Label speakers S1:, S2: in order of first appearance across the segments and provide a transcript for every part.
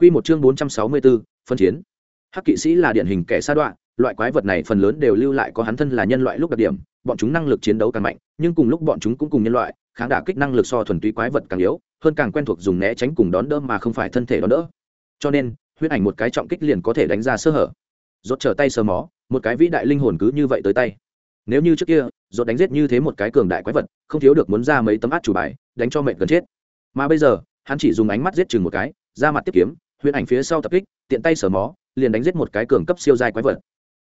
S1: Quy một chương 464, phân chiến. Hắc kỵ sĩ là điển hình kẻ sa đoạn, loại quái vật này phần lớn đều lưu lại có hắn thân là nhân loại lúc đặc điểm, bọn chúng năng lực chiến đấu càng mạnh, nhưng cùng lúc bọn chúng cũng cùng nhân loại, kháng đả kích năng lực so thuần túy quái vật càng yếu, hơn càng quen thuộc dùng né tránh cùng đón đỡ mà không phải thân thể đón đỡ. Cho nên, huyết ảnh một cái trọng kích liền có thể đánh ra sơ hở. Rốt trở tay sờ mó, một cái vĩ đại linh hồn cứ như vậy tới tay. Nếu như trước kia, rốt đánh giết như thế một cái cường đại quái vật, không thiếu được muốn ra mấy tấm át chủ bài, đánh cho mệt gần chết. Mà bây giờ, hắn chỉ dùng ánh mắt giết chừng một cái, ra mặt tiếp kiếm, huyễn ảnh phía sau tập kích, tiện tay sở mó, liền đánh giết một cái cường cấp siêu giai quái vật.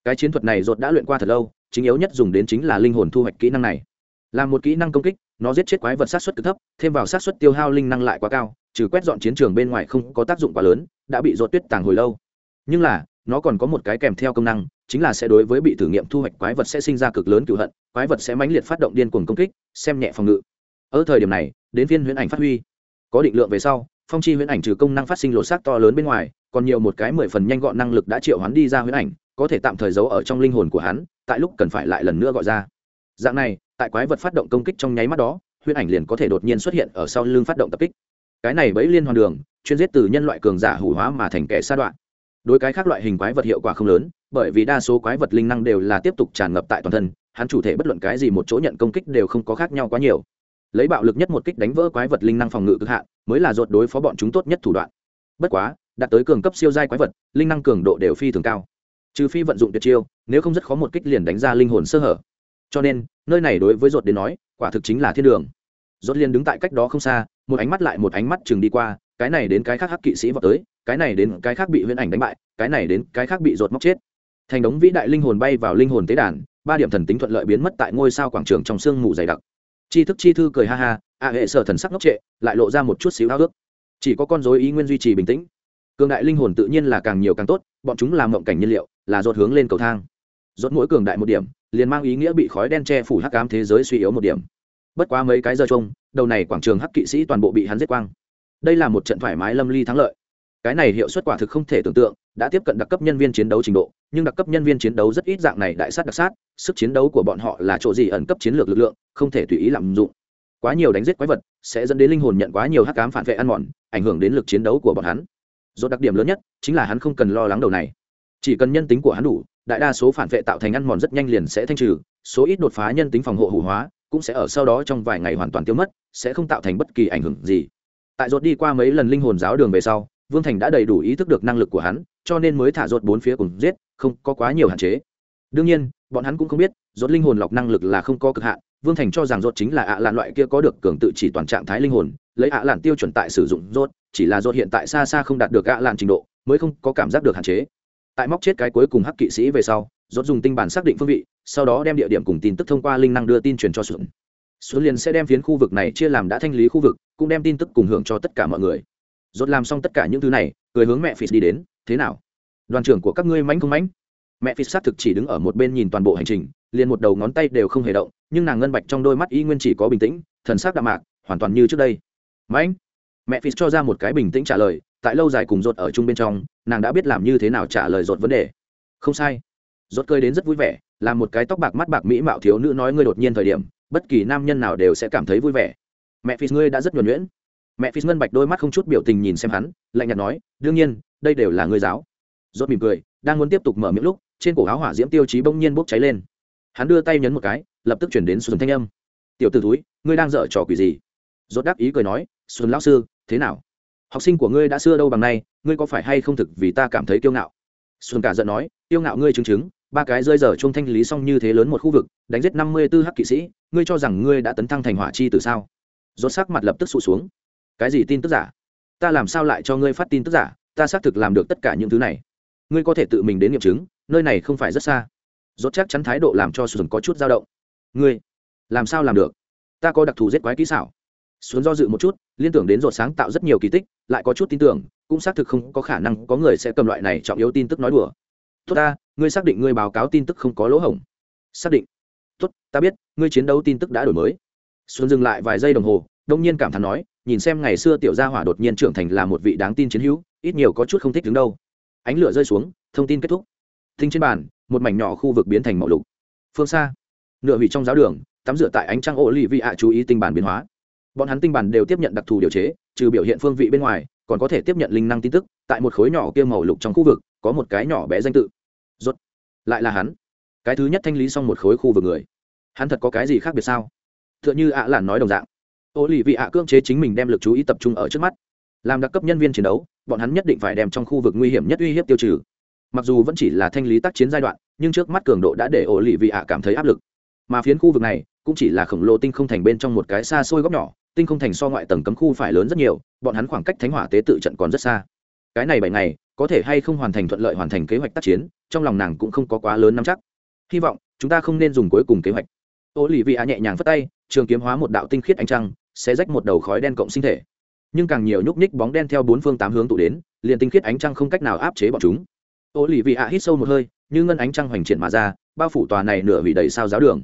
S1: Cái chiến thuật này Dột đã luyện qua thật lâu, chính yếu nhất dùng đến chính là linh hồn thu hoạch kỹ năng này. Là một kỹ năng công kích, nó giết chết quái vật sát xuất cực thấp, thêm vào sát xuất tiêu hao linh năng lại quá cao, trừ quét dọn chiến trường bên ngoài không có tác dụng quá lớn, đã bị Dột tuyết tàng hồi lâu. Nhưng là, nó còn có một cái kèm theo công năng, chính là sẽ đối với bị thử nghiệm thu hoạch quái vật sẽ sinh ra cực lớn cựu hận, quái vật sẽ mãnh liệt phát động điên cuồng công kích, xem nhẹ phòng ngự. Ở thời điểm này, đến viên huyễn ảnh phát huy, có định lượng về sau phong chi huyễn ảnh trừ công năng phát sinh lột xác to lớn bên ngoài, còn nhiều một cái mười phần nhanh gọn năng lực đã triệu hắn đi ra huyễn ảnh, có thể tạm thời giấu ở trong linh hồn của hắn, tại lúc cần phải lại lần nữa gọi ra. Dạng này, tại quái vật phát động công kích trong nháy mắt đó, huyễn ảnh liền có thể đột nhiên xuất hiện ở sau lưng phát động tập kích. Cái này bẫy liên hoàn đường, chuyên giết từ nhân loại cường giả hủ hóa mà thành kẻ sa đoạn. Đối cái khác loại hình quái vật hiệu quả không lớn, bởi vì đa số quái vật linh năng đều là tiếp tục tràn ngập tại toàn thân, hắn chủ thể bất luận cái gì một chỗ nhận công kích đều không có khác nhau quá nhiều lấy bạo lực nhất một kích đánh vỡ quái vật linh năng phòng ngự cực hạn, mới là dột đối phó bọn chúng tốt nhất thủ đoạn. Bất quá, đạt tới cường cấp siêu giai quái vật, linh năng cường độ đều phi thường cao. Trừ phi vận dụng tuyệt chiêu, nếu không rất khó một kích liền đánh ra linh hồn sơ hở. Cho nên, nơi này đối với dột đến nói, quả thực chính là thiên đường. Dột liền đứng tại cách đó không xa, một ánh mắt lại một ánh mắt chừng đi qua, cái này đến cái khác hắc kỵ sĩ vào tới, cái này đến cái khác bị huyễn ảnh đánh bại, cái này đến cái khác bị dột móc chết. Thành đống vĩ đại linh hồn bay vào linh hồn tế đàn, ba điểm thần tính thuận lợi biến mất tại ngôi sao quảng trường trong sương mù dày đặc chi thức chi thư cười ha ha, a hệ sở thần sắc ngốc trệ, lại lộ ra một chút xíu ao ước. Chỉ có con dối ý nguyên duy trì bình tĩnh. Cường đại linh hồn tự nhiên là càng nhiều càng tốt, bọn chúng làm mộng cảnh nhiên liệu, là dột hướng lên cầu thang. Dột mỗi cường đại một điểm, liền mang ý nghĩa bị khói đen che phủ hắc ám thế giới suy yếu một điểm. Bất quá mấy cái giờ trông, đầu này quảng trường hắc kỵ sĩ toàn bộ bị hắn giết quang. Đây là một trận thoải mái lâm ly thắng lợi. Cái này hiệu suất quả thực không thể tưởng tượng, đã tiếp cận đặc cấp nhân viên chiến đấu trình độ nhưng đặc cấp nhân viên chiến đấu rất ít dạng này đại sát đặc sát, sức chiến đấu của bọn họ là chỗ gì ẩn cấp chiến lược lực lượng, không thể tùy ý lạm dụng. Quá nhiều đánh giết quái vật sẽ dẫn đến linh hồn nhận quá nhiều hắc cám phản vệ ăn mòn, ảnh hưởng đến lực chiến đấu của bọn hắn. Do đặc điểm lớn nhất chính là hắn không cần lo lắng đầu này. Chỉ cần nhân tính của hắn đủ, đại đa số phản vệ tạo thành ăn mòn rất nhanh liền sẽ thanh trừ, số ít đột phá nhân tính phòng hộ hủ hóa cũng sẽ ở sau đó trong vài ngày hoàn toàn tiêu mất, sẽ không tạo thành bất kỳ ảnh hưởng gì. Tại rốt đi qua mấy lần linh hồn giáo đường về sau, vương thành đã đầy đủ ý thức được năng lực của hắn, cho nên mới thả rốt bốn phía cùng giết không có quá nhiều hạn chế. Đương nhiên, bọn hắn cũng không biết, rốt linh hồn lọc năng lực là không có cực hạn, vương thành cho rằng rốt chính là ạ lạn loại kia có được cường tự chỉ toàn trạng thái linh hồn, lấy ạ lạn tiêu chuẩn tại sử dụng rốt, chỉ là rốt hiện tại xa xa không đạt được ạ lạn trình độ, mới không có cảm giác được hạn chế. Tại móc chết cái cuối cùng hắc kỵ sĩ về sau, rốt dùng tinh bản xác định phương vị, sau đó đem địa điểm cùng tin tức thông qua linh năng đưa tin truyền cho xuống. xuống liền sẽ đem phiến khu vực này chia làm đã thanh lý khu vực, cũng đem tin tức cùng hưởng cho tất cả mọi người. Rốt làm xong tất cả những thứ này, cười hướng mẹ phì đi đến, thế nào? Đoàn trưởng của các ngươi mánh không mánh mẹ phi xác thực chỉ đứng ở một bên nhìn toàn bộ hành trình, liền một đầu ngón tay đều không hề động, nhưng nàng ngân bạch trong đôi mắt y nguyên chỉ có bình tĩnh, thần sắc đạm mạc, hoàn toàn như trước đây. Mãnh! Mẹ phi cho ra một cái bình tĩnh trả lời, tại lâu dài cùng rột ở chung bên trong, nàng đã biết làm như thế nào trả lời rột vấn đề. Không sai. Rột cười đến rất vui vẻ, là một cái tóc bạc mắt bạc mỹ mạo thiếu nữ nói ngươi đột nhiên thời điểm, bất kỳ nam nhân nào đều sẽ cảm thấy vui vẻ. Mẹ phi ngươi đã rất nhuẩn nhuyễn. Mẹ phi ngân bạch đôi mắt không chút biểu tình nhìn xem hắn, lạnh nhạt nói, đương nhiên, đây đều là ngươi giáo rốt mỉm cười, đang muốn tiếp tục mở miệng lúc, trên cổ áo hỏa diễm tiêu chí bỗng nhiên bốc cháy lên. Hắn đưa tay nhấn một cái, lập tức chuyển đến xuân thanh âm. Tiểu t ử túi ngươi đang dở trò quỷ gì? Rốt đáp ý cười nói, xuân lão sư, thế nào? Học sinh của ngươi đã xưa đâu bằng nay, ngươi có phải hay không thực vì ta cảm thấy kiêu ngạo? Xuân cả giận nói, kiêu ngạo ngươi chứng chứng, ba cái rơi dở chung thanh lý xong như thế lớn một khu vực, đánh giết năm mươi tư hắc kỵ sĩ, ngươi cho rằng ngươi đã tấn thăng thành hỏa chi từ sao? Rốt sắc mặt lập tức sụt xuống. Cái gì tin tức giả? Ta làm sao lại cho ngươi phát tin tức giả? Ta xác thực làm được tất cả những thứ này ngươi có thể tự mình đến nghiệm chứng, nơi này không phải rất xa. Rốt chắc chắn thái độ làm cho sùn có chút dao động. Ngươi, làm sao làm được? Ta có đặc thù giết quái kỹ xảo. Xuống do dự một chút, liên tưởng đến rột sáng tạo rất nhiều kỳ tích, lại có chút tin tưởng, cũng xác thực không có khả năng có người sẽ cầm loại này trọng yếu tin tức nói đùa. Tốt ta, ngươi xác định ngươi báo cáo tin tức không có lỗ hổng. Xác định. Tốt, ta biết, ngươi chiến đấu tin tức đã đổi mới. Xuân dừng lại vài giây đồng hồ, đông nhiên cảm thán nói, nhìn xem ngày xưa tiểu gia hỏa đột nhiên trưởng thành là một vị đáng tin chiến hữu, ít nhiều có chút không thích đứng đâu ánh lửa rơi xuống, thông tin kết thúc. Thinh trên bàn, một mảnh nhỏ khu vực biến thành màu lục. Phương xa, nửa hủy trong giáo đường, tắm rửa tại ánh trăng ô lì vị ạ chú ý tinh bản biến hóa. Bọn hắn tinh bản đều tiếp nhận đặc thù điều chế, trừ biểu hiện phương vị bên ngoài, còn có thể tiếp nhận linh năng tin tức, tại một khối nhỏ kia màu lục trong khu vực, có một cái nhỏ bé danh tự. Rốt, lại là hắn. Cái thứ nhất thanh lý xong một khối khu vực người. Hắn thật có cái gì khác biệt sao? T h ư ợ n h ư ạ làn nói đồng dạng. Ô lì vị ạ cưỡng chế chính mình đem l ự c chú ý tập trung ở trước mắt làm đặc cấp nhân viên chiến đấu, bọn hắn nhất định phải đem trong khu vực nguy hiểm nhất uy hiếp tiêu trừ. Mặc dù vẫn chỉ là thanh lý tác chiến giai đoạn, nhưng trước mắt cường độ đã để ổ lì vị ạ cảm thấy áp lực. Mà phiến khu vực này, cũng chỉ là khổng lồ tinh không thành bên trong một cái xa xôi góc nhỏ, tinh không thành so ngoại tầng cấm khu phải lớn rất nhiều, bọn hắn khoảng cách thánh hỏa tế tự trận còn rất xa. Cái này bảy ngày, có thể hay không hoàn thành thuận lợi hoàn thành kế hoạch tác chiến, trong lòng nàng cũng không có quá lớn nắm chắc. Hy vọng, chúng ta không nên dùng cuối cùng kế hoạch. Ô lì vị ạ nhẹ nhàng phất tay, trường kiếm hóa một đạo tinh khiết ánh trăng sẽ rách một đầu khói đen cộng sinh thể nhưng càng nhiều nhúc nhích bóng đen theo bốn phương tám hướng tụ đến, liền tinh khiết ánh trăng không cách nào áp chế bọn chúng. Ô lì vị ạ hít sâu một hơi, như ngân ánh trăng hoành triển mà ra, bao phủ tòa này nửa vị đầy sao giáo đường.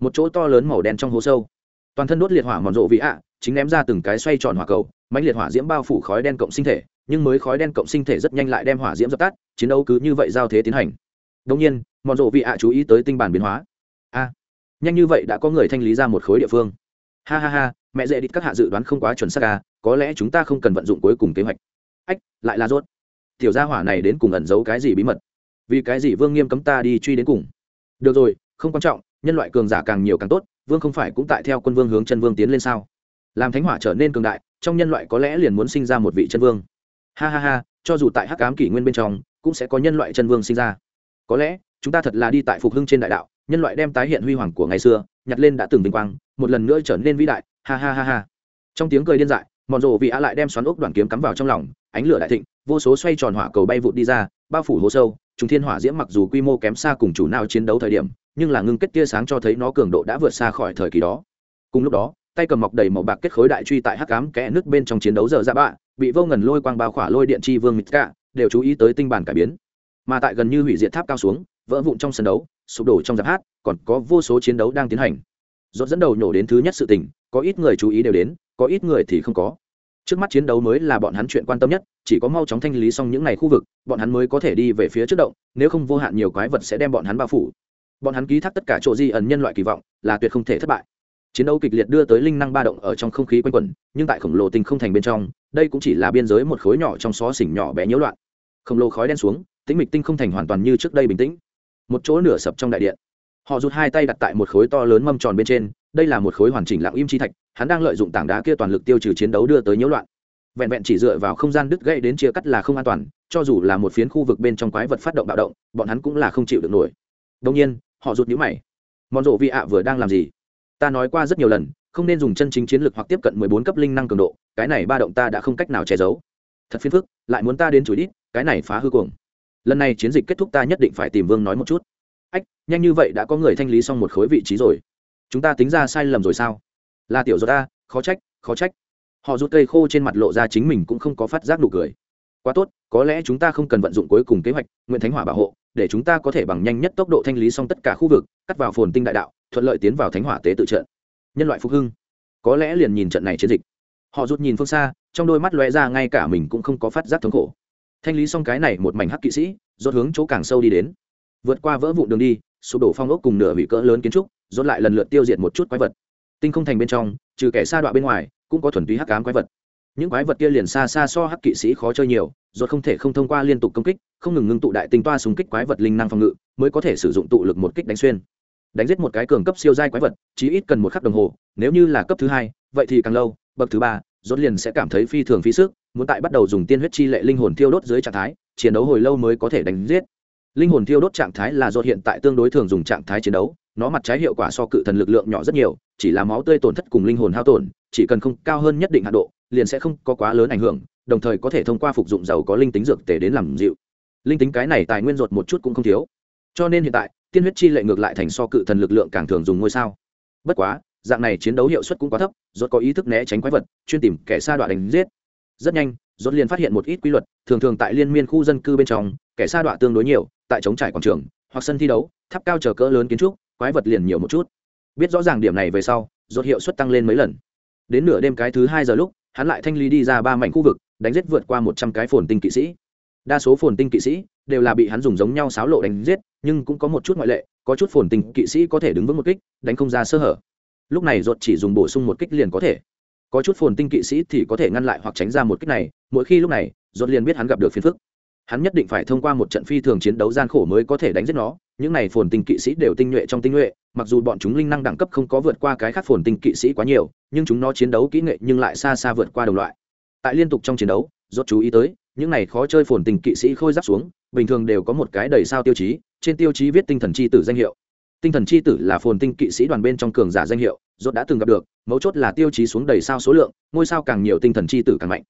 S1: Một chỗ to lớn màu đen trong hố sâu. Toàn thân đốt liệt hỏa mòn rộ vị ạ, chính ném ra từng cái xoay tròn hỏa cầu, mãnh liệt hỏa diễm bao phủ khói đen cộng sinh thể, nhưng mới khói đen cộng sinh thể rất nhanh lại đem hỏa diễm dập tắt, chiến đấu cứ như vậy giao thế tiến hành. Đông nhiên, mòn rộ vị ạ chú ý tới tinh bản biến hóa. A, nhanh như vậy đã có người thanh lý ra một khối địa phương. Ha ha ha mẹ dễ đít các hạ dự đoán không quá chuẩn xác à có lẽ chúng ta không cần vận dụng cuối cùng kế hoạch. Ách, lại là rốt. Tiểu gia hỏa này đến cùng ẩn giấu cái gì bí mật? Vì cái gì vương nghiêm cấm ta đi truy đến cùng? Được rồi, không quan trọng, nhân loại cường giả càng nhiều càng tốt, vương không phải cũng tại theo quân vương hướng chân vương tiến lên sao? Làm thánh hỏa trở nên cường đại, trong nhân loại có lẽ liền muốn sinh ra một vị chân vương. Ha ha ha, cho dù tại hắc ám kỷ nguyên bên trong, cũng sẽ có nhân loại chân vương sinh ra. Có lẽ, chúng ta thật là đi tại phục hưng trên đại đạo, nhân loại đem tái hiện huy hoàng của ngày xưa, nhặt lên đã từng vinh quang, một lần nữa trở nên vĩ đại ha ha ha ha. Trong tiếng cười điên dại mòn rộ vị á lại đem xoắn ốc đoàn kiếm cắm vào trong lòng, ánh lửa đại thịnh, vô số xoay tròn hỏa cầu bay vụt đi ra, bao phủ hố sâu chúng thiên hỏa diễm mặc dù quy mô kém xa cùng chủ nào chiến đấu thời điểm, nhưng là ngưng kết tia sáng cho thấy nó cường độ đã vượt xa khỏi thời kỳ đó. Cùng lúc đó, tay cầm mọc đầy màu bạc kết khối đại truy tại hắc cám kẽ nước bên trong chiến đấu giờ ra bạ, bị vô ngần lôi quang bao khỏa lôi điện chi vương mít cả đều chú ý tới tinh bản cải biến. Mà tại gần như hủy diệt tháp cao xuống, vỡ vụn trong sân đấu, sụp đổ trong giáp hát, còn có vô số chiến đấu đang tiến hành. Dốt dẫn đầu nhổ đến thứ nhất sự tình có ít người chú ý đều đến, có ít người thì không có. Trước mắt chiến đấu mới là bọn hắn chuyện quan tâm nhất, chỉ có mau chóng thanh lý xong những ngày khu vực, bọn hắn mới có thể đi về phía trước động, nếu không vô hạn nhiều quái vật sẽ đem bọn hắn bao phủ. Bọn hắn ký thác tất cả chỗ di ẩn nhân loại kỳ vọng, là tuyệt không thể thất bại. Chiến đấu kịch liệt đưa tới linh năng ba động ở trong không khí quanh quẩn, nhưng tại khổng lồ tinh không thành bên trong, đây cũng chỉ là biên giới một khối nhỏ trong xó xỉnh nhỏ bé nhiễu loạn. Khổng lồ khói đen xuống, tĩnh mịch tinh không thành hoàn toàn như trước đây bình tĩnh. Một chỗ nửa sập trong đại điện. Họ rút hai tay đặt tại một khối to lớn mâm tròn bên trên đây là một khối hoàn chỉnh lặng im chi thạch, hắn đang lợi dụng tảng đá kia toàn lực tiêu trừ chiến đấu đưa tới nhiễu loạn. Vẹn vẹn chỉ dựa vào không gian đứt gãy đến chia cắt là không an toàn, cho dù là một phiến khu vực bên trong quái vật phát động bạo động, bọn hắn cũng là không chịu được nổi. Đông nhiên, họ rụt nhũ mày. Mòn rộ vị ạ vừa đang làm gì? Ta nói qua rất nhiều lần, không nên dùng chân chính chiến lược hoặc tiếp cận mười bốn cấp linh năng cường độ, cái này ba động ta đã không cách nào che giấu. Thật phiền phức, lại muốn ta đến chửi đít, cái này phá hư cuồng. Lần này chiến dịch kết thúc ta nhất định phải tìm vương nói một chút. Ách, nhanh như vậy đã có người thanh lý xong một khối vị trí rồi chúng ta tính ra sai lầm rồi sao? Là tiểu do ta, khó trách khó trách. Họ rút cây khô trên mặt lộ ra chính mình cũng không có phát giác nụ cười. Quá tốt, có lẽ chúng ta không cần vận dụng cuối cùng kế hoạch, nguyện thánh hỏa bảo hộ, để chúng ta có thể bằng nhanh nhất tốc độ thanh lý xong tất cả khu vực, cắt vào phồn tinh đại đạo, thuận lợi tiến vào thánh hỏa tế tự trận. Nhân loại phục hưng. Có lẽ liền nhìn trận này chiến dịch. Họ rút nhìn phương xa, trong đôi mắt lóe ra ngay cả mình cũng không có phát giác thống khổ. Thanh lý xong cái này một mảnh hắc kỵ sĩ, rốt hướng chỗ càng sâu đi đến. Vượt qua vỡ vụn đường đi, sụp đổ phong ốc cùng nửa bị cỡ lớn kiến trúc dồn lại lần lượt tiêu diệt một chút quái vật. Tinh không thành bên trong, trừ kẻ xa đoạn bên ngoài, cũng có thuần túy hắc ám quái vật. Những quái vật kia liền xa xa so hắc kỵ sĩ khó chơi nhiều rốt không thể không thông qua liên tục công kích, không ngừng ngưng tụ đại tinh toa súng kích quái vật linh năng phòng ngự, mới có thể sử dụng tụ lực một kích đánh xuyên. Đánh giết một cái cường cấp siêu giai quái vật chỉ ít cần một khắc đồng hồ, nếu như là cấp thứ hai, vậy thì càng lâu, bậc thứ ba rốt liền sẽ cảm thấy phi thường phí sức, muốn tại bắt đầu dùng tiên huyết chi lệ linh hồn thiêu đốt dưới trạng thái, chiến đấu hồi lâu mới có thể đánh giết linh hồn thiêu đốt trạng thái là do hiện tại tương đối thường dùng trạng thái chiến đấu, nó mặt trái hiệu quả so cự thần lực lượng nhỏ rất nhiều, chỉ là máu tươi tổn thất cùng linh hồn hao tổn, chỉ cần không cao hơn nhất định hạ độ, liền sẽ không có quá lớn ảnh hưởng, đồng thời có thể thông qua phục dụng dầu có linh tính dược tể đến làm dịu. Linh tính cái này tài nguyên ruột một chút cũng không thiếu. Cho nên hiện tại, tiên huyết chi lệ ngược lại thành so cự thần lực lượng càng thường dùng ngôi sao. Bất quá, dạng này chiến đấu hiệu suất cũng quá thấp, rốt có ý thức né tránh quái vật, chuyên tìm kẻ xa đoạn đánh giết. Rất nhanh, rốt liền phát hiện một ít quy luật, thường thường tại liên miên khu dân cư bên trong, kẻ xa đoạn tương đối nhiều tại chống trải quảng trường, hoặc sân thi đấu, tháp cao chờ cỡ lớn kiến trúc, quái vật liền nhiều một chút. Biết rõ ràng điểm này về sau, rốt hiệu suất tăng lên mấy lần. Đến nửa đêm cái thứ hai giờ lúc, hắn lại thanh lý đi ra ba mảnh khu vực, đánh giết vượt qua một trăm cái phồn tinh kỵ sĩ. Đa số phồn tinh kỵ sĩ đều là bị hắn dùng giống nhau sáo lộ đánh giết, nhưng cũng có một chút ngoại lệ, có chút phồn tinh kỵ sĩ có thể đứng vững một kích, đánh không ra sơ hở. Lúc này ruột chỉ dùng bổ sung một kích liền có thể. Có chút phồn tinh kỵ sĩ thì có thể ngăn lại hoặc tránh ra một kích này, mỗi khi lúc này dốt liền biết hắn gặp được phiền phức hắn nhất định phải thông qua một trận phi thường chiến đấu gian khổ mới có thể đánh giết nó. Những này phồn tinh kỵ sĩ đều tinh nhuệ trong tinh nhuệ, mặc dù bọn chúng linh năng đẳng cấp không có vượt qua cái khác phồn tinh kỵ sĩ quá nhiều, nhưng chúng nó chiến đấu kỹ nghệ nhưng lại xa xa vượt qua đồng loại. Tại liên tục trong chiến đấu, rốt chú ý tới, những này khó chơi phồn tinh kỵ sĩ khôi giáp xuống, bình thường đều có một cái đầy sao tiêu chí, trên tiêu chí viết tinh thần c h i tử danh hiệu. Tinh thần c h i tử là phồn tinh kỵ sĩ đoàn bên trong cường giả danh hiệu, rốt đã từng gặp được, mấu chốt là tiêu chí xuống đầy sao số lượng, ngôi sao càng nhiều tinh thần c h i tử càng mạnh.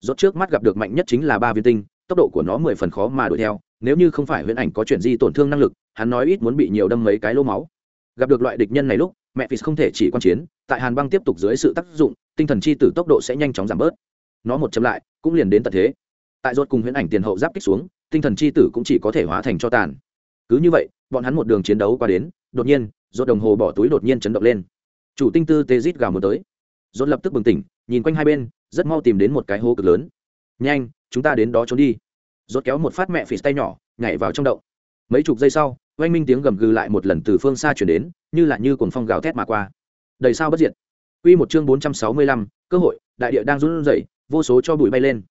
S1: Rốt trước mắt gặp được mạnh nhất chính là ba viên tinh tốc độ của nó mười phần khó mà đuổi theo, nếu như không phải huyễn ảnh có chuyện gì tổn thương năng lực, hắn nói ít muốn bị nhiều đâm mấy cái lỗ máu. Gặp được loại địch nhân này lúc, mẹ phì không thể chỉ quan chiến, tại hàn băng tiếp tục dưới sự tác dụng, tinh thần chi tử tốc độ sẽ nhanh chóng giảm bớt. Nó một chậm lại, cũng liền đến tận thế. Tại rốt cùng huyễn ảnh tiền hậu giáp kích xuống, tinh thần chi tử cũng chỉ có thể hóa thành cho tàn. Cứ như vậy, bọn hắn một đường chiến đấu qua đến, đột nhiên rốt đồng hồ bỏ túi đột nhiên chấn động lên. Chủ tinh tư tê rít gào một tới. Rốt lập tức bừng tỉnh, nhìn quanh hai bên, rất mau tìm đến một cái hố cực lớn. Nhanh chúng ta đến đó trốn đi. Rốt kéo một phát mẹ phì tay nhỏ nhảy vào trong động. Mấy chục giây sau oanh minh tiếng gầm gừ lại một lần từ phương xa chuyển đến như là như cuồng phong gào thét mà qua. Đầy sao bất diệt. Quy một chương 465, cơ hội, đại địa đang run rẩy, vô số cho bụi bay lên.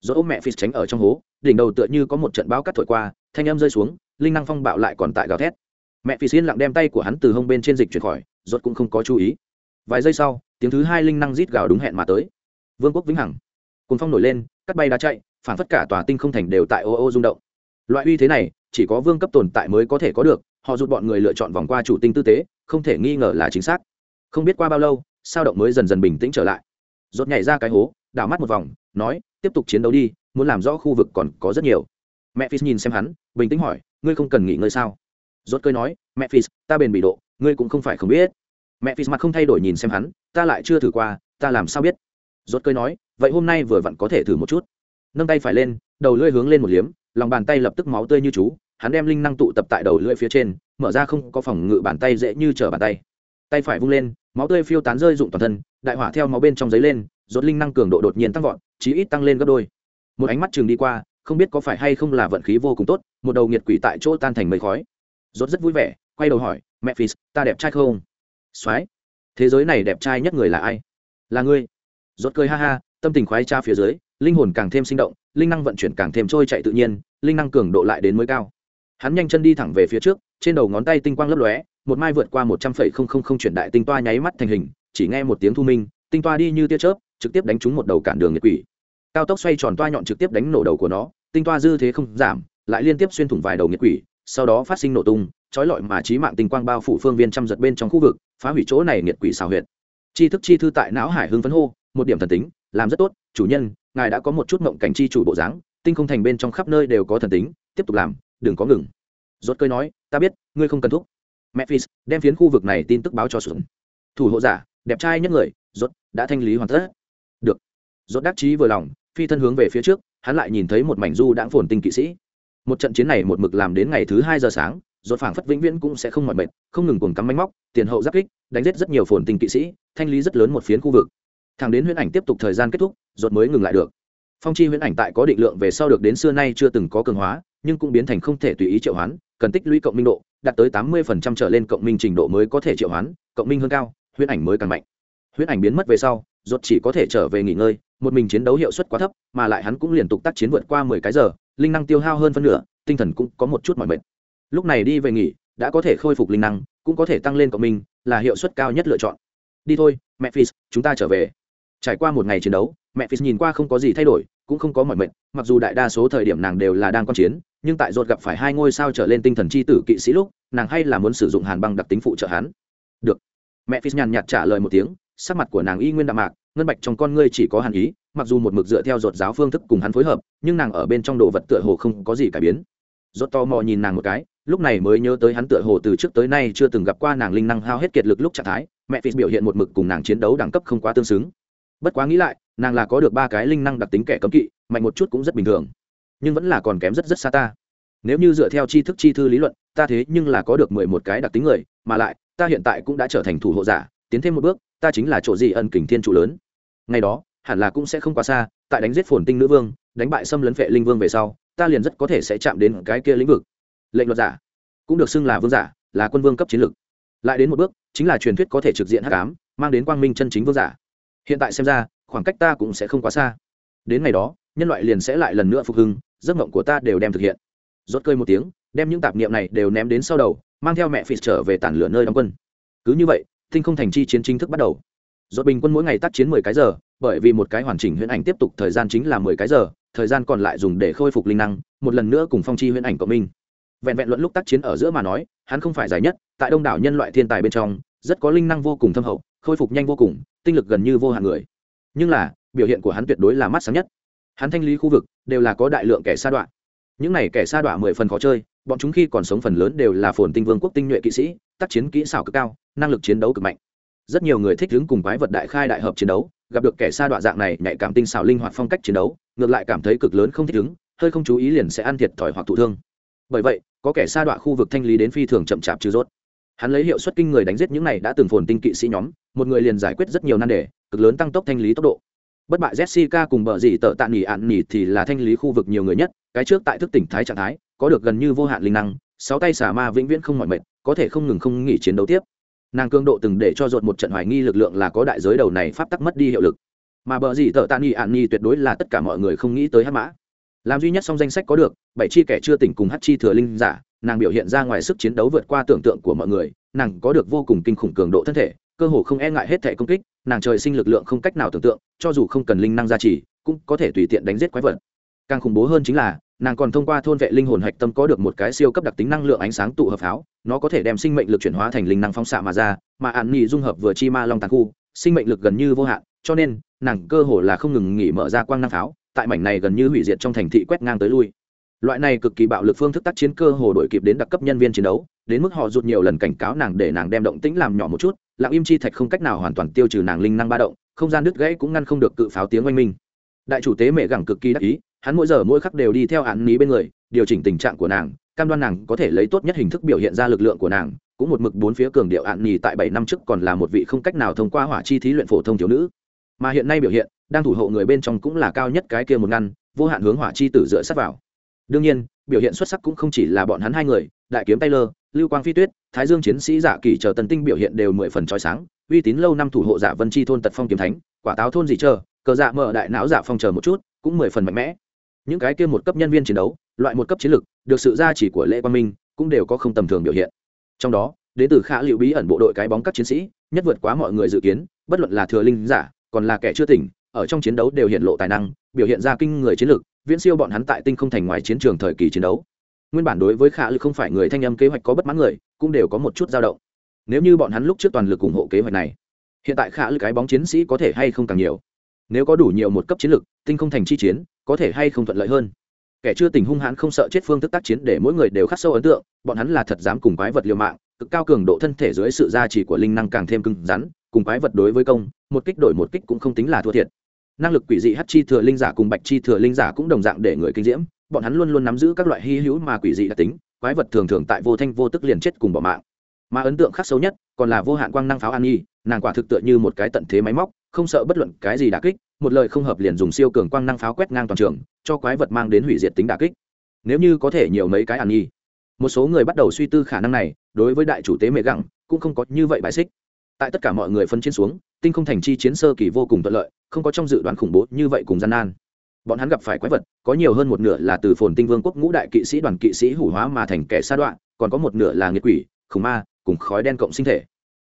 S1: Rồi ôm mẹ phì tránh ở trong hố đỉnh đầu tựa như có một trận bão cắt thổi qua thanh âm rơi xuống linh năng phong bạo lại còn tại gào thét. Mẹ phì xiên lặng đem tay của hắn từ hông bên trên dịch chuyển khỏi rốt cũng không có chú ý. Vài giây sau tiếng thứ hai linh năng rít gào đúng hẹn mà tới. Vương quốc vĩnh hằng. Cồn phong nổi lên cắt bay đá chạy phản phất cả tòa tinh không thành đều tại ô ô rung động. Loại uy thế này, chỉ có vương cấp tồn tại mới có thể có được, họ rút bọn người lựa chọn vòng qua chủ tinh tư tế, không thể nghi ngờ là chính xác. Không biết qua bao lâu, sao động mới dần dần bình tĩnh trở lại. Rốt nhảy ra cái hố, đảo mắt một vòng, nói, tiếp tục chiến đấu đi, muốn làm rõ khu vực còn có rất nhiều. Mẹ phi nhìn xem hắn, bình tĩnh hỏi, ngươi không cần nghỉ ngơi sao? Rốt cười nói, mẹ phi ta bền bị độ, ngươi cũng không phải không biết. Mẹ phi mặt không thay đổi nhìn xem hắn, ta lại chưa thử qua, ta làm sao biết? Rốt cười nói, vậy hôm nay vừa vặn có thể thử một chút nâng tay phải lên, đầu lưỡi hướng lên một liếm, lòng bàn tay lập tức máu tươi như chú, hắn đem linh năng tụ tập tại đầu lưỡi phía trên, mở ra không có phòng ngự bàn tay dễ như trở bàn tay. Tay phải vung lên, máu tươi phiêu tán rơi rụng toàn thân, đại hỏa theo máu bên trong giấy lên, rốt linh năng cường độ đột nhiên tăng vọt, chí ít tăng lên gấp đôi. Một ánh mắt chừng đi qua, không biết có phải hay không là vận khí vô cùng tốt, một đầu nghiệt quỷ tại chỗ tan thành mây khói. Rốt rất vui vẻ, quay đầu hỏi, mẹ phì, ta đẹp trai không? Soái, thế giới này đẹp trai nhất người là ai? Là ngươi. Rốt cười ha ha, tâm tình khoái cha phía dưới linh hồn càng thêm sinh động, linh năng vận chuyển càng thêm trôi chạy tự nhiên, linh năng cường độ lại đến mới cao. Hắn nhanh chân đi thẳng về phía trước, trên đầu ngón tay tinh quang lấp lóe, một mai vượt qua một trăm phẩy không không không chuyển đại tinh toa nháy mắt thành hình, chỉ nghe một tiếng thu minh, tinh toa đi như tia chớp, trực tiếp đánh trúng một đầu cản đường nhiệt quỷ. Cao tốc xoay tròn toa nhọn trực tiếp đánh nổ đầu của nó, tinh toa dư thế không giảm, lại liên tiếp xuyên thủng vài đầu nhiệt quỷ, sau đó phát sinh nổ tung, trói lọi mà trí mạng tinh quang bao phủ phương viên trăm giật bên trong khu vực, phá hủy chỗ này nhiệt quỷ xào huyệt. Chi thức chi thư tại não hải hưng phấn hô, một điểm thần tính làm rất tốt, chủ nhân, ngài đã có một chút mộng cảnh chi chủ bộ dáng, tinh không thành bên trong khắp nơi đều có thần tính, tiếp tục làm, đừng có ngừng. Rốt cơi nói, ta biết, ngươi không cần thúc. Memphis đem phiến khu vực này tin tức báo cho xuống thủ hộ giả, đẹp trai nhất người, rốt, đã thanh lý hoàn tất. Được. Rốt đắc chí vừa lòng, phi thân hướng về phía trước, hắn lại nhìn thấy một mảnh du đãng phồn tinh kỵ sĩ. Một trận chiến này một mực làm đến ngày thứ hai giờ sáng, rốt phảng phất vĩnh viễn cũng sẽ không mỏi mệt, không ngừng cuồng cắm máy móc, tiền hậu giáp kích, đánh giết rất nhiều phồn tinh kỵ sĩ, thanh lý rất lớn một phiến khu vực thẳng đến huyễn ảnh tiếp tục thời gian kết thúc rốt mới ngừng lại được. Phong chi huyễn ảnh tại có định lượng về sau được đến xưa nay chưa từng có cường hóa nhưng cũng biến thành không thể tùy ý triệu hoán cần tích lũy cộng minh độ đạt tới tám mươi trở lên cộng minh trình độ mới có thể triệu hoán cộng minh hơn cao huyễn ảnh mới càng mạnh. Huyễn ảnh biến mất về sau rốt chỉ có thể trở về nghỉ ngơi một mình chiến đấu hiệu suất quá thấp mà lại hắn cũng liên tục tác chiến vượt qua mười cái giờ linh năng tiêu hao hơn phân nửa tinh thần cũng có một chút mỏi mệt. Lúc này đi về nghỉ đã có thể khôi phục linh năng cũng có thể tăng lên cộng minh là hiệu suất cao nhất lựa chọn. Đi thôi mẹ Phi, chúng ta trở về trải qua một ngày chiến đấu, mẹ phi nhìn qua không có gì thay đổi, cũng không có mọi mệnh mặc dù đại đa số thời điểm nàng đều là đang quan chiến, nhưng tại rột gặp phải hai ngôi sao trở lên tinh thần chi tử kỵ sĩ lúc, nàng hay là muốn sử dụng hàn băng đặc tính phụ trợ hắn. Được. Mẹ phi nhàn nhạt trả lời một tiếng, sắc mặt của nàng y nguyên đạm mạc, ngân bạch trong con ngươi chỉ có hàn ý, mặc dù một mực dựa theo rột giáo phương thức cùng hắn phối hợp, nhưng nàng ở bên trong đồ vật tựa hồ không có gì cải biến. Rột to mò nhìn nàng một cái, lúc này mới nhớ tới hắn tựa hồ từ trước tới nay chưa từng gặp qua nàng linh năng hao hết kiệt lực lúc trạng thái, mẹ phi biểu hiện một mực cùng nàng chiến đấu đẳng cấp không quá tương xứng bất quá nghĩ lại, nàng là có được ba cái linh năng đặc tính kẻ cấm kỵ, mạnh một chút cũng rất bình thường. Nhưng vẫn là còn kém rất rất xa ta. Nếu như dựa theo tri thức chi thư lý luận, ta thế nhưng là có được mười một cái đặc tính người, mà lại, ta hiện tại cũng đã trở thành thủ hộ giả, tiến thêm một bước, ta chính là chỗ gì ân kình thiên trụ lớn. Ngày đó, hẳn là cũng sẽ không quá xa, tại đánh giết phồn tinh nữ vương, đánh bại xâm lấn vệ linh vương về sau, ta liền rất có thể sẽ chạm đến cái kia lĩnh vực. Lệnh luật giả, cũng được xưng là vương giả, là quân vương cấp chiến lược. Lại đến một bước, chính là truyền thuyết có thể trực diện hắc ám, mang đến quang minh chân chính vương giả hiện tại xem ra, khoảng cách ta cũng sẽ không quá xa. Đến ngày đó, nhân loại liền sẽ lại lần nữa phục hưng, giấc mộng của ta đều đem thực hiện. Rốt cơi một tiếng, đem những tạp niệm này đều ném đến sau đầu, mang theo mẹ phi trở về tản lửa nơi đóng quân. Cứ như vậy, tinh không thành chi chiến chính thức bắt đầu. Rốt bình quân mỗi ngày tác chiến mười cái giờ, bởi vì một cái hoàn chỉnh huyễn ảnh tiếp tục thời gian chính là mười cái giờ, thời gian còn lại dùng để khôi phục linh năng, một lần nữa cùng phong chi huyễn ảnh cộng minh. Vẹn vẹn luận lúc tác chiến ở giữa mà nói, hắn không phải giải nhất, tại đông đảo nhân loại thiên tài bên trong, rất có linh năng vô cùng thâm hậu khôi phục nhanh vô cùng tinh lực gần như vô hạn người. Nhưng là biểu hiện của hắn tuyệt đối là mắt sáng nhất. Hắn thanh lý khu vực đều là có đại lượng kẻ sa đoạn những này kẻ sa đoạn mười phần khó chơi bọn chúng khi còn sống phần lớn đều là phồn tinh vương quốc tinh nhuệ kỵ sĩ tác chiến kỹ xảo cực cao năng lực chiến đấu cực mạnh. Rất nhiều người thích đứng cùng quái vật đại khai đại hợp chiến đấu gặp được kẻ sa đoạn dạng này nhạy cảm tinh xảo linh hoạt phong cách chiến đấu ngược lại cảm thấy cực lớn không thích đứng, hơi không chú ý liền sẽ ăn thiệt thòi hoặc thụ thương. Bởi vậy có kẻ sa đoạn khu vực thanh lý đến phi thường chậm chạp trừ rốt. Hắn lấy hiệu suất kinh người đánh giết những này đã từng phồn tinh kỵ sĩ nhóm một người liền giải quyết rất nhiều nan đề, cực lớn tăng tốc thanh lý tốc độ. Bất bại jessica cùng bờ dì tợ tạ nỉ ạn nỉ thì là thanh lý khu vực nhiều người nhất, cái trước tại thức tỉnh thái trạng thái, có được gần như vô hạn linh năng, sáu tay xả ma vĩnh viễn không mỏi mệt, có thể không ngừng không nghỉ chiến đấu tiếp. Nàng cương độ từng để cho dột một trận hoài nghi lực lượng là có đại giới đầu này pháp tắc mất đi hiệu lực. Mà bờ gì tợ tạ nỉ ạn nỉ tuyệt đối là tất cả mọi người không nghĩ tới hát mã. Làm duy nhất trong danh sách có được, bảy chi kẻ chưa tỉnh cùng hát chi thừa linh giả, nàng biểu hiện ra ngoài sức chiến đấu vượt qua tưởng tượng của mọi người, nàng có được vô cùng kinh khủng cường độ thân thể cơ hồ không e ngại hết thể công kích, nàng trời sinh lực lượng không cách nào tưởng tượng, cho dù không cần linh năng gia trì, cũng có thể tùy tiện đánh giết quái vật. Càng khủng bố hơn chính là, nàng còn thông qua thôn vệ linh hồn hạch tâm có được một cái siêu cấp đặc tính năng lượng ánh sáng tụ hợp pháo, nó có thể đem sinh mệnh lực chuyển hóa thành linh năng phóng xạ mà ra, mà ạn nhị dung hợp vừa chi ma long tàn khu, sinh mệnh lực gần như vô hạn, cho nên, nàng cơ hồ là không ngừng nghỉ mở ra quang năng pháo, tại mảnh này gần như hủy diệt trong thành thị quét ngang tới lui loại này cực kỳ bạo lực phương thức tác chiến cơ hồ đổi kịp đến đặc cấp nhân viên chiến đấu, đến mức họ rụt nhiều lần cảnh cáo nàng để nàng đem động tĩnh làm nhỏ một chút, lặng im chi thạch không cách nào hoàn toàn tiêu trừ nàng linh năng ba động, không gian đứt gãy cũng ngăn không được cự pháo tiếng oanh minh. Đại chủ tế mẹ gẳng cực kỳ đắc ý, hắn mỗi giờ mỗi khắc đều đi theo án ní bên người, điều chỉnh tình trạng của nàng, cam đoan nàng có thể lấy tốt nhất hình thức biểu hiện ra lực lượng của nàng, cũng một mực bốn phía cường điệu án nhì tại bảy năm trước còn là một vị không cách nào thông qua hỏa chi thí luyện phổ thông thiếu nữ. Mà hiện nay biểu hiện, đang thủ hộ người bên trong cũng là cao nhất cái kia một ngăn, vô hạn hướng hỏa chi tử dựa sát vào đương nhiên, biểu hiện xuất sắc cũng không chỉ là bọn hắn hai người, đại kiếm taylor, lưu quang phi tuyết, thái dương chiến sĩ dạ giả kỳ chờ tần tinh biểu hiện đều mười phần trói sáng, uy tín lâu năm thủ hộ giả vân chi thôn tật phong kiếm thánh, quả táo thôn gì chờ, cờ dạ mở đại não giả phong chờ một chút, cũng mười phần mạnh mẽ. Những cái kia một cấp nhân viên chiến đấu, loại một cấp chiến lược được sự gia trì của lễ quang minh, cũng đều có không tầm thường biểu hiện. Trong đó, đến từ khả liệu bí ẩn bộ đội cái bóng các chiến sĩ, nhất vượt quá mọi người dự kiến, bất luận là thừa linh, giả, còn là kẻ chưa tỉnh, ở trong chiến đấu đều hiện lộ tài năng, biểu hiện ra kinh người chiến lược viễn siêu bọn hắn tại tinh không thành ngoài chiến trường thời kỳ chiến đấu. Nguyên bản đối với khả lực không phải người thanh âm kế hoạch có bất mãn người cũng đều có một chút dao động. Nếu như bọn hắn lúc trước toàn lực ủng hộ kế hoạch này hiện tại khả lực cái bóng chiến sĩ có thể hay không càng nhiều? Nếu có đủ nhiều một cấp chiến lực, tinh không thành chi chiến có thể hay không thuận lợi hơn? Kẻ chưa tình hung hãn không sợ chết phương thức tác chiến để mỗi người đều khắc sâu ấn tượng bọn hắn là thật dám cùng quái vật liều mạng cực cao cường độ thân thể dưới sự gia trì của linh năng càng thêm cứng rắn cùng quái vật đối với công một kích đổi một kích cũng không tính là thua thiệt năng lực quỷ dị hắc chi thừa linh giả cùng bạch chi thừa linh giả cũng đồng dạng để người kinh diễm, bọn hắn luôn luôn nắm giữ các loại hy hữu mà quỷ dị đặc tính, quái vật thường thường tại vô thanh vô tức liền chết cùng bỏ mạng. Mà ấn tượng khắc sâu nhất, còn là vô hạn quang năng pháo an nhi, nàng quả thực tựa như một cái tận thế máy móc, không sợ bất luận cái gì đà kích, một lời không hợp liền dùng siêu cường quang năng pháo quét ngang toàn trường, cho quái vật mang đến hủy diệt tính đà kích. Nếu như có thể nhiều mấy cái an nhi, một số người bắt đầu suy tư khả năng này, đối với đại chủ tế mẹ gẳng cũng không có như vậy bài xích. Tại tất cả mọi người phân chiến xuống tinh không thành chi chiến sơ kỳ vô cùng thuận lợi, không có trong dự đoán khủng bố như vậy cùng gian nan. Bọn hắn gặp phải quái vật, có nhiều hơn một nửa là từ phồn tinh vương quốc ngũ đại kỵ sĩ đoàn kỵ sĩ hủ hóa mà thành kẻ sa đoạn, còn có một nửa là nghiệt quỷ, khủng ma, cùng khói đen cộng sinh thể.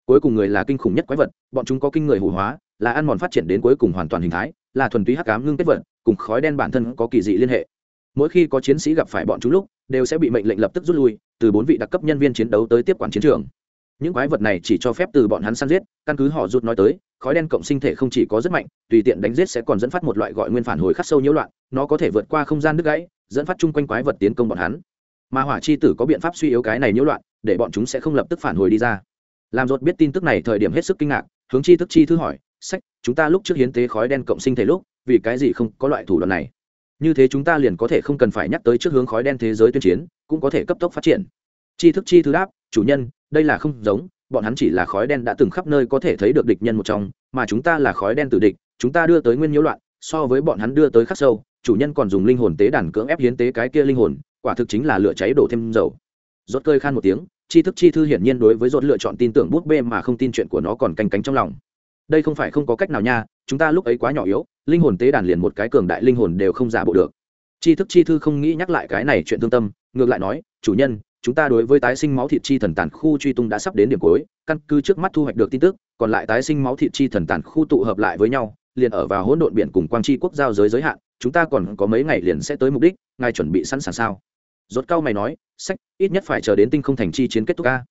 S1: Cuối cùng người là kinh khủng nhất quái vật, bọn chúng có kinh người hủ hóa, là ăn mòn phát triển đến cuối cùng hoàn toàn hình thái, là thuần túy hắc cám ngưng kết vật, cùng khói đen bản thân có kỳ dị liên hệ. Mỗi khi có chiến sĩ gặp phải bọn chúng lúc, đều sẽ bị mệnh lệnh lập tức rút lui, từ bốn vị đặc cấp nhân viên chiến đấu tới tiếp quản chiến trường những quái vật này chỉ cho phép từ bọn hắn săn giết, căn cứ họ rút nói tới, khói đen cộng sinh thể không chỉ có rất mạnh, tùy tiện đánh giết sẽ còn dẫn phát một loại gọi nguyên phản hồi khắc sâu nhiễu loạn, nó có thể vượt qua không gian đứt gãy, dẫn phát chung quanh quái vật tiến công bọn hắn. Mà hỏa chi tử có biện pháp suy yếu cái này nhiễu loạn, để bọn chúng sẽ không lập tức phản hồi đi ra. Làm rốt biết tin tức này thời điểm hết sức kinh ngạc, hướng chi thức chi thứ hỏi, sách, chúng ta lúc trước hiến tế khói đen cộng sinh thể lúc, vì cái gì không có loại thủ đoạn này? Như thế chúng ta liền có thể không cần phải nhắc tới trước hướng khói đen thế giới tuyên chiến, cũng có thể cấp tốc phát triển. Chi thức chi thứ đáp chủ nhân, đây là không giống, bọn hắn chỉ là khói đen đã từng khắp nơi có thể thấy được địch nhân một trong, mà chúng ta là khói đen tử địch, chúng ta đưa tới nguyên nhiễu loạn, so với bọn hắn đưa tới khắc sâu, chủ nhân còn dùng linh hồn tế đàn cưỡng ép hiến tế cái kia linh hồn, quả thực chính là lửa cháy đổ thêm dầu. Rốt cơi khan một tiếng chi thức chi thư hiển nhiên đối với rốt lựa chọn tin tưởng bút bê mà không tin chuyện của nó còn canh cánh trong lòng. Đây không phải không có cách nào nha, chúng ta lúc ấy quá nhỏ yếu, linh hồn tế đàn liền một cái cường đại linh hồn đều không giả bộ được. Tri thức chi thư không nghĩ nhắc lại cái này chuyện thương tâm, ngược lại nói, chủ nhân chúng ta đối với tái sinh máu thịt chi thần tàn khu truy tung đã sắp đến điểm cuối, căn cứ trước mắt thu hoạch được tin tức, còn lại tái sinh máu thịt chi thần tàn khu tụ hợp lại với nhau, liền ở vào hỗn độn biển cùng quang chi quốc giao giới giới hạn, chúng ta còn có mấy ngày liền sẽ tới mục đích, ngài chuẩn bị sẵn sàng sao? Rốt cao mày nói, sách, ít nhất phải chờ đến tinh không thành chi chiến kết thúc ca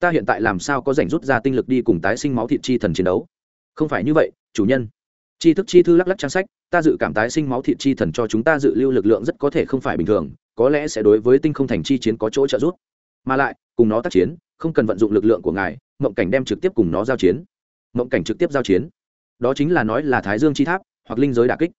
S1: ta hiện tại làm sao có rảnh rút ra tinh lực đi cùng tái sinh máu thịt chi thần chiến đấu? Không phải như vậy, chủ nhân. Chi thức chi thư lắc lắc trang sách, ta dự cảm tái sinh máu thịt chi thần cho chúng ta dự lưu lực lượng rất có thể không phải bình thường có lẽ sẽ đối với tinh không thành chi chiến có chỗ trợ giúp. Mà lại, cùng nó tác chiến, không cần vận dụng lực lượng của ngài, mộng cảnh đem trực tiếp cùng nó giao chiến. Mộng cảnh trực tiếp giao chiến. Đó chính là nói là thái dương chi tháp, hoặc linh giới đà kích.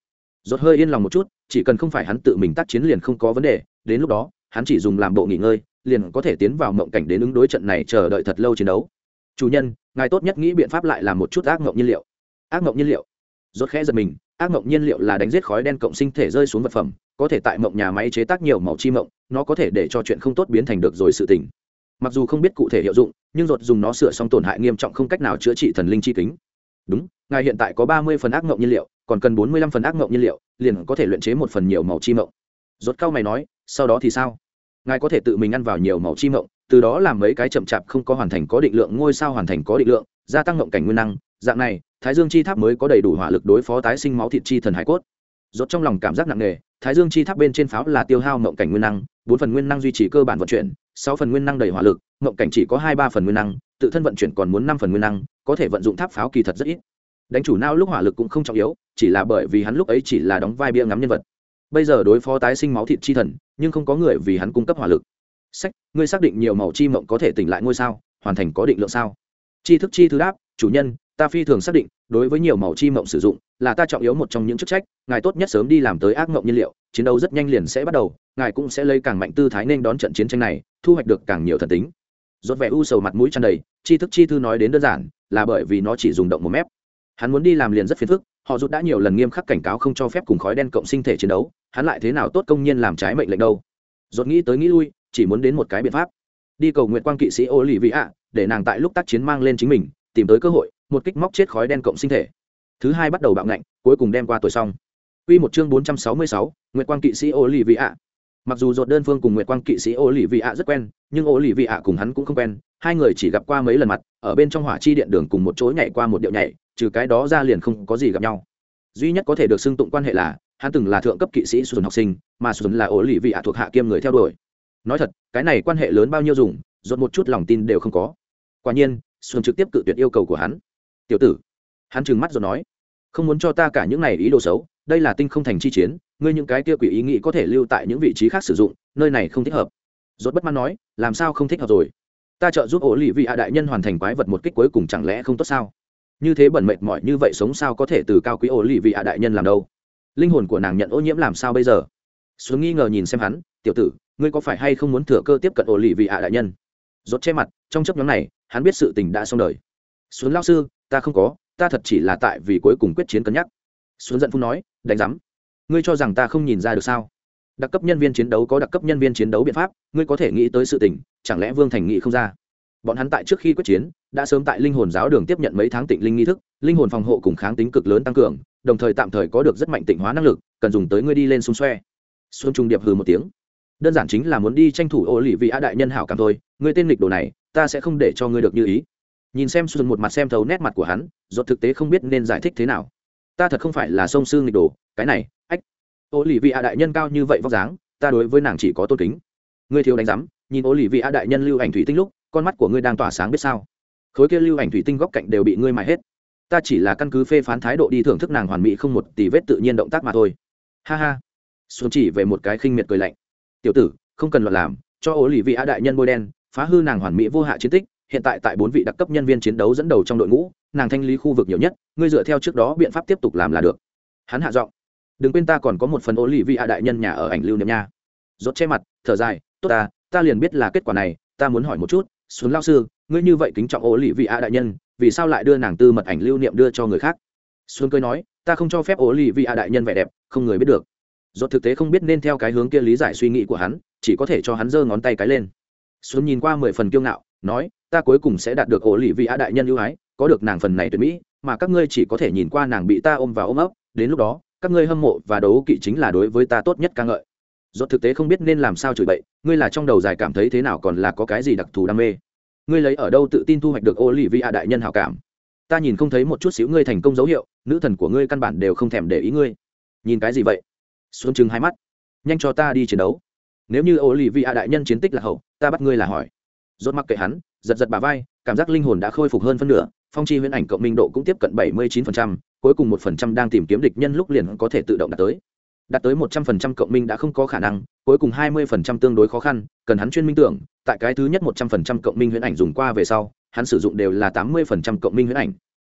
S1: Rốt hơi yên lòng một chút, chỉ cần không phải hắn tự mình tác chiến liền không có vấn đề, đến lúc đó, hắn chỉ dùng làm bộ nghỉ ngơi, liền có thể tiến vào mộng cảnh đến ứng đối trận này chờ đợi thật lâu chiến đấu. Chủ nhân, ngài tốt nhất nghĩ biện pháp lại làm một chút ác mộng nhiên liệu. Ác mộng nhiên liệu. Rốt khẽ giật mình ác mộng nhiên liệu là đánh giết khói đen cộng sinh thể rơi xuống vật phẩm, có thể tại mộng nhà máy chế tác nhiều màu chi mộng, nó có thể để cho chuyện không tốt biến thành được rồi sự tình. Mặc dù không biết cụ thể hiệu dụng, nhưng ruột dùng nó sửa xong tổn hại nghiêm trọng không cách nào chữa trị thần linh chi kính. Đúng, ngài hiện tại có ba mươi phần ác mộng nhiên liệu, còn cần bốn mươi lăm phần ác mộng nhiên liệu, liền có thể luyện chế một phần nhiều màu chi mộng. Rốt cao mày nói, sau đó thì sao? Ngài có thể tự mình ăn vào nhiều màu chi mộng, từ đó làm mấy cái chậm chạp không có hoàn thành có định lượng ngôi sao hoàn thành có định lượng, gia tăng mộng cảnh nguyên năng dạng này, thái dương chi tháp mới có đầy đủ hỏa lực đối phó tái sinh máu thịt chi thần hải cốt. Rốt trong lòng cảm giác nặng nề, thái dương chi tháp bên trên pháo là tiêu hao mộng cảnh nguyên năng, bốn phần nguyên năng duy trì cơ bản vận chuyển, sáu phần nguyên năng đầy hỏa lực, mộng cảnh chỉ có hai ba phần nguyên năng, tự thân vận chuyển còn muốn năm phần nguyên năng, có thể vận dụng tháp pháo kỳ thật rất ít. Đánh chủ não lúc hỏa lực cũng không trọng yếu, chỉ là bởi vì hắn lúc ấy chỉ là đóng vai bia ngắm nhân vật. Bây giờ đối phó tái sinh máu thịt chi thần, nhưng không có người vì hắn cung cấp hỏa lực. Sách, ngươi xác định nhiều màu chi mộng có thể tỉnh lại ngôi sao, hoàn thành có định lượng sao? Chi thức chi thứ đáp, chủ nhân ta phi thường xác định, đối với nhiều màu chi mộng sử dụng, là ta trọng yếu một trong những chức trách, ngài tốt nhất sớm đi làm tới ác mộng nhiên liệu, chiến đấu rất nhanh liền sẽ bắt đầu, ngài cũng sẽ lấy càng mạnh tư thái nên đón trận chiến tranh này, thu hoạch được càng nhiều thần tính. Rốt vẻ u sầu mặt mũi tràn đầy chi thức chi thư nói đến đơn giản, là bởi vì nó chỉ dùng động một mép. Hắn muốn đi làm liền rất phiền phức, họ rút đã nhiều lần nghiêm khắc cảnh cáo không cho phép cùng khói đen cộng sinh thể chiến đấu, hắn lại thế nào tốt công nhiên làm trái mệnh lệnh đâu. Rốt nghĩ tới nghĩ lui, chỉ muốn đến một cái biện pháp. Đi cầu nguyện quang kỵ sĩ ô lì vị ạ để nàng tại lúc tác chiến mang lên chính mình, tìm tới cơ hội một kích móc chết khói đen cộng sinh thể thứ hai bắt đầu bạo ngạnh cuối cùng đem qua tuổi xong Quy một chương 466, Nguyệt Quang kỵ sĩ Olivia. Mặc dù rốt đơn phương cùng Nguyệt Quang kỵ sĩ Olivia rất quen, nhưng Olivia cùng hắn cũng không quen, hai người chỉ gặp qua mấy lần mặt, ở bên trong hỏa chi điện đường cùng một chỗ nhảy qua một điệu nhảy, trừ cái đó ra liền không có gì gặp nhau. Duy nhất có thể được xưng tụng quan hệ là, hắn từng là thượng cấp kỵ sĩ Xuân học sinh, mà Xuân là Olivia thuộc hạ kiêm người theo đuổi. Nói thật, cái này quan hệ lớn bao nhiêu dùng, rốt một chút lòng tin đều không có. Quả nhiên, Xuân trực tiếp cự tuyệt yêu cầu của hắn. "Tiểu tử." Hắn trừng mắt rồi nói, "Không muốn cho ta cả những này ý đồ xấu, đây là tinh không thành chi chiến ngươi những cái kia quỷ ý nghĩ có thể lưu tại những vị trí khác sử dụng nơi này không thích hợp. Rốt bất mãn nói làm sao không thích hợp rồi? Ta trợ giúp ổ lì vị hạ đại nhân hoàn thành quái vật một kích cuối cùng chẳng lẽ không tốt sao? Như thế bẩn mệt mỏi như vậy sống sao có thể từ cao quý ổ lì vị hạ đại nhân làm đâu? Linh hồn của nàng nhận ô nhiễm làm sao bây giờ? Xuống nghi ngờ nhìn xem hắn tiểu tử ngươi có phải hay không muốn thừa cơ tiếp cận ổ lì vị hạ đại nhân? Rốt che mặt trong chấp nhóm này hắn biết sự tình đã xong đời. Xuống lao sư ta không có, ta thật chỉ là tại vì cuối cùng quyết chiến cân nhắc. Xuân giận phun nói, đánh giám. Ngươi cho rằng ta không nhìn ra được sao? Đặc cấp nhân viên chiến đấu có đặc cấp nhân viên chiến đấu biện pháp, ngươi có thể nghĩ tới sự tình, chẳng lẽ vương thành nghĩ không ra? Bọn hắn tại trước khi quyết chiến, đã sớm tại linh hồn giáo đường tiếp nhận mấy tháng tịnh linh nghi thức, linh hồn phòng hộ cùng kháng tính cực lớn tăng cường, đồng thời tạm thời có được rất mạnh tịnh hóa năng lực, cần dùng tới ngươi đi lên xung xoe. Xuân trung điệp hừ một tiếng. Đơn giản chính là muốn đi tranh thủ ô lì vị a đại nhân hảo cảm thôi, ngươi tên lịch đồ này, ta sẽ không để cho ngươi được như ý nhìn xem xuân một mặt xem thấu nét mặt của hắn dột thực tế không biết nên giải thích thế nào. Ta thật không phải là sông sư nghịch đồ, cái này, ách. Ô lì vị a đại nhân cao như vậy vóc dáng, ta đối với nàng chỉ có tôn kính. Ngươi thiếu đánh giám, nhìn ô lì vị a đại nhân lưu ảnh thủy tinh lúc, con mắt của ngươi đang tỏa sáng biết sao. Khối kia lưu ảnh thủy tinh góc cạnh đều bị ngươi mài hết. Ta chỉ là căn cứ phê phán thái độ đi thưởng thức nàng hoàn mỹ không một tỷ vết tự nhiên động tác mà thôi. Ha ha. Xuân chỉ về một cái khinh miệt cười lạnh. Tiểu tử, không cần loạn làm, cho ô lì vị a đại nhân bôi đen, phá hư nàng hoàn mỹ vô hạ chiến tích hiện tại tại bốn vị đặc cấp nhân viên chiến đấu dẫn đầu trong đội ngũ, nàng thanh lý khu vực nhiều nhất, ngươi dựa theo trước đó biện pháp tiếp tục làm là được. Hắn hạ giọng, đừng quên ta còn có một phần ô lì vị hạ đại nhân nhà ở ảnh lưu niệm nha. Rốt che mặt, thở dài, tốt ta ta liền biết là kết quả này, ta muốn hỏi một chút xuống lao sư, ngươi như vậy kính trọng ô lì vị hạ đại nhân, vì sao lại đưa nàng tư mật ảnh lưu niệm đưa cho người khác? Xuân cười nói, ta không cho phép ô lì vị hạ đại nhân vẻ đẹp, không người biết được. Rốt thực tế không biết nên theo cái hướng kia lý giải suy nghĩ của hắn, chỉ có thể cho hắn giơ ngón tay cái lên. Xuân nhìn qua mười phần kiêu ngạo, nói ta cuối cùng sẽ đạt được ổ lì vị Á đại nhân ưu ái, có được nàng phần này tuyệt mỹ, mà các ngươi chỉ có thể nhìn qua nàng bị ta ôm và ôm ấp, đến lúc đó, các ngươi hâm mộ và đấu kỵ chính là đối với ta tốt nhất ca ngợi. Dốt thực tế không biết nên làm sao chửi bậy, ngươi là trong đầu dài cảm thấy thế nào còn là có cái gì đặc thù đam mê. Ngươi lấy ở đâu tự tin thu hoạch được ô lì vi a đại nhân hảo cảm? Ta nhìn không thấy một chút xíu ngươi thành công dấu hiệu, nữ thần của ngươi căn bản đều không thèm để ý ngươi. Nhìn cái gì vậy? Xuân chừng hai mắt. Nhanh cho ta đi chiến đấu. Nếu như ô lì vi a đại nhân chiến tích là hậu, ta bắt ngươi là hỏi. Rốt mặc kệ hắn giật giật bà vai cảm giác linh hồn đã khôi phục hơn phân nửa phong chi huyễn ảnh cộng minh độ cũng tiếp cận bảy mươi 79%, cuối cùng một phần trăm đang tìm kiếm địch nhân lúc liền có thể tự động đạt tới. Đạt tới một trăm phần trăm cộng minh đã không có khả năng cuối cùng hai mươi phần trăm tương đối khó khăn cần hắn chuyên minh tưởng tại cái thứ nhất một trăm phần trăm cộng minh huyễn ảnh dùng qua về sau hắn sử dụng đều là tám mươi phần trăm cộng minh huyễn ảnh.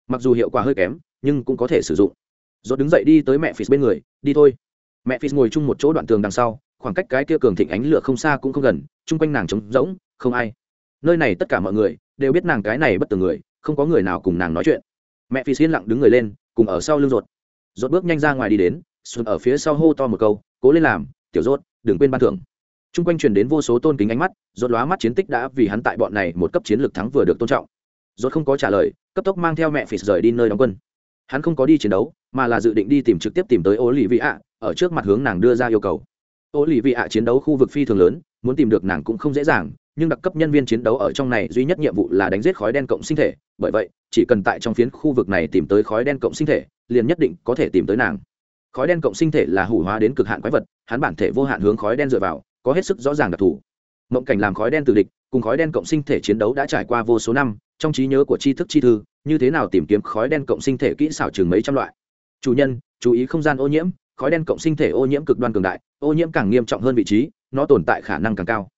S1: Mặc dù hiệu quả hơi kém nhưng cũng có thể sử dụng. Rồi đứng dậy đi tới mẹ phì bên người đi thôi. Mẹ phì ngồi chung một chỗ đoạn tường đằng sau khoảng cách cái kia cường thịnh ánh lửa không xa cũng không gần chung quanh nàng trống rỗng không ai nơi này tất cả mọi người đều biết nàng cái này bất tường người, không có người nào cùng nàng nói chuyện. Mẹ phi xin lặng đứng người lên, cùng ở sau lưng ruột. Ruột bước nhanh ra ngoài đi đến xuân ở phía sau hô to một câu, cố lên làm, tiểu rốt đừng quên ban thưởng. T r u n g quanh truyền đến vô số tôn kính ánh mắt, ruột lóa mắt chiến tích đã vì hắn tại bọn này một cấp chiến lược thắng vừa được tôn trọng. Ruột không có trả lời, cấp tốc mang theo mẹ phi rời đi nơi đóng quân. Hắn không có đi chiến đấu, mà là dự định đi tìm trực tiếp tìm tới ô lì vị ạ ở trước mặt hướng nàng đưa ra yêu cầu. Ô lì vị ạ chiến đấu khu vực phi thường lớn, muốn tìm được nàng cũng không dễ dàng nhưng đặc cấp nhân viên chiến đấu ở trong này duy nhất nhiệm vụ là đánh giết khói đen cộng sinh thể, bởi vậy, chỉ cần tại trong phiến khu vực này tìm tới khói đen cộng sinh thể, liền nhất định có thể tìm tới nàng. Khói đen cộng sinh thể là hủ hóa đến cực hạn quái vật, hắn bản thể vô hạn hướng khói đen dựa vào, có hết sức rõ ràng đặc thù. Mộng cảnh làm khói đen từ địch, cùng khói đen cộng sinh thể chiến đấu đã trải qua vô số năm, trong trí nhớ của tri thức chi thư, như thế nào tìm kiếm khói đen cộng sinh thể kỹ xảo chừng mấy trăm loại. Chủ nhân, chú ý không gian ô nhiễm, khói đen cộng sinh thể ô nhiễm cực đoan cường đại, ô nhiễm càng nghiêm trọng hơn vị trí, nó tồn tại khả năng càng cao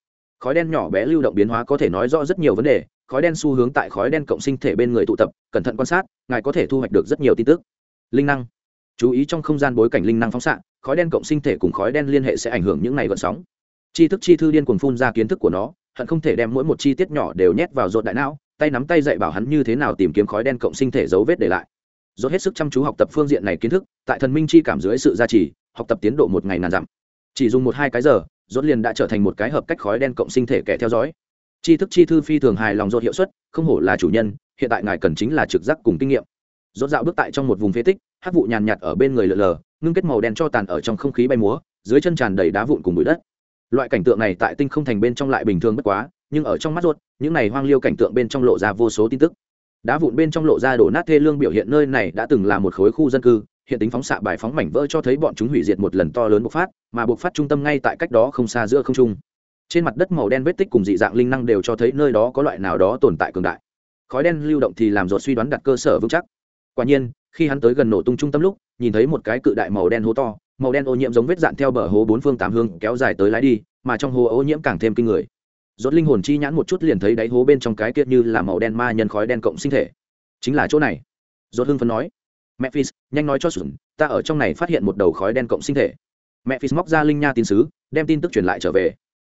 S1: khói đen nhỏ bé lưu động biến hóa có thể nói rõ rất nhiều vấn đề, khói đen xu hướng tại khói đen cộng sinh thể bên người tụ tập, cẩn thận quan sát, ngài có thể thu hoạch được rất nhiều tin tức. Linh năng. Chú ý trong không gian bối cảnh linh năng phóng xạ, khói đen cộng sinh thể cùng khói đen liên hệ sẽ ảnh hưởng những này gợn sóng. Chi thức chi thư điên cuồng phun ra kiến thức của nó, hận không thể đem mỗi một chi tiết nhỏ đều nhét vào rột đại não, tay nắm tay dạy bảo hắn như thế nào tìm kiếm khói đen cộng sinh thể dấu vết để lại. Rốt hết sức chăm chú học tập phương diện này kiến thức, tại thần minh chi cảm dưới sự gia trì, học tập tiến độ một ngày ngàn dặm chỉ dùng một hai cái giờ rốt liền đã trở thành một cái hợp cách khói đen cộng sinh thể kẻ theo dõi. Tri thức chi thư phi thường hài lòng rốt hiệu suất không hổ là chủ nhân hiện tại ngài cần chính là trực giác cùng kinh nghiệm. Rốt dạo bước tại trong một vùng phế tích hắc vụ nhàn nhạt ở bên người lờ lờ ngưng kết màu đen cho tàn ở trong không khí bay múa dưới chân tràn đầy đá vụn cùng bụi đất. Loại cảnh tượng này tại tinh không thành bên trong lại bình thường bất quá nhưng ở trong mắt rốt, những này hoang liêu cảnh tượng bên trong lộ ra vô số tin tức. Đá vụn bên trong lộ ra đổ nát thê lương biểu hiện nơi này đã từng là một khối khu dân cư hiện tính phóng xạ bài phóng mảnh vỡ cho thấy bọn chúng hủy diệt một lần to lớn bộc phát, mà bộc phát trung tâm ngay tại cách đó không xa giữa không trung. Trên mặt đất màu đen vết tích cùng dị dạng linh năng đều cho thấy nơi đó có loại nào đó tồn tại cường đại. Khói đen lưu động thì làm ruột suy đoán đặt cơ sở vững chắc. Quả nhiên, khi hắn tới gần nổ tung trung tâm lúc, nhìn thấy một cái cự đại màu đen hố to, màu đen ô nhiễm giống vết dạn theo bờ hố bốn phương tám hướng kéo dài tới lái đi, mà trong hố ô nhiễm càng thêm kinh người. Rốt linh hồn chi nhãn một chút liền thấy đáy hố bên trong cái kia như là màu đen ma nhân khói đen cộng sinh thể. Chính là chỗ này. Rốt hưng phấn nói mẹ phis nhanh nói cho sùn ta ở trong này phát hiện một đầu khói đen cộng sinh thể. Mẹ phis móc ra linh nha tin sứ, đem tin tức truyền lại trở về.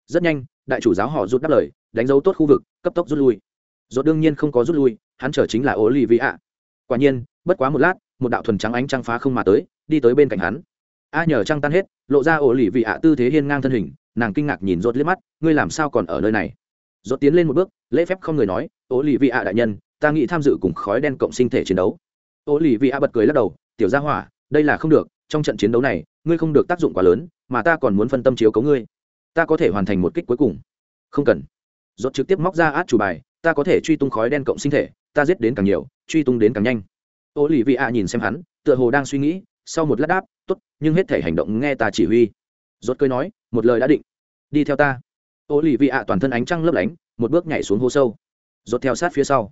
S1: Rất nhanh, đại chủ giáo họ rút đáp lời, đánh dấu tốt khu vực, cấp tốc rút lui. Rốt đương nhiên không có rút lui, hắn chờ chính là olivia. Quả nhiên, bất quá một lát, một đạo thuần trắng ánh trăng phá không mà tới, đi tới bên cạnh hắn. A nhờ trăng tan hết, lộ ra Olivia lì ạ tư thế hiên ngang thân hình, nàng kinh ngạc nhìn rốt liếc mắt, ngươi làm sao còn ở nơi này? Rốt tiến lên một bước, lễ phép không người nói, Olivia lì ạ đại nhân, ta nghĩ tham dự cùng khói đen cộng sinh thể chiến đấu ô lì vị A bật cười lắc đầu, tiểu gia hỏa, đây là không được, trong trận chiến đấu này, ngươi không được tác dụng quá lớn, mà ta còn muốn phân tâm chiếu cấu ngươi. Ta có thể hoàn thành một kích cuối cùng. Không cần. Rốt trực tiếp móc ra át chủ bài, ta có thể truy tung khói đen cộng sinh thể, ta giết đến càng nhiều, truy tung đến càng nhanh. Ô lì vị A nhìn xem hắn, tựa hồ đang suy nghĩ, sau một lát đáp t ố t nhưng hết thể hành động nghe ta chỉ huy. Rốt cười nói, một lời đã định. Đi theo ta. Ô lì vị A toàn thân ánh trăng lấp lánh, một bước nhảy xuống hố sâu. Rốt theo sát phía sau.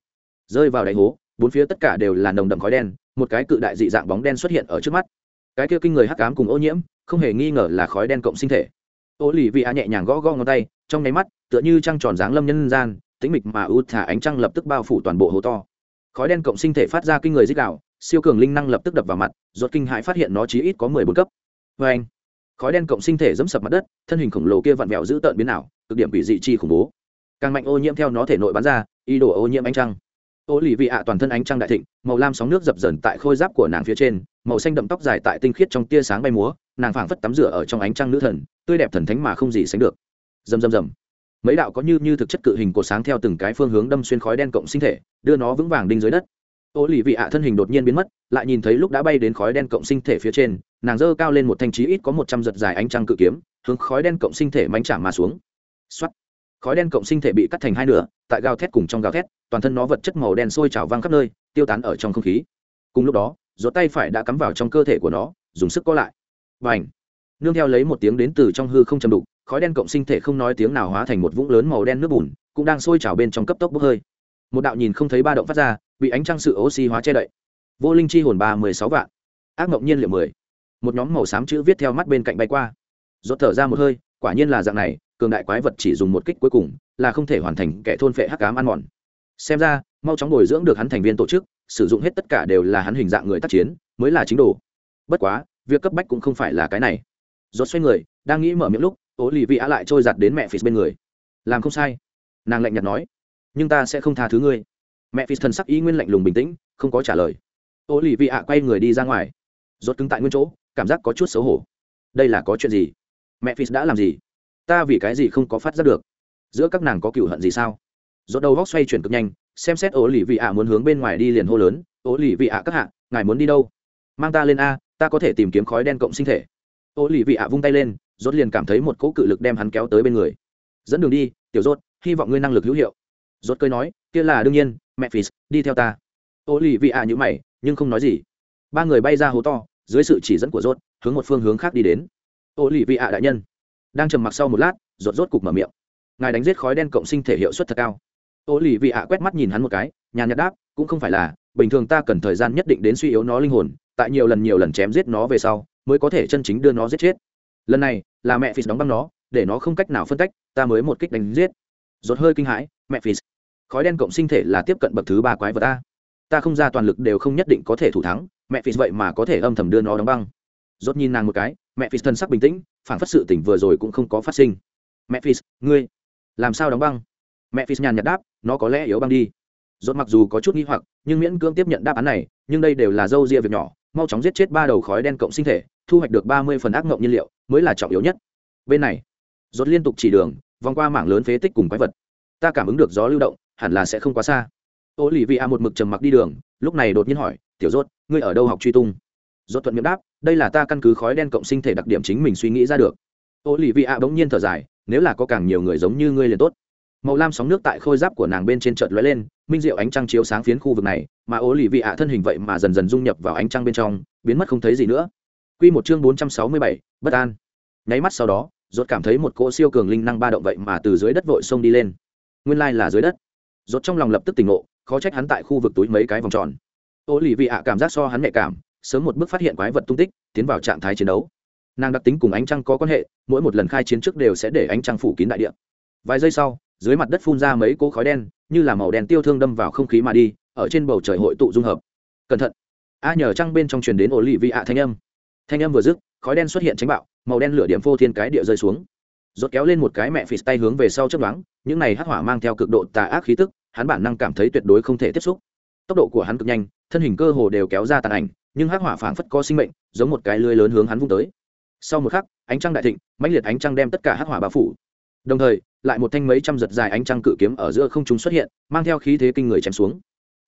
S1: Rơi vào đáy hố bốn phía tất cả đều là nồng đậm khói đen, một cái cự đại dị dạng bóng đen xuất hiện ở trước mắt. Cái kia kinh người hắc cám cùng ô nhiễm, không hề nghi ngờ là khói đen cộng sinh thể. Ô lì vị ạ nhẹ nhàng gõ gõ ngón tay, trong nháy mắt, tựa như trăng tròn dáng lâm nhân gian, tĩnh mịch mà ưu thả ánh trăng lập tức bao phủ toàn bộ hố to. Khói đen cộng sinh thể phát ra kinh người dích đạo siêu cường linh năng lập tức đập vào mặt ruột kinh hãi phát hiện nó chí ít có mười bốn cấp. Vê anh, khói đen cộng sinh thể dẫm sập mặt đất, thân hình khổng lồ kia vặn vẹo giữ tợn biến ảo, cực điểm bị dị chi khủng bố. Càng mạnh ô nhiễm theo nó thể nội bắn ra, ý đồ ô nhiễm ánh trăng ô lì vị ạ toàn thân ánh trăng đại thịnh màu lam sóng nước dập dần tại khôi giáp của nàng phía trên màu xanh đậm tóc dài tại tinh khiết trong tia sáng bay múa nàng phảng phất tắm rửa ở trong ánh trăng nữ thần tươi đẹp thần thánh mà không gì sánh được. Dầm dầm dầm, mấy đạo có như như thực chất cự hình cột sáng theo từng cái phương hướng đâm xuyên khói đen cộng sinh thể đưa nó vững vàng đinh dưới đất. Ô lì vị ạ thân hình đột nhiên biến mất lại nhìn thấy lúc đã bay đến khói đen cộng sinh thể phía trên nàng giơ cao lên một thanh trí ít có một trăm giật dài ánh trăng cự kiếm hướng khói đen cộng sinh thể mánh trả mà xuống. X khói đen cộng sinh thể bị cắt thành hai nửa, tại gào thét cùng trong gào thét, toàn thân nó vật chất màu đen sôi trào văng khắp nơi, tiêu tán ở trong không khí. Cùng lúc đó, giọt tay phải đã cắm vào trong cơ thể của nó, dùng sức co lại. Và ảnh nương theo lấy một tiếng đến từ trong hư không chầm đục, khói đen cộng sinh thể không nói tiếng nào hóa thành một vũng lớn màu đen nước bùn, cũng đang sôi trào bên trong cấp tốc bốc hơi. Một đạo nhìn không thấy ba động phát ra, bị ánh trăng sự oxy hóa che đậy. Vô linh chi hồn ba mười sáu vạn. Ác mộng nhiên liệu mười. Một nhóm màu xám chữ viết theo mắt bên cạnh bay qua. Rốt thở ra một hơi, quả nhiên là dạng này cường đại quái vật chỉ dùng một kích cuối cùng là không thể hoàn thành kẻ thôn phệ hắc ám ăn mòn. Xem ra, mau chóng bồi dưỡng được hắn thành viên tổ chức, sử dụng hết tất cả đều là hắn hình dạng người tác chiến, mới là chính đồ. Bất quá, việc cấp bách cũng không phải là cái này. Rốt xoay người, đang nghĩ mở miệng lúc ố lì vị á lại trôi giặt đến mẹ phì bên người. Làm không sai. Nàng lạnh nhạt nói, nhưng ta sẽ không tha thứ ngươi. Mẹ phì thần sắc ý nguyên lạnh lùng bình tĩnh, không có trả lời. Ố lì vị ạ quay người đi ra ngoài. Rốt cứng tại nguyên chỗ, cảm giác có chút xấu hổ. Đây là có chuyện gì? Mẹ phì đã làm gì? Ta vì cái gì không có phát giác được? Giữa các nàng có cựu hận gì sao? Rốt đầu góc xoay chuyển cực nhanh, xem xét ố lì vị ạ muốn hướng bên ngoài đi liền hô lớn ố lì vị ạ các hạ, ngài muốn đi đâu? Mang ta lên a, ta có thể tìm kiếm khói đen cộng sinh thể. Ố lì vị ạ vung tay lên, rốt liền cảm thấy một cỗ cự lực đem hắn kéo tới bên người. Dẫn đường đi, tiểu rốt, hy vọng ngươi năng lực hữu hiệu. Rốt cười nói, kia là đương nhiên, mẹ phì, đi theo ta. Ô lì vị ạ nhữ mày, nhưng không nói gì. Ba người bay ra hố to, dưới sự chỉ dẫn của rốt, hướng một phương hướng khác đi đến. Ô lì vị ạ đại nhân đang trầm mặc sau một lát, rột rốt cục mở miệng. Ngài đánh giết khói đen cộng sinh thể hiệu suất thật cao. Ô lì vị ạ quét mắt nhìn hắn một cái, nhàn nhạt đáp, cũng không phải là, bình thường ta cần thời gian nhất định đến suy yếu nó linh hồn, tại nhiều lần nhiều lần chém giết nó về sau, mới có thể chân chính đưa nó giết chết. Lần này, là mẹ phì đóng băng nó, để nó không cách nào phân tách, ta mới một kích đánh giết. Rốt hơi kinh hãi, mẹ phì khói đen cộng sinh thể là tiếp cận bậc thứ ba quái vật ta ta không ra toàn lực đều không nhất định có thể thủ thắng, mẹ phì vậy mà có thể âm thầm đưa nó đóng băng. Rốt nhìn nàng một cái, mẹ phì thân sắc bình tĩnh phản phất sự tỉnh vừa rồi cũng không có phát sinh. Mẹ phì ngươi, làm sao đóng băng? Mẹ phì nhàn nhạt đáp, nó có lẽ yếu băng đi. Rốt mặc dù có chút nghi hoặc, nhưng miễn cưỡng tiếp nhận đáp án này, nhưng đây đều là dâu ria việc nhỏ, mau chóng giết chết ba đầu khói đen cộng sinh thể, thu hoạch được ba mươi phần ác mộng nhiên liệu, mới là trọng yếu nhất. Bên này, rốt liên tục chỉ đường, vòng qua mảng lớn phế tích cùng quái vật. Ta cảm ứng được gió lưu động, hẳn là sẽ không quá xa. Ô lì vị a một mực trầm mặc đi đường, lúc này đột nhiên hỏi, tiểu rốt, ngươi ở đâu học truy tung? Rốt thuận miệng đáp đây là ta căn cứ khói đen cộng sinh thể đặc điểm chính mình suy nghĩ ra được ô lì vị ạ bỗng nhiên thở dài nếu là có càng nhiều người giống như ngươi liền tốt màu lam sóng nước tại khôi giáp của nàng bên trên chợt lóe lên minh diệu ánh trăng chiếu sáng phiến khu vực này mà ô lì vị ạ thân hình vậy mà dần dần dung nhập vào ánh trăng bên trong biến mất không thấy gì nữa Quy một chương 467, bất an. Nháy mắt sau đó, rốt cảm thấy một cỗ siêu cường linh năng ba động vậy mà từ dưới đất vội xông đi lên. Nguyên lai là dưới đất. Rốt trong lòng lập tức tỉnh ngộ, khó trách hắn tại khu vực túi mấy cái vòng tròn. Ô lì vị ạ cảm giác so hắn nhạy cảm, sớm một bước phát hiện quái vật tung tích, tiến vào trạng thái chiến đấu. Nàng đặc tính cùng ánh trăng có quan hệ, mỗi một lần khai chiến trước đều sẽ để ánh trăng phủ kín đại địa. Vài giây sau, dưới mặt đất phun ra mấy cỗ khói đen, như là màu đen tiêu thương đâm vào không khí mà đi, ở trên bầu trời hội tụ dung hợp. Cẩn thận. A nhờ trăng bên trong truyền đến ổ lì vị ạ thanh âm thanh âm vừa dứt khói đen xuất hiện tránh bạo màu đen lửa điểm phô thiên cái địa rơi xuống rốt kéo lên một cái mẹ phì tay hướng về sau chấp đoán những này hắc hỏa mang theo cực độ tà ác khí tức hắn bản năng cảm thấy tuyệt đối không thể tiếp xúc tốc độ của hắn cực nhanh, thân hình cơ hồ đều kéo ra tàn ảnh, nhưng hắc hỏa phảng phất có sinh mệnh, giống một cái lưới lớn hướng hắn vung tới. Sau một khắc, ánh trăng đại thịnh, mãnh liệt ánh trăng đem tất cả hắc hỏa bao phủ. Đồng thời, lại một thanh mấy trăm giật dài ánh trăng cự kiếm ở giữa không trung xuất hiện, mang theo khí thế kinh người chém xuống.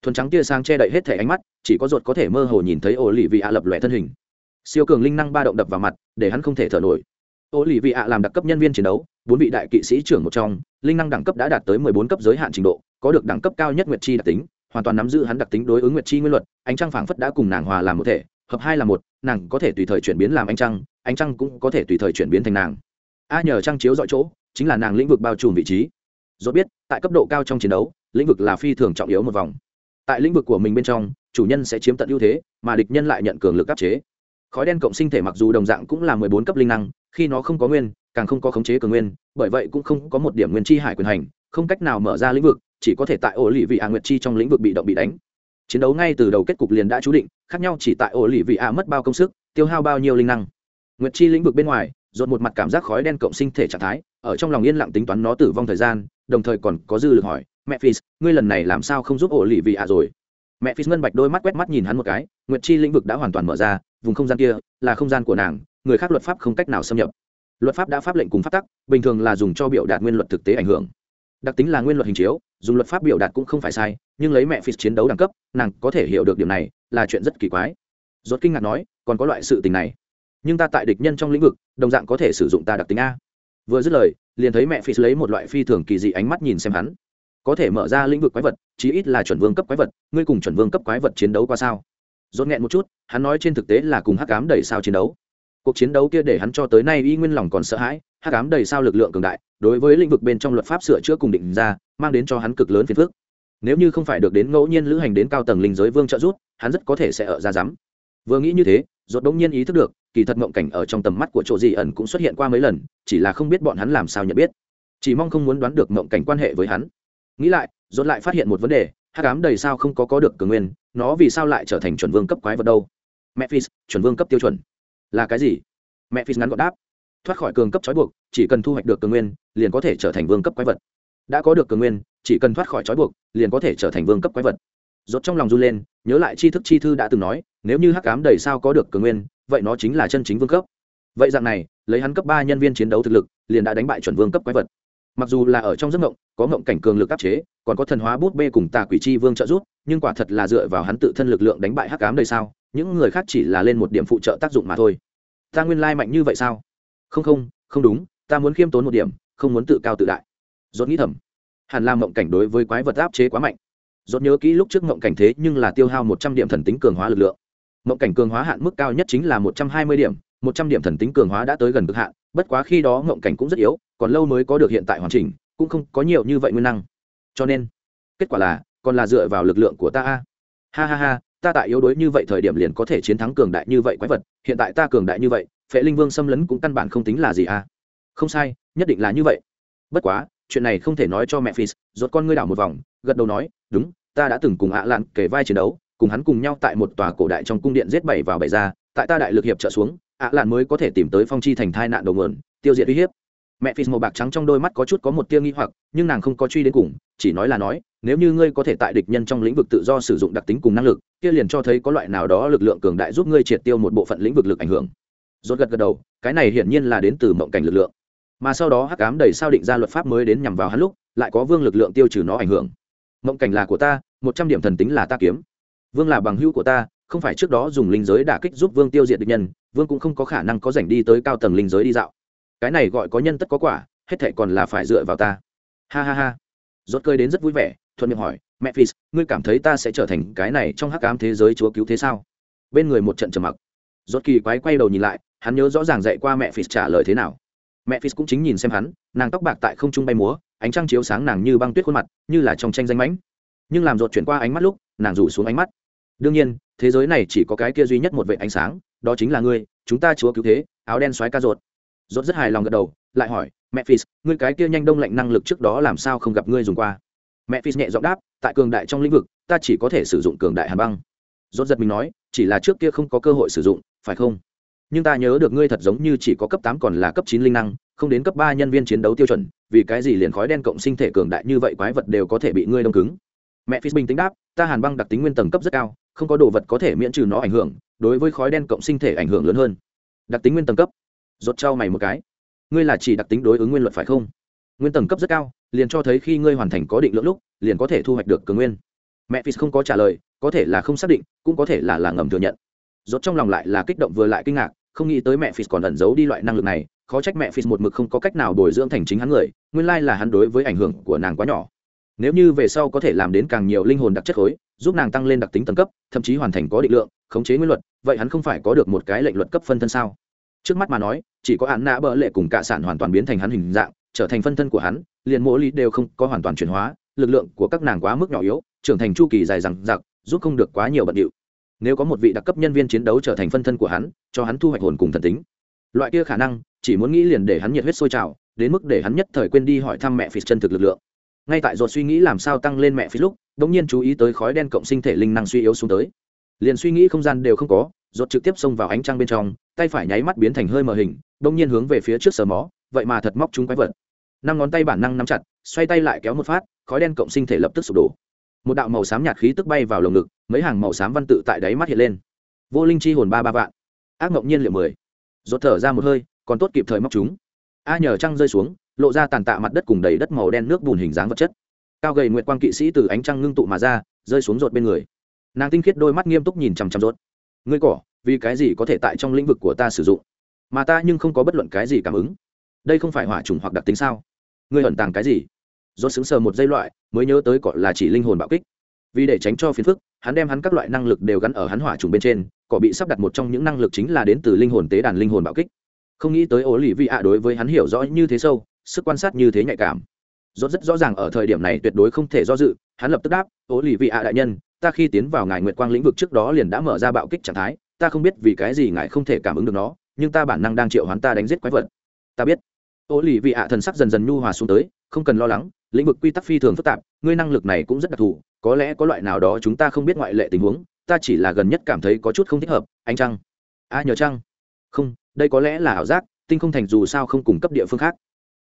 S1: Thuần trắng tia sang che đậy hết thể ánh mắt, chỉ có ruột có thể mơ hồ nhìn thấy ổ lì vị ạ lập lòe thân hình. Siêu cường linh năng ba động đập vào mặt, để hắn không thể thở nổi. Ổ lì vị ạ làm đặc cấp nhân viên chiến đấu, bốn vị đại kỵ sĩ trưởng một trong, linh năng đẳng cấp đã đạt tới mười bốn cấp giới hạn trình độ, có được đẳng cấp cao nhất nguyệt chi đặc tính hoàn toàn nắm giữ hắn đặc tính đối ứng nguyệt chi nguyên luật, ánh trăng phảng phất đã cùng nàng hòa làm một thể, hợp hai là một, nàng có thể tùy thời chuyển biến làm ánh trăng ánh trăng cũng có thể tùy thời chuyển biến thành nàng. A nhờ trăng chiếu dọi chỗ, chính là nàng lĩnh vực bao trùm vị trí. Do biết, tại cấp độ cao trong chiến đấu, lĩnh vực là phi thường trọng yếu một vòng. Tại lĩnh vực của mình bên trong, chủ nhân sẽ chiếm tận ưu thế, mà địch nhân lại nhận cường lực áp chế. Khói đen cộng sinh thể mặc dù đồng dạng cũng là mười bốn cấp linh năng, khi nó không có nguyên, càng không có khống chế cường nguyên, bởi vậy cũng không có một điểm nguyên chi hải quyền hành, không cách nào mở ra lĩnh vực chỉ có thể tại ổ lì vị a nguyệt chi trong lĩnh vực bị động bị đánh. Chiến đấu ngay từ đầu kết cục liền đã chú định, khác nhau chỉ tại ổ lì vị a mất bao công sức, tiêu hao bao nhiêu linh năng. Nguyệt chi lĩnh vực bên ngoài dồn một mặt cảm giác khói đen cộng sinh thể trạng thái, ở trong lòng yên lặng tính toán nó tử vong thời gian, đồng thời còn có dư lực hỏi, mẹ phi ngươi lần này làm sao không giúp ổ lì vị a rồi? Mẹ phi ngân bạch đôi mắt quét mắt nhìn hắn một cái, nguyệt chi lĩnh vực đã hoàn toàn mở ra, vùng không gian kia là không gian của nàng, người khác luật pháp không cách nào xâm nhập. Luật pháp đã pháp lệnh cùng pháp tắc, bình thường là dùng cho biểu đạt nguyên luật thực tế ảnh hưởng. Đặc tính là nguyên luật hình chiếu dùng luật pháp biểu đạt cũng không phải sai, nhưng lấy mẹ phis chiến đấu đẳng cấp, nàng có thể hiểu được điều này, là chuyện rất kỳ quái. Rốt kinh ngạc nói, còn có loại sự tình này. Nhưng ta tại địch nhân trong lĩnh vực, đồng dạng có thể sử dụng ta đặc tính a. Vừa dứt lời, liền thấy mẹ phis lấy một loại phi thường kỳ dị ánh mắt nhìn xem hắn. Có thể mở ra lĩnh vực quái vật, chí ít là chuẩn vương cấp quái vật, ngươi cùng chuẩn vương cấp quái vật chiến đấu qua sao? Rốt nghẹn một chút, hắn nói trên thực tế là cùng hắc ám đẩy sao chiến đấu. Cuộc chiến đấu kia để hắn cho tới nay y nguyên lòng còn sợ hãi hắc ám đầy sao lực lượng cường đại đối với lĩnh vực bên trong luật pháp sửa chữa cùng định ra mang đến cho hắn cực lớn phiền phức. Nếu như không phải được đến ngẫu nhiên lữ hành đến cao tầng linh giới vương trợ rút hắn rất có thể sẽ ở ra rắm vừa nghĩ như thế rốt đống nhiên ý thức được kỳ thật mộng cảnh ở trong tầm mắt của chỗ gì ẩn cũng xuất hiện qua mấy lần chỉ là không biết bọn hắn làm sao nhận biết. Chỉ mong không muốn đoán được mộng cảnh quan hệ với hắn. Nghĩ lại rốt lại phát hiện một vấn đề hắc ám đầy sao không có có được cường nguyên nó vì sao lại trở thành chuẩn vương cấp quái vật đâu? Memphis, chuẩn vương cấp tiêu chuẩn. Là cái gì? Memphis ngắn gọn đáp thoát khỏi cường cấp trói buộc, chỉ cần thu hoạch được cường nguyên, liền có thể trở thành vương cấp quái vật. Đã có được cường nguyên, chỉ cần thoát khỏi trói buộc, liền có thể trở thành vương cấp quái vật. Rốt trong lòng run lên, nhớ lại tri thức chi thư đã từng nói, nếu như hắc ám đầy sao có được cường nguyên, vậy nó chính là chân chính vương cấp. Vậy dạng này, lấy hắn cấp ba nhân viên chiến đấu thực lực, liền đã đánh bại chuẩn vương cấp quái vật. Mặc dù là ở trong giấc ngộng có ngộng cảnh cường lực áp chế, còn có thần hóa bút bê cùng tà quỷ chi vương trợ giúp, nhưng quả thật là dựa vào hắn tự thân lực lượng đánh bại hắc ám đầy sao, những người khác chỉ là lên một điểm phụ trợ tác dụng mà thôi. Ta nguyên lai mạnh như vậy sao? Không không không đúng, ta muốn khiêm tốn một điểm, không muốn tự cao tự đại. Dốt nghĩ thầm, hẳn Lam mộng cảnh đối với quái vật áp chế quá mạnh. Dốt nhớ kỹ lúc trước mộng cảnh thế nhưng là tiêu hao một trăm điểm thần tính cường hóa lực lượng. Mộng cảnh cường hóa hạn mức cao nhất chính là một trăm hai mươi điểm, một trăm điểm thần tính cường hóa đã tới gần cực hạn, bất quá khi đó mộng cảnh cũng rất yếu, còn lâu mới có được hiện tại hoàn chỉnh, cũng không có nhiều như vậy nguyên năng. Cho nên, kết quả là, còn là dựa vào lực lượng của ta ha ha ha, ta tại yếu đuối như vậy thời điểm liền có thể chiến thắng cường đại như vậy quái vật, hiện tại ta cường đại như vậy phệ linh vương xâm lấn cũng căn bản không tính là gì à? Không sai, nhất định là như vậy. Bất quá, chuyện này không thể nói cho mẹ phi rốt con ngươi đảo một vòng, gật đầu nói, đúng, ta đã từng cùng ạ lạn kể vai chiến đấu, cùng hắn cùng nhau tại một tòa cổ đại trong cung điện giết bảy vào bảy ra, tại ta đại lực hiệp trợ xuống, ạ lạn mới có thể tìm tới phong chi thành thai nạn đầu nguồn, tiêu diệt uy hiếp. Mẹ phi màu bạc trắng trong đôi mắt có chút có một tia nghi hoặc, nhưng nàng không có truy đến cùng, chỉ nói là nói, nếu như ngươi có thể tại địch nhân trong lĩnh vực tự do sử dụng đặc tính cùng năng lực, kia liền cho thấy có loại nào đó lực lượng cường đại giúp ngươi triệt tiêu một bộ phận lĩnh vực lực ảnh hưởng rốt gật gật đầu, cái này hiển nhiên là đến từ mộng cảnh lực lượng. Mà sau đó hắc ám đầy sao định ra luật pháp mới đến nhằm vào hắn lúc, lại có vương lực lượng tiêu trừ nó ảnh hưởng. Mộng cảnh là của ta, một trăm điểm thần tính là ta kiếm. Vương là bằng hữu của ta, không phải trước đó dùng linh giới đả kích giúp vương tiêu diệt địch nhân, vương cũng không có khả năng có rảnh đi tới cao tầng linh giới đi dạo. Cái này gọi có nhân tất có quả, hết thệ còn là phải dựa vào ta. Ha ha ha. Rốt cơi đến rất vui vẻ, thuận miệng hỏi, mẹ phis, ngươi cảm thấy ta sẽ trở thành cái này trong hắc ám thế giới chúa cứu thế sao? Bên người một trận trầm mặc. Rốt kỳ quái quay đầu nhìn lại hắn nhớ rõ ràng dạy qua mẹ phis trả lời thế nào. Mẹ phis cũng chính nhìn xem hắn, nàng tóc bạc tại không trung bay múa, ánh trăng chiếu sáng nàng như băng tuyết khuôn mặt, như là trong tranh danh mãnh. Nhưng làm rột chuyển qua ánh mắt lúc, nàng rủ xuống ánh mắt. Đương nhiên, thế giới này chỉ có cái kia duy nhất một vệ ánh sáng, đó chính là ngươi, chúng ta chúa cứu thế, áo đen xoáy ca rột rột rất hài lòng gật đầu, lại hỏi, mẹ phis ngươi cái kia nhanh đông lạnh năng lực trước đó làm sao không gặp ngươi dùng qua? Mẹ phis nhẹ giọng đáp, tại cường đại trong lĩnh vực, ta chỉ có thể sử dụng cường đại hàn băng. Rốt giật mình nói, chỉ là trước kia không có cơ hội sử dụng, phải không? Nhưng ta nhớ được ngươi thật giống như chỉ có cấp tám còn là cấp chín linh năng, không đến cấp ba nhân viên chiến đấu tiêu chuẩn, vì cái gì liền khói đen cộng sinh thể cường đại như vậy quái vật đều có thể bị ngươi đông cứng? Mẹ phi bình tính đáp, ta hàn băng đặc tính nguyên tầng cấp rất cao, không có đồ vật có thể miễn trừ nó ảnh hưởng, đối với khói đen cộng sinh thể ảnh hưởng lớn hơn. Đặc tính nguyên tầng cấp. Rốt trao mày một cái. Ngươi là chỉ đặc tính đối ứng nguyên luật phải không? Nguyên tầng cấp rất cao, liền cho thấy khi ngươi hoàn thành có định lượng lúc, liền có thể thu hoạch được cường nguyên. Mẹ phi không có trả lời, có thể là không xác định, cũng có thể là là ngầm thừa nhận rốt trong lòng lại là kích động vừa lại kinh ngạc, không nghĩ tới mẹ phi còn ẩn giấu đi loại năng lực này, khó trách mẹ phi một mực không có cách nào bồi dưỡng thành chính hắn người, nguyên lai là hắn đối với ảnh hưởng của nàng quá nhỏ. Nếu như về sau có thể làm đến càng nhiều linh hồn đặc chất khối, giúp nàng tăng lên đặc tính tầng cấp, thậm chí hoàn thành có định lượng, khống chế nguyên luật, vậy hắn không phải có được một cái lệnh luật cấp phân thân sao? Trước mắt mà nói, chỉ có án nã bỡ lệ cùng cả sản hoàn toàn biến thành hắn hình dạng, trở thành phân thân của hắn, liền mỗi lý đều không có hoàn toàn chuyển hóa, lực lượng của các nàng quá mức nhỏ yếu, trưởng thành chu kỳ dài rằng giặc giúp không được quá nhiều bận điệu nếu có một vị đặc cấp nhân viên chiến đấu trở thành phân thân của hắn, cho hắn thu hoạch hồn cùng thần tính. Loại kia khả năng, chỉ muốn nghĩ liền để hắn nhiệt huyết sôi trào, đến mức để hắn nhất thời quên đi hỏi thăm mẹ phì chân thực lực lượng. Ngay tại ruột suy nghĩ làm sao tăng lên mẹ phí lúc đ ỗ n g nhiên chú ý tới khói đen cộng sinh thể linh năng suy yếu xuống tới. Liền suy nghĩ không gian đều không có, ruột trực tiếp xông vào ánh trăng bên trong, tay phải nháy mắt biến thành hơi mờ hình đ ỗ n g nhiên hướng về phía trước sờ mó, vậy mà thật móc chúng quái vật. Năm ngón tay bản năng nắm chặt, xoay tay lại kéo một phát, khói đen cộng sinh thể lập tức sụp đổ một đạo màu xám nhạt khí tức bay vào lồng ngực, mấy hàng màu xám văn tự tại đáy mắt hiện lên. Vô linh chi hồn ba ba vạn. Ác mộng nhiên liệu mười. Rột thở ra một hơi, còn tốt kịp thời móc chúng. A nhờ trăng rơi xuống, lộ ra tàn tạ mặt đất cùng đầy đất màu đen nước bùn hình dáng vật chất. Cao gầy nguyệt quang kỵ sĩ từ ánh trăng ngưng tụ mà ra, rơi xuống rột bên người. Nàng tinh khiết đôi mắt nghiêm túc nhìn chằm chằm rột. Ngươi cỏ, vì cái gì có thể tại trong lĩnh vực của ta sử dụng? Mà ta nhưng không có bất luận cái gì cảm ứng. Đây không phải hỏa trùng hoặc đặc tính sao? Ngươi ẩn tàng cái gì? Rột xứng sờ một giây loại mới nhớ tới gọi là chỉ linh hồn bạo kích. Vì để tránh cho phiền phức, hắn đem hắn các loại năng lực đều gắn ở hắn hỏa trùng bên trên cỏ bị sắp đặt một trong những năng lực chính là đến từ linh hồn tế đàn linh hồn bạo kích. Không nghĩ tới ố lì vị ạ đối với hắn hiểu rõ như thế sâu, sức quan sát như thế nhạy cảm. Rốt rất rõ ràng ở thời điểm này tuyệt đối không thể do dự, hắn lập tức đáp ố lì vị ạ đại nhân, ta khi tiến vào ngài nguyệt quang lĩnh vực trước đó liền đã mở ra bạo kích trạng thái, ta không biết vì cái gì ngài không thể cảm ứng được nó, nhưng ta bản năng đang triệu hắn ta đánh giết quái vật. Ta biết. Ố lì vị ạ thần sắc dần dần nhu hòa xuống tới, không cần lo lắng lĩnh vực quy tắc phi thường phức tạp, ngươi năng lực này cũng rất đặc thù, có lẽ có loại nào đó chúng ta không biết ngoại lệ tình huống, ta chỉ là gần nhất cảm thấy có chút không thích hợp, anh trăng. A nhờ trăng. Không, đây có lẽ là ảo giác, tinh không thành dù sao không cung cấp địa phương khác.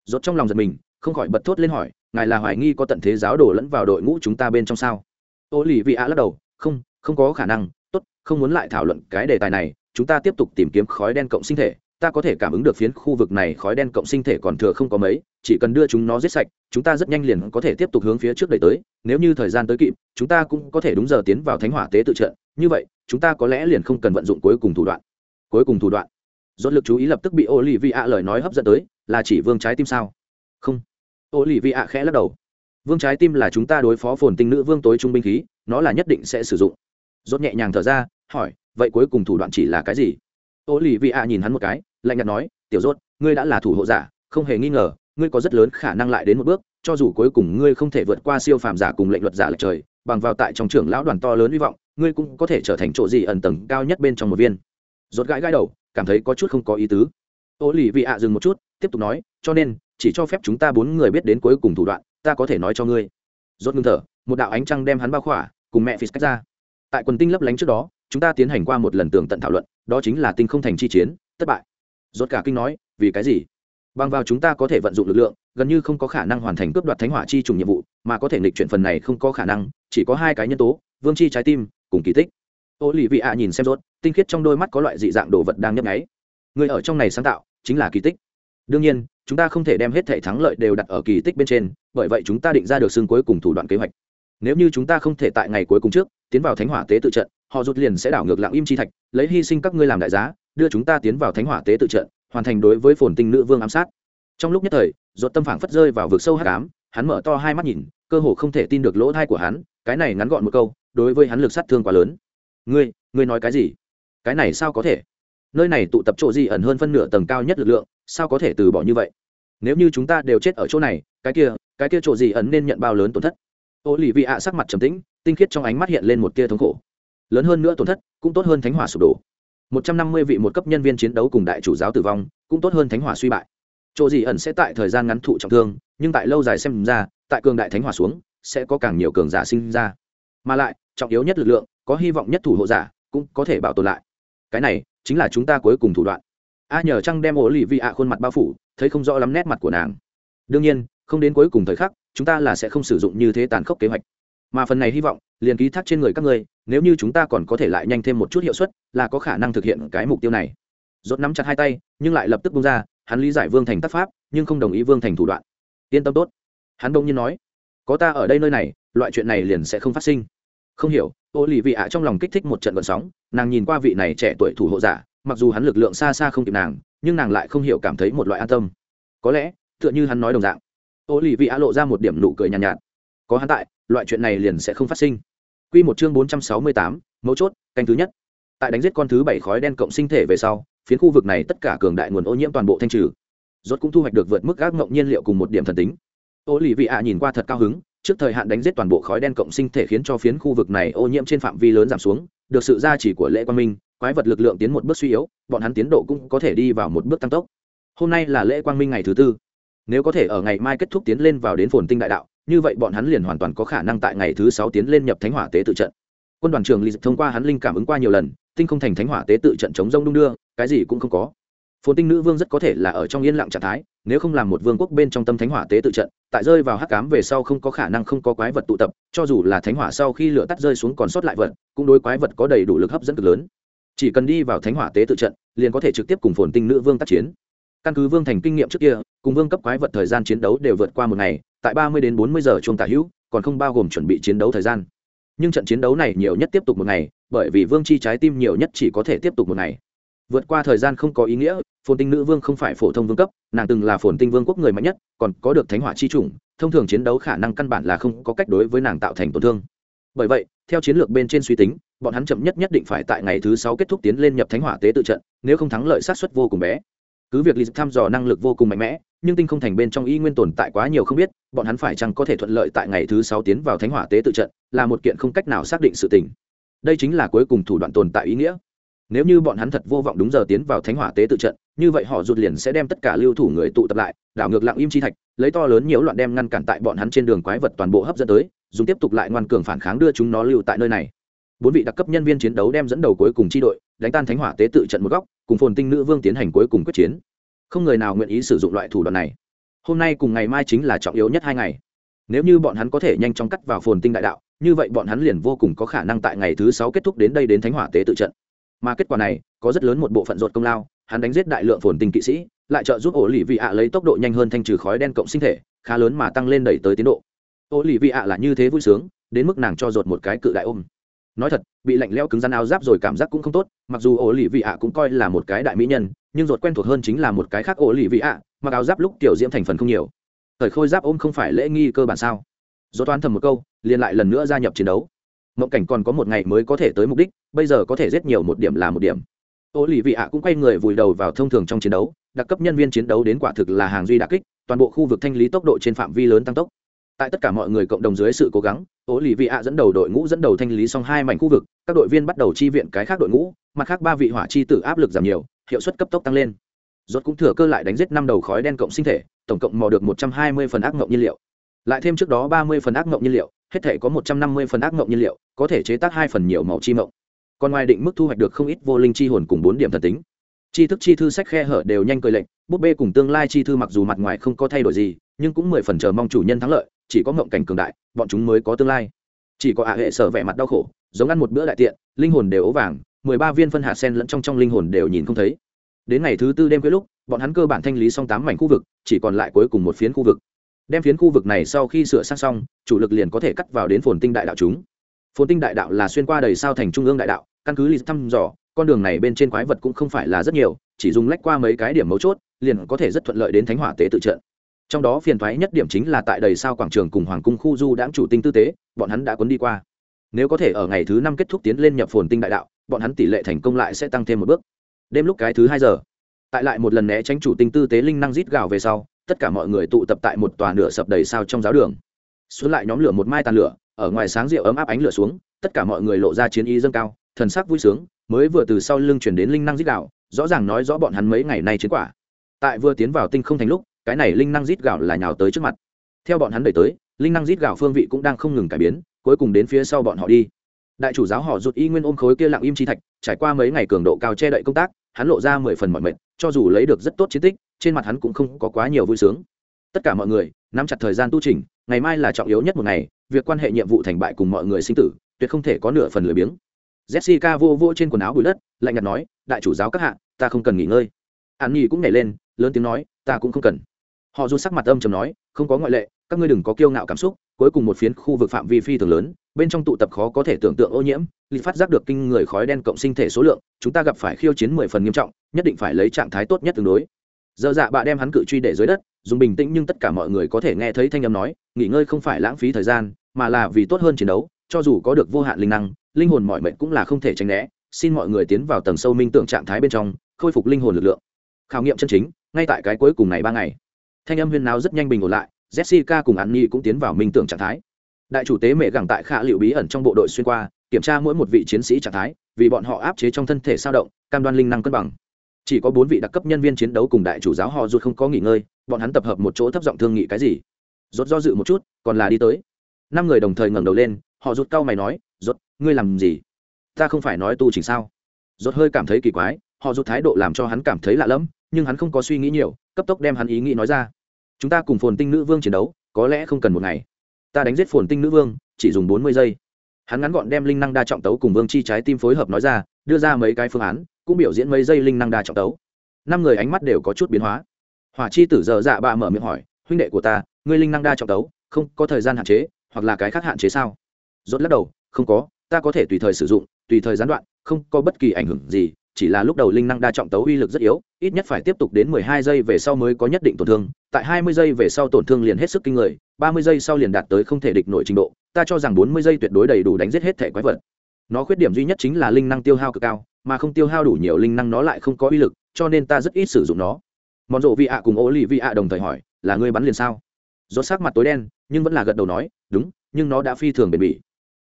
S1: Rốt trong lòng giật mình, không khỏi bật thốt lên hỏi, ngài là hoài nghi có tận thế giáo đổ lẫn vào đội ngũ chúng ta bên trong sao? Ô lì vị ạ lắc đầu, không không có khả năng, tốt, không muốn lại thảo luận cái đề tài này, chúng ta tiếp tục tìm kiếm khói đen cộng sinh thể ta có thể cảm ứng được phiến khu vực này khói đen cộng sinh thể còn thừa không có mấy, chỉ cần đưa chúng nó giết sạch, chúng ta rất nhanh liền có thể tiếp tục hướng phía trước đẩy tới, nếu như thời gian tới kịp, chúng ta cũng có thể đúng giờ tiến vào thánh hỏa tế tự trận. Như vậy, chúng ta có lẽ liền không cần vận dụng cuối cùng thủ đoạn. Cuối cùng thủ đoạn. Dốt lực chú ý lập tức bị ô lì vi ạ lời nói hấp dẫn tới, là chỉ vương trái tim sao? Không. Ô lì vi ạ khẽ lắc đầu. Vương trái tim là chúng ta đối phó phồn tinh nữ vương tối trung binh khí, nó là nhất định sẽ sử dụng. Dốt nhẹ nhàng thở ra, hỏi, vậy cuối cùng thủ đoạn chỉ là cái gì? Ô lì vị ạ nhìn hắn một cái lạnh nhạt nói tiểu Rốt, ngươi đã là thủ hộ giả không hề nghi ngờ ngươi có rất lớn khả năng lại đến một bước cho dù cuối cùng ngươi không thể vượt qua siêu phàm giả cùng lệnh luật giả lệch trời bằng vào tại trong trưởng lão đoàn to lớn hy vọng ngươi cũng có thể trở thành chỗ gì ẩn tầng cao nhất bên trong một viên. Rốt gãi gãi đầu cảm thấy có chút không có ý tứ. Ô lì vị ạ dừng một chút tiếp tục nói cho nên chỉ cho phép chúng ta bốn người biết đến cuối cùng thủ đoạn ta có thể nói cho ngươi. Rốt ngưng thở một đạo ánh trăng đem hắn bao khỏa cùng mẹ phi cách ra. Tại quần tinh lấp lánh trước đó chúng ta tiến hành qua một lần tường tận thảo luận đó chính là tinh không thành chi chiến, thất bại. Rốt cả kinh nói, vì cái gì? Bằng vào chúng ta có thể vận dụng lực lượng, gần như không có khả năng hoàn thành cướp đoạt thánh hỏa chi trùng nhiệm vụ, mà có thể nghịch chuyển phần này không có khả năng, chỉ có hai cái nhân tố, vương chi trái tim, cùng kỳ tích. Ô lì vị ạ nhìn xem rốt, tinh khiết trong đôi mắt có loại dị dạng đồ vật đang nhấp nháy. Người ở trong này sáng tạo, chính là kỳ tích. Đương nhiên, chúng ta không thể đem hết thể thắng lợi đều đặt ở kỳ tích bên trên, bởi vậy chúng ta định ra được xương cuối cùng thủ đoạn kế hoạch. Nếu như chúng ta không thể tại ngày cuối cùng trước, tiến vào thánh hỏa tế tự trận họ rút liền sẽ đảo ngược lặng im chi thạch, lấy hy sinh các ngươi làm đại giá, đưa chúng ta tiến vào thánh hỏa tế tự trận, hoàn thành đối với phồn tinh nữ vương ám sát. Trong lúc nhất thời dột tâm phảng phất rơi vào vực sâu hát cám hắn mở to hai mắt nhìn, cơ hồ không thể tin được lỗ thai của hắn, cái này ngắn gọn một câu, đối với hắn lực sát thương quá lớn. Ngươi ngươi nói cái gì? Cái này sao có thể? Nơi này tụ tập chỗ gì ẩn hơn phân nửa tầng cao nhất lực lượng, sao có thể từ bỏ như vậy? Nếu như chúng ta đều chết ở chỗ này, cái kia cái kia chỗ gì ẩn nên nhận bao lớn tổn thất? Ô lì vị ạ sắc mặt trầm tĩnh, tinh khiết trong ánh mắt hiện lên một tia thống khổ lớn hơn nữa tổn thất, cũng tốt hơn thánh hỏa sụp đổ. Một trăm năm mươi vị một cấp nhân viên chiến đấu cùng đại chủ giáo tử vong, cũng tốt hơn thánh hỏa suy bại. Chỗ gì ẩn sẽ tại thời gian ngắn thụ trọng thương, nhưng tại lâu dài xem ra, tại cường đại thánh hỏa xuống, sẽ có càng nhiều cường giả sinh ra. Mà lại, trọng yếu nhất lực lượng, có hy vọng nhất thủ hộ giả, cũng có thể bảo tồn lại. Cái này, chính là chúng ta cuối cùng thủ đoạn. A nhờ trăng đem ổ lì vị ạ khuôn mặt bao phủ, thấy không rõ lắm nét mặt của nàng. Đương nhiên, không đến cuối cùng thời khắc, chúng ta là sẽ không sử dụng như thế tàn khốc kế hoạch. Mà phần này hy vọng, liền ký thác trên người các ngươi nếu như chúng ta còn có thể lại nhanh thêm một chút hiệu suất là có khả năng thực hiện cái mục tiêu này. Dốt nắm chặt hai tay nhưng lại lập tức bung ra hắn lý giải vương thành tác pháp nhưng không đồng ý vương thành thủ đoạn. Yên tâm tốt. Hắn đông nhiên nói có ta ở đây nơi này loại chuyện này liền sẽ không phát sinh. Không hiểu ô lì vị ạ trong lòng kích thích một trận vận sóng nàng nhìn qua vị này trẻ tuổi thủ hộ giả mặc dù hắn lực lượng xa xa không kịp nàng nhưng nàng lại không hiểu cảm thấy một loại an tâm. Có lẽ tựa như hắn nói đồng dạng ô lì vị ạ lộ ra một điểm nụ cười nhàn nhạt, nhạt có hắn tại loại chuyện này liền sẽ không phát sinh. Quy một chương bốn trăm sáu mươi tám, mấu chốt, canh thứ nhất. Tại đánh giết con thứ bảy khói đen cộng sinh thể về sau, phiến khu vực này tất cả cường đại nguồn ô nhiễm toàn bộ thanh trừ. Rốt cũng thu hoạch được vượt mức gác ngộng nhiên liệu cùng một điểm thần tính. Ô lì vị ạ nhìn qua thật cao hứng, trước thời hạn đánh giết toàn bộ khói đen cộng sinh thể khiến cho phiến khu vực này ô nhiễm trên phạm vi lớn giảm xuống được sự gia trì của lễ quang minh quái vật lực lượng tiến một bước suy yếu bọn hắn tiến độ cũng có thể đi vào một bước tăng tốc hôm nay là lễ quang minh ngày thứ tư nếu có thể ở ngày mai kết thúc tiến lên vào đến phồn tinh đại đạo như vậy bọn hắn liền hoàn toàn có khả năng tại ngày thứ sáu tiến lên nhập thánh hỏa tế tự trận. Quân đoàn trưởng lý thông qua hắn linh cảm ứng qua nhiều lần, tinh không thành thánh hỏa tế tự trận chống rông đung đưa, cái gì cũng không có. Phồn tinh nữ vương rất có thể là ở trong yên lặng trạng thái, nếu không làm một vương quốc bên trong tâm thánh hỏa tế tự trận, tại rơi vào hắc cám về sau không có khả năng không có quái vật tụ tập, cho dù là thánh hỏa sau khi lửa tắt rơi xuống còn sót lại vật, cũng đối quái vật có đầy đủ lực hấp dẫn cực lớn. Chỉ cần đi vào thánh hỏa tế tự trận, liền có thể trực tiếp cùng phồn tinh nữ vương tác chiến. Căn cứ vương thành kinh nghiệm trước kia, cùng vương cấp quái vật thời gian chiến đấu đều vượt qua một ngày tại ba mươi đến bốn mươi giờ chuông tả hữu, còn không bao gồm chuẩn bị chiến đấu thời gian. Nhưng trận chiến đấu này nhiều nhất tiếp tục một ngày, bởi vì vương chi trái tim nhiều nhất chỉ có thể tiếp tục một ngày. Vượt qua thời gian không có ý nghĩa, phồn tinh nữ vương không phải phổ thông vương cấp, nàng từng là phồn tinh vương quốc người mạnh nhất, còn có được thánh hỏa chi chủng, thông thường chiến đấu khả năng căn bản là không có cách đối với nàng tạo thành tổn thương. Bởi vậy, theo chiến lược bên trên suy tính, bọn hắn chậm nhất nhất định phải tại ngày thứ sáu kết thúc tiến lên nhập thánh hỏa tế tự trận, nếu không thắng lợi sát xuất vô cùng bé cứ việc lịch thăm dò năng lực vô cùng mạnh mẽ, nhưng tinh không thành bên trong y nguyên tồn tại quá nhiều không biết, bọn hắn phải chăng có thể thuận lợi tại ngày thứ sáu tiến vào thánh hỏa tế tự trận, là một kiện không cách nào xác định sự tình. Đây chính là cuối cùng thủ đoạn tồn tại ý nghĩa. Nếu như bọn hắn thật vô vọng đúng giờ tiến vào thánh hỏa tế tự trận, như vậy họ rụt liền sẽ đem tất cả lưu thủ người tụ tập lại, đảo ngược lặng im chi thạch, lấy to lớn nhiều loạn đem ngăn cản tại bọn hắn trên đường quái vật toàn bộ hấp dẫn tới, dùng tiếp tục lại ngoan cường phản kháng đưa chúng nó lưu tại nơi này. Bốn vị đặc cấp nhân viên chiến đấu đem dẫn đầu cuối cùng chi đội, đánh tan thánh hỏa tế tự trận một góc cùng phồn tinh nữ vương tiến hành cuối cùng quyết chiến. Không người nào nguyện ý sử dụng loại thủ đoạn này. Hôm nay cùng ngày mai chính là trọng yếu nhất hai ngày. Nếu như bọn hắn có thể nhanh chóng cắt vào phồn tinh đại đạo, như vậy bọn hắn liền vô cùng có khả năng tại ngày thứ sáu kết thúc đến đây đến thánh hỏa tế tự trận. Mà kết quả này, có rất lớn một bộ phận ruột công lao, hắn đánh giết đại lượng phồn tinh kỵ sĩ, lại trợ giúp ổ lì vị ạ lấy tốc độ nhanh hơn thanh trừ khói đen cộng sinh thể, khá lớn mà tăng lên đẩy tới tiến độ. Ổ lì vị ạ là như thế vui sướng, đến mức nàng cho ruột một cái cự đại ôm nói thật, bị lạnh leo cứng rắn áo giáp rồi cảm giác cũng không tốt, mặc dù ổ lì vị ạ cũng coi là một cái đại mỹ nhân, nhưng ruột quen thuộc hơn chính là một cái khác ổ lì vị ạ, mặc áo giáp lúc tiểu diễm thành phần không nhiều. Thời khôi giáp ôm không phải lễ nghi cơ bản sao? Do toán thầm một câu, liền lại lần nữa gia nhập chiến đấu. Mộng cảnh còn có một ngày mới có thể tới mục đích, bây giờ có thể rất nhiều một điểm là một điểm. Ô lì vị ạ cũng quay người vùi đầu vào thông thường trong chiến đấu, đặc cấp nhân viên chiến đấu đến quả thực là hàng duy đà kích, toàn bộ khu vực thanh lý tốc độ trên phạm vi lớn tăng tốc tại tất cả mọi người cộng đồng dưới sự cố gắng ố lì vị ạ dẫn đầu đội ngũ dẫn đầu thanh lý xong hai mảnh khu vực, các đội viên bắt đầu chi viện cái khác đội ngũ, mặt khác ba vị hỏa chi tử áp lực giảm nhiều, hiệu suất cấp tốc tăng lên. Rốt cũng thừa cơ lại đánh giết năm đầu khói đen cộng sinh thể, tổng cộng mò được một trăm hai mươi phần ác ngộng nhiên liệu. Lại thêm trước đó ba mươi phần ác ngộng nhiên liệu, hết thể có một trăm năm mươi phần ác ngộng nhiên liệu, có thể chế tác hai phần nhiều màu chi mộng. Còn ngoài định mức thu hoạch được không ít vô linh chi hồn cùng bốn điểm thần tính. Chi thức chi thư sách khe hở đều nhanh cười lệnh, búp bê cùng tương lai chi thư mặc dù mặt ngoài không có thay đổi gì, nhưng cũng mười phần chờ mong chủ nhân thắng lợi chỉ có ngộng cảnh cường đại, bọn chúng mới có tương lai. Chỉ có ạ hệ sở vẻ mặt đau khổ, giống ăn một bữa đại tiện, linh hồn đều ố vàng, mười ba viên phân hạt sen lẫn trong trong linh hồn đều nhìn không thấy. Đến ngày thứ tư đêm cuối lúc, bọn hắn cơ bản thanh lý xong tám mảnh khu vực, chỉ còn lại cuối cùng một phiến khu vực. Đem phiến khu vực này sau khi sửa sang xong, chủ lực liền có thể cắt vào đến phồn tinh đại đạo chúng. Phồn tinh đại đạo là xuyên qua đầy sao thành trung ương đại đạo, căn cứ lì thăm dò, con đường này bên trên quái vật cũng không phải là rất nhiều, chỉ dùng lách qua mấy cái điểm mấu chốt, liền có thể rất thuận lợi đến thánh hỏa tế tự trận trong đó phiền thoái nhất điểm chính là tại đầy sao quảng trường cùng hoàng cung khu du đãng chủ tinh tư tế, bọn hắn đã cuốn đi qua. Nếu có thể ở ngày thứ năm kết thúc tiến lên nhập phồn tinh đại đạo, bọn hắn tỷ lệ thành công lại sẽ tăng thêm một bước. Đêm lúc cái thứ hai giờ, tại lại một lần né tránh chủ tinh tư tế linh năng rít gào về sau, tất cả mọi người tụ tập tại một tòa nửa sập đầy sao trong giáo đường. Xuống lại nhóm lửa một mai tàn lửa, ở ngoài sáng rượu ấm áp ánh lửa xuống, tất cả mọi người lộ ra chiến ý dâng cao, thần sắc vui sướng, mới vừa từ sau lưng chuyển đến linh năng rít gạo rõ ràng nói rõ bọn hắn mấy ngày nay chiến quả. Tại vừa tiến vào tinh không thành lúc cái này linh năng rít gạo là nhào tới trước mặt. Theo bọn hắn đẩy tới, linh năng rít gạo phương vị cũng đang không ngừng cải biến, cuối cùng đến phía sau bọn họ đi. Đại chủ giáo họ rụt y nguyên ôm khối kia lặng im chi thạch, trải qua mấy ngày cường độ cao che đậy công tác, hắn lộ ra mười phần mọi mệnh cho dù lấy được rất tốt chiến tích, trên mặt hắn cũng không có quá nhiều vui sướng. Tất cả mọi người, nắm chặt thời gian tu trình ngày mai là trọng yếu nhất một ngày, việc quan hệ nhiệm vụ thành bại cùng mọi người sinh tử, tuyệt không thể có nửa phần lười biếng. Jessica vô vô trên quần áo bụi đất, lạnh nhạt nói, đại chủ giáo các hạ, ta không cần nghỉ ngơi. An nhi cũng nhảy lên, lớn tiếng nói, ta cũng không cần họ dù sắc mặt âm chầm nói, không có ngoại lệ, các ngươi đừng có kiêu ngạo cảm xúc, cuối cùng một phiến khu vực phạm vi phi thường lớn, bên trong tụ tập khó có thể tưởng tượng ô nhiễm lì phát giác được kinh người khói đen cộng sinh thể số lượng, chúng ta gặp phải khiêu chiến mười phần nghiêm trọng, nhất định phải lấy trạng thái tốt nhất tương đối. Giờ dạ bạ đem hắn cự truy để dưới đất, dùng bình tĩnh nhưng tất cả mọi người có thể nghe thấy thanh âm nói, nghỉ ngơi không phải lãng phí thời gian, mà là vì tốt hơn chiến đấu, cho dù có được vô hạn linh năng, linh hồn mọi mệnh cũng là không thể tránh né, xin mọi người tiến vào tầng sâu minh tưởng trạng thái bên trong, khôi phục linh hồn lực lượng. Khảo nghiệm chân chính, ngay tại cái cuối cùng này ba ngày thanh âm huyên náo rất nhanh bình ổn lại, jessica cùng an nhi cũng tiến vào minh tưởng trạng thái. Đại chủ tế mẹ gẳng tại khả liệu bí ẩn trong bộ đội xuyên qua, kiểm tra mỗi một vị chiến sĩ trạng thái, vì bọn họ áp chế trong thân thể sao động, cam đoan linh năng cân bằng. Chỉ có bốn vị đặc cấp nhân viên chiến đấu cùng đại chủ giáo họ rút không có nghỉ ngơi, bọn hắn tập hợp một chỗ thấp giọng thương nghị cái gì. Rốt do dự một chút, còn là đi tới. Năm người đồng thời ngẩng đầu lên, họ rút cau mày nói, rốt, ngươi làm gì? Ta không phải nói tu chỉnh sao? Rốt hơi cảm thấy kỳ quái, họ rút thái độ làm cho hắn cảm thấy lạ lẫm, nhưng hắn không có suy nghĩ nhiều cấp tốc đem hắn ý nghĩ nói ra. Chúng ta cùng phồn tinh nữ vương chiến đấu, có lẽ không cần một ngày. Ta đánh giết phồn tinh nữ vương, chỉ dùng bốn mươi giây. Hắn ngắn gọn đem linh năng đa trọng tấu cùng vương chi trái tim phối hợp nói ra, đưa ra mấy cái phương án, cũng biểu diễn mấy giây linh năng đa trọng tấu. Năm người ánh mắt đều có chút biến hóa. Hỏa chi tử giờ dạ bạ mở miệng hỏi, huynh đệ của ta, ngươi linh năng đa trọng tấu, không có thời gian hạn chế, hoặc là cái khác hạn chế sao? Rốt lắc đầu, không có, ta có thể tùy thời sử dụng, tùy thời gián đoạn, không có bất kỳ ảnh hưởng gì chỉ là lúc đầu linh năng đa trọng tấu uy lực rất yếu, ít nhất phải tiếp tục đến 12 giây về sau mới có nhất định tổn thương. Tại 20 giây về sau tổn thương liền hết sức kinh người 30 giây sau liền đạt tới không thể địch nổi trình độ, ta cho rằng 40 giây tuyệt đối đầy đủ đánh giết hết thể quái vật. Nó khuyết điểm duy nhất chính là linh năng tiêu hao cực cao, mà không tiêu hao đủ nhiều linh năng nó lại không có uy lực, cho nên ta rất ít sử dụng nó. Mòn rộ vị ạ cùng ô lì vị ạ đồng thời hỏi, là ngươi bắn liền sao? Rõ sắc mặt tối đen, nhưng vẫn là gật đầu nói, đúng, nhưng nó đã phi thường bền bỉ.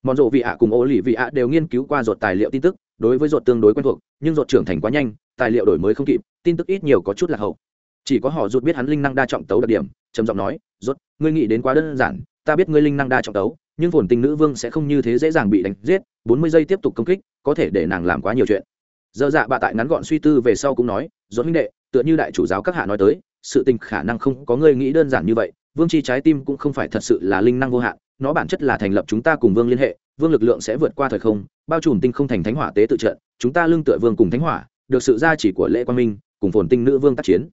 S1: Mòn rộ vị ạ cùng ô lì vị ạ đều nghiên cứu qua ruột tài liệu tin tức đối với ruột tương đối quen thuộc, nhưng ruột trưởng thành quá nhanh, tài liệu đổi mới không kịp, tin tức ít nhiều có chút là hậu. Chỉ có họ ruột biết hắn linh năng đa trọng tấu đặc điểm, trầm giọng nói, ruột, ngươi nghĩ đến quá đơn giản, ta biết ngươi linh năng đa trọng tấu, nhưng phồn tình nữ vương sẽ không như thế dễ dàng bị đánh giết, bốn mươi giây tiếp tục công kích, có thể để nàng làm quá nhiều chuyện. Dơ dạ bà tại ngắn gọn suy tư về sau cũng nói, ruột huynh đệ, tựa như đại chủ giáo các hạ nói tới, sự tình khả năng không có ngươi nghĩ đơn giản như vậy, vương chi trái tim cũng không phải thật sự là linh năng vô hạn, nó bản chất là thành lập chúng ta cùng vương liên hệ vương lực lượng sẽ vượt qua thời không, bao trùm tinh không thành thánh hỏa tế tự trận, chúng ta lương tựa vương cùng thánh hỏa, được sự gia chỉ của lễ quang minh, cùng phồn tinh nữ vương tác chiến.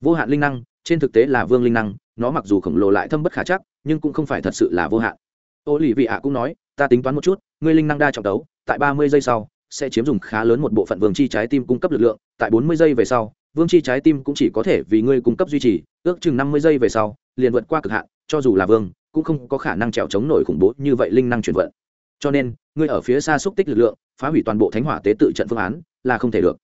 S1: Vô hạn linh năng, trên thực tế là vương linh năng, nó mặc dù khổng lồ lại thâm bất khả chắc, nhưng cũng không phải thật sự là vô hạn. Ô lì vị ạ cũng nói, ta tính toán một chút, ngươi linh năng đa trọng đấu tại ba mươi giây sau, sẽ chiếm dùng khá lớn một bộ phận vương chi trái tim cung cấp lực lượng, tại bốn mươi giây về sau, vương chi trái tim cũng chỉ có thể vì ngươi cung cấp duy trì, ước chừng năm mươi giây về sau, liền vượt qua cực hạn, cho dù là vương, cũng không có khả năng trèo chống nổi khủng bố như vậy linh năng chuyển vận cho nên, ngươi ở phía xa xúc tích lực lượng, phá hủy toàn bộ thánh hỏa tế tự trận phương án, là không thể được.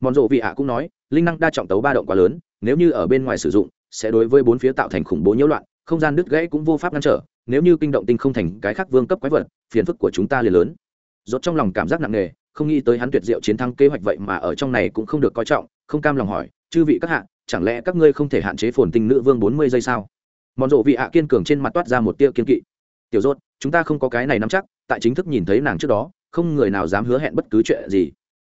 S1: Mòn rộ vị ạ cũng nói, linh năng đa trọng tấu ba động quá lớn, nếu như ở bên ngoài sử dụng, sẽ đối với bốn phía tạo thành khủng bố nhiễu loạn, không gian đứt gãy cũng vô pháp ngăn trở, nếu như kinh động tinh không thành cái khác vương cấp quái vật, phiền phức của chúng ta liền lớn. Rốt trong lòng cảm giác nặng nề, không nghĩ tới hắn tuyệt diệu chiến thắng kế hoạch vậy mà ở trong này cũng không được coi trọng, không cam lòng hỏi, chư vị các hạ, chẳng lẽ các ngươi không thể hạn chế phồn tinh nữ vương bốn mươi giây sao? Mòn rộ vị ạ kiên cường trên mặt toát ra một tia kiên kỵ. Tiểu rốt chúng ta không có cái này nắm chắc, tại chính thức nhìn thấy nàng trước đó, không người nào dám hứa hẹn bất cứ chuyện gì.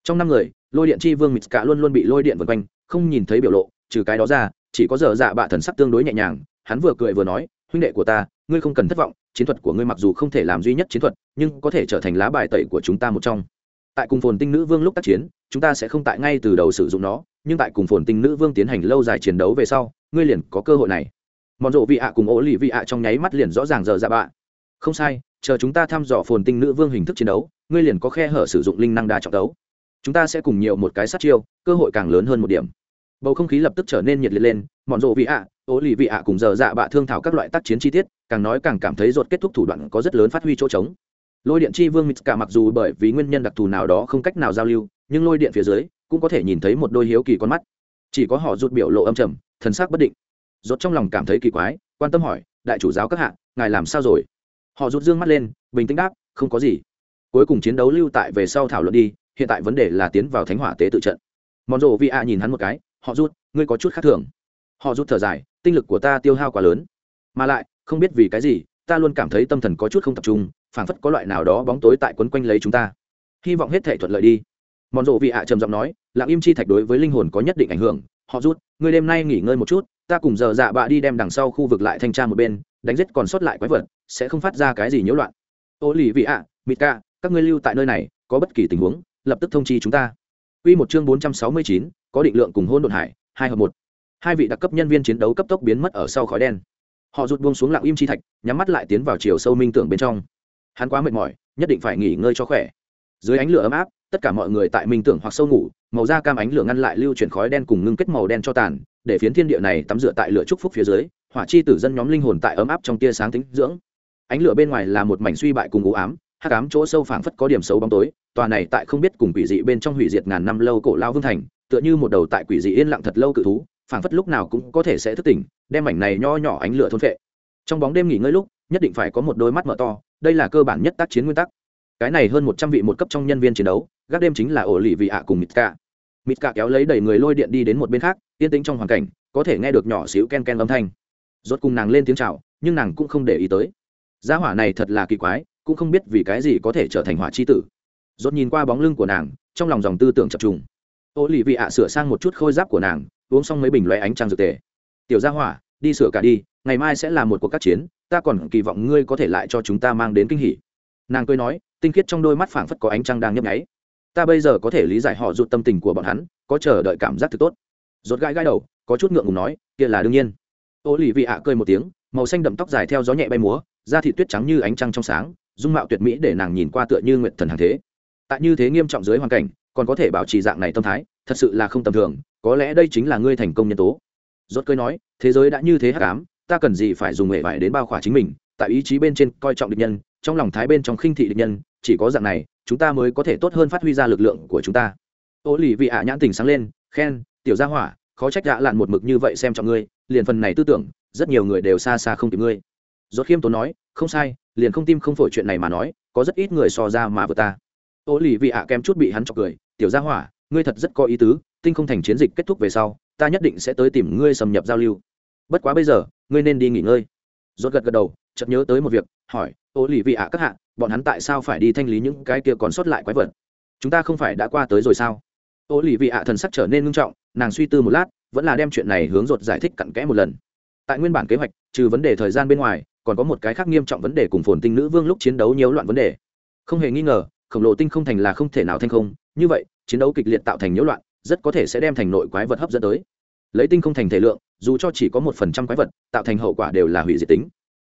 S1: Trong năm người, lôi điện chi vương mít cả luôn luôn bị lôi điện vần quanh, không nhìn thấy biểu lộ, trừ cái đó ra, chỉ có giờ dạ bạ thần sắc tương đối nhẹ nhàng, hắn vừa cười vừa nói, huynh đệ của ta, ngươi không cần thất vọng, chiến thuật của ngươi mặc dù không thể làm duy nhất chiến thuật, nhưng có thể trở thành lá bài tẩy của chúng ta một trong. Tại cùng phồn tinh nữ vương lúc tác chiến, chúng ta sẽ không tại ngay từ đầu sử dụng nó, nhưng tại cùng phồn tinh nữ vương tiến hành lâu dài chiến đấu về sau, ngươi liền có cơ hội này. Mòn rộ vị ạ cùng ố lì vị ạ trong nháy mắt liền rõ ràng giờ dạ bạ không sai, chờ chúng ta thăm dò phồn tinh nữ vương hình thức chiến đấu, ngươi liền có khe hở sử dụng linh năng đa trọng đấu chúng ta sẽ cùng nhiều một cái sát chiêu, cơ hội càng lớn hơn một điểm. Bầu không khí lập tức trở nên nhiệt liệt lên, mọn rộ vị ạ, ố lì vị ạ cùng giờ dạ bạ thương thảo các loại tác chiến chi tiết, càng nói càng cảm thấy rột kết thúc thủ đoạn có rất lớn phát huy chỗ trống. Lôi điện chi vương mít cả mặc dù bởi vì nguyên nhân đặc thù nào đó không cách nào giao lưu, nhưng lôi điện phía dưới cũng có thể nhìn thấy một đôi hiếu kỳ con mắt. Chỉ có họ rụt biểu lộ âm trầm, thần sắc bất định. Rốt trong lòng cảm thấy kỳ quái, quan tâm hỏi, đại chủ giáo các hạ, ngài làm sao rồi? Họ rút dương mắt lên, bình tĩnh đáp, không có gì. Cuối cùng chiến đấu lưu tại về sau thảo luận đi, hiện tại vấn đề là tiến vào thánh hỏa tế tự trận. Mòn rộ vi a nhìn hắn một cái, họ rút ngươi có chút khác thường. Họ rút thở dài, tinh lực của ta tiêu hao quá lớn. Mà lại, không biết vì cái gì, ta luôn cảm thấy tâm thần có chút không tập trung, phảng phất có loại nào đó bóng tối tại quấn quanh lấy chúng ta. Hy vọng hết thể thuận lợi đi. Mòn rộ vị ạ trầm giọng nói, lặng im chi thạch đối với linh hồn có nhất định ảnh hưởng. Họ rút ngươi đêm nay nghỉ ngơi một chút, ta cùng giờ dạ bạ đi đem đằng sau khu vực lại thanh tra một bên đánh giết còn sót lại quái vật sẽ không phát ra cái gì nhiễu loạn ô lì vị ạ mịt ca các ngươi lưu tại nơi này có bất kỳ tình huống lập tức thông chi chúng ta Quy một chương 469, có định lượng cùng hôn độn hải, hai hợp một. Hai vị đặc cấp nhân viên chiến đấu cấp tốc biến mất ở sau khói đen. Họ rụt buông xuống lặng im chi thạch, nhắm mắt lại tiến vào chiều sâu minh tưởng bên trong. Hắn quá mệt mỏi, nhất định phải nghỉ ngơi cho khỏe. Dưới ánh lửa ấm áp, tất cả mọi người tại minh tưởng hoặc sâu ngủ, màu da cam ánh lửa ngăn lại lưu chuyển khói đen cùng ngưng kết màu đen cho tàn, để phiến thiên địa này tắm rửa tại lửa trúc phúc phía dưới, hỏa chi tử dân nhóm linh hồn tại ấm áp trong tia sáng tính dưỡng. Ánh lửa bên ngoài là một mảnh suy bại cùng u ám, hắc ám chỗ sâu phảng phất có điểm xấu bóng tối, tòa này tại không biết cùng quỷ dị bên trong hủy diệt ngàn năm lâu cổ lao vương thành tựa như một đầu tại quỷ dị yên lặng thật lâu cự thú phảng phất lúc nào cũng có thể sẽ thức tỉnh đem mảnh này nho nhỏ ánh lửa thôn phệ. Trong bóng đêm nghỉ ngơi lúc nhất định phải có một đôi mắt mở to đây là cơ bản nhất tác chiến nguyên tắc. Cái này hơn một trăm vị một cấp trong nhân viên chiến đấu gác đêm chính là ổ lì vị ạ cùng mít ca mít ca kéo lấy đẩy người lôi điện đi đến một bên khác yên tĩnh trong hoàn cảnh có thể nghe được nhỏ xíu ken ken âm thanh rốt cùng nàng lên tiếng chào, nhưng nàng cũng không để ý tới. Gia hỏa này thật là kỳ quái, cũng không biết vì cái gì có thể trở thành hỏa chi tử. Rốt nhìn qua bóng lưng của nàng, trong lòng dòng tư tưởng chập trùng. Ô lì vị ạ, sửa sang một chút khôi giáp của nàng, uống xong mấy bình loé ánh trăng dược tề. Tiểu gia hỏa, đi sửa cả đi, ngày mai sẽ là một cuộc các chiến, ta còn kỳ vọng ngươi có thể lại cho chúng ta mang đến kinh hỉ. Nàng cười nói, tinh khiết trong đôi mắt phảng phất có ánh trăng đang nhấp nháy. Ta bây giờ có thể lý giải họ rụt tâm tình của bọn hắn, có chờ đợi cảm giác thực tốt. Rốt gãi gãi đầu, có chút ngượng ngùng nói, kia là đương nhiên ô lì vị ạ cười một tiếng, màu xanh đậm tóc dài theo gió nhẹ bay múa, da thị tuyết trắng như ánh trăng trong sáng, dung mạo tuyệt mỹ để nàng nhìn qua tựa như nguyện thần hàng thế. Tại như thế nghiêm trọng dưới hoàn cảnh, còn có thể bảo trì dạng này tâm thái, thật sự là không tầm thường, có lẽ đây chính là ngươi thành công nhân tố. Rốt cười nói, thế giới đã như thế hắc ám, ta cần gì phải dùng hệ vải đến bao khỏa chính mình, tại ý chí bên trên coi trọng địch nhân, trong lòng thái bên trong khinh thị địch nhân, chỉ có dạng này, chúng ta mới có thể tốt hơn phát huy ra lực lượng của chúng ta. Ô lì vị ạ nhãn tình sáng lên, khen, tiểu gia hỏa khó trách dạ lạn một mực như vậy xem trọng ngươi, liền phần này tư tưởng, rất nhiều người đều xa xa không kịp ngươi. Rốt khiêm tốn nói, không sai, liền không tim không phổi chuyện này mà nói, có rất ít người so ra mà vượt ta. Ô lì vị ạ kém chút bị hắn chọc cười, tiểu gia hỏa, ngươi thật rất có ý tứ, tinh không thành chiến dịch kết thúc về sau, ta nhất định sẽ tới tìm ngươi xâm nhập giao lưu. Bất quá bây giờ, ngươi nên đi nghỉ ngơi. Rốt gật gật đầu, chợt nhớ tới một việc, hỏi, ô lì vị ạ các hạ, bọn hắn tại sao phải đi thanh lý những cái kia còn sót lại quái vật? Chúng ta không phải đã qua tới rồi sao? Ô lì vị ạ thần sắc trở nên ngưng trọng nàng suy tư một lát, vẫn là đem chuyện này hướng rột giải thích cặn kẽ một lần. Tại nguyên bản kế hoạch, trừ vấn đề thời gian bên ngoài, còn có một cái khác nghiêm trọng vấn đề cùng phồn tinh nữ vương lúc chiến đấu nhiều loạn vấn đề. Không hề nghi ngờ, khổng lồ tinh không thành là không thể nào thành không, như vậy, chiến đấu kịch liệt tạo thành nhiễu loạn, rất có thể sẽ đem thành nội quái vật hấp dẫn tới. Lấy tinh không thành thể lượng, dù cho chỉ có một phần trăm quái vật, tạo thành hậu quả đều là hủy diệt tính.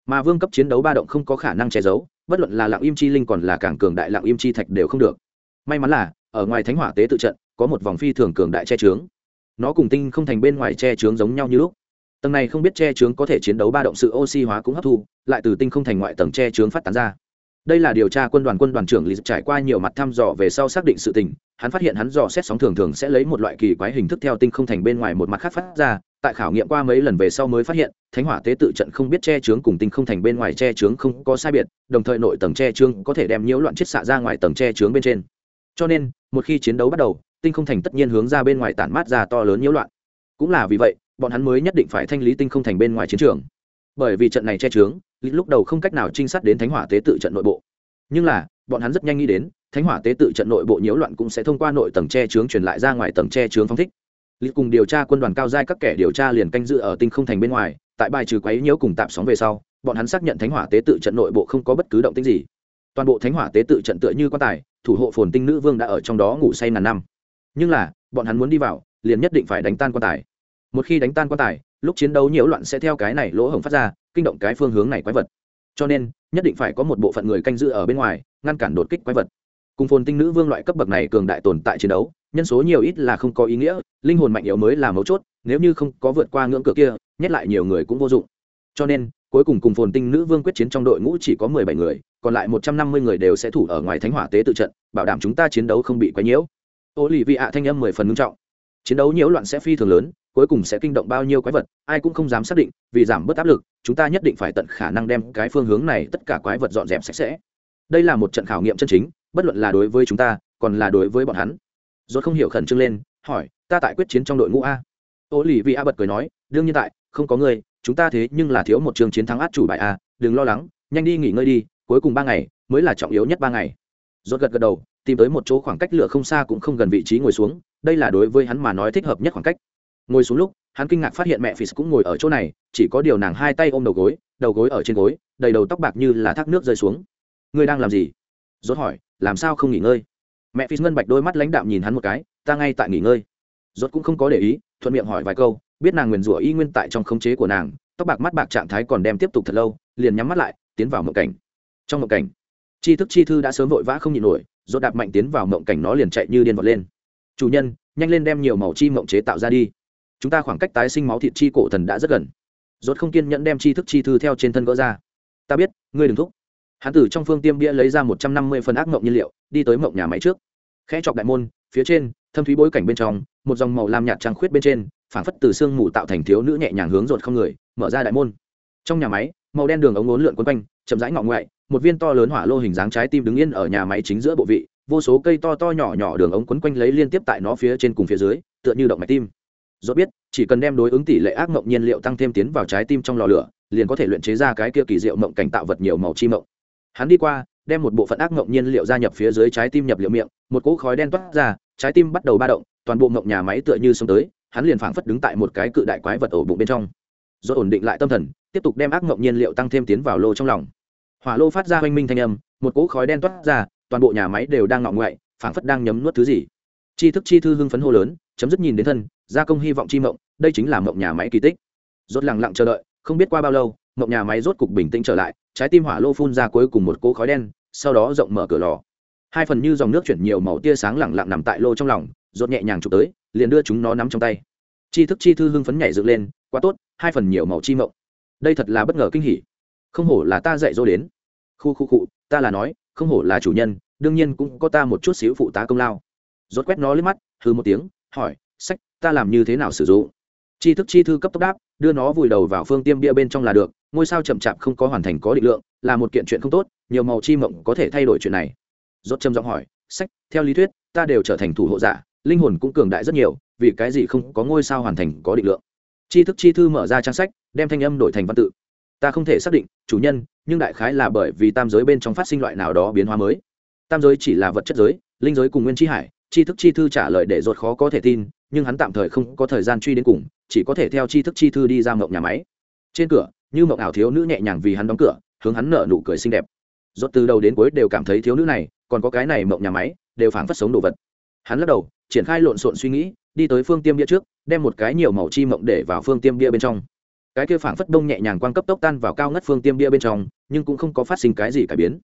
S1: Mà vương cấp chiến đấu ba động không có khả năng che giấu, bất luận là lạng im chi linh còn là càng cường đại lạng im chi thạch đều không được. May mắn là, ở ngoài thánh hỏa tế tự trận, có một vòng phi thường cường đại che trướng nó cùng tinh không thành bên ngoài che chướng giống nhau như lúc. Tầng này không biết che chướng có thể chiến đấu ba động sự oxy hóa cũng hấp thu, lại từ tinh không thành ngoại tầng che chướng phát tán ra. Đây là điều tra quân đoàn quân đoàn trưởng lý trải qua nhiều mặt thăm dò về sau xác định sự tình, hắn phát hiện hắn dò xét sóng thường thường sẽ lấy một loại kỳ quái hình thức theo tinh không thành bên ngoài một mặt khác phát ra, tại khảo nghiệm qua mấy lần về sau mới phát hiện, thánh hỏa tế tự trận không biết che chướng cùng tinh không thành bên ngoài che chướng không có sai biệt, đồng thời nội tầng che chướng có thể đem nhiễu loạn chiết xạ ra ngoài tầng che chướng bên trên. Cho nên, một khi chiến đấu bắt đầu tinh không thành tất nhiên hướng ra bên ngoài tản mát ra to lớn nhiễu loạn. Cũng là vì vậy, bọn hắn mới nhất định phải thanh lý tinh không thành bên ngoài chiến trường. Bởi vì trận này che chướng lúc đầu không cách nào trinh sát đến thánh hỏa tế tự trận nội bộ. Nhưng là, bọn hắn rất nhanh nghĩ đến, thánh hỏa tế tự trận nội bộ nhiễu loạn cũng sẽ thông qua nội tầng che chướng truyền lại ra ngoài tầng che chướng phong thích. Lịch cùng điều tra quân đoàn cao giai các kẻ điều tra liền canh dự ở tinh không thành bên ngoài, tại bài trừ quấy nhiễu cùng tạm sóng về sau, bọn hắn xác nhận thánh hỏa tế tự trận nội bộ không có bất cứ động tĩnh gì. Toàn bộ thánh hỏa tế tự trận tựa như quan tài, thủ hộ phồn tinh nữ vương đã ở trong đó ngủ say ngàn năm nhưng là, bọn hắn muốn đi vào, liền nhất định phải đánh tan quan tài. Một khi đánh tan quan tài, lúc chiến đấu nhiễu loạn sẽ theo cái này lỗ hổng phát ra, kinh động cái phương hướng này quái vật. Cho nên, nhất định phải có một bộ phận người canh giữ ở bên ngoài, ngăn cản đột kích quái vật. Cùng phồn tinh nữ vương loại cấp bậc này cường đại tồn tại chiến đấu, nhân số nhiều ít là không có ý nghĩa, linh hồn mạnh yếu mới là mấu chốt, nếu như không có vượt qua ngưỡng cửa kia, nhét lại nhiều người cũng vô dụng. Cho nên, cuối cùng cùng phồn tinh nữ vương quyết chiến trong đội ngũ chỉ có mười bảy người, còn lại một trăm năm mươi người đều sẽ thủ ở ngoài thánh hỏa tế tự trận, bảo đảm chúng ta chiến đấu không bị quấy nhiễu ô lì vị ạ thanh âm mười phần ngưng trọng. Chiến đấu nhiễu loạn sẽ phi thường lớn, cuối cùng sẽ kinh động bao nhiêu quái vật, ai cũng không dám xác định, vì giảm bớt áp lực, chúng ta nhất định phải tận khả năng đem cái phương hướng này tất cả quái vật dọn dẹp sạch sẽ. Đây là một trận khảo nghiệm chân chính, bất luận là đối với chúng ta, còn là đối với bọn hắn. Rốt không hiểu khẩn trương lên, hỏi, ta tại quyết chiến trong đội ngũ a? Ô lì vị a bật cười nói, đương nhiên tại, không có người chúng ta thế nhưng là thiếu một trường chiến thắng át chủ bài a, đừng lo lắng, nhanh đi nghỉ ngơi đi, cuối cùng ba ngày mới là trọng yếu nhất ba ngày. Rốt gật gật đầu tìm tới một chỗ khoảng cách lửa không xa cũng không gần vị trí ngồi xuống, đây là đối với hắn mà nói thích hợp nhất khoảng cách. Ngồi xuống lúc, hắn kinh ngạc phát hiện mẹ phì cũng ngồi ở chỗ này, chỉ có điều nàng hai tay ôm đầu gối đầu gối ở trên gối, đầy đầu tóc bạc như là thác nước rơi xuống. Ngươi đang làm gì? Rốt hỏi, làm sao không nghỉ ngơi? Mẹ Phì ngân bạch đôi mắt lãnh đạm nhìn hắn một cái, ta ngay tại nghỉ ngơi. Rốt cũng không có để ý, thuận miệng hỏi vài câu, biết nàng nguyền rủa y nguyên tại trong khống chế của nàng, tóc bạc mắt bạc trạng thái còn đem tiếp tục thật lâu, liền nhắm mắt lại, tiến vào mộng cảnh. Trong mộng cảnh Tri thức chi thư đã sớm vội vã không nhịn nổi, rốt đạp mạnh tiến vào mộng cảnh nó liền chạy như điên vọt lên. Chủ nhân, nhanh lên đem nhiều màu chi mộng chế tạo ra đi. Chúng ta khoảng cách tái sinh máu thịt chi cổ thần đã rất gần. Rốt không kiên nhẫn đem tri thức chi thư theo trên thân gỡ ra. Ta biết, ngươi đừng thúc. Hắn từ trong phương tiêm bia lấy ra một trăm năm mươi phần ác mộng nhiên liệu, đi tới mộng nhà máy trước. Khẽ chọc đại môn, phía trên, thâm thúy bối cảnh bên trong, một dòng màu lam nhạt trăng khuyết bên trên, phảng phất từ xương mù tạo thành thiếu nữ nhẹ nhàng hướng rột không người, mở ra đại môn. Trong nhà máy, màu đen đường ống ngốn lượn quấn quanh, chậm rãi ngọ ngoại một viên to lớn hỏa lô hình dáng trái tim đứng yên ở nhà máy chính giữa bộ vị, vô số cây to to nhỏ nhỏ đường ống quấn quanh lấy liên tiếp tại nó phía trên cùng phía dưới, tựa như động mạch tim. Do biết, chỉ cần đem đối ứng tỷ lệ ác mộng nhiên liệu tăng thêm tiến vào trái tim trong lò lửa, liền có thể luyện chế ra cái kia kỳ diệu mộng cảnh tạo vật nhiều màu chi mộng. Hắn đi qua, đem một bộ phận ác mộng nhiên liệu gia nhập phía dưới trái tim nhập liệu miệng, một cỗ khói đen toát ra, trái tim bắt đầu ba động, toàn bộ mộng nhà máy tựa như xông tới, hắn liền phảng phất đứng tại một cái cự đại quái vật ổ bụng bên trong. Do ổn định lại tâm thần, tiếp tục đem ác mộng nhiên liệu tăng thêm tiến vào lô trong lòng hỏa lô phát ra oanh minh thanh âm, một cỗ khói đen toát ra, toàn bộ nhà máy đều đang ngọng ngoại, phảng phất đang nhấm nuốt thứ gì. Chi thức chi thư hưng phấn hô lớn, chấm dứt nhìn đến thân, gia công hy vọng chi mộng, đây chính là mộng nhà máy kỳ tích. Rốt lặng lặng chờ đợi, không biết qua bao lâu, mộng nhà máy rốt cục bình tĩnh trở lại, trái tim hỏa lô phun ra cuối cùng một cỗ khói đen, sau đó rộng mở cửa lò. Hai phần như dòng nước chuyển nhiều màu tia sáng lẳng lặng nằm tại lô trong lòng, rốt nhẹ nhàng chụp tới, liền đưa chúng nó nắm trong tay. Chi thức chi thư hưng phấn nhảy dựng lên, quá tốt, hai phần nhiều màu chi mộng. Đây thật là bất ngờ kinh hỉ không hổ là ta dạy dỗ đến. Khu khu cụ ta là nói, không hổ là chủ nhân, đương nhiên cũng có ta một chút xíu phụ tá công lao. Rốt quét nó lên mắt hư một tiếng, hỏi, sách, ta làm như thế nào sử dụng? Chi thức chi thư cấp tốc đáp, đưa nó vùi đầu vào phương tiêm bia bên trong là được, ngôi sao chậm chạp không có hoàn thành có định lượng, là một kiện chuyện không tốt, nhiều màu chi mộng có thể thay đổi chuyện này. Rốt trầm giọng hỏi, sách, theo lý thuyết, ta đều trở thành thủ hộ giả, linh hồn cũng cường đại rất nhiều, vì cái gì không có ngôi sao hoàn thành có định lượng? Chi thức chi thư mở ra trang sách, đem thanh âm đổi thành văn tự ta không thể xác định, chủ nhân, nhưng đại khái là bởi vì tam giới bên trong phát sinh loại nào đó biến hóa mới. Tam giới chỉ là vật chất giới, linh giới cùng nguyên chi hải, chi thức chi thư trả lời để ruột khó có thể tin, nhưng hắn tạm thời không có thời gian truy đến cùng, chỉ có thể theo chi thức chi thư đi ra mộng nhà máy. Trên cửa, như mộng ảo thiếu nữ nhẹ nhàng vì hắn đóng cửa, hướng hắn nở nụ cười xinh đẹp. Rốt từ đầu đến cuối đều cảm thấy thiếu nữ này, còn có cái này mộng nhà máy, đều phảng phất sống đồ vật. Hắn lắc đầu, triển khai lộn xộn suy nghĩ, đi tới phương tiêm bia trước, đem một cái nhiều màu chi mộng để vào phương tiêm bia bên trong cái kia phảng phất đông nhẹ nhàng quang cấp tốc tan vào cao ngất phương tiêm bia bên trong, nhưng cũng không có phát sinh cái gì cải biến.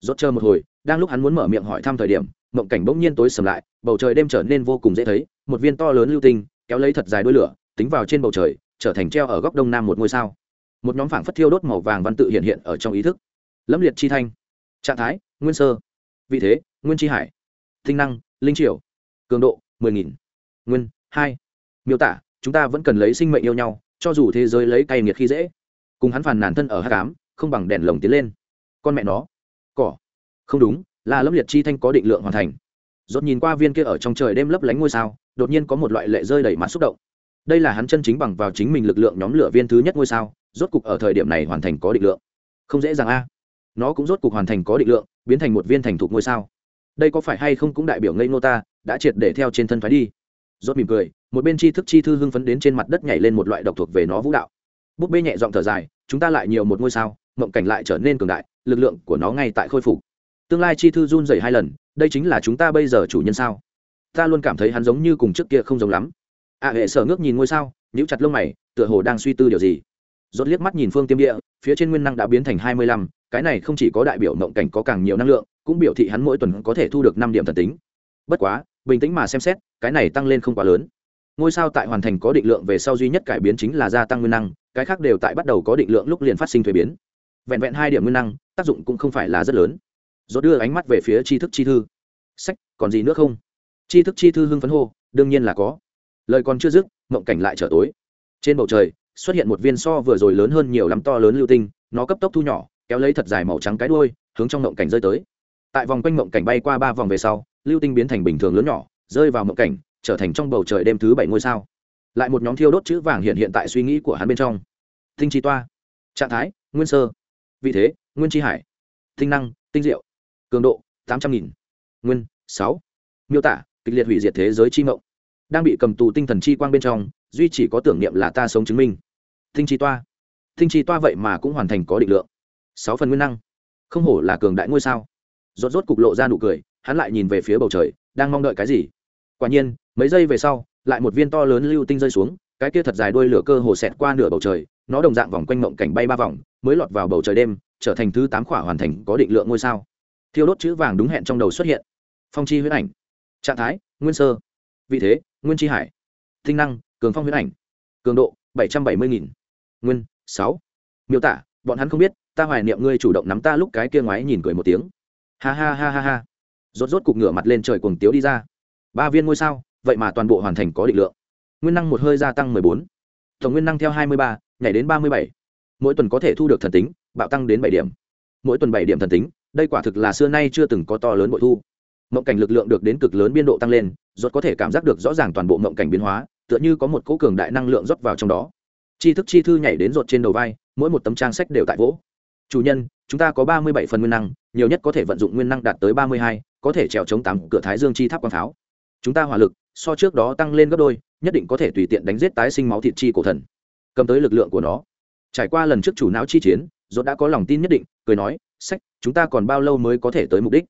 S1: Rốt chờ một hồi, đang lúc hắn muốn mở miệng hỏi thăm thời điểm, mộng cảnh bỗng nhiên tối sầm lại, bầu trời đêm trở nên vô cùng dễ thấy, một viên to lớn lưu tinh, kéo lấy thật dài đuôi lửa, tính vào trên bầu trời, trở thành treo ở góc đông nam một ngôi sao. Một nhóm phảng phất thiêu đốt màu vàng văn tự hiện hiện ở trong ý thức. Lẫm liệt chi thanh, trạng thái, nguyên sơ, vị thế, nguyên chi hải, tinh năng, linh triều, cường độ, mười nghìn, nguyên, hai, miêu tả, chúng ta vẫn cần lấy sinh mệnh yêu nhau cho dù thế giới lấy cay nghiệt khi dễ, cùng hắn phàn nàn thân ở hát cám không bằng đèn lồng tiến lên. Con mẹ nó, cỏ. Không đúng là lâm liệt chi thanh có định lượng hoàn thành. Dốt nhìn qua viên kia ở trong trời đêm lấp lánh ngôi sao, đột nhiên có một loại lệ rơi đầy mặt xúc động. Đây là hắn chân chính bằng vào chính mình lực lượng nhóm lửa viên thứ nhất ngôi sao, rốt cục ở thời điểm này hoàn thành có định lượng. Không dễ dàng a. Nó cũng rốt cục hoàn thành có định lượng, biến thành một viên thành thục ngôi sao. Đây có phải hay không cũng đại biểu ngây ngô ta, đã triệt để theo trên thân thoái đi. Rốt mỉm cười một bên tri thức chi thư hưng phấn đến trên mặt đất nhảy lên một loại độc thuộc về nó vũ đạo. Búp bê nhẹ giọng thở dài, chúng ta lại nhiều một ngôi sao, mộng cảnh lại trở nên cường đại, lực lượng của nó ngay tại khôi phục. Tương lai chi thư run dày hai lần, đây chính là chúng ta bây giờ chủ nhân sao? Ta luôn cảm thấy hắn giống như cùng trước kia không giống lắm. Ạ hệ sở ngước nhìn ngôi sao, nhíu chặt lông mày, tựa hồ đang suy tư điều gì. Rốt liếc mắt nhìn phương tiêm địa, phía trên nguyên năng đã biến thành hai mươi lăm, cái này không chỉ có đại biểu mộng cảnh có càng nhiều năng lượng, cũng biểu thị hắn mỗi tuần có thể thu được năm điểm thần tính. Bất quá, bình tĩnh mà xem xét, cái này tăng lên không quá lớn ngôi sao tại hoàn thành có định lượng về sau duy nhất cải biến chính là gia tăng nguyên năng, cái khác đều tại bắt đầu có định lượng lúc liền phát sinh thuế biến. Vẹn vẹn hai điểm nguyên năng, tác dụng cũng không phải là rất lớn. Dốt đưa ánh mắt về phía tri thức chi thư. Sách, còn gì nữa không? Tri thức chi thư hưng phấn hô, đương nhiên là có. Lời còn chưa dứt, mộng cảnh lại trở tối. Trên bầu trời, xuất hiện một viên so vừa rồi lớn hơn nhiều lắm to lớn lưu tinh, nó cấp tốc thu nhỏ, kéo lấy thật dài màu trắng cái đuôi, hướng trong mộng cảnh rơi tới. Tại vòng quanh mộng cảnh bay qua ba vòng về sau, lưu tinh biến thành bình thường lớn nhỏ, rơi vào mộng cảnh trở thành trong bầu trời đêm thứ bảy ngôi sao. Lại một nhóm thiêu đốt chữ vàng hiện hiện tại suy nghĩ của hắn bên trong. Tinh chi toa. Trạng thái, nguyên sơ. Vị thế, nguyên chi hải. Tinh năng, tinh diệu. Cường độ, tám trăm nghìn. Nguyên, sáu. Miêu tả, kịch liệt hủy diệt thế giới chi mộng đang bị cầm tù tinh thần chi quang bên trong, duy chỉ có tưởng niệm là ta sống chứng minh. Tinh chi toa. Tinh chi toa vậy mà cũng hoàn thành có định lượng. Sáu phần nguyên năng. Không hổ là cường đại ngôi sao. Rốt rốt cục lộ ra nụ cười, hắn lại nhìn về phía bầu trời, đang mong đợi cái gì? Quả nhiên mấy giây về sau, lại một viên to lớn lưu tinh rơi xuống, cái kia thật dài đuôi lửa cơ hồ xẹt qua nửa bầu trời, nó đồng dạng vòng quanh mộng cảnh bay ba vòng, mới lọt vào bầu trời đêm, trở thành thứ tám khỏa hoàn thành có định lượng ngôi sao. Thiêu đốt chữ vàng đúng hẹn trong đầu xuất hiện. Phong chi huyết ảnh. Trạng thái, nguyên sơ. Vị thế, nguyên chi hải. Tinh năng, cường phong huyết ảnh. Cường độ, bảy trăm bảy mươi nghìn. Nguyên, sáu. Miêu tả, bọn hắn không biết, ta hoài niệm ngươi chủ động nắm ta lúc cái kia ngoái nhìn cười một tiếng. Ha ha ha ha ha. Rốt rốt cục ngửa mặt lên trời cuồng tiếu đi ra. Ba viên ngôi sao vậy mà toàn bộ hoàn thành có định lượng. Nguyên năng một hơi gia tăng mười bốn. Tổng nguyên năng theo hai mươi ba, nhảy đến ba mươi bảy. Mỗi tuần có thể thu được thần tính, bạo tăng đến bảy điểm. Mỗi tuần bảy điểm thần tính, đây quả thực là xưa nay chưa từng có to lớn bội thu. Mộng cảnh lực lượng được đến cực lớn biên độ tăng lên, rốt có thể cảm giác được rõ ràng toàn bộ mộng cảnh biến hóa, tựa như có một cỗ cường đại năng lượng rót vào trong đó. Chi thức chi thư nhảy đến rột trên đầu vai, mỗi một tấm trang sách đều tại vỗ. Chủ nhân, chúng ta có ba mươi bảy phần nguyên năng, nhiều nhất có thể vận dụng nguyên năng đạt tới ba mươi hai, có thể trèo chống tám cửa thái dương chi tháp quang pháo chúng ta hỏa lực, so trước đó tăng lên gấp đôi, nhất định có thể tùy tiện đánh giết tái sinh máu thịt chi cổ thần. Cầm tới lực lượng của nó. Trải qua lần trước chủ não chi chiến dốt đã có lòng tin nhất định, cười nói, sách, chúng ta còn bao lâu mới có thể tới mục đích?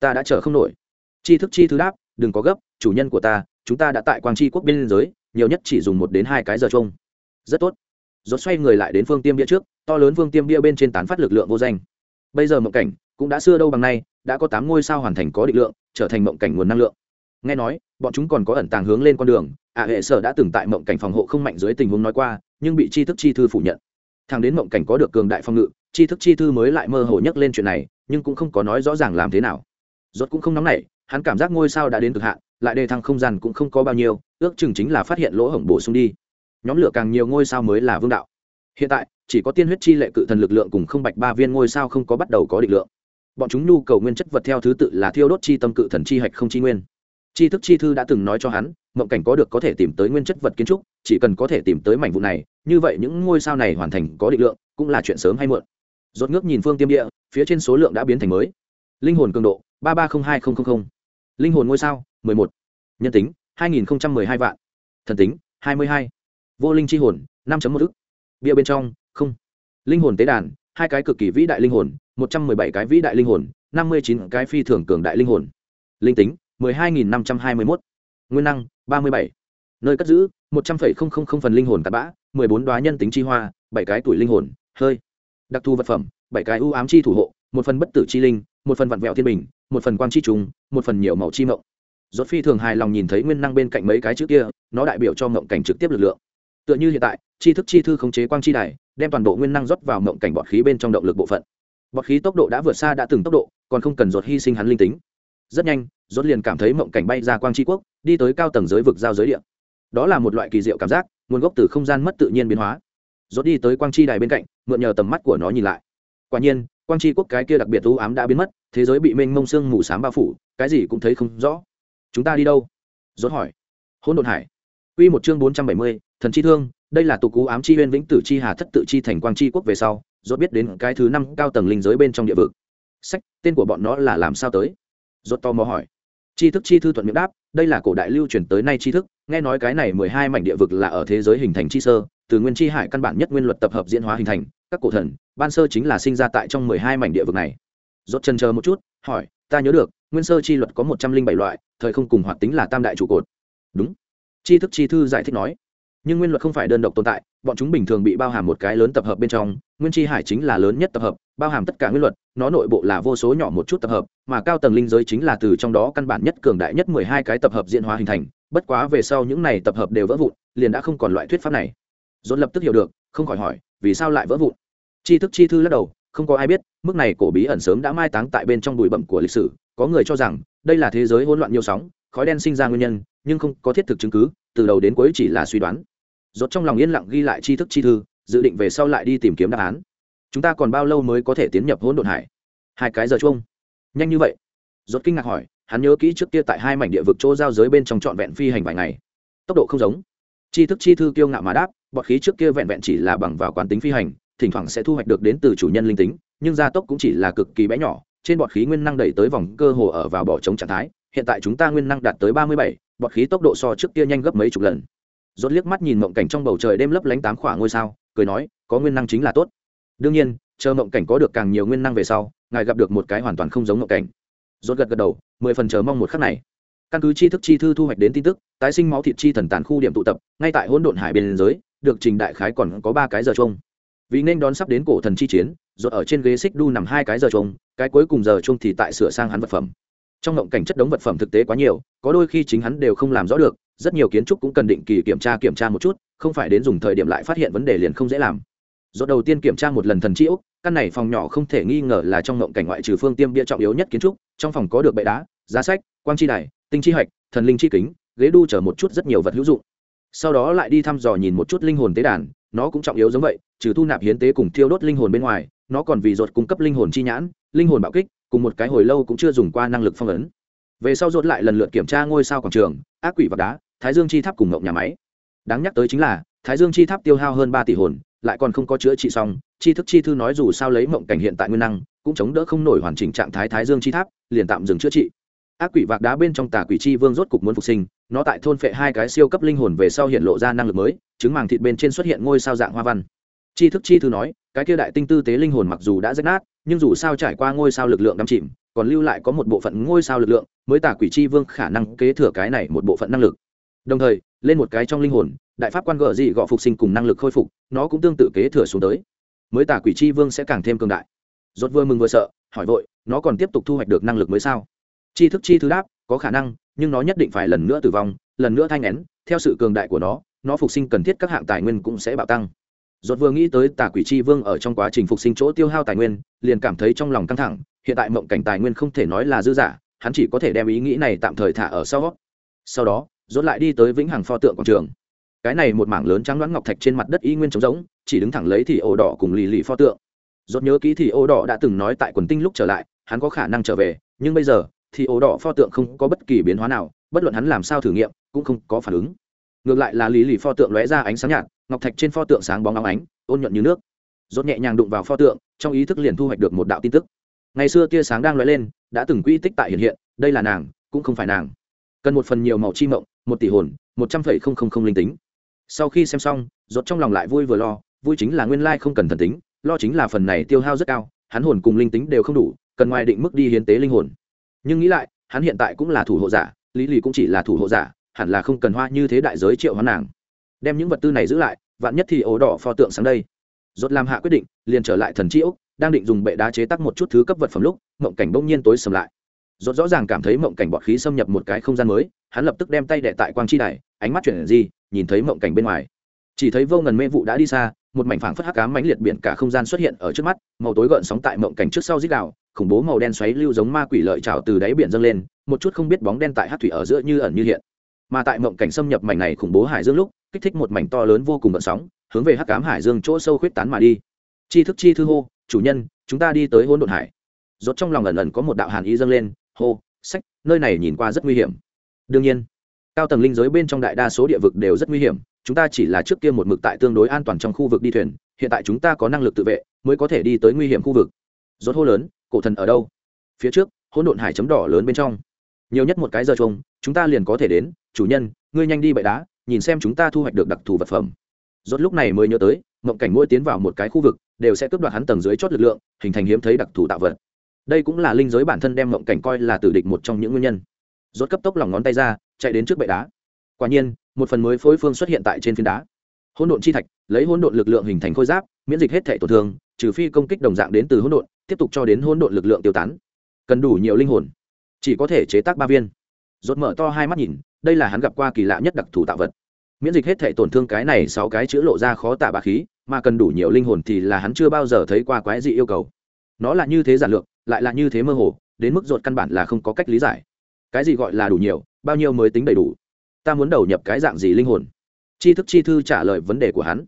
S1: Ta đã chờ không nổi. Chi thức chi thứ đáp, đừng có gấp, chủ nhân của ta, chúng ta đã tại quang chi quốc biên giới, nhiều nhất chỉ dùng một đến hai cái giờ chung rất tốt. Rốt xoay người lại đến phương tiêm bia trước, to lớn phương tiêm bia bên trên tán phát lực lượng vô danh. Bây giờ mộng cảnh cũng đã xưa đâu bằng nay, đã có tám ngôi sao hoàn thành có định lượng, trở thành mộng cảnh nguồn năng lượng nghe nói, bọn chúng còn có ẩn tàng hướng lên con đường, ạ hệ sở đã từng tại mộng cảnh phòng hộ không mạnh dưới tình huống nói qua, nhưng bị tri thức chi thư phủ nhận. Thằng đến mộng cảnh có được cường đại phong ngự, tri thức chi thư mới lại mơ hồ nhắc lên chuyện này, nhưng cũng không có nói rõ ràng làm thế nào. Rốt cũng không nóng nảy, hắn cảm giác ngôi sao đã đến cực hạn, lại đề thăng không gian cũng không có bao nhiêu, ước chừng chính là phát hiện lỗ hổng bổ sung đi. Nhóm lửa càng nhiều ngôi sao mới là vương đạo. Hiện tại, chỉ có tiên huyết chi lệ cự thần lực lượng cùng không bạch ba viên ngôi sao không có bắt đầu có định lượng. Bọn chúng nhu cầu nguyên chất vật theo thứ tự là thiêu đốt chi tâm cự thần chi hạch không chi nguyên. Tri thức chi thư đã từng nói cho hắn, mộng cảnh có được có thể tìm tới nguyên chất vật kiến trúc, chỉ cần có thể tìm tới mảnh vụ này, như vậy những ngôi sao này hoàn thành có định lượng, cũng là chuyện sớm hay muộn. Rốt ngước nhìn phương tiêm địa, phía trên số lượng đã biến thành mới. Linh hồn cường độ, ba ba không hai không linh hồn ngôi sao, mười một. Nhân tính, hai nghìn hai vạn. Thần tính, hai mươi hai. Vô linh chi hồn, năm một ức. Bia bên trong, không. Linh hồn tế đàn, hai cái cực kỳ vĩ đại linh hồn, một trăm mười bảy cái vĩ đại linh hồn, năm mươi chín cái phi thường cường đại linh hồn. Linh tính mười hai nghìn năm trăm hai mươi mốt. Nguyên năng, ba mươi bảy. Nơi cất giữ, một trăm phẩy không không không phần linh hồn cát bã, mười bốn đoá nhân tính chi hoa 7 cái tuổi linh hồn, hơi. Đặc thù vật phẩm 7 cái ưu ám chi thủ hộ, một phần bất tử chi linh, một phần vặn vẹo thiên bình, một phần quang chi trùng, một phần nhiều màu chi mộng. Rốt phi thường hài lòng nhìn thấy nguyên năng bên cạnh mấy cái chữ kia, nó đại biểu cho mộng cảnh trực tiếp lực lượng. Tựa như hiện tại, chi thức chi thư khống chế quang chi đài, đem toàn bộ nguyên năng rót vào mộng cảnh bọt khí bên trong động lực bộ phận. Bọt khí tốc độ đã vượt xa đã từng tốc độ, còn không cần rốt hy sinh hắn linh tính rất nhanh rốt liền cảm thấy mộng cảnh bay ra quang chi quốc đi tới cao tầng giới vực giao giới địa. Đó là một loại kỳ diệu cảm giác nguồn gốc từ không gian mất tự nhiên biến hóa. Rốt đi tới quang chi đài bên cạnh mượn nhờ tầm mắt của nó nhìn lại. Quả nhiên quang chi quốc cái kia đặc biệt u ám đã biến mất thế giới bị mênh mông sương mù sám bao phủ cái gì cũng thấy không rõ. Chúng ta đi đâu? Rốt hỏi. Hỗn độn hải. Quy một chương bốn trăm bảy mươi, thần chi thương đây là tục cú ám chi huyên vĩnh tử chi hà thất tự chi thành quang chi quốc về sau rốt biết đến cái thứ năm cao tầng linh giới bên trong địa vực. Sách tên của bọn nó là làm sao tới? Rốt to mò hỏi. Tri thức chi thư thuận miệng đáp, đây là cổ đại lưu truyền tới nay tri thức, nghe nói cái này mười hai mảnh địa vực là ở thế giới hình thành chi sơ, từ nguyên chi hải căn bản nhất nguyên luật tập hợp diễn hóa hình thành, các cổ thần, ban sơ chính là sinh ra tại trong mười hai mảnh địa vực này. Rốt chân chờ một chút, hỏi, ta nhớ được, nguyên sơ chi luật có một trăm linh bảy loại, thời không cùng hoạt tính là tam đại trụ cột. Đúng. Tri thức chi thư giải thích nói, nhưng nguyên luật không phải đơn độc tồn tại, bọn chúng bình thường bị bao hàm một cái lớn tập hợp bên trong, nguyên chi hải chính là lớn nhất tập hợp bao hàm tất cả nguyên luật, nó nội bộ là vô số nhỏ một chút tập hợp, mà cao tầng linh giới chính là từ trong đó căn bản nhất cường đại nhất mười hai cái tập hợp diễn hóa hình thành, bất quá về sau những này tập hợp đều vỡ vụn, liền đã không còn loại thuyết pháp này. Dồn lập tức hiểu được, không khỏi hỏi, vì sao lại vỡ vụn? Chi thức chi thư lắc đầu, không có ai biết, mức này cổ bí ẩn sớm đã mai táng tại bên trong bụi bậm của lịch sử, có người cho rằng, đây là thế giới hỗn loạn nhiều sóng, khói đen sinh ra nguyên nhân, nhưng không có thiết thực chứng cứ, từ đầu đến cuối chỉ là suy đoán. Rốt trong lòng yên lặng ghi lại tri thức chi thư, dự định về sau lại đi tìm kiếm đáp án chúng ta còn bao lâu mới có thể tiến nhập hỗn độn hải? Hai cái giờ chung nhanh như vậy. Rốt kinh ngạc hỏi, hắn nhớ kỹ trước kia tại hai mảnh địa vực chỗ giao giới bên trong trọn vẹn phi hành vài ngày. Tốc độ không giống. Chi thức chi thư kiêu ngạo mà đáp, bọt khí trước kia vẹn vẹn chỉ là bằng vào quán tính phi hành, thỉnh thoảng sẽ thu hoạch được đến từ chủ nhân linh tính, nhưng gia tốc cũng chỉ là cực kỳ bé nhỏ, trên bọt khí nguyên năng đẩy tới vòng cơ hồ ở vào bỏ trống trạng thái, hiện tại chúng ta nguyên năng đạt tới ba mươi bảy, bọt khí tốc độ so trước kia nhanh gấp mấy chục lần. Rốt liếc mắt nhìn mộng cảnh trong bầu trời đêm lấp lánh tám khỏa ngôi sao, cười nói, có nguyên năng chính là tốt đương nhiên, chờ mộng cảnh có được càng nhiều nguyên năng về sau, ngài gặp được một cái hoàn toàn không giống mộng cảnh. Rốt gật gật đầu, mười phần chờ mong một khắc này. Căn cứ tri thức chi thư thu hoạch đến tin tức, tái sinh máu thịt chi thần tàn khu điểm tụ tập, ngay tại hỗn độn hải biên giới, được trình đại khái còn có ba cái giờ chung. Vì nên đón sắp đến cổ thần chi chiến, rốt ở trên ghế xích đu nằm hai cái giờ chung, cái cuối cùng giờ chung thì tại sửa sang hắn vật phẩm. Trong mộng cảnh chất đống vật phẩm thực tế quá nhiều, có đôi khi chính hắn đều không làm rõ được, rất nhiều kiến trúc cũng cần định kỳ kiểm tra kiểm tra một chút, không phải đến dùng thời điểm lại phát hiện vấn đề liền không dễ làm do đầu tiên kiểm tra một lần thần chi căn này phòng nhỏ không thể nghi ngờ là trong ngộng cảnh ngoại trừ phương tiêm bia trọng yếu nhất kiến trúc, trong phòng có được bệ đá, giá sách, quang chi đài, tinh chi hạch, thần linh chi kính, ghế đu chở một chút rất nhiều vật hữu dụng. Sau đó lại đi thăm dò nhìn một chút linh hồn tế đàn, nó cũng trọng yếu giống vậy, trừ thu nạp hiến tế cùng thiêu đốt linh hồn bên ngoài, nó còn vì ruột cung cấp linh hồn chi nhãn, linh hồn bạo kích, cùng một cái hồi lâu cũng chưa dùng qua năng lực phong ấn. Về sau ruột lại lần lượt kiểm tra ngôi sao quảng trường, ác quỷ và đá, thái dương chi tháp cùng ngộng nhà máy. Đáng nhắc tới chính là, thái dương chi tháp tiêu hao hơn ba tỷ hồn lại còn không có chữa trị xong chi thức chi thư nói dù sao lấy mộng cảnh hiện tại nguyên năng, cũng chống đỡ không nổi hoàn chỉnh trạng thái thái dương chi tháp, liền tạm dừng chữa trị. Ác quỷ vạc đá bên trong tà quỷ chi vương rốt cục muốn phục sinh, nó tại thôn phệ hai cái siêu cấp linh hồn về sau hiện lộ ra năng lực mới, trứng màng thịt bên trên xuất hiện ngôi sao dạng hoa văn. Chi thức chi thư nói, cái kia đại tinh tư tế linh hồn mặc dù đã rách nát, nhưng dù sao trải qua ngôi sao lực lượng đắm chìm, còn lưu lại có một bộ phận ngôi sao lực lượng, mới tà quỷ chi vương khả năng kế thừa cái này một bộ phận năng lực. Đồng thời lên một cái trong linh hồn, đại pháp quan gợ dị gọ phục sinh cùng năng lực khôi phục, nó cũng tương tự kế thừa xuống tới. Mới tả quỷ chi vương sẽ càng thêm cường đại. Rốt vừa mừng vừa sợ, hỏi vội, nó còn tiếp tục thu hoạch được năng lực mới sao? Chi thức chi thứ đáp, có khả năng, nhưng nó nhất định phải lần nữa tử vong, lần nữa thanh nén theo sự cường đại của nó nó phục sinh cần thiết các hạng tài nguyên cũng sẽ bạo tăng. Rốt vừa nghĩ tới tà quỷ chi vương ở trong quá trình phục sinh chỗ tiêu hao tài nguyên, liền cảm thấy trong lòng căng thẳng, hiện tại mộng cảnh tài nguyên không thể nói là dư giả hắn chỉ có thể đem ý nghĩ này tạm thời thả ở sau sau đó rốt lại đi tới vĩnh hằng pho tượng quảng trường. Cái này một mảng lớn trắng đoán ngọc thạch trên mặt đất y nguyên trống rỗng, chỉ đứng thẳng lấy thì ổ đỏ cùng lì lì pho tượng. Rốt nhớ kỹ thì ổ đỏ đã từng nói tại quần tinh lúc trở lại, hắn có khả năng trở về, nhưng bây giờ, thì ổ đỏ pho tượng không có bất kỳ biến hóa nào, bất luận hắn làm sao thử nghiệm, cũng không có phản ứng. Ngược lại là lì lì pho tượng lóe ra ánh sáng nhạt, ngọc thạch trên pho tượng sáng bóng óng ánh, ôn nhuận như nước. Rốt nhẹ nhàng đụng vào pho tượng, trong ý thức liền thu hoạch được một đạo tin tức. Ngày xưa tia sáng đang lóe lên, đã từng quy tích tại hiện hiện, đây là nàng, cũng không phải nàng. Cần một phần nhiều màu chi mộng một tỷ hồn, một trăm phẩy không không không linh tính. Sau khi xem xong, rốt trong lòng lại vui vừa lo, vui chính là nguyên lai không cần thần tính, lo chính là phần này tiêu hao rất cao, hắn hồn cùng linh tính đều không đủ, cần ngoài định mức đi hiến tế linh hồn. Nhưng nghĩ lại, hắn hiện tại cũng là thủ hộ giả, lý lì cũng chỉ là thủ hộ giả, hẳn là không cần hoa như thế đại giới triệu hoán nàng. Đem những vật tư này giữ lại, vạn nhất thì ố đỏ pho tượng sáng đây. Rốt làm hạ quyết định, liền trở lại thần chi đang định dùng bệ đá chế tác một chút thứ cấp vật phẩm lúc, mộng cảnh bỗng nhiên tối sầm lại rốt rõ ràng cảm thấy mộng cảnh bọt khí xâm nhập một cái không gian mới hắn lập tức đem tay đệ tại quang chi đài ánh mắt chuyển gì nhìn thấy mộng cảnh bên ngoài. Chỉ thấy vô ngần mê vụ đã đi xa một mảnh phảng phất hắc ám mãnh liệt biển cả không gian xuất hiện ở trước mắt màu tối gợn sóng tại mộng cảnh trước sau dít đảo, khủng bố màu đen xoáy lưu giống ma quỷ lợi trào từ đáy biển dâng lên một chút không biết bóng đen tại hát thủy ở giữa như ẩn như hiện. Mà tại mộng cảnh xâm nhập mảnh này khủng bố hải dương lúc kích thích một mảnh to lớn vô cùng gợn sóng hướng về hắc ám hải dương chỗ sâu khuyết tán mà đi. Chi thức chi thư hô chủ nhân chúng ta đi tới hôn độn hải. Rốt trong lòng ẩn ẩn có một đạo hàn ý dâng lên hô, sách, nơi này nhìn qua rất nguy hiểm. Đương nhiên, cao tầng linh giới bên trong đại đa số địa vực đều rất nguy hiểm, chúng ta chỉ là trước kia một mực tại tương đối an toàn trong khu vực đi thuyền, hiện tại chúng ta có năng lực tự vệ, mới có thể đi tới nguy hiểm khu vực. Rốt hô lớn, cổ thần ở đâu? Phía trước, hỗn độn hải chấm đỏ lớn bên trong. Nhiều nhất một cái giờ trông, chúng ta liền có thể đến. Chủ nhân, ngươi nhanh đi bậy đá, nhìn xem chúng ta thu hoạch được đặc thù vật phẩm. Rốt lúc này mới nhớ tới, mộng cảnh mỗi tiến vào một cái khu vực, đều sẽ cướp đoạt hắn tầng dưới chót lực lượng, hình thành hiếm thấy đặc thù tạo vật đây cũng là linh giới bản thân đem mộng cảnh coi là tử địch một trong những nguyên nhân. Rốt cấp tốc lòng ngón tay ra, chạy đến trước bệ đá. Quả nhiên, một phần mới phối phương xuất hiện tại trên phiến đá. Hỗn độn chi thạch, lấy hỗn độn lực lượng hình thành khôi giáp, miễn dịch hết thể tổn thương, trừ phi công kích đồng dạng đến từ hỗn độn, tiếp tục cho đến hỗn độn lực lượng tiêu tán. Cần đủ nhiều linh hồn, chỉ có thể chế tác ba viên. Rốt mở to hai mắt nhìn, đây là hắn gặp qua kỳ lạ nhất đặc thù tạo vật. Miễn dịch hết thể tổn thương cái này sáu cái chữ lộ ra khó tả bá khí, mà cần đủ nhiều linh hồn thì là hắn chưa bao giờ thấy qua quái dị yêu cầu. Nó là như thế giản lược lại là như thế mơ hồ, đến mức ruột căn bản là không có cách lý giải. Cái gì gọi là đủ nhiều, bao nhiêu mới tính đầy đủ? Ta muốn đầu nhập cái dạng gì linh hồn? Chi thức chi thư trả lời vấn đề của hắn.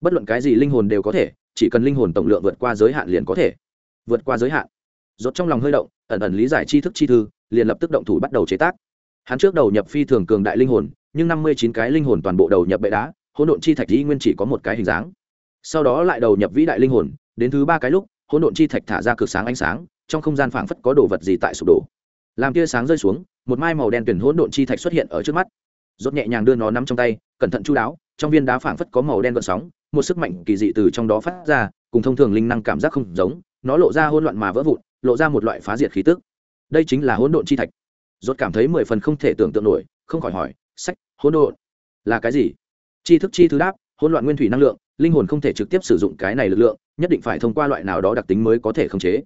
S1: Bất luận cái gì linh hồn đều có thể, chỉ cần linh hồn tổng lượng vượt qua giới hạn liền có thể. Vượt qua giới hạn. Rốt trong lòng hơi động, ẩn ẩn lý giải chi thức chi thư, liền lập tức động thủ bắt đầu chế tác. Hắn trước đầu nhập phi thường cường đại linh hồn, nhưng năm mươi chín cái linh hồn toàn bộ đầu nhập bệ đá, hỗn độn chi thạch dĩ nguyên chỉ có một cái hình dáng. Sau đó lại đầu nhập vĩ đại linh hồn, đến thứ ba cái lúc, hỗn độn chi thạch thả ra cực sáng ánh sáng trong không gian phảng phất có đồ vật gì tại sụp đổ. Làm tia sáng rơi xuống, một mai màu đen tuyển hỗn độn chi thạch xuất hiện ở trước mắt. Rốt nhẹ nhàng đưa nó nắm trong tay, cẩn thận chu đáo, trong viên đá phảng phất có màu đen gợn sóng, một sức mạnh kỳ dị từ trong đó phát ra, cùng thông thường linh năng cảm giác không giống, nó lộ ra hỗn loạn mà vỡ vụn, lộ ra một loại phá diệt khí tức. Đây chính là hỗn độn chi thạch. Rốt cảm thấy mười phần không thể tưởng tượng nổi, không khỏi hỏi, sách, hỗn độn? Là cái gì? Chi thức chi thứ đáp, hỗn loạn nguyên thủy năng lượng, linh hồn không thể trực tiếp sử dụng cái này lực lượng, nhất định phải thông qua loại nào đó đặc tính mới có thể khống chế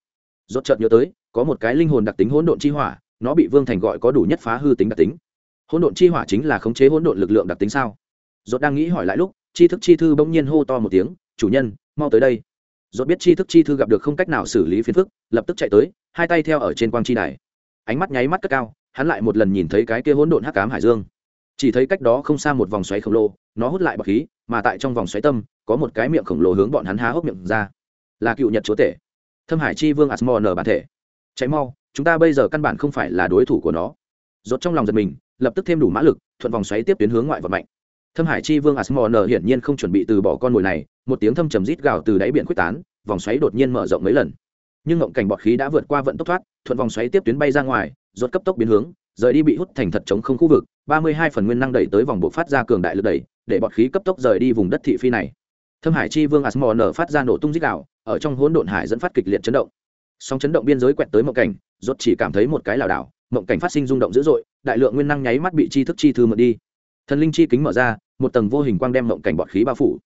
S1: rốt chợt nhớ tới, có một cái linh hồn đặc tính hỗn độn chi hỏa, nó bị vương thành gọi có đủ nhất phá hư tính đặc tính. Hỗn độn chi hỏa chính là khống chế hỗn độn lực lượng đặc tính sao? Rốt đang nghĩ hỏi lại lúc chi thức chi thư bỗng nhiên hô to một tiếng, chủ nhân, mau tới đây. Rốt biết chi thức chi thư gặp được không cách nào xử lý phiền phức, lập tức chạy tới, hai tay theo ở trên quang chi đài. Ánh mắt nháy mắt cất cao, hắn lại một lần nhìn thấy cái kia hỗn độn hắc ám hải dương. Chỉ thấy cách đó không xa một vòng xoáy khổng lồ, nó hút lại bọc khí, mà tại trong vòng xoáy tâm, có một cái miệng khổng lồ hướng bọn hắn há hốc miệng ra. Là cựu nhật chúa tể thâm hải chi vương asmor nở bản thể. Cháy mau, chúng ta bây giờ căn bản không phải là đối thủ của nó. Rốt trong lòng giật mình, lập tức thêm đủ mã lực, thuận vòng xoáy tiếp tuyến hướng ngoại vật mạnh. Thâm hải chi vương asmor hiển nhiên không chuẩn bị từ bỏ con mồi này, một tiếng thâm trầm rít gào từ đáy biển quyết tán, vòng xoáy đột nhiên mở rộng mấy lần. Nhưng ngộng cảnh bọt khí đã vượt qua vận tốc thoát, thuận vòng xoáy tiếp tuyến bay ra ngoài, rốt cấp tốc biến hướng, rời đi bị hút thành thật chống không khu vực, ba mươi hai phần nguyên năng đẩy tới vòng bộ phát ra cường đại lực đẩy, để bọt khí cấp tốc rời đi vùng đất thị phi này. Thâm hải chi vương asmor phát ra nổ tung rít gào ở trong hỗn độn hải dẫn phát kịch liệt chấn động. Song chấn động biên giới quẹt tới mộng cảnh, rốt chỉ cảm thấy một cái lảo đảo, mộng cảnh phát sinh rung động dữ dội, đại lượng nguyên năng nháy mắt bị chi thức chi thư mượn đi. Thần linh chi kính mở ra, một tầng vô hình quang đem mộng cảnh bọt khí bao phủ.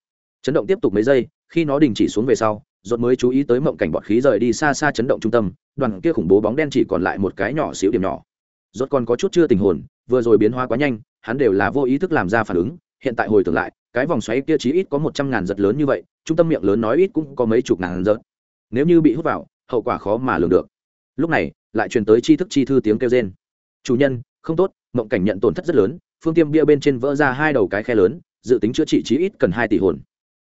S1: Chấn động tiếp tục mấy giây, khi nó đình chỉ xuống về sau, rốt mới chú ý tới mộng cảnh bọt khí rời đi xa xa chấn động trung tâm, đoàn kia khủng bố bóng đen chỉ còn lại một cái nhỏ xíu điểm nhỏ. Rốt còn có chút chưa tình hồn, vừa rồi biến hóa quá nhanh, hắn đều là vô ý thức làm ra phản ứng, hiện tại hồi tưởng lại cái vòng xoáy kia chí ít có một trăm ngàn giật lớn như vậy, trung tâm miệng lớn nói ít cũng có mấy chục ngàn giật. Nếu như bị hút vào, hậu quả khó mà lường được. Lúc này, lại truyền tới chi thức chi thư tiếng kêu rên. Chủ nhân, không tốt, mộng cảnh nhận tổn thất rất lớn, phương tiêm bia bên trên vỡ ra hai đầu cái khe lớn, dự tính chữa trị chí ít cần hai tỷ hồn.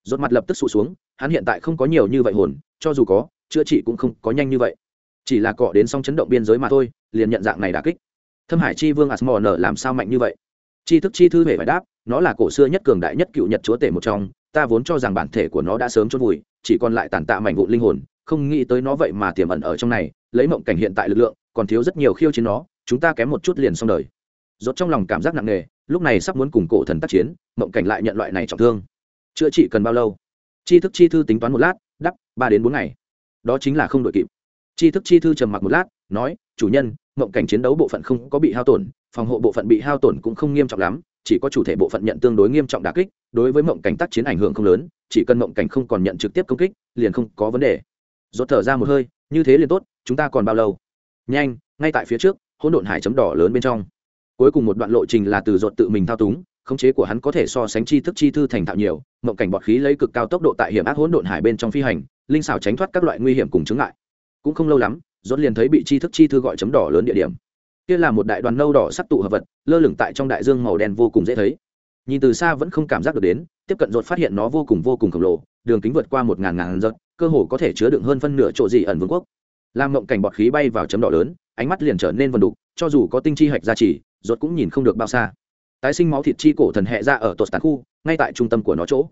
S1: Rốt mặt lập tức sụt xuống, hắn hiện tại không có nhiều như vậy hồn, cho dù có, chữa trị cũng không có nhanh như vậy. Chỉ là cọ đến song chấn động biên giới mà thôi, liền nhận dạng này đà kích. Thâm hải chi vương asmor nở làm sao mạnh như vậy? Chi thức chi thư hề phải đáp nó là cổ xưa nhất cường đại nhất cựu nhật chúa tể một trong, ta vốn cho rằng bản thể của nó đã sớm chôn vùi, chỉ còn lại tàn tạ mảnh vụn linh hồn, không nghĩ tới nó vậy mà tiềm ẩn ở trong này, lấy mộng cảnh hiện tại lực lượng, còn thiếu rất nhiều khiêu chiến nó, chúng ta kém một chút liền xong đời. Rốt trong lòng cảm giác nặng nề, lúc này sắp muốn cùng cổ thần tác chiến, mộng cảnh lại nhận loại này trọng thương. Chữa trị cần bao lâu? Chi thức chi thư tính toán một lát, đắp, ba đến bốn ngày. Đó chính là không đội kịp. Chi thức chi thư trầm mặc một lát, nói, chủ nhân, mộng cảnh chiến đấu bộ phận không có bị hao tổn, phòng hộ bộ phận bị hao tổn cũng không nghiêm trọng lắm chỉ có chủ thể bộ phận nhận tương đối nghiêm trọng đà kích, đối với mộng cảnh tác chiến ảnh hưởng không lớn, chỉ cần mộng cảnh không còn nhận trực tiếp công kích, liền không có vấn đề. Rốt thở ra một hơi, như thế liền tốt, chúng ta còn bao lâu? Nhanh, ngay tại phía trước, hỗn độn hải chấm đỏ lớn bên trong. Cuối cùng một đoạn lộ trình là từ rốt tự mình thao túng, khống chế của hắn có thể so sánh chi thức chi thư thành thạo nhiều, mộng cảnh bọt khí lấy cực cao tốc độ tại hiểm ác hỗn độn hải bên trong phi hành, linh xảo tránh thoát các loại nguy hiểm cùng chứng ngại. Cũng không lâu lắm, rốt liền thấy bị chi thức chi thư gọi chấm đỏ lớn địa điểm kia là một đại đoàn nâu đỏ sắc tụ hợp vật, lơ lửng tại trong đại dương màu đen vô cùng dễ thấy. Nhìn từ xa vẫn không cảm giác được đến, tiếp cận rột phát hiện nó vô cùng vô cùng khổng lồ, đường kính vượt qua một ngàn ngàn giật, cơ hồ có thể chứa đựng hơn phân nửa chỗ gì ẩn vương quốc. Làm mộng cảnh bọt khí bay vào chấm đỏ lớn, ánh mắt liền trở nên vần đục, cho dù có tinh chi hạch gia trì rột cũng nhìn không được bao xa. Tái sinh máu thịt chi cổ thần hệ ra ở tột tàn khu, ngay tại trung tâm của nó chỗ.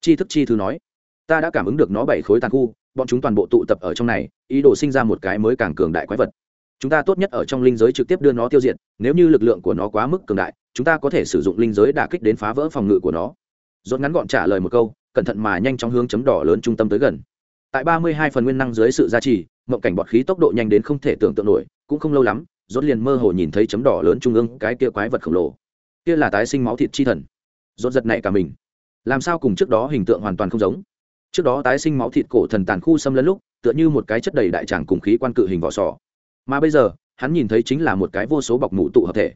S1: Chi thức chi thứ nói, ta đã cảm ứng được nó bảy khối tàn khu, bọn chúng toàn bộ tụ tập ở trong này, ý đồ sinh ra một cái mới càng cường đại quái vật chúng ta tốt nhất ở trong linh giới trực tiếp đưa nó tiêu diệt, nếu như lực lượng của nó quá mức cường đại, chúng ta có thể sử dụng linh giới đả kích đến phá vỡ phòng ngự của nó. Dốt ngắn gọn trả lời một câu, cẩn thận mà nhanh chóng hướng chấm đỏ lớn trung tâm tới gần. Tại ba mươi hai phần nguyên năng dưới sự gia trì, mộng cảnh bọt khí tốc độ nhanh đến không thể tưởng tượng nổi, cũng không lâu lắm dốt liền mơ hồ nhìn thấy chấm đỏ lớn trung ương cái kia quái vật khổng lồ. Kia là tái sinh máu thịt chi thần. Dốt giật này cả mình. Làm sao cùng trước đó hình tượng hoàn toàn không giống? Trước đó tái sinh máu thịt cổ thần tàn khu xâm lấn lúc, tựa như một cái chất đầy đại tràng cùng khí quan cự hình vỏ sò mà bây giờ, hắn nhìn thấy chính là một cái vô số bọc mủ tụ hợp thể.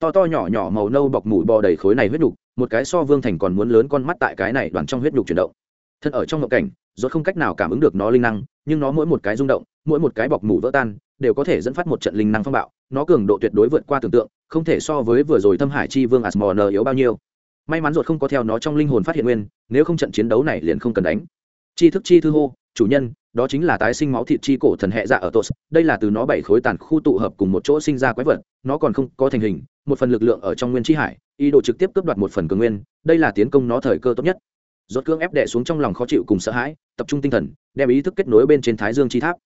S1: To to nhỏ nhỏ màu nâu bọc mủ bò đầy khối này huyết nhục, một cái so vương thành còn muốn lớn con mắt tại cái này đoàn trong huyết nhục chuyển động. Thân ở trong ngộ cảnh, rốt không cách nào cảm ứng được nó linh năng, nhưng nó mỗi một cái rung động, mỗi một cái bọc mủ vỡ tan, đều có thể dẫn phát một trận linh năng phong bạo, nó cường độ tuyệt đối vượt qua tưởng tượng, không thể so với vừa rồi thâm hải chi vương asmor yếu bao nhiêu. May mắn ruột không có theo nó trong linh hồn phát hiện nguyên, nếu không trận chiến đấu này liền không cần đánh. Chi thức chi thư hô chủ nhân, đó chính là tái sinh máu thịt chi cổ thần hệ dạ ở tos. Đây là từ nó bảy khối tàn khu tụ hợp cùng một chỗ sinh ra quái vật, nó còn không có thành hình, một phần lực lượng ở trong nguyên chi hải, ý đồ trực tiếp cướp đoạt một phần cường nguyên, đây là tiến công nó thời cơ tốt nhất. Rốt cương ép đè xuống trong lòng khó chịu cùng sợ hãi, tập trung tinh thần, đem ý thức kết nối bên trên thái dương chi tháp.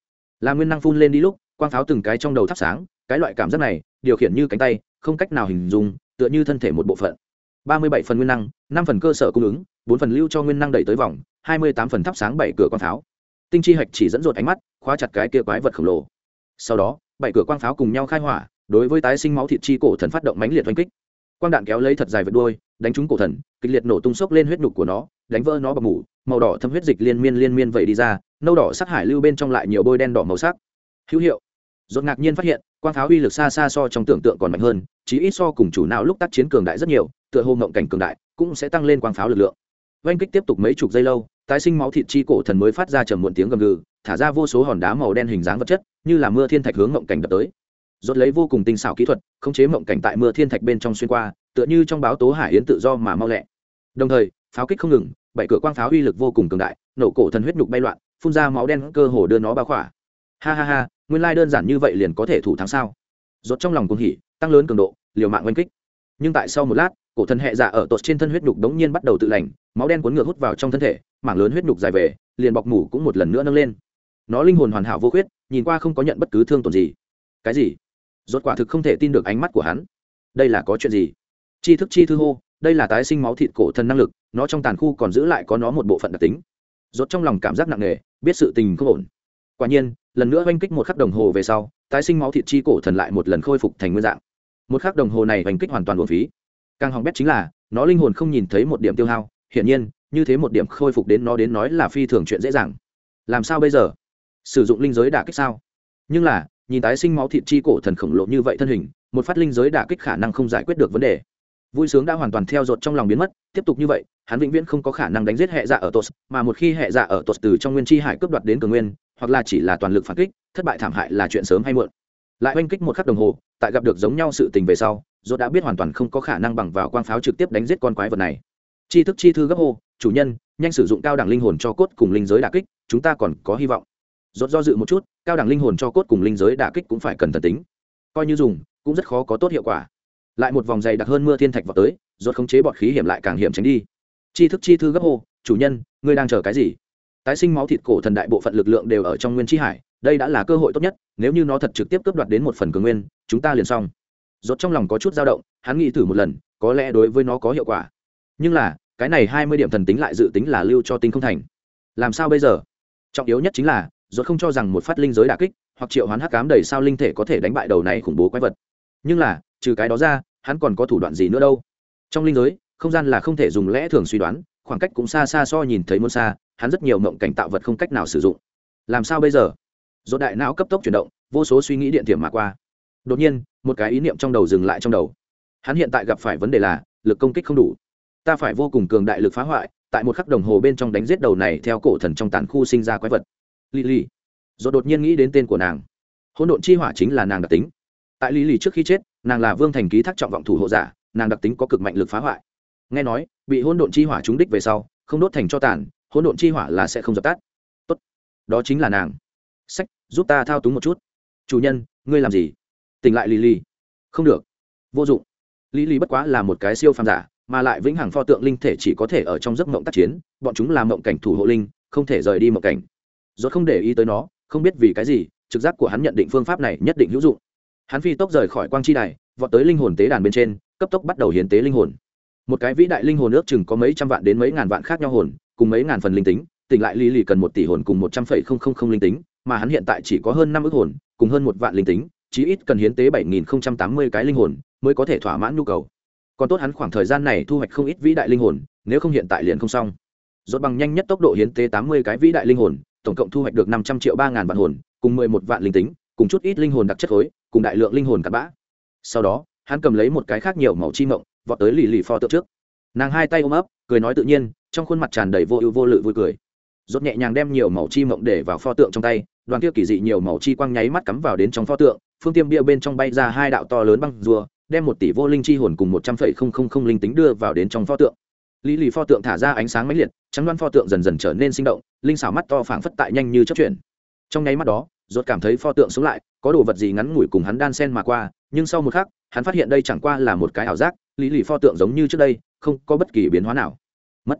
S1: Là nguyên năng phun lên đi lúc, quang pháo từng cái trong đầu thắp sáng, cái loại cảm giác này, điều khiển như cánh tay, không cách nào hình dung, tựa như thân thể một bộ phận. Ba mươi bảy phần nguyên năng, năm phần cơ sở cung ứng, bốn phần lưu cho nguyên năng đẩy tới vòng, hai mươi tám phần thắp sáng bảy cửa quang pháo tinh chi hạch chỉ dẫn dột ánh mắt, khóa chặt cái kia quái vật khổng lồ. Sau đó, bảy cửa quang pháo cùng nhau khai hỏa, đối với tái sinh máu thịt chi cổ thần phát động mãnh liệt oanh kích. Quang đạn kéo lấy thật dài vượt đuôi, đánh trúng cổ thần, kịch liệt nổ tung sốc lên huyết nhục của nó, đánh vỡ nó bằng mủ, màu đỏ thâm huyết dịch liên miên liên miên vậy đi ra, nâu đỏ sắc hải lưu bên trong lại nhiều bôi đen đỏ màu sắc. Hữu hiệu. Dột ngạc nhiên phát hiện, quang pháo uy lực xa xa so trong tưởng tượng còn mạnh hơn, chí ít so cùng chủ não lúc tác chiến cường đại rất nhiều, tựa hồ ngộng cảnh cường đại, cũng sẽ tăng lên quang pháo lực lượng. Oanh kích tiếp tục mấy chục giây lâu tái sinh máu thịt chi cổ thần mới phát ra trầm muộn tiếng gầm gừ, thả ra vô số hòn đá màu đen hình dáng vật chất, như là mưa thiên thạch hướng mộng cảnh đập tới. Rốt lấy vô cùng tinh xảo kỹ thuật, khống chế mộng cảnh tại mưa thiên thạch bên trong xuyên qua, tựa như trong báo tố hải yến tự do mà mau lẹ. Đồng thời, pháo kích không ngừng, bảy cửa quang pháo uy lực vô cùng cường đại, nổ cổ thần huyết nhục bay loạn, phun ra máu đen cơ hồ đưa nó bao khỏa. Ha ha ha, nguyên lai đơn giản như vậy liền có thể thủ thắng sao? Rốt trong lòng cuồng hỉ, tăng lớn cường độ, liều mạng oanh kích. Nhưng tại sau một lát cổ thần hệ dạ ở tột trên thân huyết nhục đống nhiên bắt đầu tự lành, máu đen cuốn ngược hút vào trong thân thể, mảng lớn huyết nhục dài về, liền bọc mủ cũng một lần nữa nâng lên. Nó linh hồn hoàn hảo vô khuyết, nhìn qua không có nhận bất cứ thương tổn gì. Cái gì? Rốt quả thực không thể tin được ánh mắt của hắn. Đây là có chuyện gì? Chi thức chi thư hô, đây là tái sinh máu thịt cổ thần năng lực, nó trong tàn khu còn giữ lại có nó một bộ phận đặc tính. Rốt trong lòng cảm giác nặng nề, biết sự tình không ổn. Quả nhiên, lần nữa oanh kích một khắc đồng hồ về sau, tái sinh máu thịt chi cổ thần lại một lần khôi phục thành nguyên dạng. Một khắc đồng hồ này oanh kích hoàn toàn uổng phí càng hỏng bét chính là, nó linh hồn không nhìn thấy một điểm tiêu hao, hiển nhiên, như thế một điểm khôi phục đến nó đến nói là phi thường chuyện dễ dàng. Làm sao bây giờ? Sử dụng linh giới đả kích sao? Nhưng là, nhìn tái sinh máu thịt chi cổ thần khổng lồ như vậy thân hình, một phát linh giới đả kích khả năng không giải quyết được vấn đề. Vui sướng đã hoàn toàn theo dột trong lòng biến mất, tiếp tục như vậy, hắn vĩnh viễn không có khả năng đánh giết hệ dạ ở tos, mà một khi hệ dạ ở tos từ trong nguyên chi hải cướp đoạt đến cường nguyên, hoặc là chỉ là toàn lực phản kích, thất bại thảm hại là chuyện sớm hay muộn lại oanh kích một khắc đồng hồ, tại gặp được giống nhau sự tình về sau dốt đã biết hoàn toàn không có khả năng bằng vào quang pháo trực tiếp đánh giết con quái vật này. Chi thức chi thư gấp hô, chủ nhân, nhanh sử dụng cao đẳng linh hồn cho cốt cùng linh giới đà kích, chúng ta còn có hy vọng. Dốt do dự một chút, cao đẳng linh hồn cho cốt cùng linh giới đà kích cũng phải cần thần tính. Coi như dùng, cũng rất khó có tốt hiệu quả. Lại một vòng dày đặc hơn mưa thiên thạch vào tới dốt khống chế bọt khí hiểm lại càng hiểm tránh đi. Chi thức chi thư gấp hô, chủ nhân, ngươi đang chờ cái gì? Tái sinh máu thịt cổ thần đại bộ phận lực lượng đều ở trong nguyên chi hải đây đã là cơ hội tốt nhất, nếu như nó thật trực tiếp cướp đoạt đến một phần cường nguyên, chúng ta liền xong. Rốt trong lòng có chút dao động, hắn nghĩ thử một lần, có lẽ đối với nó có hiệu quả. Nhưng là, cái này hai mươi điểm thần tính lại dự tính là lưu cho tinh không thành. Làm sao bây giờ? Trọng yếu nhất chính là, rốt không cho rằng một phát linh giới đả kích, hoặc triệu hoán hắc cám đầy sao linh thể có thể đánh bại đầu này khủng bố quái vật. Nhưng là, trừ cái đó ra, hắn còn có thủ đoạn gì nữa đâu? Trong linh giới, không gian là không thể dùng lẽ thường suy đoán, khoảng cách cũng xa xa so nhìn thấy muôn xa, hắn rất nhiều mộng cảnh tạo vật không cách nào sử dụng. Làm sao bây giờ? Dốt đại não cấp tốc chuyển động, vô số suy nghĩ điện thiểm mà qua. Đột nhiên, một cái ý niệm trong đầu dừng lại trong đầu. Hắn hiện tại gặp phải vấn đề là, lực công kích không đủ. Ta phải vô cùng cường đại lực phá hoại, tại một khắc đồng hồ bên trong đánh giết đầu này theo cổ thần trong tàn khu sinh ra quái vật. Lì lì rồi đột nhiên nghĩ đến tên của nàng. Hỗn độn chi hỏa chính là nàng đặc tính. Tại lì lì trước khi chết, nàng là vương thành ký thác trọng vọng thủ hộ giả, nàng đặc tính có cực mạnh lực phá hoại. Nghe nói, bị hỗn độn chi hỏa trúng đích về sau, không đốt thành cho tàn, hỗn độn chi hỏa là sẽ không dập tắt. Tốt. Đó chính là nàng sách, giúp ta thao túng một chút. Chủ nhân, ngươi làm gì? Tỉnh lại lì lì. Không được. Vô dụng. Lý lì bất quá là một cái siêu phàm giả, mà lại vĩnh hằng pho tượng linh thể chỉ có thể ở trong giấc mộng tác chiến. Bọn chúng làm mộng cảnh thủ hộ linh, không thể rời đi mộng cảnh. Rốt không để ý tới nó, không biết vì cái gì, trực giác của hắn nhận định phương pháp này nhất định hữu dụng. Hắn phi tốc rời khỏi quang chi đài, vọt tới linh hồn tế đàn bên trên, cấp tốc bắt đầu hiến tế linh hồn. Một cái vĩ đại linh hồn ước chừng có mấy trăm vạn đến mấy ngàn vạn khác nhau hồn, cùng mấy ngàn phần linh tính, tỉnh lại lý lì cần một tỷ hồn cùng một trăm phẩy không không không linh tính mà hắn hiện tại chỉ có hơn năm ước hồn, cùng hơn một vạn linh tính, chí ít cần hiến tế bảy nghìn tám mươi cái linh hồn mới có thể thỏa mãn nhu cầu. Còn tốt hắn khoảng thời gian này thu hoạch không ít vĩ đại linh hồn, nếu không hiện tại liền không xong. Dốt bằng nhanh nhất tốc độ hiến tế tám mươi cái vĩ đại linh hồn, tổng cộng thu hoạch được năm trăm triệu ba ngàn vạn hồn, cùng mười một vạn linh tính, cùng chút ít linh hồn đặc chất khối, cùng đại lượng linh hồn cặn bã. Sau đó, hắn cầm lấy một cái khác nhiều màu chi mộng, vọt tới lì lì pho tượng trước. Nàng hai tay ôm ấp, cười nói tự nhiên, trong khuôn mặt tràn đầy vô ưu vô lự vui cười rốt nhẹ nhàng đem nhiều màu chi mộng để vào pho tượng trong tay, đoàn kia kỳ dị nhiều màu chi quang nháy mắt cắm vào đến trong pho tượng, phương tiêm bia bên trong bay ra hai đạo to lớn băng rùa, đem một tỷ vô linh chi hồn cùng một trăm phẩy không không không linh tính đưa vào đến trong pho tượng. Lý lì pho tượng thả ra ánh sáng mãnh liệt, trắng đoan pho tượng dần dần trở nên sinh động, linh xảo mắt to phảng phất tại nhanh như chấp chuyển. Trong nháy mắt đó, rốt cảm thấy pho tượng xuống lại, có đồ vật gì ngắn ngủi cùng hắn đan sen mà qua, nhưng sau một khắc, hắn phát hiện đây chẳng qua là một cái ảo giác, lý lì pho tượng giống như trước đây, không có bất kỳ biến hóa nào. Mất.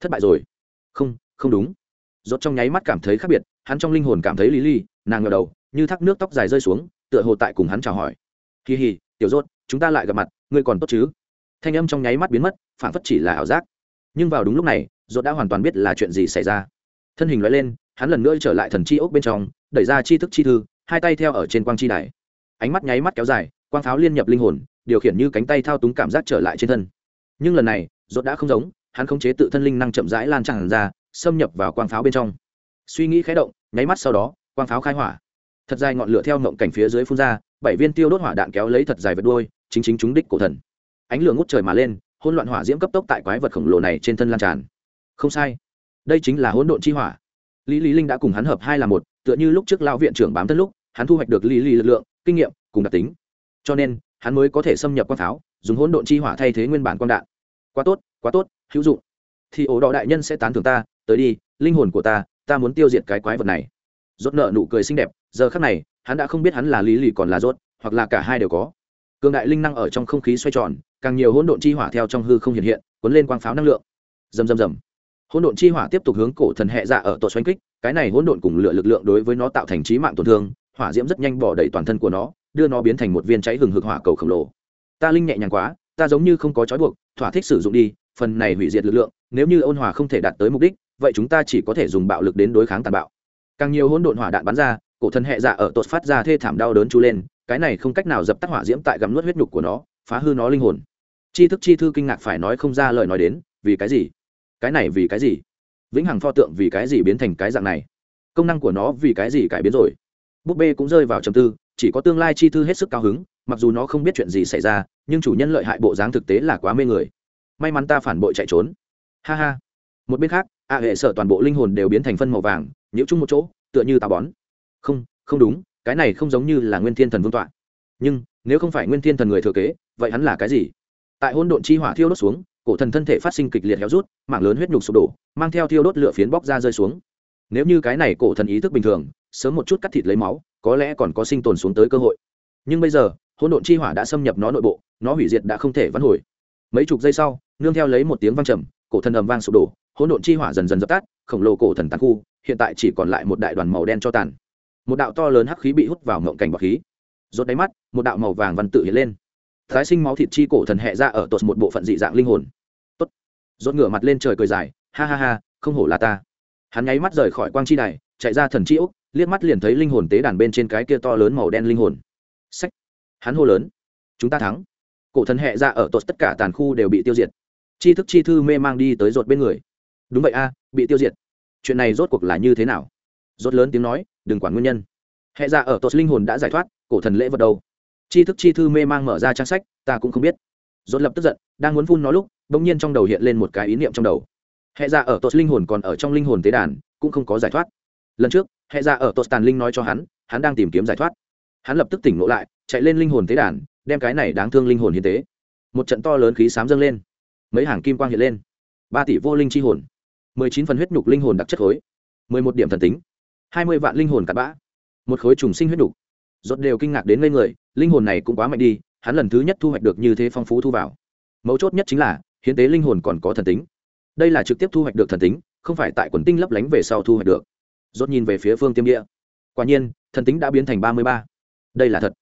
S1: Thất bại rồi. Không không đúng rốt trong nháy mắt cảm thấy khác biệt, hắn trong linh hồn cảm thấy lý lì, nàng ngờ đầu, như thác nước tóc dài rơi xuống, tựa hồ tại cùng hắn chào hỏi. Kỳ hì tiểu rốt, chúng ta lại gặp mặt, ngươi còn tốt chứ? Thanh âm trong nháy mắt biến mất phản phất chỉ là ảo giác. Nhưng vào đúng lúc này, rốt đã hoàn toàn biết là chuyện gì xảy ra. Thân hình lóe lên, hắn lần nữa trở lại thần chi ốc bên trong, đẩy ra chi thức chi thư, hai tay theo ở trên quang chi đài. Ánh mắt nháy mắt kéo dài, quang pháo liên nhập linh hồn, điều khiển như cánh tay thao túng cảm giác trở lại trên thân. Nhưng lần này, rốt đã không giống, hắn khống chế tự thân linh năng chậm rãi lan tràn ra xâm nhập vào quang pháo bên trong. Suy nghĩ khé động, nháy mắt sau đó, quang pháo khai hỏa. Thật dài ngọn lửa theo ngộng cảnh phía dưới phun ra, bảy viên tiêu đốt hỏa đạn kéo lấy thật dài vật đuôi, chính chính chúng đích cổ thần. Ánh lửa ngút trời mà lên, hỗn loạn hỏa diễm cấp tốc tại quái vật khổng lồ này trên thân lan tràn. Không sai. Đây chính là hỗn độn chi hỏa. Lý lý linh đã cùng hắn hợp hai là một, tựa như lúc trước lão viện trưởng bám thân lúc, hắn thu hoạch được lý lý lực lượng, kinh nghiệm, cùng đặc tính. Cho nên, hắn mới có thể xâm nhập quang pháo, dùng hỗn độn chi hỏa thay thế nguyên bản quang đạn. Quá tốt quá tốt, hữu dụng. Thì ổ đỏ đại nhân sẽ tán thưởng ta tới đi, linh hồn của ta ta muốn tiêu diệt cái quái vật này. Rốt nợ nụ cười xinh đẹp, giờ khắc này, hắn đã không biết hắn là lý lì còn là rốt, hoặc là cả hai đều có. Cường đại linh năng ở trong không khí xoay tròn, càng nhiều hỗn độn chi hỏa theo trong hư không hiện hiện, cuốn lên quang pháo năng lượng. Rầm rầm rầm. Hỗn độn chi hỏa tiếp tục hướng cổ thần hệ dạ ở tổ xoanh kích, cái này hỗn độn cùng lửa lực lượng đối với nó tạo thành trí mạng tổn thương, hỏa diễm rất nhanh bỏ đầy toàn thân của nó, đưa nó biến thành một viên cháy hừng hực hỏa cầu khổng lồ. Ta linh nhẹ nhàng quá, ta giống như không có trói buộc, thỏa thích sử dụng đi, phần này hủy diệt lực lượng, nếu như ôn hòa không thể đạt tới mục đích vậy chúng ta chỉ có thể dùng bạo lực đến đối kháng tàn bạo. Càng nhiều hỗn độn hỏa đạn bắn ra, cổ thần hệ dạ ở tột phát ra thê thảm đau đớn chú lên, cái này không cách nào dập tắt hỏa diễm tại gặm nuốt huyết nhục của nó, phá hư nó linh hồn. Chi thức chi thư kinh ngạc phải nói không ra lời nói đến, vì cái gì? Cái này vì cái gì? Vĩnh hằng pho tượng vì cái gì biến thành cái dạng này? Công năng của nó vì cái gì cải biến rồi? Búp bê cũng rơi vào trầm tư, chỉ có tương lai chi thư hết sức cao hứng, mặc dù nó không biết chuyện gì xảy ra, nhưng chủ nhân lợi hại bộ dáng thực tế là quá mê người. May mắn ta phản bội chạy trốn. Ha ha. Một bên khác a hệ sở toàn bộ linh hồn đều biến thành phân màu vàng, nhiễu chung một chỗ, tựa như tà bón. Không không đúng, cái này không giống như là nguyên thiên thần vương tọa. Nhưng, nếu không phải nguyên thiên thần người thừa kế, vậy hắn là cái gì? Tại hôn độn chi hỏa thiêu đốt xuống, cổ thần thân thể phát sinh kịch liệt héo rút mảng lớn huyết nhục sụp đổ, mang theo thiêu đốt lửa phiến bóc ra rơi xuống. Nếu như cái này cổ thần ý thức bình thường, sớm một chút cắt thịt lấy máu, có lẽ còn có sinh tồn xuống tới cơ hội. Nhưng bây giờ hôn độn chi hỏa đã xâm nhập nó nội bộ, nó hủy diệt đã không thể vãn hồi. Mấy chục giây sau, nương theo lấy một tiếng vang trầm, cổ thần ầm vang sụp đổ hỗn độn chi hỏa dần dần dập tắt, khổng lồ cổ thần tàn khu, hiện tại chỉ còn lại một đại đoàn màu đen cho tàn. Một đạo to lớn hắc khí bị hút vào ngộng cảnh bọc khí. Rốt đáy mắt, một đạo màu vàng văn tự hiện lên. Thái sinh máu thịt chi cổ thần hệ ra ở tột một bộ phận dị dạng linh hồn. Tốt. Rốt ngửa mặt lên trời cười dài, ha ha ha, không hổ là ta. Hắn nháy mắt rời khỏi quang chi đài, chạy ra thần chi ốc, liếc mắt liền thấy linh hồn tế đàn bên trên cái kia to lớn màu đen linh hồn. Sách hắn hô lớn. Chúng ta thắng. Cổ thần hệ ra ở tột tất cả tàn khu đều bị tiêu diệt. Chi thức chi thư mê mang đi tới rột bên người đúng vậy a, bị tiêu diệt. Chuyện này rốt cuộc là như thế nào? Rốt lớn tiếng nói, đừng quản nguyên nhân. Hệ ra ở tột linh hồn đã giải thoát, cổ thần lễ vật đầu chi thức chi thư mê mang mở ra trang sách, ta cũng không biết. Rốt lập tức giận, đang muốn phun nó lúc bỗng nhiên trong đầu hiện lên một cái ý niệm trong đầu. Hệ ra ở tột linh hồn còn ở trong linh hồn tế đàn, cũng không có giải thoát. Lần trước, hệ ra ở tột tàn linh nói cho hắn hắn đang tìm kiếm giải thoát. Hắn lập tức tỉnh ngộ lại, chạy lên linh hồn tế đàn, đem cái này đáng thương linh hồn hiến tế. Một trận to lớn khí sám dâng lên. Mấy hàng kim quang hiện lên. Ba tỷ vô linh chi hồn mười chín phần huyết nhục linh hồn đặc chất khối, mười một điểm thần tính, hai mươi vạn linh hồn cặn bã, một khối trùng sinh huyết nhục. Rốt đều kinh ngạc đến ngây người, linh hồn này cũng quá mạnh đi, hắn lần thứ nhất thu hoạch được như thế phong phú thu vào. Mấu chốt nhất chính là, hiến tế linh hồn còn có thần tính. Đây là trực tiếp thu hoạch được thần tính, không phải tại quần tinh lấp lánh về sau thu hoạch được. Rốt nhìn về phía phương tiêm địa. Quả nhiên, thần tính đã biến thành ba mươi ba. Đây là thật.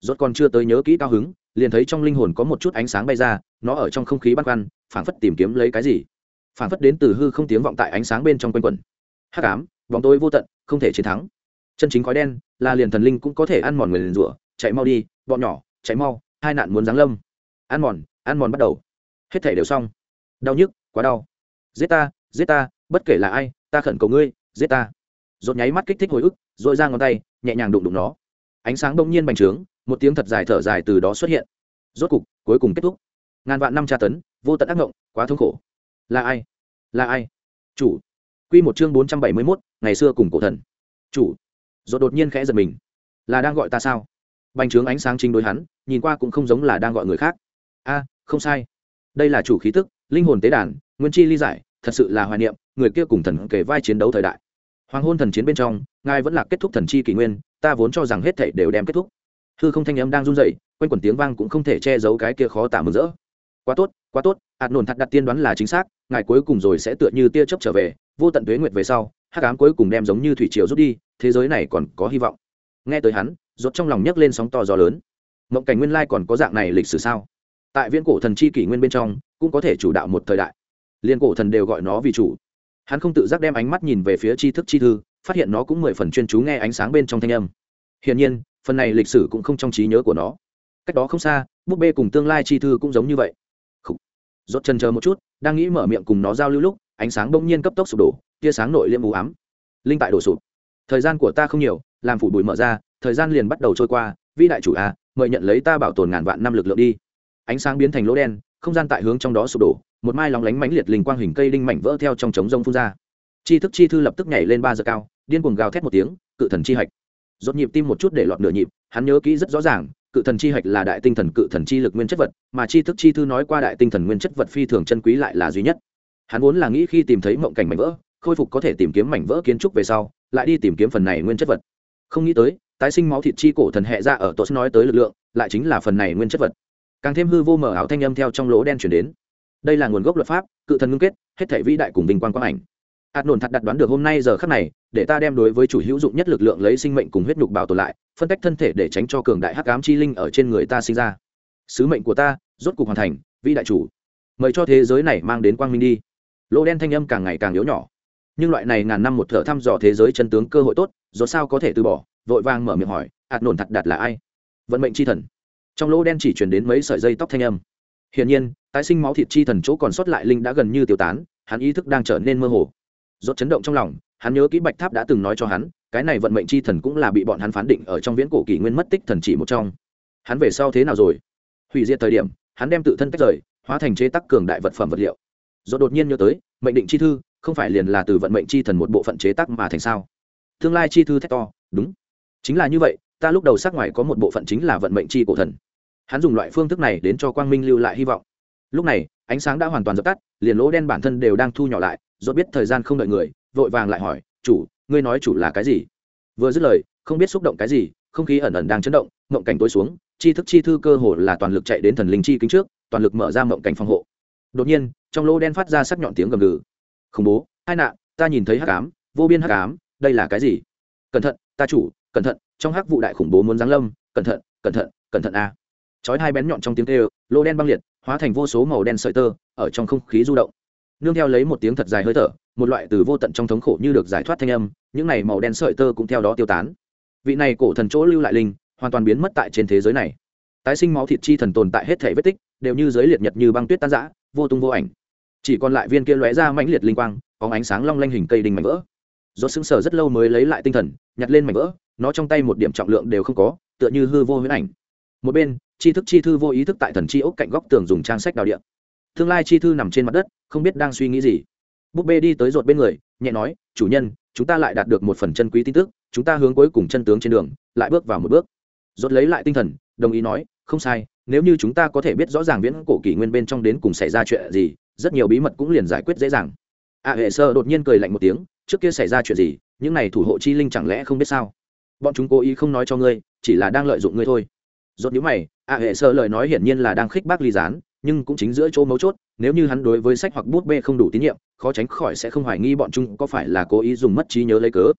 S1: Rốt còn chưa tới nhớ kỹ cao hứng, liền thấy trong linh hồn có một chút ánh sáng bay ra, nó ở trong không khí băn khoăn, phảng phất tìm kiếm lấy cái gì phảng phất đến từ hư không tiếng vọng tại ánh sáng bên trong quanh quẩn. Hắc ám, bóng tối vô tận, không thể chiến thắng. Chân chính khói đen, là liền thần linh cũng có thể ăn mòn người liền rủa, chạy mau đi, bọn nhỏ, chạy mau, hai nạn muốn giáng lâm. Ăn mòn ăn mòn bắt đầu. Hết thể đều xong. Đau nhức, quá đau. Giết ta giết ta, bất kể là ai, ta khẩn cầu ngươi, giết ta. Rột nháy mắt kích thích hồi ức dội ra ngón tay, nhẹ nhàng đụng đụng nó. Ánh sáng bỗng nhiên bành trướng, một tiếng thật dài thở dài từ đó xuất hiện. Rốt cục, cuối cùng kết thúc. Ngàn vạn năm tra tấn, vô tận ác ngộng, quá thống khổ là ai? Là ai? Chủ. Quy một chương bốn trăm bảy mươi mốt, ngày xưa cùng cổ thần. Chủ. Rồi đột nhiên khẽ giật mình. Là đang gọi ta sao? Bành trướng ánh sáng chính đối hắn, nhìn qua cũng không giống là đang gọi người khác. A, không sai. Đây là chủ khí tức, linh hồn tế đàn, nguyên chi ly giải, thật sự là hoài niệm, người kia cùng thần kể vai chiến đấu thời đại. Hoàng hôn thần chiến bên trong, ngài vẫn là kết thúc thần chi kỷ nguyên, ta vốn cho rằng hết thảy đều đem kết thúc. Hư không thanh âm đang run rẩy, quanh quẩn tiếng vang cũng không thể che giấu cái kia khó tả mừng rỡ quá tốt quá tốt, hạt nổn thật đặt tiên đoán là chính xác, ngài cuối cùng rồi sẽ tựa như tia chớp trở về, vô tận tuế nguyệt về sau, hắc ám cuối cùng đem giống như thủy triều rút đi, thế giới này còn có hy vọng. Nghe tới hắn, rốt trong lòng nhấc lên sóng to gió lớn. Mộng cảnh nguyên lai còn có dạng này lịch sử sao? Tại viễn cổ thần chi kỷ nguyên bên trong, cũng có thể chủ đạo một thời đại. Liên cổ thần đều gọi nó vì chủ. Hắn không tự giác đem ánh mắt nhìn về phía tri thức chi thư, phát hiện nó cũng mười phần chuyên chú nghe ánh sáng bên trong thanh âm. Hiển nhiên, phần này lịch sử cũng không trong trí nhớ của nó. Cách đó không xa, búp bê cùng tương lai chi thư cũng giống như vậy rốt chân chờ một chút, đang nghĩ mở miệng cùng nó giao lưu lúc, ánh sáng bỗng nhiên cấp tốc sụp đổ, tia sáng nội liêm u ám. Linh tại đổ sụp. Thời gian của ta không nhiều, làm phủ bụi mở ra, thời gian liền bắt đầu trôi qua, vĩ đại chủ a, mời nhận lấy ta bảo tồn ngàn vạn năm lực lượng đi. Ánh sáng biến thành lỗ đen, không gian tại hướng trong đó sụp đổ, một mai lóng lánh mãnh liệt linh quang hình cây đinh mảnh vỡ theo trong trống rông phun ra. Chi thức chi thư lập tức nhảy lên ba giờ cao, điên cuồng gào thét một tiếng, cự thần chi hạch. Rốt nhịp tim một chút để lọt nửa nhịp, hắn nhớ kỹ rất rõ ràng cự thần chi hạch là đại tinh thần cự thần chi lực nguyên chất vật, mà chi thức chi thư nói qua đại tinh thần nguyên chất vật phi thường chân quý lại là duy nhất. Hắn vốn là nghĩ khi tìm thấy mộng cảnh mảnh vỡ, khôi phục có thể tìm kiếm mảnh vỡ kiến trúc về sau, lại đi tìm kiếm phần này nguyên chất vật. Không nghĩ tới, tái sinh máu thịt chi cổ thần hệ ra ở tốt nói tới lực lượng, lại chính là phần này nguyên chất vật. Càng thêm hư vô mở ảo thanh âm theo trong lỗ đen chuyển đến. Đây là nguồn gốc luật pháp, cự thần ngưng kết, hết thể vĩ đại cùng vinh quang quang ảnh. Hạt nổn thật đặt đoán được hôm nay giờ khắc này để ta đem đối với chủ hữu dụng nhất lực lượng lấy sinh mệnh cùng huyết nhục bảo tồn lại, phân tách thân thể để tránh cho cường đại hắc ám chi linh ở trên người ta sinh ra. Sứ mệnh của ta rốt cuộc hoàn thành vị đại chủ. Mời cho thế giới này mang đến quang minh đi. Lỗ đen thanh âm càng ngày càng yếu nhỏ. Nhưng loại này ngàn năm một thở thăm dò thế giới chân tướng cơ hội tốt do sao có thể từ bỏ. Vội vàng mở miệng hỏi, ạt nổn thật đạt là ai? Vận mệnh chi thần. Trong lỗ đen chỉ truyền đến mấy sợi dây tóc thanh âm. Hiển nhiên, tái sinh máu thịt chi thần chỗ còn sót lại linh đã gần như tiêu tán, hắn ý thức đang trở nên mơ hồ. Rốt chấn động trong lòng hắn nhớ kỹ bạch tháp đã từng nói cho hắn, cái này vận mệnh chi thần cũng là bị bọn hắn phán định ở trong viễn cổ kỷ nguyên mất tích thần chỉ một trong. Hắn về sau thế nào rồi? Hủy diệt thời điểm, hắn đem tự thân tách rời, hóa thành chế tác cường đại vật phẩm vật liệu. Do đột nhiên nhớ tới, mệnh định chi thư, không phải liền là từ vận mệnh chi thần một bộ phận chế tác mà thành sao? Tương lai chi thư thét to, đúng. Chính là như vậy, ta lúc đầu sắc ngoài có một bộ phận chính là vận mệnh chi cổ thần. Hắn dùng loại phương thức này đến cho quang minh lưu lại hy vọng. Lúc này, ánh sáng đã hoàn toàn dập tắt, liền lỗ đen bản thân đều đang thu nhỏ lại do biết thời gian không đợi người vội vàng lại hỏi, chủ, ngươi nói chủ là cái gì? Vừa dứt lời, không biết xúc động cái gì, không khí ẩn ẩn đang chấn động, mộng cảnh tối xuống chi thức chi thư cơ hồ là toàn lực chạy đến thần linh chi kính trước, toàn lực mở ra mộng cảnh phòng hộ. Đột nhiên, trong lỗ đen phát ra sắc nhọn tiếng gầm gừ. Khủng bố, hai nạn ta nhìn thấy hắc ám, vô biên hắc ám, đây là cái gì? Cẩn thận, ta chủ, cẩn thận, trong hắc vụ đại khủng bố muốn giáng lâm, cẩn thận cẩn thận cẩn thận a. Chói hai bén nhọn trong tiếng kêu lô đen băng liệt, hóa thành vô số màu đen sợi tơ, ở trong không khí du động nương theo lấy một tiếng thật dài hơi thở, một loại từ vô tận trong thống khổ như được giải thoát thanh âm, những này màu đen sợi tơ cũng theo đó tiêu tán. Vị này cổ thần chỗ lưu lại linh, hoàn toàn biến mất tại trên thế giới này. Tái sinh máu thịt chi thần tồn tại hết thể vết tích, đều như giới liệt nhật như băng tuyết tan rã, vô tung vô ảnh. Chỉ còn lại viên kia lóe ra mãnh liệt linh quang, có ánh sáng long lanh hình cây đình mảnh vỡ. Do xứng sở rất lâu mới lấy lại tinh thần, nhặt lên mảnh vỡ, nó trong tay một điểm trọng lượng đều không có, tựa như hư vô huyễn ảnh. Một bên chi thức chi thư vô ý thức tại thần chi ốc cạnh góc tường dùng trang sách đào điện tương lai chi thư nằm trên mặt đất, không biết đang suy nghĩ gì. Búp bê đi tới rột bên người, nhẹ nói, chủ nhân, chúng ta lại đạt được một phần chân quý tin tức, chúng ta hướng cuối cùng chân tướng trên đường, lại bước vào một bước. Rột lấy lại tinh thần, đồng ý nói, không sai, nếu như chúng ta có thể biết rõ ràng viễn cổ kỷ nguyên bên trong đến cùng xảy ra chuyện gì, rất nhiều bí mật cũng liền giải quyết dễ dàng. A hệ sơ đột nhiên cười lạnh một tiếng, trước kia xảy ra chuyện gì, những này thủ hộ chi linh chẳng lẽ không biết sao? Bọn chúng cố ý không nói cho ngươi, chỉ là đang lợi dụng ngươi thôi. Rốt nhíu mày, a hệ sơ lời nói hiển nhiên là đang khích bác ly gián nhưng cũng chính giữa chỗ mấu chốt, nếu như hắn đối với sách hoặc bút bê không đủ tín nhiệm, khó tránh khỏi sẽ không hoài nghi bọn chúng có phải là cố ý dùng mất trí nhớ lấy cớ.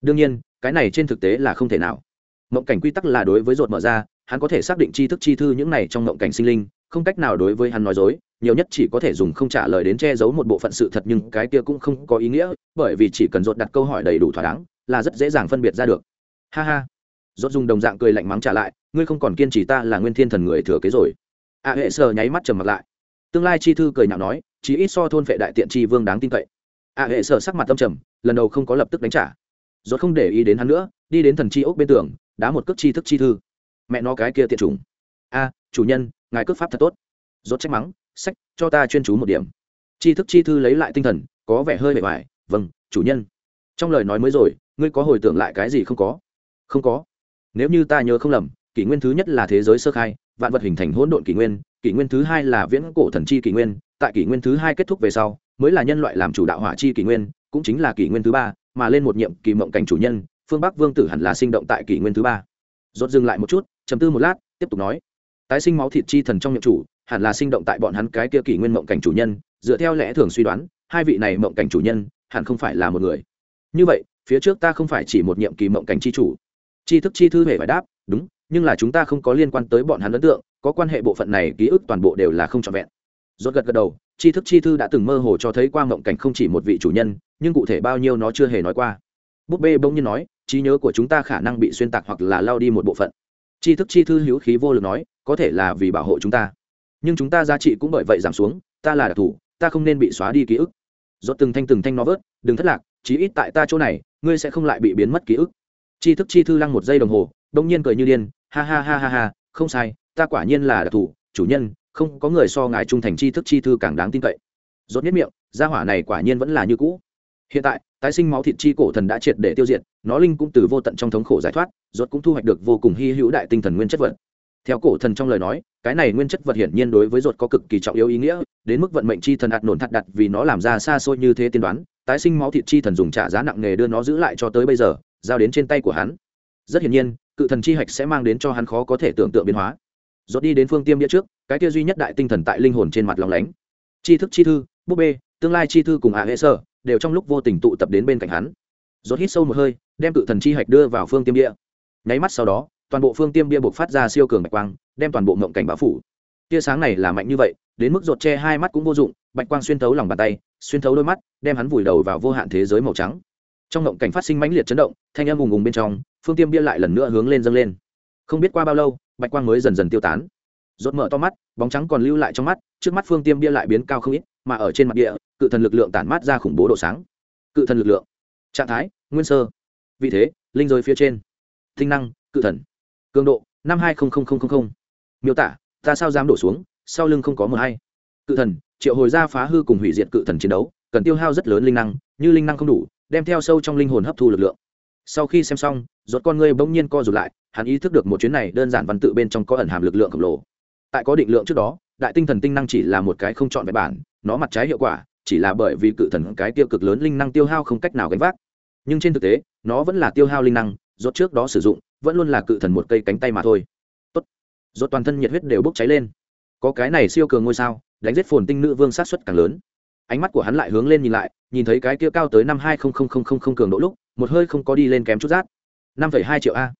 S1: Đương nhiên, cái này trên thực tế là không thể nào. Mộng cảnh quy tắc là đối với ruột mở ra, hắn có thể xác định tri thức chi thư những này trong mộng cảnh sinh linh, không cách nào đối với hắn nói dối, nhiều nhất chỉ có thể dùng không trả lời đến che giấu một bộ phận sự thật nhưng cái kia cũng không có ý nghĩa, bởi vì chỉ cần ruột đặt câu hỏi đầy đủ thỏa đáng, là rất dễ dàng phân biệt ra được. Ha ha. Ruột dùng đồng dạng cười lạnh mắng trả lại, ngươi không còn kiên trì ta là nguyên thiên thần người thừa kế rồi a hệ sờ nháy mắt trầm mặt lại. Tương lai chi thư cười nhạo nói chỉ ít so thôn vệ đại tiện tri vương đáng tin cậy. A hệ sờ sắc mặt tâm trầm, lần đầu không có lập tức đánh trả. Rốt không để ý đến hắn nữa, đi đến thần chi ốc bên tường, đá một cước chi thức chi thư. Mẹ nó cái kia tiện trùng a, chủ nhân, ngài cước pháp thật tốt. Rốt trách mắng, sách, cho ta chuyên chú một điểm. Chi thức chi thư lấy lại tinh thần, có vẻ hơi bề bài vâng chủ nhân. Trong lời nói mới rồi, ngươi có hồi tưởng lại cái gì không có? Không có. Nếu như ta nhớ không lầm, kỷ nguyên thứ nhất là thế giới sơ khai vạn vật hình thành hỗn độn kỷ nguyên kỷ nguyên thứ hai là viễn cổ thần chi kỷ nguyên, tại kỷ nguyên thứ hai kết thúc về sau, mới là nhân loại làm chủ đạo hỏa chi kỷ nguyên, cũng chính là kỷ nguyên thứ ba, mà lên một nhiệm kỳ mộng cảnh chủ nhân, phương bắc vương tử hẳn là sinh động tại kỷ nguyên thứ ba. Rốt dừng lại một chút chấm tư một lát, tiếp tục nói. Tái sinh máu thịt chi thần trong nhiệm chủ, hẳn là sinh động tại bọn hắn cái kia kỷ nguyên mộng cảnh chủ nhân, dựa theo lẽ thường suy đoán, hai vị này mộng cảnh chủ nhân, hẳn không phải là một người. Như vậy, phía trước ta không phải chỉ một nhiệm kỳ mộng cảnh chi chủ. Chi thức chi thư hề phải đáp, đúng nhưng là chúng ta không có liên quan tới bọn hắn ấn tượng, có quan hệ bộ phận này, ký ức toàn bộ đều là không trọn vẹn. Rốt gật gật đầu chi thức chi thư đã từng mơ hồ cho thấy qua mộng cảnh không chỉ một vị chủ nhân, nhưng cụ thể bao nhiêu nó chưa hề nói qua. Búp bê bỗng nhiên nói, trí nhớ của chúng ta khả năng bị xuyên tạc hoặc là lao đi một bộ phận. Chi thức chi thư hữu khí vô lực nói, có thể là vì bảo hộ chúng ta. Nhưng chúng ta giá trị cũng bởi vậy giảm xuống, ta là đặc thù ta không nên bị xóa đi ký ức. Rốt từng thanh từng thanh nó vớt, đừng thất lạc, chí ít tại ta chỗ này, ngươi sẽ không lại bị biến mất ký ức. Chi thức chi thư lăng một giây đồng hồ đông nhiên cười như điên ha ha ha ha ha, không sai, ta quả nhiên là đặc thù, chủ nhân, không có người so ngài trung thành chi thức chi thư càng đáng tin cậy. Rốt nhất miệng, gia hỏa này quả nhiên vẫn là như cũ. Hiện tại, tái sinh máu thịt chi cổ thần đã triệt để tiêu diệt, nó linh cũng từ vô tận trong thống khổ giải thoát, rốt cũng thu hoạch được vô cùng hy hữu đại tinh thần nguyên chất vật. Theo cổ thần trong lời nói, cái này nguyên chất vật hiển nhiên đối với rốt có cực kỳ trọng yếu ý nghĩa, đến mức vận mệnh chi thần ạt nổn thắt đặt vì nó làm ra xa xôi như thế tiên đoán, tái sinh máu thịt chi thần dùng trả giá nặng nề đưa nó giữ lại cho tới bây giờ, giao đến trên tay của hắn. Rất hiển nhiên cự thần chi hạch sẽ mang đến cho hắn khó có thể tưởng tượng biến hóa. Rốt đi đến phương tiêm địa trước, cái kia duy nhất đại tinh thần tại linh hồn trên mặt lòng lánh. Chi thức chi thư, búp bê, tương lai chi thư cùng ạ hệ sơ đều trong lúc vô tình tụ tập đến bên cạnh hắn. Rốt hít sâu một hơi, đem cự thần chi hạch đưa vào phương tiêm địa. Nháy mắt sau đó, toàn bộ phương tiêm bia buộc phát ra siêu cường bạch quang, đem toàn bộ ngộng cảnh bao phủ. Tia sáng này là mạnh như vậy, đến mức rột che hai mắt cũng vô dụng, bạch quang xuyên thấu lòng bàn tay, xuyên thấu đôi mắt, đem hắn vùi đầu vào vô hạn thế giới màu trắng. Trong ngộng cảnh phát sinh mãnh liệt chấn động, thanh âm ùng ùng bên trong phương tiêm bia lại lần nữa hướng lên dâng lên. Không biết qua bao lâu, bạch quang mới dần dần tiêu tán. Rốt mở to mắt, bóng trắng còn lưu lại trong mắt, trước mắt phương tiêm bia lại biến cao không ít, mà ở trên mặt địa, cự thần lực lượng tản mát ra khủng bố độ sáng. Cự thần lực lượng. Trạng thái, nguyên sơ. Vị thế, linh giới phía trên. Tinh năng, cự thần. Cường độ, năm hai miêu tả, ta sao dám đổ xuống, sau lưng không có mờ hay. Cự thần, triệu hồi ra phá hư cùng hủy diệt cự thần chiến đấu, cần tiêu hao rất lớn linh năng, như linh năng không đủ, đem theo sâu trong linh hồn hấp thu lực lượng sau khi xem xong, rốt con ngươi bỗng nhiên co rụt lại, hắn ý thức được một chuyến này đơn giản văn tự bên trong có ẩn hàm lực lượng khổng lồ. Tại có định lượng trước đó, đại tinh thần tinh năng chỉ là một cái không chọn vẹn bản, nó mặt trái hiệu quả chỉ là bởi vì cự thần cái tiêu cực lớn linh năng tiêu hao không cách nào gánh vác. Nhưng trên thực tế, nó vẫn là tiêu hao linh năng, rốt trước đó sử dụng, vẫn luôn là cự thần một cây cánh tay mà thôi. Tốt. Rốt toàn thân nhiệt huyết đều bốc cháy lên. Có cái này siêu cường ngôi sao, đánh giết phồn tinh nữ vương sát suất càng lớn. Ánh mắt của hắn lại hướng lên nhìn lại, nhìn thấy cái kia cao tới năm hai không không không không không cường độ lúc một hơi không có đi lên kém chút rát năm phẩy hai triệu a.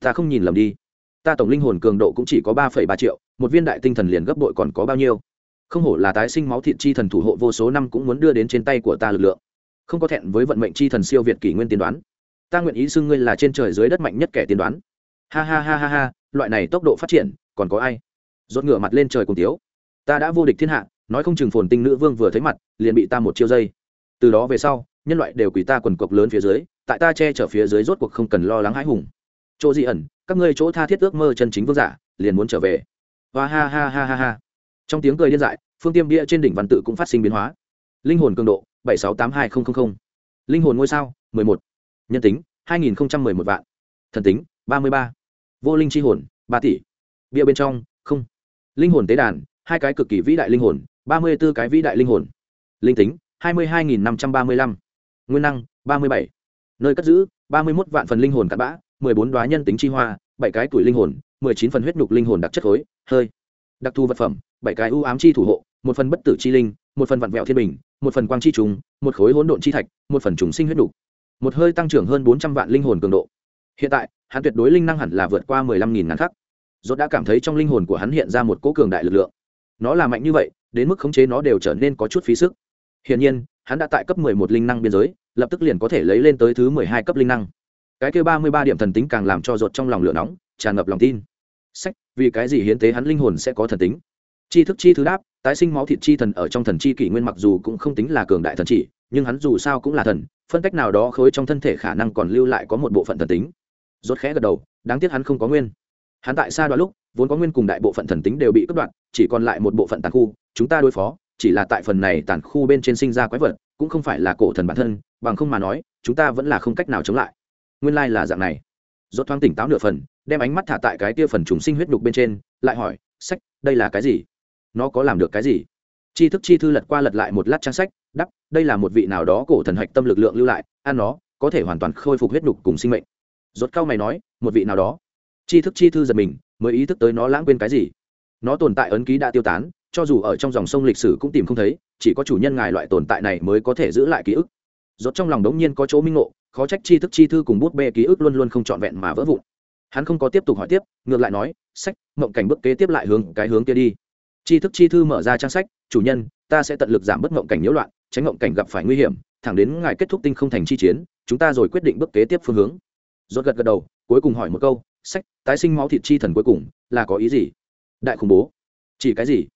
S1: Ta không nhìn lầm đi. Ta tổng linh hồn cường độ cũng chỉ có ba phẩy ba triệu, một viên đại tinh thần liền gấp bội còn có bao nhiêu? Không hổ là tái sinh máu thịt chi thần thủ hộ vô số năm cũng muốn đưa đến trên tay của ta lực lượng. Không có thẹn với vận mệnh chi thần siêu việt kỷ nguyên tiên đoán. Ta nguyện ý xưng ngươi là trên trời dưới đất mạnh nhất kẻ tiên đoán. Ha ha ha ha ha, loại này tốc độ phát triển, còn có ai? Rốt ngửa mặt lên trời cùng tiếu. Ta đã vô địch thiên hạ, nói không chừng phồn tinh nữ vương vừa thấy mặt, liền bị ta một chiêu dây. Từ đó về sau nhân loại đều quỳ ta quần cộc lớn phía dưới, tại ta che chở phía dưới rốt cuộc không cần lo lắng hãi hùng. Chỗ di ẩn, các ngươi chỗ tha thiết ước mơ chân chính vương giả, liền muốn trở về. Và ha ha ha ha ha. Trong tiếng cười điên dại, phương tiêm bia trên đỉnh văn tự cũng phát sinh biến hóa. Linh hồn cường độ, bảy sáu tám hai nghìn linh hồn ngôi sao, mười một. Nhân tính, hai nghìn mười một vạn. Thần tính, ba mươi ba. Vô linh chi hồn, ba tỷ. Bia bên trong, không. Linh hồn tế đàn, hai cái cực kỳ vĩ đại linh hồn, ba mươi b ố cái vĩ đại linh hồn. Linh tính, hai mươi hai nghìn năm trăm ba mươi lăm nguyên năng, ba mươi bảy. Nơi cất giữ, ba mươi một vạn phần linh hồn cặn bã, mười bốn đoá nhân tính chi hoa, bảy cái tuổi linh hồn, mười chín phần huyết nhục linh hồn đặc chất khối, hơi. Đặc thù vật phẩm, bảy cái ưu ám chi thủ hộ, một phần bất tử chi linh, một phần vặn vẹo thiên bình, một phần quang chi trùng, một khối hỗn độn chi thạch, một phần trùng sinh huyết nhục. Một hơi tăng trưởng hơn bốn trăm vạn linh hồn cường độ. Hiện tại, hắn tuyệt đối linh năng hẳn là vượt qua mười lăm nghìn ngàn khắc. Dốt đã cảm thấy trong linh hồn của hắn hiện ra một cỗ cường đại lực lượng. Nó là mạnh như vậy, đến mức khống chế nó đều trở nên có chút phí sức. Hiển nhiên hắn đã tại cấp mười một linh năng biên giới, lập tức liền có thể lấy lên tới thứ mười hai cấp linh năng. Cái kêu ba mươi ba điểm thần tính càng làm cho ruột trong lòng lửa nóng, tràn ngập lòng tin. Sách, vì cái gì hiến tế hắn linh hồn sẽ có thần tính? Chi thức chi thứ đáp, tái sinh máu thịt chi thần ở trong thần chi kỷ nguyên mặc dù cũng không tính là cường đại thần chỉ, nhưng hắn dù sao cũng là thần, phân cách nào đó khối trong thân thể khả năng còn lưu lại có một bộ phận thần tính. Rốt khẽ gật đầu, đáng tiếc hắn không có nguyên. Hắn tại xa đoạn lúc, vốn có nguyên cùng đại bộ phận thần tính đều bị cắt đoạn chỉ còn lại một bộ phận tàn khu, chúng ta đối phó chỉ là tại phần này tàn khu bên trên sinh ra quái vật, cũng không phải là cổ thần bản thân, bằng không mà nói, chúng ta vẫn là không cách nào chống lại. Nguyên lai là dạng này. Rốt thoáng tỉnh táo nửa phần, đem ánh mắt thả tại cái tia phần trùng sinh huyết đục bên trên, lại hỏi, sách, đây là cái gì? Nó có làm được cái gì? Chi thức chi thư lật qua lật lại một lát trang sách đắp đây là một vị nào đó cổ thần hạch tâm lực lượng lưu lại, ăn nó, có thể hoàn toàn khôi phục huyết đục cùng sinh mệnh. Rốt cao mày nói, một vị nào đó? Chi thức chi thư giật mình, mới ý thức tới nó lãng quên cái gì. Nó tồn tại ấn ký đã tiêu tán cho dù ở trong dòng sông lịch sử cũng tìm không thấy, chỉ có chủ nhân ngài loại tồn tại này mới có thể giữ lại ký ức. Rốt trong lòng đống nhiên có chỗ minh ngộ, khó trách chi thức chi thư cùng bút bê ký ức luôn luôn không trọn vẹn mà vỡ vụn. Hắn không có tiếp tục hỏi tiếp, ngược lại nói, sách, mộng cảnh bước kế tiếp lại hướng cái hướng kia đi. Chi thức chi thư mở ra trang sách, chủ nhân, ta sẽ tận lực giảm bớt mộng cảnh nhiễu loạn, tránh mộng cảnh gặp phải nguy hiểm, thẳng đến ngài kết thúc tinh không thành chi chiến, chúng ta rồi quyết định bước kế tiếp phương hướng. Rốt gật gật đầu, cuối cùng hỏi một câu, sách, tái sinh máu thịt chi thần cuối cùng là có ý gì? Đại khủng bố. Chỉ cái gì?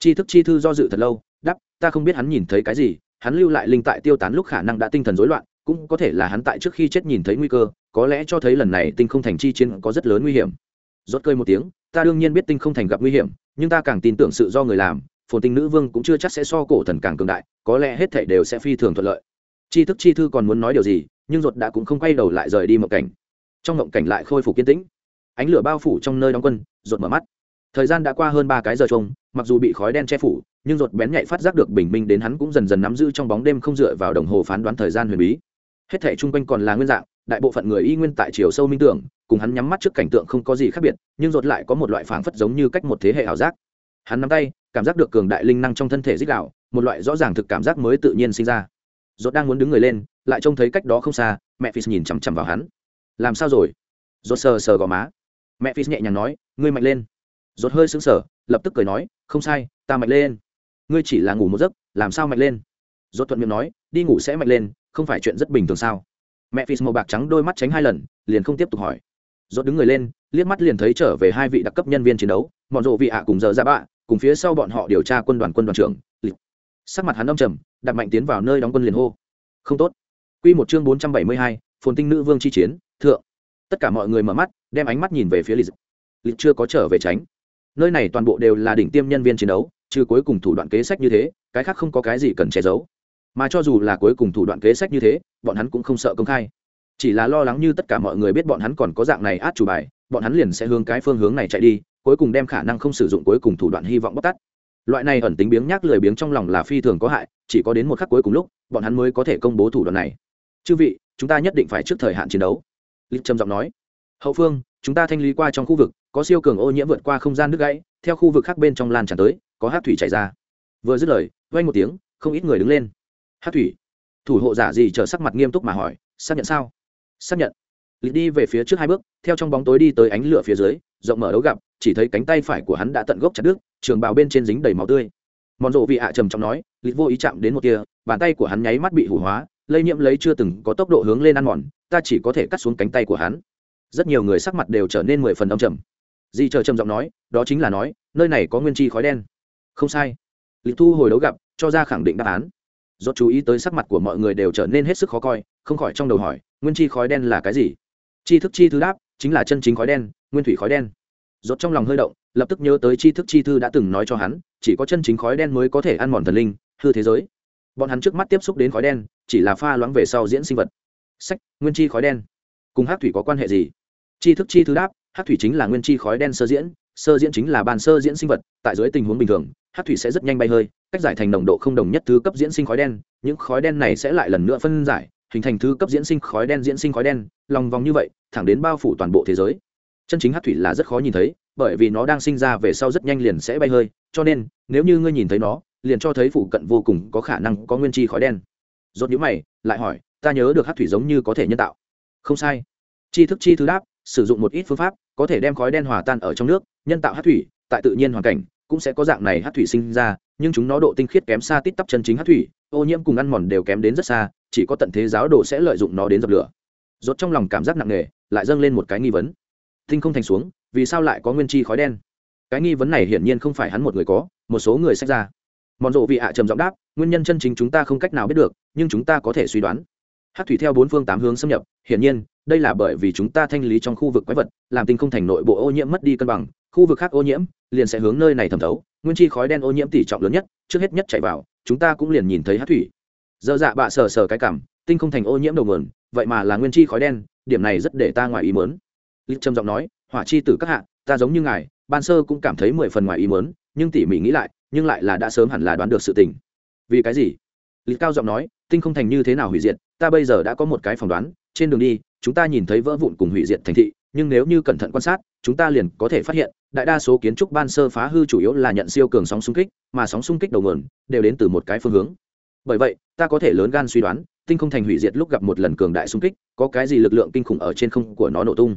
S1: Chi thức chi thư do dự thật lâu, đáp, ta không biết hắn nhìn thấy cái gì, hắn lưu lại linh tại tiêu tán lúc khả năng đã tinh thần rối loạn, cũng có thể là hắn tại trước khi chết nhìn thấy nguy cơ, có lẽ cho thấy lần này tinh không thành chi chiến có rất lớn nguy hiểm. Rốt cơi một tiếng, ta đương nhiên biết tinh không thành gặp nguy hiểm, nhưng ta càng tin tưởng sự do người làm, phồn tinh nữ vương cũng chưa chắc sẽ so cổ thần càng cường đại, có lẽ hết thảy đều sẽ phi thường thuận lợi. Chi thức chi thư còn muốn nói điều gì, nhưng ruột đã cũng không quay đầu lại rời đi mộng cảnh. Trong mộng cảnh lại khôi phục kiên tĩnh. Ánh lửa bao phủ trong nơi đóng quân ruột mở mắt thời gian đã qua hơn ba cái giờ trông, mặc dù bị khói đen che phủ, nhưng ruột bén nhạy phát giác được bình minh đến hắn cũng dần dần nắm giữ trong bóng đêm không dựa vào đồng hồ phán đoán thời gian huyền bí. Hết thảy chung quanh còn là nguyên dạng, đại bộ phận người y nguyên tại chiều sâu minh tưởng, cùng hắn nhắm mắt trước cảnh tượng không có gì khác biệt, nhưng ruột lại có một loại phảng phất giống như cách một thế hệ ảo giác. Hắn nắm tay, cảm giác được cường đại linh năng trong thân thể dích đạo một loại rõ ràng thực cảm giác mới tự nhiên sinh ra. Ruột đang muốn đứng người lên, lại trông thấy cách đó không xa, mẹ phi nhìn chằm chằm vào hắn. Làm sao rồi? Ruột sờ sờ gò má. Mẹ phi nhẹ nhàng nói, ngươi mạnh lên. Rốt hơi sững sờ, lập tức cười nói, không sai, ta mạnh lên. Ngươi chỉ là ngủ một giấc, làm sao mạnh lên? Rốt thuận miệng nói, đi ngủ sẽ mạnh lên, không phải chuyện rất bình thường sao? Mẹ phi màu bạc trắng đôi mắt tránh hai lần, liền không tiếp tục hỏi. Rốt đứng người lên, liếc mắt liền thấy trở về hai vị đặc cấp nhân viên chiến đấu bọn rộ vị ạ cùng giờ ra bạ, cùng phía sau bọn họ điều tra quân đoàn quân đoàn trưởng sắc mặt hắn âm trầm đặt mạnh tiến vào nơi đóng quân liền hô. Không tốt. Quy một chương bốn trăm bảy mươi hai, phồn tinh nữ vương chi chiến, thượng. Tất cả mọi người mở mắt, đem ánh mắt nhìn về phía lịch lịch chưa có trở về tránh nơi này toàn bộ đều là đỉnh tiêm nhân viên chiến đấu, trừ cuối cùng thủ đoạn kế sách như thế, cái khác không có cái gì cần che giấu. Mà cho dù là cuối cùng thủ đoạn kế sách như thế, bọn hắn cũng không sợ công khai. Chỉ là lo lắng như tất cả mọi người biết bọn hắn còn có dạng này át chủ bài, bọn hắn liền sẽ hướng cái phương hướng này chạy đi, cuối cùng đem khả năng không sử dụng cuối cùng thủ đoạn hy vọng bóc tắt loại này ẩn tính biếng nhác lười biếng trong lòng là phi thường có hại, chỉ có đến một khắc cuối cùng lúc, bọn hắn mới có thể công bố thủ đoạn này. Chư vị, chúng ta nhất định phải trước thời hạn chiến đấu. Lịch trầm giọng nói. Hậu phương, chúng ta thanh lý qua trong khu vực có siêu cường ô nhiễm vượt qua không gian nước gãy, theo khu vực khác bên trong lan tràn tới, có hát thủy chảy ra. Vừa dứt lời, vang một tiếng, không ít người đứng lên. Hát thủy. Thủ hộ giả gì chờ sắc mặt nghiêm túc mà hỏi, xác nhận sao? Xác nhận. Lịch đi về phía trước hai bước, theo trong bóng tối đi tới ánh lửa phía dưới, rộng mở đấu gặp, chỉ thấy cánh tay phải của hắn đã tận gốc chặt đứt, trường bào bên trên dính đầy máu tươi. Mòn rộ vị ạ trầm trọng nói, lịch vô ý chạm đến một kia bàn tay của hắn nháy mắt bị hủ hóa, lây nhiễm lấy chưa từng có tốc độ hướng lên ăn mòn, ta chỉ có thể cắt xuống cánh tay của hắn. Rất nhiều người sắc mặt đều trở nên mười phần đông trầm di chờ trầm giọng nói, đó chính là nói, nơi này có nguyên chi khói đen. Không sai. Lịch thu hồi đấu gặp, cho ra khẳng định đáp án. Dốt chú ý tới sắc mặt của mọi người đều trở nên hết sức khó coi, không khỏi trong đầu hỏi, nguyên chi khói đen là cái gì? Chi thức chi thứ đáp, chính là chân chính khói đen, nguyên thủy khói đen. Dốt trong lòng hơi động, lập tức nhớ tới chi thức chi thư đã từng nói cho hắn, chỉ có chân chính khói đen mới có thể ăn mòn thần linh, hư thế giới. Bọn hắn trước mắt tiếp xúc đến khói đen, chỉ là pha loãng về sau diễn sinh vật. Sách, nguyên chi khói đen, cùng hát thủy có quan hệ gì? Chi thức chi thứ đáp hát thủy chính là nguyên chi khói đen sơ diễn sơ diễn chính là bàn sơ diễn sinh vật, tại dưới tình huống bình thường, hát thủy sẽ rất nhanh bay hơi, cách giải thành nồng độ không đồng nhất thứ cấp diễn sinh khói đen, những khói đen này sẽ lại lần nữa phân giải, hình thành thứ cấp diễn sinh khói đen diễn sinh khói đen, lòng vòng như vậy, thẳng đến bao phủ toàn bộ thế giới. Chân chính hát thủy là rất khó nhìn thấy, bởi vì nó đang sinh ra về sau rất nhanh liền sẽ bay hơi, cho nên, nếu như ngươi nhìn thấy nó, liền cho thấy phụ cận vô cùng có khả năng có nguyên chi khói đen. Rốt nhíu mày, lại hỏi, ta nhớ được hát thủy giống như có thể nhân tạo. Không sai. Chi thức chi thứ đáp sử dụng một ít phương pháp có thể đem khói đen hòa tan ở trong nước, nhân tạo hát thủy, tại tự nhiên hoàn cảnh cũng sẽ có dạng này hát thủy sinh ra, nhưng chúng nó độ tinh khiết kém xa tít tắp chân chính hát thủy, ô nhiễm cùng ăn mòn đều kém đến rất xa, chỉ có tận thế giáo đồ sẽ lợi dụng nó đến dập lửa. Rốt trong lòng cảm giác nặng nề, lại dâng lên một cái nghi vấn. Tinh không thành xuống, vì sao lại có nguyên chi khói đen? Cái nghi vấn này hiển nhiên không phải hắn một người có, một số người sách ra. Mòn rộ vị ạ trầm giọng đáp, nguyên nhân chân chính chúng ta không cách nào biết được, nhưng chúng ta có thể suy đoán. Hát thủy theo bốn phương tám hướng xâm nhập, hiển nhiên đây là bởi vì chúng ta thanh lý trong khu vực quái vật, làm tinh không thành nội bộ ô nhiễm mất đi cân bằng, khu vực khác ô nhiễm liền sẽ hướng nơi này thẩm thấu, nguyên chi khói đen ô nhiễm tỷ trọng lớn nhất, trước hết nhất chạy vào, chúng ta cũng liền nhìn thấy hát thủy. Dơ dạ bạ sờ sờ cái cảm, tinh không thành ô nhiễm đầu nguồn, vậy mà là nguyên chi khói đen, điểm này rất để ta ngoài ý mớn lít trầm giọng nói, hỏa chi tử các hạ, ta giống như ngài, ban sơ cũng cảm thấy mười phần ngoài ý mớn nhưng tỉ mỉ nghĩ lại, nhưng lại là đã sớm hẳn là đoán được sự tình. Vì cái gì? Lít cao giọng nói, tinh không thành như thế nào hủy diệt, ta bây giờ đã có một cái phỏng đoán, trên đường đi chúng ta nhìn thấy vỡ vụn cùng hủy diệt thành thị, nhưng nếu như cẩn thận quan sát, chúng ta liền có thể phát hiện, đại đa số kiến trúc ban sơ phá hư chủ yếu là nhận siêu cường sóng xung kích, mà sóng xung kích đầu nguồn đều đến từ một cái phương hướng. Bởi vậy, ta có thể lớn gan suy đoán, tinh không thành hủy diệt lúc gặp một lần cường đại xung kích, có cái gì lực lượng kinh khủng ở trên không của nó nổ tung.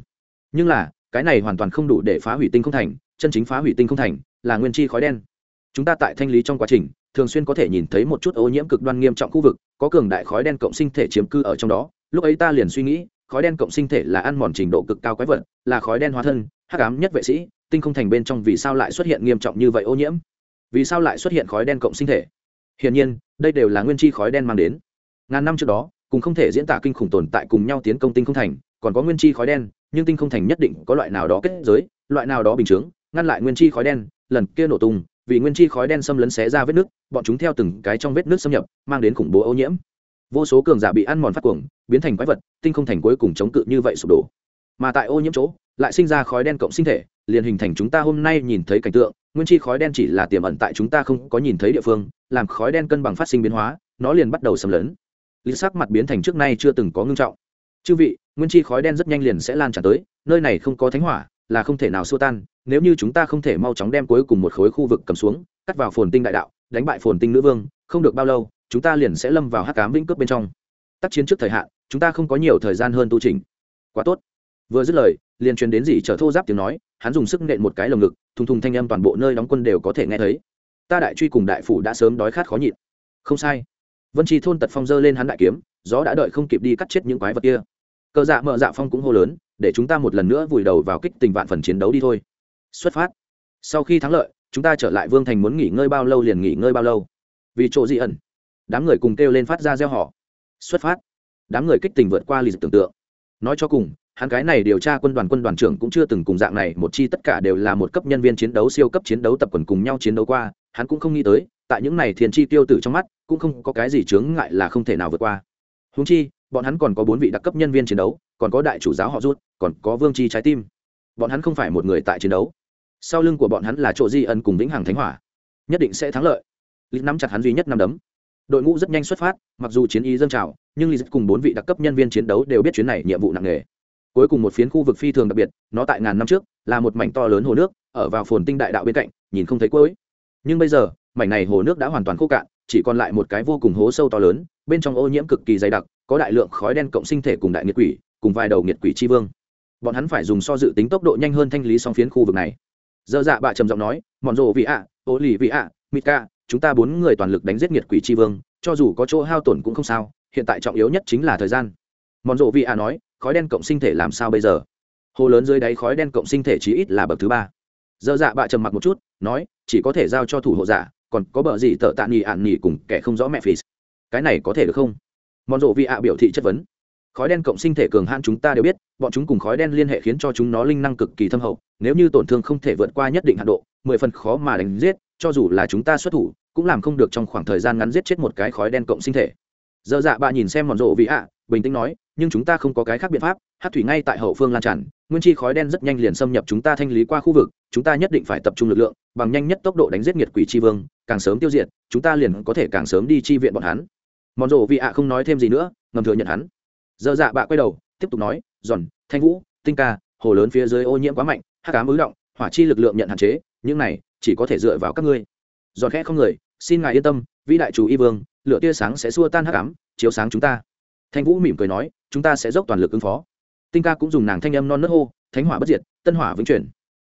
S1: Nhưng là, cái này hoàn toàn không đủ để phá hủy tinh không thành, chân chính phá hủy tinh không thành là nguyên chi khói đen. Chúng ta tại thanh lý trong quá trình, thường xuyên có thể nhìn thấy một chút ô nhiễm cực đoan nghiêm trọng khu vực, có cường đại khói đen cộng sinh thể chiếm cư ở trong đó, lúc ấy ta liền suy nghĩ khói đen cộng sinh thể là ăn mòn trình độ cực cao quái vật, là khói đen hóa thân, hắc ám nhất vệ sĩ, tinh không thành bên trong vì sao lại xuất hiện nghiêm trọng như vậy ô nhiễm? Vì sao lại xuất hiện khói đen cộng sinh thể? Hiển nhiên, đây đều là nguyên chi khói đen mang đến. Ngàn năm trước đó, cùng không thể diễn tả kinh khủng tồn tại cùng nhau tiến công tinh không thành, còn có nguyên chi khói đen, nhưng tinh không thành nhất định có loại nào đó kết giới, loại nào đó bình chướng, ngăn lại nguyên chi khói đen, lần kia nổ tung, vì nguyên chi khói đen xâm lấn xé ra vết nước, bọn chúng theo từng cái trong vết nước xâm nhập, mang đến khủng bố ô nhiễm vô số cường giả bị ăn mòn phát cuồng, biến thành quái vật, tinh không thành cuối cùng chống cự như vậy sụp đổ. Mà tại ô nhiễm chỗ, lại sinh ra khói đen cộng sinh thể, liền hình thành chúng ta hôm nay nhìn thấy cảnh tượng, nguyên chi khói đen chỉ là tiềm ẩn tại chúng ta không có nhìn thấy địa phương, làm khói đen cân bằng phát sinh biến hóa, nó liền bắt đầu xâm lấn. Lý sắc mặt biến thành trước nay chưa từng có ngưng trọng. Chư vị, nguyên chi khói đen rất nhanh liền sẽ lan tràn tới, nơi này không có thánh hỏa, là không thể nào xua tan, nếu như chúng ta không thể mau chóng đem cuối cùng một khối khu vực cầm xuống, cắt vào phồn tinh đại đạo, đánh bại phồn tinh nữ vương, không được bao lâu chúng ta liền sẽ lâm vào hắc cám vĩnh cướp bên trong. Tác chiến trước thời hạn, chúng ta không có nhiều thời gian hơn tu trình quá tốt. Vừa dứt lời, liền truyền đến gì trở thô giáp tiếng nói, hắn dùng sức nện một cái lồng ngực, thùng thùng thanh âm toàn bộ nơi đóng quân đều có thể nghe thấy. Ta đại truy cùng đại phủ đã sớm đói khát khó nhịn. Không sai. Vân tri thôn tật phong dơ lên hắn đại kiếm, gió đã đợi không kịp đi cắt chết những quái vật kia. Cờ dạ mợ dạ phong cũng hô lớn, để chúng ta một lần nữa vùi đầu vào kích tình vạn phần chiến đấu đi thôi. Xuất phát. Sau khi thắng lợi, chúng ta trở lại vương thành muốn nghỉ ngơi bao lâu liền nghỉ ngơi bao lâu. Vì chỗ dị ẩn đám người cùng kêu lên phát ra gieo họ xuất phát. Đám người kích tình vượt qua lì tưởng tượng. Nói cho cùng, hắn cái này điều tra quân đoàn quân đoàn trưởng cũng chưa từng cùng dạng này, một chi tất cả đều là một cấp nhân viên chiến đấu, siêu cấp chiến đấu tập quần cùng nhau chiến đấu qua, hắn cũng không nghĩ tới, tại những này thiền chi tiêu tử trong mắt, cũng không có cái gì chướng ngại là không thể nào vượt qua. Húng chi, bọn hắn còn có bốn vị đặc cấp nhân viên chiến đấu, còn có đại chủ giáo họ rút còn có vương chi trái tim. Bọn hắn không phải một người tại chiến đấu. Sau lưng của bọn hắn là chỗ di ân cùng vĩnh hằng thánh hỏa. Nhất định sẽ thắng lợi. Lịch nắm chặt hắn duy nhất năm đấm đội ngũ rất nhanh xuất phát, mặc dù chiến ý dâng trào, nhưng lizard cùng bốn vị đặc cấp nhân viên chiến đấu đều biết chuyến này nhiệm vụ nặng nề. Cuối cùng một phiến khu vực phi thường đặc biệt, nó tại ngàn năm trước, là một mảnh to lớn hồ nước, ở vào phồn tinh đại đạo bên cạnh, nhìn không thấy cuối. Nhưng bây giờ, mảnh này hồ nước đã hoàn toàn khô cạn, chỉ còn lại một cái vô cùng hố sâu to lớn, bên trong ô nhiễm cực kỳ dày đặc, có đại lượng khói đen cộng sinh thể cùng đại nghiệt quỷ, cùng vài đầu nghiệt quỷ tri vương. Bọn hắn phải dùng so dự tính tốc độ nhanh hơn thanh lý xong phiến khu vực này. Dơ dạ bạ trầm giọng nói mòn rộ vị ạ, ô lì vị ạ mít ca chúng ta bốn người toàn lực đánh giết nghiệt quỷ tri vương, cho dù có chỗ hao tổn cũng không sao, hiện tại trọng yếu nhất chính là thời gian. Mòn rộ vị a nói, khói đen cộng sinh thể làm sao bây giờ? Hồ lớn dưới đáy khói đen cộng sinh thể chí ít là bậc thứ ba. Dơ dạ bạ trầm mặc một chút, nói, chỉ có thể giao cho thủ hộ giả, còn có bờ gì tợ tạ nghỉ ạn nghỉ cùng kẻ không rõ mẹ phì. Cái này có thể được không? Mòn rộ vị ạ biểu thị chất vấn. Khói đen cộng sinh thể cường hãn chúng ta đều biết, bọn chúng cùng khói đen liên hệ khiến cho chúng nó linh năng cực kỳ thâm hậu, nếu như tổn thương không thể vượt qua nhất định hạn độ, mười phần khó mà đánh giết, cho dù là chúng ta xuất thủ cũng làm không được trong khoảng thời gian ngắn giết chết một cái khói đen cộng sinh thể. Dơ dạ bạ nhìn xem mòn rộ vị ạ, bình tĩnh nói, nhưng chúng ta không có cái khác biện pháp, hát thủy ngay tại hậu phương lan tràn, nguyên chi khói đen rất nhanh liền xâm nhập chúng ta thanh lý qua khu vực, chúng ta nhất định phải tập trung lực lượng, bằng nhanh nhất tốc độ đánh giết nghiệt quỷ tri vương, càng sớm tiêu diệt, chúng ta liền có thể càng sớm đi chi viện bọn hắn. Mòn rộ vị ạ không nói thêm gì nữa, ngầm thừa nhận hắn. Dơ dạ bạ quay đầu, tiếp tục nói, giòn, thanh vũ, tinh ca, hồ lớn phía dưới ô nhiễm quá mạnh hát cám ứ động, hỏa chi lực lượng nhận hạn chế, những này chỉ có thể dựa vào các ngươi giòn khẽ không người, xin ngài yên tâm, vĩ đại chủ y vương, lửa tia sáng sẽ xua tan hắc ám, chiếu sáng chúng ta. Thanh vũ mỉm cười nói, chúng ta sẽ dốc toàn lực ứng phó. Tinh ca cũng dùng nàng thanh âm non nớt hô, thánh hỏa bất diệt, tân hỏa vĩnh chuyển.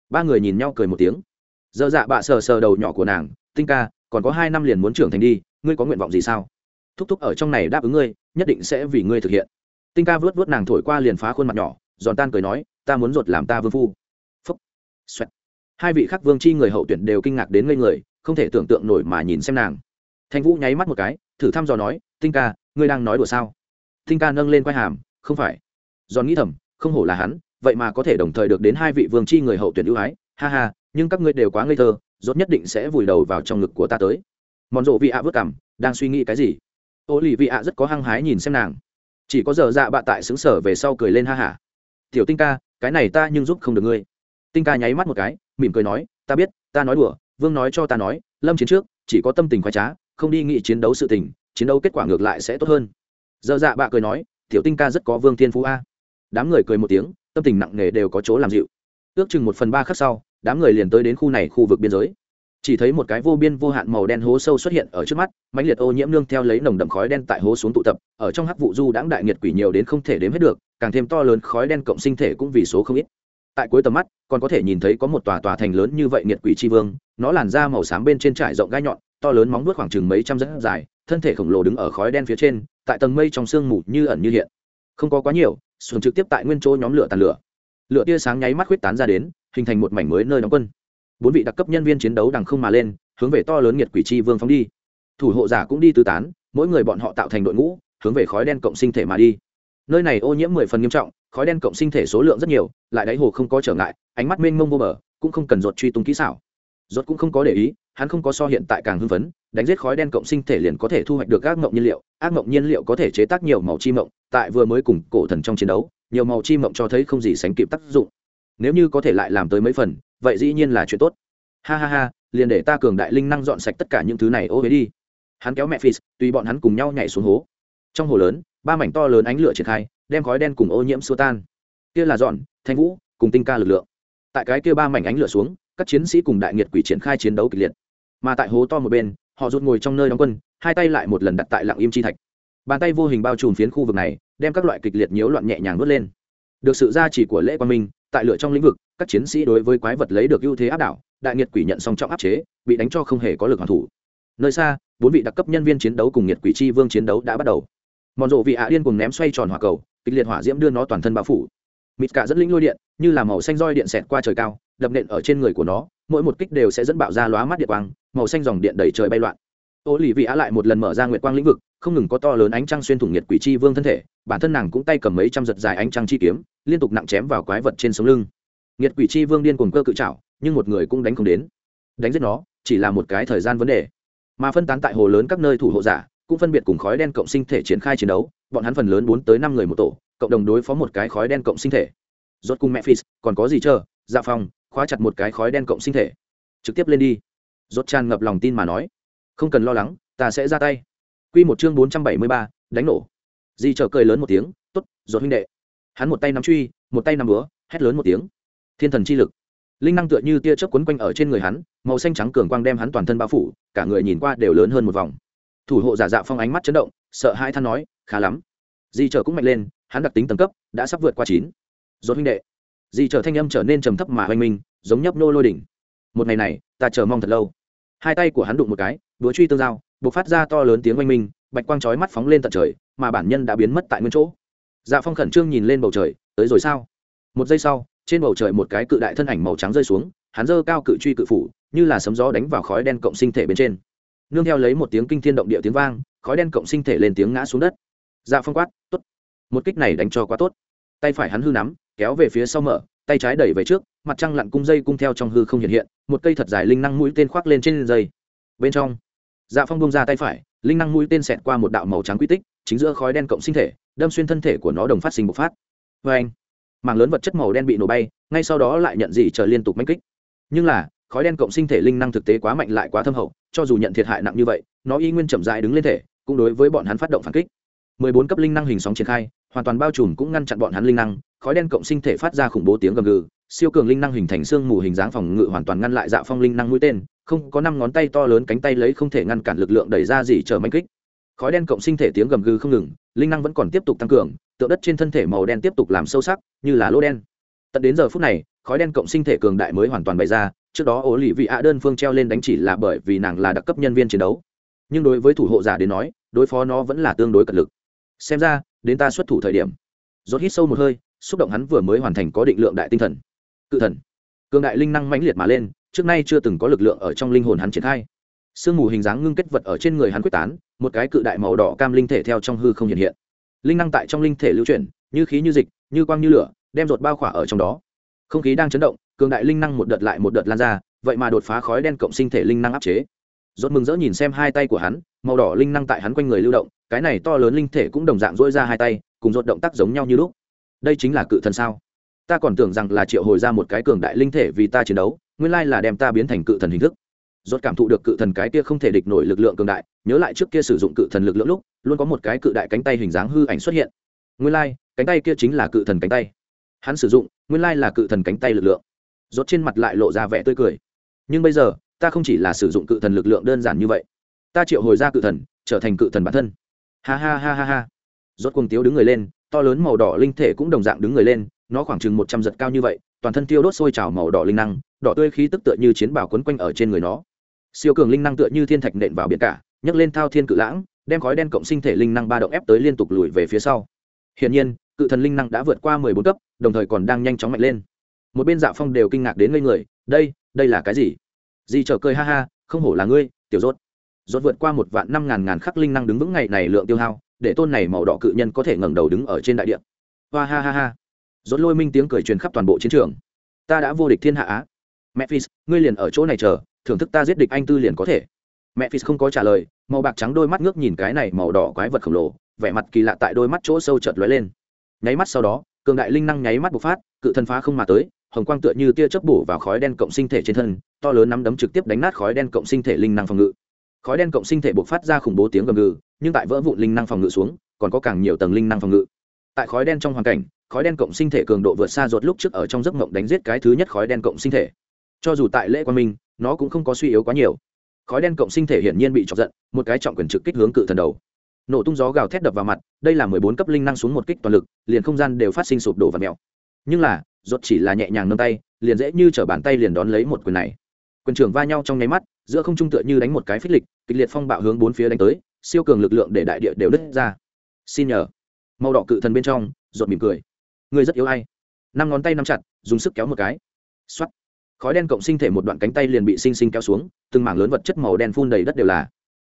S1: Ba người nhìn nhau cười một tiếng. Dơ dạ bạ sờ sờ đầu nhỏ của nàng, tinh ca, còn có hai năm liền muốn trưởng thành đi, ngươi có nguyện vọng gì sao? Thúc thúc ở trong này đáp ứng ngươi, nhất định sẽ vì ngươi thực hiện. Tinh ca vớt vớt nàng thổi qua liền phá khuôn mặt nhỏ, giòn tan cười nói, ta muốn ruột làm ta vương phu. Phúc. Xoẹt. Hai vị khắc vương chi người hậu tuyển đều kinh ngạc đến ngây người không thể tưởng tượng nổi mà nhìn xem nàng. Thanh vũ nháy mắt một cái, thử thăm dò nói, tinh ca, ngươi đang nói đùa sao? Tinh ca nâng lên quai hàm, không phải. Giòn nghĩ thầm, không hổ là hắn, vậy mà có thể đồng thời được đến hai vị vương chi người hậu tuyển ưu ái. Ha ha, nhưng các ngươi đều quá ngây thơ, rốt nhất định sẽ vùi đầu vào trong ngực của ta tới. Mòn rộ vị ạ vớt cảm đang suy nghĩ cái gì? Ô lì vị ạ rất có hăng hái nhìn xem nàng. Chỉ có giờ dạ bạ tại xứng sở về sau cười lên ha hả. Tiểu tinh ca, cái này ta nhưng giúp không được ngươi. Tinh ca nháy mắt một cái, mỉm cười nói, ta biết, ta nói đùa vương nói cho ta nói, lâm chiến trước, chỉ có tâm tình khoái trá, không đi nghị chiến đấu sự tình, chiến đấu kết quả ngược lại sẽ tốt hơn. Giờ dạ bạ cười nói, tiểu tinh ca rất có vương thiên phú a. Đám người cười một tiếng, tâm tình nặng nề đều có chỗ làm dịu. Ước chừng một phần ba khắc sau, đám người liền tới đến khu này khu vực biên giới. Chỉ thấy một cái vô biên vô hạn màu đen hố sâu xuất hiện ở trước mắt, mãnh liệt ô nhiễm nương theo lấy nồng đậm khói đen tại hố xuống tụ tập, ở trong hắc vụ du đãng đại nhiệt quỷ nhiều đến không thể đếm hết được, càng thêm to lớn khói đen cộng sinh thể cũng vì số không ít tại cuối tầm mắt, còn có thể nhìn thấy có một tòa tòa thành lớn như vậy nhiệt quỷ tri vương, nó làn da màu xám bên trên trải rộng gai nhọn, to lớn móng vuốt khoảng chừng mấy trăm dẫn dài, thân thể khổng lồ đứng ở khói đen phía trên, tại tầng mây trong sương mù như ẩn như hiện. Không có quá nhiều, xuồng trực tiếp tại nguyên chỗ nhóm lửa tàn lửa. Lửa tia sáng nháy mắt huyết tán ra đến, hình thành một mảnh mới nơi đóng quân. Bốn vị đặc cấp nhân viên chiến đấu đằng không mà lên, hướng về to lớn nhiệt quỷ chi vương phóng đi. Thủ hộ giả cũng đi tứ tán, mỗi người bọn họ tạo thành đội ngũ, hướng về khói đen cộng sinh thể mà đi. Nơi này ô nhiễm mười phần nghiêm trọng khói đen cộng sinh thể số lượng rất nhiều, lại đáy hồ không có trở ngại, ánh mắt mênh mông vô bờ, cũng không cần ruột truy tung kỹ xảo. Ruột cũng không có để ý, hắn không có so hiện tại càng hưng phấn, đánh giết khói đen cộng sinh thể liền có thể thu hoạch được ác mộng nhiên liệu, ác mộng nhiên liệu có thể chế tác nhiều màu chi mộng, tại vừa mới cùng cổ thần trong chiến đấu, nhiều màu chi mộng cho thấy không gì sánh kịp tác dụng. Nếu như có thể lại làm tới mấy phần, vậy dĩ nhiên là chuyện tốt. Ha ha ha, liền để ta cường đại linh năng dọn sạch tất cả những thứ này ô huế đi. Hắn kéo mẹ phi tùy bọn hắn cùng nhau nhảy xuống hố. Trong hồ lớn, ba mảnh to lớn ánh lửa triển khai đem khói đen cùng ô nhiễm xua tan. Kia là dọn, thanh vũ, cùng tinh ca lực lượng. Tại cái kia ba mảnh ánh lửa xuống, các chiến sĩ cùng đại nghiệt quỷ triển khai chiến đấu kịch liệt. Mà tại hố to một bên, họ rút ngồi trong nơi đóng quân, hai tay lại một lần đặt tại lặng im chi thạch. Bàn tay vô hình bao trùm phiến khu vực này, đem các loại kịch liệt nhiễu loạn nhẹ nhàng vớt lên. Được sự gia trì của lễ quan minh, tại lửa trong lĩnh vực, các chiến sĩ đối với quái vật lấy được ưu thế áp đảo, đại nghiệt quỷ nhận song trọng áp chế, bị đánh cho không hề có lực hoàn thủ. Nơi xa, bốn vị đặc cấp nhân viên chiến đấu cùng nhiệt quỷ chi vương chiến đấu đã bắt đầu. Mòn rộ vị ạ điên cùng ném xoay tròn hỏa cầu kịch liệt hỏa diễm đưa nó toàn thân bao phủ. Mịt cả dẫn linh lôi điện, như là màu xanh roi điện xẹt qua trời cao, đập nện ở trên người của nó, mỗi một kích đều sẽ dẫn bạo ra lóa mắt điện quang, màu xanh dòng điện đầy trời bay loạn. Ô lì vị á lại một lần mở ra nguyệt quang lĩnh vực, không ngừng có to lớn ánh trăng xuyên thủng nhiệt quỷ chi vương thân thể, bản thân nàng cũng tay cầm mấy trăm giật dài ánh trăng chi kiếm, liên tục nặng chém vào quái vật trên sống lưng. Nhiệt quỷ chi vương điên cuồng cơ cự trảo, nhưng một người cũng đánh không đến. Đánh giết nó, chỉ là một cái thời gian vấn đề. Mà phân tán tại hồ lớn các nơi thủ hộ giả, cũng phân biệt cùng khói đen cộng sinh thể triển khai chiến đấu bọn hắn phần lớn bốn tới năm người một tổ cộng đồng đối phó một cái khói đen cộng sinh thể. Rốt cùng mẹ phis còn có gì chờ? Dạ phòng khóa chặt một cái khói đen cộng sinh thể. Trực tiếp lên đi. Rốt tràn ngập lòng tin mà nói. Không cần lo lắng ta sẽ ra tay. Quy một chương bốn trăm bảy mươi ba, đánh nổ. Di chờ cười lớn một tiếng tốt rốt huynh đệ. Hắn một tay nắm truy một tay nắm búa hét lớn một tiếng. Thiên thần chi lực. Linh năng tựa như tia chớp quấn quanh ở trên người hắn màu xanh trắng cường quang đem hắn toàn thân bao phủ cả người nhìn qua đều lớn hơn một vòng. Thủ hộ giả dạ phong ánh mắt chấn động sợ hãi than nói khá lắm. Di trở cũng mạnh lên, hắn đặc tính tầng cấp, đã sắp vượt qua chín. Dốt huynh đệ. Di trở thanh âm trở nên trầm thấp mà hoanh minh, giống nhấp nô lôi đỉnh. Một ngày này, ta chờ mong thật lâu. Hai tay của hắn đụng một cái, đũa truy tương giao b ộ c phát ra to lớn tiếng oanh minh, bạch quang trói mắt phóng lên tận trời, mà bản nhân đã biến mất tại nguyên chỗ. Dạ phong khẩn trương nhìn lên bầu trời, tới rồi sao? Một giây sau, trên bầu trời một cái cự đại thân ảnh màu trắng rơi xuống, hắn dơ cao cự truy cự phủ, như là sấm gió đánh vào khói đen cộng sinh thể bên trên. Nương theo lấy một tiếng kinh thiên động địa tiếng vang, khói đen cộng sinh thể lên tiếng ngã xuống đất dạ phong quát t ố t một kích này đánh cho quá tốt. Tay phải hắn hư nắm, kéo về phía sau mở, tay trái đẩy về trước, mặt trăng lặn cung dây cung theo trong hư không hiện hiện, một cây thật dài linh năng mũi tên khoác lên trên dây. Bên trong dạ phong bông ra tay phải, linh năng mũi tên xẹt qua một đạo màu trắng quy tích, chính giữa khói đen cộng sinh thể, đâm xuyên thân thể của nó đồng phát sinh bộc phát. Vê anh, mảng lớn vật chất màu đen bị nổ bay, ngay sau đó lại nhận gì chờ liên tục manh kích. Nhưng là, khói đen cộng sinh thể linh năng thực tế quá mạnh lại quá thâm hậu, cho dù nhận thiệt hại nặng như vậy, nó y nguyên chậm dại đứng lên thể, cũng đối với bọn hắn phát động phản kích. 14 cấp linh năng hình sóng triển khai, hoàn toàn bao trùm cũng ngăn chặn bọn hắn linh năng, khói đen cộng sinh thể phát ra khủng bố tiếng gầm gừ, siêu cường linh năng hình thành xương mù hình dáng phòng ngự hoàn toàn ngăn lại dạ phong linh năng mũi tên, không có năm ngón tay to lớn cánh tay lấy không thể ngăn cản lực lượng đẩy ra gì chờ manh kích. Khói đen cộng sinh thể tiếng gầm gừ không ngừng, linh năng vẫn còn tiếp tục tăng cường, tượng đất trên thân thể màu đen tiếp tục làm sâu sắc, như là lỗ đen. Tận đến giờ phút này, khói đen cộng sinh thể cường đại mới hoàn toàn bày ra, trước đó ố lì vị ạ đơn phương treo lên đánh chỉ là bởi vì nàng là đặc cấp nhân viên chiến đấu. Nhưng đối với thủ hộ giả đến nói, đối phó nó vẫn là tương đối cật lực xem ra, đến ta xuất thủ thời điểm. Rốt hít sâu một hơi, xúc động hắn vừa mới hoàn thành có định lượng đại tinh thần. Cự thần. Cường đại linh năng mãnh liệt mà lên, trước nay chưa từng có lực lượng ở trong linh hồn hắn triển khai. Sương mù hình dáng ngưng kết vật ở trên người hắn quyết tán, một cái cự đại màu đỏ cam linh thể theo trong hư không hiện hiện. Linh năng tại trong linh thể lưu chuyển, như khí như dịch, như quang như lửa, đem rột bao khỏa ở trong đó. Không khí đang chấn động, cường đại linh năng một đợt lại một đợt lan ra, vậy mà đột phá khói đen cộng sinh thể linh năng áp chế rốt mừng rỡ nhìn xem hai tay của hắn, màu đỏ linh năng tại hắn quanh người lưu động, cái này to lớn linh thể cũng đồng dạng dỗi ra hai tay, cùng rốt động tác giống nhau như lúc. Đây chính là cự thần sao? Ta còn tưởng rằng là triệu hồi ra một cái cường đại linh thể vì ta chiến đấu, nguyên lai là đem ta biến thành cự thần hình thức. Rốt cảm thụ được cự thần cái kia không thể địch nổi lực lượng cường đại, nhớ lại trước kia sử dụng cự thần lực lượng lúc, luôn có một cái cự đại cánh tay hình dáng hư ảnh xuất hiện. Nguyên lai, cánh tay kia chính là cự thần cánh tay. Hắn sử dụng, nguyên lai là cự thần cánh tay lực lượng. Rốt trên mặt lại lộ ra vẻ tươi cười. Nhưng bây giờ ta không chỉ là sử dụng cự thần lực lượng đơn giản như vậy, ta triệu hồi ra cự thần, trở thành cự thần bản thân. Ha ha ha ha ha. Rốt cuồng tiếu đứng người lên, to lớn màu đỏ linh thể cũng đồng dạng đứng người lên, nó khoảng chừng một trăm giật cao như vậy, toàn thân tiêu đốt sôi trào màu đỏ linh năng, đỏ tươi khí tức tựa như chiến bảo quấn quanh ở trên người nó. Siêu cường linh năng tựa như thiên thạch nện vào biển cả, nhấc lên thao thiên cự lãng, đem khói đen cộng sinh thể linh năng ba động ép tới liên tục lùi về phía sau. Hiển nhiên, cự thần linh năng đã vượt qua mười bốn cấp, đồng thời còn đang nhanh chóng mạnh lên. Một bên dạ phong đều kinh ngạc đến ngây người, đây đây là cái gì? Di trở cười ha ha không hổ là ngươi tiểu rốt. Rốt vượt qua một vạn năm ngàn ngàn khắc linh năng đứng vững ngày này lượng tiêu hao để tôn này màu đỏ cự nhân có thể ngẩng đầu đứng ở trên đại địa. Hoa ha ha ha. Rốt lôi minh tiếng cười truyền khắp toàn bộ chiến trường. Ta đã vô địch thiên hạ á. Memphis, ngươi liền ở chỗ này chờ thưởng thức ta giết địch anh tư liền có thể. Memphis không có trả lời màu bạc trắng đôi mắt ngước nhìn cái này màu đỏ quái vật khổng lồ vẻ mặt kỳ lạ tại đôi mắt chỗ sâu chợt lóe lên. Nháy mắt sau đó cường đại linh năng nháy mắt bộc phát cự thần phá không mà tới hồng quang tựa như tia chớp bổ vào khói đen cộng sinh thể trên thân to lớn nắm đấm trực tiếp đánh nát khói đen cộng sinh thể linh năng phòng ngự. Khói đen cộng sinh thể bộc phát ra khủng bố tiếng gầm gừ, nhưng tại vỡ vụn linh năng phòng ngự xuống, còn có càng nhiều tầng linh năng phòng ngự. Tại khói đen trong hoàn cảnh, khói đen cộng sinh thể cường độ vượt xa ruột lúc trước ở trong giấc mộng đánh giết cái thứ nhất khói đen cộng sinh thể. Cho dù tại lễ quan minh, nó cũng không có suy yếu quá nhiều. Khói đen cộng sinh thể hiển nhiên bị chọc giận, một cái trọng quyền trực kích hướng cự thần đầu. Nổ tung gió gào thét đập vào mặt, đây là mười bốn cấp linh năng xuống một kích toàn lực, liền không gian đều phát sinh sụp đổ và mèo. Nhưng là, ruột chỉ là nhẹ nhàng nâng tay, liền dễ như t bàn tay liền đón lấy một quyền này quyền trưởng va nhau trong nháy mắt, giữa không trung tựa như đánh một cái phích lịch, kịch liệt phong bạo hướng bốn phía đánh tới, siêu cường lực lượng để đại địa đều đứt ra. Xin nhờ. Màu đỏ cự thần bên trong, ruột mỉm cười. Người rất yếu ai? Năm ngón tay nắm chặt, dùng sức kéo một cái. X khói đen cộng sinh thể một đoạn cánh tay liền bị sinh sinh kéo xuống, từng mảng lớn vật chất màu đen phun đầy đất đều là.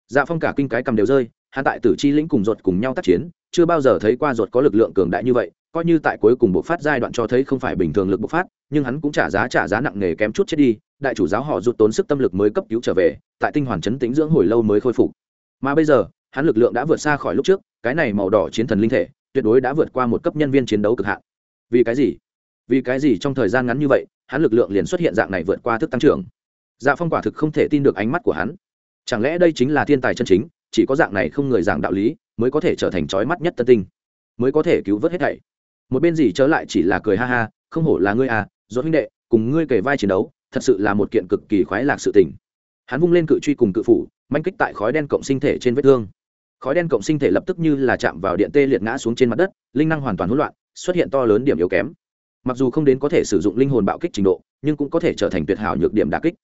S1: Dạ phong cả kinh cái cầm đều rơi hạ tại tử chi lĩnh cùng ruột cùng nhau tác chiến, chưa bao giờ thấy qua ruột có lực lượng cường đại như vậy, coi như tại cuối cùng bộc phát giai đoạn cho thấy không phải bình thường lực bộc phát, nhưng hắn cũng trả giá trả giá nặng nề kém chút chết đi đại chủ giáo họ rút tốn sức tâm lực mới cấp cứu trở về, tại tinh hoàn chấn tĩnh dưỡng hồi lâu mới khôi phục. Mà bây giờ, hắn lực lượng đã vượt xa khỏi lúc trước, cái này màu đỏ chiến thần linh thể, tuyệt đối đã vượt qua một cấp nhân viên chiến đấu cực hạn. Vì cái gì? Vì cái gì trong thời gian ngắn như vậy, hắn lực lượng liền xuất hiện dạng này vượt qua thức tăng trưởng? Dạ phong quả thực không thể tin được ánh mắt của hắn. Chẳng lẽ đây chính là thiên tài chân chính, chỉ có dạng này không người giảng đạo lý, mới có thể trở thành trói mắt nhất tân tinh, mới có thể cứu vớt hết thảy? Một bên gì trở lại chỉ là cười ha ha, không hổ là ngươi à dốt huynh đệ, cùng ngươi kể vai chiến đấu thật sự là một kiện cực kỳ khoái lạc sự tình. Hắn vung lên cự truy cùng cự phủ, manh kích tại khói đen cộng sinh thể trên vết thương. Khói đen cộng sinh thể lập tức như là chạm vào điện tê liệt ngã xuống trên mặt đất, linh năng hoàn toàn hỗn loạn, xuất hiện to lớn điểm yếu kém. Mặc dù không đến có thể sử dụng linh hồn bạo kích trình độ, nhưng cũng có thể trở thành tuyệt hảo nhược điểm đà kích.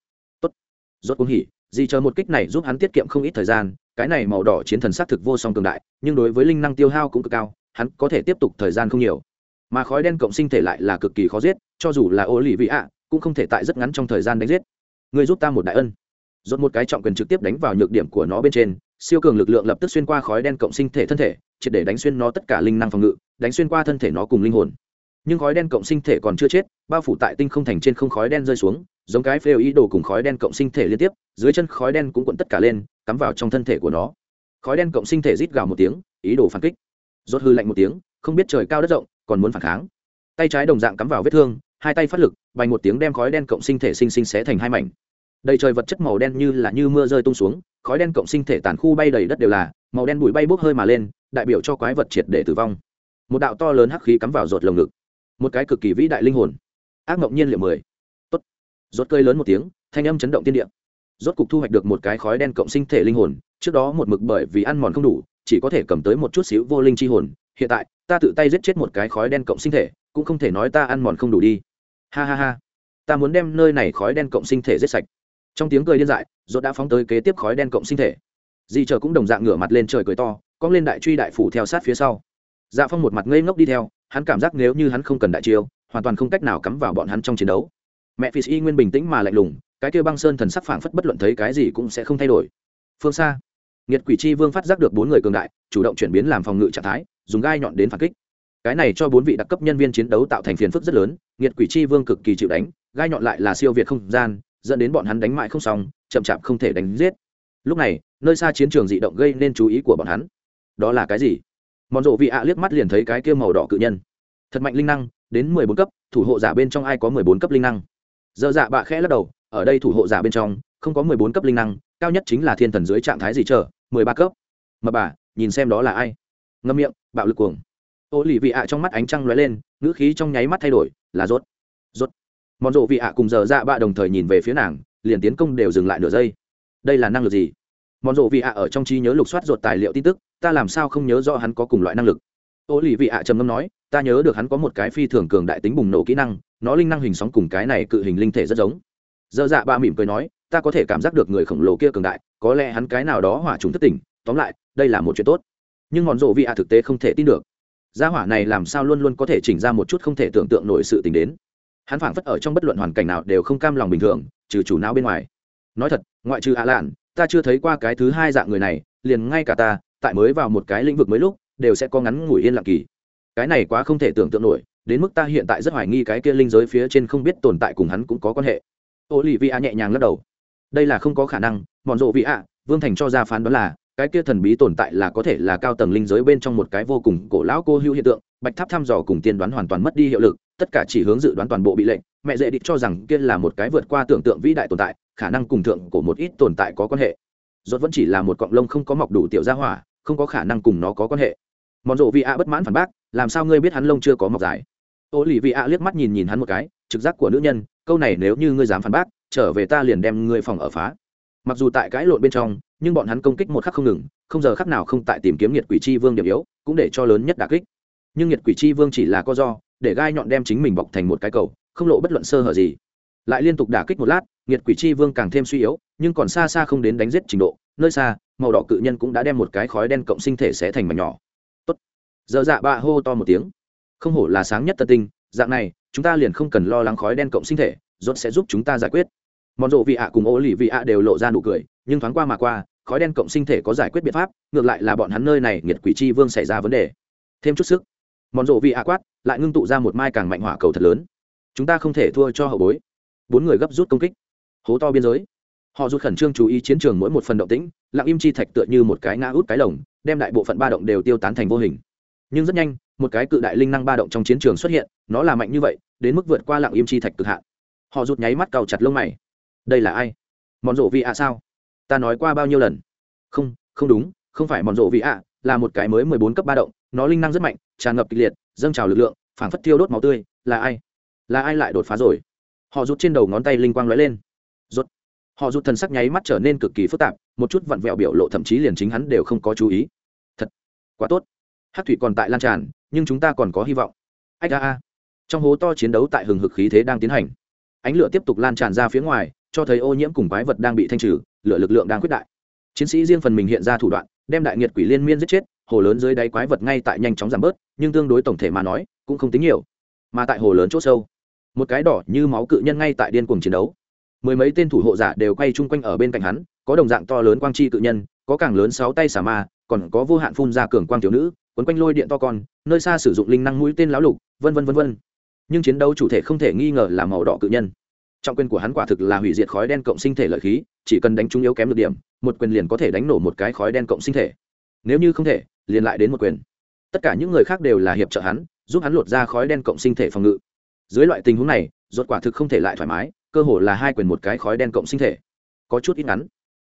S1: Tốt. Rốt cũng hỉ gì chờ một kích này giúp hắn tiết kiệm không ít thời gian, cái này màu đỏ chiến thần sát thực vô song cường đại, nhưng đối với linh năng tiêu hao cũng cực cao, hắn có thể tiếp tục thời gian không nhiều. Mà khói đen cộng sinh thể lại là cực kỳ khó giết, cho dù là ô lì vị ạ cũng không thể tại rất ngắn trong thời gian đánh giết. Người giúp ta một đại ân. Dốt một cái trọng quyền trực tiếp đánh vào nhược điểm của nó bên trên, siêu cường lực lượng lập tức xuyên qua khói đen cộng sinh thể thân thể, triệt để đánh xuyên nó tất cả linh năng phòng ngự, đánh xuyên qua thân thể nó cùng linh hồn. Nhưng khói đen cộng sinh thể còn chưa chết, bao phủ tại tinh không thành trên không khói đen rơi xuống, giống cái phêu ý đồ cùng khói đen cộng sinh thể liên tiếp, dưới chân khói đen cũng quận tất cả lên, cắm vào trong thân thể của nó. Khói đen cộng sinh thể rít gào một tiếng, ý đồ phản kích. Rốt hư lạnh một tiếng, không biết trời cao đất rộng, còn muốn phản kháng. Tay trái đồng dạng cắm vào vết thương hai tay phát lực vành một tiếng đem khói đen cộng sinh thể sinh sinh xé thành hai mảnh. Đầy trời vật chất màu đen như là như mưa rơi tung xuống, khói đen cộng sinh thể tàn khu bay đầy đất đều là, màu đen bụi bay bốc hơi mà lên, đại biểu cho quái vật triệt để tử vong. Một đạo to lớn hắc khí cắm vào ruột lồng ngực. Một cái cực kỳ vĩ đại linh hồn. Ác mộng nhiên liệu mười. Tốt. Rốt cơi lớn một tiếng, thanh âm chấn động tiên địa. Rốt cục thu hoạch được một cái khói đen cộng sinh thể linh hồn, trước đó một mực bởi vì ăn mòn không đủ, chỉ có thể cầm tới một chút xíu vô linh chi hồn. Hiện tại, ta tự tay giết chết một cái khói đen cộng sinh thể, cũng không thể nói ta ăn mòn không đủ đi ha ha ha. Ta muốn đem nơi này khói đen cộng sinh thể giết sạch. Trong tiếng cười điên dại, rốt đã phóng tới kế tiếp khói đen cộng sinh thể. Di chờ cũng đồng dạng ngửa mặt lên trời cười to, cong lên đại truy đại phủ theo sát phía sau. Dạ phong một mặt ngây ngốc đi theo, hắn cảm giác nếu như hắn không cần đại chiêu, hoàn toàn không cách nào cắm vào bọn hắn trong chiến đấu. Mẹ phi y nguyên bình tĩnh mà lạnh lùng, cái kia băng sơn thần sắc phảng phất bất luận thấy cái gì cũng sẽ không thay đổi. Phương xa, nghiệt quỷ chi vương phát giác được bốn người cường đại, chủ động chuyển biến làm phòng ngự trạng thái, dùng gai nhọn đến phản kích cái này cho bốn vị đặc cấp nhân viên chiến đấu tạo thành phiền phức rất lớn, nghiệt quỷ chi vương cực kỳ chịu đánh, gai nhọn lại là siêu việt không gian, dẫn đến bọn hắn đánh mãi không xong, chậm chạp không thể đánh giết. Lúc này, nơi xa chiến trường dị động gây nên chú ý của bọn hắn. Đó là cái gì? Mòn rộ vị ạ liếc mắt liền thấy cái kia màu đỏ cự nhân. Thật mạnh linh năng, đến mười bốn cấp, thủ hộ giả bên trong ai có mười bốn cấp linh năng? Dơ dạ bạ khẽ lắc đầu, ở đây thủ hộ giả bên trong, không có mười bốn cấp linh năng, cao nhất chính là thiên thần dưới trạng thái gì chờ, mười ba cấp. Mà bà, nhìn xem đó là ai? Ngâm miệng, bạo lực cuồng ô lì vị ạ trong mắt ánh trăng lóe lên, ngữ khí trong nháy mắt thay đổi, là rốt rốt. Mòn rộ vị ạ cùng giờ dạ bạ đồng thời nhìn về phía nàng, liền tiến công đều dừng lại nửa giây. Đây là năng lực gì? Mòn rộ vị ạ ở trong trí nhớ lục soát rột tài liệu tin tức, ta làm sao không nhớ rõ hắn có cùng loại năng lực? Ô lì vị ạ trầm ngâm nói, ta nhớ được hắn có một cái phi thường cường đại tính bùng nổ kỹ năng, nó linh năng hình sóng cùng cái này cự hình linh thể rất giống. Dơ dạ ba mỉm cười nói, ta có thể cảm giác được người khổng lồ kia cường đại, có lẽ hắn cái nào đó hỏa trùng thất tỉnh tóm lại, đây là một chuyện tốt. Nhưng mòn rộ vị ạ thực tế không thể tin được gia hỏa này làm sao luôn luôn có thể chỉnh ra một chút không thể tưởng tượng nổi sự tình đến? Hắn phảng phất ở trong bất luận hoàn cảnh nào đều không cam lòng bình thường, trừ chủ não bên ngoài. Nói thật, ngoại trừ ạ lạn, ta chưa thấy qua cái thứ hai dạng người này, liền ngay cả ta, tại mới vào một cái lĩnh vực mới lúc, đều sẽ có ngắn ngủi yên lặng kỳ. Cái này quá không thể tưởng tượng nổi, đến mức ta hiện tại rất hoài nghi cái kia linh giới phía trên không biết tồn tại cùng hắn cũng có quan hệ. Ô lì vi a nhẹ nhàng lắc đầu. Đây là không có khả năng mòn rộ vị a vương thành cho ra phán đoán là cái kia thần bí tồn tại là có thể là cao tầng linh giới bên trong một cái vô cùng cổ lão cô hữu hiện tượng, bạch tháp thăm dò cùng tiên đoán hoàn toàn mất đi hiệu lực, tất cả chỉ hướng dự đoán toàn bộ bị lệnh, mẹ dễ định cho rằng kia là một cái vượt qua tưởng tượng vĩ đại tồn tại, khả năng cùng thượng của một ít tồn tại có quan hệ. Rốt vẫn chỉ là một cọng lông không có mọc đủ tiểu gia hỏa, không có khả năng cùng nó có quan hệ. Mòn rộ vị ạ bất mãn phản bác, làm sao ngươi biết hắn lông chưa có mọc dài? Ô lì vị ạ liếc mắt nhìn nhìn hắn một cái, trực giác của nữ nhân, câu này nếu như ngươi dám phản bác, trở về ta liền đem ngươi phòng ở phá. Mặc dù tại cãi lộn bên trong nhưng bọn hắn công kích một khắc không ngừng, không giờ khắc nào không tại tìm kiếm nhiệt quỷ chi vương điểm yếu, cũng để cho lớn nhất đà kích. Nhưng nhiệt quỷ chi vương chỉ là co do, để gai nhọn đem chính mình bọc thành một cái cầu, không lộ bất luận sơ hở gì. Lại liên tục đả kích một lát, nhiệt quỷ chi vương càng thêm suy yếu, nhưng còn xa xa không đến đánh giết trình độ, nơi xa, màu đỏ cự nhân cũng đã đem một cái khói đen cộng sinh thể xé thành mảnh nhỏ. Tốt. Giờ dạ bạ hô to một tiếng. Không hổ là sáng nhất tân tinh, dạng này, chúng ta liền không cần lo lắng khói đen cộng sinh thể, rốt sẽ giúp chúng ta giải quyết mòn rộ vị ạ cùng ô lì vị ạ đều lộ ra nụ cười, nhưng thoáng qua mà qua, khói đen cộng sinh thể có giải quyết biện pháp, ngược lại là bọn hắn nơi này nghiệt quỷ chi vương xảy ra vấn đề. Thêm chút sức. Mòn rộ vị ạ quát, lại ngưng tụ ra một mai càng mạnh hỏa cầu thật lớn. Chúng ta không thể thua cho hậu bối. Bốn người gấp rút công kích. Hố to biên giới. Họ rút khẩn trương chú ý chiến trường mỗi một phần động tĩnh, lặng im chi thạch tựa như một cái ngã út cái lồng, đem đại bộ phận ba động đều tiêu tán thành vô hình. Nhưng rất nhanh, một cái cự đại linh năng ba động trong chiến trường xuất hiện, nó là mạnh như vậy, đến mức vượt qua lặng im chi thạch cực hạn. Họ rút nháy mắt cào chặt lông mày đây là ai? Mòn rộ vị ạ sao? Ta nói qua bao nhiêu lần? Không không đúng, không phải mòn rộ vị ạ là một cái mới mười bốn cấp ba động, nó linh năng rất mạnh, tràn ngập kịch liệt, dâng trào lực lượng, phảng phất thiêu đốt máu tươi, là ai? Là ai lại đột phá rồi? Họ rút trên đầu ngón tay linh quang lóe lên. Rút họ rút thần sắc nháy mắt trở nên cực kỳ phức tạp, một chút vặn vẹo biểu lộ thậm chí liền chính hắn đều không có chú ý. Thật, quá tốt. Hát thủy còn tại lan tràn, nhưng chúng ta còn có hy vọng. Ách a a. Trong hố to chiến đấu tại hừng hực khí thế đang tiến hành. Ánh lửa tiếp tục lan tràn ra phía ngoài cho thấy ô nhiễm cùng quái vật đang bị thanh trừ, lửa lực lượng đang quyết đại. Chiến sĩ riêng phần mình hiện ra thủ đoạn, đem đại nghiệt quỷ liên miên giết chết, hồ lớn dưới đáy quái vật ngay tại nhanh chóng giảm bớt, nhưng tương đối tổng thể mà nói, cũng không tính nhiều. Mà tại hồ lớn chỗ sâu, một cái đỏ như máu cự nhân ngay tại điên cuồng chiến đấu. Mười mấy tên thủ hộ giả đều quay chung quanh ở bên cạnh hắn, có đồng dạng to lớn quang chi cự nhân, có càng lớn sáu tay xà ma, còn có vô hạn phun ra cường quang tiểu nữ, quấn quanh lôi điện to con, nơi xa sử dụng linh năng mũi tên láo lục, vân vân vân vân. Nhưng chiến đấu chủ thể không thể nghi ngờ là màu đỏ cự nhân trọng quyền của hắn quả thực là hủy diệt khói đen cộng sinh thể lợi khí chỉ cần đánh trúng yếu kém được điểm một quyền liền có thể đánh nổ một cái khói đen cộng sinh thể. Nếu như không thể liền lại đến một quyền. Tất cả những người khác đều là hiệp trợ hắn giúp hắn lột ra khói đen cộng sinh thể phòng ngự. Dưới loại tình huống này ruột quả thực không thể lại thoải mái cơ hồ là hai quyền một cái khói đen cộng sinh thể. Có chút ít ngắn.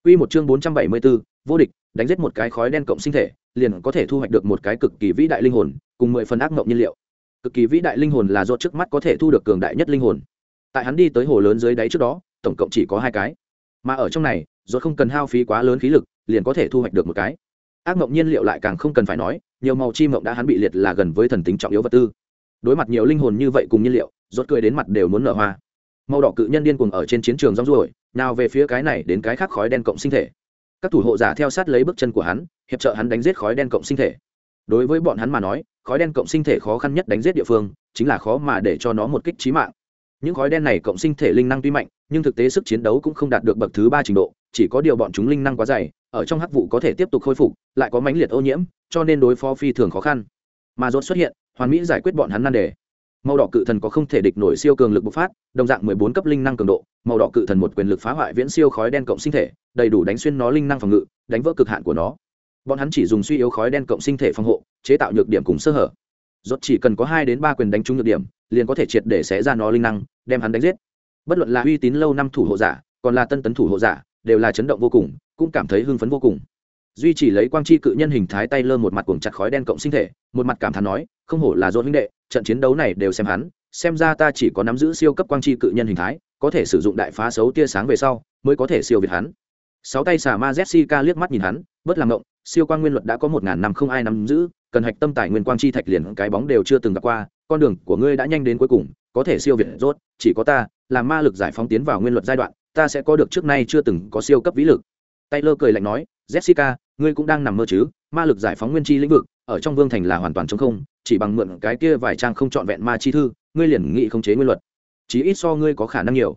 S1: Quy một chương 474, vô địch, đánh giết một cái khói đen cộng sinh thể, liền có thể thu hoạch được một cái cực kỳ vĩ đại linh hồn, cùng 10 phần ác mộng nhiên liệu. Cực kỳ vĩ đại linh hồn là do trước mắt có thể thu được cường đại nhất linh hồn. Tại hắn đi tới hồ lớn dưới đáy trước đó, tổng cộng chỉ có hai cái. Mà ở trong này, ruột không cần hao phí quá lớn khí lực, liền có thể thu hoạch được một cái. Ác mộng nhiên liệu lại càng không cần phải nói, nhiều màu chi mộng đã hắn bị liệt là gần với thần tính trọng yếu vật tư. Đối mặt nhiều linh hồn như vậy cùng nhiên liệu, rốt cười đến mặt đều muốn nở hoa màu đỏ cự nhân điên cuồng ở trên chiến trường rong ruổi nào về phía cái này đến cái khác khói đen cộng sinh thể các thủ hộ giả theo sát lấy bước chân của hắn hiệp trợ hắn đánh giết khói đen cộng sinh thể đối với bọn hắn mà nói khói đen cộng sinh thể khó khăn nhất đánh giết địa phương chính là khó mà để cho nó một kích trí mạng những khói đen này cộng sinh thể linh năng tuy mạnh, nhưng thực tế sức chiến đấu cũng không đạt được bậc thứ ba trình độ, chỉ có điều bọn chúng linh năng quá dày, ở trong hắc vụ có thể tiếp tục khôi phục, lại có mãnh liệt ô nhiễm, cho nên đối phó phi thường khó khăn. Mà rốt xuất hiện, hoàn mỹ giải quyết bọn hắn nan đề. Màu đỏ cự thần có không thể địch nổi siêu cường lực bộc phát, đồng dạng mười bốn cấp linh năng cường độ, màu đỏ cự thần một quyền lực phá hoại viễn siêu khói đen cộng sinh thể, đầy đủ đánh xuyên nó linh năng phòng ngự, đánh vỡ cực hạn của nó. Bọn hắn chỉ dùng suy yếu khói đen cộng sinh thể phòng hộ, chế tạo nhược điểm cùng sơ hở rốt chỉ cần có hai đến ba quyền đánh trúng nhược điểm, liền có thể triệt để xé ra nó linh năng, đem hắn đánh giết. Bất luận là uy tín lâu năm thủ hộ giả, còn là tân tấn thủ hộ giả, đều là chấn động vô cùng, cũng cảm thấy hưng phấn vô cùng. Duy chỉ lấy quang chi cự nhân hình thái tay lơ một mặt cuồng chặt khói đen cộng sinh thể, một mặt cảm thán nói, không hổ là rốt huynh đệ, trận chiến đấu này đều xem hắn, xem ra ta chỉ có nắm giữ siêu cấp quang chi cự nhân hình thái, có thể sử dụng đại phá xấu tia sáng về sau, mới có thể siêu việt hắn. Sáu tay xà ma jessica liếc mắt nhìn hắn, bất làm ngộng, siêu quang nguyên luật đã có một ngàn năm không ai nắm giữ cần hạch tâm tài nguyên quang chi thạch liền cái bóng đều chưa từng gặp qua, con đường của ngươi đã nhanh đến cuối cùng, có thể siêu việt rốt, chỉ có ta làm ma lực giải phóng tiến vào nguyên luật giai đoạn, ta sẽ có được trước nay chưa từng có siêu cấp vĩ lực. Taylor cười lạnh nói, jessica, ngươi cũng đang nằm mơ chứ? Ma lực giải phóng nguyên chi lĩnh vực, ở trong vương thành là hoàn toàn chống không, chỉ bằng mượn cái kia vài trang không trọn vẹn ma chi thư, ngươi liền nghị không chế nguyên luật. Chí ít so ngươi có khả năng nhiều.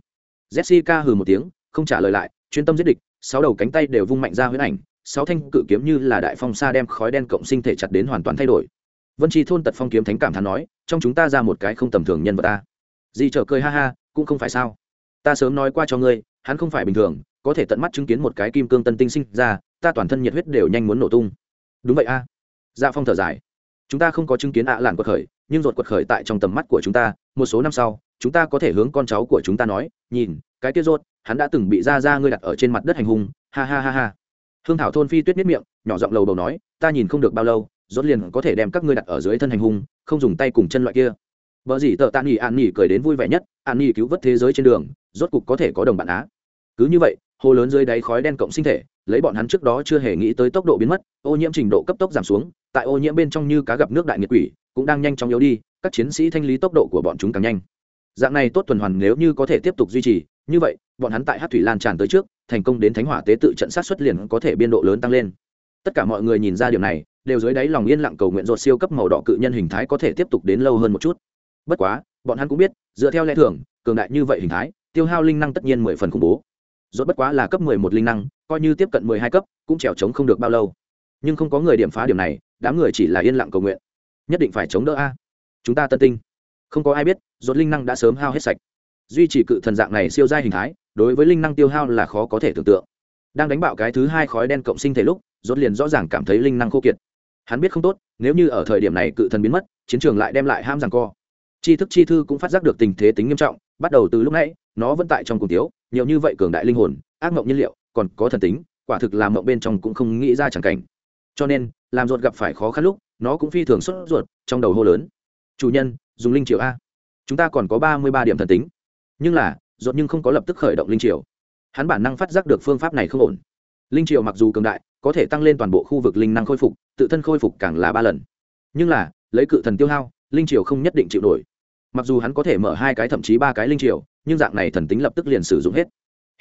S1: Jessica hừ một tiếng, không trả lời lại, chuyên tâm giết địch, sáu đầu cánh tay đều vung mạnh ra huyết ảnh sáu thanh cự kiếm như là đại phong sa đem khói đen cộng sinh thể chặt đến hoàn toàn thay đổi. Vân chi thôn tật phong kiếm thánh cảm thán nói, trong chúng ta ra một cái không tầm thường nhân vật ta di trở cười ha ha, cũng không phải sao. Ta sớm nói qua cho ngươi, hắn không phải bình thường, có thể tận mắt chứng kiến một cái kim cương tân tinh sinh ra, ta toàn thân nhiệt huyết đều nhanh muốn nổ tung. Đúng vậy a. Dạ phong thở dài. Chúng ta không có chứng kiến ạ làn quật khởi, nhưng ruột quật khởi tại trong tầm mắt của chúng ta, một số năm sau, chúng ta có thể hướng con cháu của chúng ta nói, nhìn, cái tiết rốt hắn đã từng bị ra ra ngươi đặt ở trên mặt đất hành hung, ha ha ha ha hương thảo thôn phi tuyết miết miệng, nhỏ giọng lầu đầu nói, ta nhìn không được bao lâu, rốt liền có thể đem các ngươi đặt ở dưới thân hành hung, không dùng tay cùng chân loại kia. Vợ gì tợ tạ nghỉ an nghỉ cười đến vui vẻ nhất an nghỉ cứu vớt thế giới trên đường, rốt cục có thể có đồng bạn á. Cứ như vậy, hồ lớn dưới đáy khói đen cộng sinh thể, lấy bọn hắn trước đó chưa hề nghĩ tới tốc độ biến mất, ô nhiễm trình độ cấp tốc giảm xuống, tại ô nhiễm bên trong như cá gặp nước đại nghiệt quỷ, cũng đang nhanh chóng yếu đi, các chiến sĩ thanh lý tốc độ của bọn chúng càng nhanh. Dạng này tốt tuần hoàn nếu như có thể tiếp tục duy trì, như vậy, bọn hắn tại hát thủy lan tràn tới trước thành công đến thánh hỏa tế tự trận sát xuất liền có thể biên độ lớn tăng lên. Tất cả mọi người nhìn ra điều này, đều dưới đáy lòng yên lặng cầu nguyện ruột siêu cấp màu đỏ cự nhân hình thái có thể tiếp tục đến lâu hơn một chút. Bất quá, bọn hắn cũng biết, dựa theo lẽ thường, cường đại như vậy hình thái, tiêu hao linh năng tất nhiên mười phần khủng bố. Rốt bất quá là cấp mười một linh năng, coi như tiếp cận mười hai cấp, cũng trèo trống không được bao lâu. Nhưng không có người điểm phá điểm này, đám người chỉ là yên lặng cầu nguyện. Nhất định phải chống đỡ a. Chúng ta tân tinh. Không có ai biết, rốt linh năng đã sớm hao hết sạch. Duy trì cự thần dạng này siêu giai hình thái đối với linh năng tiêu hao là khó có thể tưởng tượng. Đang đánh bạo cái thứ hai khói đen cộng sinh thể lúc, rốt liền rõ ràng cảm thấy linh năng khô kiệt. Hắn biết không tốt, nếu như ở thời điểm này cự thần biến mất, chiến trường lại đem lại ham rằng co. Tri thức chi thư cũng phát giác được tình thế tính nghiêm trọng, bắt đầu từ lúc nãy, nó vẫn tại trong cùng tiếu, nhiều như vậy cường đại linh hồn, ác mộng nhiên liệu, còn có thần tính, quả thực làm mộng bên trong cũng không nghĩ ra chẳng cảnh. Cho nên, làm ruột gặp phải khó khăn lúc, nó cũng phi thường xuất ruột, trong đầu hô lớn. Chủ nhân, dùng linh triệu a. Chúng ta còn có ba mươi ba điểm thần tính. Nhưng là ruột nhưng không có lập tức khởi động linh triều. Hắn bản năng phát giác được phương pháp này không ổn. Linh triều mặc dù cường đại, có thể tăng lên toàn bộ khu vực linh năng khôi phục, tự thân khôi phục càng là ba lần. Nhưng là, lấy cự thần tiêu hao, linh triều không nhất định chịu nổi. Mặc dù hắn có thể mở hai cái thậm chí ba cái linh triều, nhưng dạng này thần tính lập tức liền sử dụng hết.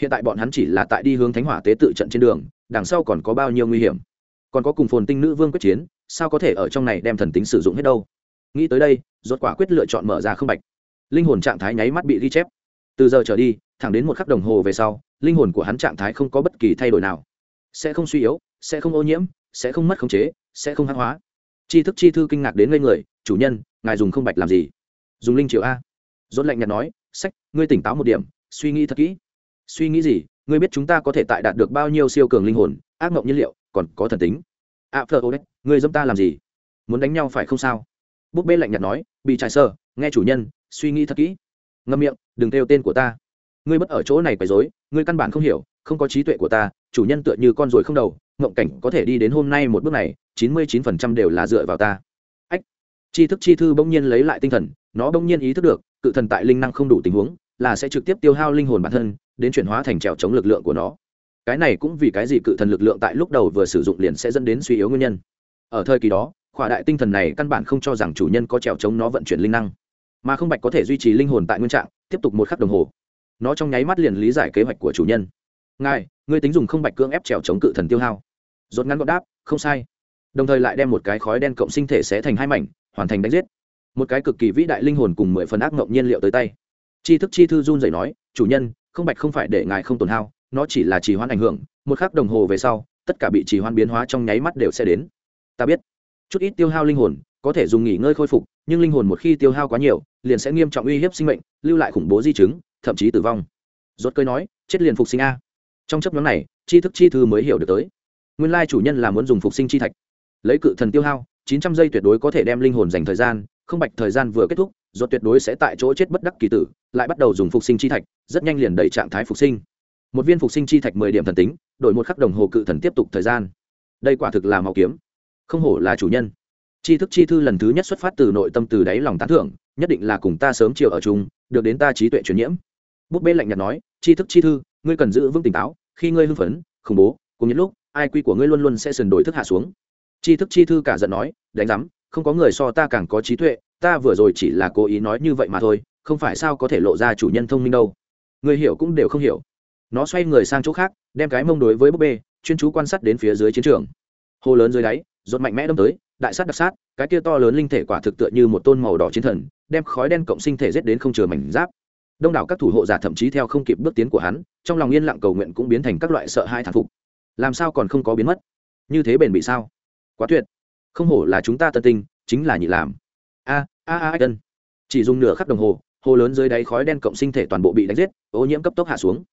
S1: Hiện tại bọn hắn chỉ là tại đi hướng thánh hỏa tế tự trận trên đường, đằng sau còn có bao nhiêu nguy hiểm? Còn có cùng phồn tinh nữ vương quyết chiến, sao có thể ở trong này đem thần tính sử dụng hết đâu? Nghĩ tới đây, rốt quả quyết lựa chọn mở ra không bạch. Linh hồn trạng thái nháy mắt bị ghi chép từ giờ trở đi, thẳng đến một khắc đồng hồ về sau, linh hồn của hắn trạng thái không có bất kỳ thay đổi nào. Sẽ không suy yếu, sẽ không ô nhiễm, sẽ không mất khống chế, sẽ không hắc hóa. Chi thức chi thư kinh ngạc đến ngây người, chủ nhân, ngài dùng không bạch làm gì? Dùng linh triệu a. Dốt lạnh nhạt nói, sách, ngươi tỉnh táo một điểm, suy nghĩ thật kỹ. Suy nghĩ gì? Ngươi biết chúng ta có thể tại đạt được bao nhiêu siêu cường linh hồn, ác mộng nhiên liệu, còn có thần tính. A, phờ ô đấy ngươi dâm ta làm gì? Muốn đánh nhau phải không sao? Búp bê lạnh nhạt nói, bị trải sơ nghe chủ nhân, suy nghĩ thật kỹ ngâm miệng, đừng kêu tên của ta. Ngươi bất ở chỗ này quấy dối ngươi căn bản không hiểu, không có trí tuệ của ta, chủ nhân tựa như con ruồi không đầu ngộng cảnh có thể đi đến hôm nay một bước này, chín mươi chín phần trăm đều là dựa vào ta. Ách. Tri thức chi thư bỗng nhiên lấy lại tinh thần, nó bỗng nhiên ý thức được, cự thần tại linh năng không đủ tình huống, là sẽ trực tiếp tiêu hao linh hồn bản thân, đến chuyển hóa thành trèo chống lực lượng của nó. Cái này cũng vì cái gì cự thần lực lượng tại lúc đầu vừa sử dụng liền sẽ dẫn đến suy yếu nguyên nhân. Ở thời kỳ đó, khỏa đại tinh thần này căn bản không cho rằng chủ nhân có trèo chống nó vận chuyển linh năng mà không bạch có thể duy trì linh hồn tại nguyên trạng, tiếp tục một khắc đồng hồ. Nó trong nháy mắt liền lý giải kế hoạch của chủ nhân. Ngài, ngươi tính dùng không bạch cưỡng ép trèo chống cự thần tiêu hao. Rốt ngắn gọn đáp, không sai. Đồng thời lại đem một cái khói đen cộng sinh thể xé thành hai mảnh, hoàn thành đánh giết. Một cái cực kỳ vĩ đại linh hồn cùng mười phần ác ngộng nhiên liệu tới tay. Chi thức chi thư run rẩy nói, chủ nhân, không bạch không phải để ngài không tổn hao, nó chỉ là trì hoãn ảnh hưởng, một khắc đồng hồ về sau, tất cả bị trì hoãn biến hóa trong nháy mắt đều sẽ đến. Ta biết. Chút ít tiêu hao linh hồn có thể dùng nghỉ ngơi khôi phục, nhưng linh hồn một khi tiêu hao quá nhiều, liền sẽ nghiêm trọng uy hiếp sinh mệnh, lưu lại khủng bố di chứng, thậm chí tử vong. Rốt cơi nói, chết liền phục sinh a. Trong chấp nhóm này chi thức chi thư mới hiểu được tới. Nguyên lai chủ nhân là muốn dùng phục sinh chi thạch. Lấy cự thần tiêu hao, chín trăm giây tuyệt đối có thể đem linh hồn dành thời gian, không bạch thời gian vừa kết thúc, rốt tuyệt đối sẽ tại chỗ chết bất đắc kỳ tử, lại bắt đầu dùng phục sinh chi thạch, rất nhanh liền đẩy trạng thái phục sinh. Một viên phục sinh chi thạch mười điểm thần tính, đổi một khắc đồng hồ cự thần tiếp tục thời gian. Đây quả thực là màu kiếm. Không hổ là chủ nhân. Tri thức chi thư lần thứ nhất xuất phát từ nội tâm từ đáy lòng tán thưởng, nhất định là cùng ta sớm chiều ở chung, được đến ta trí tuệ truyền nhiễm. Búp bê lạnh nhạt nói Tri thức chi thư, ngươi cần giữ vững tỉnh táo, khi ngươi hưng phấn, khủng bố, cùng những lúc, ai quy của ngươi luôn luôn sẽ sườn đổi thức hạ xuống. Tri thức chi thư cả giận nói, đánh giám, không có người so ta càng có trí tuệ, ta vừa rồi chỉ là cố ý nói như vậy mà thôi, không phải sao có thể lộ ra chủ nhân thông minh đâu. Người hiểu cũng đều không hiểu. Nó xoay người sang chỗ khác, đem cái mông đối với búp bê, chuyên chú quan sát đến phía dưới chiến trường. Hồ lớn dưới đáy rột mạnh mẽ đâm tới đại sát đặc sát, cái kia to lớn linh thể quả thực tựa như một tôn màu đỏ chiến thần, đem khói đen cộng sinh thể giết đến không chừa mảnh giáp. Đông đảo các thủ hộ giả thậm chí theo không kịp bước tiến của hắn, trong lòng yên lặng cầu nguyện cũng biến thành các loại sợ hai thản phục. Làm sao còn không có biến mất? Như thế bền bị sao? Quá tuyệt. Không hổ là chúng ta tân tinh, chính là nhị làm. A a a tân chỉ dùng nửa khắc đồng hồ hồ lớn dưới đáy khói đen cộng sinh thể toàn bộ bị đánh giết, ô nhiễm cấp tốc hạ xuống.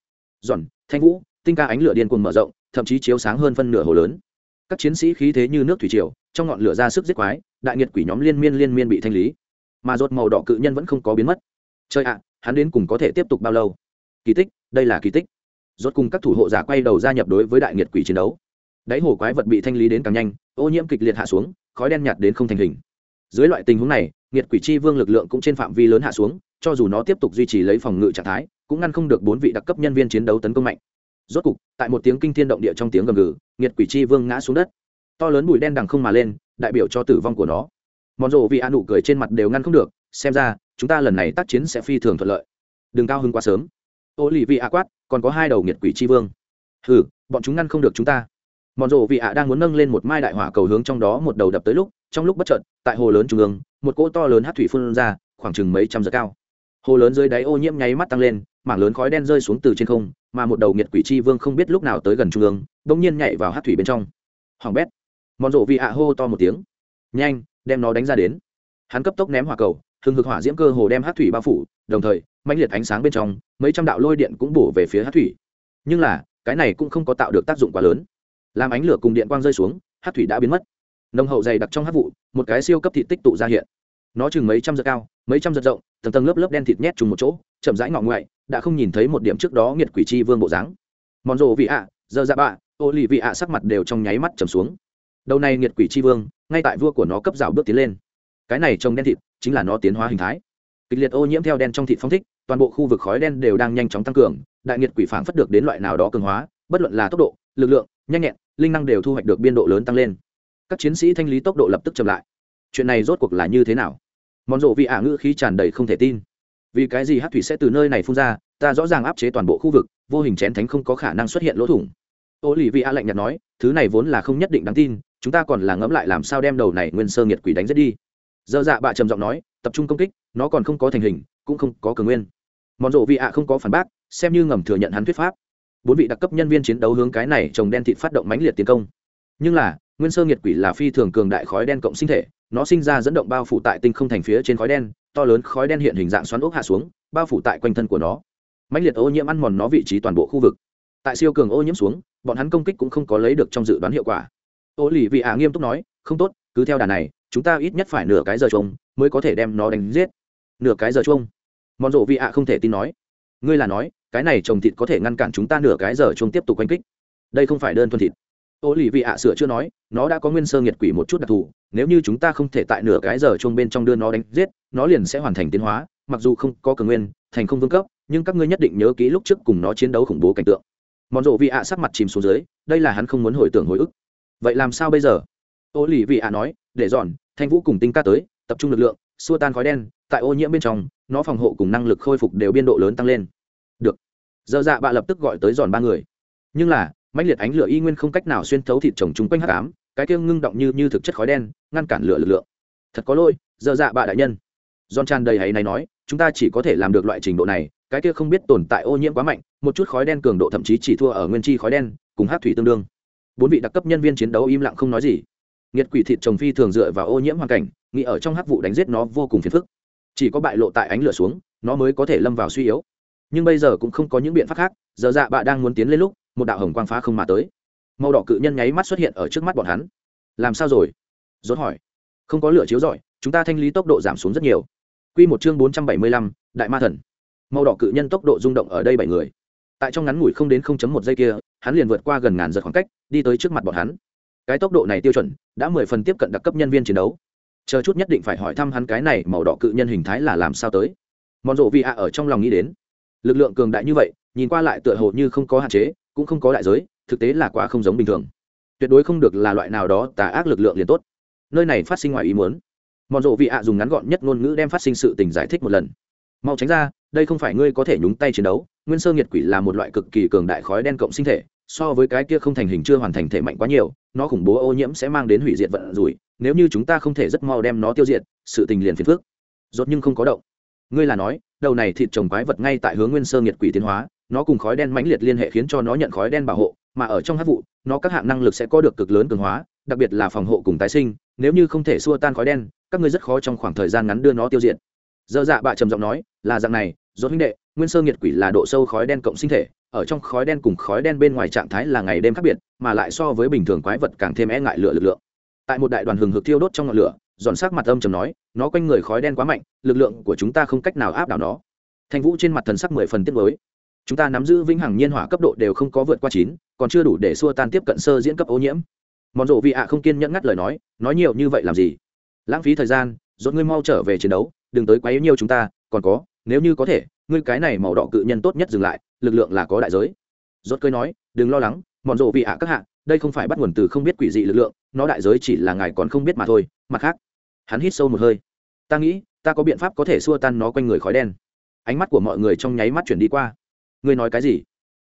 S1: Giòn, thanh vũ, tinh ca ánh lửa điên cuồng mở rộng, thậm chí chiếu sáng hơn phân nửa hồ lớn các chiến sĩ khí thế như nước thủy triều, trong ngọn lửa ra sức giết quái, đại nhiệt quỷ nhóm liên miên liên miên bị thanh lý. Mà rột màu đỏ cự nhân vẫn không có biến mất. Chơi ạ, hắn đến cùng có thể tiếp tục bao lâu? Kỳ tích, đây là kỳ tích. Rốt cùng các thủ hộ giả quay đầu gia nhập đối với đại nhiệt quỷ chiến đấu. Đáy hồ quái vật bị thanh lý đến càng nhanh, ô nhiễm kịch liệt hạ xuống, khói đen nhạt đến không thành hình. Dưới loại tình huống này nhiệt quỷ chi vương lực lượng cũng trên phạm vi lớn hạ xuống, cho dù nó tiếp tục duy trì lấy phòng ngự trạng thái, cũng ngăn không được bốn vị đặc cấp nhân viên chiến đấu tấn công mạnh rốt cục, tại một tiếng kinh thiên động địa trong tiếng gầm gừ, nghiệt quỷ chi vương ngã xuống đất. To lớn bụi đen đằng không mà lên, đại biểu cho tử vong của nó. Mòn rộ vì a nụ cười trên mặt đều ngăn không được, xem ra, chúng ta lần này tác chiến sẽ phi thường thuận lợi. Đừng cao hứng quá sớm. Ô lì vị a quát, còn có hai đầu nghiệt quỷ chi vương. Hừ, bọn chúng ngăn không được chúng ta. Mòn rộ vị ạ đang muốn nâng lên một mai đại hỏa cầu hướng trong đó một đầu đập tới lúc, trong lúc bất chợt, tại hồ lớn trung ương, một cỗ to lớn hát thủy phun ra, khoảng chừng mấy trăm giờ cao. Hồ lớn dưới đáy ô nhiễm nháy mắt tăng lên mảng lớn khói đen rơi xuống từ trên không, mà một đầu nghiệt quỷ chi vương không biết lúc nào tới gần trung ương đ nhiên nhảy vào hát thủy bên trong. Hoàng bét. Mòn rộ vị ạ hô to một tiếng. Nhanh, đem nó đánh ra đến. Hắn cấp tốc ném hỏa cầu, hừng hực hỏa diễm cơ hồ đem hát thủy bao phủ, đồng thời, mãnh liệt ánh sáng bên trong, mấy trăm đạo lôi điện cũng bổ về phía hát thủy. Nhưng là, cái này cũng không có tạo được tác dụng quá lớn. Làm ánh lửa cùng điện quang rơi xuống, hát thủy đã biến mất. Nông hậu dày đặc trong hát vụ, một cái siêu cấp thịt tích tụ ra hiện. Nó chừng mấy trăm giật cao, mấy trăm giật rộng, tầng tầng lớp lớp đen thịt nhét chung một chỗ, chậm rãi ngọ ngoại đã không nhìn thấy một điểm trước đó nghiệt quỷ chi vương bộ dáng. Mòn rộ vị ạ, giờ dạ bạ ô lì vị ạ sắc mặt đều trong nháy mắt trầm xuống. Đầu này nghiệt quỷ chi vương, ngay tại vua của nó cấp rào bước tiến lên. Cái này trông đen thịt, chính là nó tiến hóa hình thái. Kịch liệt ô nhiễm theo đen trong thịt phong thích, toàn bộ khu vực khói đen đều đang nhanh chóng tăng cường, đại nghiệt quỷ phản phất được đến loại nào đó cường hóa, bất luận là tốc độ, lực lượng, nhanh nhẹn, linh năng đều thu hoạch được biên độ lớn tăng lên. Các chiến sĩ thanh lý tốc độ lập tức chậm lại. Chuyện này rốt cuộc là như thế nào? Món rộ vị ả ngữ khí tràn đầy không thể tin vì cái gì hát thủy sẽ từ nơi này phun ra, ta rõ ràng áp chế toàn bộ khu vực, vô hình chén thánh không có khả năng xuất hiện lỗ thủng. Ô lì vị a lạnh nhạt nói, thứ này vốn là không nhất định đáng tin, chúng ta còn là ngẫm lại làm sao đem đầu này nguyên sơ nghiệt quỷ đánh giết đi. Dơ dạ bạ trầm giọng nói, tập trung công kích, nó còn không có thành hình, cũng không có cường nguyên. Mòn rộ vị ạ không có phản bác, xem như ngầm thừa nhận hắn thuyết pháp. Bốn vị đặc cấp nhân viên chiến đấu hướng cái này trồng đen thịt phát động mãnh liệt tiến công. Nhưng là, nguyên sơ nghiệt quỷ là phi thường cường đại khói đen cộng sinh thể, nó sinh ra dẫn động bao phủ tại tinh không thành phía trên khói đen to lớn khói đen hiện hình dạng xoắn ốc hạ xuống, bao phủ tại quanh thân của nó. Mạnh liệt ô nhiễm ăn mòn nó vị trí toàn bộ khu vực. Tại siêu cường ô nhiễm xuống, bọn hắn công kích cũng không có lấy được trong dự đoán hiệu quả. Ô lì vị ả nghiêm túc nói, không tốt, cứ theo đà này, chúng ta ít nhất phải nửa cái giờ chung mới có thể đem nó đánh giết. Nửa cái giờ chung mòn rộ vị ả không thể tin nói. Ngươi là nói, cái này trồng thịt có thể ngăn cản chúng ta nửa cái giờ chung tiếp tục quanh kích. Đây không phải đơn thuần thịt ô lì vị ạ sửa chưa nói, nó đã có nguyên sơ nghiệt quỷ một chút đặc thù, nếu như chúng ta không thể tại nửa cái giờ chung bên trong đưa nó đánh giết, nó liền sẽ hoàn thành tiến hóa, mặc dù không có cường nguyên, thành không vương cấp, nhưng các ngươi nhất định nhớ kỹ lúc trước cùng nó chiến đấu khủng bố cảnh tượng. Mòn rộ vị ạ sắc mặt chìm xuống dưới, đây là hắn không muốn hồi tưởng hồi ức. Vậy làm sao bây giờ? Ô lì vị ạ nói, để dọn, thanh vũ cùng tinh ca tới, tập trung lực lượng, xua tan khói đen, tại ô nhiễm bên trong, nó phòng hộ cùng năng lực khôi phục đều biên độ lớn tăng lên. Được. Dơ dạ bạ lập tức gọi tới giòn ba người. Nhưng là mãnh liệt ánh lửa y nguyên không cách nào xuyên thấu thịt trồng chung quanh hắc ám, cái kia ngưng động như như thực chất khói đen, ngăn cản lửa lực lượng. Thật có lỗi dơ dạ bạ đại nhân. Giòn tràn đầy hãy này nói, chúng ta chỉ có thể làm được loại trình độ này, cái kia không biết tồn tại ô nhiễm quá mạnh, một chút khói đen cường độ thậm chí chỉ thua ở nguyên chi khói đen, cùng hát thủy tương đương. Bốn vị đặc cấp nhân viên chiến đấu im lặng không nói gì. Nghiệt quỷ thịt trồng phi thường dựa vào ô nhiễm hoàn cảnh, nghĩ ở trong hắc vụ đánh giết nó vô cùng phiền phức. Chỉ có bại lộ tại ánh lửa xuống, nó mới có thể lâm vào suy yếu. Nhưng bây giờ cũng không có những biện pháp khác giờ dạ bạ đang muốn tiến lên lúc một đạo hồng quang phá không mà tới. Màu đỏ cự nhân nháy mắt xuất hiện ở trước mắt bọn hắn. Làm sao rồi? Rốt hỏi. Không có lửa chiếu rọi chúng ta thanh lý tốc độ giảm xuống rất nhiều. Quy một chương bốn trăm bảy mươi lăm, đại ma thần. Màu đỏ cự nhân tốc độ rung động ở đây bảy người. Tại trong ngắn ngủi không đến 0.1 giây kia hắn liền vượt qua gần ngàn giật khoảng cách đi tới trước mặt bọn hắn. Cái tốc độ này tiêu chuẩn đã mười phần tiếp cận đặc cấp nhân viên chiến đấu. Chờ chút nhất định phải hỏi thăm hắn cái này màu đỏ cự nhân hình thái là làm sao tới. Mòn rộ vị ạ ở trong lòng nghĩ đến. Lực lượng cường đại như vậy nhìn qua lại tựa hồ như không có hạn chế cũng không có đại giới, thực tế là quá không giống bình thường. Tuyệt đối không được là loại nào đó tà ác lực lượng liền tốt. Nơi này phát sinh ngoài ý muốn. Mọn rộ vị ạ dùng ngắn gọn nhất ngôn ngữ đem phát sinh sự tình giải thích một lần. Mau tránh ra, đây không phải ngươi có thể nhúng tay chiến đấu, nguyên sơ nghiệt quỷ là một loại cực kỳ cường đại khói đen cộng sinh thể, so với cái kia không thành hình chưa hoàn thành thể mạnh quá nhiều, nó khủng bố ô nhiễm sẽ mang đến hủy diệt vận rủi, nếu như chúng ta không thể rất mau đem nó tiêu diệt, sự tình liền phiền phước rốt nhưng không có động. Ngươi là nói, đầu này thịt trồng quái vật ngay tại hướng nguyên sơ nghiệt quỷ tiến hóa nó cùng khói đen mãnh liệt liên hệ khiến cho nó nhận khói đen bảo hộ, mà ở trong hát vụ, nó các hạng năng lực sẽ có được cực lớn cường hóa, đặc biệt là phòng hộ cùng tái sinh, nếu như không thể xua tan khói đen, các ngươi rất khó trong khoảng thời gian ngắn đưa nó tiêu diệt. Dơ dạ bạ trầm giọng nói, là dạng này do huynh đệ, nguyên sơ nghiệt quỷ là độ sâu khói đen cộng sinh thể, ở trong khói đen cùng khói đen bên ngoài trạng thái là ngày đêm khác biệt, mà lại so với bình thường quái vật càng thêm e ngại lửa lực lượng. Tại một đại đoàn hừng hực thiêu đốt trong ngọn lửa, giòn sắc mặt âm trầm nói, nó quanh người khói đen quá mạnh, lực lượng của chúng ta không cách nào áp đảo nó. Thanh vũ trên mặt thần sắc mười phần tiết mới chúng ta nắm giữ vĩnh hằng nhiên hỏa cấp độ đều không có vượt qua chín, còn chưa đủ để xua tan tiếp cận sơ diễn cấp ô nhiễm. Mòn rộ vị ạ không kiên nhẫn ngắt lời nói nói nhiều như vậy làm gì? Lãng phí thời gian dốt ngươi mau trở về chiến đấu, đừng tới quá yếu nhiều chúng ta, còn có, nếu như có thể, ngươi cái này màu đỏ cự nhân tốt nhất dừng lại, lực lượng là có đại giới. Rốt cười nói, đừng lo lắng mòn rộ vị ạ các hạ, đây không phải bắt nguồn từ không biết quỷ dị lực lượng, nó đại giới chỉ là ngài còn không biết mà thôi, mặt khác, hắn hít sâu một hơi. Ta nghĩ, ta có biện pháp có thể xua tan nó quanh người khói đen. Ánh mắt của mọi người trong nháy mắt chuyển đi qua ngươi nói cái gì?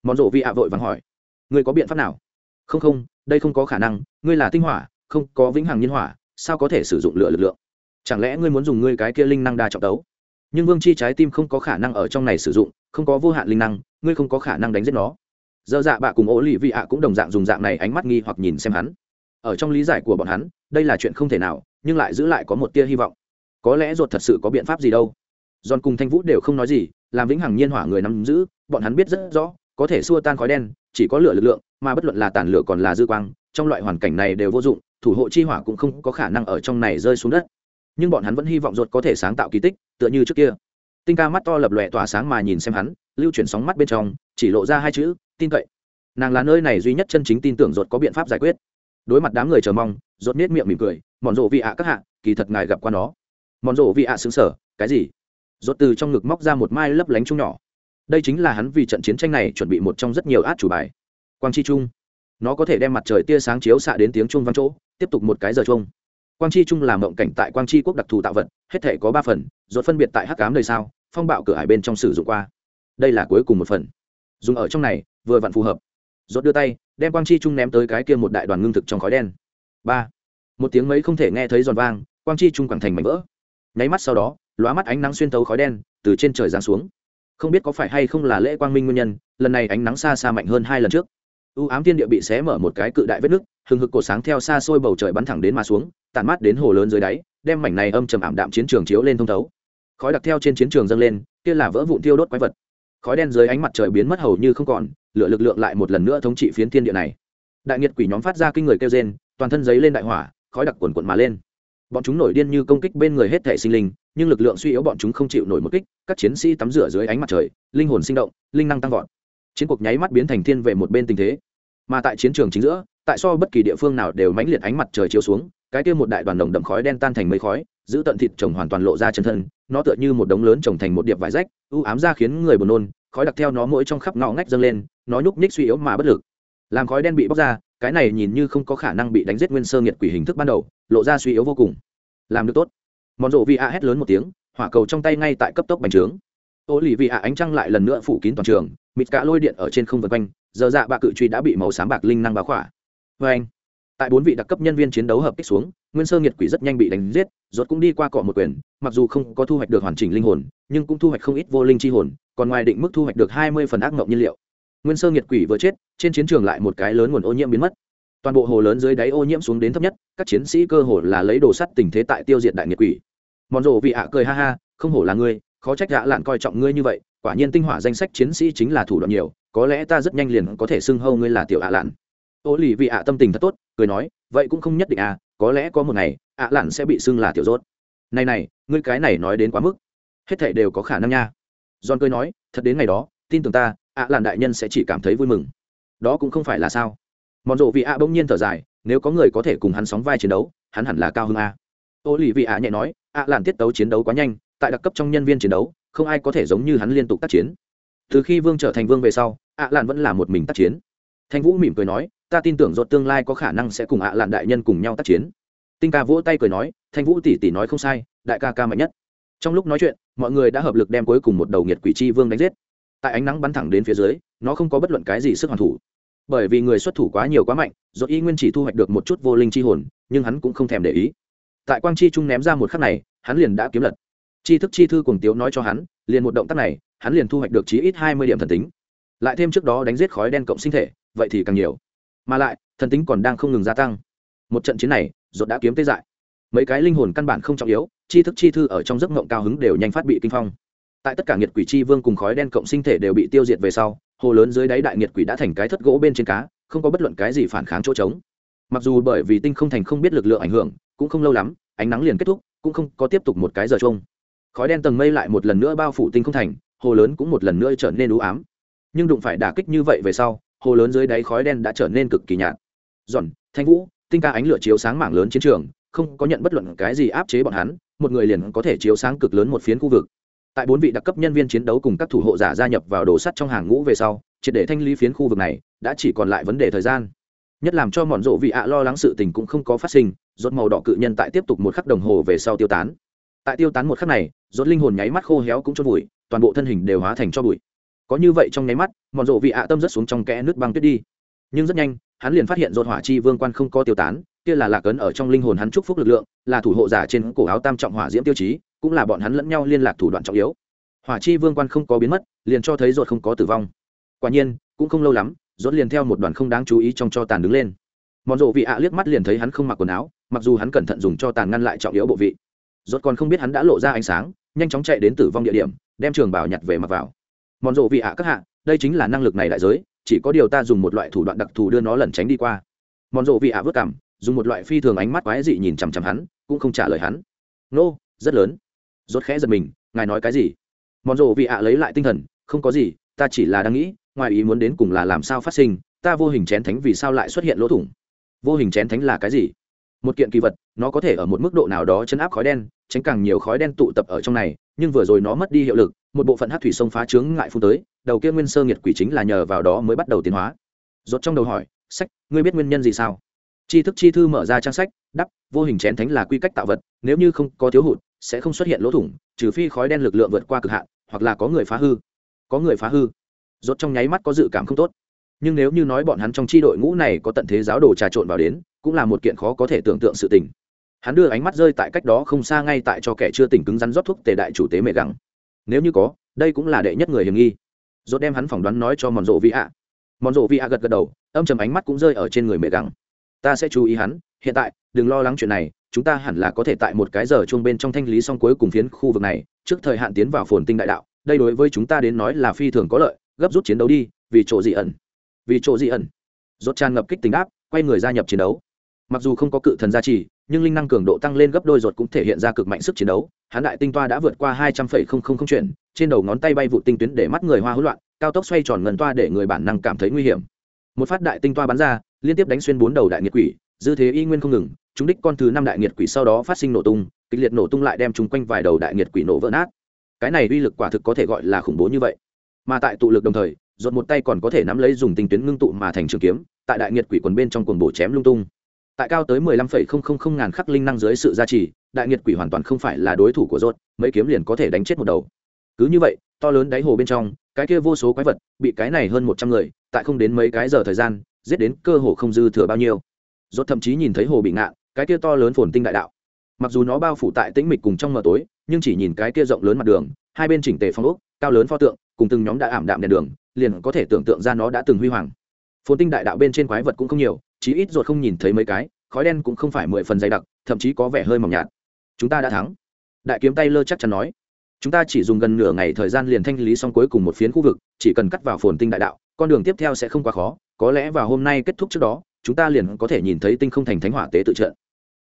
S1: Mòn rộ vị ạ vội vàng hỏi. Ngươi có biện pháp nào? Không không, đây không có khả năng. Ngươi là tinh hỏa, không có vĩnh hằng nhiên hỏa, sao có thể sử dụng lửa lực lượng? Chẳng lẽ ngươi muốn dùng ngươi cái kia linh năng đa trọng tấu? Nhưng vương chi trái tim không có khả năng ở trong này sử dụng, không có vô hạn linh năng, ngươi không có khả năng đánh giết nó. Dơ dạ bạ cùng ố lì vị ạ cũng đồng dạng dùng dạng này ánh mắt nghi hoặc nhìn xem hắn. Ở trong lý giải của bọn hắn, đây là chuyện không thể nào, nhưng lại giữ lại có một tia hy vọng. Có lẽ ruột thật sự có biện pháp gì đâu. Giòn cùng thanh vũ đều không nói gì làm vĩnh hằng nhiên hỏa người nắm giữ, bọn hắn biết rất rõ, có thể xua tan khói đen, chỉ có lửa lực lượng, mà bất luận là tàn lửa còn là dư quang, trong loại hoàn cảnh này đều vô dụng, thủ hộ chi hỏa cũng không có khả năng ở trong này rơi xuống đất. Nhưng bọn hắn vẫn hy vọng ruột có thể sáng tạo kỳ tích, tựa như trước kia. Tinh ca mắt to lập lòe tỏa sáng mà nhìn xem hắn, lưu chuyển sóng mắt bên trong, chỉ lộ ra hai chữ, tin cậy. Nàng là nơi này duy nhất chân chính tin tưởng ruột có biện pháp giải quyết. Đối mặt đám người chờ mong, ruột nết miệng mỉm cười mòn rộ vị ạ các hạ, kỳ thật ngài gặp qua nó. Mòn rộ vị ạ xứng sở, cái gì? Rốt từ trong ngực móc ra một mai lấp lánh chung nhỏ. Đây chính là hắn vì trận chiến tranh này chuẩn bị một trong rất nhiều át chủ bài. Quang chi chung nó có thể đem mặt trời tia sáng chiếu xạ đến tiếng chung vang chỗ, tiếp tục một cái giờ chung quang chi chung là mộng cảnh tại quang chi quốc đặc thù tạo vật, hết thể có ba phần, Rốt phân biệt tại hắc ám đời sao phong bạo cửa hải bên trong sử dụng qua. Đây là cuối cùng một phần. Dùng ở trong này, vừa vặn phù hợp. Rốt đưa tay, đem quang chi chung ném tới cái kia một đại đoàn ngưng thực trong khói đen. Ba. Một tiếng mấy không thể nghe thấy giòn vang, quang chi chung quẳng thành mảnh vỡ. Nháy mắt sau đó lóa mắt ánh nắng xuyên tấu khói đen từ trên trời giáng xuống. Không biết có phải hay không là lễ quang minh nguyên nhân, lần này ánh nắng xa xa mạnh hơn hai lần trước. U ám thiên địa bị xé mở một cái cự đại vết nứt, hừng hực cổ sáng theo xa xôi bầu trời bắn thẳng đến mà xuống tàn mát đến hồ lớn dưới đáy, đem mảnh này âm trầm ảm đạm chiến trường chiếu lên thông thấu. Khói đặc theo trên chiến trường dâng lên, kia là vỡ vụn tiêu đốt quái vật. Khói đen dưới ánh mặt trời biến mất hầu như không còn lựa lực lượng lại một lần nữa thống trị phiến thiên địa này. Đại nhiệt quỷ nhóm phát ra kinh người kêu rên, toàn thân giấy lên đại hỏa, khói đặc quần quần mà lên. Bọn chúng nổi điên như công kích bên người hết thể sinh linh nhưng lực lượng suy yếu bọn chúng không chịu nổi một kích, các chiến sĩ tắm rửa dưới ánh mặt trời, linh hồn sinh động, linh năng tăng vọt. Chiến cuộc nháy mắt biến thành thiên về một bên tình thế. Mà tại chiến trường chính giữa, tại so bất kỳ địa phương nào đều mãnh liệt ánh mặt trời chiếu xuống, cái kia một đại đoàn đồng đậm khói đen tan thành mây khói, giữ tận thịt chồng hoàn toàn lộ ra chân thân, nó tựa như một đống lớn trồng thành một điệp vải rách, u ám ra khiến người buồn nôn, khói đặc theo nó mỗi trong khắp ngõ ngách dâng lên, nó nhúc ních suy yếu mà bất lực. Làm khói đen bị bóc ra, cái này nhìn như không có khả năng bị đánh giết nguyên sơ nghiệt quỷ hình thức ban đầu, lộ ra suy yếu vô cùng. Làm được tốt mòn rộ vị ạ hét lớn một tiếng, hỏa cầu trong tay ngay tại cấp tốc bành trướng. Ô lì vị ạ ánh trăng lại lần nữa phủ kín toàn trường, mịt cả lôi điện ở trên không vân quanh, giờ dạ bạ cự truy đã bị màu xám bạc linh năng báo khỏa. Vê anh. Tại bốn vị đặc cấp nhân viên chiến đấu hợp kích xuống, nguyên sơ nghiệt quỷ rất nhanh bị đánh giết, rốt cũng đi qua cọ một quyền, mặc dù không có thu hoạch được hoàn chỉnh linh hồn, nhưng cũng thu hoạch không ít vô linh chi hồn, còn ngoài định mức thu hoạch được hai mươi phần ác mộng nhiên liệu. Nguyên sơ nghiệt quỷ vừa chết, trên chiến trường lại một cái lớn nguồn ô nhiễm biến mất. Toàn bộ hồ lớn dưới đáy ô nhiễm xuống đến thấp nhất, các chiến sĩ cơ hồ là lấy đồ sắt tình thế tại tiêu diệt đại nghiệt quỷ mòn rộ vị ạ cười ha ha, không hổ là ngươi, khó trách gã lạn coi trọng ngươi như vậy, quả nhiên tinh hỏa danh sách chiến sĩ chính là thủ đoạn nhiều, có lẽ ta rất nhanh liền có thể xưng hâu ngươi là tiểu ạ lạn. Ô lì vị ạ tâm tình thật tốt, cười nói, vậy cũng không nhất định à có lẽ có một ngày, ạ lạn sẽ bị xưng là tiểu rốt. Này này, ngươi cái này nói đến quá mức. Hết thảy đều có khả năng nha. John cười nói, thật đến ngày đó, tin tưởng ta, ạ lạn đại nhân sẽ chỉ cảm thấy vui mừng. Đó cũng không phải là sao. Mòn rộ vị ạ bỗng nhiên thở dài, nếu có người có thể cùng hắn sóng vai chiến đấu, hắn hẳn là cao hơn a. Ô lì vị ạ nhẹ nói ạ lạn tiết tấu chiến đấu quá nhanh, tại đặc cấp trong nhân viên chiến đấu, không ai có thể giống như hắn liên tục tác chiến. Từ khi vương trở thành vương về sau, ạ lạn vẫn là một mình tác chiến. Thanh vũ mỉm cười nói, ta tin tưởng dột tương lai có khả năng sẽ cùng ạ lạn đại nhân cùng nhau tác chiến. Tinh ca vỗ tay cười nói, thanh vũ tỷ tỷ nói không sai, đại ca ca mạnh nhất. Trong lúc nói chuyện, mọi người đã hợp lực đem cuối cùng một đầu nghiệt quỷ chi vương đánh giết. Tại ánh nắng bắn thẳng đến phía dưới, nó không có bất luận cái gì sức hoàn thủ. Bởi vì người xuất thủ quá nhiều quá mạnh dột y nguyên chỉ thu hoạch được một chút vô linh chi hồn, nhưng hắn cũng không thèm để ý tại quang chi trung ném ra một khắc này, hắn liền đã kiếm lật. Chi thức chi thư cùng tiếu nói cho hắn, liền một động tác này, hắn liền thu hoạch được chí ít hai mươi điểm thần tính. Lại thêm trước đó đánh giết khói đen cộng sinh thể, vậy thì càng nhiều. Mà lại, thần tính còn đang không ngừng gia tăng. Một trận chiến này dột đã kiếm tê dại. Mấy cái linh hồn căn bản không trọng yếu, chi thức chi thư ở trong giấc mộng cao hứng đều nhanh phát bị kinh phong. Tại tất cả nghiệt quỷ chi vương cùng khói đen cộng sinh thể đều bị tiêu diệt về sau, hồ lớn dưới đáy đại nghiệt quỷ đã thành cái thất gỗ bên trên cá, không có bất luận cái gì phản kháng chỗ trống. Mặc dù bởi vì tinh không thành không biết lực lượng ảnh hưởng cũng không lâu lắm, ánh nắng liền kết thúc, cũng không có tiếp tục một cái giờ chung khói đen tầng mây lại một lần nữa bao phủ tinh không thành, hồ lớn cũng một lần nữa trở nên u ám. Nhưng đụng phải đả kích như vậy về sau, hồ lớn dưới đáy khói đen đã trở nên cực kỳ nhạt. Giòn, thanh vũ, tinh ca ánh lửa chiếu sáng mảng lớn chiến trường, không có nhận bất luận cái gì áp chế bọn hắn, một người liền có thể chiếu sáng cực lớn một phiến khu vực. Tại bốn vị đặc cấp nhân viên chiến đấu cùng các thủ hộ giả gia nhập vào đồ sắt trong hàng ngũ về sau, triệt để thanh lý phiến khu vực này, đã chỉ còn lại vấn đề thời gian. Nhất làm cho mòn rộ vị ạ lo lắng sự tình cũng không có phát sinh rốt màu đỏ cự nhân tại tiếp tục một khắc đồng hồ về sau tiêu tán. Tại tiêu tán một khắc này, rốt linh hồn nháy mắt khô héo cũng cho bụi toàn bộ thân hình đều hóa thành cho bụi. Có như vậy trong nháy mắt, mòn rộ vị ạ tâm rất xuống trong kẽ nước băng tuyết đi. Nhưng rất nhanh, hắn liền phát hiện rốt hỏa chi vương quan không có tiêu tán, kia là lạc ấn ở trong linh hồn hắn chúc phúc lực lượng, là thủ hộ giả trên cổ áo tam trọng hỏa diễm tiêu chí, cũng là bọn hắn lẫn nhau liên lạc thủ đoạn trọng yếu. Hỏa chi vương quan không có biến mất, liền cho thấy rốt không có tử vong. Quả nhiên, cũng không lâu lắm, rốt liền theo một đoàn không đáng chú ý trong cho tàn đứng lên. Mòn rộ vị ạ liếc mắt liền thấy hắn không mặc quần áo mặc dù hắn cẩn thận dùng cho tàn ngăn lại trọng yếu bộ vị, rốt còn không biết hắn đã lộ ra ánh sáng, nhanh chóng chạy đến tử vong địa điểm, đem trường bảo nhặt về mặc vào. Mòn rộ vị ạ các hạ, đây chính là năng lực này đại giới, chỉ có điều ta dùng một loại thủ đoạn đặc thù đưa nó lẩn tránh đi qua. Mòn rộ vị ạ vứt cảm, dùng một loại phi thường ánh mắt quái dị nhìn chằm chằm hắn, cũng không trả lời hắn. Nô, rất lớn. Rốt khẽ giật mình, ngài nói cái gì? Mòn rộ vị ạ lấy lại tinh thần, không có gì, ta chỉ là đang nghĩ, ngoài ý muốn đến cùng là làm sao phát sinh, ta vô hình chén thánh vì sao lại xuất hiện lỗ thủng? Vô hình chén thánh là cái gì? Một kiện kỳ vật, nó có thể ở một mức độ nào đó chấn áp khói đen, tránh càng nhiều khói đen tụ tập ở trong này, nhưng vừa rồi nó mất đi hiệu lực, một bộ phận hát thủy sông phá trướng ngại phun tới, đầu kia nguyên sơ nghiệt quỷ chính là nhờ vào đó mới bắt đầu tiến hóa. Rốt trong đầu hỏi, sách, ngươi biết nguyên nhân gì sao? Tri thức chi thư mở ra trang sách đắp vô hình chén thánh là quy cách tạo vật, nếu như không có thiếu hụt, sẽ không xuất hiện lỗ thủng, trừ phi khói đen lực lượng vượt qua cực hạn, hoặc là có người phá hư. Có người phá hư. Rốt trong nháy mắt có dự cảm không tốt. Nhưng nếu như nói bọn hắn trong chi đội ngũ này có tận thế giáo đồ trà trộn vào đến cũng là một kiện khó có thể tưởng tượng sự tình. Hắn đưa ánh mắt rơi tại cách đó không xa ngay tại cho kẻ chưa tỉnh cứng rắn rót thuốc tề đại chủ tế mẹ gắng. Nếu như có, đây cũng là đệ nhất người hiểm nghi. Rốt đem hắn phỏng đoán nói cho mòn rộ vị ạ. Mòn rộ vị ạ gật gật đầu, âm trầm ánh mắt cũng rơi ở trên người mẹ gắng. Ta sẽ chú ý hắn, hiện tại, đừng lo lắng chuyện này, chúng ta hẳn là có thể tại một cái giờ chuông bên trong thanh lý xong cuối cùng phiến khu vực này, trước thời hạn tiến vào phồn tinh đại đạo, đây đối với chúng ta đến nói là phi thường có lợi, gấp rút chiến đấu đi, vì chỗ dị ẩn. Vì chỗ dị ẩn. Rốt tràn ngập kích tình áp, quay người gia nhập chiến đấu mặc dù không có cự thần gia trì, nhưng linh năng cường độ tăng lên gấp đôi ruột cũng thể hiện ra cực mạnh sức chiến đấu. Hắn đại tinh toa đã vượt qua hai trăm phẩy không không không chuyển, trên đầu ngón tay bay vụ tinh tuyến để mắt người hoa hỗn loạn, cao tốc xoay tròn ngần toa để người bản năng cảm thấy nguy hiểm. Một phát đại tinh toa bắn ra, liên tiếp đánh xuyên bốn đầu đại nghiệt quỷ, dư thế y nguyên không ngừng, chúng đích con thứ năm đại nghiệt quỷ sau đó phát sinh nổ tung, kịch liệt nổ tung lại đem chúng quanh vài đầu đại nghiệt quỷ nổ vỡ nát. Cái này uy lực quả thực có thể gọi là khủng bố như vậy. Mà tại tụ lực đồng thời dột một tay còn có thể nắm lấy dùng tinh tuyến ngưng tụ mà thành trường kiếm, tại đại nghiệt quỷ quần bên trong quần bổ chém lung tung tại cao tới mười lăm phẩy không không không ngàn khắc linh năng dưới sự gia trì đại nghiệt quỷ hoàn toàn không phải là đối thủ của rốt, mấy kiếm liền có thể đánh chết một đầu. Cứ như vậy to lớn đáy hồ bên trong cái kia vô số quái vật bị cái này hơn một trăm người tại không đến mấy cái giờ thời gian giết đến cơ hồ không dư thừa bao nhiêu. Rốt thậm chí nhìn thấy hồ bị ngạn cái kia to lớn phồn tinh đại đạo. Mặc dù nó bao phủ tại tĩnh mịch cùng trong mờ tối nhưng chỉ nhìn cái kia rộng lớn mặt đường hai bên chỉnh tề phong ốc cao lớn pho tượng cùng từng nhóm đã ảm đạm đèn đường liền có thể tưởng tượng ra nó đã từng huy hoàng. Phồn tinh đại đạo bên trên quái vật cũng không nhiều chí ít ruột không nhìn thấy mấy cái, khói đen cũng không phải mười phần dày đặc, thậm chí có vẻ hơi mỏng nhạt. Chúng ta đã thắng. Đại kiếm tay lơ chắc chắn nói. Chúng ta chỉ dùng gần nửa ngày thời gian liền thanh lý xong cuối cùng một phiến khu vực, chỉ cần cắt vào phồn tinh đại đạo, con đường tiếp theo sẽ không quá khó, có lẽ vào hôm nay kết thúc trước đó, chúng ta liền có thể nhìn thấy tinh không thành thánh hỏa tế tự trợ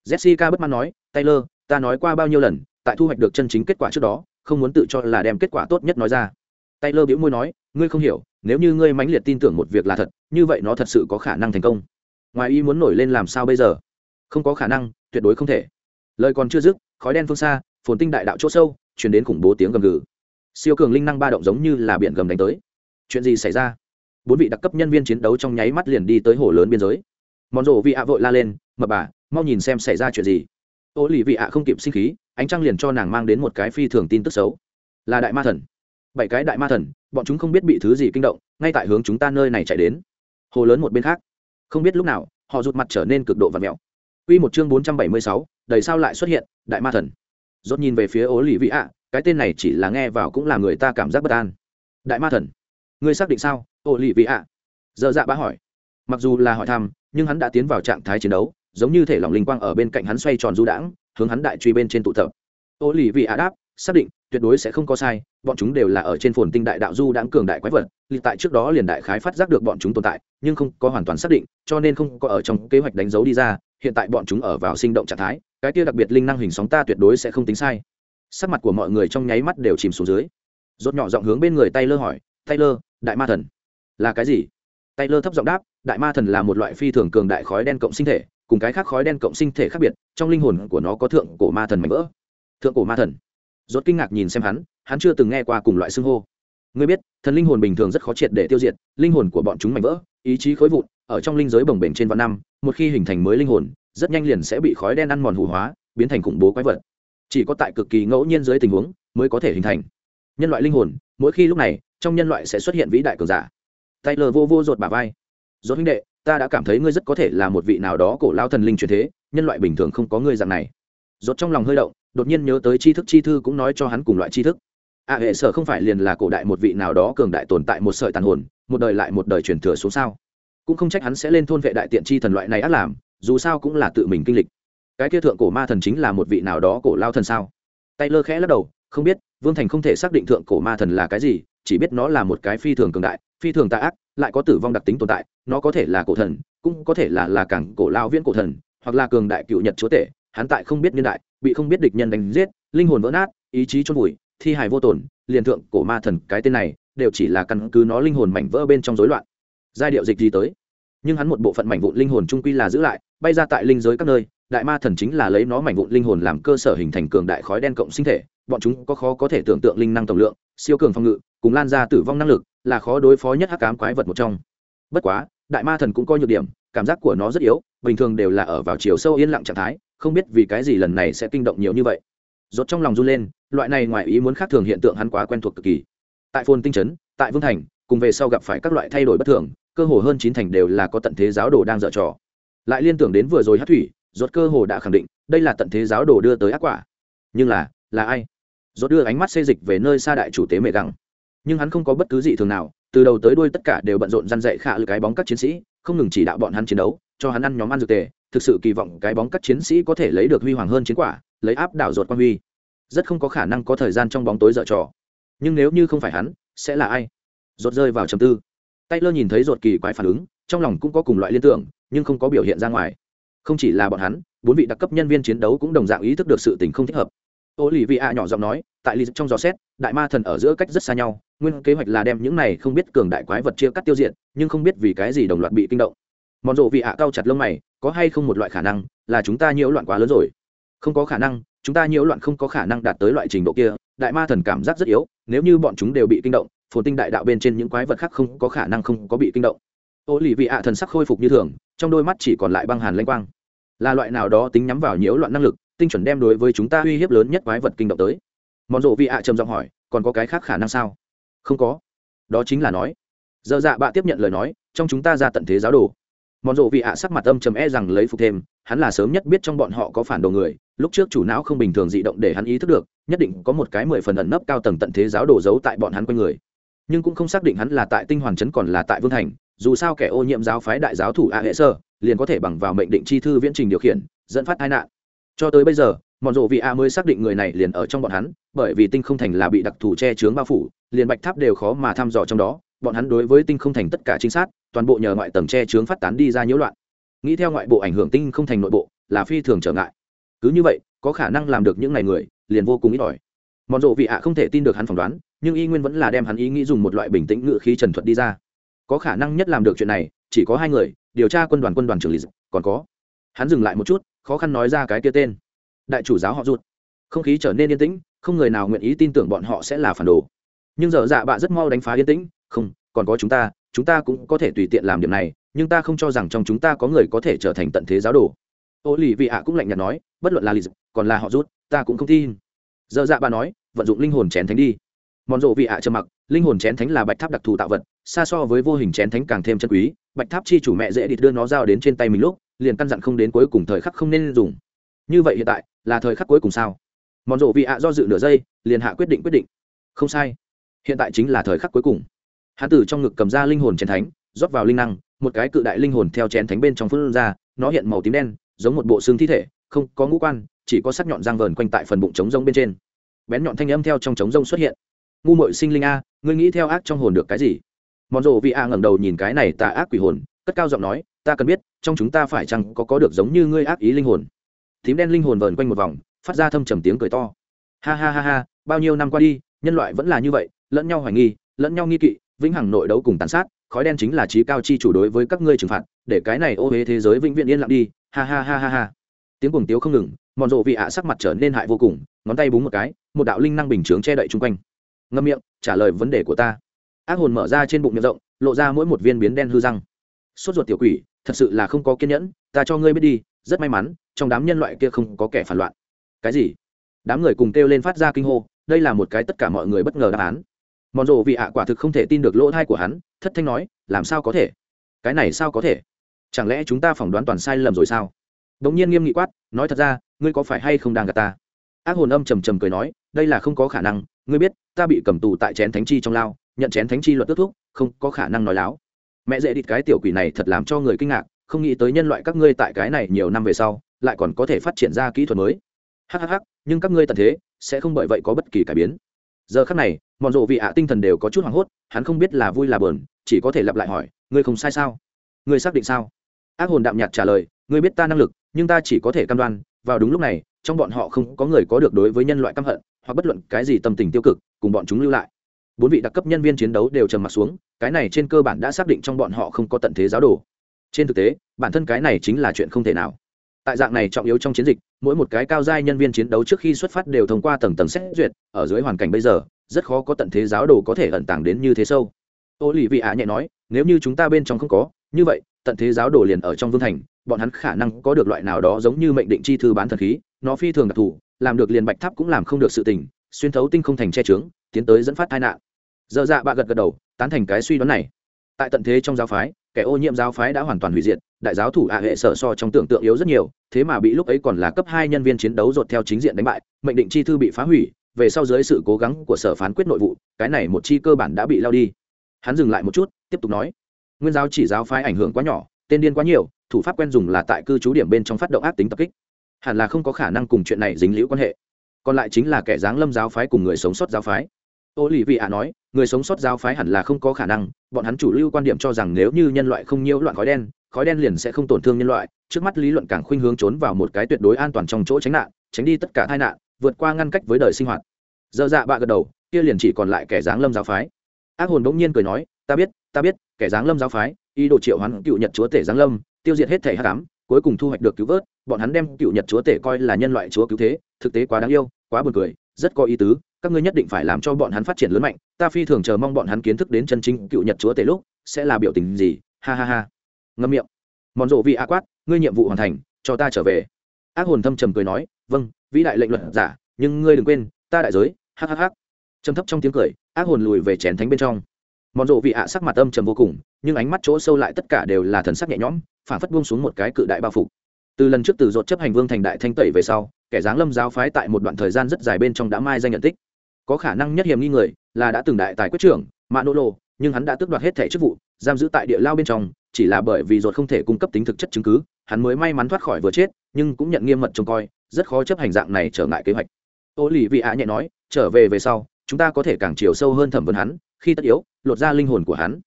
S1: jessica bất mãn nói, taylor, ta nói qua bao nhiêu lần, tại thu hoạch được chân chính kết quả trước đó, không muốn tự cho là đem kết quả tốt nhất nói ra. Taylor biểu môi nói, ngươi không hiểu, nếu như ngươi mãnh liệt tin tưởng một việc là thật, như vậy nó thật sự có khả năng thành công ngoài ý muốn nổi lên làm sao bây giờ? Không có khả năng, tuyệt đối không thể. Lời còn chưa dứt, khói đen phương xa, phồn tinh đại đạo chỗ sâu chuyển đến khủng bố tiếng gầm gừ. Siêu cường linh năng ba động giống như là biển gầm đánh tới. Chuyện gì xảy ra? Bốn vị đặc cấp nhân viên chiến đấu trong nháy mắt liền đi tới hồ lớn biên giới. Mòn rộ vị ạ vội la lên, mập bà, mau nhìn xem xảy ra chuyện gì. Ô lì vị ạ không kịp sinh khí, ánh trăng liền cho nàng mang đến một cái phi thường tin tức xấu. Là đại ma thần. Bảy cái đại ma thần, bọn chúng không biết bị thứ gì kinh động, ngay tại hướng chúng ta nơi này chạy đến. Hồ lớn một bên khác không biết lúc nào họ rụt mặt trở nên cực độ và mèo Quy một chương bốn trăm bảy mươi sáu, đầy sao lại xuất hiện, đại ma thần. Rốt nhìn về phía Ố lì Vị ạ, cái tên này chỉ là nghe vào cũng làm người ta cảm giác bất an. Đại ma thần, ngươi xác định sao? Ố lì Vị ạ. Giờ dạ bá hỏi. Mặc dù là hỏi thăm, nhưng hắn đã tiến vào trạng thái chiến đấu, giống như thể lòng linh quang ở bên cạnh hắn xoay tròn du đãng, hướng hắn đại truy bên trên tụ tập. Ố lì Vị ạ đáp, xác định, tuyệt đối sẽ không có sai, bọn chúng đều là ở trên phồn tinh đại đạo du đãng cường đại quái vật, lịch tại trước đó liền đại khái phát giác được bọn chúng tồn tại, nhưng không có hoàn toàn xác định, cho nên không có ở trong kế hoạch đánh dấu đi ra, hiện tại bọn chúng ở vào sinh động trạng thái cái kia đặc biệt linh năng hình sóng ta tuyệt đối sẽ không tính sai. Sắc mặt của mọi người trong nháy mắt đều chìm xuống dưới. Rốt nhỏ giọng hướng bên người Tay Lơ hỏi Tay Lơ, đại ma thần là cái gì? Tay Lơ thấp giọng đáp đại ma thần là một loại phi thường cường đại khói đen cộng sinh thể cùng cái khác khói đen cộng sinh thể khác biệt trong linh hồn của nó có thượng cổ ma thần mạnh vỡ. Thượng cổ ma thần rốt kinh ngạc nhìn xem hắn hắn chưa từng nghe qua cùng loại xưng hô. Ngươi biết, thần linh hồn bình thường rất khó triệt để tiêu diệt, linh hồn của bọn chúng mạnh vỡ, ý chí khối vụn, ở trong linh giới bồng bềnh trên vạn năm, một khi hình thành mới linh hồn, rất nhanh liền sẽ bị khói đen ăn mòn hủ hóa, biến thành khủng bố quái vật. Chỉ có tại cực kỳ ngẫu nhiên dưới tình huống, mới có thể hình thành. Nhân loại linh hồn, mỗi khi lúc này, trong nhân loại sẽ xuất hiện vĩ đại cường giả. Tay lờ vô vô rột bà vai. Rốt huynh đệ, ta đã cảm thấy ngươi rất có thể là một vị nào đó cổ lao thần linh truyền thế, nhân loại bình thường không có ngươi dạng này. Rốt trong lòng hơi động đột nhiên nhớ tới tri thức chi thư cũng nói cho hắn cùng loại tri thức. A hệ sở không phải liền là cổ đại một vị nào đó cường đại tồn tại một sợi tàn hồn, một đời lại một đời truyền thừa xuống sao? Cũng không trách hắn sẽ lên thôn vệ đại tiện chi thần loại này ác làm, dù sao cũng là tự mình kinh lịch. Cái kia thượng cổ ma thần chính là một vị nào đó cổ lao thần sao? Tay lơ khẽ lắc đầu, không biết, vương thành không thể xác định thượng cổ ma thần là cái gì, chỉ biết nó là một cái phi thường cường đại, phi thường tạ ác, lại có tử vong đặc tính tồn tại, nó có thể là cổ thần, cũng có thể là là cảng cổ lao viễn cổ thần, hoặc là cường đại cựu nhật chúa tể hắn tại không biết niên đại, bị không biết địch nhân đánh giết, linh hồn vỡ nát, ý chí chôn vùi, thi hài vô tổn, liền thượng cổ ma thần, cái tên này, đều chỉ là căn cứ nó linh hồn mảnh vỡ bên trong rối loạn. Giai điệu dịch gì tới. Nhưng hắn một bộ phận mảnh vụn linh hồn trung quy là giữ lại, bay ra tại linh giới các nơi, đại ma thần chính là lấy nó mảnh vụn linh hồn làm cơ sở hình thành cường đại khói đen cộng sinh thể, bọn chúng có khó có thể tưởng tượng linh năng tổng lượng, siêu cường phòng ngự, cùng lan ra tử vong năng lực, là khó đối phó nhất hắc cám quái vật một trong. Bất quá, đại ma thần cũng có nhược điểm, cảm giác của nó rất yếu, bình thường đều là ở vào chiều sâu yên lặng trạng thái không biết vì cái gì lần này sẽ kinh động nhiều như vậy. Rốt trong lòng run lên, loại này ngoài ý muốn khác thường hiện tượng hắn quá quen thuộc cực kỳ. Tại phồn tinh trấn, tại vương thành, cùng về sau gặp phải các loại thay đổi bất thường, cơ hồ hơn chín thành đều là có tận thế giáo đồ đang dở trò. Lại liên tưởng đến vừa rồi hát thủy, rốt cơ hồ đã khẳng định, đây là tận thế giáo đồ đưa tới ác quả. Nhưng là là ai? Rốt đưa ánh mắt xê dịch về nơi xa đại chủ tế mẹ găng nhưng hắn không có bất cứ gì thường nào, từ đầu tới đuôi tất cả đều bận rộn răn dạy khả lực cái bóng các chiến sĩ, không ngừng chỉ đạo bọn hắn chiến đấu, cho hắn ăn nhóm ăn dược tề thực sự kỳ vọng cái bóng các chiến sĩ có thể lấy được huy hoàng hơn chiến quả, lấy áp đảo ruột quan huy. Rất không có khả năng có thời gian trong bóng tối dở trò. Nhưng nếu như không phải hắn, sẽ là ai? Rột rơi vào trầm tư. Tay lơ nhìn thấy rột kỳ quái phản ứng, trong lòng cũng có cùng loại liên tưởng, nhưng không có biểu hiện ra ngoài. Không chỉ là bọn hắn, bốn vị đặc cấp nhân viên chiến đấu cũng đồng dạng ý thức được sự tình không thích hợp. Ô lì vị ạ nhỏ giọng nói, tại lì trong gió xét, đại ma thần ở giữa cách rất xa nhau, nguyên kế hoạch là đem những này không biết cường đại quái vật chia cắt tiêu diệt, nhưng không biết vì cái gì đồng loạt bị kinh động. Mòn rộ vị ạ cao chặt lông mày có hay không một loại khả năng là chúng ta nhiễu loạn quá lớn rồi? Không có khả năng, chúng ta nhiễu loạn không có khả năng đạt tới loại trình độ kia. Đại ma thần cảm giác rất yếu, nếu như bọn chúng đều bị kinh động, phồn tinh đại đạo bên trên những quái vật khác không có khả năng không có bị kinh động. Ô lì vị ạ thần sắc khôi phục như thường, trong đôi mắt chỉ còn lại băng hàn lanh quang. Là loại nào đó tính nhắm vào nhiễu loạn năng lực, tinh chuẩn đem đối với chúng ta uy hiếp lớn nhất quái vật kinh động tới. Mòn rộ vị ạ trầm giọng hỏi, còn có cái khác khả năng sao? Không có. Đó chính là nói. Dơ dạ bạ tiếp nhận lời nói, trong chúng ta ra tận thế giáo đồ mòn rộ vị ạ sắc mặt âm trầm e rằng lấy phục thêm, hắn là sớm nhất biết trong bọn họ có phản đồ người, lúc trước chủ não không bình thường dị động để hắn ý thức được, nhất định có một cái mười phần ẩn nấp cao tầng tận thế giáo đồ giấu tại bọn hắn quanh người. Nhưng cũng không xác định hắn là tại tinh hoàn trấn còn là tại vương thành, dù sao kẻ ô nhiễm giáo phái đại giáo thủ a hệ sơ, liền có thể bằng vào mệnh định chi thư viễn trình điều khiển, dẫn phát tai nạn. Cho tới bây giờ mòn rộ vị a mới xác định người này liền ở trong bọn hắn, bởi vì tinh không thành là bị đặc thù che chướng bao phủ, liền bạch tháp đều khó mà thăm dò trong đó bọn hắn đối với tinh không thành tất cả chính xác toàn bộ nhờ ngoại tầng che chướng phát tán đi ra nhiễu loạn. Nghĩ theo ngoại bộ ảnh hưởng tinh không thành nội bộ, là phi thường trở ngại. Cứ như vậy, có khả năng làm được những ngày người, liền vô cùng ít ỏi. Mòn rộ vị ạ không thể tin được hắn phỏng đoán, nhưng y nguyên vẫn là đem hắn ý nghĩ dùng một loại bình tĩnh ngự khí trần thuật đi ra. Có khả năng nhất làm được chuyện này, chỉ có hai người, điều tra quân đoàn quân đoàn trưởng lý còn có. Hắn dừng lại một chút, khó khăn nói ra cái kia tên. Đại chủ giáo họ rụt không khí trở nên yên tĩnh, không người nào nguyện ý tin tưởng bọn họ sẽ là phản đồ. Nhưng giờ dạ bạ rất mau đánh phá yên tĩnh không, còn có chúng ta chúng ta cũng có thể tùy tiện làm điểm này, nhưng ta không cho rằng trong chúng ta có người có thể trở thành tận thế giáo đồ. Ô lì vị ạ cũng lạnh nhạt nói, bất luận là lì còn là họ rút, ta cũng không tin. Giờ dạ bà nói, vận dụng linh hồn chén thánh đi. Mòn rộ vị ạ trầm mặc, linh hồn chén thánh là bạch tháp đặc thù tạo vật, xa so với vô hình chén thánh càng thêm chân quý. Bạch tháp chi chủ mẹ dễ địt đưa nó giao đến trên tay mình lúc, liền căn dặn không đến cuối cùng thời khắc không nên dùng. Như vậy hiện tại, là thời khắc cuối cùng sao? Mòn rộ vị ạ do dự nửa giây, liền hạ quyết định quyết định. Không sai. Hiện tại chính là thời khắc cuối cùng hắn tử trong ngực cầm ra linh hồn chén thánh, rót vào linh năng, một cái cự đại linh hồn theo chén thánh bên trong phân ra, nó hiện màu tím đen, giống một bộ xương thi thể, không có ngũ quan, chỉ có sắc nhọn răng vờn quanh tại phần bụng trống rông bên trên. Bén nhọn thanh âm theo trong trống rông xuất hiện. Ngu mội sinh linh a, ngươi nghĩ theo ác trong hồn được cái gì? Mòn rộ vị a ngẩng đầu nhìn cái này tà ác quỷ hồn, cất cao giọng nói, ta cần biết, trong chúng ta phải chăng có có được giống như ngươi ác ý linh hồn? Tím đen linh hồn vờn quanh một vòng, phát ra thâm trầm tiếng cười to. Ha ha ha ha, bao nhiêu năm qua đi, nhân loại vẫn là như vậy, lẫn nhau hoài nghi, lẫn nhau nghi kỵ vĩnh hằng nội đấu cùng tàn sát, khói đen chính là trí cao chi chủ đối với các ngươi trừng phạt, để cái này ô huế thế giới vĩnh viễn yên lặng đi, ha ha ha ha ha. Tiếng cuồng tiếu không ngừng, mòn rộ vị ạ sắc mặt trở nên hại vô cùng, ngón tay búng một cái, một đạo linh năng bình chướng che đậy chung quanh. Ngâm miệng, trả lời vấn đề của ta. Ác hồn mở ra trên bụng miệng rộng, lộ ra mỗi một viên biến đen hư răng. Sốt ruột tiểu quỷ, thật sự là không có kiên nhẫn, ta cho ngươi biết đi, rất may mắn, trong đám nhân loại kia không có kẻ phản loạn. Cái gì? Đám người cùng kêu lên phát ra kinh hô, đây là một cái tất cả mọi người bất ngờ đáp án mòn rộ vị ạ quả thực không thể tin được lỗ thai của hắn, thất thanh nói, làm sao có thể? Cái này sao có thể? Chẳng lẽ chúng ta phỏng đoán toàn sai lầm rồi sao? Bỗng nhiên nghiêm nghị quát, nói thật ra, ngươi có phải hay không đang gặp ta? Ác hồn âm trầm trầm cười nói, đây là không có khả năng, ngươi biết, ta bị cầm tù tại chén thánh chi trong lao, nhận chén thánh chi luật tước thuốc không có khả năng nói láo. Mẹ dễ đít cái tiểu quỷ này thật làm cho người kinh ngạc, không nghĩ tới nhân loại các ngươi tại cái này nhiều năm về sau, lại còn có thể phát triển ra kỹ thuật mới. Hhh nhưng các ngươi tận thế, sẽ không bởi vậy có bất kỳ cải biến giờ khắc này, mọn rộ vị ạ tinh thần đều có chút hoảng hốt, hắn không biết là vui là bờn chỉ có thể lặp lại hỏi, ngươi không sai sao? Ngươi xác định sao? Ác hồn đạm nhạt trả lời, ngươi biết ta năng lực, nhưng ta chỉ có thể cam đoan, vào đúng lúc này, trong bọn họ không có người có được đối với nhân loại căm hận, hoặc bất luận cái gì tâm tình tiêu cực, cùng bọn chúng lưu lại. Bốn vị đặc cấp nhân viên chiến đấu đều trầm m ặ t xuống, cái này trên cơ bản đã xác định trong bọn họ không có tận thế giáo đồ. Trên thực tế, bản thân cái này chính là chuyện không thể nào tại dạng này trọng yếu trong chiến dịch, mỗi một cái cao giai nhân viên chiến đấu trước khi xuất phát đều thông qua tầng tầng xét duyệt, ở dưới hoàn cảnh bây giờ, rất khó có tận thế giáo đồ có thể ẩn tàng đến như thế sâu. Ô lì vị ạ nhẹ nói, nếu như chúng ta bên trong không có, như vậy, tận thế giáo đồ liền ở trong vương thành, bọn hắn khả năng có được loại nào đó giống như mệnh định chi thư bán thần khí, nó phi thường đặc thù, làm được liền bạch tháp cũng làm không được sự tình, xuyên thấu tinh không thành che trướng tiến tới dẫn phát tai nạn. Dơ dạ bạ gật gật đầu, tán thành cái suy đoán này. Tại tận thế trong giáo phái, kẻ ô nhiễm giáo phái đã hoàn toàn hủy diệt đại giáo thủ ạ hệ sở so trong tưởng tượng yếu rất nhiều, thế mà bị lúc ấy còn là cấp hai nhân viên chiến đấu dột theo chính diện đánh bại, mệnh định chi thư bị phá hủy, về sau dưới sự cố gắng của sở phán quyết nội vụ, cái này một chi cơ bản đã bị lao đi. Hắn dừng lại một chút, tiếp tục nói, nguyên giáo chỉ giáo phái ảnh hưởng quá nhỏ, tên điên quá nhiều, thủ pháp quen dùng là tại cư trú điểm bên trong phát động ác tính tập kích. Hẳn là không có khả năng cùng chuyện này dính liễu quan hệ. Còn lại chính là kẻ giáng lâm giáo phái cùng người sống sót giáo phái. Ô lì vị ạ nói, người sống sót giáo phái hẳn là không có khả năng, bọn hắn chủ lưu quan điểm cho rằng nếu như nhân loại không nhiễu loạn khói đen khói đen liền sẽ không tổn thương nhân loại, trước mắt lý luận càng khuynh hướng trốn vào một cái tuyệt đối an toàn trong chỗ tránh nạn, tránh đi tất cả tai nạn, vượt qua ngăn cách với đời sinh hoạt. Dơ dạ bạ gật đầu, kia liền chỉ còn lại kẻ giáng lâm giáo phái. Ác hồn bỗng nhiên cười nói, ta biết ta biết, kẻ giáng lâm giáo phái, ý đồ triệu hoán cựu nhật chúa tể giáng lâm, tiêu diệt hết thể hát cám cuối cùng thu hoạch được cứu vớt, bọn hắn đem cựu nhật chúa tể coi là nhân loại chúa cứu thế, thực tế quá đáng yêu, quá buồn cười, rất có ý tứ, các ngươi nhất định phải làm cho bọn hắn phát triển lớn mạnh, ta phi thường chờ mong bọn hắn kiến thức đến chân chính cựu nhật chúa tể lúc, sẽ là biểu tình gì, ha ha ha ngâm miệng. Mòn rộ vị a quát, ngươi nhiệm vụ hoàn thành, cho ta trở về. Ác hồn thâm trầm cười nói vâng vĩ đại lệnh luật giả, nhưng ngươi đừng quên, ta đại giới hhh trầm thấp trong tiếng cười, ác hồn lùi về chén thánh bên trong. Mòn rộ vị ạ sắc mặt âm trầm vô cùng, nhưng ánh mắt chỗ sâu lại tất cả đều là thần sắc nhẹ nhõm phản phất buông xuống một cái cự đại bao phục từ lần trước từ dột chấp hành vương thành đại thanh tẩy về sau, kẻ giáng lâm giáo phái tại một đoạn thời gian rất dài bên trong đã mai danh nhận tích. Có khả năng nhất hiểm nghi người là đã từng đại tài quyết trưởng mạ nô lô, nhưng hắn đã tước đoạt hết thẻ chức vụ, giam giữ tại địa lao bên trong chỉ là bởi vì ruột không thể cung cấp tính thực chất chứng cứ, hắn mới may mắn thoát khỏi vừa chết, nhưng cũng nhận nghiêm mật trông coi, rất khó chấp hành dạng này trở ngại kế hoạch. Ô lì vị ạ nhẹ nói, trở về về sau, chúng ta có thể càng chiều sâu hơn thẩm vấn hắn, khi tất yếu, lột ra linh hồn của hắn.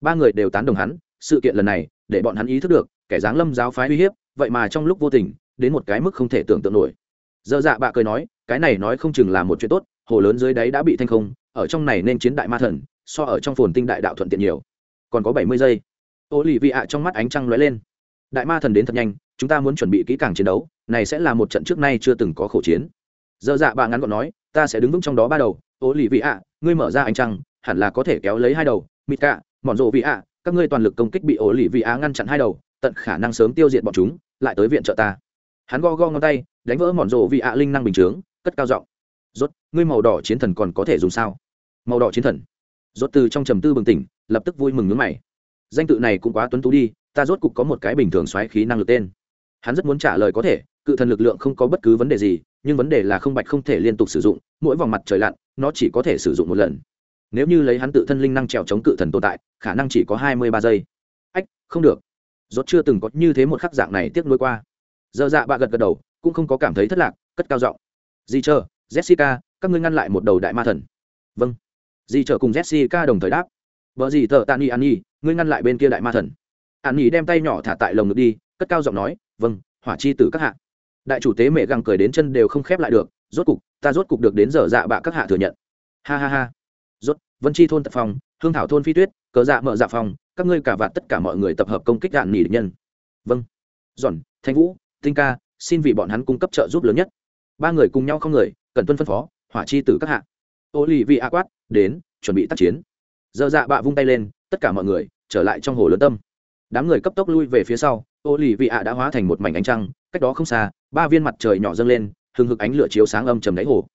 S1: Ba người đều tán đồng hắn, sự kiện lần này, để bọn hắn ý thức được, kẻ giáng lâm giáo phái uy hiếp, vậy mà trong lúc vô tình, đến một cái mức không thể tưởng tượng nổi. Dơ dạ bạ cười nói, cái này nói không chừng là một chuyện tốt, hồ lớn dưới đáy đã bị thanh không, ở trong này nên chiến đại ma thần, so ở trong phồn tinh đại đạo thuận tiện nhiều. Còn có bảy mươi giây ô lì vị ạ trong mắt ánh trăng lóe lên. Đại ma thần đến thật nhanh, chúng ta muốn chuẩn bị kỹ càng chiến đấu, này sẽ là một trận trước nay chưa từng có khẩu chiến. Dơ dạ bà ngắn gọn nói, ta sẽ đứng vững trong đó ba đầu. Ô lì vị ạ ngươi mở ra ánh trăng, hẳn là có thể kéo lấy hai đầu. Mịt cả mòn rộ vị ạ các ngươi toàn lực công kích bị ổ lì vị á ngăn chặn hai đầu, tận khả năng sớm tiêu diệt bọn chúng, lại tới viện trợ ta. Hắn go go ngón tay, đánh vỡ mòn rộ vị ạ linh năng bình chướng, cất cao giọng. Rốt, ngươi màu đỏ chiến thần còn có thể dùng sao? Màu đỏ chiến thần. Rốt từ trong trầm tư bừng tỉnh, lập tức vui mừng nhướng mày danh tự này cũng quá tuấn tú đi, ta rốt cục có một cái bình thường xoáy khí năng lực tên. Hắn rất muốn trả lời có thể, cự thần lực lượng không có bất cứ vấn đề gì, nhưng vấn đề là không bạch không thể liên tục sử dụng, mỗi vòng mặt trời lặn, nó chỉ có thể sử dụng một lần. Nếu như lấy hắn tự thân linh năng trèo chống cự thần tồn tại, khả năng chỉ có hai mươi ba giây. Ách, không được. Rốt chưa từng có như thế một khắc dạng này tiếc nuôi qua. Giờ dạ bạ gật gật đầu, cũng không có cảm thấy thất lạc, cất cao giọng. Di chờ jessica, các ngươi ngăn lại một đầu đại ma thần. Vâng. Di chờ cùng jessica đồng thời đáp. Vợ gì thợ tani an nhi ngươi ngăn lại bên kia đại ma thần. An nhi đem tay nhỏ thả tại lồng ngực đi, cất cao giọng nói vâng hỏa chi tử các hạ. Đại chủ tế mẹ găng cười đến chân đều không khép lại được, rốt cục, ta rốt cục được đến giờ dạ bạ các hạ thừa nhận. Ha ha ha. Rốt, vân chi thôn tập phòng, hương thảo thôn phi tuyết, cờ dạ mở dạ phòng, các ngươi cả vạt tất cả mọi người tập hợp công kích đạn nỉ địch nhân. Vâng. Giòn, thanh vũ, tinh ca, xin vì bọn hắn cung cấp trợ giúp lớn nhất. Ba người cùng nhau không người, cần tuân phân phó, hỏa chi tử các hạ. Ô lì vị a quát, đến, chuẩn bị tác chiến dơ dạ bạ vung tay lên, tất cả mọi người trở lại trong hồ lớn tâm. Đám người cấp tốc lui về phía sau ô lì vị ạ đã hóa thành một mảnh ánh trăng, cách đó không xa, ba viên mặt trời nhỏ dâng lên, hừng hực ánh lửa chiếu sáng âm trầm đáy hồ.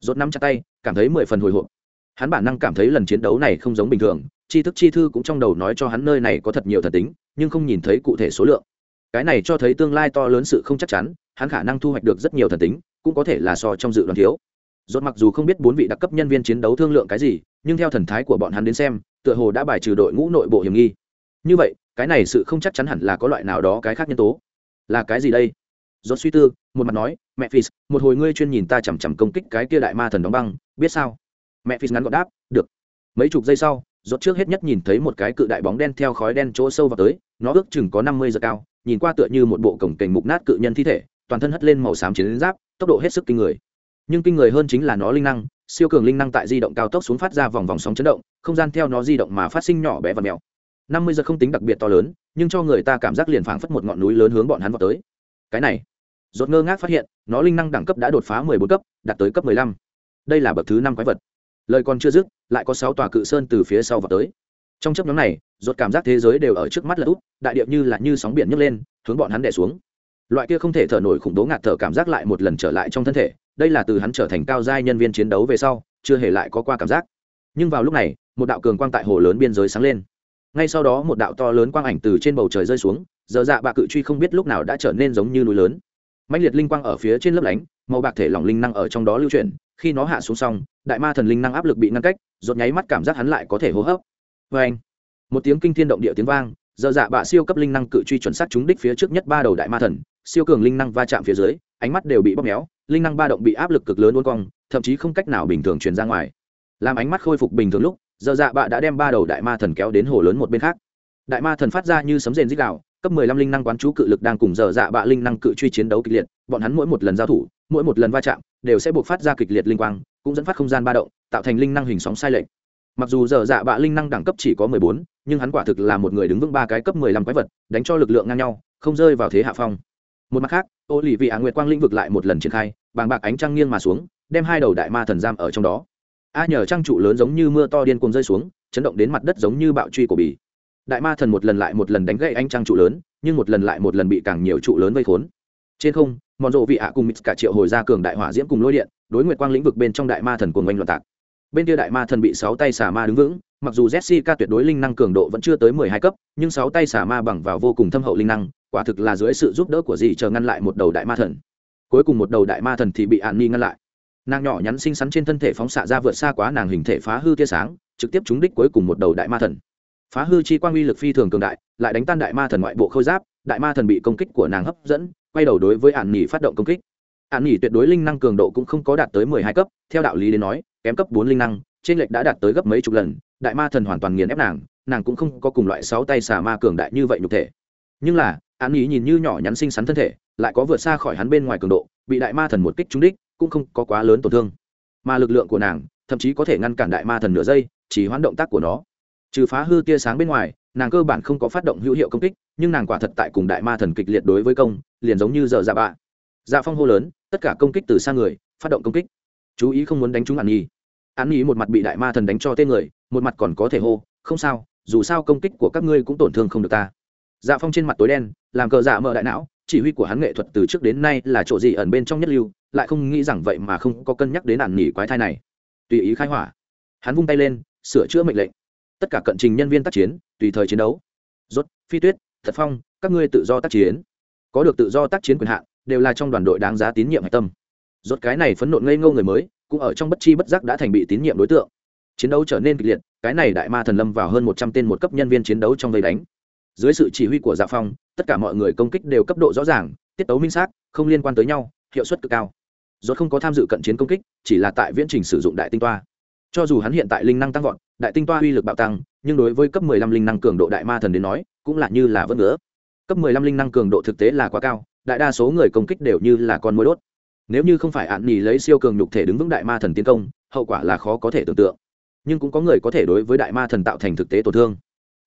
S1: Rốt nắm chặt tay, cảm thấy mười phần hồi hộp. Hắn bản năng cảm thấy lần chiến đấu này không giống bình thường, tri thức chi thư cũng trong đầu nói cho hắn nơi này có thật nhiều thần tính, nhưng không nhìn thấy cụ thể số lượng. Cái này cho thấy tương lai to lớn sự không chắc chắn, hắn khả năng thu hoạch được rất nhiều thần tính, cũng có thể là so trong dự đoán thiếu. Rốt mặc dù không biết bốn vị đặc cấp nhân viên chiến đấu thương lượng cái gì nhưng theo thần thái của bọn hắn đến xem, tựa hồ đã bài trừ đội ngũ nội bộ hiểm nghi. Như vậy, cái này sự không chắc chắn hẳn là có loại nào đó cái khác nhân tố. Là cái gì đây? Rốt suy tư, một mặt nói, mẹ phis, một hồi ngươi chuyên nhìn ta chằm chằm công kích cái kia đại ma thần đóng băng, biết sao? Mẹ phis ngắn gọn đáp, được. Mấy chục giây sau, rốt trước hết nhất nhìn thấy một cái cự đại bóng đen theo khói đen chỗ sâu vào tới, nó ước chừng có năm mươi giờ cao, nhìn qua tựa như một bộ cổng kềnh mục nát cự nhân thi thể, toàn thân hất lên màu xám chiến giáp, tốc độ hết sức kinh người. Nhưng kinh người hơn chính là nó linh năng siêu cường linh năng tại di động cao tốc xuống phát ra vòng vòng sóng chấn động, không gian theo nó di động mà phát sinh nhỏ bé và mèo. Năm mươi giờ không tính đặc biệt to lớn, nhưng cho người ta cảm giác liền phảng phất một ngọn núi lớn hướng bọn hắn vào tới. Cái này dột ngơ ngác phát hiện, nó linh năng đẳng cấp đã đột phá mười bốn cấp, đạt tới cấp mười lăm. Đây là bậc thứ năm quái vật. Lời còn chưa dứt, lại có sáu tòa cự sơn từ phía sau vào tới. Trong chấp nhóm này dột cảm giác thế giới đều ở trước mắt là úp đại điệp như là như sóng biển nhấc lên, hướng bọn hắn đẻ xuống. Loại kia không thể thở nổi khủng bố ngạt thở cảm giác lại một lần trở lại trong thân thể đây là từ hắn trở thành cao giai nhân viên chiến đấu về sau, chưa hề lại có qua cảm giác. Nhưng vào lúc này, một đạo cường quang tại hồ lớn biên giới sáng lên. Ngay sau đó một đạo to lớn quang ảnh từ trên bầu trời rơi xuống, giờ dạ bạ cự truy không biết lúc nào đã trở nên giống như núi lớn. Mạnh liệt linh quang ở phía trên lớp lánh, màu bạc thể lỏng linh năng ở trong đó lưu chuyển, khi nó hạ xuống xong, đại ma thần linh năng áp lực bị ngăn cách rột nháy mắt cảm giác hắn lại có thể hô hấp. Vê anh, một tiếng kinh thiên động địa tiếng vang, giờ dạ bạ siêu cấp linh năng cự truy chuẩn xác trúng đích phía trước nhất ba đầu đại ma thần, siêu cường linh năng va chạm phía dưới, ánh mắt đều bị bóp méo linh năng ba động bị áp lực cực lớn uốn cong, thậm chí không cách nào bình thường truyền ra ngoài. Làm ánh mắt khôi phục bình thường lúc giờ dạ bạ đã đem ba đầu đại ma thần kéo đến hồ lớn một bên khác. Đại ma thần phát ra như sấm rền dích đạo cấp mười lăm linh năng quán chú cự lực đang cùng giờ dạ bạ linh năng cự truy chiến đấu kịch liệt, bọn hắn mỗi một lần giao thủ, mỗi một lần va chạm, đều sẽ buộc phát ra kịch liệt linh quang, cũng dẫn phát không gian ba động, tạo thành linh năng hình sóng sai lệch. Mặc dù giờ dạ bạ linh năng đẳng cấp chỉ có mười bốn, nhưng hắn quả thực là một người đứng vững ba cái cấp mười lăm quái vật, đánh cho lực lượng ngang nhau, không rơi vào thế hạ phong một mặt khác ô lì vị á nguyệt quang linh vực lại một lần triển khai, bàng bạc ánh trăng nghiêng mà xuống, đem hai đầu đại ma thần giam ở trong đó. A nhờ trăng trụ lớn giống như mưa to điên cuồng rơi xuống, chấn động đến mặt đất giống như bạo truy của bì. Đại ma thần một lần lại một lần đánh gãy ánh trăng trụ lớn, nhưng một lần lại một lần bị càng nhiều trụ lớn vây khốn. Trên không mòn rộ vị ạ cùng mít cả triệu hồi ra cường đại hỏa diễm cùng lôi điện, đối nguyệt quang lĩnh vực bên trong đại ma thần cuồng oanh loạn tạc. Bên kia đại ma thần bị sáu tay xà ma đứng vững, mặc dù jessica tuyệt đối linh năng cường độ vẫn chưa tới mười hai cấp, nhưng sáu tay xà ma bằng vào vô cùng thâm hậu linh năng quả thực là dưới sự giúp đỡ của dì chờ ngăn lại một đầu đại ma thần. Cuối cùng một đầu đại ma thần thì bị an ni ngăn lại. Nàng nhỏ nhắn xinh xắn trên thân thể phóng xạ ra vượt xa quá nàng hình thể phá hư tia sáng, trực tiếp trúng đích cuối cùng một đầu đại ma thần. Phá hư chi quang uy lực phi thường cường đại, lại đánh tan đại ma thần ngoại bộ khôi giáp, đại ma thần bị công kích của nàng hấp dẫn, quay đầu đối với ạn nghỉ phát động công kích. Ạn nghỉ tuyệt đối linh năng cường độ cũng không có đạt tới mười hai cấp, theo đạo lý đến nói, kém cấp bốn linh năng, trên lệch đã đạt tới gấp mấy chục lần, đại ma thần hoàn toàn nghiền ép nàng nàng cũng không có cùng loại sáu tay xà ma cường đại như vậy nhục thể. Nhưng là án ý nhìn như nhỏ nhắn xinh xắn thân thể, lại có vượt xa khỏi hắn bên ngoài cường độ, bị đại ma thần một kích trúng đích, cũng không có quá lớn tổn thương. Mà lực lượng của nàng, thậm chí có thể ngăn cản đại ma thần nửa giây, chỉ hoãn động tác của nó. Trừ phá hư tia sáng bên ngoài, nàng cơ bản không có phát động hữu hiệu công kích, nhưng nàng quả thật tại cùng đại ma thần kịch liệt đối với công, liền giống như giờ dạ bạ. Dạ phong hô lớn, tất cả công kích từ xa người, phát động công kích. Chú ý không muốn đánh trúng an nhi an nhi một mặt bị đại ma thần đánh cho tên người, một mặt còn có thể hô, không sao, dù sao công kích của các ngươi cũng tổn thương không được ta dạ phong trên mặt tối đen, làm cờ dạ mở đại não, chỉ huy của hắn nghệ thuật từ trước đến nay là chỗ gì ẩn bên trong nhất lưu, lại không nghĩ rằng vậy mà không có cân nhắc đến ản nỉ quái thai này. Tùy ý khai hỏa, hắn vung tay lên, sửa chữa mệnh lệnh. Tất cả cận trình nhân viên tác chiến, tùy thời chiến đấu. Rốt, phi tuyết, thật phong, các ngươi tự do tác chiến. Có được tự do tác chiến quyền hạn, đều là trong đoàn đội đáng giá tín nhiệm hạch tâm. Rốt cái này phấn nộ ngây ngô người mới, cũng ở trong bất chi bất giác đã thành bị tín nhiệm đối tượng. Chiến đấu trở nên kịch liệt, cái này đại ma thần lâm vào hơn một trăm tên một cấp nhân viên chiến đấu trong vây đánh dưới sự chỉ huy của dạ phong, tất cả mọi người công kích đều cấp độ rõ ràng, tiết tấu minh xác, không liên quan tới nhau, hiệu suất cực cao. Rốt không có tham dự cận chiến công kích, chỉ là tại viễn trình sử dụng đại tinh toa. Cho dù hắn hiện tại linh năng tăng vọt, đại tinh toa uy lực bạo tăng, nhưng đối với cấp 15 linh năng cường độ đại ma thần đến nói, cũng là như là vẫn nữa cấp 15 linh năng cường độ thực tế là quá cao, đại đa số người công kích đều như là con mối đốt. Nếu như không phải ạn nhì lấy siêu cường nhục thể đứng vững đại ma thần tiến công, hậu quả là khó có thể tưởng tượng. Nhưng cũng có người có thể đối với đại ma thần tạo thành thực tế tổn thương.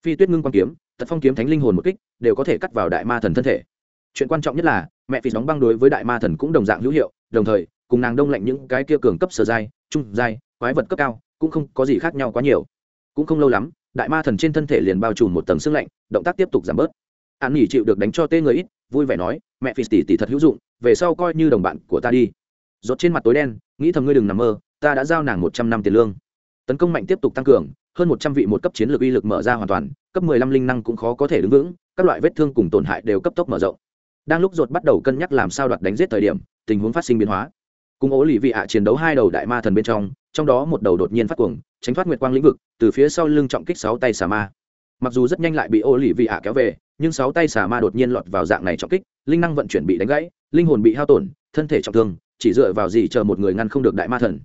S1: Phi tuyết ngưng quan kiếm tật phong kiếm thánh linh hồn một kích, đều có thể cắt vào đại ma thần thân thể. Chuyện quan trọng nhất là, mẹ phi đóng băng đối với đại ma thần cũng đồng dạng hữu hiệu, đồng thời, cùng nàng đông lạnh những cái kia cường cấp sơ giai, trung giai, quái vật cấp cao, cũng không có gì khác nhau quá nhiều. Cũng không lâu lắm, đại ma thần trên thân thể liền bao trùm một tầng xương lạnh, động tác tiếp tục giảm bớt. An nghỉ chịu được đánh cho tê người ít, vui vẻ nói, mẹ phi tỷ tỷ thật hữu dụng, về sau coi như đồng bạn của ta đi. Rốt trên mặt tối đen, nghĩ thầm ngươi đừng nằm mơ, ta đã giao nàng một trăm năm tiền lương. Tấn công mạnh tiếp tục tăng cường hơn một trăm vị một cấp chiến lược uy lực mở ra hoàn toàn, cấp mười lăm linh năng cũng khó có thể đứng vững, các loại vết thương cùng tổn hại đều cấp tốc mở rộng. Đang lúc ruột bắt đầu cân nhắc làm sao đoạt đánh giết thời điểm, tình huống phát sinh biến hóa. Cùng ố lì vị ạ chiến đấu hai đầu đại ma thần bên trong trong đó một đầu đột nhiên phát cuồng, tránh thoát nguyệt quang lĩnh vực, từ phía sau lưng trọng kích sáu tay xà ma. Mặc dù rất nhanh lại bị ô lì vị ạ kéo về, nhưng sáu tay xà ma đột nhiên lọt vào dạng này trọng kích, linh năng vận chuyển bị đánh gãy, linh hồn bị hao tổn, thân thể trọng thương, chỉ dựa vào gì chờ một người ngăn không được đại ma thần.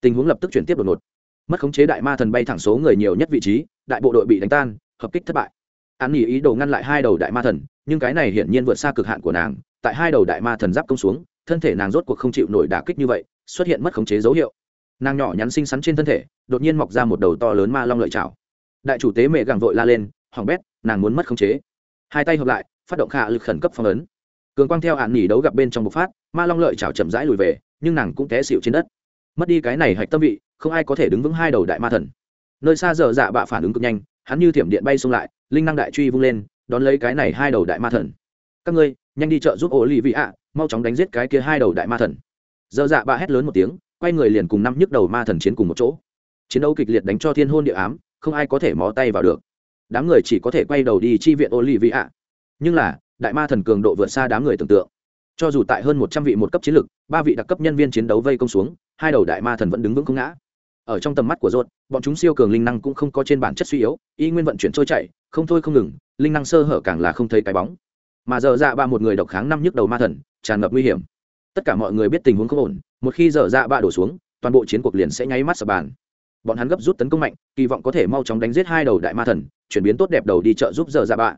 S1: Tình huống lập tức chuyển tiếp đột ngột mất khống chế đại ma thần bay thẳng số người nhiều nhất vị trí, đại bộ đội bị đánh tan, hợp kích thất bại. An nghỉ ý đồ ngăn lại hai đầu đại ma thần, nhưng cái này hiển nhiên vượt xa cực hạn của nàng, tại hai đầu đại ma thần giáp công xuống, thân thể nàng rốt cuộc không chịu nổi đả kích như vậy, xuất hiện mất khống chế dấu hiệu. Nàng nhỏ nhắn xinh xắn trên thân thể, đột nhiên mọc ra một đầu to lớn ma long lợi chảo. Đại chủ tế mẹ gàng vội la lên, hoàng bét, nàng muốn mất khống chế. Hai tay hợp lại, phát động khả lực khẩn cấp phong ấn. Cường quang theo hạn nghỉ đấu gặp bên trong bộc phát, ma long lợi chảo chậm rãi lùi về, nhưng nàng cũng té xịu trên đất mất đi cái này hạch tâm vị, không ai có thể đứng vững hai đầu đại ma thần. Nơi xa dở dạ bạ phản ứng cực nhanh, hắn như thiểm điện bay xông lại, linh năng đại truy vung lên, đón lấy cái này hai đầu đại ma thần. Các ngươi, nhanh đi chợ giúp ổ lì vị ạ mau chóng đánh giết cái kia hai đầu đại ma thần. Dở dạ bạ hét lớn một tiếng, quay người liền cùng năm nhức đầu ma thần chiến cùng một chỗ. Chiến đấu kịch liệt đánh cho thiên hôn địa ám, không ai có thể mó tay vào được. Đám người chỉ có thể quay đầu đi chi viện ô lì vị ạ nhưng là, đại ma thần cường độ vượt xa đám người tưởng tượng. Cho dù tại hơn một trăm vị một cấp chiến lực, ba vị đặc cấp nhân viên chiến đấu vây công xuống hai đầu đại ma thần vẫn đứng vững không ngã. Ở trong tầm mắt của rốt, bọn chúng siêu cường linh năng cũng không có trên bản chất suy yếu, y nguyên vận chuyển trôi chảy, không thôi không ngừng, linh năng sơ hở càng là không thấy cái bóng. Mà giờ dạ ba một người độc kháng năm nhức đầu ma thần, tràn ngập nguy hiểm. Tất cả mọi người biết tình huống không ổn, một khi giờ dạ ba đổ xuống, toàn bộ chiến cuộc liền sẽ nháy mắt sập bàn. Bọn hắn gấp rút tấn công mạnh, kỳ vọng có thể mau chóng đánh giết hai đầu đại ma thần, chuyển biến tốt đẹp đầu đi chợ giúp giờ dạ bạ.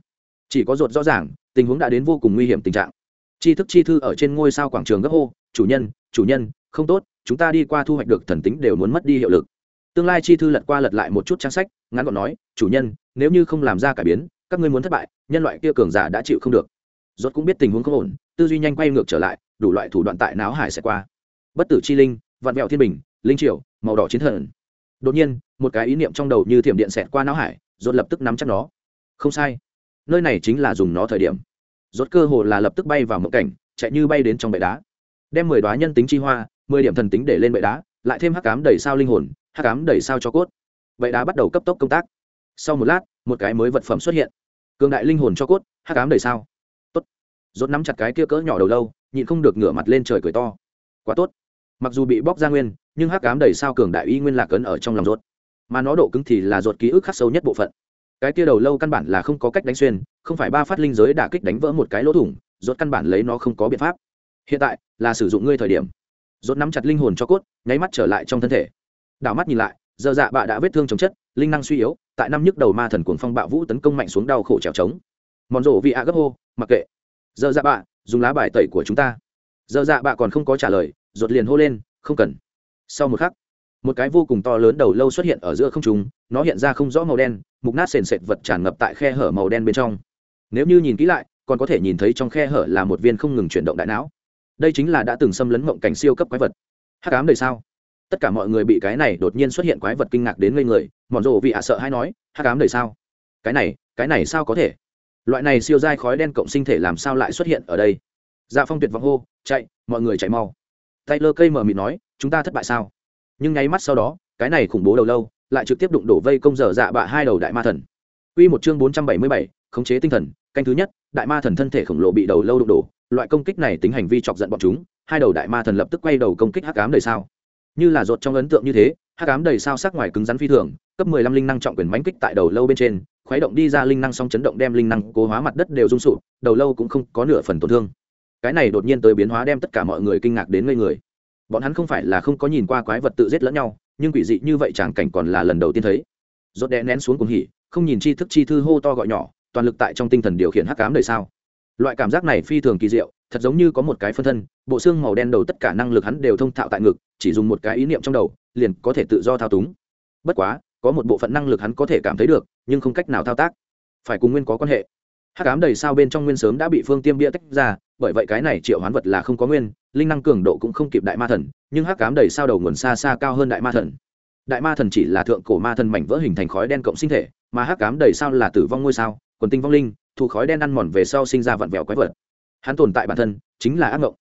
S1: Chỉ có rột rõ ràng, tình huống đã đến vô cùng nguy hiểm tình trạng. Chi thức chi thư ở trên ngôi sao quảng trường gấp hô, chủ nhân chủ nhân, không tốt chúng ta đi qua thu hoạch được thần tính đều muốn mất đi hiệu lực. Tương lai chi thư lật qua lật lại một chút trang sách, ngắn gọn nói, chủ nhân, nếu như không làm ra cải biến, các ngươi muốn thất bại, nhân loại kia cường giả đã chịu không được. Rốt cũng biết tình huống không ổn, tư duy nhanh quay ngược trở lại, đủ loại thủ đoạn tại náo hải sẽ qua. Bất tử chi linh, vạn vẹo thiên bình, linh triều, màu đỏ chiến thần. Đột nhiên, một cái ý niệm trong đầu như thiểm điện xẹt qua não hải, rốt lập tức nắm chắc nó. Không sai. Nơi này chính là dùng nó thời điểm. Rốt cơ hồ là lập tức bay vào mộng cảnh, chạy như bay đến trong bệ đá. Đem mười đoá nhân tính chi hoa mười điểm thần tính để lên bệ đá, lại thêm hắc cám đầy sao linh hồn, hắc cám đầy sao cho cốt. Bệ đá bắt đầu cấp tốc công tác. Sau một lát, một cái mới vật phẩm xuất hiện. Cường đại linh hồn cho cốt, hắc cám đầy sao. Tốt. Rốt nắm chặt cái kia cỡ nhỏ đầu lâu, nhịn không được ngửa mặt lên trời cười to. Quá tốt. Mặc dù bị bóc ra nguyên, nhưng hắc cám đầy sao cường đại uy nguyên lạc ấn ở trong lòng rốt. Mà nó độ cứng thì là ruột ký ức khắc sâu nhất bộ phận. Cái kia đầu lâu căn bản là không có cách đánh xuyên, không phải ba phát linh giới đả kích đánh vỡ một cái lỗ thủng, rốt căn bản lấy nó không có biện pháp. Hiện tại, là sử dụng ngươi thời điểm rốt nắm chặt linh hồn cho cốt, nháy mắt trở lại trong thân thể. Đảo mắt nhìn lại, giờ dạ bạ đã vết thương chống chất, linh năng suy yếu, tại năm nhức đầu ma thần cuồng phong bạo vũ tấn công mạnh xuống đau khổ trèo trống. Mòn rổ vị ạ gấp hô, mặc kệ. Giờ dạ bạ, dùng lá bài tẩy của chúng ta. Giờ dạ bạ còn không có trả lời, rốt liền hô lên, không cần. Sau một khắc, một cái vô cùng to lớn đầu lâu xuất hiện ở giữa không trung, nó hiện ra không rõ màu đen, mục nát sền sệt vật tràn ngập tại khe hở màu đen bên trong. Nếu như nhìn kỹ lại, còn có thể nhìn thấy trong khe hở là một viên không ngừng chuyển động đại não đây chính là đã từng xâm lấn mộng cảnh siêu cấp quái vật. Hắc ám đời sao? Tất cả mọi người bị cái này đột nhiên xuất hiện quái vật kinh ngạc đến ngây người mòn rộ vì ạ sợ hay nói hắc ám đời sao? Cái này cái này sao có thể? Loại này siêu dai khói đen cộng sinh thể làm sao lại xuất hiện ở đây? Dạ phong tuyệt vọng hô chạy mọi người chạy mau. Tay lơ cây mờ mịt nói chúng ta thất bại sao? Nhưng nháy mắt sau đó cái này khủng bố đầu lâu lại trực tiếp đụng đổ vây công dở dạ bạ hai đầu đại ma thần. Quy một chương 477, khống chế tinh thần, canh thứ nhất, đại ma thần thân thể khổng lồ bị đầu lâu đụng đổ, loại công kích này tính hành vi chọc giận bọn chúng, hai đầu đại ma thần lập tức quay đầu công kích hắc ám đầy sao. Như là ruột trong ấn tượng như thế, hắc ám đầy sao sắc ngoài cứng rắn phi thường, cấp 15 linh năng trọng quyền mánh kích tại đầu lâu bên trên, khuấy động đi ra linh năng song chấn động đem linh năng cố hóa mặt đất đều rung sụp, đầu lâu cũng không có nửa phần tổn thương. Cái này đột nhiên tới biến hóa đem tất cả mọi người kinh ngạc đến ngây người bọn hắn không phải là không có nhìn qua quái vật tự giết lẫn nhau nhưng quỷ dị như vậy chẳng cảnh còn là lần đầu tiên thấy rốt đè nén xuống cuồng hỉ không nhìn chi thức chi thư hô to gọi nhỏ toàn lực tại trong tinh thần điều khiển hắc ám đời sao loại cảm giác này phi thường kỳ diệu, thật giống như có một cái phân thân, bộ xương màu đen đầu tất cả năng lực hắn đều thông thạo tại ngực, chỉ dùng một cái ý niệm trong đầu, liền có thể tự do thao túng. Bất quá, có một bộ phận năng lực hắn có thể cảm thấy được, nhưng không cách nào thao tác. Phải cùng nguyên có quan hệ. Hắc cám đầy sao bên trong nguyên sớm đã bị phương tiêm bia tách ra, bởi vậy cái này triệu hoán vật là không có nguyên, linh năng cường độ cũng không kịp đại ma thần, nhưng hắc cám đầy sao đầu nguồn xa xa cao hơn đại ma thần. Đại ma thần chỉ là thượng cổ ma thần mảnh vỡ hình thành khói đen cộng sinh thể, mà hắc cám đầy sao là tử vong ngôi sao, quần tinh vong linh thu khói đen ăn mòn về sau sinh ra vặn vẹo quái vật. Hắn tồn tại bản thân chính là ác mộng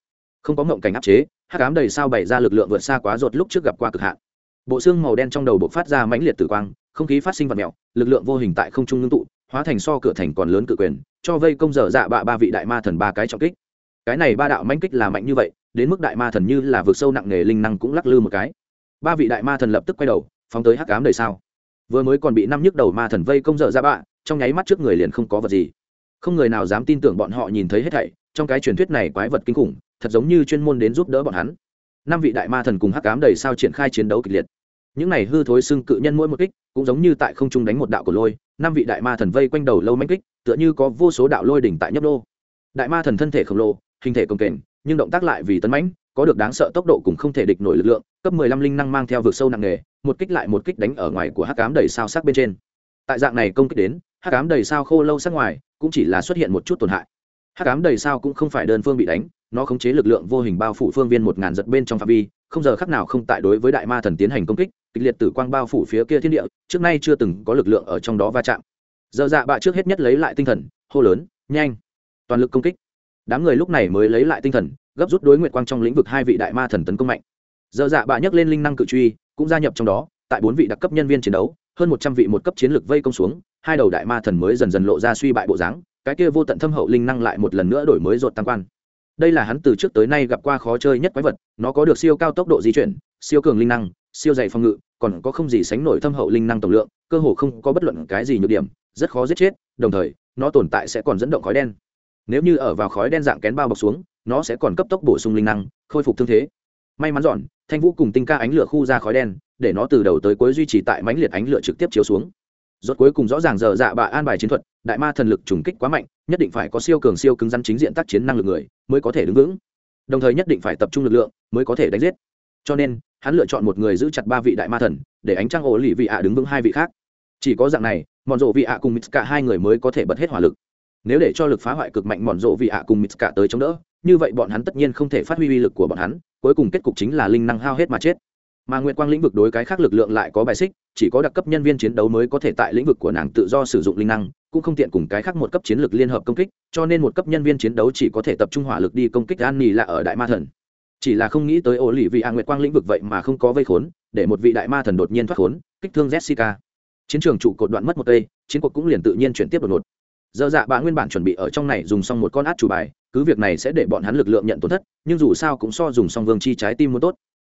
S1: không có mộng cảnh áp chế, hắc ám đầy sao bày ra lực lượng vượt xa quá rột lúc trước gặp qua cực hạn. Bộ xương màu đen trong đầu bộc phát ra mãnh liệt tử quang, không khí phát sinh vặn mèo, lực lượng vô hình tại không trung ngưng tụ, hóa thành so cửa thành còn lớn cự quyền, cho vây công dở dạ bạ ba vị đại ma thần ba cái trọng kích. Cái này ba đạo mãnh kích là mạnh như vậy, đến mức đại ma thần như là vượt sâu nặng nề linh năng cũng lắc lư một cái. Ba vị đại ma thần lập tức quay đầu, phóng tới hắc ám đầy sao. Vừa mới còn bị năm nhức đầu ma thần vây công dở dạ bạ, trong nháy mắt trước người liền không có vật gì không người nào dám tin tưởng bọn họ nhìn thấy hết thảy, trong cái truyền thuyết này quái vật kinh khủng, thật giống như chuyên môn đến giúp đỡ bọn hắn. Năm vị đại ma thần cùng hắc ám đầy sao triển khai chiến đấu kịch liệt. Những này hư thối xưng cự nhân mỗi một kích, cũng giống như tại không trung đánh một đạo của lôi, năm vị đại ma thần vây quanh đầu lâu manh kích, tựa như có vô số đạo lôi đỉnh tại nhấp đô đại ma thần thân thể khổng lồ, hình thể công kềnh, nhưng động tác lại vì tấn mãnh, có được đáng sợ tốc độ cùng không thể địch nổi lực lượng, cấp mười lăm linh năng mang theo vực sâu nặng nề, một kích lại một kích đánh ở ngoài của hắc ám đầy sao sắc bên trên. Tại dạng này công kích đến, hắc ám đầy sao khô lâu sắc ngoài cũng chỉ là xuất hiện một chút tổn hại. Hắc ám đầy sao cũng không phải đơn phương bị đánh, nó khống chế lực lượng vô hình bao phủ phương viên một ngàn giật bên trong phạm vi, không giờ khắc nào không tại đối với đại ma thần tiến hành công kích, kịch liệt tử quang bao phủ phía kia thiên địa, trước nay chưa từng có lực lượng ở trong đó va chạm. Giờ dạ bạ trước hết nhất lấy lại tinh thần, hô lớn, nhanh, toàn lực công kích. Đám người lúc này mới lấy lại tinh thần, gấp rút đối nguyện quang trong lĩnh vực hai vị đại ma thần tấn công mạnh. Giờ dạ bạ nhấc lên linh năng cự truy, cũng gia nhập trong đó, tại bốn vị đặc cấp nhân viên chiến đấu hơn một trăm vị một cấp chiến lược vây công xuống, hai đầu đại ma thần mới dần dần lộ ra suy bại bộ dáng, cái kia vô tận thâm hậu linh năng lại một lần nữa đổi mới rột tăng quan. Đây là hắn từ trước tới nay gặp qua khó chơi nhất quái vật, nó có được siêu cao tốc độ di chuyển, siêu cường linh năng, siêu dày phòng ngự, còn có không gì sánh nổi thâm hậu linh năng tổng lượng, cơ hồ không có bất luận cái gì nhược điểm, rất khó giết chết, đồng thời, nó tồn tại sẽ còn dẫn động khói đen. Nếu như ở vào khói đen dạng kén bao bọc xuống, nó sẽ còn cấp tốc bổ sung linh năng, khôi phục thương thế. May mắn dọn, thanh vũ cùng tinh ca ánh lửa khu ra khói đen để nó từ đầu tới cuối duy trì tại mãnh liệt ánh lửa trực tiếp chiếu xuống. Rốt cuối cùng rõ ràng giờ dạ bà an bài chiến thuật, đại ma thần lực trùng kích quá mạnh, nhất định phải có siêu cường siêu cứng rắn chính diện tác chiến năng lực người mới có thể đứng vững. Đồng thời nhất định phải tập trung lực lượng mới có thể đánh giết. Cho nên, hắn lựa chọn một người giữ chặt ba vị đại ma thần, để ánh trăng ổ lì vị ạ đứng vững hai vị khác. Chỉ có dạng này, mòn rộ vị ạ cùng mitska hai người mới có thể bật hết hỏa lực. Nếu để cho lực phá hoại cực mạnh mòn rộ vị ạ cùng mitska tới chống đỡ, như vậy bọn hắn tất nhiên không thể phát huy uy lực của bọn hắn, cuối cùng kết cục chính là linh năng hao hết mà chết mà nguyện quang lĩnh vực đối cái khác lực lượng lại có bài xích, chỉ có đặc cấp nhân viên chiến đấu mới có thể tại lĩnh vực của nàng tự do sử dụng linh năng, cũng không tiện cùng cái khác một cấp chiến lược liên hợp công kích, cho nên một cấp nhân viên chiến đấu chỉ có thể tập trung hỏa lực đi công kích an nỉ là ở đại ma thần. Chỉ là không nghĩ tới ổ lì vị a nguyệt quang lĩnh vực vậy mà không có vây khốn, để một vị đại ma thần đột nhiên thoát khốn, kích thương jessica. Chiến trường trụ cột đoạn mất một tây chiến cuộc cũng liền tự nhiên chuyển tiếp đột ngột. Dơ dạ bà nguyên bản chuẩn bị ở trong này dùng xong một con át chủ bài, cứ việc này sẽ để bọn hắn lực lượng nhận tổn thất, nhưng dù sao cũng so dùng xong vương chi trái tim muốn tốt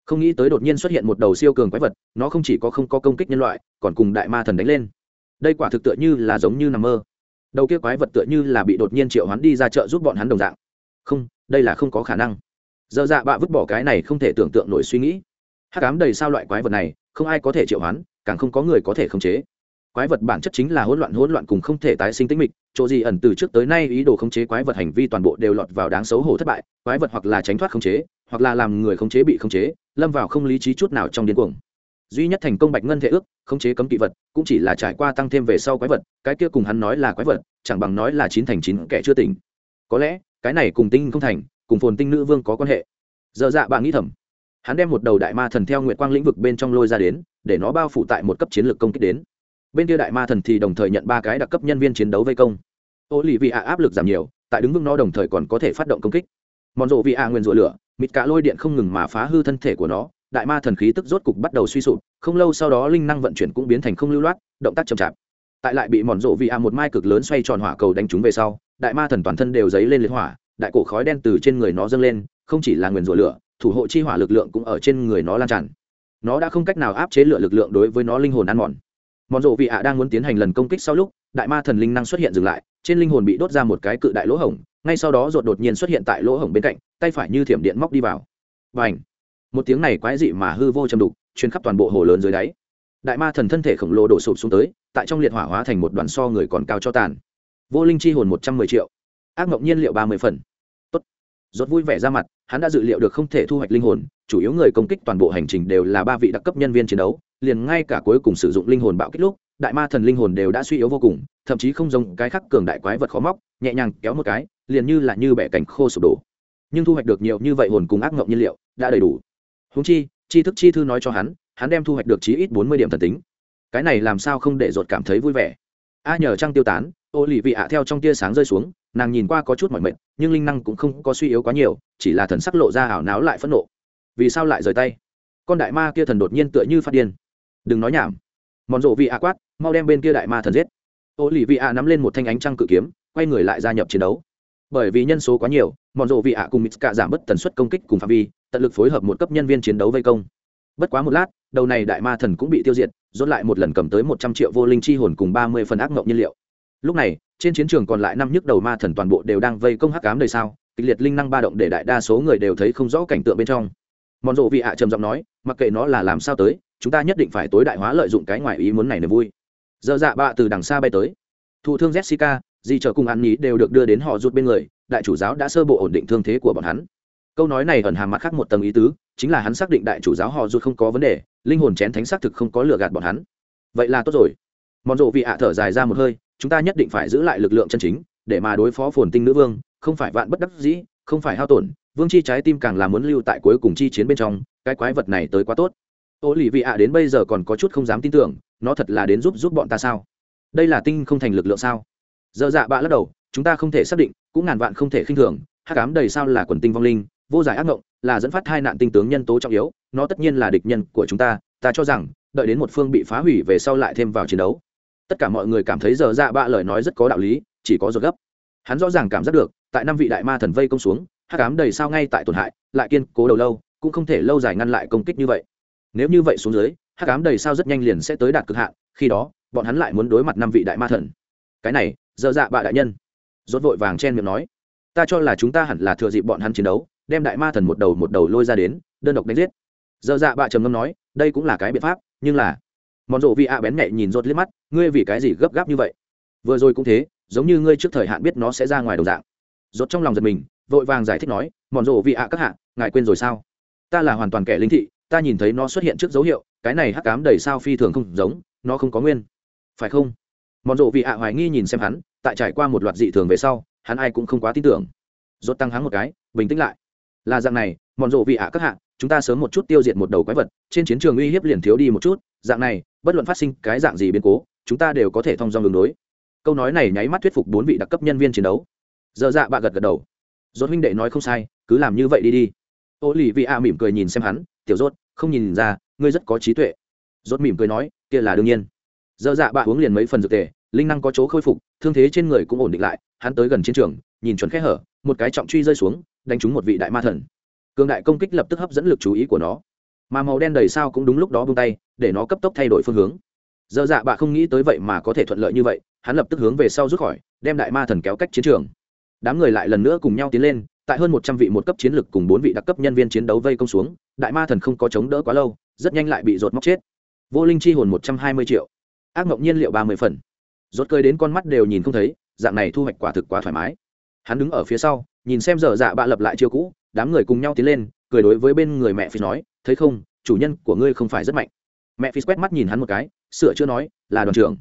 S1: không nghĩ tới đột nhiên xuất hiện một đầu siêu cường quái vật, nó không chỉ có không có công kích nhân loại, còn cùng đại ma thần đánh lên. Đây quả thực tựa như là giống như nằm mơ. Đầu kia quái vật tựa như là bị đột nhiên triệu hắn đi ra chợ giúp bọn hắn đồng dạng. Không, đây là không có khả năng. Dơ dạ bạ vứt bỏ cái này không thể tưởng tượng nổi suy nghĩ. Hắc ám đầy sao loại quái vật này, không ai có thể triệu hắn càng không có người có thể khống chế. Quái vật bản chất chính là hỗn loạn hỗn loạn cùng không thể tái sinh tính mịch. Chỗ gì ẩn từ trước tới nay ý đồ khống chế quái vật hành vi toàn bộ đều lọt vào đáng xấu hổ thất bại, quái vật hoặc là tránh thoát khống chế hoặc là làm người khống chế bị khống chế, lâm vào không lý trí chút nào trong điên cuồng. Duy nhất thành công bạch ngân thể ước, khống chế cấm kỵ vật, cũng chỉ là trải qua tăng thêm về sau quái vật, cái kia cùng hắn nói là quái vật, chẳng bằng nói là chín thành chín kẻ chưa tỉnh. Có lẽ, cái này cùng tinh không thành, cùng phồn tinh nữ vương có quan hệ. Dơ dạ bạn nghĩ thầm. Hắn đem một đầu đại ma thần theo nguyện quang lĩnh vực bên trong lôi ra đến, để nó bao phủ tại một cấp chiến lược công kích đến. Bên kia đại ma thần thì đồng thời nhận ba cái đặc cấp nhân viên chiến đấu vây công. Ô lì vị ạ áp lực giảm nhiều, tại đứng vững nó đồng thời còn có thể phát động công kích. Mòn rộ vị ạ nguyên rủa lửa mịt cả lôi điện không ngừng mà phá hư thân thể của nó, đại ma thần khí tức rốt cục bắt đầu suy sụp, không lâu sau đó linh năng vận chuyển cũng biến thành không lưu loát, động tác chậm chạp. Tại lại bị mòn rộ vì ạ một mai cực lớn xoay tròn hỏa cầu đánh trúng về sau, đại ma thần toàn thân đều dấy lên liệt hỏa, đại cổ khói đen từ trên người nó dâng lên, không chỉ là nguyền rủa lửa, thủ hộ chi hỏa lực lượng cũng ở trên người nó lan tràn. Nó đã không cách nào áp chế lửa lực lượng đối với nó linh hồn ăn mòn. Mòn rộ vị ạ đang muốn tiến hành lần công kích sau lúc, đại ma thần linh năng xuất hiện dừng lại, trên linh hồn bị đốt ra một cái cự đại lỗ hổng ngay sau đó rột đột nhiên xuất hiện tại lỗ hổng bên cạnh, tay phải như thiểm điện móc đi vào. Và ảnh một tiếng này quái dị mà hư vô châm đục chuyến khắp toàn bộ hồ lớn dưới đáy. Đại ma thần thân thể khổng lồ đổ sụp xuống tới, tại trong liệt hỏa hóa thành một đoàn so người còn cao cho tàn. Vô linh chi hồn một trăm mười triệu. Ác mộng nhiên liệu ba mươi phần. Tốt. Rốt vui vẻ ra mặt, hắn đã dự liệu được không thể thu hoạch linh hồn, chủ yếu người công kích toàn bộ hành trình đều là ba vị đặc cấp nhân viên chiến đấu, liền ngay cả cuối cùng sử dụng linh hồn bạo kích lúc, đại ma thần linh hồn đều đã suy yếu vô cùng, thậm chí không giống cái khắc cường đại quái vật khó móc, nhẹ nhàng kéo một cái liền như là như bẻ cảnh khô sụp đổ. Nhưng thu hoạch được nhiều như vậy hồn cùng ác ngộng nhiên liệu đã đầy đủ. Húng chi chi thức chi thư nói cho hắn hắn đem thu hoạch được chí ít bốn mươi điểm thần tính. Cái này làm sao không để ruột cảm thấy vui vẻ? A nhờ trăng tiêu tán ô lì vị ạ theo trong tia sáng rơi xuống, nàng nhìn qua có chút mỏi mệt, nhưng linh năng cũng không có suy yếu quá nhiều, chỉ là thần sắc lộ ra ảo náo lại phẫn nộ. Vì sao lại rời tay? Con đại ma kia thần đột nhiên tựa như phát điên. Đừng nói nhảm. Mòn rộ vị ạ quát, mau đem bên kia đại ma thần giết. Ô lì vị ạ nắm lên một thanh ánh trăng cự kiếm, quay người lại gia nhập chiến đấu bởi vì nhân số quá nhiều mọn rộ vị ạ cùng mít cả giảm bớt tần suất công kích cùng phạm vi, tận lực phối hợp một cấp nhân viên chiến đấu vây công. Bất quá một lát, đầu này đại ma thần cũng bị tiêu diệt dốt lại một lần cầm tới một trăm triệu vô linh chi hồn cùng ba mươi phần ác mộng nhiên liệu. Lúc này, trên chiến trường còn lại năm nhức đầu ma thần toàn bộ đều đang vây công hắc cám đời sao kịch liệt linh năng ba động để đại đa số người đều thấy không rõ cảnh tượng bên trong. Mọn rộ vị ạ trầm giọng nói, mặc kệ nó là làm sao tới, chúng ta nhất định phải tối đại hóa lợi dụng cái ngoài ý muốn này niềm vui. Dơ dạ bạ từ đằng xa bay tới. Thụ thương jessica di chờ cùng ăn nhí đều được đưa đến họ rút bên người, đại chủ giáo đã sơ bộ ổn định thương thế của bọn hắn. Câu nói này ẩn hàm mặt khác một tầng ý tứ, chính là hắn xác định đại chủ giáo họ rút không có vấn đề, linh hồn chén thánh xác thực không có lừa gạt bọn hắn. Vậy là tốt rồi. Mòn rộ vị ạ thở dài ra một hơi, chúng ta nhất định phải giữ lại lực lượng chân chính, để mà đối phó phồn tinh nữ vương, không phải vạn bất đắc dĩ, không phải hao tổn, vương chi trái tim càng là muốn lưu tại cuối cùng chi chiến bên trong, cái quái vật này tới quá tốt. Ô lì vị ạ đến bây giờ còn có chút không dám tin tưởng, nó thật là đến giúp giúp bọn ta sao? Đây là tinh không thành lực lượng sao? Dơ dạ bạ lắc đầu, chúng ta không thể xác định, cũng ngàn vạn không thể khinh thường hát cám đầy sao là quần tinh vong linh, vô giải ác mộng là dẫn phát hai nạn tinh tướng nhân tố trọng yếu, nó tất nhiên là địch nhân của chúng ta ta cho rằng, đợi đến một phương bị phá hủy về sau lại thêm vào chiến đấu. Tất cả mọi người cảm thấy giờ dạ bạ lời nói rất có đạo lý, chỉ có ruột gấp. Hắn rõ ràng cảm giác được, tại năm vị đại ma thần vây công xuống hát cám đầy sao ngay tại tổn hại, lại kiên cố đầu lâu, cũng không thể lâu dài ngăn lại công kích như vậy. Nếu như vậy xuống dưới hát cám đầy sao rất nhanh liền sẽ tới đạt cực hạn, khi đó, bọn hắn lại muốn đối mặt năm vị đại ma thần cái này, dơ dạ bạ đại nhân. Rốt vội vàng chen miệng nói, ta cho là chúng ta hẳn là thừa dịp bọn hắn chiến đấu, đem đại ma thần một đầu một đầu lôi ra đến, đơn độc đánh giết. Dơ dạ bạ trầm ngâm nói, đây cũng là cái biện pháp, nhưng là mòn rộ vị ạ bén nhẹ nhìn rốt liếc mắt, ngươi vì cái gì gấp gáp như vậy? Vừa rồi cũng thế, giống như ngươi trước thời hạn biết nó sẽ ra ngoài đầu dạng. Rốt trong lòng giật mình, vội vàng giải thích nói mòn rộ vị ạ các hạ, ngài quên rồi sao? Ta là hoàn toàn kẻ linh thị, ta nhìn thấy nó xuất hiện trước dấu hiệu, cái này hắc cám đầy sao phi thường không giống, nó không có nguyên. Phải không? Mòn rộ vị ạ hoài nghi nhìn xem hắn, tại trải qua một loạt dị thường về sau, hắn ai cũng không quá tin tưởng. Rốt tăng hắn một cái, bình tĩnh lại. Là dạng này mòn rộ vị ạ các hạ, chúng ta sớm một chút tiêu diệt một đầu quái vật, trên chiến trường uy hiếp liền thiếu đi một chút, dạng này, bất luận phát sinh cái dạng gì biến cố, chúng ta đều có thể thông dong đường đối. Câu nói này nháy mắt thuyết phục bốn vị đặc cấp nhân viên chiến đấu. Dơ dạ bạ gật gật đầu. Rốt huynh đệ nói không sai, cứ làm như vậy đi đi. Ô lì vị ạ mỉm cười nhìn xem hắn, tiểu rốt, không nhìn ra, ngươi rất có trí tuệ. Rốt mỉm cười nói, kia là đương nhiên. Dở dạ bạ uống liền mấy phần dược tề, linh năng có chỗ khôi phục, thương thế trên người cũng ổn định lại, hắn tới gần chiến trường, nhìn chuẩn khe hở, một cái trọng truy rơi xuống, đánh trúng một vị đại ma thần. Cường đại công kích lập tức hấp dẫn lực chú ý của nó. Mà màu đen đầy sao cũng đúng lúc đó buông tay, để nó cấp tốc thay đổi phương hướng. Dở dạ bạ không nghĩ tới vậy mà có thể thuận lợi như vậy, hắn lập tức hướng về sau rút khỏi, đem đại ma thần kéo cách chiến trường. Đám người lại lần nữa cùng nhau tiến lên, tại hơn một trăm vị một cấp chiến lực cùng bốn vị đặc cấp nhân viên chiến đấu vây công xuống, đại ma thần không có chống đỡ quá lâu, rất nhanh lại bị rột móc chết. Vô linh chi hồn một trăm hai mươi triệu ác mộng nhiên liệu ba mươi phần. Rốt cơi đến con mắt đều nhìn không thấy, dạng này thu hoạch quả thực quá thoải mái. Hắn đứng ở phía sau, nhìn xem dở dạ bạ lập lại chiêu cũ, đám người cùng nhau tiến lên, cười đối với bên người mẹ phi nói, thấy không, chủ nhân của ngươi không phải rất mạnh. Mẹ phi quét mắt nhìn hắn một cái, sửa chưa nói, là đoàn trưởng.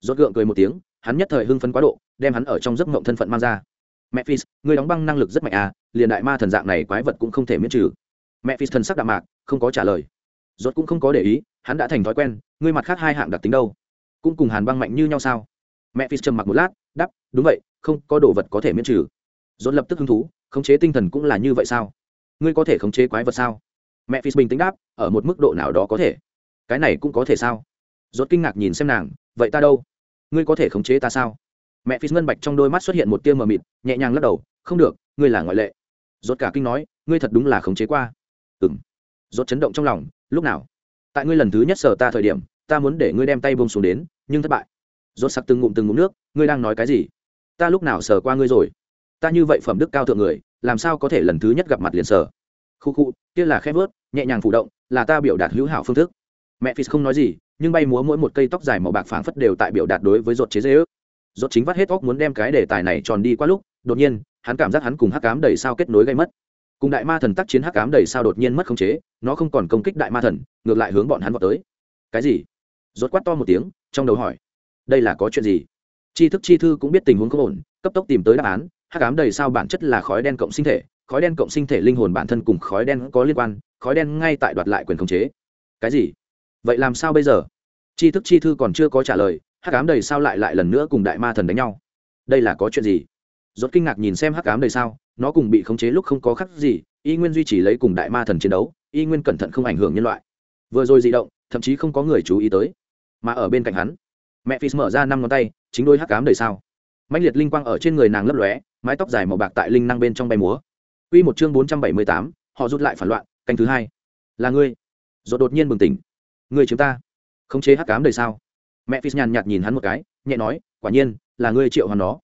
S1: Rốt gượng cười một tiếng, hắn nhất thời hưng phấn quá độ, đem hắn ở trong giấc mộng thân phận mang ra. Mẹ phi, ngươi đóng băng năng lực rất mạnh à liền đại ma thần dạng này quái vật cũng không thể miễn trừ. Mẹ phi thần sắc đạm mạc, không có trả lời. Rốt cũng không có để ý, hắn đã thành thói quen, ngươi mặt khác hai hạng đặc tính đâu? Cũng cùng hàn băng mạnh như nhau sao? Mẹ phi trầm mặc một lát đắp đúng vậy, không có đồ vật có thể miễn trừ. Dồn lập tức hứng thú, khống chế tinh thần cũng là như vậy sao? Ngươi có thể khống chế quái vật sao? Mẹ phi bình tĩnh đáp, ở một mức độ nào đó có thể. Cái này cũng có thể sao? Dốt kinh ngạc nhìn xem nàng, vậy ta đâu? Ngươi có thể khống chế ta sao? Mẹ phi ngân bạch trong đôi mắt xuất hiện một tia mờ mịt, nhẹ nhàng lắc đầu, không được, ngươi là ngoại lệ. Dốt cả kinh nói, ngươi thật đúng là khống chế qua. Ừng dốt chấn động trong lòng, lúc nào? Tại ngươi lần thứ nhất sờ ta thời điểm ta muốn để ngươi đem tay bông xuống đến, nhưng thất bại. Rốt sặc từng ngụm từng ngụm nước, ngươi đang nói cái gì? Ta lúc nào sờ qua ngươi rồi? Ta như vậy phẩm đức cao thượng người, làm sao có thể lần thứ nhất gặp mặt liền sờ? Khu khu, kia là khép vớt, nhẹ nhàng phụ động, là ta biểu đạt hữu hảo phương thức. Mẹ phi không nói gì, nhưng bay múa mỗi một cây tóc dài màu bạc phảng phất đều tại biểu đạt đối với rốt chế dễ ước. Rốt chính vắt hết óc muốn đem cái đề tài này tròn đi qua lúc, đột nhiên, hắn cảm giác hắn cùng hắc ám đầy sao kết nối gây mất. Cùng đại ma thần tác chiến hắc ám đầy sao đột nhiên mất khống chế, nó không còn công kích đại ma thần, ngược lại hướng bọn hắn vào tới. Cái gì? Rốt quát to một tiếng, trong đầu hỏi, đây là có chuyện gì? Tri thức chi thư cũng biết tình huống không ổn, cấp tốc tìm tới đáp án, hắc ám đầy sao bản chất là khói đen cộng sinh thể, khói đen cộng sinh thể linh hồn bản thân cùng khói đen có liên quan, khói đen ngay tại đoạt lại quyền khống chế. Cái gì? Vậy làm sao bây giờ? Tri thức chi thư còn chưa có trả lời, hắc ám đầy sao lại lại lần nữa cùng đại ma thần đánh nhau? Đây là có chuyện gì? Rốt kinh ngạc nhìn xem hắc ám đầy sao, nó cùng bị khống chế lúc không có khác gì, y nguyên duy trì lấy cùng đại ma thần chiến đấu, y nguyên cẩn thận không ảnh hưởng nhân loại. Vừa rồi di động, thậm chí không có người chú ý tới mà ở bên cạnh hắn mẹ phi mở ra năm ngón tay chính đôi hắc cám đầy sao mạnh liệt linh quang ở trên người nàng lấp lóe mái tóc dài màu bạc tại linh năng bên trong bay múa Quy một chương bốn trăm bảy mươi tám, họ rút lại phản loạn, canh thứ hai. Là ngươi. Rồi đột nhiên bừng tỉnh. Ngươi chiếm ta. Khống chế hắc ám đời sao? Mẹ Phi nhàn nhạt nhìn hắn một cái, nhẹ nói, quả nhiên, là ngươi triệu hoàn nó.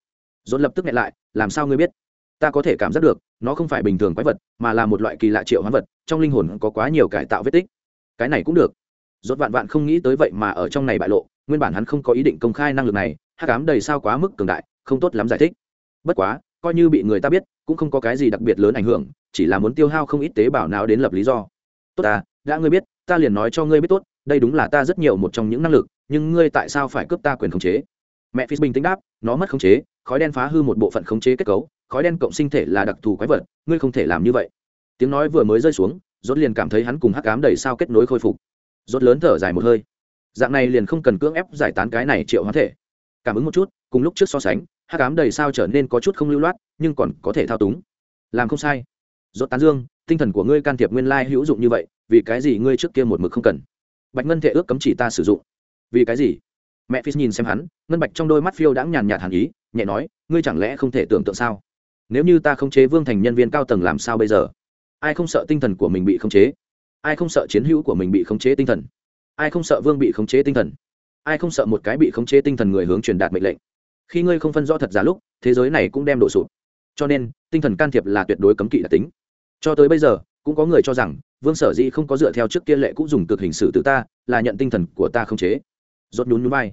S1: Rồi lập tức nhẹ lại, làm sao ngươi biết? Ta có thể cảm giác được, nó không phải bình thường quái vật, mà là một loại kỳ lạ triệu hoán vật, trong linh hồn có quá nhiều cải tạo vết tích. Cái này cũng được. Rốt vạn vạn không nghĩ tới vậy mà ở trong này bại lộ, nguyên bản hắn không có ý định công khai năng lực này, hắc ám đầy sao quá mức cường đại, không tốt lắm giải thích. Bất quá, coi như bị người ta biết, cũng không có cái gì đặc biệt lớn ảnh hưởng chỉ là muốn tiêu hao không ít tế bào não đến lập lý do. Tốt ta đã ngươi biết ta liền nói cho ngươi biết tốt đây đúng là ta rất nhiều một trong những năng lực nhưng ngươi tại sao phải cướp ta quyền khống chế? Mẹ phi bình tĩnh đáp nó mất khống chế khói đen phá hư một bộ phận khống chế kết cấu khói đen cộng sinh thể là đặc thù quái vật ngươi không thể làm như vậy. Tiếng nói vừa mới rơi xuống rốt liền cảm thấy hắn cùng hắc ám đầy sao kết nối khôi phục rốt lớn thở dài một hơi. Dạng này liền không cần cưỡng ép giải tán cái này triệu hóa thể. Cảm ứng một chút, cùng lúc trước so sánh, hắc ám đầy sao trở nên có chút không lưu loát, nhưng còn có thể thao túng. Làm không sai. Rốt tán dương, tinh thần của ngươi can thiệp nguyên lai hữu dụng như vậy, vì cái gì ngươi trước kia một mực không cần? Bạch ngân thể ước cấm chỉ ta sử dụng. Vì cái gì? Mẹ phi nhìn xem hắn, ngân bạch trong đôi mắt phiêu đãng nhàn nhạt hàn ý, nhẹ nói, ngươi chẳng lẽ không thể tưởng tượng sao? Nếu như ta không chế vương thành nhân viên cao tầng làm sao bây giờ? Ai không sợ tinh thần của mình bị không chế? Ai không sợ chiến hữu của mình bị khống chế tinh thần? Ai không sợ vương bị khống chế tinh thần? Ai không sợ một cái bị khống chế tinh thần người hướng truyền đạt mệnh lệnh? Khi ngươi không phân rõ thật giả lúc, thế giới này cũng đem đổ sụp. Cho nên, tinh thần can thiệp là tuyệt đối cấm kỵ đặc tính. Cho tới bây giờ, cũng có người cho rằng, vương sở dĩ không có dựa theo trước kia lệ cũng dùng cực hình xử tự ta, là nhận tinh thần của ta khống chế. Rốt nhún nhún vai.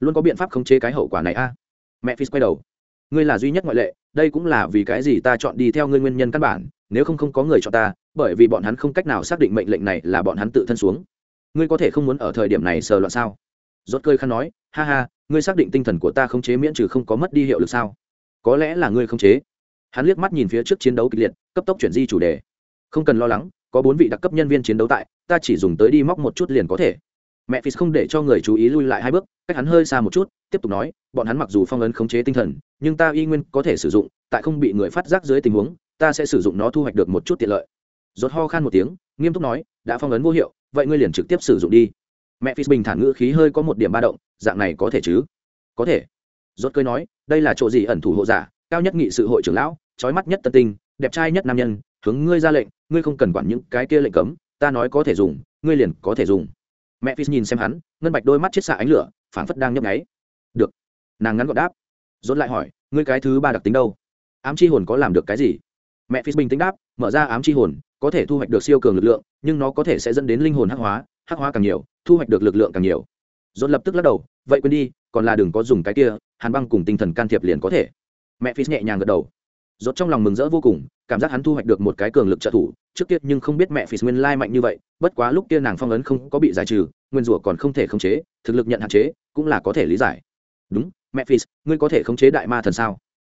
S1: Luôn có biện pháp khống chế cái hậu quả này a. Mẹ phi quay đầu. Ngươi là duy nhất ngoại lệ đây cũng là vì cái gì ta chọn đi theo ngươi nguyên nhân căn bản, nếu không không có người chọn ta, bởi vì bọn hắn không cách nào xác định mệnh lệnh này là bọn hắn tự thân xuống. Ngươi có thể không muốn ở thời điểm này sờ loạn sao? Rốt cơi khăn nói, ha ha, ngươi xác định tinh thần của ta không chế miễn trừ không có mất đi hiệu lực sao? Có lẽ là ngươi không chế. Hắn liếc mắt nhìn phía trước chiến đấu kịch liệt, cấp tốc chuyển di chủ đề. Không cần lo lắng, có bốn vị đặc cấp nhân viên chiến đấu tại, ta chỉ dùng tới đi móc một chút liền có thể. Mẹ phi không để cho người chú ý lui lại hai bước cách hắn hơi xa một chút, tiếp tục nói, bọn hắn mặc dù phong ấn khống chế tinh thần, nhưng ta y nguyên có thể sử dụng, tại không bị người phát giác dưới tình huống, ta sẽ sử dụng nó thu hoạch được một chút tiện lợi. Rốt ho khan một tiếng, nghiêm túc nói, đã phong ấn vô hiệu, vậy ngươi liền trực tiếp sử dụng đi. Mẹ phi bình thản ngữ khí hơi có một điểm ba động, dạng này có thể chứ? Có thể. Rốt cười nói, đây là chỗ gì ẩn thủ hộ giả, cao nhất nghị sự hội trưởng lão, trói mắt nhất tân tinh, đẹp trai nhất nam nhân, hướng ngươi ra lệnh, ngươi không cần quản những cái kia lệnh cấm, ta nói có thể dùng, ngươi liền có thể dùng. Mẹ phi nhìn xem hắn, ngân bạch đôi mắt chết xạ ánh lửa phản phất đang nhấp nháy. Được. Nàng ngắn gọn đáp. Rốt lại hỏi, ngươi cái thứ ba đặc tính đâu? Ám chi hồn có làm được cái gì? Mẹ phi bình tĩnh đáp, mở ra ám chi hồn, có thể thu hoạch được siêu cường lực lượng, nhưng nó có thể sẽ dẫn đến linh hồn hắc hóa hắc hóa càng nhiều, thu hoạch được lực lượng càng nhiều. Dốt lập tức lắc đầu, vậy quên đi, còn là đừng có dùng cái kia, hàn băng cùng tinh thần can thiệp liền có thể. Mẹ phi nhẹ nhàng gật đầu. Dốt trong lòng mừng rỡ vô cùng, cảm giác hắn thu hoạch được một cái cường lực trợ thủ, trước kia nhưng không biết mẹ phi nguyên lai mạnh như vậy, bất quá lúc kia nàng phong ấn không có bị giải trừ nguyên rủa còn không thể khống chế, thực lực nhận hạn chế cũng là có thể lý giải. Đúng mẹ ngươi có thể khống chế đại ma thần sao?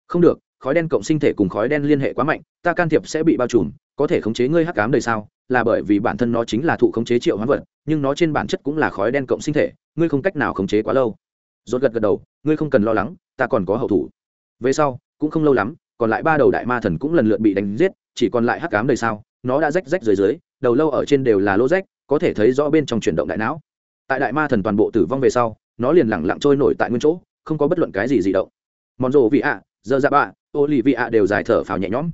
S1: Không được, khói đen cộng sinh thể cùng khói đen liên hệ quá mạnh, ta can thiệp sẽ bị bao trùm, có thể khống chế ngươi hắc cám đời sao? Là bởi vì bản thân nó chính là thụ khống chế triệu hoán vật, nhưng nó trên bản chất cũng là khói đen cộng sinh thể, ngươi không cách nào khống chế quá lâu. Rốt gật gật đầu, ngươi không cần lo lắng, ta còn có hậu thủ. Về sau, cũng không lâu lắm, còn lại ba đầu đại ma thần cũng lần lượt bị đánh giết, chỉ còn lại hắc ám đời sao? Nó đã rách rách dưới dưới, đầu lâu ở trên đều là lỗ rách có thể thấy rõ bên trong chuyển động đại não. Tại đại ma thần toàn bộ tử vong về sau, nó liền lẳng lặng trôi nổi tại nguyên chỗ, không có bất luận cái gì dị động. Mòn rộ vị ạ giờ dạ bạ ô lì vị ạ đều dài thở phào nhẹ nhõm.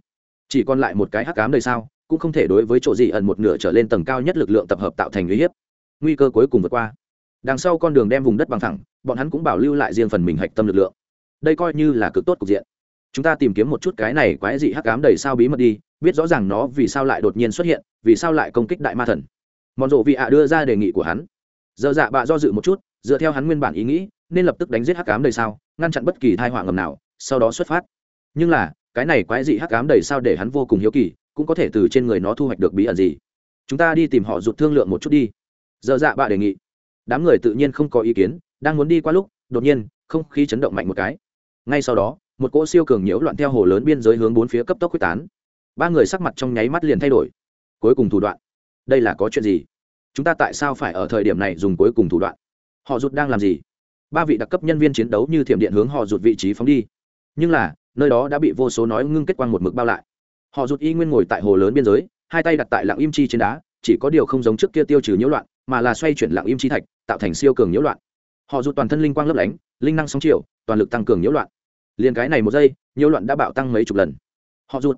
S1: Chỉ còn lại một cái hắc ám đời sao, cũng không thể đối với chỗ gì ẩn một nửa trở lên tầng cao nhất lực lượng tập hợp tạo thành uy hiếp. Nguy cơ cuối cùng vượt qua. Đằng sau con đường đem vùng đất bằng thẳng, bọn hắn cũng bảo lưu lại riêng phần mình hạch tâm lực lượng. Đây coi như là cực tốt cục diện. Chúng ta tìm kiếm một chút cái này quái dị hắc ám đầy sao bí mật đi, biết rõ ràng nó vì sao lại đột nhiên xuất hiện, vì sao lại công kích đại ma thần mòn rộ vị ạ đưa ra đề nghị của hắn. Giờ dạ bạ do dự một chút, dựa theo hắn nguyên bản ý nghĩ, nên lập tức đánh giết hắc ám đầy sao, ngăn chặn bất kỳ thai họa ngầm nào, sau đó xuất phát. Nhưng là, cái này quái dị hắc ám đầy sao để hắn vô cùng hiếu kỳ, cũng có thể từ trên người nó thu hoạch được bí ẩn gì. Chúng ta đi tìm họ rụt thương lượng một chút đi. Giờ dạ bạ đề nghị. Đám người tự nhiên không có ý kiến, đang muốn đi qua lúc, đột nhiên, không khí chấn động mạnh một cái. Ngay sau đó, một cỗ siêu cường nhiễu loạn theo hồ lớn biên giới hướng bốn phía cấp tốc quyết tán. Ba người sắc mặt trong nháy mắt liền thay đổi. Cuối cùng thủ đoạn đây là có chuyện gì? Chúng ta tại sao phải ở thời điểm này dùng cuối cùng thủ đoạn? Họ rụt đang làm gì? Ba vị đặc cấp nhân viên chiến đấu như thiểm điện hướng họ rụt vị trí phóng đi. Nhưng là, nơi đó đã bị vô số nói ngưng kết quang một mực bao lại. Họ rụt y nguyên ngồi tại hồ lớn biên giới, hai tay đặt tại lặng im chi trên đá, chỉ có điều không giống trước kia tiêu trừ nhiễu loạn, mà là xoay chuyển lặng im chi thạch, tạo thành siêu cường nhiễu loạn. Họ rụt toàn thân linh quang lấp lánh, linh năng sóng chiều, toàn lực tăng cường nhiễu loạn. Liền cái này một giây, nhiễu loạn đã bạo tăng mấy chục lần. Họ rụt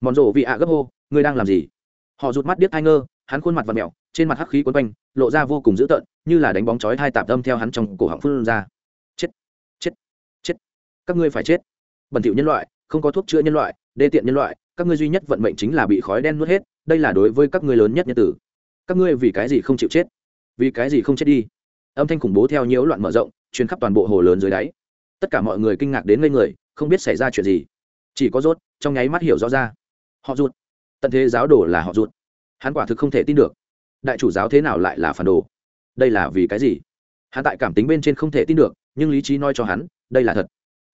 S1: mòn rộ vị ạ gấp hô, ngươi đang làm gì? Họ rụt mắt điếc hai ngơ hắn khuôn mặt và mẹo, trên mặt hắc khí quấn quanh, lộ ra vô cùng dữ tợn, như là đánh bóng chói hai tạp âm theo hắn trong cổ họng phun ra. Chết chết chết. Các ngươi phải chết. Bẩn thỉu nhân loại, không có thuốc chữa nhân loại, đê tiện nhân loại, các ngươi duy nhất vận mệnh chính là bị khói đen nuốt hết, đây là đối với các ngươi lớn nhất nhân tử. Các ngươi vì cái gì không chịu chết? Vì cái gì không chết đi? Âm thanh khủng bố theo nhiễu loạn mở rộng, truyền khắp toàn bộ hồ lớn dưới đáy. Tất cả mọi người kinh ngạc đến ngây người, không biết xảy ra chuyện gì. Chỉ có rốt, trong nháy mắt hiểu rõ ra. Họ rụt. Tận thế giáo đồ là họ rụt hắn quả thực không thể tin được. Đại chủ giáo thế nào lại là phản đồ? Đây là vì cái gì? Hắn tại cảm tính bên trên không thể tin được, nhưng lý trí nói cho hắn, đây là thật.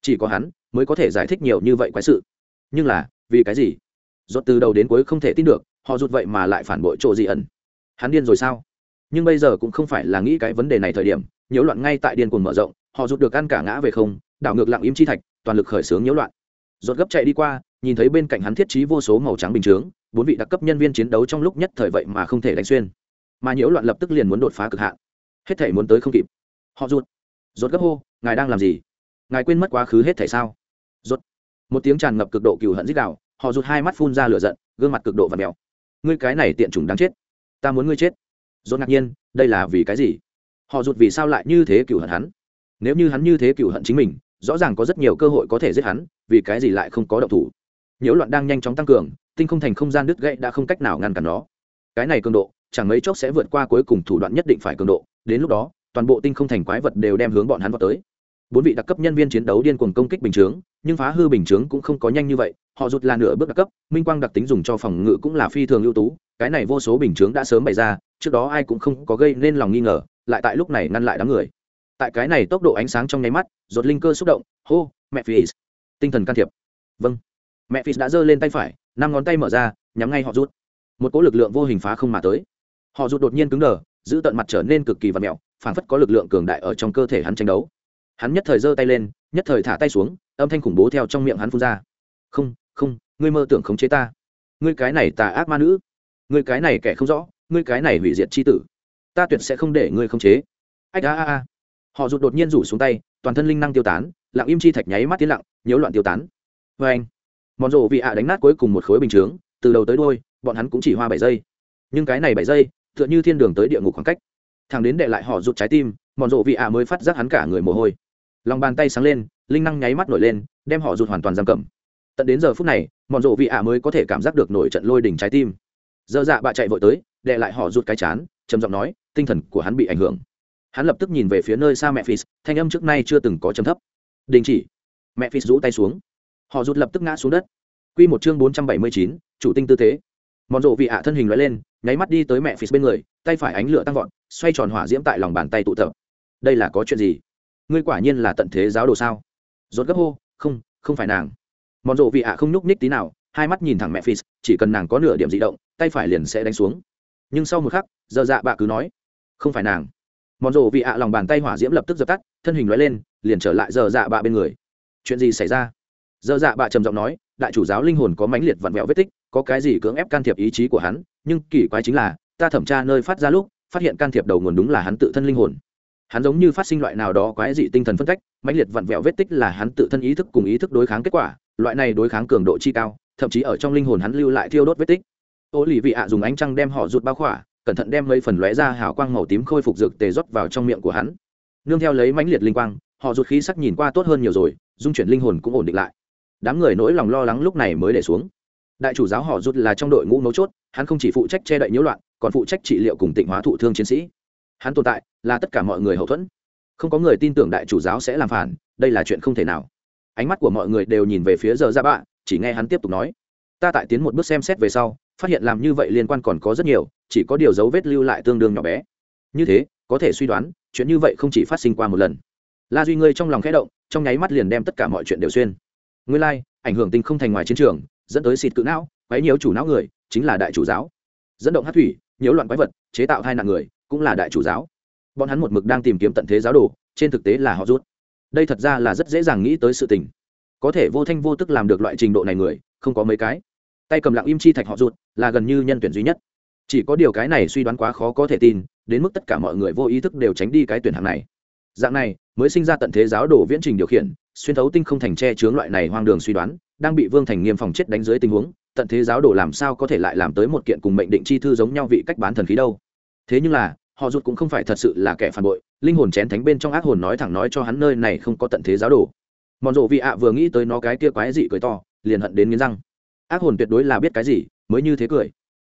S1: Chỉ có hắn mới có thể giải thích nhiều như vậy quái sự. Nhưng là, vì cái gì? Rốt từ đầu đến cuối không thể tin được, họ rụt vậy mà lại phản bội chỗ gì ẩn? Hắn điên rồi sao? Nhưng bây giờ cũng không phải là nghĩ cái vấn đề này thời điểm, nhiễu loạn ngay tại điên cuồng mở rộng, họ rụt được ăn cả ngã về không, đảo ngược lặng im chi thạch, toàn lực khởi xướng nhiễu loạn. Rốt gấp chạy đi qua, nhìn thấy bên cạnh hắn thiết trí vô số màu trắng bình chướng bốn vị đặc cấp nhân viên chiến đấu trong lúc nhất thời vậy mà không thể đánh xuyên. Mà nhiễu loạn lập tức liền muốn đột phá cực hạn. Hết thể muốn tới không kịp. Họ rụt. Rốt gấp hô, ngài đang làm gì? Ngài quên mất quá khứ hết thể sao? Rốt một tiếng tràn ngập cực độ cừu hận dích đạo họ rụt hai mắt phun ra lửa giận, gương mặt cực độ và mèo. Ngươi cái này tiện chủng đáng chết. Ta muốn ngươi chết. Rốt ngạc nhiên, đây là vì cái gì? Họ rụt vì sao lại như thế cừu hận hắn? Nếu như hắn như thế cừu hận chính mình, rõ ràng có rất nhiều cơ hội có thể giết hắn, vì cái gì lại không có động thủ? Nhiễu loạn đang nhanh chóng tăng cường tinh không thành không gian đứt gãy đã không cách nào ngăn cản nó. Cái này cường độ, chẳng mấy chốc sẽ vượt qua cuối cùng thủ đoạn nhất định phải cường độ. Đến lúc đó, toàn bộ tinh không thành quái vật đều đem hướng bọn hắn vào tới. Bốn vị đặc cấp nhân viên chiến đấu điên cuồng công kích bình chướng, nhưng phá hư bình chướng cũng không có nhanh như vậy. Họ rụt là nửa bước đặc cấp, minh quang đặc tính dùng cho phòng ngự cũng là phi thường ưu tú. Cái này vô số bình chướng đã sớm bày ra, trước đó ai cũng không có gây nên lòng nghi ngờ, lại tại lúc này ngăn lại đám người. Tại cái này tốc độ ánh sáng trong nháy mắt rột linh cơ xúc động. Hô mẹ phi tinh thần can thiệp. Vâng. Mẹ phi đã giơ lên tay phải năm ngón tay mở ra, nhắm ngay họ rút một cỗ lực lượng vô hình phá không mà tới. Họ rút đột nhiên cứng đờ, giữ tận mặt trở nên cực kỳ và mẹo, phảng phất có lực lượng cường đại ở trong cơ thể hắn tranh đấu. Hắn nhất thời giơ tay lên, nhất thời thả tay xuống, âm thanh khủng bố theo trong miệng hắn phun ra. Không không, ngươi mơ tưởng khống chế ta. Ngươi cái này tà ác ma nữ. Ngươi cái này kẻ không rõ, ngươi cái này hủy diệt c h i tử. Ta tuyệt sẽ không để ngươi khống chế. Ách a a a. Họ rụt đột nhiên rủ xuống tay, toàn thân linh năng tiêu tán, lặng im chi thạch nháy mắt tiến lặng, nhiễu loạn tiêu tán. Vê anh mòn rộ vị ạ đánh nát cuối cùng một khối bình chướng, từ đầu tới đôi bọn hắn cũng chỉ hoa bảy giây. Nhưng cái này bảy giây, tựa như thiên đường tới địa ngục khoảng cách. Thằng đến đệ lại họ rụt trái tim, mòn rộ vị ạ mới phát giác hắn cả người mồ hôi. Lòng bàn tay sáng lên, linh năng nháy mắt nổi lên, đem họ rụt hoàn toàn giam cầm. Tận đến giờ phút này, mòn rộ vị ạ mới có thể cảm giác được nổi trận lôi đỉnh trái tim. Dơ dạ bạ chạy vội tới, đệ lại họ rụt cái chán, trầm giọng nói, tinh thần của hắn bị ảnh hưởng. Hắn lập tức nhìn về phía nơi xa mẹ phis thanh âm trước nay chưa từng có chấm thấp. Đình chỉ. Mẹ phis rũ tay xuống họ rụt lập tức ngã xuống đất. Quy một chương bốn trăm bảy mươi chín, chủ tinh tư thế. Mòn rộ vị ạ thân hình loại lên, nháy mắt đi tới mẹ phis bên người, tay phải ánh lửa tăng vọt, xoay tròn hỏa diễm tại lòng bàn tay tụ tập. Đây là có chuyện gì? Ngươi quả nhiên là tận thế giáo đồ sao? Rốt gấp hô, không không phải nàng. Mòn rộ vị ạ không nhúc ních tí nào, hai mắt nhìn thẳng mẹ phis chỉ cần nàng có nửa điểm di động, tay phải liền sẽ đánh xuống. Nhưng sau một khắc, giờ dạ bạ cứ nói, không phải nàng. Mòn rộ vị ạ lòng bàn tay hỏa diễm lập tức dập tắt, thân hình loại lên, liền trở lại giờ dạ bạ bên người. Chuyện gì xảy ra? Giờ dạ bạ trầm giọng nói, đại chủ giáo linh hồn có mãnh liệt vặn vẹo vết tích, có cái gì cưỡng ép can thiệp ý chí của hắn, nhưng kỳ quái chính là, ta thẩm tra nơi phát ra lúc, phát hiện can thiệp đầu nguồn đúng là hắn tự thân linh hồn. Hắn giống như phát sinh loại nào đó quái dị tinh thần phân cách, mãnh liệt vặn vẹo vết tích là hắn tự thân ý thức cùng ý thức đối kháng kết quả, loại này đối kháng cường độ chi cao, thậm chí ở trong linh hồn hắn lưu lại thiêu đốt vết tích. Ô lì vị ạ dùng ánh trăng đem họ rụt bao khỏa, cẩn thận đem mấy phần lóe ra hào quang màu tím khôi phục dược tề rót vào trong miệng của hắn. Nương theo lấy mãnh liệt linh quang, họ rụt khí sắc nhìn qua tốt hơn nhiều rồi, dung chuyển linh hồn cũng ổn định lại đám người nỗi lòng lo lắng lúc này mới để xuống. Đại chủ giáo họ rút là trong đội ngũ mấu chốt, hắn không chỉ phụ trách che đậy nhiễu loạn, còn phụ trách trị liệu cùng tịnh hóa thụ thương chiến sĩ. Hắn tồn tại là tất cả mọi người hậu thuẫn. Không có người tin tưởng đại chủ giáo sẽ làm phản, đây là chuyện không thể nào. Ánh mắt của mọi người đều nhìn về phía giờ ra bạ, chỉ nghe hắn tiếp tục nói. Ta tại tiến một bước xem xét về sau, phát hiện làm như vậy liên quan còn có rất nhiều, chỉ có điều dấu vết lưu lại tương đương nhỏ bé. Như thế, có thể suy đoán, chuyện như vậy không chỉ phát sinh qua một lần. La duy ngươi trong lòng khẽ động, trong nháy mắt liền đem tất cả mọi chuyện đều xuyên nguyên lai like, ảnh hưởng tinh không thành ngoài chiến trường dẫn tới xịt cự não quấy nhiều chủ não người chính là đại chủ giáo. Dẫn động hát thủy nhiễu loạn quái vật chế tạo hai nạn người cũng là đại chủ giáo. Bọn hắn một mực đang tìm kiếm tận thế giáo đồ trên thực tế là họ rút. Đây thật ra là rất dễ dàng nghĩ tới sự tình. Có thể vô thanh vô tức làm được loại trình độ này người không có mấy cái. Tay cầm lặng im chi thạch họ rụt là gần như nhân tuyển duy nhất. Chỉ có điều cái này suy đoán quá khó có thể tin đến mức tất cả mọi người vô ý thức đều tránh đi cái tuyển hạng này. Dạng này mới sinh ra tận thế giáo đồ viễn trình điều khiển xuyên thấu tinh không thành che chướng loại này hoang đường suy đoán, đang bị vương thành nghiêm phòng chết đánh dưới tình huống, tận thế giáo đồ làm sao có thể lại làm tới một kiện cùng mệnh định chi thư giống nhau vị cách bán thần khí đâu. Thế nhưng là, họ rụt cũng không phải thật sự là kẻ phản bội, linh hồn chén thánh bên trong ác hồn nói thẳng nói cho hắn nơi này không có tận thế giáo đồ. Mòn rộ vị ạ vừa nghĩ tới nó cái kia quái dị cười to, liền hận đến nghiến răng. Ác hồn tuyệt đối là biết cái gì, mới như thế cười.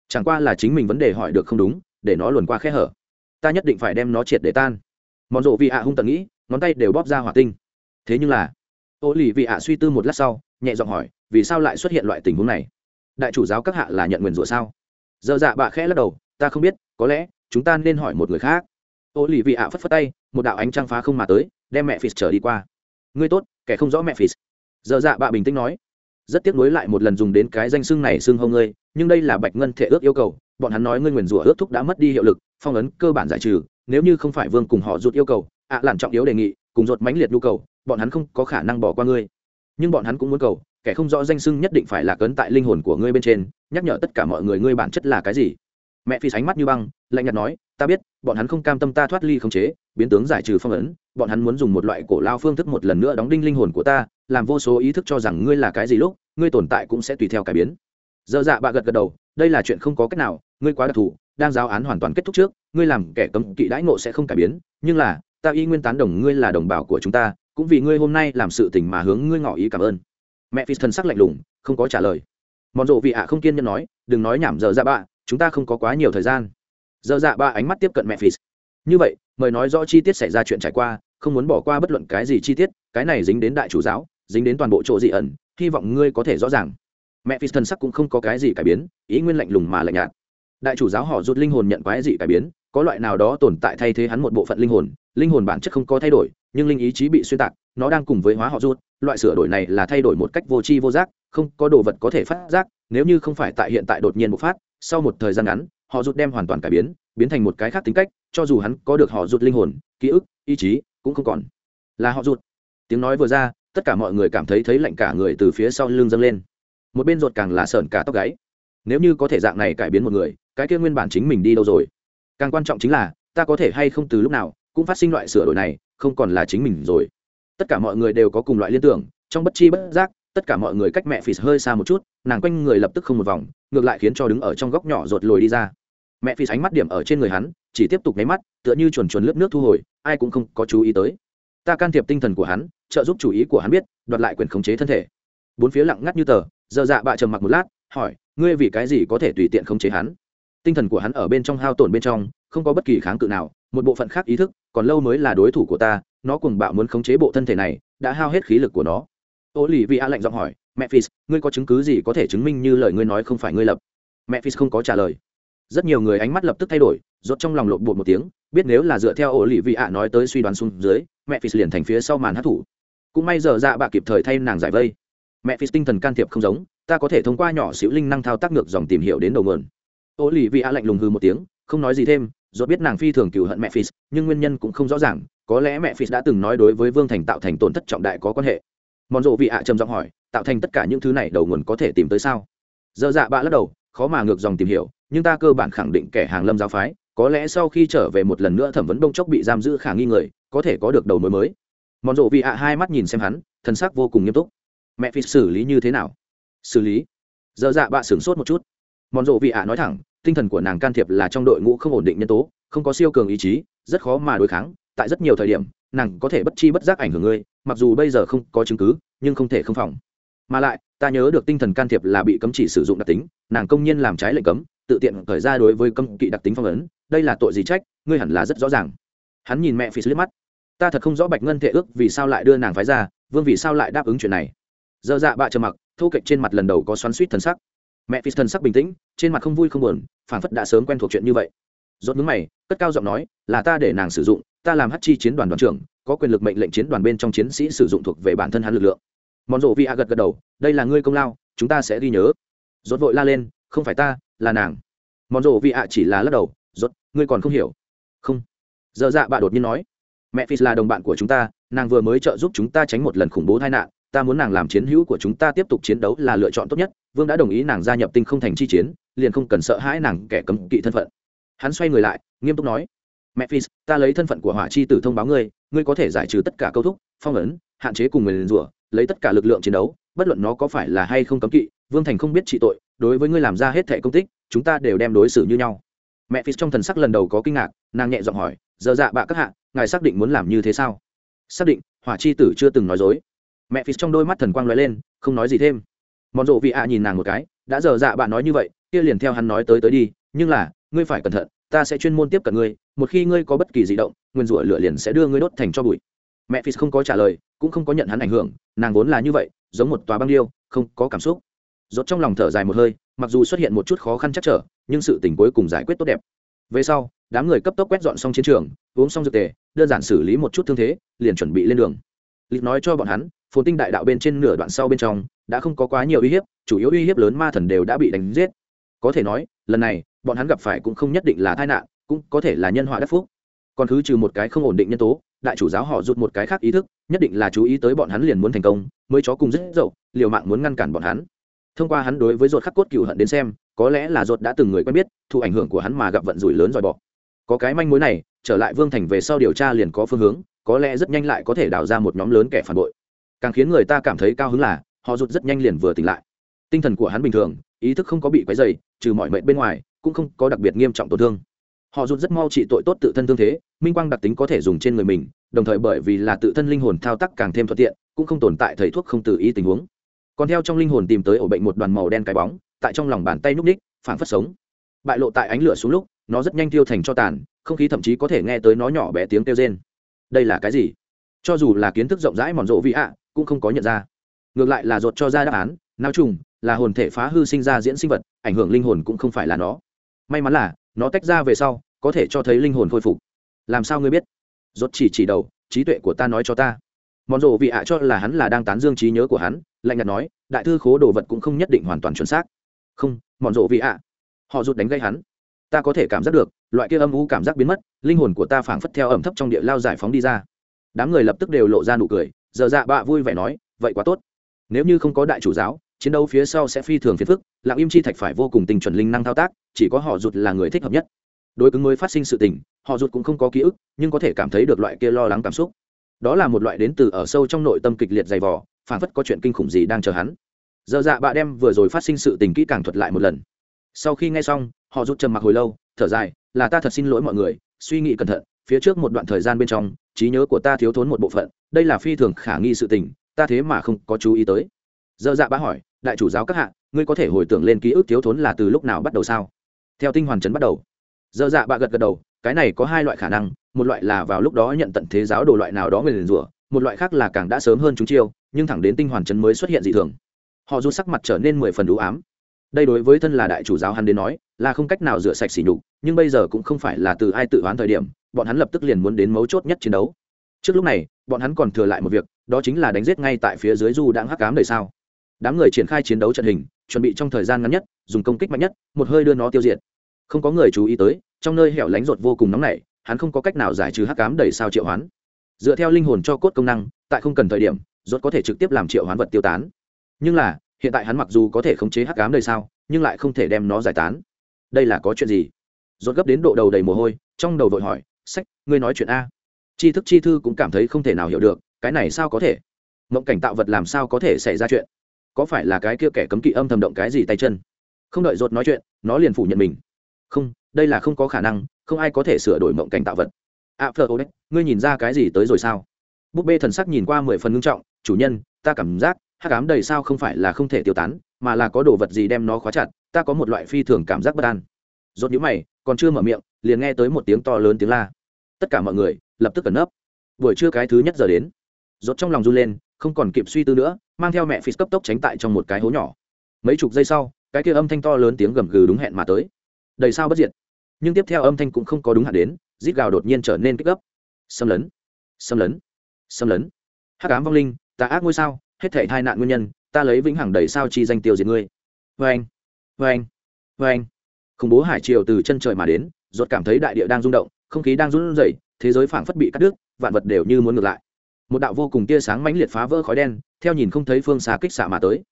S1: Chẳng qua là chính mình vấn đề hỏi được không đúng, để nó luồn qua khe hở. Ta nhất định phải đem nó triệt để tan. Mòn rộ vị ạ hung tận nghĩ, ngón tay đều bóp ra hỏa tinh. Thế nhưng là ô lì vị ạ suy tư một lát sau, nhẹ giọng hỏi, vì sao lại xuất hiện loại tình huống này? Đại chủ giáo các hạ là nhận nguyền rủa sao? Dơ dạ bạ khẽ lắc đầu, ta không biết, có lẽ, chúng ta nên hỏi một người khác. Ô lì vị ạ phất phất tay, một đạo ánh trăng phá không mà tới, đem mẹ phì trở đi qua. Ngươi tốt, kẻ không rõ mẹ phì dơ dạ bạ bình tĩnh nói, rất tiếc nuối lại một lần dùng đến cái danh xưng này xưng hông ngươi, nhưng đây là bạch ngân thể ước yêu cầu, bọn hắn nói ngươi nguyền rủa ước thúc đã mất đi hiệu lực, phong ấn cơ bản giải trừ, nếu như không phải vương cùng họ rụt yêu cầu, ạ à làn trọng yếu đề nghị cùng ruột mãnh liệt nhu cầu, bọn hắn không có khả năng bỏ qua ngươi. Nhưng bọn hắn cũng muốn cầu, kẻ không rõ danh xưng nhất định phải là cấn tại linh hồn của ngươi bên trên, nhắc nhở tất cả mọi người ngươi bản chất là cái gì. Mẹ phi sánh mắt như băng, lạnh nhạt nói, ta biết, bọn hắn không cam tâm ta thoát ly không chế, biến tướng giải trừ phong ấn, bọn hắn muốn dùng một loại cổ lao phương thức một lần nữa đóng đinh linh hồn của ta, làm vô số ý thức cho rằng ngươi là cái gì lúc, ngươi tồn tại cũng sẽ tùy theo cải biến. Dơ dạ bạ gật gật đầu, đây là chuyện không có cách nào, ngươi quá đặc thù, đang giáo án hoàn toàn kết thúc trước, ngươi làm kẻ cấm kỵ đãi ngộ sẽ không cải biến, nhưng là ta y nguyên tán đồng ngươi là đồng bào của chúng ta, cũng vì ngươi hôm nay làm sự tình mà hướng ngươi ngỏ ý cảm ơn. Mẹ phi thần sắc lạnh lùng, không có trả lời. Mòn rộ vị ạ không kiên nhẫn nói, đừng nói nhảm giờ dạ bạ, chúng ta không có quá nhiều thời gian. Giờ dạ ba ánh mắt tiếp cận mẹ phi. Như vậy, mời nói rõ chi tiết xảy ra chuyện trải qua, không muốn bỏ qua bất luận cái gì chi tiết, cái này dính đến đại chủ giáo, dính đến toàn bộ chỗ dị ẩn, hy vọng ngươi có thể rõ ràng. Mẹ phi thần sắc cũng không có cái gì cải biến, ý nguyên lạnh lùng mà lạnh nhạt. Đại chủ giáo họ rút linh hồn nhận quái dị cải biến, có loại nào đó tồn tại thay thế hắn một bộ phận linh hồn linh hồn bản chất không có thay đổi, nhưng linh ý chí bị xuyên tạc, nó đang cùng với hóa họ rút. Loại sửa đổi này là thay đổi một cách vô tri vô giác, không có đồ vật có thể phát giác, nếu như không phải tại hiện tại đột nhiên bộc phát, sau một thời gian ngắn, họ rút đem hoàn toàn cải biến biến thành một cái khác tính cách, cho dù hắn có được họ rút linh hồn, ký ức, ý chí, cũng không còn là họ rút. Tiếng nói vừa ra, tất cả mọi người cảm thấy thấy lạnh cả người từ phía sau lưng dâng lên. Một bên ruột càng là sởn cả tóc gáy. Nếu như có thể dạng này cải biến một người, cái kia nguyên bản chính mình đi đâu rồi? Càng quan trọng chính là, ta có thể hay không từ lúc nào cũng phát sinh loại sửa đổi này, không còn là chính mình rồi. Tất cả mọi người đều có cùng loại liên tưởng, trong bất chi bất giác, tất cả mọi người cách mẹ phì hơi xa một chút, nàng quanh người lập tức không một vòng, ngược lại khiến cho đứng ở trong góc nhỏ rột lồi đi ra. Mẹ phì ánh mắt điểm ở trên người hắn, chỉ tiếp tục nháy mắt, tựa như chuồn chuồn lướt nước thu hồi, ai cũng không có chú ý tới. Ta can thiệp tinh thần của hắn, trợ giúp chủ ý của hắn biết, đoạt lại quyền khống chế thân thể. Bốn phía lặng ngắt như tờ, giờ dạ bạ trầm mặc một lát, hỏi, ngươi vì cái gì có thể tùy tiện khống chế hắn? Tinh thần của hắn ở bên trong hao tổn bên trong, không có bất kỳ kháng cự nào một bộ phận khác ý thức, còn lâu mới là đối thủ của ta, nó cùng bạo muốn khống chế bộ thân thể này, đã hao hết khí lực của nó. Ô lì vị a lạnh giọng hỏi mẹ phis ngươi có chứng cứ gì có thể chứng minh như lời ngươi nói không phải ngươi lập? Mẹ phis không có trả lời. Rất nhiều người ánh mắt lập tức thay đổi, rốt trong lòng lộn bột một tiếng, biết nếu là dựa theo ô lì vị a nói tới suy đoán xuống dưới mẹ phis liền thành phía sau màn hát thủ. Cũng may giờ dạ bạ kịp thời thay nàng giải vây. Mẹ phis tinh thần can thiệp không giống, ta có thể thông qua nhỏ xíu linh năng thao tác ngược dòng tìm hiểu đến đầu nguồn. Ô lì vị a lạnh lùng hư một tiếng, không nói gì thêm do biết nàng phi thường cừu hận mẹ phis nhưng nguyên nhân cũng không rõ ràng, có lẽ mẹ phis đã từng nói đối với vương thành tạo thành tổn thất trọng đại có quan hệ. Mòn rộ vị ạ trầm giọng hỏi, tạo thành tất cả những thứ này đầu nguồn có thể tìm tới sao? Dơ dạ bạ lắc đầu, khó mà ngược dòng tìm hiểu, nhưng ta cơ bản khẳng định kẻ hàng lâm giáo phái, có lẽ sau khi trở về một lần nữa thẩm vấn đông chốc bị giam giữ khả nghi người, có thể có được đầu mối mới. Mòn rộ vị ạ hai mắt nhìn xem hắn, thân xác vô cùng nghiêm túc. Mẹ phis xử lý như thế nào? Xử lý. Dơ dạ bạ sửng sốt một chút. Mòn rộ vị ạ nói thẳng tinh thần của nàng can thiệp là trong đội ngũ không ổn định nhân tố, không có siêu cường ý chí, rất khó mà đối kháng. Tại rất nhiều thời điểm, nàng có thể bất chi bất giác ảnh hưởng ngươi, mặc dù bây giờ không có chứng cứ, nhưng không thể không phòng. Mà lại, ta nhớ được tinh thần can thiệp là bị cấm chỉ sử dụng đặc tính, nàng công nhiên làm trái lệnh cấm, tự tiện khởi ra đối với cấm kỵ đặc tính phong ấn, đây là tội gì trách, ngươi hẳn là rất rõ ràng. Hắn nhìn mẹ phi liếc mắt. Ta thật không rõ bạch ngân thể ước vì sao lại đưa nàng phái ra, vương vì sao lại đáp ứng chuyện này. Dơ dạ bạ trầm mặc, thô kệch trên mặt lần đầu có xoắn suýt thần sắc mẹ phi thần sắc bình tĩnh, trên mặt không vui không buồn phản phất đã sớm quen thuộc chuyện như vậy. Rốt ngứng mày, cất cao giọng nói, là ta để nàng sử dụng, ta làm hát chi chiến đoàn đoàn trưởng, có quyền lực mệnh lệnh chiến đoàn bên trong chiến sĩ sử dụng thuộc về bản thân hắn lực lượng. Mòn rộ vi a gật gật đầu, đây là ngươi công lao, chúng ta sẽ ghi nhớ. Rốt vội la lên, không phải ta, là nàng. Mòn rộ vi a chỉ là lắc đầu, rốt, ngươi còn không hiểu. Không. Giờ dạ bà đột nhiên nói, mẹ phi là đồng bạn của chúng ta, nàng vừa mới trợ giúp chúng ta tránh một lần khủng bố tai nạn, ta muốn nàng làm chiến hữu của chúng ta tiếp tục chiến đấu là lựa chọn tốt nhất vương đã đồng ý nàng gia nhập tinh không thành chi chiến, liền không cần sợ hãi nàng kẻ cấm kỵ thân phận. Hắn xoay người lại, nghiêm túc nói, mẹ phi ta lấy thân phận của hỏa chi tử thông báo ngươi ngươi có thể giải trừ tất cả câu thúc, phong ấn, hạn chế cùng người rủa, lấy tất cả lực lượng chiến đấu, bất luận nó có phải là hay không cấm kỵ, vương thành không biết trị tội, đối với ngươi làm ra hết thẻ công tích, chúng ta đều đem đối xử như nhau. Mẹ phi trong thần sắc lần đầu có kinh ngạc, nàng nhẹ giọng hỏi, giờ dạ bạ các hạ, ngài xác định muốn làm như thế sao? Xác định, hỏa chi tử chưa từng nói dối. Mẹ phi trong đôi mắt thần quang lóe lên, không nói gì thêm mòn rộ vị ạ nhìn nàng một cái, đã giờ dạ bạn nói như vậy, kia liền theo hắn nói tới tới đi, nhưng là, ngươi phải cẩn thận, ta sẽ chuyên môn tiếp cận ngươi, một khi ngươi có bất kỳ di động, nguyên rủa lửa liền sẽ đưa ngươi đốt thành cho bụi. Mẹ phi không có trả lời, cũng không có nhận hắn ảnh hưởng, nàng vốn là như vậy, giống một tòa băng điêu, không có cảm xúc. Rốt trong lòng thở dài một hơi, mặc dù xuất hiện một chút khó khăn chắc trở, nhưng sự tình cuối cùng giải quyết tốt đẹp. Về sau, đám người cấp tốc quét dọn xong chiến trường, uống xong dược tề, đơn giản xử lý một chút thương thế, liền chuẩn bị lên đường. Lịch nói cho bọn hắn, phồn tinh đại đạo bên trên nửa đoạn sau bên trong đã không có quá nhiều uy hiếp, chủ yếu uy hiếp lớn ma thần đều đã bị đánh giết. Có thể nói, lần này, bọn hắn gặp phải cũng không nhất định là tai nạn, cũng có thể là nhân họa đắc phúc. Còn cứ trừ một cái không ổn định nhân tố, đại chủ giáo họ rút một cái khác ý thức, nhất định là chú ý tới bọn hắn liền muốn thành công, mới chó cùng rất dậu, liều mạng muốn ngăn cản bọn hắn. Thông qua hắn đối với ruột khắc cốt cựu hận đến xem, có lẽ là ruột đã từng người quen biết, thụ ảnh hưởng của hắn mà gặp vận rủi lớn dòi bỏ. Có cái manh mối này, trở lại vương thành về sau điều tra liền có phương hướng, có lẽ rất nhanh lại có thể đào ra một nhóm lớn kẻ phản bội. Càng khiến người ta cảm thấy cao hứng là họ rụt rất nhanh liền vừa tỉnh lại. Tinh thần của hắn bình thường, ý thức không có bị quấy dày trừ mọi mệnh bên ngoài, cũng không có đặc biệt nghiêm trọng tổn thương. Họ rụt rất mau trị tội tốt tự thân thương thế, minh quang đặc tính có thể dùng trên người mình, đồng thời bởi vì là tự thân linh hồn thao tác càng thêm thuận tiện, cũng không tồn tại thầy thuốc không tự ý tình huống. Còn theo trong linh hồn tìm tới ổ bệnh một đoàn màu đen cái bóng, tại trong lòng bàn tay núp ních phản phất sống. Bại lộ tại ánh lửa xuống lúc, nó rất nhanh tiêu thành cho tàn, không khí thậm chí có thể nghe tới nó nhỏ bé tiếng kêu rên. Đây là cái gì? Cho dù là kiến thức rộng rãi mòn rộ vị ạ, cũng không có nhận ra ngược lại là ruột cho ra đáp án nao trùng, là hồn thể phá hư sinh ra diễn sinh vật, ảnh hưởng linh hồn cũng không phải là nó. May mắn là, nó tách ra về sau, có thể cho thấy linh hồn khôi phục. Làm sao ngươi biết? Dốt chỉ chỉ đầu, trí tuệ của ta nói cho ta. Mòn rộ vị ạ cho là hắn là đang tán dương trí nhớ của hắn, lạnh nhạt nói, đại thư khố đồ vật cũng không nhất định hoàn toàn chuẩn xác. Không mòn rộ vị ạ. Họ rụt đánh gây hắn. Ta có thể cảm giác được, loại kia âm u cảm giác biến mất, linh hồn của ta phảng phất theo ẩm thấp trong địa lao giải phóng đi ra. Đám người lập tức đều lộ ra nụ cười, giờ dạ bạ vui vẻ nói, vậy quá tốt nếu như không có đại chủ giáo, chiến đấu phía sau sẽ phi thường phiền phức, lặng im chi thạch phải vô cùng tình chuẩn linh năng thao tác, chỉ có họ rụt là người thích hợp nhất. Đối cứng mới phát sinh sự tình, họ rụt cũng không có ký ức, nhưng có thể cảm thấy được loại kia lo lắng cảm xúc. Đó là một loại đến từ ở sâu trong nội tâm kịch liệt dày vò phản phất có chuyện kinh khủng gì đang chờ hắn. Giờ dạ bạ đem vừa rồi phát sinh sự tình kỹ càng thuật lại một lần. Sau khi nghe xong, họ rút trầm mặc hồi lâu, thở dài, là ta thật xin lỗi mọi người, suy nghĩ cẩn thận, phía trước một đoạn thời gian bên trong, trí nhớ của ta thiếu thốn một bộ phận, đây là phi thường khả nghi sự tình ta thế mà không có chú ý tới. Dơ dạ bá hỏi, đại chủ giáo các hạ, ngươi có thể hồi tưởng lên ký ức thiếu thốn là từ lúc nào bắt đầu sao? Theo tinh hoàn trấn bắt đầu. Dơ dạ bạ gật gật đầu, cái này có hai loại khả năng, một loại là vào lúc đó nhận tận thế giáo đồ loại nào đó người liền rủa, một loại khác là càng đã sớm hơn chúng chiêu, nhưng thẳng đến tinh hoàn trấn mới xuất hiện dị thường. Họ rút sắc mặt trở nên mười phần đủ ám. Đây đối với thân là đại chủ giáo hắn đến nói, là không cách nào rửa sạch sỉ nhục, nhưng bây giờ cũng không phải là từ ai tự oán thời điểm, bọn hắn lập tức liền muốn đến mấu chốt nhất chiến đấu trước lúc này, bọn hắn còn thừa lại một việc, đó chính là đánh giết ngay tại phía dưới du đang hắc cám đời sao đám người triển khai chiến đấu trận hình, chuẩn bị trong thời gian ngắn nhất, dùng công kích mạnh nhất, một hơi đưa nó tiêu diệt. Không có người chú ý tới, trong nơi hẻo lánh rột vô cùng nóng nảy, hắn không có cách nào giải trừ hắc cám đầy sao triệu hoán. Dựa theo linh hồn cho cốt công năng, tại không cần thời điểm, rốt có thể trực tiếp làm triệu hoán vật tiêu tán. Nhưng là, hiện tại hắn mặc dù có thể khống chế hắc ám đời sao nhưng lại không thể đem nó giải tán. Đây là có chuyện gì? Rốt gấp đến độ đầu đầy mồ hôi, trong đầu vội hỏi, sách, ngươi nói chuyện a tri thức chi thư cũng cảm thấy không thể nào hiểu được, cái này sao có thể? Mộng cảnh tạo vật làm sao có thể xảy ra chuyện? Có phải là cái kia kẻ cấm kỵ âm thầm động cái gì tay chân? Không đợi rốt nói chuyện, nó liền phủ nhận mình. Không, đây là không có khả năng, không ai có thể sửa đổi mộng cảnh tạo vật. A phờ ô đấy ngươi nhìn ra cái gì tới rồi sao? Búp bê thần sắc nhìn qua mười phần ngưng trọng, chủ nhân, ta cảm giác, hắc ám đầy sao không phải là không thể tiêu tán, mà là có đồ vật gì đem nó khóa chặt, ta có một loại phi thường cảm giác bất an. Rốt nhũ mày, còn chưa mở miệng, liền nghe tới một tiếng to lớn tiếng la. Tất cả mọi người lập tức cẩn nấp. Buổi trưa cái thứ nhất giờ đến, rốt trong lòng run lên, không còn kịp suy tư nữa, mang theo mẹ phi cấp tốc tránh tại trong một cái hố nhỏ. Mấy chục giây sau, cái kia âm thanh to lớn tiếng gầm gừ đúng hẹn mà tới. Đầy sao bất diệt. Nhưng tiếp theo âm thanh cũng không có đúng hạn đến, rít gào đột nhiên trở nên kích gấp. Xâm lấn xâm lấn xâm lấn. Hắc ám vong linh, ta ác ngôi sao, hết thể tai nạn nguyên nhân, ta lấy vĩnh hằng đầy sao chi danh tiêu diệt ngươi. Vê anh vê anh vê anh khủng bố hải triều từ chân trời mà đến ruột cảm thấy đại địa đang rung động, không khí đang run rẩy thế giới phảng phất bị cắt đứt, vạn vật đều như muốn ngược lại. Một đạo vô cùng tia sáng mãnh liệt phá vỡ khói đen, theo nhìn không thấy phương xa kích xạ mà tới.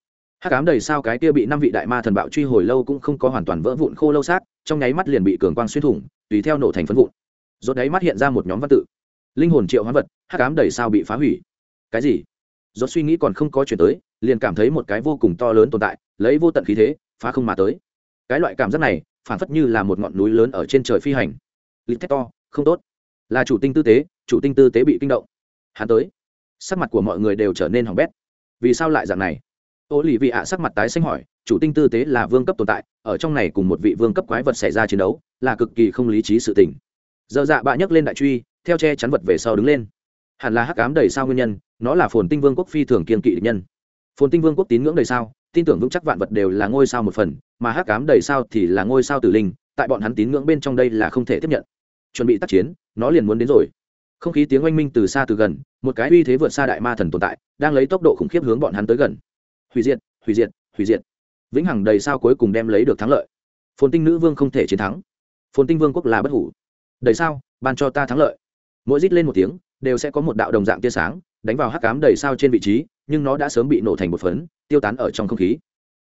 S1: Hắc ám đầy sao cái kia bị năm vị đại ma thần bạo truy hồi lâu cũng không có hoàn toàn vỡ vụn khô lâu xác, trong nháy mắt liền bị cường quang xuyên thủng, tùy theo nổ thành phấn vụn. Rốt đáy mắt hiện ra một nhóm văn tự. Linh hồn triệu hoán vật, hắc ám đầy sao bị phá hủy. Cái gì? Rốt suy nghĩ còn không có chuyển tới, liền cảm thấy một cái vô cùng to lớn tồn tại, lấy vô tận khí thế, phá không mà tới. Cái loại cảm giác này phản phất như là một ngọn núi lớn ở trên trời phi hành. Lít thét to, không tốt là chủ tinh tư tế, chủ tinh tư tế bị kinh động. Hắn tới. Sắc mặt của mọi người đều trở nên hỏng bét. Vì sao lại dạng này? Ô lì vị ạ sắc mặt tái xanh hỏi, chủ tinh tư tế là vương cấp tồn tại, ở trong này cùng một vị vương cấp quái vật xảy ra chiến đấu, là cực kỳ không lý trí sự tình. Dơ dạ bạ nhấc lên đại truy, theo che chắn vật về sau đứng lên. Hẳn là hắc cám đầy sao nguyên nhân, nó là phồn tinh vương quốc phi thường kiên kỵ nhân. Phồn tinh vương quốc tín ngưỡng đầy sao, tin tưởng vững chắc vạn vật đều là ngôi sao một phần, mà hắc cám đầy sao thì là ngôi sao tử linh, tại bọn hắn tín ngưỡng bên trong đây là không thể tiếp nhận chuẩn bị tác chiến, nó liền muốn đến rồi. Không khí tiếng oanh minh từ xa từ gần, một cái uy thế vượt xa đại ma thần tồn tại, đang lấy tốc độ khủng khiếp hướng bọn hắn tới gần. Hủy diệt hủy diệt hủy diệt. Vĩnh hằng đầy sao cuối cùng đem lấy được thắng lợi. Phồn tinh nữ vương không thể chiến thắng. Phồn tinh vương quốc là bất hủ. Đầy sao, ban cho ta thắng lợi. Mỗi rít lên một tiếng, đều sẽ có một đạo đồng dạng tia sáng, đánh vào hắc cám đầy sao trên vị trí, nhưng nó đã sớm bị nổ thành một phấn, tiêu tán ở trong không khí.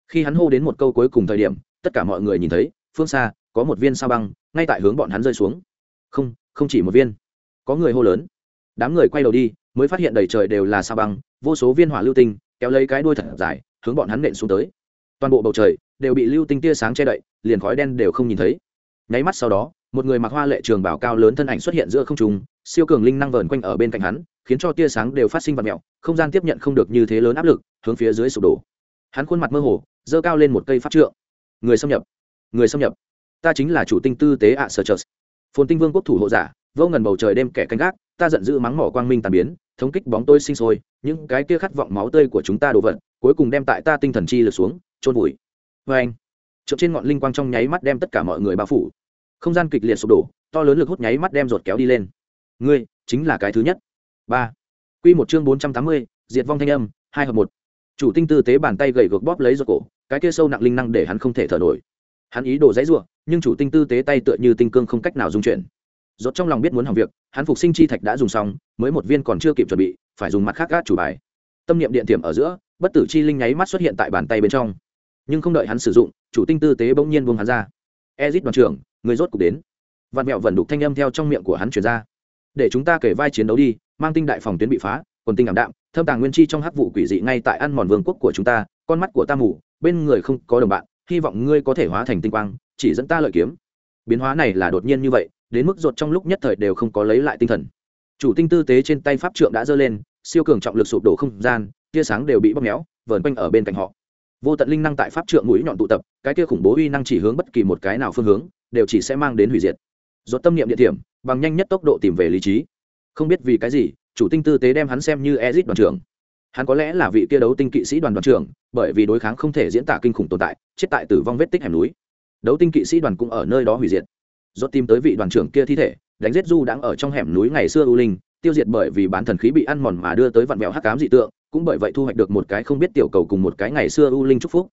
S1: Khi hắn hô đến một câu cuối cùng thời điểm, tất cả mọi người nhìn thấy, phương xa, có một viên sao băng, ngay tại hướng bọn hắn rơi xuống không không chỉ một viên. Có người hô lớn. Đám người quay đầu đi, mới phát hiện đầy trời đều là sao băng, vô số viên hỏa lưu tinh, kéo lấy cái đuôi thật dài, hướng bọn hắn nện xuống tới. Toàn bộ bầu trời đều bị lưu tinh tia sáng che đậy, liền khói đen đều không nhìn thấy. Nháy mắt sau đó, một người mặc hoa lệ trường bảo cao lớn thân ảnh xuất hiện giữa không trung, siêu cường linh năng vờn quanh ở bên cạnh hắn, khiến cho tia sáng đều phát sinh vật mẹo không gian tiếp nhận không được như thế lớn áp lực, hướng phía dưới sụp đổ. Hắn khuôn mặt mơ hồ, giơ cao lên một cây pháp trượng. Người xâm nhập. Người xâm nhập. Ta chính là chủ tinh tư tế ạ sơ chợt phồn tinh vương quốc thủ hộ giả, vô ngần bầu trời đêm kẻ canh gác, ta giận dữ mắng mỏ quang minh tàn biến, thống kích bóng tôi sinh sôi, những cái kia khát vọng máu tươi của chúng ta đổ vận, cuối cùng đem tại ta tinh thần chi lượt xuống trôn vùi. Vê anh trượt trên ngọn linh quang trong nháy mắt đem tất cả mọi người bao phủ. Không gian kịch liệt sụp đổ, to lớn lực hút nháy mắt đem ruột kéo đi lên. Ngươi, chính là cái thứ nhất. Ba. Q một chương bốn trăm tám mươi, diệt vong thanh âm, hai hợp một. Chủ tinh tư tế bàn tay gầy gược bóp lấy ruột cổ, cái kia sâu nặng linh năng để hắn không thể thở nổi. Hắn ý đồ dãy ruộng nhưng chủ tinh tư tế tay tựa như tinh cương không cách nào dung chuyển. Rốt trong lòng biết muốn hỏng việc, hắn phục sinh chi thạch đã dùng xong, mới một viên còn chưa kịp chuẩn bị, phải dùng mặt khác gác chủ bài. Tâm niệm điện tiềm ở giữa, bất tử chi linh nháy mắt xuất hiện tại bàn tay bên trong. Nhưng không đợi hắn sử dụng, chủ tinh tư tế bỗng nhiên buông hắn ra. Ezit đoàn trưởng, người rốt cục đến. Vạn mẹo vẩn đục thanh âm theo trong miệng của hắn truyền ra. Để chúng ta kể vai chiến đấu đi, mang tinh đại phòng tuyến bị phá, quần tinh ảm đạm, thâm tàng nguyên chi trong hắc vụ quỷ dị ngay tại ăn mòn vương quốc của chúng ta, con mắt của ta mù, bên người không có đồng bạn hy vọng ngươi có thể hóa thành tinh quang, chỉ dẫn ta lợi kiếm. Biến hóa này là đột nhiên như vậy, đến mức ruột trong lúc nhất thời đều không có lấy lại tinh thần. Chủ tinh tư tế trên tay pháp trượng đã dơ lên, siêu cường trọng lực sụp đổ không gian, tia sáng đều bị bóp méo, vờn quanh ở bên cạnh họ. Vô tận linh năng tại pháp trượng mũi nhọn tụ tập, cái kia khủng bố uy năng chỉ hướng bất kỳ một cái nào phương hướng, đều chỉ sẽ mang đến hủy diệt. Dốt tâm niệm địa điểm, bằng nhanh nhất tốc độ tìm về lý trí. Không biết vì cái gì, chủ tinh tư tế đem hắn xem như ezit đoàn trưởng hắn có lẽ là vị kia đấu tinh kỵ sĩ đoàn đoàn trưởng, bởi vì đối kháng không thể diễn tả kinh khủng tồn tại, chết tại tử vong vết tích hẻm núi. Đấu tinh kỵ sĩ đoàn cũng ở nơi đó hủy diệt. Dốt tìm tới vị đoàn trưởng kia thi thể, đánh giết du đang ở trong hẻm núi ngày xưa u linh, tiêu diệt bởi vì bán thần khí bị ăn mòn mà đưa tới vạn vẹo hắc cám dị tượng, cũng bởi vậy thu hoạch được một cái không biết tiểu cầu cùng một cái ngày xưa u linh chúc phúc.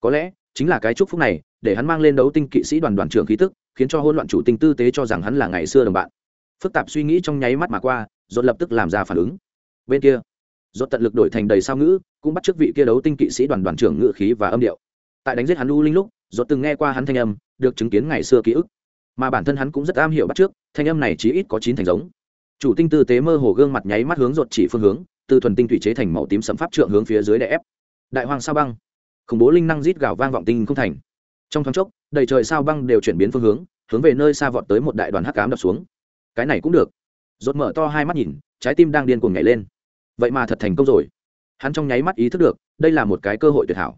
S1: Có lẽ, chính là cái chúc phúc này, để hắn mang lên đấu tinh kỵ sĩ đoàn đoàn trưởng khí tức, khiến cho hỗn loạn chủ tinh tư tế cho rằng hắn là ngày xưa đồng bạn. Phức tạp suy nghĩ trong nháy mắt mà qua dốt lập tức làm ra phản ứng. Bên kia Rốt tận lực đổi thành đầy sao ngữ, cũng bắt trước vị kia đấu tinh kỵ sĩ đoàn đoàn trưởng ngự khí và âm điệu. Tại đánh giết hắn u linh lúc, rốt từng nghe qua hắn thanh âm, được chứng kiến ngày xưa ký ức. Mà bản thân hắn cũng rất am hiểu bắt trước thanh âm này chí ít có chín thành giống. Chủ tinh tư tế mơ hồ gương mặt nháy mắt hướng ruột chỉ phương hướng, từ thuần tinh thủy chế thành màu tím sấm pháp trượng hướng phía dưới đè ép. Đại hoàng sao băng. Khủng bố linh năng rít gào vang vọng tinh không thành. Trong thoáng chốc, đầy trời sao băng đều chuyển biến phương hướng hướng về nơi xa vọt tới một đại đoàn hắc ám đập xuống. Cái này cũng được. Rột mở to hai mắt nhìn, trái tim đang điên cuồng nhảy lên vậy mà thật thành công rồi. Hắn trong nháy mắt ý thức được, đây là một cái cơ hội tuyệt hảo.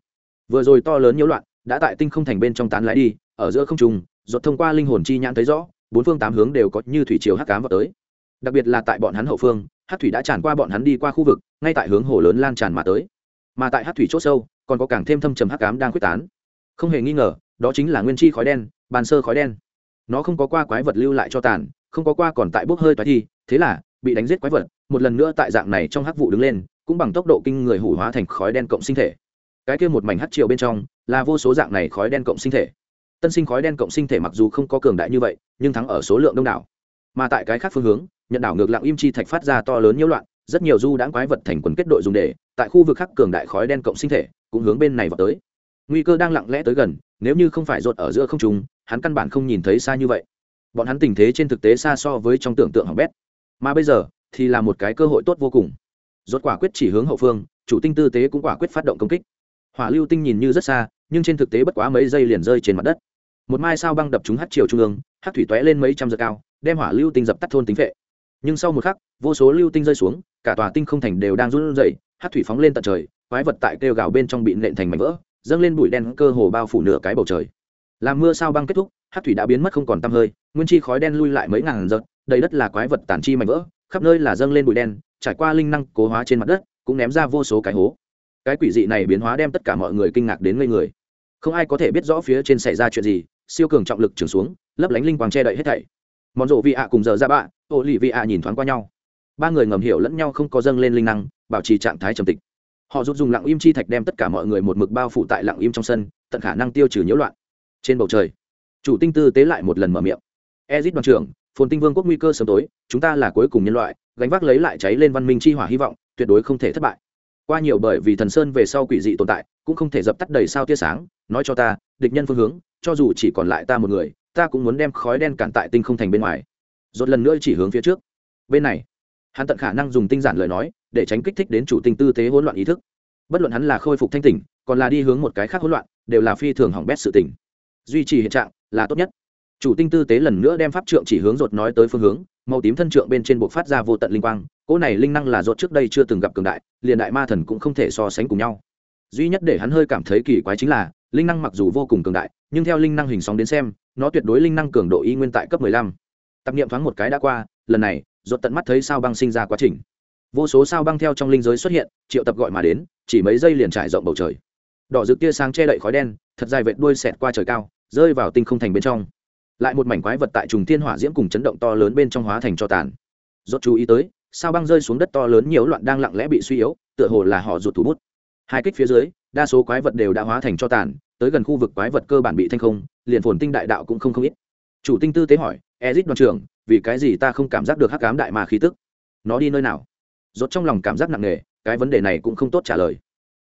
S1: Vừa rồi to lớn nhiễu loạn, đã tại tinh không thành bên trong tán lái đi, ở giữa không trung giọt thông qua linh hồn chi nhãn thấy rõ, bốn phương tám hướng đều có như thủy chiều hắc cám vào tới. Đặc biệt là tại bọn hắn hậu phương hát thủy đã tràn qua bọn hắn đi qua khu vực, ngay tại hướng hồ lớn lan tràn mà tới. Mà tại hát thủy c h ỗ sâu, còn có càng thêm thâm trầm hắc cám đang quyết tán. Không hề nghi ngờ, đó chính là nguyên chi khói đen, bàn sơ khói đen. Nó không có qua quái vật lưu lại cho tàn, không có qua còn tại bốc hơi toái thi, thế là bị đánh giết quái vật một lần nữa tại dạng này trong hắc vụ đứng lên, cũng bằng tốc độ kinh người hủ hóa thành khói đen cộng sinh thể. Cái kia một mảnh hắt chiều bên trong, là vô số dạng này khói đen cộng sinh thể. Tân sinh khói đen cộng sinh thể mặc dù không có cường đại như vậy, nhưng thắng ở số lượng đông đảo. Mà tại cái khác phương hướng, nhận đảo ngược lặng im chi thạch phát ra to lớn nhiễu loạn, rất nhiều du đãng quái vật thành quần kết đội dùng để, tại khu vực khác cường đại khói đen cộng sinh thể, cũng hướng bên này vào tới. Nguy cơ đang lặng lẽ tới gần, nếu như không phải rột ở giữa không trùng hắn căn bản không nhìn thấy xa như vậy. Bọn hắn tình thế trên thực tế xa so với trong tưởng tượng hỏng bét. Mà bây giờ thì là một cái cơ hội tốt vô cùng. Rốt quả quyết chỉ hướng hậu phương, chủ tinh tư tế cũng quả quyết phát động công kích. Hỏa lưu tinh nhìn như rất xa, nhưng trên thực tế bất quá mấy giây liền rơi trên mặt đất. Một mai sao băng đập trúng hát chiều trung ương hát thủy tóe lên mấy trăm giờ cao, đem hỏa lưu tinh dập tắt thôn tính vệ nhưng sau một khắc, vô số lưu tinh rơi xuống, cả tòa tinh không thành đều đang run rẩy hát thủy phóng lên tận trời, quái vật tại kêu gào bên trong bị nện thành mảnh vỡ, dâng lên bụi đen cơ hồ bao phủ nửa cái bầu trời. Làm mưa sao băng kết thúc hát thủy đã biến mất không còn tăm hơi, nguyên chi khói đen lui lại mấy ngàn giật đầy đất là quái vật tàn chi mảnh vỡ khắp nơi là dâng lên bụi đen, trải qua linh năng cố hóa trên mặt đất, cũng ném ra vô số cái hố. Cái quỷ dị này biến hóa đem tất cả mọi người kinh ngạc đến ngây người. Không ai có thể biết rõ phía trên xảy ra chuyện gì, siêu cường trọng lực trường xuống, lấp lánh linh quang che đậy hết thảy. Món rộ vị ạ cùng giờ ra bạ, ô lì vị ạ nhìn thoáng qua nhau. Ba người ngầm hiểu lẫn nhau không có dâng lên linh năng, bảo trì trạng thái trầm tịch. Họ rút dùng lặng im chi thạch đem tất cả mọi người một mực bao phủ tại lặng im trong sân, tận khả năng tiêu trừ nhiễu loạn. Trên bầu trời, chủ tinh tư tế lại một lần mở miệng. Ezit đoàn trưởng phồn tinh vương quốc nguy cơ sớm tối, chúng ta là cuối cùng nhân loại, gánh vác lấy lại cháy lên văn minh chi hỏa hy vọng, tuyệt đối không thể thất bại. Qua nhiều bởi vì thần sơn về sau quỷ dị tồn tại, cũng không thể dập tắt đầy sao tia sáng, nói cho ta, địch nhân phương hướng, cho dù chỉ còn lại ta một người, ta cũng muốn đem khói đen cản tại tinh không thành bên ngoài. Rốt lần nữa chỉ hướng phía trước. Bên này, hắn tận khả năng dùng tinh giản lời nói, để tránh kích thích đến chủ tinh tư tế hỗn loạn ý thức. Bất luận hắn là khôi phục thanh tỉnh, còn là đi hướng một cái khác hỗn loạn, đều là phi thường hỏng bét sự tỉnh duy trì hiện trạng là tốt nhất chủ tinh tư tế lần nữa đem pháp trượng chỉ hướng rột nói tới phương hướng, màu tím thân trượng bên trên buộc phát ra vô tận linh quang, cỗ này linh năng là rột trước đây chưa từng gặp cường đại, liền đại ma thần cũng không thể so sánh cùng nhau. Duy nhất để hắn hơi cảm thấy kỳ quái chính là, linh năng mặc dù vô cùng cường đại, nhưng theo linh năng hình sóng đến xem, nó tuyệt đối linh năng cường độ y nguyên tại cấp 15. tập niệm thoáng một cái đã qua, lần này rột tận mắt thấy sao băng sinh ra quá trình. Vô số sao băng theo trong linh giới xuất hiện, triệu tập gọi mà đến, chỉ mấy giây liền trải rộng bầu trời. Đỏ rực tia sáng che đậy khói đen, thật dài vệt đuôi xẹt qua trời cao, rơi vào tinh không thành bên trong lại một mảnh quái vật tại trùng thiên hỏa diễm cùng chấn động to lớn bên trong hóa thành cho tàn. Rốt chú ý tới, sao băng rơi xuống đất to lớn nhiều loạn đang lặng lẽ bị suy yếu, tựa hồ là họ rụt thủ bút. Hai kích phía dưới, đa số quái vật đều đã hóa thành cho tàn, tới gần khu vực quái vật cơ bản bị thanh không, liền phồn tinh đại đạo cũng không không ít. Chủ tinh tư tế hỏi, ezit đoàn trưởng, vì cái gì ta không cảm giác được hắc ám đại ma khí tức? Nó đi nơi nào? Rốt trong lòng cảm giác nặng nề, cái vấn đề này cũng không tốt trả lời.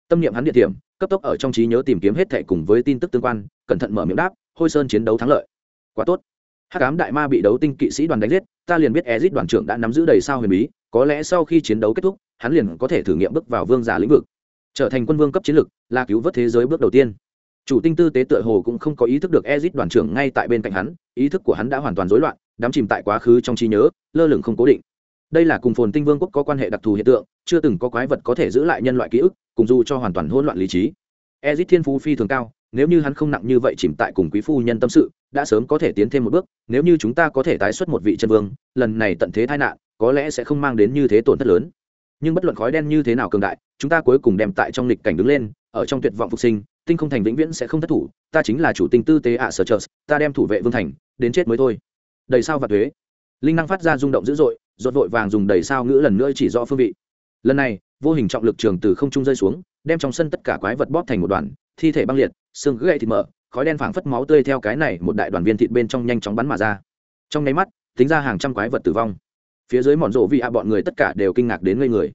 S1: Tâm niệm hắn địa điểm, cấp tốc ở trong trí nhớ tìm kiếm hết thảy cùng với tin tức tương quan, cẩn thận mở miệng đáp, hôi sơn chiến đấu thắng lợi quá tốt. Hắc ám đại ma bị đấu tinh kỵ sĩ đoàn đánh giết ta liền biết ezit đoàn trưởng đã nắm giữ đầy sao huyền bí có lẽ sau khi chiến đấu kết thúc hắn liền có thể thử nghiệm bước vào vương giả lĩnh vực. Trở thành quân vương cấp chiến lược, là cứu vớt thế giới bước đầu tiên. Chủ tinh tư tế tựa hồ cũng không có ý thức được ezit đoàn trưởng ngay tại bên cạnh hắn ý thức của hắn đã hoàn toàn rối loạn đắm chìm tại quá khứ trong trí nhớ lơ lửng không cố định. Đây là cùng phồn tinh vương quốc có quan hệ đặc thù hiện tượng chưa từng có quái vật có thể giữ lại nhân loại ký ức cùng dù cho hoàn toàn hỗn loạn lý trí. Ezit thiên phú phi thường cao nếu như hắn không nặng như vậy chìm tại cùng quý phu nhân tâm sự đã sớm có thể tiến thêm một bước, nếu như chúng ta có thể tái xuất một vị chân vương, lần này tận thế tai nạn, có lẽ sẽ không mang đến như thế tổn thất lớn. Nhưng bất luận khói đen như thế nào cường đại, chúng ta cuối cùng đem tại trong lịch cảnh đứng lên, ở trong tuyệt vọng phục sinh, tinh không thành vĩnh viễn sẽ không thất thủ, ta chính là chủ tinh tư tế ạ sở trợ ta đem thủ vệ vương thành, đến chết mới thôi. Đầy sao và thuế. Linh năng phát ra rung động dữ dội rột vội vàng dùng đầy sao ngữ lần nữa chỉ rõ phương vị. Lần này, vô hình trọng lực trường từ không trung rơi xuống, đem trong sân tất cả quái vật bóp thành một đoàn, thi thể băng liệt, xương gãy thịt mỡ khói đen phảng phất máu tươi theo cái này một đại đoàn viên thịt bên trong nhanh chóng bắn mà ra. Trong nháy mắt, tính ra hàng trăm quái vật tử vong. Phía dưới mòn rộ vị ạ bọn người tất cả đều kinh ngạc đến ngây người.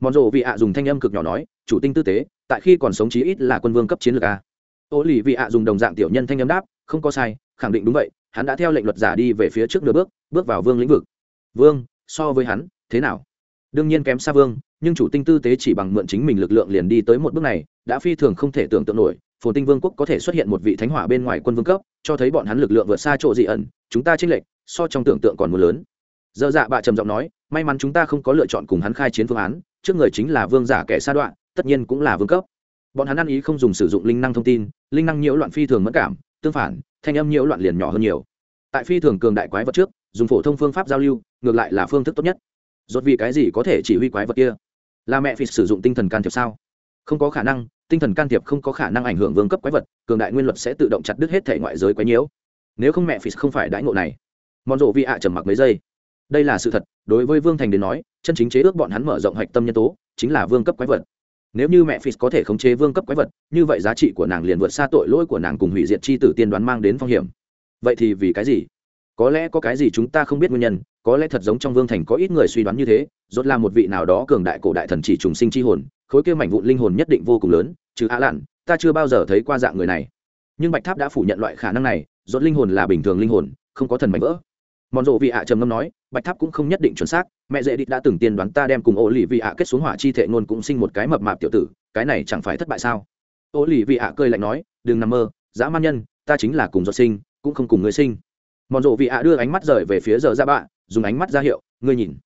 S1: Mòn rộ vị ạ dùng thanh âm cực nhỏ nói, chủ tinh tư tế, tại khi còn sống chí ít là quân vương cấp chiến lược a. Ô lì vị ạ dùng đồng dạng tiểu nhân thanh âm đáp, không có sai, khẳng định đúng vậy, hắn đã theo lệnh luật giả đi về phía trước nửa bước bước vào vương lĩnh vực. Vương, so với hắn, thế nào? Đương nhiên kém xa vương, nhưng chủ tinh tư tế chỉ bằng mượn chính mình lực lượng liền đi tới một bước này, đã phi thường không thể tưởng tượng nổi phồn tinh vương quốc có thể xuất hiện một vị thánh hỏa bên ngoài quân vương cấp, cho thấy bọn hắn lực lượng vượt xa chỗ dị ẩn, chúng ta chênh lệch, so trong tưởng tượng còn mưa lớn. Dơ dạ bạ trầm giọng nói, may mắn chúng ta không có lựa chọn cùng hắn khai chiến phương án, trước người chính là vương giả kẻ sa đoạn, tất nhiên cũng là vương cấp. Bọn hắn ăn ý không dùng sử dụng linh năng thông tin, linh năng nhiễu loạn phi thường mất cảm, tương phản, thanh âm nhiễu loạn liền nhỏ hơn nhiều. Tại phi thường cường đại quái vật trước, dùng phổ thông phương pháp giao lưu, ngược lại là phương thức tốt nhất. Rốt vì cái gì có thể chỉ huy quái vật kia? Là mẹ phi sử dụng tinh thần can thiệp sao? Không có khả năng tinh thần can thiệp không có khả năng ảnh hưởng vương cấp quái vật, cường đại nguyên luật sẽ tự động chặt đứt hết thể ngoại giới quái nhiễu. Nếu không mẹ phi không phải đãi ngộ này. Mòn rộ vị ạ trầm mặc mấy giây. Đây là sự thật, đối với vương thành đến nói, chân chính chế ước bọn hắn mở rộng hạch tâm nhân tố, chính là vương cấp quái vật. Nếu như mẹ phi có thể khống chế vương cấp quái vật, như vậy giá trị của nàng liền vượt xa tội lỗi của nàng cùng hủy diệt chi tử tiên đoán mang đến phong hiểm. Vậy thì vì cái gì? Có lẽ có cái gì chúng ta không biết nguyên nhân, có lẽ thật giống trong vương thành có ít người suy đoán như thế, rốt là một vị nào đó cường đại cổ đại thần chỉ trùng sinh chi hồn khối kia mảnh vụn linh hồn nhất định vô cùng lớn, trừ á lạn, ta chưa bao giờ thấy qua dạng người này. Nhưng bạch tháp đã phủ nhận loại khả năng này dốt linh hồn là bình thường linh hồn, không có thần mảnh vỡ. Mòn rộ vị ạ trầm ngâm nói, bạch tháp cũng không nhất định chuẩn xác, mẹ dễ địch đã từng tiên đoán ta đem cùng ô lì vị ạ kết xuống hỏa chi thể ngôn cũng sinh một cái mập mạp tiểu tử, cái này chẳng phải thất bại sao? Ô lì vị ạ cười lạnh nói, đừng nằm mơ, dã man nhân, ta chính là cùng do sinh, cũng không cùng người sinh. Mòn rộ vị ạ đưa ánh mắt rời về phía giờ dạ bạ, dùng ánh mắt ra hiệu, ngươi nhìn.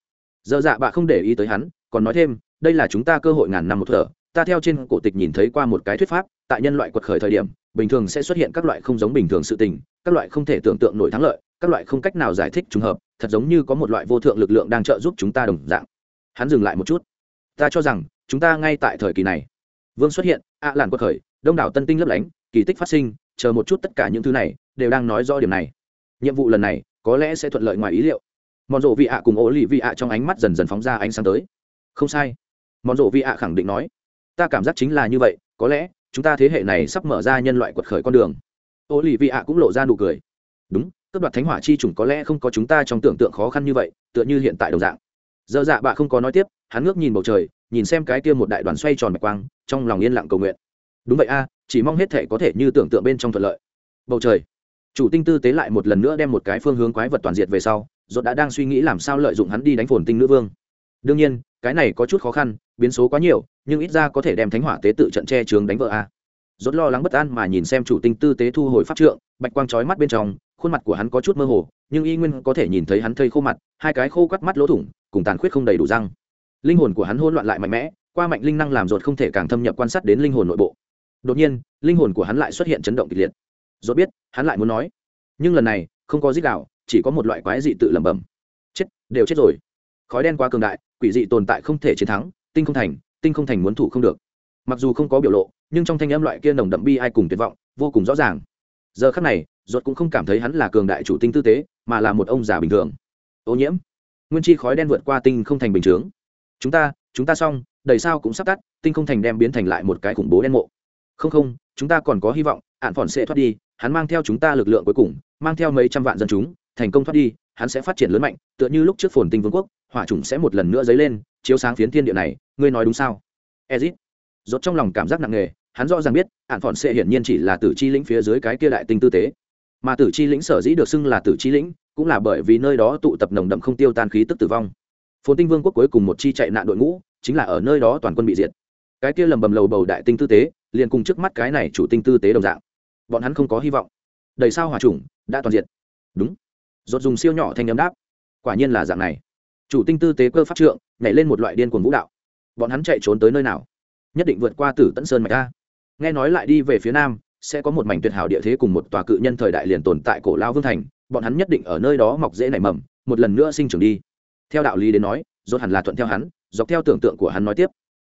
S1: Giờ dạ bạ không để ý tới hắn, còn nói thêm đây là chúng ta cơ hội ngàn năm một thở, ta theo trên cổ tịch nhìn thấy qua một cái thuyết pháp, tại nhân loại quật khởi thời điểm, bình thường sẽ xuất hiện các loại không giống bình thường sự tình, các loại không thể tưởng tượng nổi thắng lợi, các loại không cách nào giải thích trùng hợp, thật giống như có một loại vô thượng lực lượng đang trợ giúp chúng ta đồng dạng. Hắn dừng lại một chút. Ta cho rằng, chúng ta ngay tại thời kỳ này. Vương xuất hiện, ạ làn quật khởi, đông đảo tân tinh lấp lánh, kỳ tích phát sinh, chờ một chút tất cả những thứ này, đều đang nói rõ điểm này. Nhiệm vụ lần này, có lẽ sẽ thuận lợi ngoài ý liệu. Mòn rộ vị ạ cùng ố lì vị ạ trong ánh mắt dần dần phóng ra ánh sáng tới. Không sai mòn rộ vị ạ khẳng định nói, ta cảm giác chính là như vậy, có lẽ chúng ta thế hệ này sắp mở ra nhân loại quật khởi con đường. Ô lì vị ạ cũng lộ ra nụ cười. Đúng cấp đoạt thánh hỏa chi chủng có lẽ không có chúng ta trong tưởng tượng khó khăn như vậy, tựa như hiện tại đồng dạng. Dơ dạ bạ không có nói tiếp, hắn ngước nhìn bầu trời, nhìn xem cái kia một đại đoàn xoay tròn bạch quang, trong lòng yên lặng cầu nguyện. Đúng vậy a, chỉ mong hết thể có thể như tưởng tượng bên trong thuận lợi. Bầu trời, chủ tinh tư tế lại một lần nữa đem một cái phương hướng quái vật toàn diệt về sau dốt đã đang suy nghĩ làm sao lợi dụng hắn đi đánh phồn tinh nữ vương. Đương nhiên cái này có chút khó khăn, biến số quá nhiều, nhưng ít ra có thể đem thánh hỏa tế tự trận che trường đánh vợ a. Dốt lo lắng bất an mà nhìn xem chủ tinh tư tế thu hồi pháp trượng, bạch quang trói mắt bên trong, khuôn mặt của hắn có chút mơ hồ, nhưng y nguyên có thể nhìn thấy hắn thây khô mặt, hai cái khô quắt mắt lỗ thủng, cùng tàn khuyết không đầy đủ răng. Linh hồn của hắn hôn loạn lại mạnh mẽ, qua mạnh linh năng làm rột không thể càng thâm nhập quan sát đến linh hồn nội bộ. Đột nhiên, linh hồn của hắn lại xuất hiện chấn động kịch liệt. Rột biết, hắn lại muốn nói, nhưng lần này, không có dích đạo, chỉ có một loại quái dị tự lẩm bẩm. Chết, đều chết rồi. Khói đen quá cường đại quỷ dị tồn tại không thể chiến thắng, tinh không thành, tinh không thành muốn thủ không được. Mặc dù không có biểu lộ, nhưng trong thanh âm loại kia nồng đậm bi ai cùng tuyệt vọng, vô cùng rõ ràng. Giờ khắc này, ruột cũng không cảm thấy hắn là cường đại chủ tinh tư tế, mà là một ông già bình thường. Ô nhiễm. Nguyên chi khói đen vượt qua tinh không thành bình chướng. Chúng ta chúng ta xong, đầy sao cũng sắp tắt, tinh không thành đem biến thành lại một cái khủng bố đen mộ. Không không, chúng ta còn có hy vọng, ạn phòn sẽ thoát đi, hắn mang theo chúng ta lực lượng cuối cùng, mang theo mấy trăm vạn dân chúng, thành công thoát đi hắn sẽ phát triển lớn mạnh, tựa như lúc trước phồn tinh vương quốc, hỏa chủng sẽ một lần nữa dấy lên, chiếu sáng phiến thiên địa này, ngươi nói đúng sao? Ezit. Rốt trong lòng cảm giác nặng nề, hắn rõ ràng biết ạn phòn sẽ hiển nhiên chỉ là tử chi lĩnh phía dưới cái kia đại tinh tư tế. Mà tử chi lĩnh sở dĩ được xưng là tử chi lĩnh, cũng là bởi vì nơi đó tụ tập nồng đậm không tiêu tan khí tức tử vong. Phồn tinh vương quốc cuối cùng một chi chạy nạn đội ngũ, chính là ở nơi đó toàn quân bị diệt. Cái kia lầm bầm lầu bầu đại tinh tư tế, liền cùng trước mắt cái này chủ tinh tư tế đồng dạng. Bọn hắn không có hy vọng. Đầy sao hòa trùng đã toàn diệt. Đúng rốt dùng siêu nhỏ thanh âm đáp. Quả nhiên là dạng này. Chủ tinh tư tế cơ pháp trượng, nhảy lên một loại điên cuồng vũ đạo. Bọn hắn chạy trốn tới nơi nào? Nhất định vượt qua tử tận sơn mạch a. Nghe nói lại đi về phía nam, sẽ có một mảnh tuyệt hảo địa thế cùng một tòa cự nhân thời đại liền tồn tại cổ lao vương thành, bọn hắn nhất định ở nơi đó mọc dễ nảy mầm, một lần nữa sinh trưởng đi. Theo đạo lý đến nói, rốt hẳn là thuận theo hắn, dọc theo tưởng tượng của hắn nói tiếp.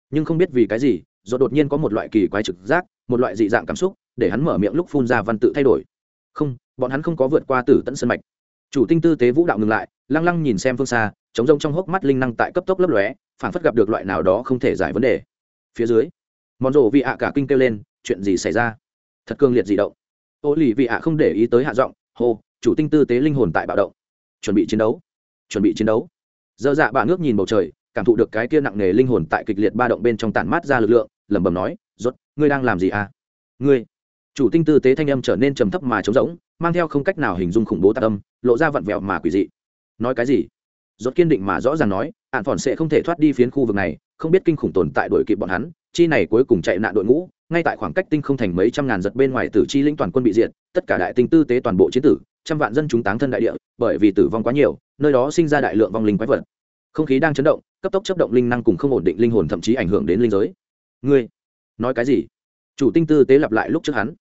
S1: Nhưng không biết vì cái gì, rốt đột nhiên có một loại kỳ quái trực giác, một loại dị dạng cảm xúc, để hắn mở miệng lúc phun ra văn tự thay đổi. Không, bọn hắn không có vượt qua tử tận sơn mạch chủ tinh tư tế vũ đạo ngừng lại, lăng lăng nhìn xem phương xa chống rông trong hốc mắt linh năng tại cấp tốc lấp lóe phản phất gặp được loại nào đó không thể giải vấn đề. Phía dưới món rổ vị ạ cả kinh kêu lên, chuyện gì xảy ra? Thật cương liệt gì động. Ô lì vị ạ không để ý tới hạ giọng, hô, chủ tinh tư tế linh hồn tại bạo động. Chuẩn bị chiến đấu. Chuẩn bị chiến đấu. Dơ dạ bà ngước nhìn bầu trời, cảm thụ được cái kia nặng nề linh hồn tại kịch liệt ba động bên trong tản mát ra lực lượng, lẩm bẩm nói, rốt, ngươi đang làm gì à? Ngươi. Chủ tinh tư tế thanh âm trở nên trầm thấp mà trống rỗng, mang theo không cách nào hình dung khủng bố tạc âm lộ ra vặn vẹo mà quỷ dị. Nói cái gì? Rốt kiên định mà rõ ràng nói ạn phòn sẽ không thể thoát đi phiến khu vực này, không biết kinh khủng tồn tại đuổi kịp bọn hắn, chi này cuối cùng chạy nạn đội ngũ, ngay tại khoảng cách tinh không thành mấy trăm ngàn giật bên ngoài tử chi linh toàn quân bị diệt, tất cả đại tinh tư tế toàn bộ chiến tử, trăm vạn dân chúng táng thân đại địa, bởi vì tử vong quá nhiều, nơi đó sinh ra đại lượng vong linh quái vật. Không khí đang chấn động, cấp tốc chấp động linh năng cùng không ổn định linh hồn thậm chí ảnh hưởng đến linh giới. Ngươi, nói cái gì? Chủ tinh tư tế lặp lại lúc trước hắn.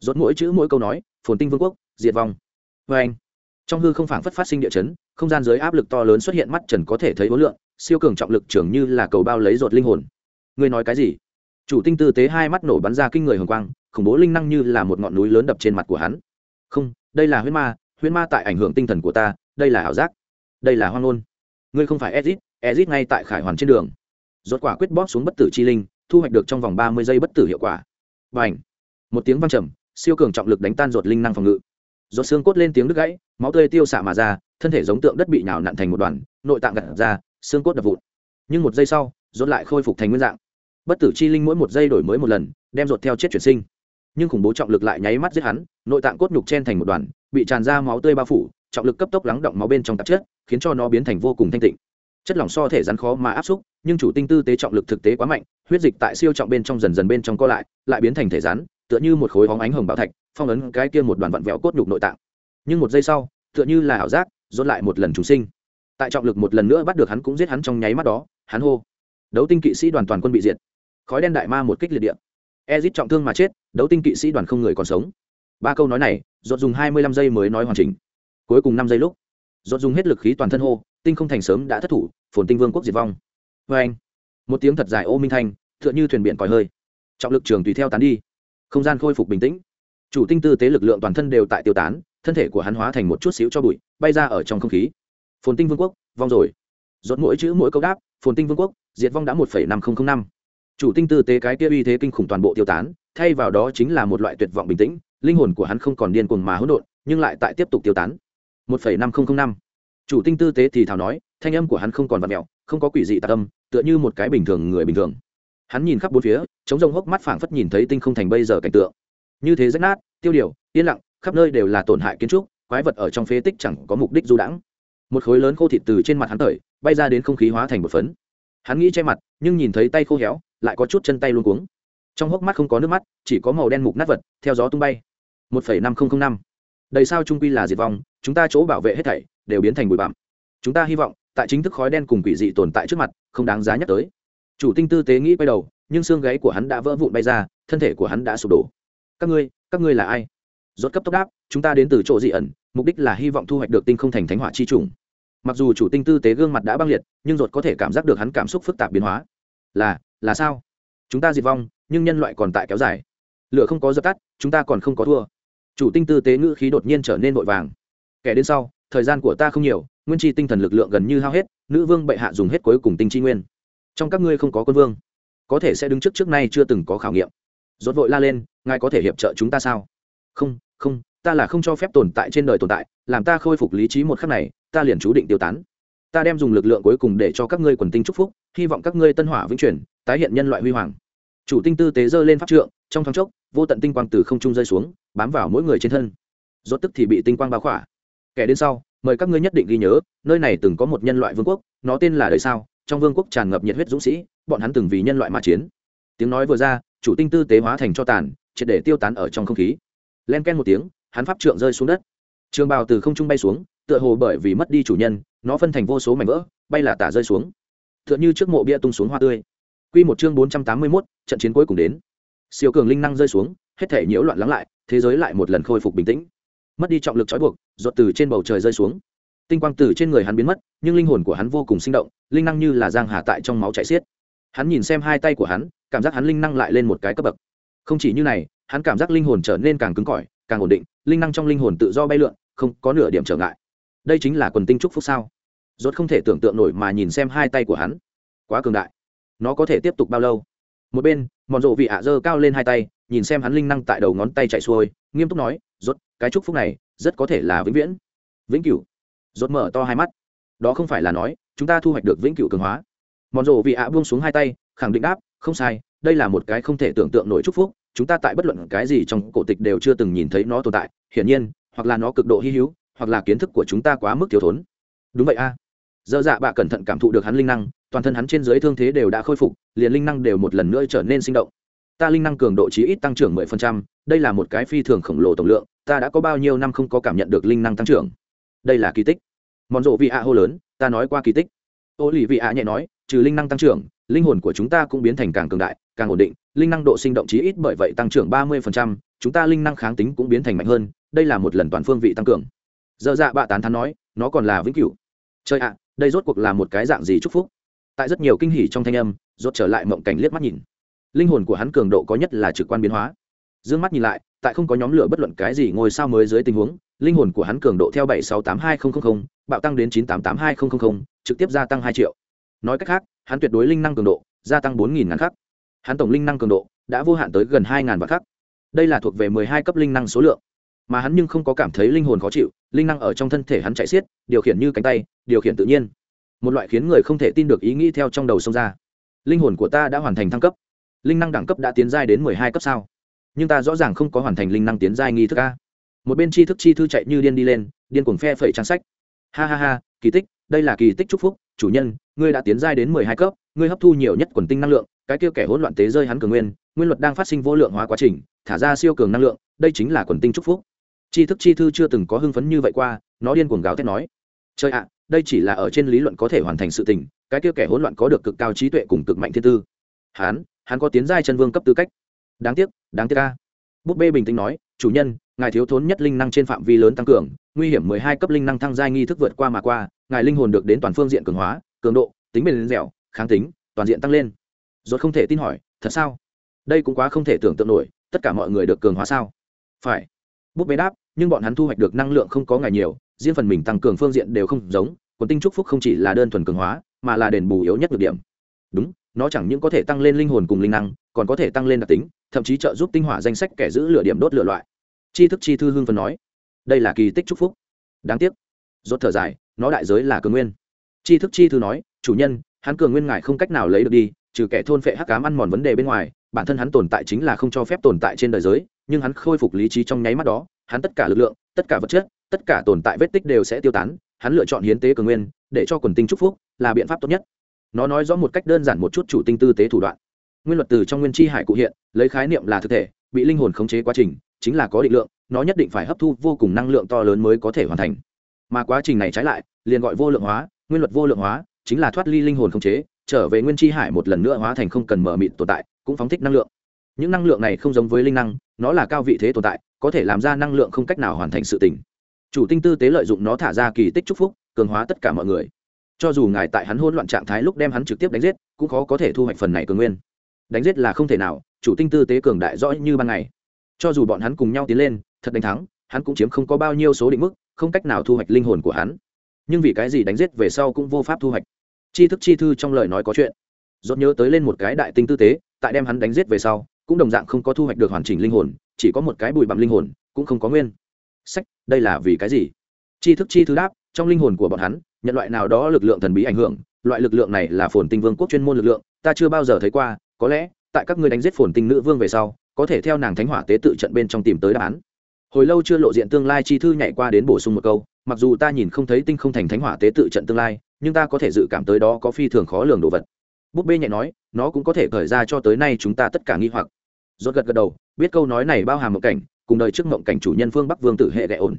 S1: Rốt mỗi chữ mỗi câu nói, phồn tinh vương quốc, diệt vong. Vê anh trong hư không phảng phất phát sinh địa chấn, không gian dưới áp lực to lớn xuất hiện mắt trần có thể thấy vô lượng siêu cường trọng lực trường như là cầu bao lấy ruột linh hồn. Ngươi nói cái gì? Chủ tinh tư tế hai mắt nổ bắn ra kinh người hồng quang, khủng bố linh năng như là một ngọn núi lớn đập trên mặt của hắn. Không, đây là huyết ma huyết ma tại ảnh hưởng tinh thần của ta, đây là ảo giác, đây là hoang ngôn. Ngươi không phải ezit ezit ngay tại khải hoàn trên đường. Rốt quả quyết bóp xuống bất tử chi linh, thu hoạch được trong vòng ba mươi giây bất tử hiệu quả. Và ảnh một tiếng vang trầm, siêu cường trọng lực đánh tan ruột linh năng phòng ngự ruột xương cốt lên tiếng đứt gãy, máu tươi tiêu xạ mà ra, thân thể giống tượng đất bị nhào nặn thành một đoàn, nội tạng gặt ra, xương cốt đập vụn. Nhưng một giây sau ruột lại khôi phục thành nguyên dạng. Bất tử chi linh mỗi một giây đổi mới một lần, đem ruột theo chết chuyển sinh. Nhưng khủng bố trọng lực lại nháy mắt giết hắn, nội tạng cốt nhục chen thành một đoàn, bị tràn ra máu tươi bao phủ, trọng lực cấp tốc lắng động máu bên trong tạp chất, khiến cho nó biến thành vô cùng thanh tịnh. Chất lỏng so thể rắn khó mà áp xúc, nhưng chủ tinh tư tế trọng lực thực tế quá mạnh, huyết dịch tại siêu trọng bên trong dần dần bên trong co lại lại biến thành thể rắn tựa như một khối hóng ánh hồng bảo thạch, phong ấn cái kia một đoàn vặn vẹo cốt nhục nội tạng. Nhưng một giây sau, tựa như là ảo giác dốt lại một lần chúng sinh. Tại trọng lực một lần nữa bắt được hắn cũng giết hắn trong nháy mắt đó, hắn hô. Đấu tinh kỵ sĩ đoàn toàn quân bị diệt. Khói đen đại ma một kích liệt địa. Ezit trọng thương mà chết, đấu tinh kỵ sĩ đoàn không người còn sống. Ba câu nói này dốt dùng hai mươi lăm giây mới nói hoàn chỉnh. Cuối cùng năm giây lúc dốt dùng hết lực khí toàn thân hô, tinh không thành sớm đã thất thủ, phồn tinh vương quốc diệt vong. Vê anh một tiếng thật dài ô minh thanh, tựa như thuyền biển còi hơi. Trọng lực trường tùy theo tán đi không gian khôi phục bình tĩnh. Chủ tinh tư tế lực lượng toàn thân đều tại tiêu tán, thân thể của hắn hóa thành một chút xíu cho bụi, bay ra ở trong không khí. Phồn tinh vương quốc, vong rồi. Dốt mỗi chữ mỗi câu đáp, phồn tinh vương quốc, diệt vong đã một năm nghìn năm. Chủ tinh tư tế cái kia uy thế kinh khủng toàn bộ tiêu tán, thay vào đó chính là một loại tuyệt vọng bình tĩnh, linh hồn của hắn không còn điên cuồng mà hỗn độn, nhưng lại tại tiếp tục tiêu tán. một năm nghìn năm. Chủ tinh tư tế thì thào nói, thanh âm của hắn không còn vặt mẹo, không có quỷ dị tạc âm, tựa như một cái bình thường người bình thường hắn nhìn khắp bốn phía chống rông hốc mắt phảng phất nhìn thấy tinh không thành bây giờ cảnh tượng. Như thế rách nát, tiêu điều, yên lặng, khắp nơi đều là tổn hại kiến trúc, quái vật ở trong phế tích chẳng có mục đích du đãng. Một khối lớn khô thịt từ trên mặt hắn tởi, bay ra đến không khí hóa thành một phấn. Hắn nghĩ che mặt, nhưng nhìn thấy tay khô héo, lại có chút chân tay luôn cuống. Trong hốc mắt không có nước mắt, chỉ có màu đen mục nát vật, theo gió tung bay. Một phẩy năm nghìn năm. Đầy sao trung quy là diệt vong, chúng ta chỗ bảo vệ hết thảy, đều biến thành bụi bặm. Chúng ta hy vọng, tại chính thức khói đen cùng quỷ dị tồn tại trước mặt, không đáng giá nhắc tới chủ tinh tư tế nghĩ quay đầu, nhưng xương gáy của hắn đã vỡ vụn bay ra, thân thể của hắn đã sụp đổ. Các ngươi các ngươi là ai? Rốt cấp tốc đáp, chúng ta đến từ chỗ dị ẩn, mục đích là hy vọng thu hoạch được tinh không thành thánh hỏa chi trùng mặc dù chủ tinh tư tế gương mặt đã băng liệt, nhưng rốt có thể cảm giác được hắn cảm xúc phức tạp biến hóa. Là là sao? Chúng ta diệt vong, nhưng nhân loại còn tại kéo dài. Lửa không có dập tắt, chúng ta còn không có thua. Chủ tinh tư tế ngữ khí đột nhiên trở nên vội vàng. Kẻ đến sau, thời gian của ta không nhiều, nguyên chi tinh thần lực lượng gần như hao hết, nữ vương bệ hạ dùng hết cuối cùng tinh chi nguyên trong các ngươi không có quân vương, có thể sẽ đứng trước trước nay chưa từng có khảo nghiệm. Rốt vội la lên, ngài có thể hiệp trợ chúng ta sao? Không không, ta là không cho phép tồn tại trên đời tồn tại, làm ta khôi phục lý trí một khắc này, ta liền chú định tiêu tán. Ta đem dùng lực lượng cuối cùng để cho các ngươi quần tinh chúc phúc, hy vọng các ngươi tân hỏa vĩnh chuyển, tái hiện nhân loại huy hoàng. Chủ tinh tư tế dơ lên pháp trượng, trong thoáng chốc, vô tận tinh quang từ không trung rơi xuống, bám vào mỗi người trên thân. Rốt tức thì bị tinh quang bao khỏa. Kẻ đến sau, mời các ngươi nhất định ghi nhớ, nơi này từng có một nhân loại vương quốc, nó tên là đời sao? Trong vương quốc tràn ngập nhiệt huyết dũng sĩ bọn hắn từng vì nhân loại mà chiến. Tiếng nói vừa ra chủ tinh tư tế hóa thành cho tàn triệt để tiêu tán ở trong không khí. Len ken một tiếng hắn pháp trượng rơi xuống đất. Trường bào từ không trung bay xuống tựa hồ bởi vì mất đi chủ nhân nó phân thành vô số mảnh vỡ bay là tả rơi xuống. Tựa như trước mộ bia tung xuống hoa tươi. Quy một chương bốn trăm tám mươi 481, trận chiến cuối cùng đến. Siêu cường linh năng rơi xuống hết thể nhiễu loạn lắng lại thế giới lại một lần khôi phục bình tĩnh. Mất đi trọng lực trói buộc ruột từ trên bầu trời rơi xuống tinh quang từ trên người hắn biến mất, nhưng linh hồn của hắn vô cùng sinh động, linh năng như là giang hà tại trong máu chảy xiết. Hắn nhìn xem hai tay của hắn, cảm giác hắn linh năng lại lên một cái cấp bậc. Không chỉ như này, hắn cảm giác linh hồn trở nên càng cứng cỏi, càng ổn định, linh năng trong linh hồn tự do bay lượn, không có nửa điểm trở ngại. Đây chính là quần tinh trúc phúc sao? Rốt không thể tưởng tượng nổi mà nhìn xem hai tay của hắn. Quá cường đại. Nó có thể tiếp tục bao lâu? Một bên, mòn rộ vị ạ dơ cao lên hai tay, nhìn xem hắn linh năng tại đầu ngón tay chạy xuôi, nghiêm túc nói, rốt, cái trúc phúc này rất có thể là vĩnh viễn. Vĩnh cửu rốt mở to hai mắt. Đó không phải là nói, chúng ta thu hoạch được vĩnh cửu cường hóa. Mòn rộ vị ạ buông xuống hai tay, khẳng định đáp, không sai, đây là một cái không thể tưởng tượng nổi chúc phúc, chúng ta tại bất luận cái gì trong cổ tịch đều chưa từng nhìn thấy nó tồn tại, hiển nhiên, hoặc là nó cực độ hy hữu, hoặc là kiến thức của chúng ta quá mức thiếu thốn. Đúng vậy a. À. dơ dạ bạ cẩn thận cảm thụ được hắn linh năng, toàn thân hắn trên dưới thương thế đều đã khôi phục, liền linh năng đều một lần nữa trở nên sinh động. Ta linh năng cường độ chí ít tăng trưởng mười phần trăm, đây là một cái phi thường khổng lồ tổng lượng, ta đã có bao nhiêu năm không có cảm nhận được linh năng tăng trưởng đây là kỳ tích. Mòn rộ vị ạ hô lớn, ta nói qua kỳ tích. Ô lì vị ạ nhẹ nói, trừ linh năng tăng trưởng, linh hồn của chúng ta cũng biến thành càng cường đại, càng ổn định, linh năng độ sinh động chí ít bởi vậy tăng trưởng ba mươi chúng ta linh năng kháng tính cũng biến thành mạnh hơn, đây là một lần toàn phương vị tăng cường. Dơ dạ bạ tán thán nói, nó còn là vĩnh cửu. Chơi ạ, đây rốt cuộc là một cái dạng gì chúc phúc? Tại rất nhiều kinh hỉ trong thanh âm, rốt trở lại mộng cảnh liếc mắt nhìn. Linh hồn của hắn cường độ có nhất là trực quan biến hóa. Dương mắt nhìn lại tại không có nhóm lửa bất luận cái gì ngôi sao mới dưới tình huống, linh hồn của hắn cường độ theo bảy sáu tám hai nghìn bạo tăng đến chín tám tám hai nghìn trực tiếp gia tăng hai triệu. Nói cách khác, hắn tuyệt đối linh năng cường độ, gia tăng bốn nghìn ngàn khắc. Hắn tổng linh năng cường độ đã vô hạn tới gần hai ngàn vạn khắc. Đây là thuộc về mười hai cấp linh năng số lượng. Mà hắn nhưng không có cảm thấy linh hồn khó chịu, linh năng ở trong thân thể hắn chạy xiết, điều khiển như cánh tay, điều khiển tự nhiên. Một loại khiến người không thể tin được ý nghĩ theo trong đầu sông ra. Linh hồn của ta đã hoàn thành thăng cấp. Linh năng đẳng cấp đã tiến giai đến mười hai cấp sao? Nhưng ta rõ ràng không có hoàn thành linh năng tiến giai nghi thức a. Một bên tri thức chi thư chạy như điên đi lên, điên cuồng phe phẩy trang sách. Ha ha ha, kỳ tích, đây là kỳ tích chúc phúc, chủ nhân, ngươi đã tiến giai đến mười hai cấp, ngươi hấp thu nhiều nhất quần tinh năng lượng, cái kia kẻ hỗn loạn tế rơi hắn cường nguyên nguyên luật đang phát sinh vô lượng hóa quá trình, thả ra siêu cường năng lượng, đây chính là quần tinh chúc phúc. Tri thức chi thư chưa từng có hưng phấn như vậy qua, nó điên cuồng gào thét nói. Trời ạ, đây chỉ là ở trên lý luận có thể hoàn thành sự tình, cái kia kẻ hỗn loạn có được cực cao trí tuệ cùng cực mạnh thiên tư. Hắn hắn có tiến giai chân vương cấp tư cách đáng tiếc đáng tiếc ca búp bê bình tĩnh nói, chủ nhân, ngài thiếu thốn nhất linh năng trên phạm vi lớn tăng cường, nguy hiểm mười hai cấp linh năng thăng giai nghi thức vượt qua mà qua, ngài linh hồn được đến toàn phương diện cường hóa, cường độ, tính bền dẻo, kháng tính, toàn diện tăng lên. Rốt không thể tin hỏi, thật sao? Đây cũng quá không thể tưởng tượng nổi, tất cả mọi người được cường hóa sao? Phải. Búp bê đáp, nhưng bọn hắn thu hoạch được năng lượng không có ngài nhiều, riêng phần mình tăng cường phương diện đều không giống, quần tinh trúc phúc không chỉ là đơn thuần cường hóa, mà là đền bù yếu nhất được điểm. Đúng, nó chẳng những có thể tăng lên linh hồn cùng linh năng, còn có thể tăng lên đặc tính thậm chí trợ giúp tinh hỏa danh sách kẻ giữ lửa điểm đốt lửa loại. Chi thức chi thư hương phần nói, đây là kỳ tích chúc phúc. Đáng tiếc. Rốt thở dài, nó đại giới là cường nguyên. Chi thức chi thư nói, chủ nhân, hắn cường nguyên ngài không cách nào lấy được đi, trừ kẻ thôn phệ hắc cám ăn mòn vấn đề bên ngoài, bản thân hắn tồn tại chính là không cho phép tồn tại trên đời giới, nhưng hắn khôi phục lý trí trong nháy mắt đó, hắn tất cả lực lượng, tất cả vật chất, tất cả tồn tại vết tích đều sẽ tiêu tán, hắn lựa chọn hiến tế cường nguyên, để cho quần tinh chúc phúc là biện pháp tốt nhất. Nó nói rõ một cách đơn giản một chút chủ tinh tư tế thủ đoạn nguyên luật từ trong nguyên chi hải cụ hiện, lấy khái niệm là thực thể, bị linh hồn khống chế quá trình, chính là có định lượng, nó nhất định phải hấp thu vô cùng năng lượng to lớn mới có thể hoàn thành. Mà quá trình này trái lại, liền gọi vô lượng hóa, nguyên luật vô lượng hóa, chính là thoát ly linh hồn khống chế, trở về nguyên chi hải một lần nữa hóa thành không cần mở mịt tồn tại, cũng phóng thích năng lượng. Những năng lượng này không giống với linh năng, nó là cao vị thế tồn tại, có thể làm ra năng lượng không cách nào hoàn thành sự tỉnh chủ tinh tư tế lợi dụng nó thả ra kỳ tích chúc phúc, cường hóa tất cả mọi người. Cho dù ngài tại hắn hôn loạn trạng thái lúc đem hắn trực tiếp đánh giết, cũng khó có thể thu hoạch phần này cường nguyên đánh giết là không thể nào, chủ tinh tư tế cường đại rõ như ban ngày. Cho dù bọn hắn cùng nhau tiến lên, thật đánh thắng, hắn cũng chiếm không có bao nhiêu số định mức, không cách nào thu hoạch linh hồn của hắn. Nhưng vì cái gì đánh giết về sau cũng vô pháp thu hoạch? Chi thức chi thư trong lời nói có chuyện. Dốt nhớ tới lên một cái đại tinh tư tế, tại đem hắn đánh giết về sau, cũng đồng dạng không có thu hoạch được hoàn chỉnh linh hồn, chỉ có một cái bụi bặm linh hồn, cũng không có nguyên. Sách, đây là vì cái gì? Chi thức chi thư đáp, trong linh hồn của bọn hắn, nhận loại nào đó lực lượng thần bí ảnh hưởng, loại lực lượng này là phồn tinh vương quốc chuyên môn lực lượng, ta chưa bao giờ thấy qua có lẽ, tại các ngươi đánh giết phồn tinh nữ vương về sau, có thể theo nàng thánh hỏa tế tự trận bên trong tìm tới đáp án. Hồi lâu chưa lộ diện tương lai chi thư nhảy qua đến bổ sung một câu, mặc dù ta nhìn không thấy tinh không thành thánh hỏa tế tự trận tương lai, nhưng ta có thể dự cảm tới đó có phi thường khó lường đồ vật. Búp bê nhẹ nói, nó cũng có thể khởi ra cho tới nay chúng ta tất cả nghi hoặc. Rốt gật gật đầu, biết câu nói này bao hàm một cảnh, cùng đời trước mộng cảnh chủ nhân phương bắc vương tử hệ đại ổn.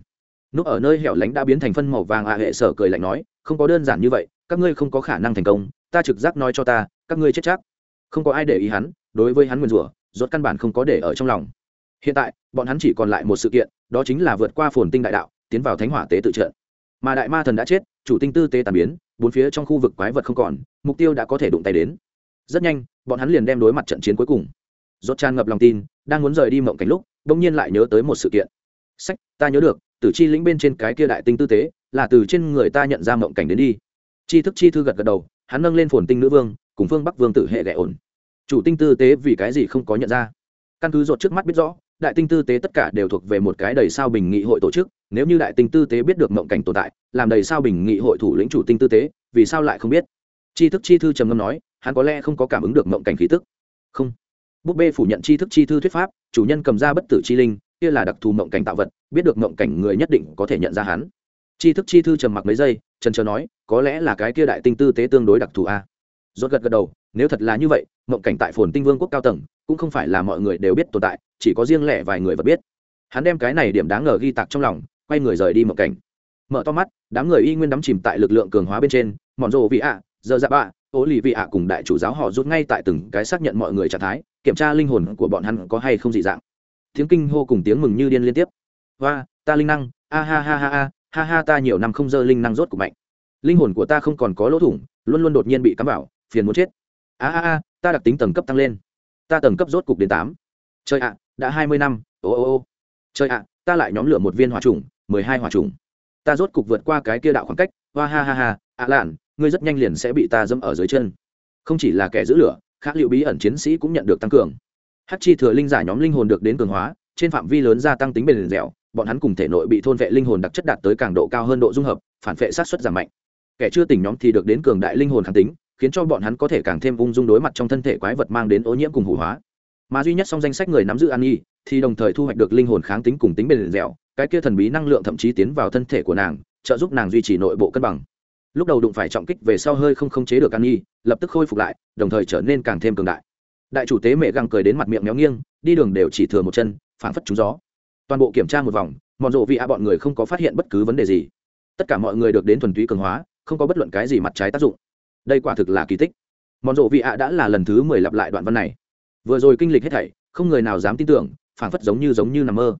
S1: Núp ở nơi hẻo lánh đã biến thành phân màu vàng ạ à hệ sở cười lạnh nói, không có đơn giản như vậy, các ngươi không có khả năng thành công, ta trực giác nói cho ta, các ngươi chết chắc không có ai để ý hắn, đối với hắn nguyền rủa, rốt căn bản không có để ở trong lòng. Hiện tại, bọn hắn chỉ còn lại một sự kiện, đó chính là vượt qua phồn tinh đại đạo, tiến vào thánh hỏa tế tự trận. Mà đại ma thần đã chết, chủ tinh tư tế tàn biến, bốn phía trong khu vực quái vật không còn, mục tiêu đã có thể đụng tay đến. Rất nhanh, bọn hắn liền đem đối mặt trận chiến cuối cùng. Rốt tràn ngập lòng tin, đang muốn rời đi mộng cảnh lúc đung nhiên lại nhớ tới một sự kiện. Sách, ta nhớ được, Tử chi lĩnh bên trên cái kia đại tinh tư tế, là từ trên người ta nhận ra mộng cảnh đến đi. Chi thức chi thư gật gật đầu, hắn nâng lên phồn tinh nữ vương cùng phương bắc vương tử hệ ghẻ ổn. Chủ tinh tư tế vì cái gì không có nhận ra? Căn cứ rột trước mắt biết rõ, đại tinh tư tế tất cả đều thuộc về một cái đầy sao bình nghị hội tổ chức. Nếu như đại tinh tư tế biết được mộng cảnh tồn tại, làm đầy sao bình nghị hội thủ lĩnh chủ tinh tư tế, vì sao lại không biết? Tri thức chi thư trầm ngâm nói, hắn có lẽ không có cảm ứng được mộng cảnh khí tức. Không. Búp bê phủ nhận tri thức chi thư thuyết pháp, chủ nhân cầm ra bất tử chi linh, kia là đặc thù mộng cảnh tạo vật, biết được mộng cảnh người nhất định có thể nhận ra hắn. Tri thức chi thư trầm mặc mấy giây, trần trờ nói, có lẽ là cái kia đại tinh tư tế tương đối đặc thù a rốt gật gật đầu, nếu thật là như vậy, mộng cảnh tại phồn tinh vương quốc cao tầng, cũng không phải là mọi người đều biết tồn tại, chỉ có riêng lẻ vài người vật biết. Hắn đem cái này điểm đáng ngờ ghi tạc trong lòng, quay người rời đi mộng cảnh. Mở to mắt, đám người y nguyên đắm chìm tại lực lượng cường hóa bên trên mòn rộ vị ạ, giờ dạ bạ ố lì vị ạ cùng đại chủ giáo họ rút ngay tại từng cái xác nhận mọi người trạng thái, kiểm tra linh hồn của bọn hắn có hay không dị dạng. Tiếng kinh hô cùng tiếng mừng như điên liên tiếp. Và ta linh năng, a ha ha ha ha ha ha ta nhiều năm không dơ linh năng rốt của mạnh. Linh hồn của ta không còn có lỗ thủng, luôn luôn đột nhiên bị cắm vào phiền muốn chết. A a a, ta đặc tính tầng cấp tăng lên. Ta tầng cấp rốt cục đến tám. Chơi ạ, đã hai mươi năm, ô ô ô. Chơi ạ, ta lại nhóm lửa một viên hỏa trùng, mười hai hỏa trùng. Ta rốt cục vượt qua cái kia đạo khoảng cách. Hoa, ha ha ha. Ạ lạn, ngươi rất nhanh liền sẽ bị ta dẫm ở dưới chân. Không chỉ là kẻ giữ lửa, khác liệu bí ẩn chiến sĩ cũng nhận được tăng cường. Hát chi thừa linh giả nhóm linh hồn được đến cường hóa, trên phạm vi lớn gia tăng tính bền dẻo, bọn hắn cùng thể nội bị thôn vệ linh hồn đặc chất đạt tới càng độ cao hơn độ dung hợp, phản vệ sát xuất giảm mạnh. Kẻ chưa tỉnh nhóm thì được đến cường đại linh hồn kháng tính khiến cho bọn hắn có thể càng thêm ung dung đối mặt trong thân thể quái vật mang đến ô nhiễm cùng hủ hóa. Mà duy nhất trong danh sách người nắm giữ an nhi thì đồng thời thu hoạch được linh hồn kháng tính cùng tính bền dẻo, cái kia thần bí năng lượng thậm chí tiến vào thân thể của nàng, trợ giúp nàng duy trì nội bộ cân bằng. Lúc đầu đụng phải trọng kích về sau hơi không khống chế được an nhi lập tức khôi phục lại, đồng thời trở nên càng thêm cường đại. Đại chủ tế mẹ găng cười đến mặt miệng méo nghiêng, đi đường đều chỉ thừa một chân, phảng phất trúng gió. Toàn bộ kiểm tra một vòng, mọn rộ vị a bọn người không có phát hiện bất cứ vấn đề gì. Tất cả mọi người được đến thuần túy cường hóa, không có bất luận cái gì mặt trái tác dụng đây quả thực là kỳ tích. Mọn rộ vị a đã là lần thứ mười lặp lại đoạn văn này. Vừa rồi kinh lịch hết thảy, không người nào dám tin tưởng, phảng phất giống như giống như nằm mơ.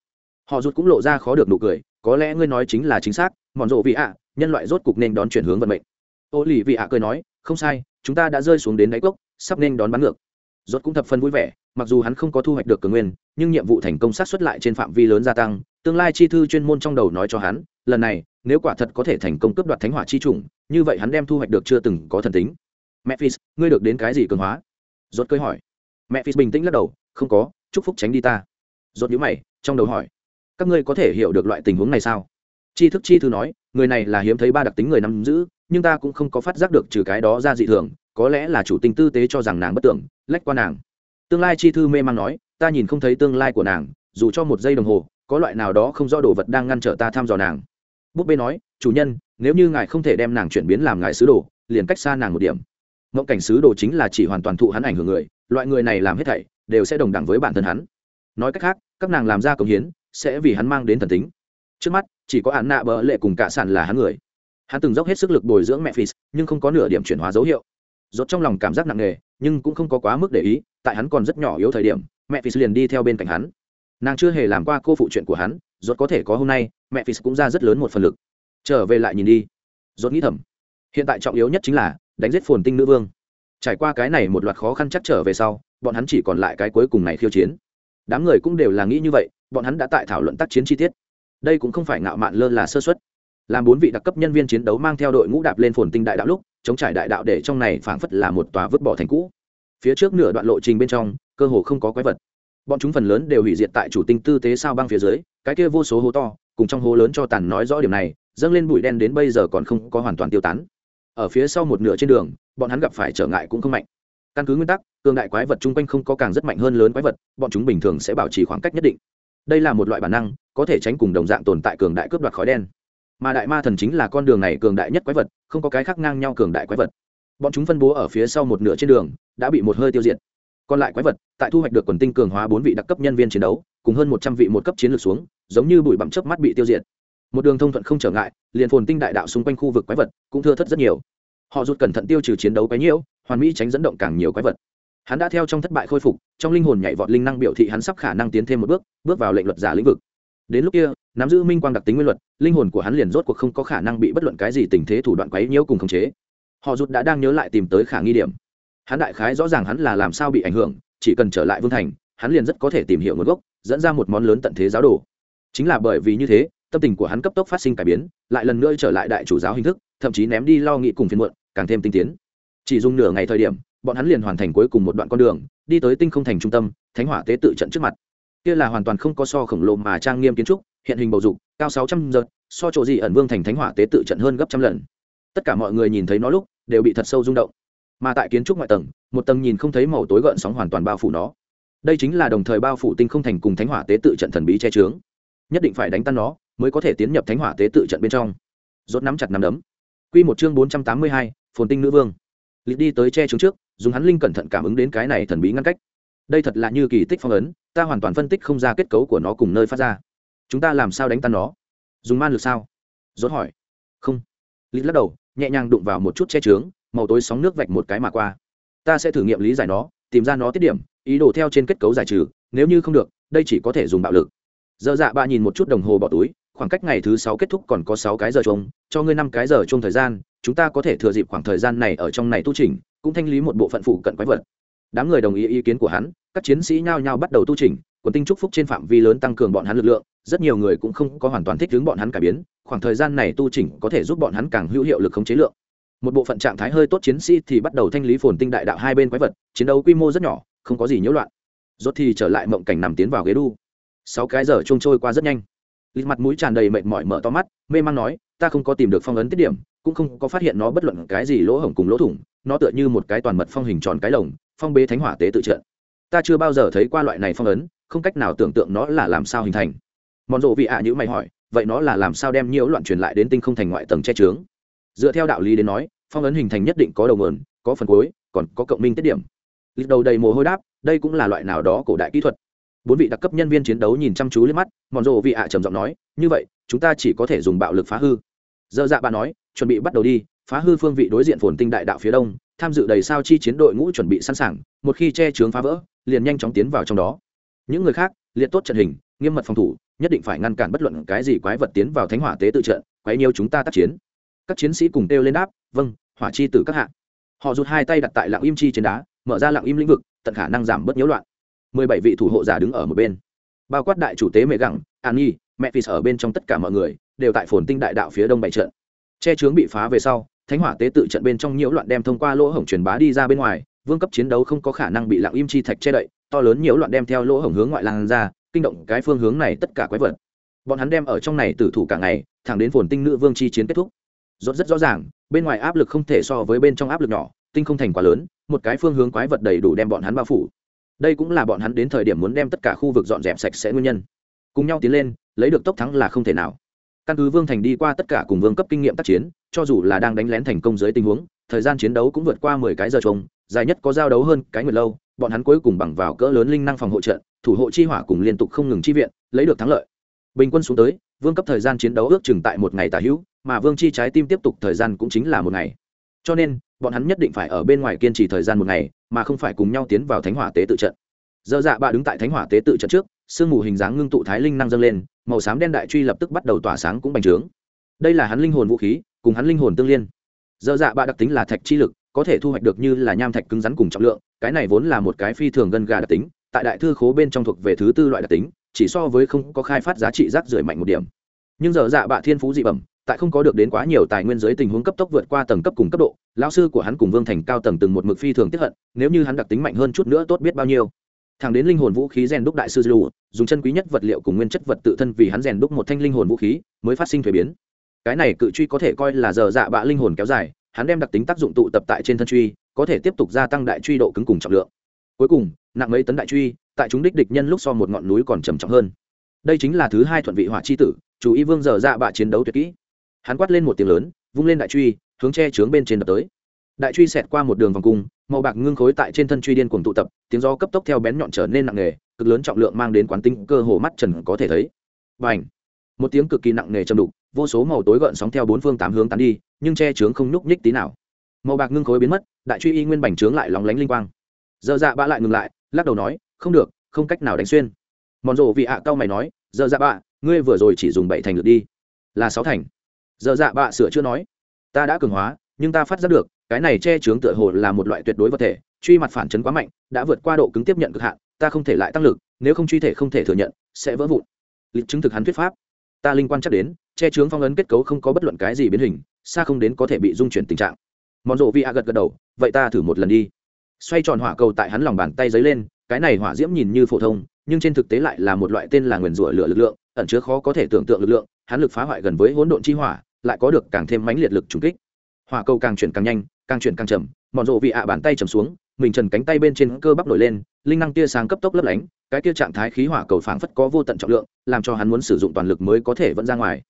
S1: Họ rút cũng lộ ra khó được nụ cười, có lẽ ngươi nói chính là chính xác, mọn rộ vị a nhân loại rốt cục nên đón chuyển hướng vận mệnh. Ô lì vị a cười nói, không sai, chúng ta đã rơi xuống đến đáy cốc, sắp nên đón bắn ngược. Rốt cũng thập phân vui vẻ, mặc dù hắn không có thu hoạch được cường nguyên, nhưng nhiệm vụ thành công sát xuất lại trên phạm vi lớn gia tăng, tương lai chi thư chuyên môn trong đầu nói cho hắn lần này, nếu quả thật có thể thành công cướp đoạt thánh hỏa chi trùng như vậy hắn đem thu hoạch được chưa từng có thần tính. Mẹ phis ngươi được đến cái gì cường hóa? Rốt cười hỏi. Mẹ phis bình tĩnh lắc đầu, không có, chúc phúc tránh đi ta. Rốt nhíu mày, trong đầu hỏi. Các ngươi có thể hiểu được loại tình huống này sao? Chi thức chi thư nói, người này là hiếm thấy ba đặc tính người nắm giữ, nhưng ta cũng không có phát giác được trừ cái đó ra dị thường, có lẽ là chủ tình tư tế cho rằng nàng bất tưởng, lách qua nàng. Tương lai chi thư mê mang nói, ta nhìn không thấy tương lai của nàng, dù cho một giây đồng hồ, có loại nào đó không do đồ vật đang ngăn trở ta thăm dò nàng búp bê nói, chủ nhân, nếu như ngài không thể đem nàng chuyển biến làm ngài sứ đồ, liền cách xa nàng một điểm. Mộng cảnh sứ đồ chính là chỉ hoàn toàn thụ hắn ảnh hưởng người, loại người này làm hết thảy, đều sẽ đồng đẳng với bản thân hắn. Nói cách khác, các nàng làm ra công hiến, sẽ vì hắn mang đến thần tính. Trước mắt, chỉ có hạn nạ bỡ lệ cùng cả sản là hắn người. Hắn từng dốc hết sức lực bồi dưỡng mẹ phis nhưng không có nửa điểm chuyển hóa dấu hiệu. Rốt trong lòng cảm giác nặng nề, nhưng cũng không có quá mức để ý, tại hắn còn rất nhỏ yếu thời điểm, mẹ phis liền đi theo bên cạnh hắn. Nàng chưa hề làm qua cô phụ chuyện của hắn rốt có thể có hôm nay, mẹ phis cũng ra rất lớn một phần lực. Trở về lại nhìn đi. Rốt nghĩ thầm, hiện tại trọng yếu nhất chính là đánh giết phồn tinh nữ vương. Trải qua cái này một loạt khó khăn chắc trở về sau, bọn hắn chỉ còn lại cái cuối cùng này khiêu chiến. Đám người cũng đều là nghĩ như vậy, bọn hắn đã tại thảo luận tác chiến chi tiết. Đây cũng không phải ngạo mạn lơ là sơ suất. Làm bốn vị đặc cấp nhân viên chiến đấu mang theo đội ngũ đạp lên phồn tinh đại đạo lúc, chống trải đại đạo để trong này phảng phất là một tòa vứt bỏ thành cũ. Phía trước nửa đoạn lộ trình bên trong, cơ hồ không có quái vật bọn chúng phần lớn đều hủy diệt tại chủ tinh tư tế sao băng phía dưới, cái kia vô số hố to, cùng trong hố lớn cho tàn nói rõ điểm này, dâng lên bụi đen đến bây giờ còn không có hoàn toàn tiêu tán. Ở phía sau một nửa trên đường, bọn hắn gặp phải trở ngại cũng không mạnh. Căn cứ nguyên tắc, cường đại quái vật chung quanh không có càng rất mạnh hơn lớn quái vật, bọn chúng bình thường sẽ bảo trì khoảng cách nhất định. Đây là một loại bản năng, có thể tránh cùng đồng dạng tồn tại cường đại cướp đoạt khói đen. Mà đại ma thần chính là con đường này cường đại nhất quái vật, không có cái khác ngang nhau cường đại quái vật. Bọn chúng phân bố ở phía sau một nửa trên đường, đã bị một hơi tiêu diệt còn lại quái vật, tại thu hoạch được quần tinh cường hóa bốn vị đặc cấp nhân viên chiến đấu, cùng hơn một trăm vị một cấp chiến lược xuống, giống như bụi bặm chớp mắt bị tiêu diệt. Một đường thông thuận không trở ngại, liền phồn tinh đại đạo xung quanh khu vực quái vật cũng thưa thất rất nhiều. Họ rút cẩn thận tiêu trừ chiến đấu quái nhiễu, hoàn mỹ tránh dẫn động càng nhiều quái vật. Hắn đã theo trong thất bại khôi phục, trong linh hồn nhảy vọt linh năng biểu thị hắn sắp khả năng tiến thêm một bước bước vào lệnh luật giả lĩnh vực. Đến lúc kia, nắm giữ minh quang đặc tính nguyên luật, linh hồn của hắn liền rốt cuộc không có khả năng bị bất luận cái gì tình thế thủ đoạn quấy nhiễu cùng khống chế. Họ rút đã đang nhớ lại tìm tới khả nghi điểm hắn đại khái rõ ràng hắn là làm sao bị ảnh hưởng, chỉ cần trở lại vương thành, hắn liền rất có thể tìm hiểu nguồn gốc, dẫn ra một món lớn tận thế giáo đồ. Chính là bởi vì như thế, tâm tình của hắn cấp tốc phát sinh cải biến, lại lần nữa trở lại đại chủ giáo hình thức, thậm chí ném đi lo nghĩ cùng phiên muộn, càng thêm tinh tiến. Chỉ dùng nửa ngày thời điểm, bọn hắn liền hoàn thành cuối cùng một đoạn con đường, đi tới tinh không thành trung tâm, thánh hỏa tế tự trận trước mặt. Kia là hoàn toàn không có so khổng lồ mà trang nghiêm kiến trúc, hiện hình bầu dục, cao sáu trăm giờ, so chỗ gì ẩn vương thành thánh hỏa tế tự trận hơn gấp trăm lần. Tất cả mọi người nhìn thấy nó lúc, đều bị thật sâu rung động mà tại kiến trúc ngoại tầng, một tầng nhìn không thấy màu tối gợn sóng hoàn toàn bao phủ nó. Đây chính là đồng thời bao phủ tinh không thành cùng thánh hỏa tế tự trận thần bí che chướng. Nhất định phải đánh tan nó, mới có thể tiến nhập thánh hỏa tế tự trận bên trong. Rốt nắm chặt nắm đấm. Quy một chương bốn trăm tám mươi hai, phồn tinh nữ vương. Lịch đi tới che chướng trước, dùng hắn linh cẩn thận cảm ứng đến cái này thần bí ngăn cách. Đây thật là như kỳ tích phong ấn, ta hoàn toàn phân tích không ra kết cấu của nó cùng nơi phát ra. Chúng ta làm sao đánh tan nó? Dùng man lực sao? Rốt hỏi. Không. Lịch lắc đầu, nhẹ nhàng đụng vào một chút che chướng màu tối sóng nước vạch một cái mà qua. Ta sẽ thử nghiệm lý giải nó, tìm ra nó tiết điểm, ý đồ theo trên kết cấu giải trừ, nếu như không được, đây chỉ có thể dùng bạo lực. Dơ dạ ba nhìn một chút đồng hồ bỏ túi, khoảng cách ngày thứ sáu kết thúc còn có sáu cái giờ chung cho ngươi năm cái giờ chung thời gian, chúng ta có thể thừa dịp khoảng thời gian này ở trong này tu trình cũng thanh lý một bộ phận phụ cận quái vật. Đám người đồng ý ý kiến của hắn, các chiến sĩ nhao nhao bắt đầu tu trình quần tinh trúc phúc trên phạm vi lớn tăng cường bọn hắn lực lượng, rất nhiều người cũng không có hoàn toàn thích ứng bọn hắn cải biến, khoảng thời gian này tu chỉnh có thể giúp bọn hắn càng hữu hiệu lực khống chế lượng một bộ phận trạng thái hơi tốt chiến sĩ thì bắt đầu thanh lý phồn tinh đại đạo hai bên quái vật, chiến đấu quy mô rất nhỏ, không có gì nhiễu loạn. Rốt thì trở lại mộng cảnh nằm tiến vào ghế đu. Sáu cái giờ trôi trôi qua rất nhanh. Lịch mặt mũi tràn đầy mệt mỏi mở to mắt, mê man nói, ta không có tìm được phong ấn tiết điểm, cũng không có phát hiện nó bất luận cái gì lỗ hổng cùng lỗ thủng, nó tựa như một cái toàn mật phong hình tròn cái lồng, phong bế thánh hỏa tế tự trận. Ta chưa bao giờ thấy qua loại này phong ấn, không cách nào tưởng tượng nó là làm sao hình thành. Mòn rộ vị ạ à như mày hỏi, vậy nó là làm sao đem nhiễu loạn truyền lại đến tinh không thành ngoại tầng che chướng? Dựa theo đạo lý đến nói, phong ấn hình thành nhất định có đầu mườn có phần cuối, còn có cộng minh tiết điểm. Lịch đầu đầy mồ hôi đáp, đây cũng là loại nào đó cổ đại kỹ thuật. Bốn vị đặc cấp nhân viên chiến đấu nhìn chăm chú lên mắt, mòn rộ vị ạ trầm giọng nói, như vậy, chúng ta chỉ có thể dùng bạo lực phá hư. Dơ dạ bà nói, chuẩn bị bắt đầu đi, phá hư phương vị đối diện phồn tinh đại đạo phía đông, tham dự đầy sao chi chiến đội ngũ chuẩn bị sẵn sàng, một khi che chướng phá vỡ, liền nhanh chóng tiến vào trong đó. Những người khác, liệt tốt trận hình, nghiêm mật phòng thủ, nhất định phải ngăn cản bất luận cái gì quái vật tiến vào thánh hỏa tế tự trận, quấy nhiều chúng ta tác chiến các chiến sĩ cùng kêu lên đáp vâng hỏa chi từ các hạ. Họ rút hai tay đặt tại lạng im chi trên đá, mở ra lạng im lĩnh vực, tận khả năng giảm bớt nhiễu loạn. Mười bảy vị thủ hộ giả đứng ở một bên. Bao quát đại chủ tế mẹ gẳng, an nhi, mẹ phi ở bên trong tất cả mọi người, đều tại phồn tinh đại đạo phía đông bảy trận. Che chướng bị phá về sau, thánh hỏa tế tự trận bên trong nhiễu loạn đem thông qua lỗ hổng truyền bá đi ra bên ngoài, vương cấp chiến đấu không có khả năng bị lạng im chi thạch che đậy, to lớn nhiễu loạn đem theo lỗ hổng hướng ngoại lan ra, kinh động cái phương hướng này tất cả quái vật. Bọn hắn đem ở trong này tử thủ cả ngày, thẳng đến phồn tinh nữ vương chi chiến kết thúc rốt rất rõ ràng, bên ngoài áp lực không thể so với bên trong áp lực nhỏ, tinh không thành quá lớn, một cái phương hướng quái vật đầy đủ đem bọn hắn bao phủ. Đây cũng là bọn hắn đến thời điểm muốn đem tất cả khu vực dọn dẹp sạch sẽ nguyên nhân. Cùng nhau tiến lên, lấy được tốc thắng là không thể nào. Căn cứ vương thành đi qua tất cả cùng vương cấp kinh nghiệm tác chiến, cho dù là đang đánh lén thành công dưới tình huống, thời gian chiến đấu cũng vượt qua mười cái giờ trống, dài nhất có giao đấu hơn cái nguyệt lâu, bọn hắn cuối cùng bằng vào cỡ lớn linh năng phòng hộ trận, thủ hộ chi hỏa cùng liên tục không ngừng chi viện, lấy được thắng lợi bình quân xuống tới, vương cấp thời gian chiến đấu ước chừng tại một ngày tả hữu, mà vương chi trái tim tiếp tục thời gian cũng chính là một ngày. Cho nên, bọn hắn nhất định phải ở bên ngoài kiên trì thời gian một ngày, mà không phải cùng nhau tiến vào thánh hỏa tế tự trận. Dơ dạ bạ đứng tại thánh hỏa tế tự trận trước, sương mù hình dáng ngưng tụ thái linh năng dâng lên, màu xám đen đại truy lập tức bắt đầu tỏa sáng cũng bành trướng. Đây là hắn linh hồn vũ khí, cùng hắn linh hồn tương liên. Dơ dạ bạ đặc tính là thạch chi lực, có thể thu hoạch được như là nham thạch cứng rắn cùng trọng lượng, cái này vốn là một cái phi thường gân gà đặc tính, tại đại thư khố bên trong thuộc về thứ tư loại đặc tính chỉ so với không có khai phát giá trị rác rưởi mạnh một điểm. Nhưng giờ dạ bạ thiên phú dị bẩm, tại không có được đến quá nhiều tài nguyên dưới tình huống cấp tốc vượt qua tầng cấp cùng cấp độ, lão sư của hắn cùng vương thành cao tầng từng một mực phi thường tiếp hận, nếu như hắn đặc tính mạnh hơn chút nữa tốt biết bao nhiêu. Thẳng đến linh hồn vũ khí rèn đúc đại sư dư dùng chân quý nhất vật liệu cùng nguyên chất vật tự thân vì hắn rèn đúc một thanh linh hồn vũ khí, mới phát sinh thuế biến. Cái này cự truy có thể coi là giờ dạ bạ linh hồn kéo dài, hắn đem đặc tính tác dụng tụ tập tại trên thân truy, có thể tiếp tục gia tăng đại truy độ cứng cùng trọng lượng. Cuối cùng, nặng mấy tấn đại truy tại chúng đích địch nhân lúc so một ngọn núi còn trầm trọng hơn. Đây chính là thứ hai thuận vị hỏa chi tử, chủ y vương giờ dạ bạ chiến đấu tuyệt kỹ. Hắn quát lên một tiếng lớn, vung lên đại truy, hướng che trướng bên trên đập tới. Đại truy xẹt qua một đường vòng cung, màu bạc ngưng khối tại trên thân truy điên cuồng tụ tập, tiếng gió cấp tốc theo bén nhọn trở nên nặng nề, cực lớn trọng lượng mang đến quán tinh cơ hồ mắt trần có thể thấy. Và ảnh một tiếng cực kỳ nặng nề châm đục, vô số màu tối gợn sóng theo bốn phương tám hướng tán đi, nhưng che trướng không nhúc nhích tí nào. Màu bạc ngưng khối biến mất, đại truy y nguyên bành trướng lại lóng lánh linh quang. Dơ dạ bã lại ngừng lại, lắc đầu nói không được, không cách nào đánh xuyên. Mòn rộ vị ạ, cao mày nói dơ dạ bạ, ngươi vừa rồi chỉ dùng bảy thành lượt đi. Là sáu thành. Dơ dạ bạ sửa chưa nói, ta đã cường hóa, nhưng ta phát giác được, cái này che chướng tựa hồ là một loại tuyệt đối vật thể, truy mặt phản chấn quá mạnh, đã vượt qua độ cứng tiếp nhận cực hạn, ta không thể lại tăng lực, nếu không truy thể không thể thừa nhận, sẽ vỡ vụn. Lịch chứng thực hắn thuyết pháp. Ta linh quan chắc đến, che chướng phong ấn kết cấu không có bất luận cái gì biến hình, xa không đến có thể bị dung chuyển tình trạng. Mòn rộ vị a gật gật đầu, vậy ta thử một lần đi xoay tròn hỏa cầu tại hắn lòng bàn tay giấy lên, cái này hỏa diễm nhìn như phổ thông, nhưng trên thực tế lại là một loại tên là nguyền rủa lửa lực lượng, ẩn chứa khó có thể tưởng tượng lực lượng, hắn lực phá hoại gần với hỗn độn chi hỏa, lại có được càng thêm mãnh liệt lực trùng kích. Hỏa cầu càng chuyển càng nhanh, càng chuyển càng chậm, mọn rộ vị ạ bàn tay chầm xuống, mình trần cánh tay bên trên cơ bắp nổi lên, linh năng tia sáng cấp tốc lấp lánh, cái tia trạng thái khí hỏa cầu phảng phất có vô tận trọng lượng, làm cho hắn muốn sử dụng toàn lực mới có thể vẫn ra ngoài.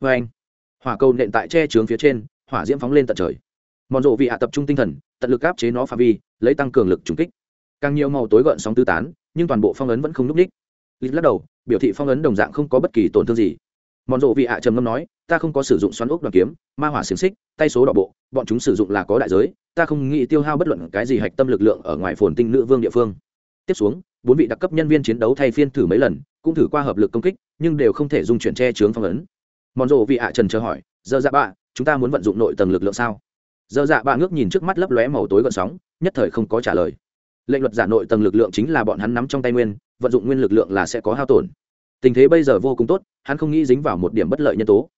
S1: Vê anh, hỏa cầu nện tại che trướng phía trên, hỏa diễm phóng lên tận trời. Mọn rộ vị ạ tập trung tinh thần, tận lực áp chế nó phạm vi lấy tăng cường lực trùng kích. Càng nhiều màu tối gợn sóng tứ tán, nhưng toàn bộ phong ấn vẫn không núp ních lít lắc đầu, biểu thị phong ấn đồng dạng không có bất kỳ tổn thương gì. Mòn rộ vị ạ trầm ngâm nói, ta không có sử dụng xoắn ốc đoàn kiếm, ma hỏa xiềng xích, tay số đỏ bộ, bọn chúng sử dụng là có đại giới, ta không nghĩ tiêu hao bất luận cái gì hạch tâm lực lượng ở ngoài phồn tinh nữ vương địa phương. Tiếp xuống, bốn vị đặc cấp nhân viên chiến đấu thay phiên thử mấy lần, cũng thử qua hợp lực công kích, nhưng đều không thể dung chuyển che chướng phong ấn. Mòn rộ vị ạ trần chờ hỏi, giờ dạ bạ, chúng ta muốn vận dụng nội tầng lực lượng sao? Dơ dạ bạ ngước nhìn trước mắt lấp lóe màu tối gợn sóng, nhất thời không có trả lời. Lệnh luật giả nội tầng lực lượng chính là bọn hắn nắm trong tay nguyên, vận dụng nguyên lực lượng là sẽ có hao tổn. Tình thế bây giờ vô cùng tốt, hắn không nghĩ dính vào một điểm bất lợi nhân tố.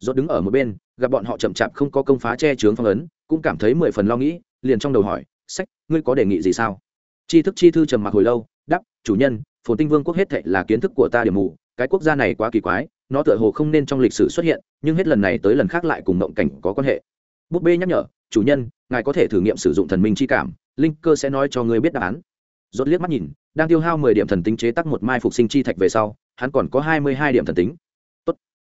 S1: Dốt đứng ở một bên, gặp bọn họ chậm chạp không có công phá che chướng phong ấn, cũng cảm thấy mười phần lo nghĩ, liền trong đầu hỏi, sách, ngươi có đề nghị gì sao? Tri thức chi thư trầm mặc hồi lâu đắp chủ nhân, phồn tinh vương quốc hết thệ là kiến thức của ta điểm mù, cái quốc gia này quá kỳ quái, nó tựa hồ không nên trong lịch sử xuất hiện, nhưng hết lần này tới lần khác lại cùng mộng cảnh có quan hệ. Búp bê nhắc nhở chủ nhân, ngài có thể thử nghiệm sử dụng thần minh chi cảm, linh cơ sẽ nói cho ngươi biết đáp án. Rốt liếc mắt nhìn, đang tiêu hao mười điểm thần tính chế tác một mai phục sinh chi thạch về sau, hắn còn có hai mươi hai điểm thần tính. Tốt.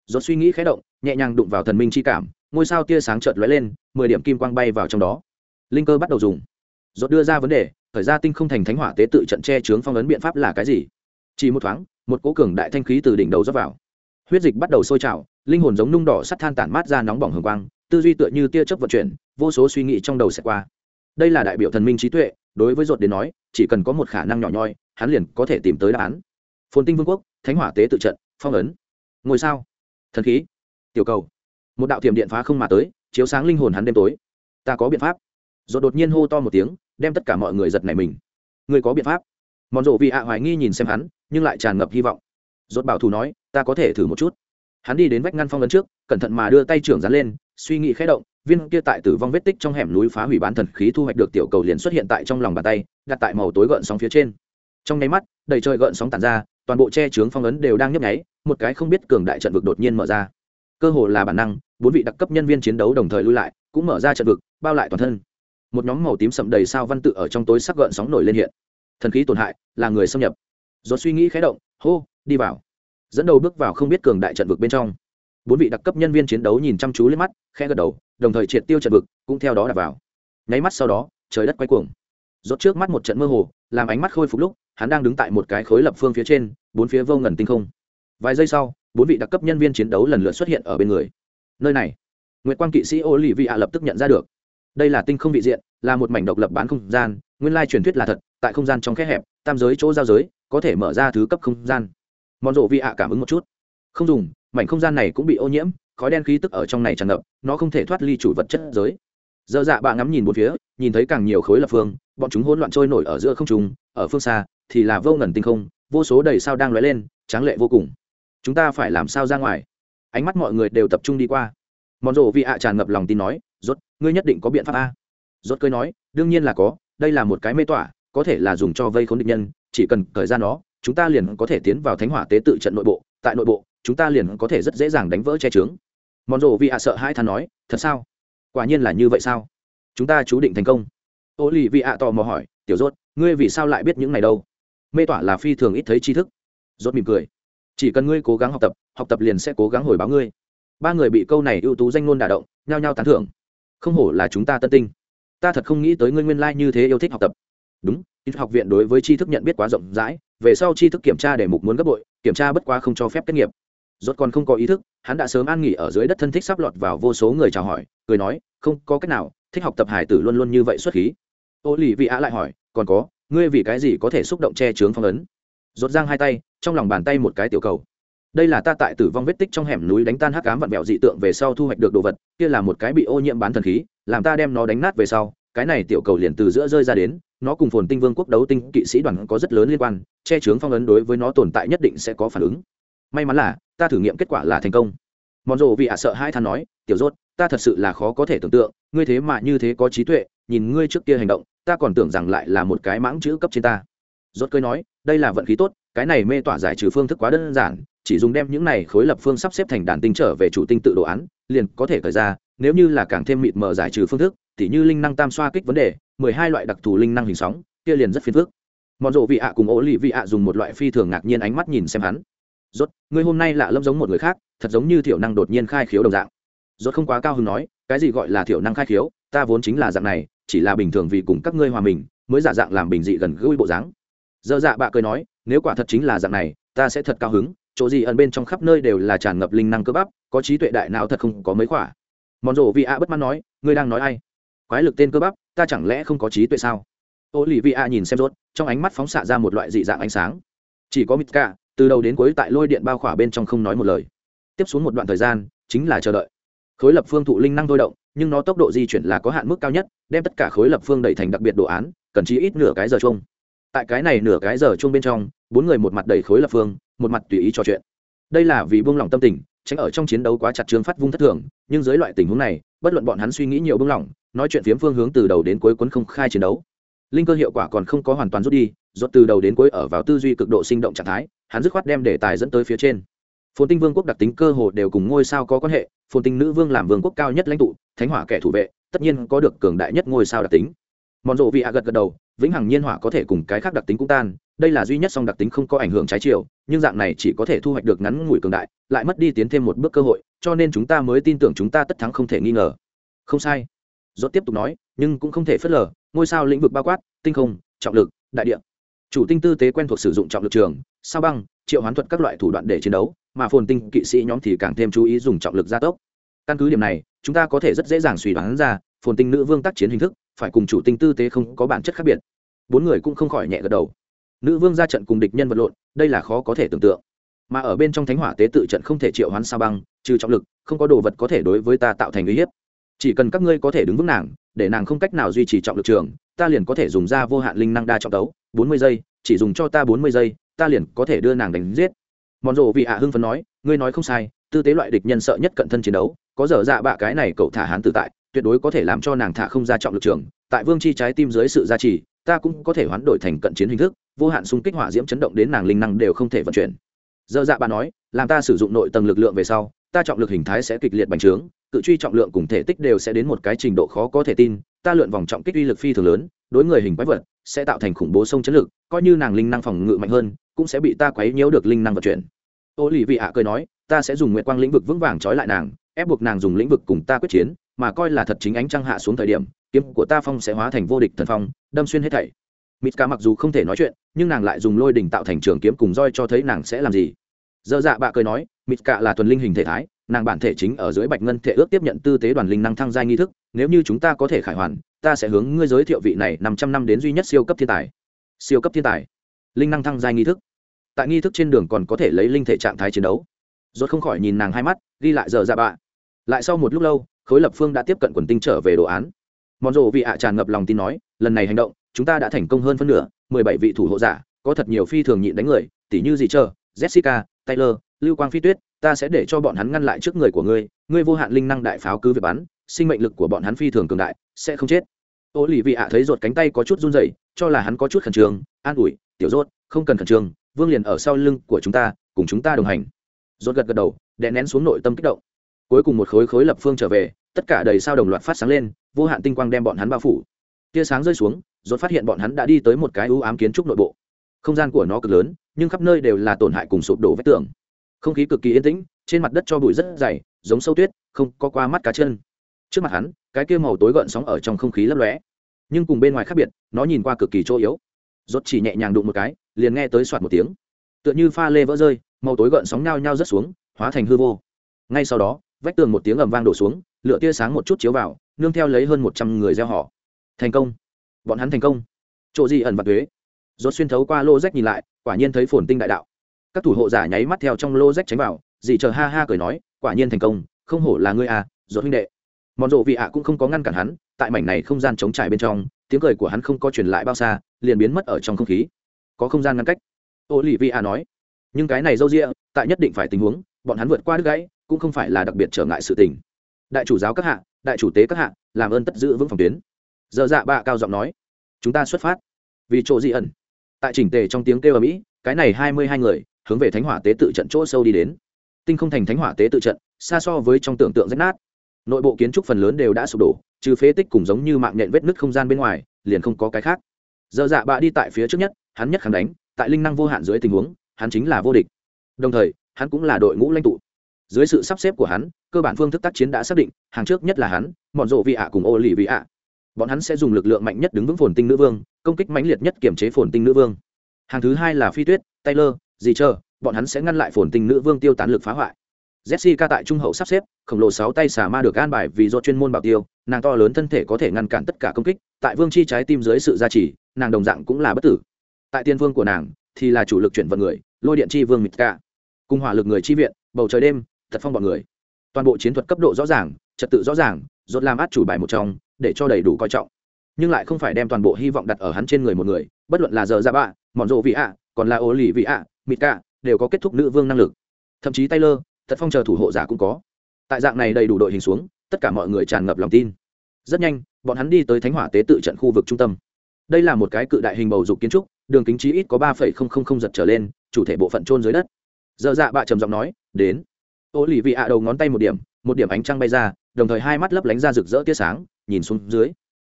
S1: Rốt suy nghĩ khẽ động, nhẹ nhàng đụng vào thần minh chi cảm, ngôi sao tia sáng chợt lóe lên, mười điểm kim quang bay vào trong đó. Linh cơ bắt đầu dùng. Rốt đưa ra vấn đề thời ra tinh không thành thánh hỏa tế tự trận che chướng phong ấn biện pháp là cái gì? Chỉ một thoáng, một cỗ cường đại thanh khí từ đỉnh đầu rót vào. Huyết dịch bắt đầu sôi trào, linh hồn giống nung đỏ sắt than tản mát ra nóng bỏng hừng quang tư duy tựa như tia chớp vận chuyển, vô số suy nghĩ trong đầu sẽ qua. Đây là đại biểu thần minh trí tuệ, đối với ruột đến nói, chỉ cần có một khả năng nhỏ nhoi, hắn liền có thể tìm tới đáp án. Phồn tinh vương quốc, thánh hỏa tế tự trận, phong ấn. Ngôi sao? Thần khí? Tiểu cầu. Một đạo thiểm điện phá không mà tới, chiếu sáng linh hồn hắn đêm tối. Ta có biện pháp. Rồi đột nhiên hô to một tiếng, đem tất cả mọi người giật nảy mình. Người có biện pháp? Mòn rộ vì ạ hoài nghi nhìn xem hắn, nhưng lại tràn ngập hy vọng. Rốt bảo thủ nói, ta có thể thử một chút hắn đi đến vách ngăn phong ấn trước, cẩn thận mà đưa tay trưởng dán lên, suy nghĩ khẽ động, viên kia tại tử vong vết tích trong hẻm núi phá hủy bán thần khí thu hoạch được tiểu cầu liền xuất hiện tại trong lòng bàn tay, đặt tại màu tối gợn sóng phía trên. Trong nháy mắt, đầy trời gợn sóng tàn ra, toàn bộ che chướng phong ấn đều đang nhấp nháy, một cái không biết cường đại trận vực đột nhiên mở ra. Cơ hồ là bản năng, bốn vị đặc cấp nhân viên chiến đấu đồng thời lui lại, cũng mở ra trận vực, bao lại toàn thân. Một nhóm màu tím sậm đầy sao văn tự ở trong tối sắc gợn sóng nổi lên hiện. Thần khí tổn hại, là người xâm nhập. Do suy nghĩ khé động, hô, đi vào dẫn đầu bước vào không biết cường đại trận vực bên trong. Bốn vị đặc cấp nhân viên chiến đấu nhìn chăm chú lên mắt khe gật đầu, đồng thời triệt tiêu trận vực, cũng theo đó đặt vào. Nháy mắt sau đó, trời đất quay cuồng. Rốt trước mắt một trận mơ hồ, làm ánh mắt khôi phục lúc, hắn đang đứng tại một cái khối lập phương phía trên, bốn phía vô ngần tinh không. Vài giây sau, bốn vị đặc cấp nhân viên chiến đấu lần lượt xuất hiện ở bên người. Nơi này, nguyệt quang kỵ sĩ ô lì vị ạ lập tức nhận ra được. Đây là tinh không vị diện, là một mảnh độc lập bán không gian, nguyên lai truyền thuyết là thật, tại không gian trong khe hẹp, tam giới chỗ giao giới, có thể mở ra thứ cấp không gian mòn rộ vị ạ cảm ứng một chút. Không dùng, mảnh không gian này cũng bị ô nhiễm, khói đen khí tức ở trong này tràn ngập, nó không thể thoát ly chủ vật chất giới. Dơ dạ bạ ngắm nhìn một phía, nhìn thấy càng nhiều khối lập phương, bọn chúng hỗn loạn trôi nổi ở giữa không trung, ở phương xa, thì là vô ngần tinh không, vô số đầy sao đang lóe lên, tráng lệ vô cùng. Chúng ta phải làm sao ra ngoài? Ánh mắt mọi người đều tập trung đi qua. Mòn rộ vị ạ tràn ngập lòng tin nói, rốt, ngươi nhất định có biện pháp a. Rốt cười nói, đương nhiên là có, đây là một cái mê tỏa, có thể là dùng cho vây khốn địch nhân, chỉ cần thời gian nó chúng ta liền có thể tiến vào thánh hỏa tế tự trận nội bộ, tại nội bộ, chúng ta liền có thể rất dễ dàng đánh vỡ che trướng mòn rộ vị ạ sợ hai thằng nói, thật sao? Quả nhiên là như vậy sao? Chúng ta chú định thành công. Ô lì vị ạ tò mò hỏi, tiểu rốt, ngươi vì sao lại biết những này đâu? Mê tỏa là phi thường ít thấy tri thức. Rốt mỉm cười, chỉ cần ngươi cố gắng học tập học tập liền sẽ cố gắng hồi báo ngươi. Ba người bị câu này ưu tú danh ngôn đả động, nhao nhao tán thưởng. Không hổ là chúng ta tân tinh. Ta thật không nghĩ tới ngươi nguyên lai như thế yêu thích học tập. Đúng, ít học viện đối với tri thức nhận biết quá rộng rãi về sau tri thức kiểm tra để mục muốn gấp bội, kiểm tra bất quá không cho phép kết nghiệp. Rốt còn không có ý thức, hắn đã sớm an nghỉ ở dưới đất thân thích sắp lọt vào vô số người chào hỏi, cười nói, không có cách nào, thích học tập hải tử luôn luôn như vậy xuất khí. Ô lì vị á lại hỏi, còn có, ngươi vì cái gì có thể xúc động che chướng phong ấn? Rốt giang hai tay, trong lòng bàn tay một cái tiểu cầu. Đây là ta tại tử vong vết tích trong hẻm núi đánh tan hắc ám vặn vẹo dị tượng về sau thu hoạch được đồ vật, kia là một cái bị ô nhiễm bán thần khí, làm ta đem nó đánh nát về sau, cái này tiểu cầu liền từ giữa rơi ra đến nó cùng phồn tinh vương quốc đấu tinh kỵ sĩ đoàn có rất lớn liên quan, che chướng phong ấn đối với nó tồn tại nhất định sẽ có phản ứng. May mắn là, ta thử nghiệm kết quả là thành công. Mòn rộ vì ạ sợ hai than nói, tiểu rốt, ta thật sự là khó có thể tưởng tượng, ngươi thế mà như thế có trí tuệ, nhìn ngươi trước kia hành động, ta còn tưởng rằng lại là một cái mãng chữ cấp trên ta. Rốt cười nói, đây là vận khí tốt, cái này mê tỏa giải trừ phương thức quá đơn giản, chỉ dùng đem những này khối lập phương sắp xếp thành đàn tinh trở về chủ tinh tự đồ án, liền có thể khởi ra, nếu như là càng thêm mịt mờ giải trừ phương thức tỉ như linh năng tam xoa kích vấn đề, mười hai loại đặc thù linh năng hình sóng, kia liền rất phiền phức. Mòn rộ vị ạ cùng ố lì vị ạ dùng một loại phi thường ngạc nhiên ánh mắt nhìn xem hắn. Rốt ngươi hôm nay lạ lâm giống một người khác, thật giống như thiểu năng đột nhiên khai khiếu đồng dạng. Rốt không quá cao hứng nói, cái gì gọi là thiểu năng khai khiếu, ta vốn chính là dạng này, chỉ là bình thường vì cùng các ngươi hòa mình, mới giả dạng làm bình dị gần gũi bộ dáng. Dơ dạ bạ cười nói, nếu quả thật chính là dạng này, ta sẽ thật cao hứng, chỗ gì ẩn bên trong khắp nơi đều là tràn ngập linh năng cơ bắp, có trí tuệ đại não thật không có mấy khỏa. Mòn rộ vị ạ bất mãn nói, ngươi đang nói ai? Quái lực tên cơ bắp, ta chẳng lẽ không có trí tuệ sao? Ô lì vị A nhìn xem rốt, trong ánh mắt phóng xạ ra một loại dị dạng ánh sáng. Chỉ có mít cả từ đầu đến cuối tại lôi điện bao khỏa bên trong không nói một lời. Tiếp xuống một đoạn thời gian, chính là chờ đợi. Khối lập phương thụ linh năng thôi động, nhưng nó tốc độ di chuyển là có hạn mức cao nhất, đem tất cả khối lập phương đẩy thành đặc biệt đồ án, cần chỉ ít nửa cái giờ chung. Tại cái này nửa cái giờ chung bên trong, bốn người một mặt đầy khối lập phương, một mặt tùy ý trò chuyện. Đây là vì buông lỏng tâm tình, tránh ở trong chiến đấu quá chặt chướng phát vung thất thường, nhưng dưới loại tình huống này, bất luận bọn hắn suy nghĩ nhiều buông lỏng nói chuyện phiếm phương hướng từ đầu đến cuối cuốn không khai chiến đấu. Linh cơ hiệu quả còn không có hoàn toàn rút đi rốt từ đầu đến cuối ở vào tư duy cực độ sinh động trạng thái, hắn dứt khoát đem đề tài dẫn tới phía trên. Phồn tinh vương quốc đặc tính cơ hồ đều cùng ngôi sao có quan hệ, phồn tinh nữ vương làm vương quốc cao nhất lãnh tụ, thánh hỏa kẻ thủ vệ, tất nhiên có được cường đại nhất ngôi sao đặc tính. Mòn rộ vị ạ gật gật đầu, vĩnh hằng nhiên hỏa có thể cùng cái khác đặc tính cũng tan, đây là duy nhất song đặc tính không có ảnh hưởng trái chiều, nhưng dạng này chỉ có thể thu hoạch được ngắn ngủi cường đại, lại mất đi tiến thêm một bước cơ hội, cho nên chúng ta mới tin tưởng chúng ta tất thắng không thể nghi ngờ. Không sai. Rốt tiếp tục nói, nhưng cũng không thể phớt lờ, ngôi sao lĩnh vực bao quát, tinh không, trọng lực, đại địa. Chủ tinh tư tế quen thuộc sử dụng trọng lực trường, sao băng, triệu hoán thuật các loại thủ đoạn để chiến đấu, mà phồn tinh kỵ sĩ nhóm thì càng thêm chú ý dùng trọng lực gia tốc. Căn cứ điểm này, chúng ta có thể rất dễ dàng suy đoán ra, phồn tinh nữ vương tác chiến hình thức, phải cùng chủ tinh tư tế không có bản chất khác biệt. Bốn người cũng không khỏi nhẹ gật đầu. Nữ vương ra trận cùng địch nhân vật lộn, đây là khó có thể tưởng tượng. Mà ở bên trong thánh hỏa tế tự trận không thể triệu hoán sao băng, trừ trọng lực, không có đồ vật có thể đối với ta tạo thành uy hiếp chỉ cần các ngươi có thể đứng vững nàng, để nàng không cách nào duy trì trọng lực trường, ta liền có thể dùng ra vô hạn linh năng đa trọng tấu, bốn mươi giây, chỉ dùng cho ta bốn mươi giây, ta liền có thể đưa nàng đánh giết. Mòn rộ vị ạ hưng phấn nói, ngươi nói không sai, tư tế loại địch nhân sợ nhất cận thân chiến đấu, có dở dạ bạ cái này cậu thả hán tự tại, tuyệt đối có thể làm cho nàng thả không ra trọng lực trường, tại vương chi trái tim dưới sự gia trì, ta cũng có thể hoán đổi thành cận chiến hình thức, vô hạn xung kích hỏa diễm chấn động đến nàng linh năng đều không thể vận chuyển. Dở dạ bạ nói, làm ta sử dụng nội tầng lực lượng về sau, ta trọng lực hình thái sẽ kịch liệt bành trướng cự truy trọng lượng cùng thể tích đều sẽ đến một cái trình độ khó có thể tin, ta lượn vòng trọng kích uy lực phi thường lớn, đối người hình quái vật sẽ tạo thành khủng bố sông chấn lực, coi như nàng linh năng phòng ngự mạnh hơn, cũng sẽ bị ta quấy nhiễu được linh năng vận chuyển. Ô lì vị ạ cười nói, ta sẽ dùng nguyệt quang lĩnh vực vững vàng trói lại nàng, ép buộc nàng dùng lĩnh vực cùng ta quyết chiến, mà coi là thật chính ánh trăng hạ xuống thời điểm, kiếm của ta phong sẽ hóa thành vô địch thần phong, đâm xuyên hết thảy. Mít ca mặc dù không thể nói chuyện, nhưng nàng lại dùng lôi đình tạo thành trường kiếm cùng roi cho thấy nàng sẽ làm gì. Dơ dạ bạ cười nói mít cạ là thuần linh hình thể thái nàng bản thể chính ở dưới bạch ngân thể ước tiếp nhận tư tế đoàn linh năng thăng giai nghi thức, nếu như chúng ta có thể khải hoàn, ta sẽ hướng ngươi giới thiệu vị này năm trăm năm đến duy nhất siêu cấp thiên tài. Siêu cấp thiên tài. Linh năng thăng giai nghi thức. Tại nghi thức trên đường còn có thể lấy linh thể trạng thái chiến đấu. Rốt không khỏi nhìn nàng hai mắt, ghi lại giờ ra bạ. Lại sau một lúc lâu, khối lập phương đã tiếp cận quần tinh trở về đồ án. Mòn rộ vị ạ tràn ngập lòng tin nói, lần này hành động, chúng ta đã thành công hơn phân nửa, mười bảy vị thủ hộ giả, có thật nhiều phi thường nhịn đánh người, tỉ như gì chờ, jessica, taylor, lưu quang phi tuyết ta sẽ để cho bọn hắn ngăn lại trước người của ngươi ngươi vô hạn linh năng đại pháo cứ việc bắn, sinh mệnh lực của bọn hắn phi thường cường đại, sẽ không chết. Ô lì vị ạ thấy rột cánh tay có chút run rẩy, cho là hắn có chút khẩn trương, an ủi, tiểu rốt không cần khẩn trương, vương liền ở sau lưng của chúng ta, cùng chúng ta đồng hành. Rốt gật gật đầu, đè nén xuống nội tâm kích động. Cuối cùng một khối khối lập phương trở về, tất cả đầy sao đồng loạt phát sáng lên, vô hạn tinh quang đem bọn hắn bao phủ. Tia sáng rơi xuống rốt phát hiện bọn hắn đã đi tới một cái ưu ám kiến trúc nội bộ. Không gian của nó cực lớn, nhưng khắp nơi đều là tổn hại cùng sụp đổ vách tường không khí cực kỳ yên tĩnh, trên mặt đất cho bụi rất dày, giống sâu tuyết, không có qua mắt cá chân. Trước mặt hắn, cái kia màu tối gợn sóng ở trong không khí lấp lóe. Nhưng cùng bên ngoài khác biệt, nó nhìn qua cực kỳ chỗ yếu. Rốt chỉ nhẹ nhàng đụng một cái, liền nghe tới soạt một tiếng. Tựa như pha lê vỡ rơi, màu tối gợn sóng nhao nhao rất xuống, hóa thành hư vô. Ngay sau đó, vách tường một tiếng ầm vang đổ xuống, lửa tia sáng một chút chiếu vào, nương theo lấy hơn một trăm người gieo họ. Thành công. Bọn hắn thành công. Chỗ gì ẩn vật thuế rốt xuyên thấu qua lô rách nhìn lại, quả nhiên thấy phồn tinh đại đạo các thủ hộ giả nháy mắt theo trong lô rách tránh vào, dì chờ ha ha cười nói, quả nhiên thành công, không hổ là ngươi à rốt huynh đệ. Mòn rộ vị ạ cũng không có ngăn cản hắn, tại mảnh này không gian chống trải bên trong, tiếng cười của hắn không có truyền lại bao xa, liền biến mất ở trong không khí. Có không gian ngăn cách. Ô lì vị ạ nói, nhưng cái này dâu rịa tại nhất định phải tình huống, bọn hắn vượt qua đứt gãy, cũng không phải là đặc biệt trở ngại sự tình. Đại chủ giáo các hạ, đại chủ tế các hạ, làm ơn tất giữ vững phòng tuyến. Giờ dạ bạ cao giọng nói, chúng ta xuất phát. Vì chỗ dị ẩn, tại chỉnh tề trong tiếng kêu ở mỹ, cái này hai mươi hai người hướng về thánh hỏa tế tự trận chỗ sâu đi đến. Tinh không thành thánh hỏa tế tự trận, xa so với trong tưởng tượng rách nát. Nội bộ kiến trúc phần lớn đều đã sụp đổ, trừ phế tích cùng giống như mạng nhện vết nứt không gian bên ngoài, liền không có cái khác. Giờ dạ bạ đi tại phía trước nhất, hắn nhất kháng đánh, tại linh năng vô hạn dưới tình huống, hắn chính là vô địch. Đồng thời, hắn cũng là đội ngũ lãnh tụ. Dưới sự sắp xếp của hắn, cơ bản phương thức tác chiến đã xác định, hàng trước nhất là hắn, mọn rộ vị ạ cùng ô lì vị ạ. Bọn hắn sẽ dùng lực lượng mạnh nhất đứng vững phồn tinh nữ vương, công kích mãnh liệt nhất kiểm chế phồn tinh nữ vương. Hàng thứ hai là phi tuyết, taylor gì chờ, bọn hắn sẽ ngăn lại phồn tinh nữ vương tiêu tán lực phá hoại. Jessica tại trung hậu sắp xếp, khổng lồ sáu tay xà ma được an bài vì do chuyên môn bảo tiêu, nàng to lớn thân thể có thể ngăn cản tất cả công kích, tại vương chi trái tim dưới sự gia trì, nàng đồng dạng cũng là bất tử. Tại tiên vương của nàng, thì là chủ lực chuyển vận người, lôi điện chi vương mịt cả cùng hỏa lực người chi viện, bầu trời đêm, thật phong bọn người. Toàn bộ chiến thuật cấp độ rõ ràng, trật tự rõ ràng, rốt làm át chủ bài một trong, để cho đầy đủ coi trọng. Nhưng lại không phải đem toàn bộ hy vọng đặt ở hắn trên người một người, bất luận là giờ ra bạ, mọn rộ vị ạ, còn là ô lì vị ạ mịt cả, đều có kết thúc nữ vương năng lực. Thậm chí taylor, thật phong chờ thủ hộ giả cũng có. Tại dạng này đầy đủ đội hình xuống, tất cả mọi người tràn ngập lòng tin. Rất nhanh, bọn hắn đi tới thánh hỏa tế tự trận khu vực trung tâm. Đây là một cái cự đại hình bầu dục kiến trúc, đường kính trí ít có ba phẩy không không không giật trở lên, chủ thể bộ phận trôn dưới đất. Dơ dạ bạ trầm giọng nói, đến. Ô lì vị ạ đầu ngón tay một điểm một điểm ánh trăng bay ra, đồng thời hai mắt lấp lánh ra rực rỡ tia sáng, nhìn xuống dưới.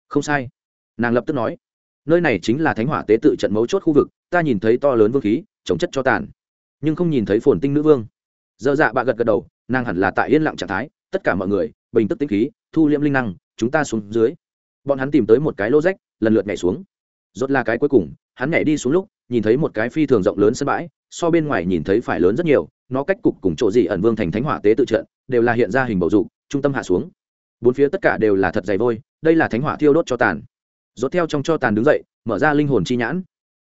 S1: Không sai. Nàng lập tức nói, nơi này chính là thánh hỏa tế tự trận mấu chốt khu vực, ta nhìn thấy to lớn vương khí chống chất cho tàn. Nhưng không nhìn thấy phồn tinh nữ vương. Dơ dạ bạ gật gật đầu, nàng hẳn là tại yên lặng trạng thái, tất cả mọi người, bình tức tĩnh khí, thu liễm linh năng, chúng ta xuống dưới. Bọn hắn tìm tới một cái lô rách, lần lượt nhảy xuống. Rốt là cái cuối cùng, hắn nhảy đi xuống lúc, nhìn thấy một cái phi thường rộng lớn sân bãi, so bên ngoài nhìn thấy phải lớn rất nhiều, nó cách cục cùng chỗ gì ẩn vương thành thánh hỏa tế tự trận, đều là hiện ra hình bầu dục, trung tâm hạ xuống. Bốn phía tất cả đều là thật dày vôi, đây là thánh hỏa thiêu đốt cho tàn. Rốt theo trong cho tàn đứng dậy, mở ra linh hồn chi nhãn.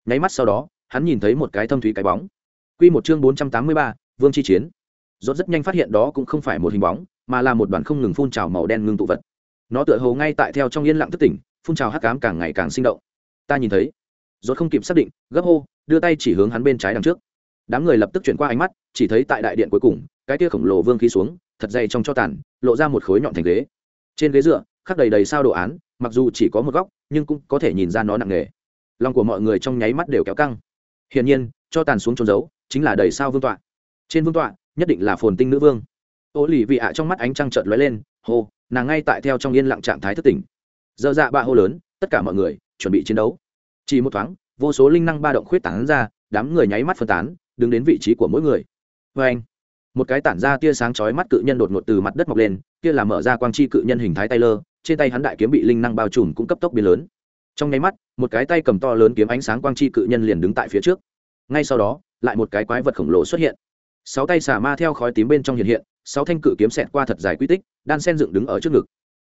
S1: Nháy mắt sau đó hắn nhìn thấy một cái thâm thúy cái bóng. Quy một chương bốn trăm tám mươi ba, vương chi chiến. Rốt rất nhanh phát hiện đó cũng không phải một hình bóng mà là một đoàn không ngừng phun trào màu đen ngưng tụ vật. Nó tựa hồ ngay tại theo trong yên lặng thức tỉnh phun trào hắc ám càng ngày càng sinh động. Ta nhìn thấy. Rốt không kịp xác định gấp hô đưa tay chỉ hướng hắn bên trái đằng trước. Đám người lập tức chuyển qua ánh mắt chỉ thấy tại đại điện cuối cùng cái kia khổng lồ vương khí xuống thật dày trong cho tàn lộ ra một khối nhọn thành ghế. Trên ghế dựa khắc đầy đầy sao đồ án mặc dù chỉ có một góc nhưng cũng có thể nhìn ra nó nặng nề. Lòng của mọi người trong nháy mắt đều kéo căng hiển nhiên, cho tàn xuống trốn giấu chính là đầy sao vương tọa. Trên vương tọa, nhất định là phồn tinh nữ vương. Ô lì vị ạ trong mắt ánh trăng trợt lóe lên, hô, nàng ngay tại theo trong yên lặng trạng thái thất tỉnh. Dơ dạ ba hô lớn, tất cả mọi người chuẩn bị chiến đấu. Chỉ một thoáng, vô số linh năng ba động khuyết tảng ra, đám người nháy mắt phân tán, đứng đến vị trí của mỗi người. Vê anh, một cái tản ra tia sáng chói mắt cự nhân đột ngột từ mặt đất mọc lên, kia là mở ra quang chi cự nhân hình thái tay lơ trên tay hắn đại kiếm bị linh năng bao trùm cũng cấp tốc biến lớn trong nháy mắt, một cái tay cầm to lớn kiếm ánh sáng quang chi cự nhân liền đứng tại phía trước. Ngay sau đó, lại một cái quái vật khổng lồ xuất hiện. Sáu tay xà ma theo khói tím bên trong hiện hiện, sáu thanh cự kiếm xẹt qua thật dài quy tích, đan sen dựng đứng ở trước ngực.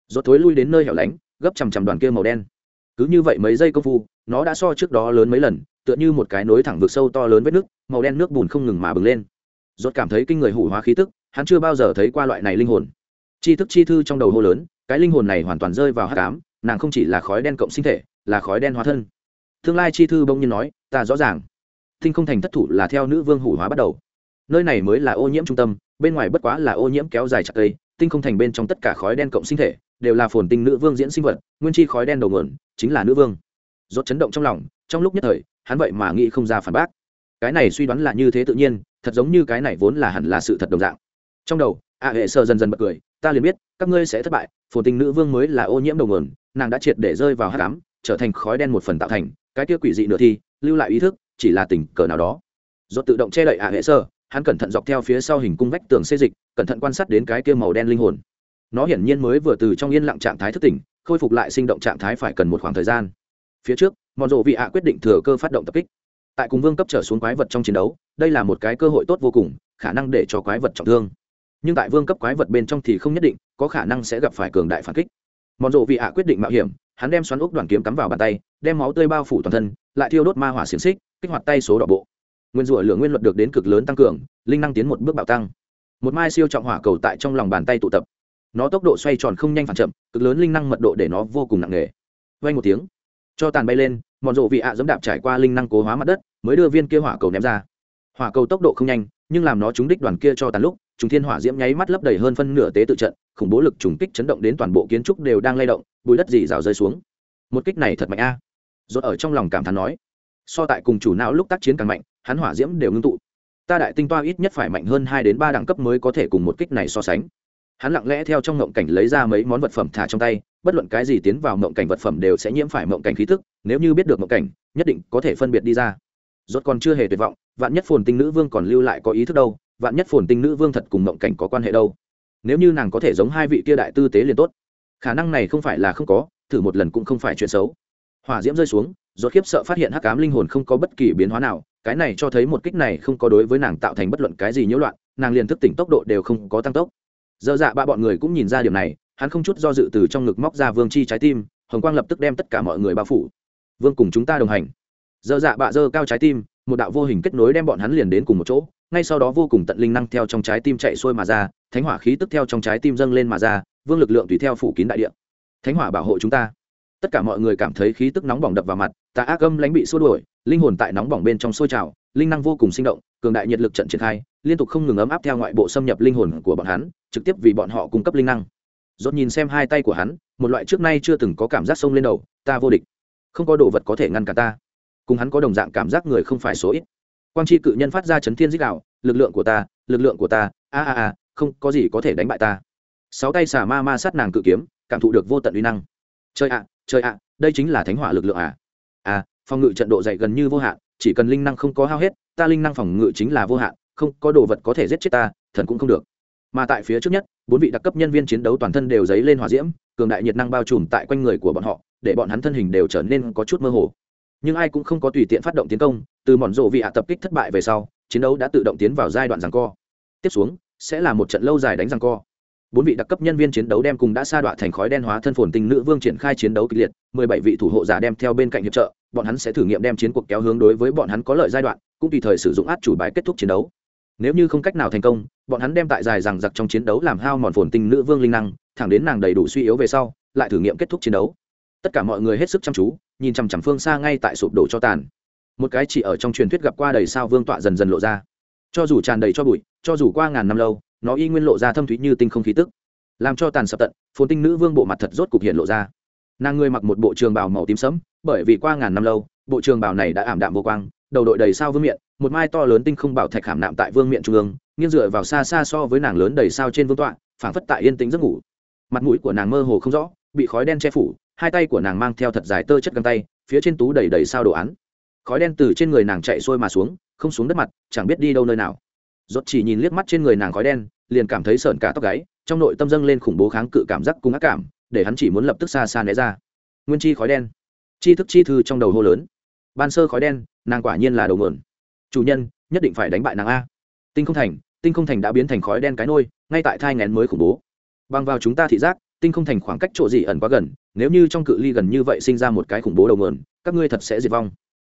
S1: Rốt thối lui đến nơi hẻo lánh, gấp chằm chằm đoàn kia màu đen. Cứ như vậy mấy giây công phu, nó đã so trước đó lớn mấy lần, tựa như một cái nối thẳng vực sâu to lớn vết nước, màu đen nước bùn không ngừng mà bừng lên. Rốt cảm thấy kinh người hủ hóa khí tức, hắn chưa bao giờ thấy qua loại này linh hồn. Chi thức chi thư trong đầu hô lớn, cái linh hồn này hoàn toàn rơi vào hắc ám, nàng không chỉ là khói đen cộng sinh thể là khói đen hóa thân. Tương lai chi thư bỗng nhiên nói, ta rõ ràng. Tinh không thành thất thủ là theo nữ vương hủ hóa bắt đầu. Nơi này mới là ô nhiễm trung tâm, bên ngoài bất quá là ô nhiễm kéo dài chặt cây. Tinh không thành bên trong tất cả khói đen cộng sinh thể, đều là phồn tinh nữ vương diễn sinh vật, nguyên chi khói đen đầu nguồn, chính là nữ vương. Rốt chấn động trong lòng, trong lúc nhất thời, hắn vậy mà nghĩ không ra phản bác. Cái này suy đoán là như thế tự nhiên, thật giống như cái này vốn là hẳn là sự thật đồng dạng. Trong đầu, a hệ sơ dần dần bật cười, ta liền biết, các ngươi sẽ thất bại, phồn tinh nữ vương mới là ô nhiễm đầu nguồn, nàng đã triệt để rơi vào hắc ám trở thành khói đen một phần tạo thành, cái kia quỷ dị nửa thi, lưu lại ý thức, chỉ là tình cờ nào đó. Do tự động che đậy à hệ sơ, hắn cẩn thận dọc theo phía sau hình cung vách tường xê dịch, cẩn thận quan sát đến cái kia màu đen linh hồn. Nó hiển nhiên mới vừa từ trong yên lặng trạng thái thức tỉnh, khôi phục lại sinh động trạng thái phải cần một khoảng thời gian. Phía trước mòn rộ vị ạ quyết định thừa cơ phát động tập kích. Tại cùng vương cấp trở xuống quái vật trong chiến đấu, đây là một cái cơ hội tốt vô cùng, khả năng để cho quái vật trọng thương. Nhưng tại vương cấp quái vật bên trong thì không nhất định, có khả năng sẽ gặp phải cường đại phản kích. Mòn rộ vị ạ quyết định mạo hiểm hắn đem xoắn ốc đoàn kiếm cắm vào bàn tay, đem máu tươi bao phủ toàn thân, lại thiêu đốt ma hỏa xiềng xích, kích hoạt tay số đỏ bộ. Nguyên rủa lửa nguyên luật được đến cực lớn tăng cường, linh năng tiến một bước bạo tăng. Một mai siêu trọng hỏa cầu tại trong lòng bàn tay tụ tập. Nó tốc độ xoay tròn không nhanh phản chậm, cực lớn linh năng mật độ để nó vô cùng nặng nề. Vay một tiếng, cho tàn bay lên, mòn rộ vị ạ dẫm đạp trải qua linh năng cố hóa mặt đất, mới đưa viên kia hỏa cầu ném ra. Hỏa cầu tốc độ không nhanh, nhưng làm nó trúng đích đoàn kia cho tàn lúc chúng thiên hỏa diễm nháy mắt lấp đầy hơn phân nửa tế tự trận khủng bố lực trùng kích chấn động đến toàn bộ kiến trúc đều đang lay động, bùi đất dì rào rơi xuống. Một kích này thật mạnh a. À. rốt ở trong lòng cảm thán nói. So tại cùng chủ não lúc tác chiến càng mạnh, hắn hỏa diễm đều ngưng tụ. Ta đại tinh toa ít nhất phải mạnh hơn hai đến ba đẳng cấp mới có thể cùng một kích này so sánh. Hắn lặng lẽ theo trong ngộng cảnh lấy ra mấy món vật phẩm thả trong tay, bất luận cái gì tiến vào ngộng cảnh vật phẩm đều sẽ nhiễm phải ngộng cảnh khí thức nếu như biết được ngộng cảnh, nhất định có thể phân biệt đi ra. Rốt còn chưa hề tuyệt vọng, vạn nhất phồn tinh nữ vương còn lưu lại có ý thức đâu, vạn nhất phồn tinh nữ vương thật cùng ngộng cảnh có quan hệ đâu nếu như nàng có thể giống hai vị kia đại tư tế liền tốt. Khả năng này không phải là không có, thử một lần cũng không phải chuyện xấu. Hỏa diễm rơi xuống, rốt khiếp sợ phát hiện hắc ám linh hồn không có bất kỳ biến hóa nào, cái này cho thấy một kích này không có đối với nàng tạo thành bất luận cái gì nhiễu loạn, nàng liền thức tỉnh tốc độ đều không có tăng tốc. Dơ dạ ba bọn người cũng nhìn ra điểm này, hắn không chút do dự từ trong ngực móc ra vương chi trái tim, hồng quang lập tức đem tất cả mọi người bao phủ. Vương cùng chúng ta đồng hành. Dơ dạ bạ dơ cao trái tim, một đạo vô hình kết nối đem bọn hắn liền đến cùng một chỗ ngay sau đó vô cùng tận linh năng theo trong trái tim chạy xuôi mà ra, thánh hỏa khí tức theo trong trái tim dâng lên mà ra, vương lực lượng tùy theo phủ kín đại địa. Thánh hỏa bảo hộ chúng ta. Tất cả mọi người cảm thấy khí tức nóng bỏng đập vào mặt, tà ác âm lánh bị xua đuổi, linh hồn tại nóng bỏng bên trong sôi trào, linh năng vô cùng sinh động, cường đại nhiệt lực trận triển khai, liên tục không ngừng ấm áp theo ngoại bộ xâm nhập linh hồn của bọn hắn, trực tiếp vì bọn họ cung cấp linh năng. Dốt nhìn xem hai tay của hắn, một loại trước nay chưa từng có cảm giác sông lên đầu, ta vô địch. Không có đồ vật có thể ngăn cả ta. Cùng hắn có đồng dạng cảm giác người không phải số ít quang chi cự nhân phát ra chấn thiên dích đạo, lực lượng của ta, lực lượng của ta, a a a, không có gì có thể đánh bại ta. Sáu tay xà ma ma sát nàng cự kiếm, cảm thụ được vô tận uy năng. Chơi ạ chơi ạ, đây chính là thánh hỏa lực lượng à? À phòng ngự trận độ dày gần như vô hạn, chỉ cần linh năng không có hao hết, ta linh năng phòng ngự chính là vô hạn, không có đồ vật có thể giết chết ta, thần cũng không được. Mà tại phía trước nhất, bốn vị đặc cấp nhân viên chiến đấu toàn thân đều dấy lên hỏa diễm, cường đại nhiệt năng bao trùm tại quanh người của bọn họ, để bọn hắn thân hình đều trở nên có chút mơ hồ nhưng ai cũng không có tùy tiện phát động tiến công, từ mòn rộ vị hạ tập kích thất bại về sau, chiến đấu đã tự động tiến vào giai đoạn rằng co. Tiếp xuống, sẽ là một trận lâu dài đánh rằng co. Bốn vị đặc cấp nhân viên chiến đấu đem cùng đã sa đọa thành khói đen hóa thân phồn tinh nữ vương triển khai chiến đấu kịch liệt, mười bảy vị thủ hộ giả đem theo bên cạnh hiệp trợ, bọn hắn sẽ thử nghiệm đem chiến cuộc kéo hướng đối với bọn hắn có lợi giai đoạn, cũng tùy thời sử dụng át chủ bài kết thúc chiến đấu. Nếu như không cách nào thành công, bọn hắn đem tại dài rằng giặc trong chiến đấu làm hao mòn phồn tinh nữ vương linh năng, thẳng đến nàng đầy đủ suy yếu về sau, lại thử nghiệm kết thúc chiến đấu tất cả mọi người hết sức chăm chú, nhìn chằm chằm phương xa ngay tại sụp đổ cho tàn. Một cái chỉ ở trong truyền thuyết gặp qua đầy sao vương tọa dần dần lộ ra. Cho dù tràn đầy cho bụi, cho dù qua ngàn năm lâu, nó y nguyên lộ ra thâm thúy như tinh không khí tức. Làm cho tàn sập tận, phồn tinh nữ vương bộ mặt thật rốt cục hiện lộ ra. Nàng ngươi mặc một bộ trường bào màu tím sẫm, bởi vì qua ngàn năm lâu, bộ trường bào này đã ảm đạm vô quang, đầu đội đầy sao vương miện, một mai to lớn tinh không bảo thạch khảm nạm tại vương miện trung ương, nghiêng dựa vào xa xa so với nàng lớn đầy sao trên vương tọa, phảng phất tại yên tĩnh giấc ngủ. Mặt mũi của nàng mơ hồ không rõ, bị khói đen che phủ hai tay của nàng mang theo thật dài tơ chất găng tay, phía trên tú đầy đầy sao đồ án. Khói đen từ trên người nàng chạy xuôi mà xuống, không xuống đất mặt, chẳng biết đi đâu nơi nào. Rốt chỉ nhìn liếc mắt trên người nàng khói đen, liền cảm thấy sợn cả tóc gáy, trong nội tâm dâng lên khủng bố kháng cự cảm giác cung ác cảm, để hắn chỉ muốn lập tức xa xa né ra. Nguyên chi khói đen. Chi thức chi thư trong đầu hô lớn. Ban sơ khói đen, nàng quả nhiên là đầu nguồn. Chủ nhân, nhất định phải đánh bại nàng a. Tinh không thành, tinh không thành đã biến thành khói đen cái nôi, ngay tại thai ngén mới khủng bố. Bằng vào chúng ta thị giác, tinh không thành khoảng cách chỗ gì ẩn quá gần nếu như trong cự ly gần như vậy sinh ra một cái khủng bố đầu nguồn, các ngươi thật sẽ diệt vong.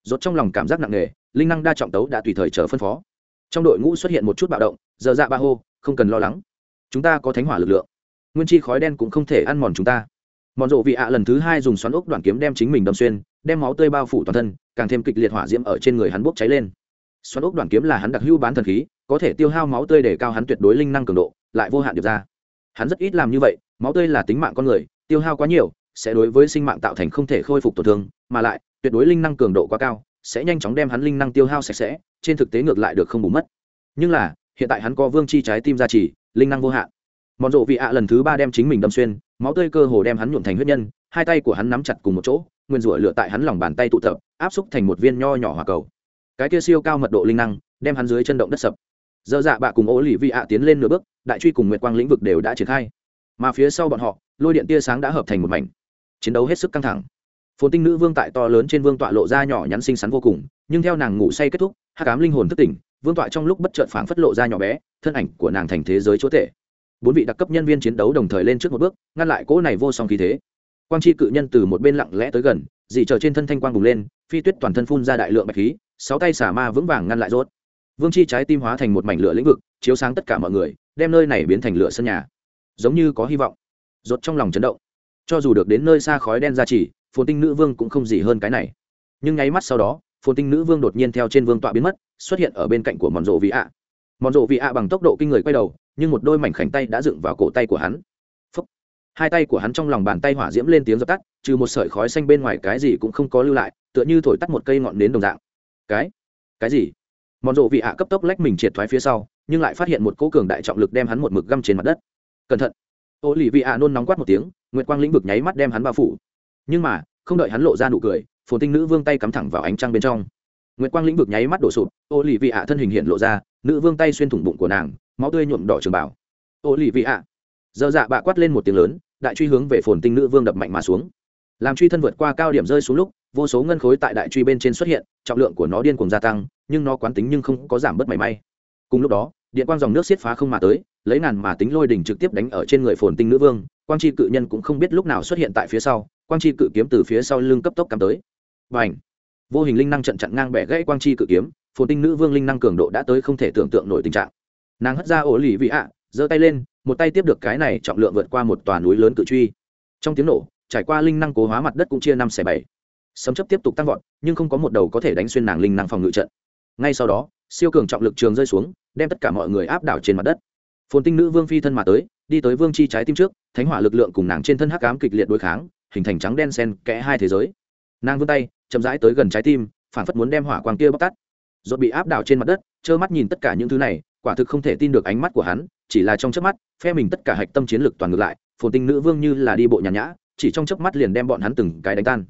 S1: Rốt trong lòng cảm giác nặng nề, linh năng đa trọng tấu đã tùy thời chờ phân phó. Trong đội ngũ xuất hiện một chút bạo động, giờ dạ ba hô, không cần lo lắng. Chúng ta có thánh hỏa lực lượng. Nguyên chi khói đen cũng không thể ăn mòn chúng ta. Mòn rộ vị ạ lần thứ hai dùng xoắn ốc đoạn kiếm đem chính mình đâm xuyên, đem máu tươi bao phủ toàn thân, càng thêm kịch liệt hỏa diễm ở trên người hắn bốc cháy lên. Xoắn ốc đoạn kiếm là hắn đặc hữu bán thần khí, có thể tiêu hao máu tươi để cao hắn tuyệt đối linh năng cường độ, lại vô hạn được ra. Hắn rất ít làm như vậy, máu tươi là tính mạng con người, tiêu hao quá nhiều sẽ đối với sinh mạng tạo thành không thể khôi phục tổn thương, mà lại, tuyệt đối linh năng cường độ quá cao, sẽ nhanh chóng đem hắn linh năng tiêu hao sạch sẽ, trên thực tế ngược lại được không bù mất. Nhưng là, hiện tại hắn có vương chi trái tim gia trì, linh năng vô hạn. Mọn rộ vị ạ lần thứ ba đem chính mình đâm xuyên, máu tươi cơ hồ đem hắn nhuộm thành huyết nhân, hai tay của hắn nắm chặt cùng một chỗ, nguyên rủa lựa tại hắn lòng bàn tay tụ tập, áp xúc thành một viên nho nhỏ hỏa cầu. Cái kia siêu cao mật độ linh năng, đem hắn dưới chân động đất sập. Dơ dạ bạ cùng ố lì vị ạ tiến lên nửa bước, đại truy cùng nguyệt quang lĩnh vực đều đã triển khai. Mà phía sau bọn họ, lôi điện tia sáng đã hợp thành một mảnh chiến đấu hết sức căng thẳng. Phồn tinh nữ vương tại to lớn trên vương tọa lộ ra nhỏ nhắn xinh xắn vô cùng, nhưng theo nàng ngủ say kết thúc hát cám linh hồn thất tỉnh, vương tọa trong lúc bất chợt phảng phất lộ ra nhỏ bé, thân ảnh của nàng thành thế giới chúa tể. Bốn vị đặc cấp nhân viên chiến đấu đồng thời lên trước một bước, ngăn lại cỗ này vô song khí thế. Quang chi cự nhân từ một bên lặng lẽ tới gần dị chờ trên thân thanh quang bùng lên, phi tuyết toàn thân phun ra đại lượng bạch khí, sáu tay xả ma vững vàng ngăn lại rốt. Vương chi trái tim hóa thành một mảnh lửa lĩnh vực, chiếu sáng tất cả mọi người, đem nơi này biến thành lửa sân nhà. Giống như có hy vọng. Rốt trong lòng chấn động cho dù được đến nơi xa khói đen ra chỉ, phồn tinh nữ vương cũng không gì hơn cái này. Nhưng nháy mắt sau đó, phồn tinh nữ vương đột nhiên theo trên vương tọa biến mất, xuất hiện ở bên cạnh của mòn rộ vị ạ. Mòn rộ vị ạ bằng tốc độ kinh người quay đầu, nhưng một đôi mảnh khảnh tay đã dựng vào cổ tay của hắn. Phúc. hai tay của hắn trong lòng bàn tay hỏa diễm lên tiếng dập tắt, trừ một sợi khói xanh bên ngoài cái gì cũng không có lưu lại, tựa như thổi tắt một cây ngọn nến đồng dạng. Cái? Cái gì? Mòn rộ vị ạ cấp tốc lách mình triệt thoái phía sau, nhưng lại phát hiện một cỗ cường đại trọng lực đem hắn một mực găm trên mặt đất. Cẩn thận ô lì vị ạ nôn nóng quát một tiếng, nguyệt quang lĩnh vực nháy mắt đem hắn bao phủ. Nhưng mà, không đợi hắn lộ ra nụ cười, phồn tinh nữ vương tay cắm thẳng vào ánh trăng bên trong. Nguyệt quang lĩnh vực nháy mắt đổ sụp ô lì vị ạ thân hình hiện lộ ra, nữ vương tay xuyên thủng bụng của nàng, máu tươi nhuộm đỏ trường bảo ô lì vị ạ dơ dạ bạ quát lên một tiếng lớn, đại truy hướng về phồn tinh nữ vương đập mạnh mà xuống. Làm truy thân vượt qua cao điểm rơi xuống lúc, vô số ngân khối tại đại truy bên trên xuất hiện, trọng lượng của nó điên cùng gia tăng, nhưng nó quán tính nhưng không có giảm bớt mảy may. Cùng lúc đó, điện quang dòng nước xiết phá không mà tới lấy ngàn mà tính lôi đỉnh trực tiếp đánh ở trên người phồn tinh nữ vương, quang chi cự nhân cũng không biết lúc nào xuất hiện tại phía sau, quang chi cự kiếm từ phía sau lưng cấp tốc cắm tới. Và ảnh vô hình linh năng trận chặn ngang bẻ gãy quang chi cự kiếm, phồn tinh nữ vương linh năng cường độ đã tới không thể tưởng tượng nổi tình trạng. Nàng hất ra ổ lì vị ạ, giơ tay lên, một tay tiếp được cái này trọng lượng vượt qua một tòa núi lớn cự truy. Trong tiếng nổ, trải qua linh năng cố hóa mặt đất cũng chia năm xẻ bảy. Sấm chấp tiếp tục tăng vọt, nhưng không có một đầu có thể đánh xuyên nàng linh năng phòng ngự trận. Ngay sau đó, siêu cường trọng lực trường rơi xuống, đem tất cả mọi người áp đảo trên mặt đất phồn tinh nữ vương phi thân mà tới, đi tới vương chi trái tim trước, thánh hỏa lực lượng cùng nàng trên thân hắc ám kịch liệt đối kháng, hình thành trắng đen sen kẽ hai thế giới. Nàng vươn tay, chậm rãi tới gần trái tim, phản phất muốn đem hỏa quang kia bóc tắt rồi bị áp đảo trên mặt đất, trơ mắt nhìn tất cả những thứ này, quả thực không thể tin được ánh mắt của hắn, chỉ là trong chớp mắt, phe mình tất cả hạch tâm chiến lực toàn ngược lại, phồn tinh nữ vương như là đi bộ nhàn nhã, chỉ trong chớp mắt liền đem bọn hắn từng cái đánh tan.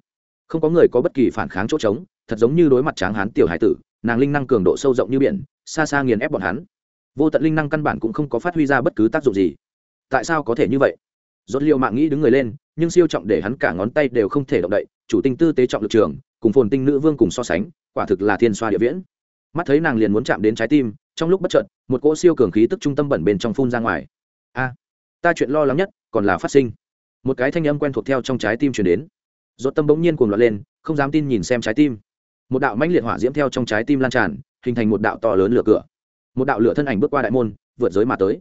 S1: Không có người có bất kỳ phản kháng chỗ trống, thật giống như đối mặt tráng hán tiểu hải tử, nàng linh năng cường độ sâu rộng như biển, xa xa nghiền ép bọn hắn vô tận linh năng căn bản cũng không có phát huy ra bất cứ tác dụng gì. Tại sao có thể như vậy? Rốt liệu mạng nghĩ đứng người lên, nhưng siêu trọng để hắn cả ngón tay đều không thể động đậy, chủ tinh tư tế trọng lực trường, cùng phồn tinh nữ vương cùng so sánh, quả thực là thiên xoa địa viễn. Mắt thấy nàng liền muốn chạm đến trái tim, trong lúc bất chợt, một cỗ siêu cường khí tức trung tâm bẩn bên trong phun ra ngoài. A, ta chuyện lo lắng nhất còn là phát sinh. Một cái thanh âm quen thuộc theo trong trái tim truyền đến. Rốt tâm bỗng nhiên cuồng loạn lên, không dám tin nhìn xem trái tim. Một đạo mãnh liệt hỏa diễm theo trong trái tim lan tràn, hình thành một đạo to lớn lửa cửa một đạo lửa thân ảnh bước qua đại môn, vượt giới mà tới.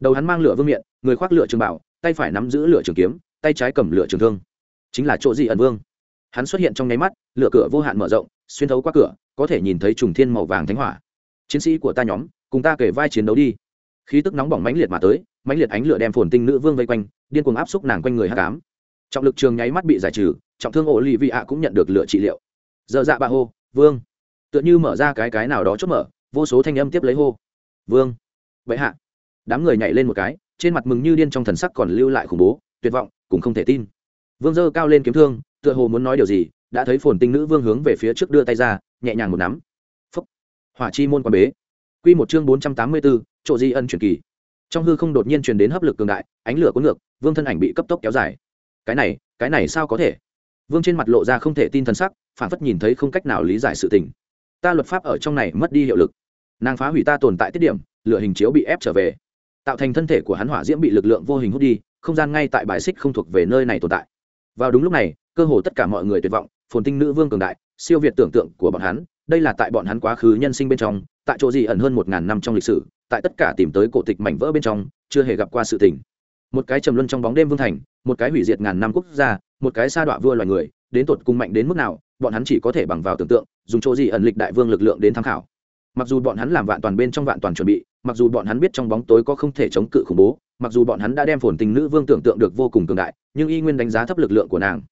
S1: Đầu hắn mang lửa vương miện, người khoác lửa trường bảo, tay phải nắm giữ lửa trường kiếm, tay trái cầm lửa trường thương. Chính là chỗ gì ẩn vương? Hắn xuất hiện trong nháy mắt, lửa cửa vô hạn mở rộng, xuyên thấu qua cửa, có thể nhìn thấy trùng thiên màu vàng thánh hỏa. Chiến sĩ của ta nhóm, cùng ta kể vai chiến đấu đi. Khí tức nóng bỏng mãnh liệt mà tới, mãnh liệt ánh lửa đem phồn tinh nữ vương vây quanh, điên cuồng áp xúc nàng quanh người hát cám trọng lực trường nháy mắt bị giải trừ, trọng thương ổ lì vị ạ cũng nhận được lựa trị liệu. Dơ dạ ba hô, vương. Tựa như mở ra cái cái nào đó chốt mở vô số thanh âm tiếp lấy hô. Vương vậy hạ. Đám người nhảy lên một cái, trên mặt mừng như điên trong thần sắc còn lưu lại khủng bố, tuyệt vọng, cũng không thể tin. Vương dơ cao lên kiếm thương, tựa hồ muốn nói điều gì, đã thấy phồn tinh nữ vương hướng về phía trước đưa tay ra, nhẹ nhàng một nắm. Phúc. Hỏa chi môn quan bế. Q một chương bốn trăm tám mươi bốn chỗ di ân truyền kỳ. Trong hư không đột nhiên truyền đến hấp lực cường đại, ánh lửa cuốn ngược, vương thân ảnh bị cấp tốc kéo dài. Cái này cái này sao có thể? Vương trên mặt lộ ra không thể tin t sắc, phản phất nhìn thấy không cách nào lý giải sự tình. Ta luật pháp ở trong này mất đi hiệu lực nàng phá hủy ta tồn tại tiết điểm, lửa hình chiếu bị ép trở về. Tạo thành thân thể của hắn hỏa diễm bị lực lượng vô hình hút đi, không gian ngay tại bài xích không thuộc về nơi này tồn tại. Vào đúng lúc này, cơ hồ tất cả mọi người tuyệt vọng, phồn tinh nữ vương cường đại, siêu việt tưởng tượng của bọn hắn, đây là tại bọn hắn quá khứ nhân sinh bên trong, tại chỗ gì ẩn hơn một ngàn năm trong lịch sử, tại tất cả tìm tới cổ tịch mảnh vỡ bên trong, chưa hề gặp qua sự tình. Một cái trầm luân trong bóng đêm vương thành, một cái hủy diệt ngàn năm quốc gia, một cái sa đọa vua loài người, đến tột cùng mạnh đến mức nào, bọn hắn chỉ có thể bằng vào tưởng tượng, dùng chỗ gì ẩn lịch đại vương lực lượng đến tham khảo mặc dù bọn hắn làm vạn toàn bên trong vạn toàn chuẩn bị, mặc dù bọn hắn biết trong bóng tối có không thể chống cự khủng bố, mặc dù bọn hắn đã đem phồn tình nữ vương tưởng tượng được vô cùng cường đại, nhưng y nguyên đánh giá thấp lực lượng của nàng.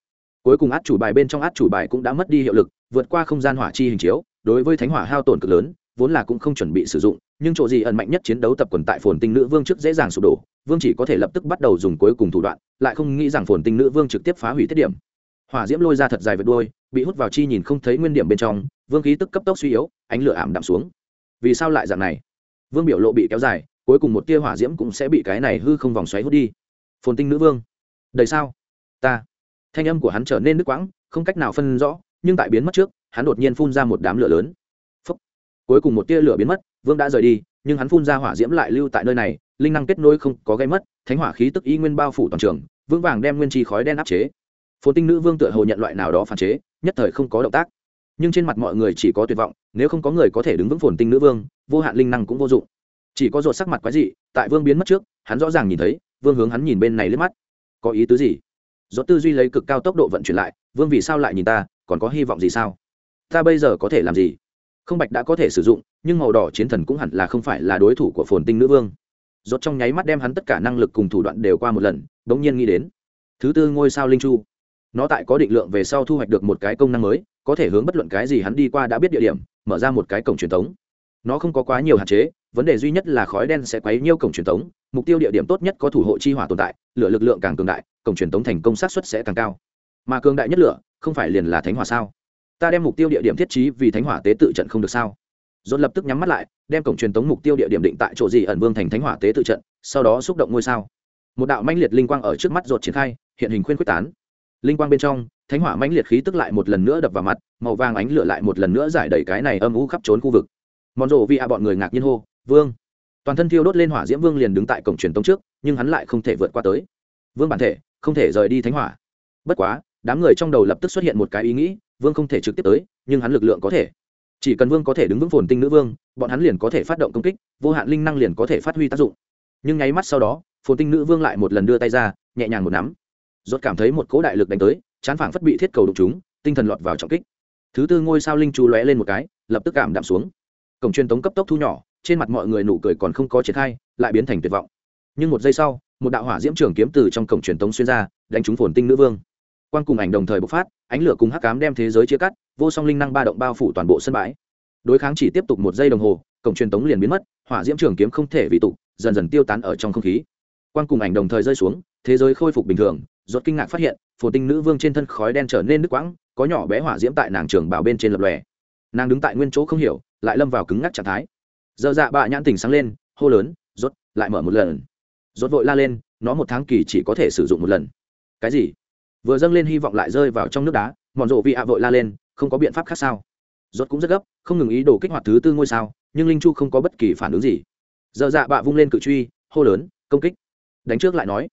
S1: Cuối cùng át chủ bài bên trong át chủ bài cũng đã mất đi hiệu lực, vượt qua không gian hỏa chi hình chiếu, đối với thánh hỏa hao tổn cực lớn, vốn là cũng không chuẩn bị sử dụng, nhưng chỗ gì ẩn mạnh nhất chiến đấu tập quần tại phồn tinh nữ vương trước dễ dàng sụp đổ, vương chỉ có thể lập tức bắt đầu dùng cuối cùng thủ đoạn, lại không nghĩ rằng phồn tinh nữ vương trực tiếp phá hủy tiết điểm. Hỏa diễm lôi ra thật dài vượt đôi bị hút vào chi nhìn không thấy nguyên điểm bên trong vương khí tức cấp tốc suy yếu, ánh lửa ảm đạm xuống. Vì sao lại dạng này? Vương biểu lộ bị kéo dài, cuối cùng một tia hỏa diễm cũng sẽ bị cái này hư không vòng xoáy hút đi. Phồn tinh nữ vương. Đầy sao? Ta. Thanh âm của hắn trở nên nước quãng, không cách nào phân rõ, nhưng tại biến mất trước, hắn đột nhiên phun ra một đám lửa lớn. Phúc. cuối cùng một tia lửa biến mất, vương đã rời đi, nhưng hắn phun ra hỏa diễm lại lưu tại nơi này, linh năng kết nối không có gây mất, thánh hỏa khí tức y nguyên bao phủ toàn trường, vững vàng đem nguyên chi khói đen áp chế. Phồn tinh nữ vương tựa hồ nhận loại nào đó phản chế, nhất thời không có động tác nhưng trên mặt mọi người chỉ có tuyệt vọng, nếu không có người có thể đứng vững phồn tinh nữ vương, vô hạn linh năng cũng vô dụng. Chỉ có rột sắc mặt quái dị, tại vương biến mất trước, hắn rõ ràng nhìn thấy, vương hướng hắn nhìn bên này lướt mắt. Có ý tứ gì? Rốt tư duy lấy cực cao tốc độ vận chuyển lại, vương vì sao lại nhìn ta, còn có hy vọng gì sao? Ta bây giờ có thể làm gì? Không bạch đã có thể sử dụng, nhưng màu đỏ chiến thần cũng hẳn là không phải là đối thủ của phồn tinh nữ vương. Rốt trong nháy mắt đem hắn tất cả năng lực cùng thủ đoạn đều qua một lần đống nhiên nghĩ đến. Thứ tư ngôi sao linh chu nó tại có định lượng về sau thu hoạch được một cái công năng mới, có thể hướng bất luận cái gì hắn đi qua đã biết địa điểm, mở ra một cái cổng truyền thống. Nó không có quá nhiều hạn chế, vấn đề duy nhất là khói đen sẽ quấy nhiêu cổng truyền thống, mục tiêu địa điểm tốt nhất có thủ hộ chi hỏa tồn tại, lửa lực lượng càng cường đại, cổng truyền thống thành công sát suất sẽ càng cao. Mà cường đại nhất lửa, không phải liền là thánh hỏa sao? Ta đem mục tiêu địa điểm thiết trí vì thánh hỏa tế tự trận không được sao? Dồn lập tức nhắm mắt lại, đem cổng truyền thống mục tiêu địa điểm định tại chỗ gì ẩn vương thành thánh hỏa tế tự trận, sau đó xúc động ngôi sao. Một đạo manh liệt linh quang ở trước mắt dột triển khai, hiện hình khuyên quyết tán linh quang bên trong, thánh hỏa mãnh liệt khí tức lại một lần nữa đập vào mặt, màu vàng ánh lửa lại một lần nữa giải đẩy cái này âm u khắp trốn khu vực. Mòn rộ vì a bọn người ngạc nhiên hô, vương! Toàn thân thiêu đốt lên hỏa diễm vương liền đứng tại cổng truyền tống trước, nhưng hắn lại không thể vượt qua tới. Vương bản thể, không thể rời đi thánh hỏa. Bất quá, đám người trong đầu lập tức xuất hiện một cái ý nghĩ, vương không thể trực tiếp tới, nhưng hắn lực lượng có thể. Chỉ cần vương có thể đứng vững phồn tinh nữ vương, bọn hắn liền có thể phát động công kích, vô hạn linh năng liền có thể phát huy tác dụng. Nhưng nháy mắt sau đó, phồn tinh nữ vương lại một lần đưa tay ra, nhẹ nhàng một nắm rốt cảm thấy một cỗ đại lực đánh tới, chán phảng phất bị thiết cầu đụng chúng tinh thần lọt vào trọng kích. Thứ tư ngôi sao linh chú lóe lên một cái, lập tức cảm đạm xuống. Cổng truyền tống cấp tốc thu nhỏ, trên mặt mọi người nụ cười còn không có triển khai, lại biến thành tuyệt vọng. Nhưng một giây sau, một đạo hỏa diễm trường kiếm từ trong cổng truyền tống xuyên ra, đánh trúng phồn tinh nữ vương. Quan cùng ảnh đồng thời bộc phát, ánh lửa cùng hắc cám đem thế giới chia cắt, vô song linh năng ba động bao phủ toàn bộ sân bãi. Đối kháng chỉ tiếp tục một giây đồng hồ, cổng truyền tống liền biến mất, hỏa diễm trường kiếm không thể vì tụ, dần dần tiêu tán ở trong không khí. Quan cùng ảnh đồng thời rơi xuống, thế giới khôi phục bình thường rốt kinh ngạc phát hiện, phồn tinh nữ vương trên thân khói đen trở nên nước quãng, có nhỏ bé hỏa diễm tại nàng trường bảo bên trên lập lòe. Nàng đứng tại nguyên chỗ không hiểu, lại lâm vào cứng ngắc trạng thái. Dơ dạ bạ nhãn tình sáng lên, hô lớn, rốt, lại mở một lần. Rốt vội la lên, nó một tháng kỳ chỉ có thể sử dụng một lần. Cái gì? Vừa dâng lên hy vọng lại rơi vào trong nước đá mòn rộ vị ạ vội la lên, không có biện pháp khác sao? Rốt cũng rất gấp, không ngừng ý đồ kích hoạt thứ tư ngôi sao, nhưng linh chu không có bất kỳ phản ứng gì. Dơ dạ bạ vung lên cự truy, hô lớn, công kích. Đánh trước lại nói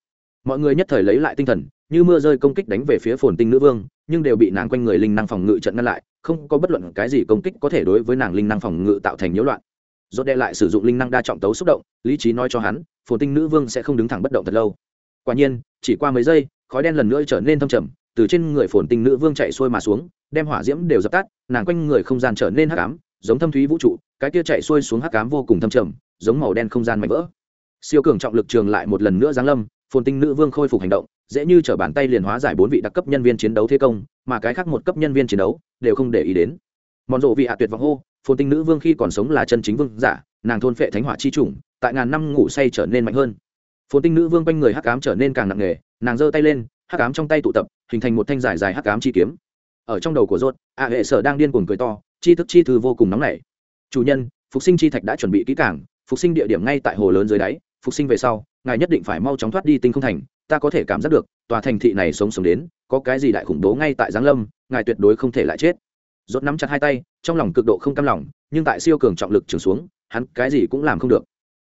S1: mọi người nhất thời lấy lại tinh thần, như mưa rơi công kích đánh về phía phồn tinh nữ vương, nhưng đều bị nàng quanh người linh năng phòng ngự trận ngăn lại, không có bất luận cái gì công kích có thể đối với nàng linh năng phòng ngự tạo thành nhiễu loạn. Do đe lại sử dụng linh năng đa trọng tấu xúc động, lý trí nói cho hắn, phồn tinh nữ vương sẽ không đứng thẳng bất động thật lâu. Quả nhiên, chỉ qua mấy giây, khói đen lần nữa trở nên thâm trầm, từ trên người phồn tinh nữ vương chạy xuôi mà xuống, đem hỏa diễm đều dập tắt, nàng quanh người không gian trở nên hắc ám, giống thâm thúy vũ trụ, cái kia chạy xuôi xuống hắc ám vô cùng thâm trầm, giống màu đen không gian mạnh vỡ. Siêu cường trọng lực trường lại một lần nữa giáng lâm phồn tinh nữ vương khôi phục hành động, dễ như t r ở bàn tay liền hóa giải bốn vị đặc cấp nhân viên chiến đấu thế công, mà cái khác một cấp nhân viên chiến đấu đều không để ý đến. Mòn rộ vị hạ tuyệt vọng hô, phồn tinh nữ vương khi còn sống là chân chính vương giả, nàng thôn phệ thánh hỏa chi chủng, tại ngàn năm ngủ say trở nên mạnh hơn. Phồn tinh nữ vương quanh người hắc ám trở nên càng nặng nề, nàng giơ tay lên, hắc ám trong tay tụ tập, hình thành một thanh dài dài hắc ám chi kiếm. Ở trong đầu của rốt ạ hệ sở đang điên cuồng cười to chi thức chi thư vô cùng nóng nảy. Chủ nhân, phục sinh chi thạch đã chuẩn bị kỹ cảng phục sinh địa điểm ngay tại hồ lớn dưới đáy phục sinh về sau, ngài nhất định phải mau chóng thoát đi tinh không thành, ta có thể cảm giác được, tòa thành thị này sống sống đến, có cái gì đại khủng bố ngay tại giáng lâm, ngài tuyệt đối không thể lại chết. Rốt nắm chặt hai tay, trong lòng cực độ không cam lòng, nhưng tại siêu cường trọng lực trường xuống, hắn cái gì cũng làm không được.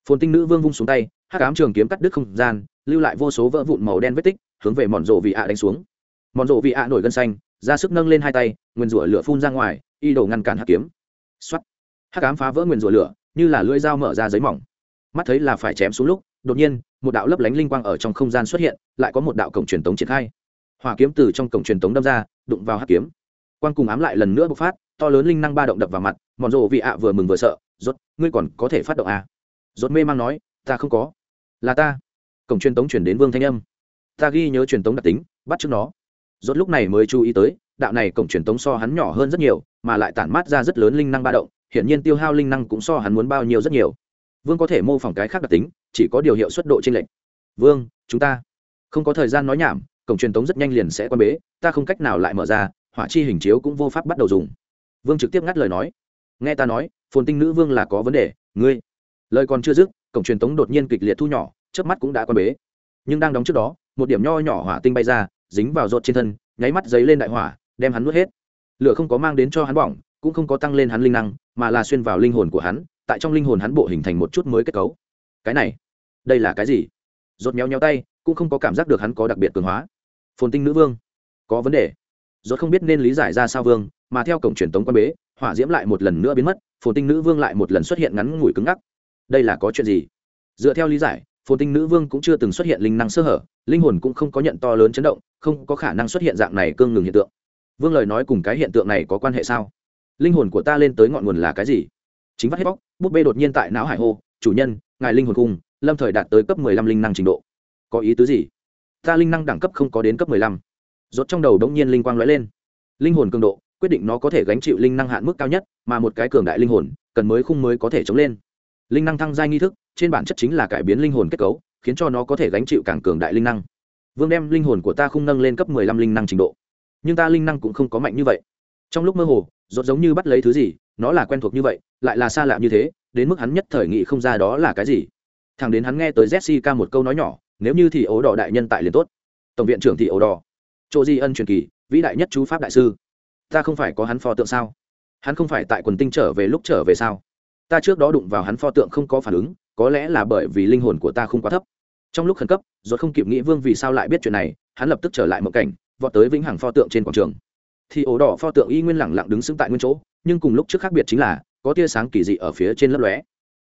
S1: Phồn tinh nữ vương vung xuống tay, hắc ám trường kiếm cắt đứt không gian, lưu lại vô số vỡ vụn màu đen vết tích, hướng về mòn rộ vị ạ đánh xuống. Mòn rộ vị ạ nổi gân xanh, ra sức nâng lên hai tay nguyên rủa lửa phun ra ngoài, y đổ ngăn cản hắc kiếm. Xoắt hắc ám phá vỡ nguyên rủa lửa, như là lưỡi dao mở ra giấy mỏng mắt thấy là phải chém xuống lúc, đột nhiên, một đạo lấp lánh linh quang ở trong không gian xuất hiện, lại có một đạo cổng truyền tống triển khai. Hỏa kiếm từ trong cổng truyền tống đâm ra, đụng vào hắc kiếm. Quang cùng ám lại lần nữa bộc phát, to lớn linh năng ba động đập vào mặt, mòn rộ vị ạ vừa mừng vừa sợ, rốt, ngươi còn có thể phát động à? rốt mê mang nói, ta không có. Là ta. Cổng truyền tống chuyển đến vương thanh âm. Ta ghi nhớ truyền tống đặc tính, bắt trước nó. Rốt lúc này mới chú ý tới, đạo này cổng truyền tống so hắn nhỏ hơn rất nhiều, mà lại tản mát ra rất lớn linh năng ba động hiện nhiên tiêu hao linh năng cũng so hắn muốn bao nhiêu rất nhiều vương có thể mô phỏng cái khác đặc tính, chỉ có điều hiệu suất độ trên lệnh vương, chúng ta không có thời gian nói nhảm, cổng truyền tống rất nhanh liền sẽ quan bế, ta không cách nào lại mở ra, hỏa chi hình chiếu cũng vô pháp bắt đầu dùng. Vương trực tiếp ngắt lời nói. Nghe ta nói, phồn tinh nữ vương là có vấn đề, ngươi. Lời còn chưa dứt, cổng truyền tống đột nhiên kịch liệt thu nhỏ trước mắt cũng đã quan bế. Nhưng đang đóng trước đó, một điểm nho nhỏ hỏa tinh bay ra, dính vào rột trên thân, nháy mắt giấy lên đại hỏa, đem hắn nuốt hết. Lửa không có mang đến cho hắn bỏng, cũng không có tăng lên hắn linh năng, mà là xuyên vào linh hồn của hắn tại trong linh hồn hắn bộ hình thành một chút mới kết cấu. Cái này, đây là cái gì? Rột méo nhéo tay, cũng không có cảm giác được hắn có đặc biệt cường hóa. Phồn tinh nữ vương, có vấn đề. Rốt không biết nên lý giải ra sao vương, mà theo cổng truyền tống quan bế, hỏa diễm lại một lần nữa biến mất, phồn tinh nữ vương lại một lần xuất hiện ngắn ngủi cứng ngắc. Đây là có chuyện gì? Dựa theo lý giải, phồn tinh nữ vương cũng chưa từng xuất hiện linh năng sơ hở, linh hồn cũng không có nhận to lớn chấn động, không có khả năng xuất hiện dạng này cương ngừng hiện tượng. Vương lời nói cùng cái hiện tượng này có quan hệ sao? Linh hồn của ta lên tới ngọn nguồn là cái gì? Chính vắt hết bóc, búp bê đột nhiên tại não hải hô, chủ nhân, ngài linh hồn cung lâm thời đạt tới cấp mười lăm linh năng trình độ. Có ý tứ gì? Ta linh năng đẳng cấp không có đến cấp mười lăm. Rốt trong đầu đống nhiên linh quang lóe lên. Linh hồn cường độ, quyết định nó có thể gánh chịu linh năng hạn mức cao nhất, mà một cái cường đại linh hồn, cần mới khung mới có thể chống lên. Linh năng thăng giai nghi thức, trên bản chất chính là cải biến linh hồn kết cấu, khiến cho nó có thể gánh chịu càng cường đại linh năng. Vương đem linh hồn của ta khung nâng lên cấp mười lăm linh năng trình độ. Nhưng ta linh năng cũng không có mạnh như vậy trong lúc mơ hồ, rốt giống như bắt lấy thứ gì, nó là quen thuộc như vậy, lại là xa lạ như thế, đến mức hắn nhất thời nghĩ không ra đó là cái gì. Thằng đến hắn nghe tới jessica một câu nói nhỏ, nếu như thì ố đỏ đại nhân tại liền tốt. Tổng viện trưởng thì ố đỏ. Chỗ di ân truyền kỳ, vĩ đại nhất chú pháp đại sư. Ta không phải có hắn pho tượng sao? Hắn không phải tại quần tinh trở về lúc trở về sao? Ta trước đó đụng vào hắn pho tượng không có phản ứng, có lẽ là bởi vì linh hồn của ta không quá thấp. Trong lúc khẩn cấp rồi không kịp nghĩ vương vì sao lại biết chuyện này, hắn lập tức trở lại một cảnh, vọt tới vĩnh hằng pho tượng trên quảng trường thì ổ đỏ pho tượng y nguyên lẳng lặng đứng sững tại nguyên chỗ, nhưng cùng lúc trước khác biệt chính là, có tia sáng kỳ dị ở phía trên lấp lóe.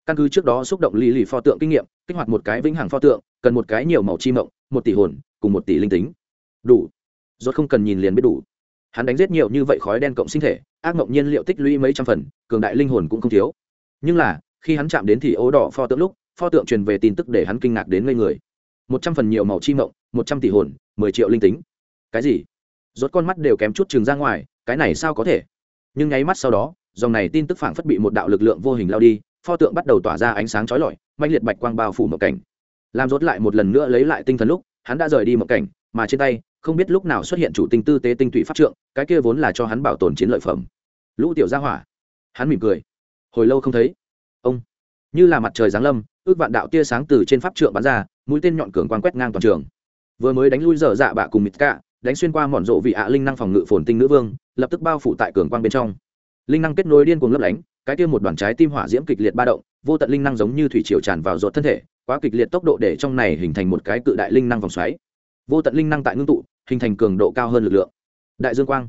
S1: Căn cứ trước đó xúc động lì lì pho tượng kinh nghiệm, kích hoạt một cái vĩnh hằng pho tượng, cần một cái nhiều màu chi mộng, một tỷ hồn, cùng một tỷ linh tính. Đủ. Rốt không cần nhìn liền biết đủ. Hắn đánh giết nhiều như vậy khói đen cộng sinh thể, ác mộng nhiên liệu tích lũy mấy trăm phần, cường đại linh hồn cũng không thiếu. Nhưng là, khi hắn chạm đến thì ố đỏ pho tượng lúc, pho tượng truyền về tin tức để hắn kinh ngạc đến ngây người. Một trăm phần nhiều màu chi mộng, một trăm tỷ hồn, mười triệu linh tính. Cái gì? Rốt con mắt đều kém chút chừng ra ngoài, cái này sao có thể? Nhưng nháy mắt sau đó, dòng này tin tức phảng phất bị một đạo lực lượng vô hình lao đi, pho tượng bắt đầu tỏa ra ánh sáng chói lọi mạnh liệt bạch quang bao phủ một cảnh. Làm rốt lại một lần nữa lấy lại tinh thần lúc, hắn đã rời đi một cảnh, mà trên tay, không biết lúc nào xuất hiện chủ tinh tư tế tinh tụy pháp trượng, cái kia vốn là cho hắn bảo tồn chiến lợi phẩm. Lũ tiểu gia hỏa. Hắn mỉm cười. Hồi lâu không thấy. Ông. Như là mặt trời giáng lâm, ước vạn đạo tia sáng từ trên pháp trượng bắn ra, mũi tên nhọn cường quang quét ngang toàn trường. Vừa mới đánh lui dở dạ bạ cùng mịt cả đánh xuyên qua mòn rộ vị ạ linh năng phòng ngự phồn tinh nữ vương, lập tức bao phủ tại cường quang bên trong. Linh năng kết nối điên cuồng lấp lánh, cái kia một đoàn trái tim hỏa diễm kịch liệt ba động, vô tận linh năng giống như thủy triều tràn vào ruột thân thể, quá kịch liệt tốc độ để trong này hình thành một cái cự đại linh năng vòng xoáy. Vô tận linh năng tại ngưng tụ, hình thành cường độ cao hơn lực lượng. Đại dương quang.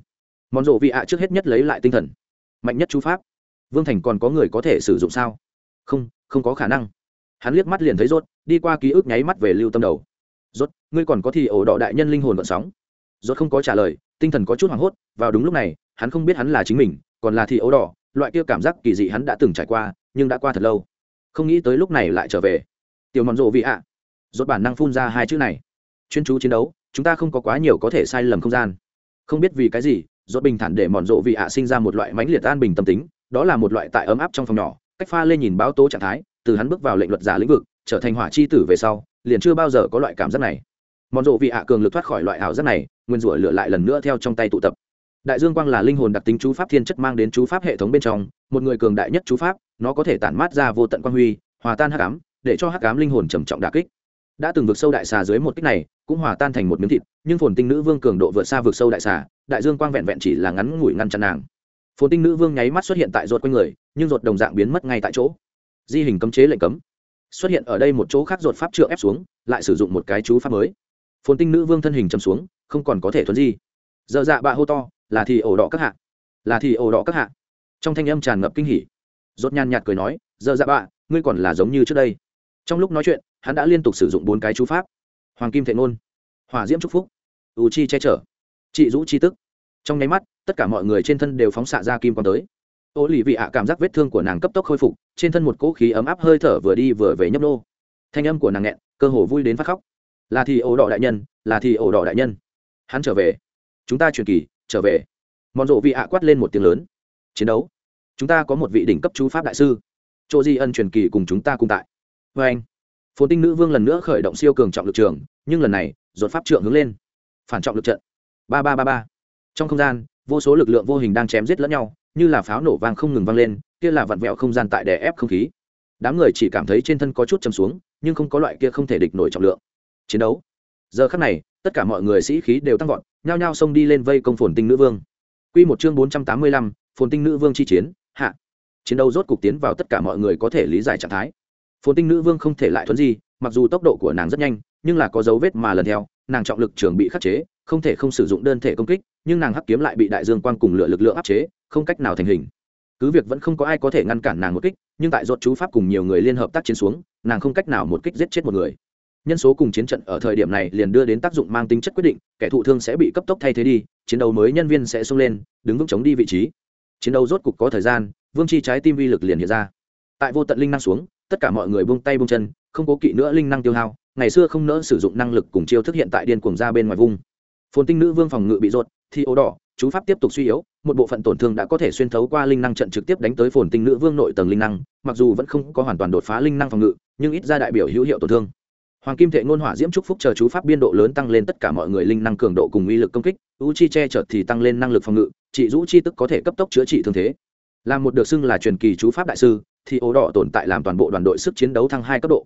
S1: Mòn rộ vị ạ trước hết nhất lấy lại tinh thần. Mạnh nhất chú pháp. Vương thành còn có người có thể sử dụng sao? Không không có khả năng. Hắn liếc mắt liền thấy rốt, đi qua ký ức nháy mắt về lưu tâm đầu. Rốt, ngươi còn có thì ổ đỏ đại nhân linh hồn vận sóng rốt không có trả lời, tinh thần có chút hoảng hốt, vào đúng lúc này, hắn không biết hắn là chính mình, còn là thì ấu đỏ, loại kia cảm giác kỳ dị hắn đã từng trải qua, nhưng đã qua thật lâu. Không nghĩ tới lúc này lại trở về. Tiểu mòn rộ vị ạ. Rốt bản năng phun ra hai chữ này. Chuyên chú chiến đấu, chúng ta không có quá nhiều có thể sai lầm không gian. Không biết vì cái gì, rốt bình thản để mòn rộ vị ạ sinh ra một loại mãnh liệt an bình tâm tính, đó là một loại tại ấm áp trong phòng nhỏ, cách pha lên nhìn báo tố trạng thái, từ hắn bước vào lệnh luật giả lĩnh vực, trở thành hỏa chi tử về sau, liền chưa bao giờ có loại cảm giác này mòn rộ vị ạ cường lực thoát khỏi loại ảo giác này, nguyên rủa lửa lại lần nữa theo trong tay tụ tập. Đại dương quang là linh hồn đặc tính chú pháp thiên chất mang đến chú pháp hệ thống bên trong, một người cường đại nhất chú pháp, nó có thể tản mát ra vô tận quang huy, hòa tan hắc ám, để cho hắc ám linh hồn trầm trọng đà kích. Đã từng vượt sâu đại xà dưới một kích này, cũng hòa tan thành một miếng thịt, nhưng phồn tinh nữ vương cường độ vượt xa vượt sâu đại xà, đại dương quang vẹn vẹn chỉ là ngắn ngủi ngăn chặn nàng. Phồn tinh nữ vương nháy mắt xuất hiện tại ruột quanh người, nhưng ruột đồng dạng biến mất ngay tại chỗ. Di hình cấm chế lệnh cấm. Xuất hiện ở đây một chỗ khác ruột pháp trượng ép xuống, lại sử dụng một cái chú pháp mới phồn tinh nữ vương thân hình chầm xuống, không còn có thể thuấn di. Dơ dạ bạ hô to, là thì ổ đỏ các hạ. Là thì ổ đỏ các hạ. Trong thanh âm tràn ngập kinh hỉ. Rốt nhàn nhạt cười nói dơ dạ bạ, ngươi còn là giống như trước đây. Trong lúc nói chuyện, hắn đã liên tục sử dụng bốn cái chú pháp. Hoàng kim thệ ngôn, hỏa diễm trúc phúc, u chi che chở, trị dũ chi tức. Trong nháy mắt, tất cả mọi người trên thân đều phóng xạ ra kim còn tới. Ô lì vị ạ cảm giác vết thương của nàng cấp tốc khôi phục, trên thân một cỗ khí ấm áp hơi thở vừa đi vừa về nhấp nô. Thanh âm của nàng nghẹn, cơ hồ vui đến phát khóc là thì ổ đỏ đại nhân, là thì ổ đỏ đại nhân. Hắn trở về. Chúng ta truyền kỳ, trở về. Mòn rộ vị ạ quát lên một tiếng lớn. Chiến đấu. Chúng ta có một vị đỉnh cấp chú pháp đại sư. Chỗ di ân truyền kỳ cùng chúng ta cùng tại. Vê anh, phồn tinh nữ vương lần nữa khởi động siêu cường trọng lực trường, nhưng lần này, dột pháp trượng hướng lên. Phản trọng lực trận. Ba ba ba ba. Trong không gian, vô số lực lượng vô hình đang chém giết lẫn nhau, như là pháo nổ vang không ngừng vang lên, kia là vặn vẹo không gian tại đè ép không khí. Đám người chỉ cảm thấy trên thân có chút chầm xuống, nhưng không có loại kia không thể địch nổi trọng lượng chiến đấu. Giờ khắc này tất cả mọi người sĩ khí đều tăng vọt nhao nhao xông đi lên vây công phồn tinh nữ vương. Quy một chương bốn trăm tám mươi lăm, phồn tinh nữ vương chi chiến hạ. Chiến đấu rốt cục tiến vào tất cả mọi người có thể lý giải trạng thái. Phồn tinh nữ vương không thể lại thuấn gì mặc dù tốc độ của nàng rất nhanh nhưng là có dấu vết mà lần theo nàng trọng lực trường bị khắc chế không thể không sử dụng đơn thể công kích nhưng nàng hắc kiếm lại bị đại dương quang cùng lửa lực lượng áp chế không cách nào thành hình. Cứ việc vẫn không có ai có thể ngăn cản nàng một kích nhưng tại rốt chú pháp cùng nhiều người liên hợp tác chiến xuống nàng không cách nào một kích giết chết một người nhân số cùng chiến trận ở thời điểm này liền đưa đến tác dụng mang tính chất quyết định, kẻ thụ thương sẽ bị cấp tốc thay thế đi, chiến đấu mới nhân viên sẽ xông lên, đứng vững chống đi vị trí. Chiến đấu rốt cục có thời gian, vương chi trái tim vi lực liền hiện ra. Tại vô tận linh năng xuống, tất cả mọi người buông tay buông chân, không cố kỵ nữa linh năng tiêu hao, ngày xưa không nỡ sử dụng năng lực cùng chiêu thức hiện tại điên cuồng ra bên ngoài vùng phồn tinh nữ vương phòng ngự bị rột thì ố đỏ, chú pháp tiếp tục suy yếu, một bộ phận tổn thương đã có thể xuyên thấu qua linh năng trận trực tiếp đánh tới phồn tinh nữ vương nội tầng linh năng, mặc dù vẫn không có hoàn toàn đột phá linh năng phòng ngự, nhưng ít ra đại biểu hữu hiệu tổn thương hoàng kim thệ ngôn hỏa diễm trúc phúc chờ chú pháp biên độ lớn tăng lên tất cả mọi người linh năng cường độ cùng uy lực công kích u chi che chở thì tăng lên năng lực phòng ngự, chị rũ chi tức có thể cấp tốc chữa trị thương thế. Là một được xưng là truyền kỳ chú pháp đại sư, thì ố đỏ tồn tại làm toàn bộ đoàn đội sức chiến đấu thăng hai cấp độ.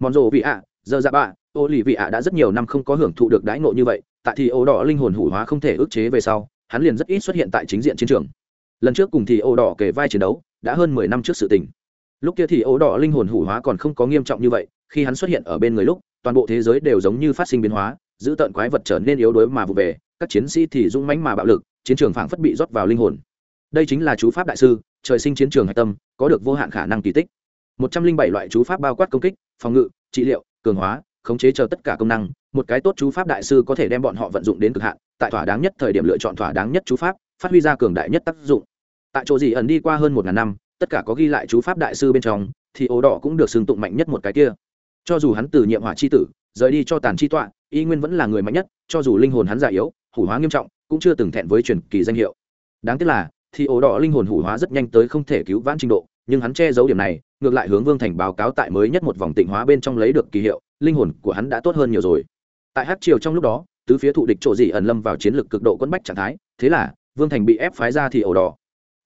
S1: Mòn rộ vị ạ, giờ dạ bạ, ô lì vị ạ đã rất nhiều năm không có hưởng thụ được đãi ngộ như vậy, tại thì ố đỏ linh hồn hủ hóa không thể ức chế về sau, hắn liền rất ít xuất hiện tại chính diện chiến trường. Lần trước cùng thì ố đỏ kể vai chiến đấu, đã hơn mười năm trước sự tình. Lúc kia thì ố đỏ linh hồn hủ hóa còn không có nghiêm trọng như vậy khi hắn xuất hiện ở bên người lúc, toàn bộ thế giới đều giống như phát sinh biến hóa, giữ tận quái vật trở nên yếu đuối mà vụ về, các chiến sĩ thì rung mãnh mà bạo lực, chiến trường phảng phất bị rót vào linh hồn. Đây chính là chú pháp đại sư, trời sinh chiến trường hạch tâm, có được vô hạn khả năng kỳ tích. Một trăm linh bảy loại chú pháp bao quát công kích, phòng ngự, trị liệu, cường hóa, khống chế chờ tất cả công năng. Một cái tốt chú pháp đại sư có thể đem bọn họ vận dụng đến cực hạn, tại thỏa đáng nhất thời điểm lựa chọn thỏa đáng nhất chú pháp, phát huy ra cường đại nhất tác dụng. Tại chỗ gì ẩn đi qua hơn một ngàn năm, tất cả có ghi lại chú pháp đại sư bên trong, thì ố đỏ cũng được xưng tụng mạnh nhất một cái kia cho dù hắn từ nhiệm hỏa c h i tử, rời đi cho tàn chi tọa, y nguyên vẫn là người mạnh nhất, cho dù linh hồn hắn già yếu, hủ hóa nghiêm trọng, cũng chưa từng thẹn với truyền kỳ danh hiệu. Đáng tiếc là, thì ổ đỏ linh hồn hủ hóa rất nhanh tới không thể cứu vãn trình độ, nhưng hắn che giấu điểm này, ngược lại hướng vương thành báo cáo tại mới nhất một vòng tịnh hóa bên trong lấy được kỳ hiệu, linh hồn của hắn đã tốt hơn nhiều rồi. Tại hát triều trong lúc đó, tứ phía thụ địch chỗ gì ẩn lâm vào chiến lược cực độ quẫn bách trạng thái, thế là, vương thành bị ép phái ra thì ổ đỏ.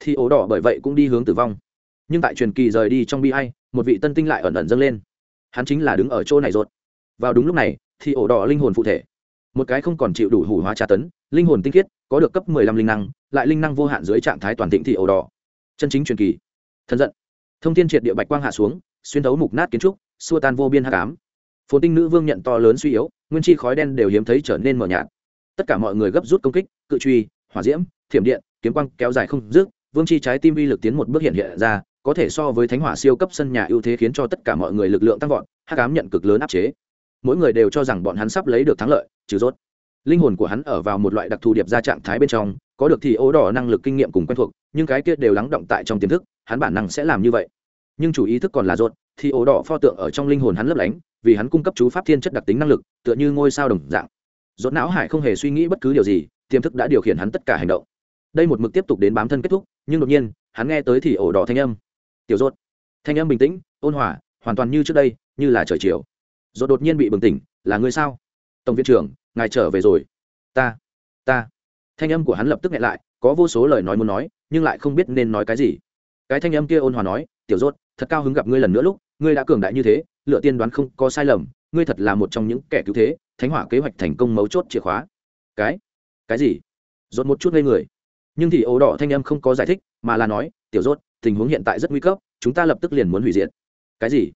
S1: Thì ổ đỏ bởi vậy cũng đi hướng tử vong. Nhưng tại truyền kỳ rời đi trong bi hay một vị tân tinh lại ẩn ẩn dâng lên hắn chính là đứng ở chỗ này rột vào đúng lúc này, thì ổ đỏ linh hồn phụ thể. Một cái không còn chịu đủ hủ hóa tra tấn, linh hồn tinh khiết, có được cấp mười lăm linh năng, lại linh năng vô hạn dưới trạng thái toàn thịnh thị ổ đỏ. Chân chính truyền kỳ. Thân giận. Thông tin triệt địa bạch quang hạ xuống, xuyên thấu mục nát kiến trúc, xua tan vô biên hạ cám phồn tinh nữ vương nhận to lớn suy yếu, nguyên chi khói đen đều hiếm thấy trở nên mờ nhạt. Tất cả mọi người gấp rút công kích, cự truy, hỏa diễm, thiểm điện, kiếm quang kéo dài không dứt, vương chi trái tim vi lực tiến một bước hiện hiện ra có thể so với thánh hỏa siêu cấp sân nhà ưu thế khiến cho tất cả mọi người lực lượng tăng vọt hát cám nhận cực lớn áp chế. Mỗi người đều cho rằng bọn hắn sắp lấy được thắng lợi, trừ rốt. Linh hồn của hắn ở vào một loại đặc thù điệp ra trạng thái bên trong, có được thì ố đỏ năng lực kinh nghiệm cùng quen thuộc, nhưng cái kia đều lắng động tại trong tiềm thức, hắn bản năng sẽ làm như vậy. Nhưng chủ ý thức còn là rốt, thì ố đỏ pho tượng ở trong linh hồn hắn lấp lánh, vì hắn cung cấp chú pháp thiên chất đặc tính năng lực, tựa như ngôi sao đồng dạng. Rốt não hải không hề suy nghĩ bất cứ điều gì, tiềm thức đã điều khiển hắn tất cả hành động. Đây một mực tiếp tục đến bám thân kết thúc, nhưng đột nhiên, hắn nghe tới thì ổ đỏ thanh âm tiểu rốt thanh âm bình tĩnh, ôn hòa, hoàn toàn như trước đây, như là trời chiều. Rốt đột nhiên bị bừng tỉnh, là ngươi sao? Tổng viện trưởng, ngài trở về rồi. Ta ta. Thanh âm của hắn lập tức nghẹn lại, có vô số lời nói muốn nói, nhưng lại không biết nên nói cái gì. Cái thanh âm kia ôn hòa nói, tiểu rốt thật cao hứng gặp ngươi lần nữa lúc, ngươi đã cường đại như thế, lựa tiên đoán không có sai lầm, ngươi thật là một trong những kẻ cứu thế, thánh hỏa kế hoạch thành công mấu chốt chìa khóa. Cái cái gì? Rốt một chút ngây người. Nhưng thì ố đỏ thanh âm không có giải thích, mà là nói, tiểu rốt tình huống hiện tại rất nguy cấp, chúng ta lập tức liền muốn hủy diệt. Cái gì?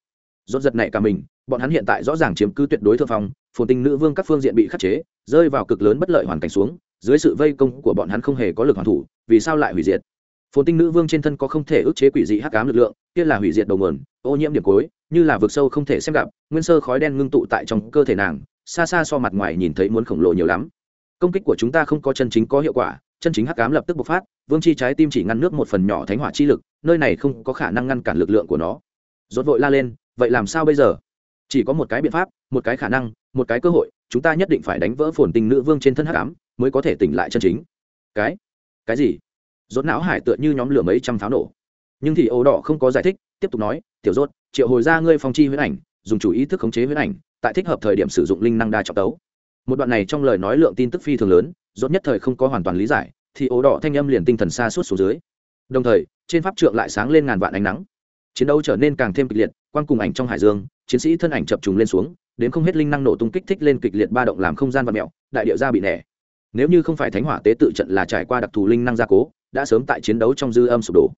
S1: Rốt giật này cả mình, bọn hắn hiện tại rõ ràng chiếm cứ tuyệt đối thượng phong, phồn tinh nữ vương các phương diện bị khắc chế, rơi vào cực lớn bất lợi hoàn cảnh xuống, dưới sự vây công của bọn hắn không hề có lực hoàn thủ, vì sao lại hủy diệt? Phồn tinh nữ vương trên thân có không thể ức chế quỷ dị hắc ám lực lượng, kia là hủy diệt đầu nguồn, ô nhiễm điểm cuối như là vực sâu không thể xem gặp, nguyên sơ khói đen ngưng tụ tại trong cơ thể nàng, xa xa so mặt ngoài nhìn thấy muốn khổng lồ nhiều lắm. Công kích của chúng ta không có chân chính có hiệu quả chân chính hắc ám lập tức bộc phát, vương chi trái tim chỉ ngăn nước một phần nhỏ thánh hỏa chi lực, nơi này không có khả năng ngăn cản lực lượng của nó. Rốt vội la lên, vậy làm sao bây giờ? Chỉ có một cái biện pháp, một cái khả năng, một cái cơ hội, chúng ta nhất định phải đánh vỡ phồn tình nữ vương trên thân hắc ám, mới có thể tỉnh lại chân chính. Cái? Cái gì? Rốt não hải tựa như nhóm lửa mấy trăm pháo nổ. Nhưng thì ấu đỏ không có giải thích, tiếp tục nói, tiểu rốt, triệu hồi ra ngươi phong chi huyễn ảnh, dùng chủ ý thức khống chế huyễn ảnh, tại thích hợp thời điểm sử dụng linh năng đa trọng tấu một đoạn này trong lời nói lượng tin tức phi thường lớn, rốt nhất thời không có hoàn toàn lý giải, thì ố đỏ thanh âm liền tinh thần xa suốt xuống dưới. Đồng thời, trên pháp trượng lại sáng lên ngàn vạn ánh nắng. Chiến đấu trở nên càng thêm kịch liệt, quang cùng ảnh trong hải dương, chiến sĩ thân ảnh chập trùng lên xuống, đến không hết linh năng nổ tung kích thích lên kịch liệt ba động làm không gian và mẹo đại điệu ra bị nẻ. Nếu như không phải thánh hỏa tế tự trận là trải qua đặc thù linh năng gia cố, đã sớm tại chiến đấu trong dư âm sụp đổ.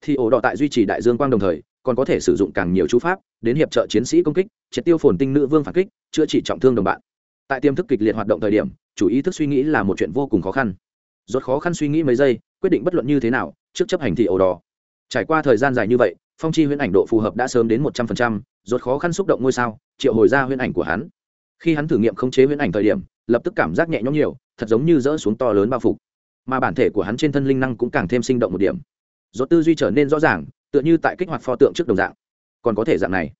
S1: Thì ổ đỏ tại duy trì đại dương quang đồng thời, còn có thể sử dụng càng nhiều chú pháp, đến hiệp trợ chiến sĩ công kích, triệt tiêu phồn tinh nữ vương phản kích, chữa trị trọng thương đồng bạn tại tiềm thức kịch liệt hoạt động thời điểm, chủ ý thức suy nghĩ là một chuyện vô cùng khó khăn. Rốt khó khăn suy nghĩ mấy giây, quyết định bất luận như thế nào, trước chấp hành thì ổ đỏ. Trải qua thời gian dài như vậy, phong chi huyễn ảnh độ phù hợp đã sớm đến một trăm phần trăm, rốt khó khăn xúc động ngôi sao, triệu hồi ra huyễn ảnh của hắn. Khi hắn thử nghiệm khống chế huyễn ảnh thời điểm, lập tức cảm giác nhẹ nhõm nhiều, thật giống như rỡ xuống to lớn bao phục mà bản thể của hắn trên thân linh năng cũng càng thêm sinh động một điểm. Rốt tư duy trở nên rõ ràng, tựa như tại kích hoạt pho tượng trước đồng dạng. Còn có thể dạng này.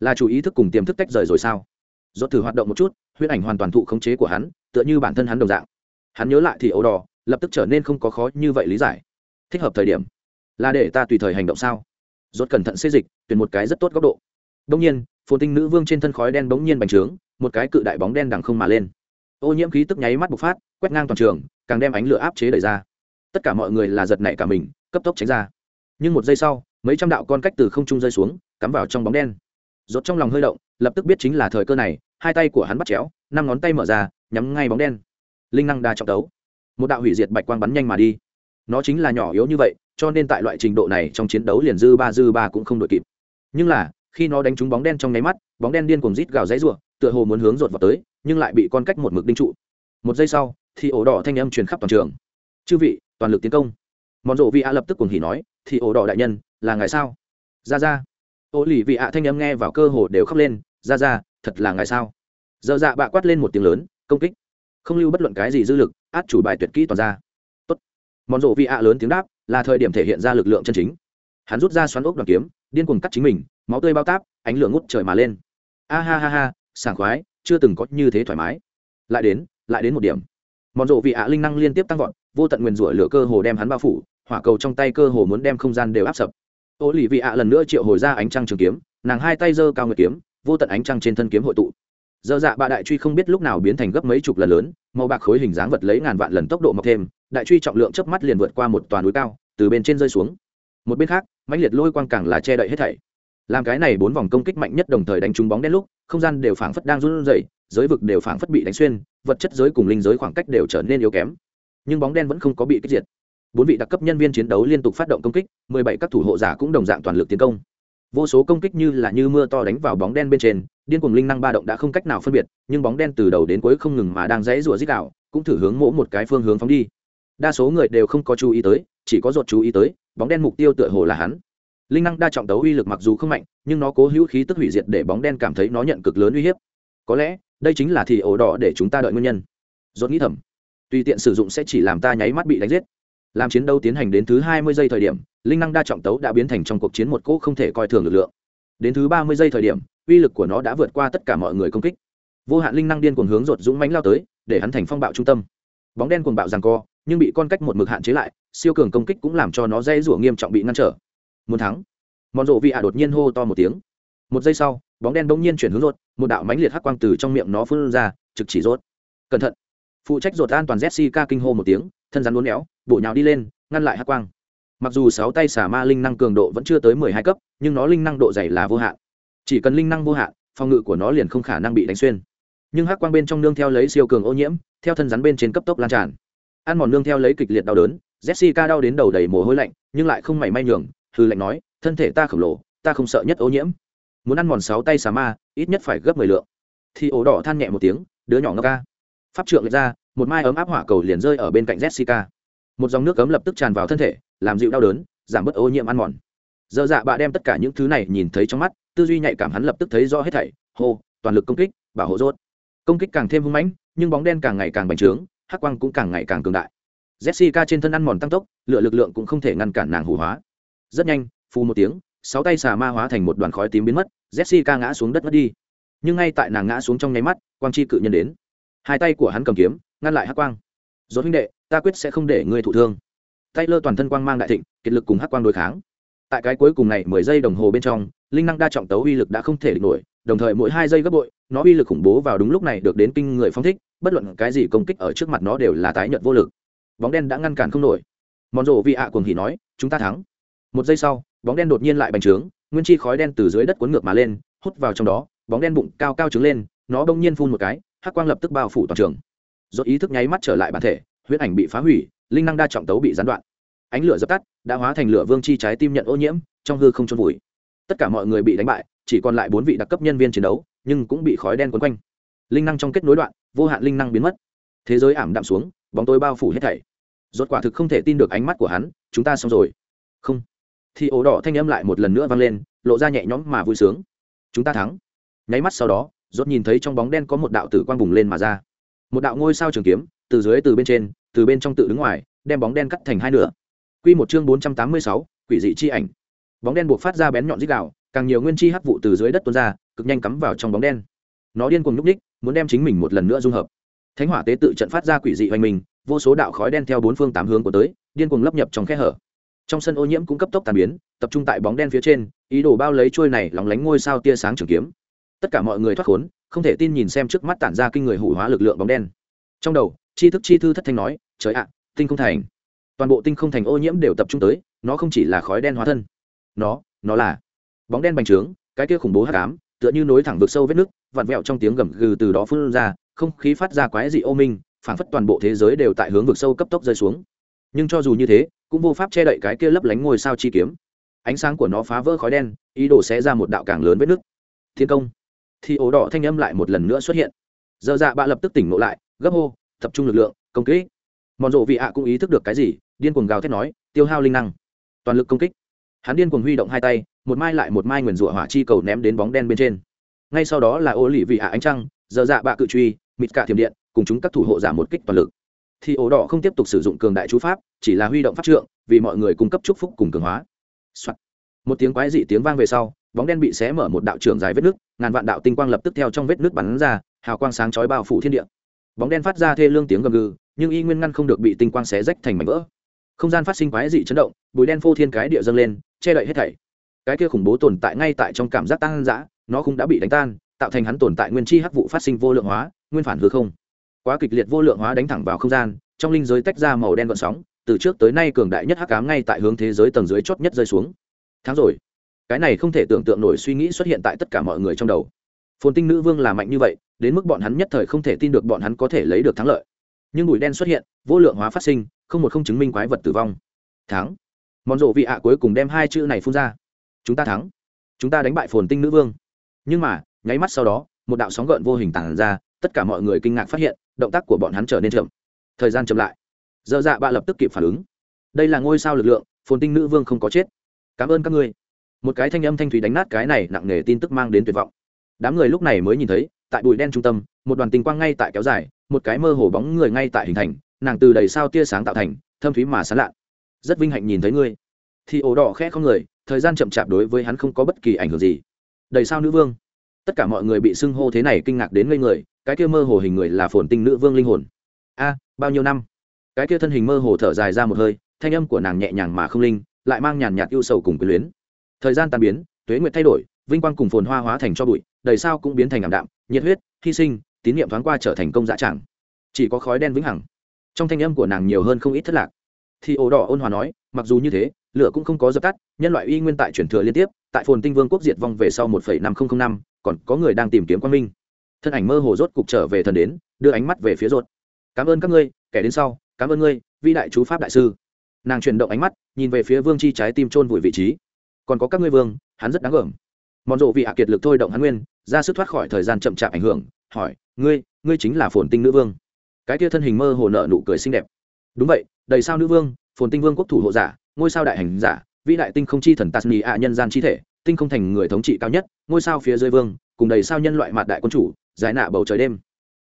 S1: Là chủ ý thức cùng tiềm thức tách rời rồi sao? Rốt thử hoạt động một chút huyễn ảnh hoàn toàn thụ khống chế của hắn, tựa như bản thân hắn đồng dạng. Hắn nhớ lại thì ấu đỏ, lập tức trở nên không có khó như vậy lý giải. Thích hợp thời điểm. Là để ta tùy thời hành động sao? Rốt cẩn thận xây dịch, tuyển một cái rất tốt góc độ. Đông nhiên, phồn tinh nữ vương trên thân khói đen bỗng nhiên bành trướng, một cái cự đại bóng đen đằng không mà lên. Ô nhiễm khí tức nháy mắt bộc phát, quét ngang toàn trường, càng đem ánh lửa áp chế đẩy ra. Tất cả mọi người là giật nảy cả mình, cấp tốc tránh ra. Nhưng một giây sau, mấy trăm đạo con cách từ không trung rơi xuống, cắm vào trong bóng đen. Rốt trong lòng hơi động, lập tức biết chính là thời cơ này hai tay của hắn bắt chéo, năm ngón tay mở ra, nhắm ngay bóng đen. Linh năng đa trọng đấu một đạo hủy diệt bạch quang bắn nhanh mà đi. Nó chính là nhỏ yếu như vậy, cho nên tại loại trình độ này trong chiến đấu liền dư ba dư ba cũng không đội kịp. Nhưng là, khi nó đánh trúng bóng đen trong nháy mắt, bóng đen điên cuồng rít gào dãy rủa, tựa hồ muốn hướng rột vào tới, nhưng lại bị con cách một mực đinh trụ. Một giây sau, thì ổ đỏ thanh âm truyền khắp toàn trường. Chư vị, toàn lực tiến công. Mòn rộ vị ạ lập tức cùng hỉ nói, thì ổ đỏ đại nhân, là ngài sao? Ra ra. Ô lì vị ạ thanh âm nghe vào cơ hồ đều khóc lên, ra ra thật là ngài sao? Dơ dạ bạ quát lên một tiếng lớn, công kích. Không lưu bất luận cái gì dư lực, át chủ bài tuyệt kỹ toàn ra. Tốt. Mòn rộ vị ạ lớn tiếng đáp, là thời điểm thể hiện ra lực lượng chân chính. Hắn rút ra xoắn ốc đoàn kiếm, điên cuồng cắt chính mình, máu tươi bao táp, ánh lửa ngút trời mà lên. A ha ha ha, sảng khoái, chưa từng có như thế thoải mái. Lại đến lại đến một điểm. Mòn rộ vị ạ linh năng liên tiếp tăng vọt, vô tận nguyền rủa lửa cơ hồ đem hắn bao phủ, hỏa cầu trong tay cơ hồ muốn đem không gian đều áp sập. Ô lì vị ạ lần nữa triệu hồi ra ánh trăng trường kiếm, nàng hai tay giơ cao người kiếm vô tận ánh trăng trên thân kiếm hội tụ. Dơ dạ bạ đại truy không biết lúc nào biến thành gấp mấy chục lần lớn, màu bạc khối hình dáng vật lấy ngàn vạn lần tốc độ mọc thêm, đại truy trọng lượng chớp mắt liền vượt qua một toàn núi cao, từ bên trên rơi xuống. Một bên khác, mãnh liệt lôi quang càng là che đậy hết thảy. Làm cái này bốn vòng công kích mạnh nhất đồng thời đánh trúng bóng đen lúc, không gian đều phảng phất đang run rẩy, giới vực đều phảng phất bị đánh xuyên, vật chất giới cùng linh giới khoảng cách đều trở nên yếu kém. Nhưng bóng đen vẫn không có bị kích diệt. Bốn vị đặc cấp nhân viên chiến đấu liên tục phát động công kích, mười bảy các thủ hộ giả cũng đồng dạng toàn lực tiến công vô số công kích như là như mưa to đánh vào bóng đen bên trên, điên cuồng linh năng ba động đã không cách nào phân biệt, nhưng bóng đen từ đầu đến cuối không ngừng mà đang dãy rủa dích đạo cũng thử hướng mỗ một cái phương hướng phóng đi. Đa số người đều không có chú ý tới, chỉ có ruột chú ý tới, bóng đen mục tiêu tựa hồ là hắn. Linh năng đa trọng tấu uy lực mặc dù không mạnh, nhưng nó cố hữu khí tức hủy diệt để bóng đen cảm thấy nó nhận cực lớn uy hiếp. Có lẽ, đây chính là thì ổ đỏ để chúng ta đợi nguyên nhân. Dốt nghĩ thầm. Tùy tiện sử dụng sẽ chỉ làm ta nháy mắt bị đánh giết. Làm chiến đấu tiến hành đến thứ hai mươi giây thời điểm linh năng đa trọng tấu đã biến thành trong cuộc chiến một cỗ không thể coi thường lực lượng. Đến thứ ba mươi giây thời điểm, uy lực của nó đã vượt qua tất cả mọi người công kích. Vô hạn linh năng điên cuồng hướng rột dũng mánh lao tới, để hắn thành phong bạo trung tâm. Bóng đen cuồng bạo rằng co, nhưng bị con cách một mực hạn chế lại, siêu cường công kích cũng làm cho nó dây rủa nghiêm trọng bị ngăn trở. Muốn thắng. Mòn rộ vị ạ đột nhiên hô to một tiếng. Một giây sau, bóng đen bỗng nhiên chuyển hướng rột một đạo mánh liệt hắc quang từ trong miệng nó phun ra, trực chỉ rốt cẩn thận. Phụ trách rột an toàn jessica kinh hô một tiếng, thân rắn uốn éo, bổ nhào đi lên, ngăn lại hắc quang mặc dù sáu tay xà ma linh năng cường độ vẫn chưa tới mười hai cấp, nhưng nó linh năng độ dày là vô hạn. Chỉ cần linh năng vô hạn, phòng ngự của nó liền không khả năng bị đánh xuyên. Nhưng hắc quang bên trong nương theo lấy siêu cường ô nhiễm, theo thân rắn bên trên cấp tốc lan tràn. Ăn mòn nương theo lấy kịch liệt đau đớn, jessica đau đến đầu đầy mồ hôi lạnh, nhưng lại không mảy may nhường hư lạnh nói, thân thể ta khổng lồ, ta không sợ nhất ô nhiễm. Muốn ăn mòn sáu tay xà ma, ít nhất phải gấp mười lượng. Thì ổ đỏ than nhẹ một tiếng, đứa nhỏ ngốc ca. Pháp trượng lệch ra, một mai ấm áp hỏa cầu liền rơi ở bên cạnh jessica một dòng nước cấm lập tức tràn vào thân thể, làm dịu đau đớn, giảm bớt ô nhiễm ăn mòn. Dơ dạ bạ đem tất cả những thứ này nhìn thấy trong mắt, tư duy nhạy cảm hắn lập tức thấy rõ hết thảy. Hô, toàn lực công kích, bảo hộ rốt. Công kích càng thêm hung mãnh, nhưng bóng đen càng ngày càng bành trướng, hắc quang cũng càng ngày càng cường đại. Jessica trên thân ăn mòn tăng tốc lựa lực lượng cũng không thể ngăn cản nàng hủ hóa. Rất nhanh, phù một tiếng, sáu tay xà ma hóa thành một đoàn khói tím biến mất, jessica ngã xuống đất mất đi. Nhưng ngay tại nàng ngã xuống trong nháy mắt, quang chi cự nhân đến. Hai tay của hắn cầm kiếm, ngăn lại hắc quang dốt huynh đệ, ta quyết sẽ không để ngươi thụ thương. Tay lơ toàn thân quang mang đại thịnh, kiệt lực cùng hắc quang đối kháng. Tại cái cuối cùng này, mười giây đồng hồ bên trong, linh năng đa trọng tấu uy lực đã không thể địch nổi, đồng thời mỗi hai giây gấp bội, nó uy lực khủng bố vào đúng lúc này được đến kinh người phong thích, bất luận cái gì công kích ở trước mặt nó đều là tái nhợt vô lực. Bóng đen đã ngăn cản không nổi. Mòn rộ vị ạ cuồng hỉ nói, chúng ta thắng. Một giây sau, bóng đen đột nhiên lại bành trướng, nguyên chi khói đen từ dưới đất cuốn ngược mà lên, hút vào trong đó, bóng đen bụng cao cao trứng lên, nó đông nhiên phun một cái, hắc quang lập tức bao phủ toàn trường dốt ý thức nháy mắt trở lại bản thể, huyết ảnh bị phá hủy, linh năng đa trọng tấu bị gián đoạn. Ánh lửa dập tắt, đã hóa thành lửa vương chi trái tim nhận ô nhiễm, trong hư không trôn vùi. Tất cả mọi người bị đánh bại, chỉ còn lại bốn vị đặc cấp nhân viên chiến đấu, nhưng cũng bị khói đen quấn quanh. Linh năng trong kết nối đoạn, vô hạn linh năng biến mất. Thế giới ảm đạm xuống, bóng tối bao phủ hết thảy. Rốt quả thực không thể tin được ánh mắt của hắn, chúng ta xong rồi. Không. Thì ổ đỏ thanh âm lại một lần nữa vang lên, lộ ra nhẹ nhõm mà vui sướng. Chúng ta thắng. Nháy mắt sau đó, rốt nhìn thấy trong bóng đen có một đạo tử quang bùng lên mà ra một đạo ngôi sao trường kiếm từ dưới từ bên trên từ bên trong tự đứng ngoài đem bóng đen cắt thành hai nửa. Quy một chương bốn trăm tám mươi sáu, quỷ dị chi ảnh. Bóng đen buộc phát ra bén nhọn dích đạo càng nhiều nguyên chi hắc vụ từ dưới đất tuôn ra cực nhanh cắm vào trong bóng đen. Nó điên cuồng nhúc ních muốn đem chính mình một lần nữa dung hợp. Thánh hỏa tế tự trận phát ra quỷ dị hoành mình vô số đạo khói đen theo bốn phương tám hướng của tới điên cuồng lấp nhập trong khe hở. Trong sân ô nhiễm cũng cấp tốc tàn biến tập trung tại bóng đen phía trên ý đồ bao lấy trôi này lóng lánh ngôi sao tia sáng trường kiếm. Tất cả mọi người thoát khốn không thể tin nhìn xem trước mắt tản ra kinh người hủ hóa lực lượng bóng đen. Trong đầu chi thức chi thư thất thanh nói, trời ạ, tinh không thành. Toàn bộ tinh không thành ô nhiễm đều tập trung tới, nó không chỉ là khói đen hóa thân. Nó nó là bóng đen bành trướng, cái kia khủng bố hắc cám tựa như nối thẳng vực sâu vết nước, vặn vẹo trong tiếng gầm gừ từ đó phun ra, không khí phát ra quái dị ô minh, phảng phất toàn bộ thế giới đều tại hướng vực sâu cấp tốc rơi xuống. Nhưng cho dù như thế, cũng vô pháp che đậy cái kia lấp lánh ngôi sao chi kiếm. Ánh sáng của nó phá vỡ khói đen, ý đồ sẽ ra một đạo càng lớn vết nước. thiên công thì ổ đỏ thanh âm lại một lần nữa xuất hiện. Giờ dạ bạ lập tức tỉnh ngộ lại, gấp hô, tập trung lực lượng, công kích. Mòn rộ vị ạ cũng ý thức được cái gì, điên cuồng gào thét nói, tiêu hao linh năng. Toàn lực công kích. Hắn điên cuồng huy động hai tay, một mai lại một mai nguyền rủa hỏa chi cầu ném đến bóng đen bên trên. Ngay sau đó là ô lì vị ạ ánh trăng, giờ dạ bạ cự truy, mịt cả thiểm điện, cùng chúng các thủ hộ giả một kích toàn lực. Thì ổ đỏ không tiếp tục sử dụng cường đại chú pháp, chỉ là huy động pháp trượng, vì mọi người cung cấp chúc phúc cùng cường hóa、Soạn. một tiếng quái dị tiếng vang về sau bóng đen bị xé mở một đạo trưởng dài vết nước, ngàn vạn đạo tinh quang lập tức theo trong vết nước bắn ra, hào quang sáng chói bao phủ thiên địa. Bóng đen phát ra thê lương tiếng gầm gừ, nhưng y nguyên ngăn không được bị tinh quang xé rách thành mảnh vỡ. Không gian phát sinh quái dị chấn động, bụi đen phô thiên cái địa dâng lên, che đậy hết thảy. Cái kia khủng bố tồn tại ngay tại trong cảm giác tan dã, nó cũng đã bị đánh tan, tạo thành hắn tồn tại nguyên chi hắc vụ phát sinh vô lượng hóa, nguyên phản hư không. Quá kịch liệt vô lượng hóa đánh thẳng vào không gian, trong linh giới tách ra màu đen gọn sóng, từ trước tới nay cường đại nhất hắc cám ngay tại hướng thế giới tầng dưới chót nhất rơi xuống. Tháng rồi cái này không thể tưởng tượng nổi suy nghĩ xuất hiện tại tất cả mọi người trong đầu. Phồn tinh nữ vương là mạnh như vậy, đến mức bọn hắn nhất thời không thể tin được bọn hắn có thể lấy được thắng lợi. Nhưng bụi đen xuất hiện, vô lượng hóa phát sinh, không một không chứng minh quái vật tử vong. Thắng. Món rộ vị ạ cuối cùng đem hai chữ này phun ra. Chúng ta thắng. Chúng ta đánh bại phồn tinh nữ vương. Nhưng mà, nháy mắt sau đó, một đạo sóng gợn vô hình tản ra, tất cả mọi người kinh ngạc phát hiện, động tác của bọn hắn trở nên chậm. Thời gian chậm lại. Dơ dạ bạ lập tức kịp phản ứng. Đây là ngôi sao lực lượng, phồn tinh nữ vương không có chết. Cảm ơn các ngươi một cái thanh âm thanh thủy đánh nát cái này nặng nề tin tức mang đến tuyệt vọng. Đám người lúc này mới nhìn thấy, tại bụi đen trung tâm, một đoàn tinh quang ngay tại kéo dài, một cái mơ hồ bóng người ngay tại hình thành, nàng từ đầy sao tia sáng tạo thành, thâm thúy mà sán lạ. Rất vinh hạnh nhìn thấy ngươi. Thì ổ đỏ khẽ không người, thời gian chậm chạp đối với hắn không có bất kỳ ảnh hưởng gì. Đầy sao nữ vương. Tất cả mọi người bị xưng hô thế này kinh ngạc đến ngây người, cái kia mơ hồ hình người là phồn tinh nữ vương linh hồn. A, bao nhiêu năm? Cái kia thân hình mơ hồ thở dài ra một hơi, thanh âm của nàng nhẹ nhàng mà không linh, lại mang nhàn nhạt ưu sầu cùng quyền luyến thời gian tan biến, tuế nguyệt thay đổi, vinh quang cùng phồn hoa hóa thành cho bụi, đầy sao cũng biến thành ảm đạm, nhiệt huyết, hy sinh, tín nhiệm thoáng qua trở thành công dã tràng. Chỉ có khói đen vĩnh hằng. Trong thanh âm của nàng nhiều hơn không ít thất lạc. Thì ổ đỏ ôn hòa nói, mặc dù như thế, lửa cũng không có dập tắt, nhân loại uy nguyên tại chuyển thừa liên tiếp, tại phồn tinh vương quốc diệt vong về sau một năm nghìn năm, còn có người đang tìm kiếm quang minh. Thân ảnh mơ hồ rốt cục trở về thần đến, đưa ánh mắt về phía rốt cảm ơn các ngươi, kẻ đến sau, cảm ơn ngươi, vĩ đại chú pháp đại sư. Nàng chuyển động ánh mắt, nhìn về phía vương chi trái tim chôn vùi vị trí còn có các ngươi vương, hắn rất đáng gờm. Mòn rộ vị hạ kiệt lực thôi động hắn nguyên, ra sức thoát khỏi thời gian chậm chạp ảnh hưởng, hỏi, ngươi ngươi chính là phồn tinh nữ vương? Cái kia thân hình mơ hồ nợ nụ cười xinh đẹp. Đúng vậy, đầy sao nữ vương, phồn tinh vương quốc thủ hộ giả, ngôi sao đại hành giả, vĩ đại tinh không chi thần tasni ạ nhân gian chi thể, tinh không thành người thống trị cao nhất, ngôi sao phía dưới vương, cùng đầy sao nhân loại mạt đại quân chủ, giải nạ bầu trời đêm.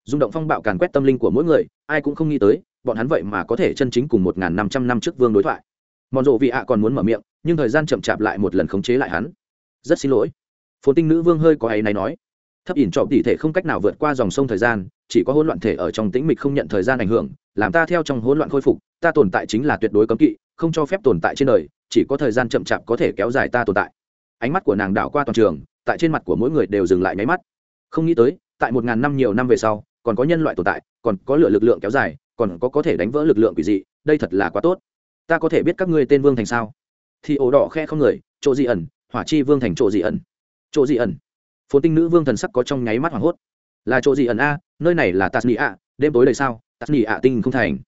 S1: Rung động phong bạo càn quét tâm linh của mỗi người, ai cũng không nghĩ tới, bọn hắn vậy mà có thể chân chính cùng một n g h n năm trăm năm trước vương đối thoại mòn rộ vị ạ còn muốn mở miệng, nhưng thời gian chậm chạp lại một lần khống chế lại hắn. Rất xin lỗi. Phồn tinh nữ vương hơi có ấy này nói. Thấp ỉn trọ tỉ thể không cách nào vượt qua dòng sông thời gian, chỉ có hỗn loạn thể ở trong tĩnh mịch không nhận thời gian ảnh hưởng, làm ta theo trong hỗn loạn khôi phục, ta tồn tại chính là tuyệt đối cấm kỵ, không cho phép tồn tại trên đời, chỉ có thời gian chậm chạp có thể kéo dài ta tồn tại. Ánh mắt của nàng đảo qua toàn trường, tại trên mặt của mỗi người đều dừng lại nháy mắt. Không nghĩ tới, tại một ngàn năm nhiều năm về sau, còn có nhân loại tồn tại, còn có lựa lực lượng kéo dài, còn có có thể đánh vỡ lực lượng quỷ dị, đây thật là quá tốt ta có thể biết các ngươi tên vương thành sao? Thì ổ đỏ khe không người, chỗ dị ẩn, hỏa chi vương thành chỗ dị ẩn. Chỗ dị ẩn. Phố tinh nữ vương thần sắc có trong nháy mắt hoảng hốt. Là chỗ dị ẩn a, nơi này là tasni a đêm tối đời sao? Tasni a tinh không thành.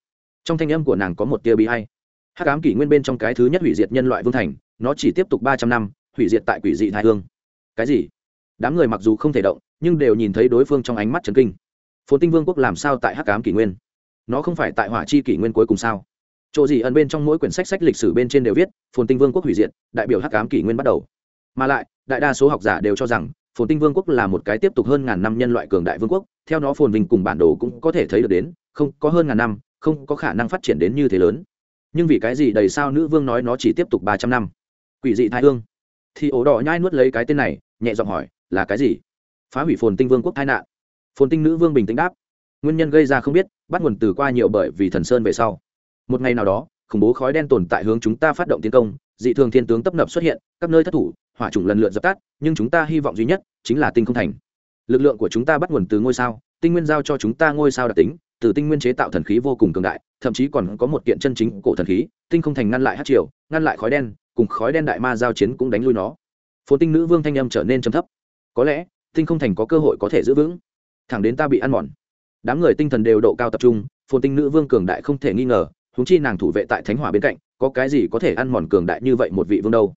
S1: Trong thanh âm của nàng có một tia bí hay hắc ám kỷ nguyên bên trong cái thứ nhất hủy diệt nhân loại vương thành, nó chỉ tiếp tục ba trăm năm, hủy diệt tại quỷ dị thái hương. Cái gì? Đám người mặc dù không thể động, nhưng đều nhìn thấy đối phương trong ánh mắt trấn kinh. Phồn tinh vương quốc làm sao tại hắc ám kỷ nguyên? Nó không phải tại hỏa chi kỷ nguyên cuối cùng sao? Chỗ gì ẩn bên trong mỗi quyển sách sách lịch sử bên trên đều viết, phồn tinh vương quốc hủy diệt, đại biểu hắc ám kỷ nguyên bắt đầu. Mà lại, đại đa số học giả đều cho rằng, phồn tinh vương quốc là một cái tiếp tục hơn ngàn năm nhân loại cường đại vương quốc, theo nó phồn vinh cùng bản đồ cũng có thể thấy được đến, không có hơn ngàn năm, không có khả năng phát triển đến như thế lớn. Nhưng vì cái gì đầy sao nữ vương nói nó chỉ tiếp tục ba trăm năm? Quỷ dị thái hương. Thì ổ đỏ nhai nuốt lấy cái tên này, nhẹ giọng hỏi, là cái gì? Phá hủy phồn tinh vương quốc tai nạn. Phồn tinh nữ vương bình tĩnh đáp. Nguyên nhân gây ra không biết, bắt nguồn từ qua nhiều bởi vì thần sơn về sau một ngày nào đó, khủng bố khói đen tồn tại hướng chúng ta phát động tiến công, dị thường thiên tướng tấp nập xuất hiện, các nơi thất thủ, hỏa chủng lần lượt dập tắt, nhưng chúng ta hy vọng duy nhất chính là tinh không thành. Lực lượng của chúng ta bắt nguồn từ ngôi sao, tinh nguyên giao cho chúng ta ngôi sao đặc tính, từ tinh nguyên chế tạo thần khí vô cùng cường đại, thậm chí còn có một kiện chân chính cổ thần khí, tinh không thành ngăn lại hát triều, ngăn lại khói đen, cùng khói đen đại ma giao chiến cũng đánh lui nó. Phồn tinh nữ vương thanh âm trở nên trầm thấp. Có lẽ, tinh không thành có cơ hội có thể giữ vững. Thẳng đến ta bị ăn mòn. Đám người tinh thần đều độ cao tập trung, phồn tinh nữ vương cường đại không thể nghi ngờ huống chi nàng thủ vệ tại thánh hỏa bên cạnh, có cái gì có thể ăn mòn cường đại như vậy một vị vương đâu?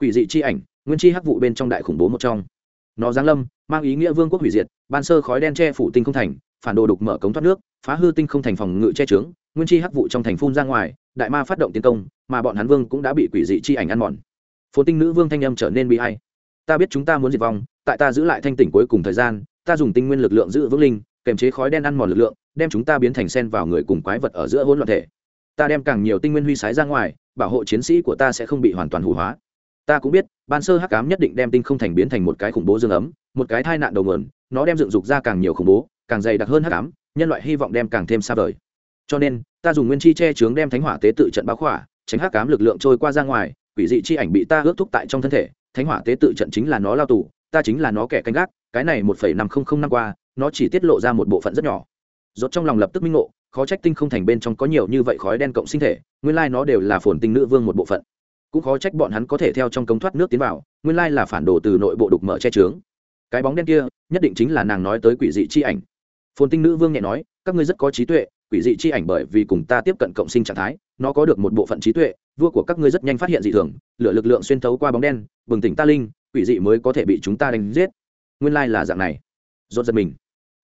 S1: Quỷ dị chi ảnh, nguyên chi hắc vụ bên trong đại khủng bố một trong. Nó giáng lâm, mang ý nghĩa vương quốc hủy diệt, ban sơ khói đen che phủ tinh không thành, phản đồ đục mở cống thoát nước, phá hư tinh không thành phòng ngự che trướng nguyên chi hắc vụ trong thành phun ra ngoài, đại ma phát động tiến công, mà bọn hắn vương cũng đã bị quỷ dị chi ảnh ăn mòn. Phồn tinh nữ vương thanh âm trở nên bị hay ta biết chúng ta muốn diệt vong, tại ta giữ lại thanh tỉnh cuối cùng thời gian, ta dùng tinh nguyên lực lượng giữ vững linh, kềm chế khói đen ăn mòn lực lượng, đem chúng ta biến thành sen vào người cùng quái vật ở giữa hỗn loạn thể ta đem càng nhiều tinh nguyên huy sái ra ngoài, bảo hộ chiến sĩ của ta sẽ không bị hoàn toàn hủ hóa. Ta cũng biết, ban sơ hắc cám nhất định đem tinh không thành biến thành một cái khủng bố dương ấm, một cái thai nạn đầu nguồn, nó đem dựng dục ra càng nhiều khủng bố, càng dày đặc hơn hắc cám nhân loại hy vọng đem càng thêm xa vời. Cho nên, ta dùng nguyên chi che chướng đem thánh hỏa tế tự trận báo khỏa, tránh hắc cám lực lượng trôi qua ra ngoài, quỷ dị chi ảnh bị ta ước thúc tại trong thân thể, thánh hỏa tế tự trận chính là nó lao tù, ta chính là nó kẻ canh gác, cái này một phẩy năm không không năm qua, nó chỉ tiết lộ ra một bộ phận rất nhỏ. Rốt trong lòng lập tức minh ngộ khó trách tinh không thành bên trong có nhiều như vậy khói đen cộng sinh thể, nguyên lai nó đều là phồn tinh nữ vương một bộ phận. Cũng khó trách bọn hắn có thể theo trong cống thoát nước tiến vào, nguyên lai là phản đồ từ nội bộ đục mở che trướng cái bóng đen kia, nhất định chính là nàng nói tới quỷ dị chi ảnh. Phồn tinh nữ vương nhẹ nói, các ngươi rất có trí tuệ, quỷ dị chi ảnh bởi vì cùng ta tiếp cận cộng sinh trạng thái, nó có được một bộ phận trí tuệ, vua của các ngươi rất nhanh phát hiện dị thường lựa lực lượng xuyên thấu qua bóng đen, bừng tỉnh ta linh, quỷ dị mới có thể bị chúng ta đánh giết. Nguyên lai là dạng này. Dốt giật mình.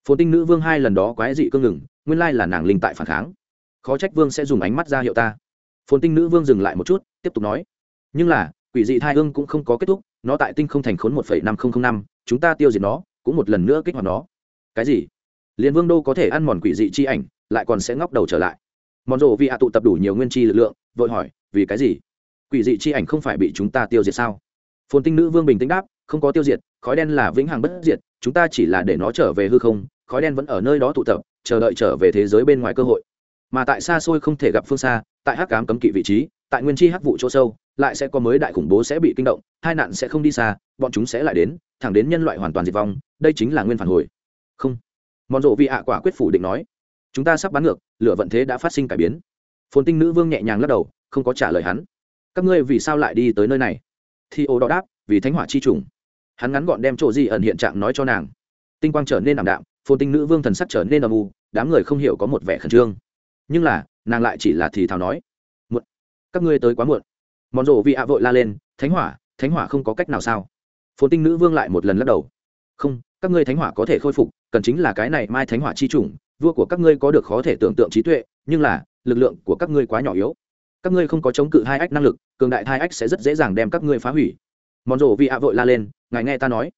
S1: Phồn tinh nữ vương hai lần đó quái dị cương ngừng nguyên lai là nàng linh tại phản kháng. Khó trách vương sẽ dùng ánh mắt ra hiệu ta. Phồn tinh nữ vương dừng lại một chút, tiếp tục nói. Nhưng là, quỷ dị thai ương cũng không có kết thúc, nó tại tinh không thành khốn một năm nghìn năm, chúng ta tiêu diệt nó, cũng một lần nữa kích hoạt nó. Cái gì? Liền vương đô có thể ăn mòn quỷ dị chi ảnh, lại còn sẽ ngóc đầu trở lại. Mòn rộ vì hạ tụ tập đủ nhiều nguyên chi lực lượng, vội hỏi, vì cái gì? Quỷ dị chi ảnh không phải bị chúng ta tiêu diệt sao? Phồn tinh nữ vương bình tĩnh đáp, không có tiêu diệt, khói đen là vĩnh hằng bất diệt, chúng ta chỉ là để nó trở về hư không, khói đen vẫn ở nơi đó tụ tập chờ đợi trở về thế giới bên ngoài cơ hội. Mà tại xa xôi không thể gặp phương xa, tại hắc cám cấm kỵ vị trí, tại nguyên chi hắc vụ chỗ sâu, lại sẽ có mới đại khủng bố sẽ bị kinh động hai nạn sẽ không đi xa, bọn chúng sẽ lại đến, thẳng đến nhân loại hoàn toàn diệt vong, đây chính là nguyên phản hồi. Không. Mòn rộ vị ạ quả quyết phủ định nói, chúng ta sắp bắn ngược, lửa vận thế đã phát sinh cải biến. Phồn tinh nữ vương nhẹ nhàng lắc đầu, không có trả lời hắn. Các ngươi vì sao lại đi tới nơi này? Thì ô đỏ đáp, vì thánh hỏa chi trùng. Hắn ngắn gọn đem chỗ gì ẩn hiện trạng nói cho nàng. Tinh quang trở nên ảm đạm phồn tinh nữ vương thần sắc trở nên âm u, đám người không hiểu có một vẻ khẩn trương. Nhưng là, nàng lại chỉ là thì thào nói, muộn, các ngươi tới quá muộn. Mòn rộ vị ạ vội la lên, thánh hỏa thánh hỏa không có cách nào sao? Phồn tinh nữ vương lại một lần lắc đầu, không, các ngươi thánh hỏa có thể khôi phục, cần chính là cái này mai thánh hỏa chi chủng, vua của các ngươi có được khó thể tưởng tượng trí tuệ, nhưng là, lực lượng của các ngươi quá nhỏ yếu. Các ngươi không có chống cự hai ách năng lực, cường đại hai ách sẽ rất dễ dàng đem các ngươi phá hủy. Mòn rộ vị ạ vội la lên, ngài nghe ta nói.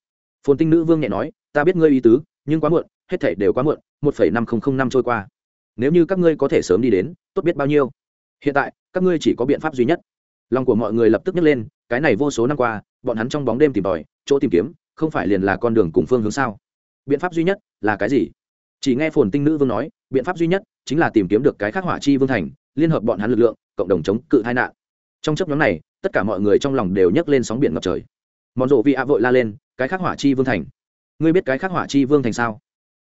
S1: Phồn tinh nữ vương nhẹ nói, ta biết ngươi ý tứ, nhưng quá muộn hết thảy đều quá muộn, một phẩy năm không không năm trôi qua. Nếu như các ngươi có thể sớm đi đến, tốt biết bao nhiêu. Hiện tại, các ngươi chỉ có biện pháp duy nhất. Lòng của mọi người lập tức nhấc lên, cái này vô số năm qua, bọn hắn trong bóng đêm tìm tòi, chỗ tìm kiếm, không phải liền là con đường cùng phương hướng sao? Biện pháp duy nhất là cái gì? Chỉ nghe phồn tinh nữ vương nói, biện pháp duy nhất chính là tìm kiếm được cái khắc hỏa chi vương thành, liên hợp bọn hắn lực lượng, cộng đồng chống cự tai nạn. Trong chốc nhóm này, tất cả mọi người trong lòng đều nhấc lên sóng biển ngập trời. Mòn rộ vị a vội la lên, cái khắc hỏa chi vương thành. Ngươi biết cái khắc hỏa chi vương thành sao?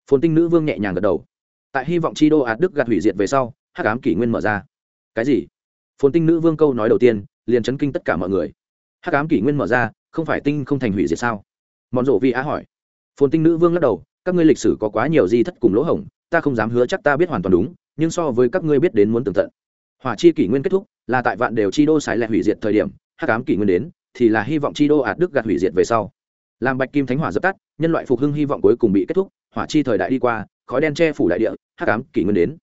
S1: Phồn tinh nữ vương nhẹ nhàng gật đầu. Tại hy vọng chi đô ạt đức gạt hủy diệt về sau, hắc ám kỷ nguyên mở ra. Cái gì? Phồn tinh nữ vương câu nói đầu tiên, liền chấn kinh tất cả mọi người. Hắc ám kỷ nguyên mở ra, không phải tinh không thành hủy diệt sao? Mòn rộ vi á hỏi. Phồn tinh nữ vương lắc đầu, các ngươi lịch sử có quá nhiều di thất cùng lỗ hổng, ta không dám hứa chắc ta biết hoàn toàn đúng, nhưng so với các ngươi biết đến muốn tường tận. Hỏa chi kỷ nguyên kết thúc, là tại vạn đều chi đô sái lẹ hủy diệt thời điểm, hắc ám kỷ nguyên đến, thì là hy vọng chi đô ạt đức gạt hủy diệt về sau. Làm bạch kim thánh hỏa dập tắt, nhân loại phục hưng hy vọng cuối cùng bị kết thúc hỏa chi thời đại đi qua, khói đen che phủ đại địa, hắc ám kỷ nguyên đến.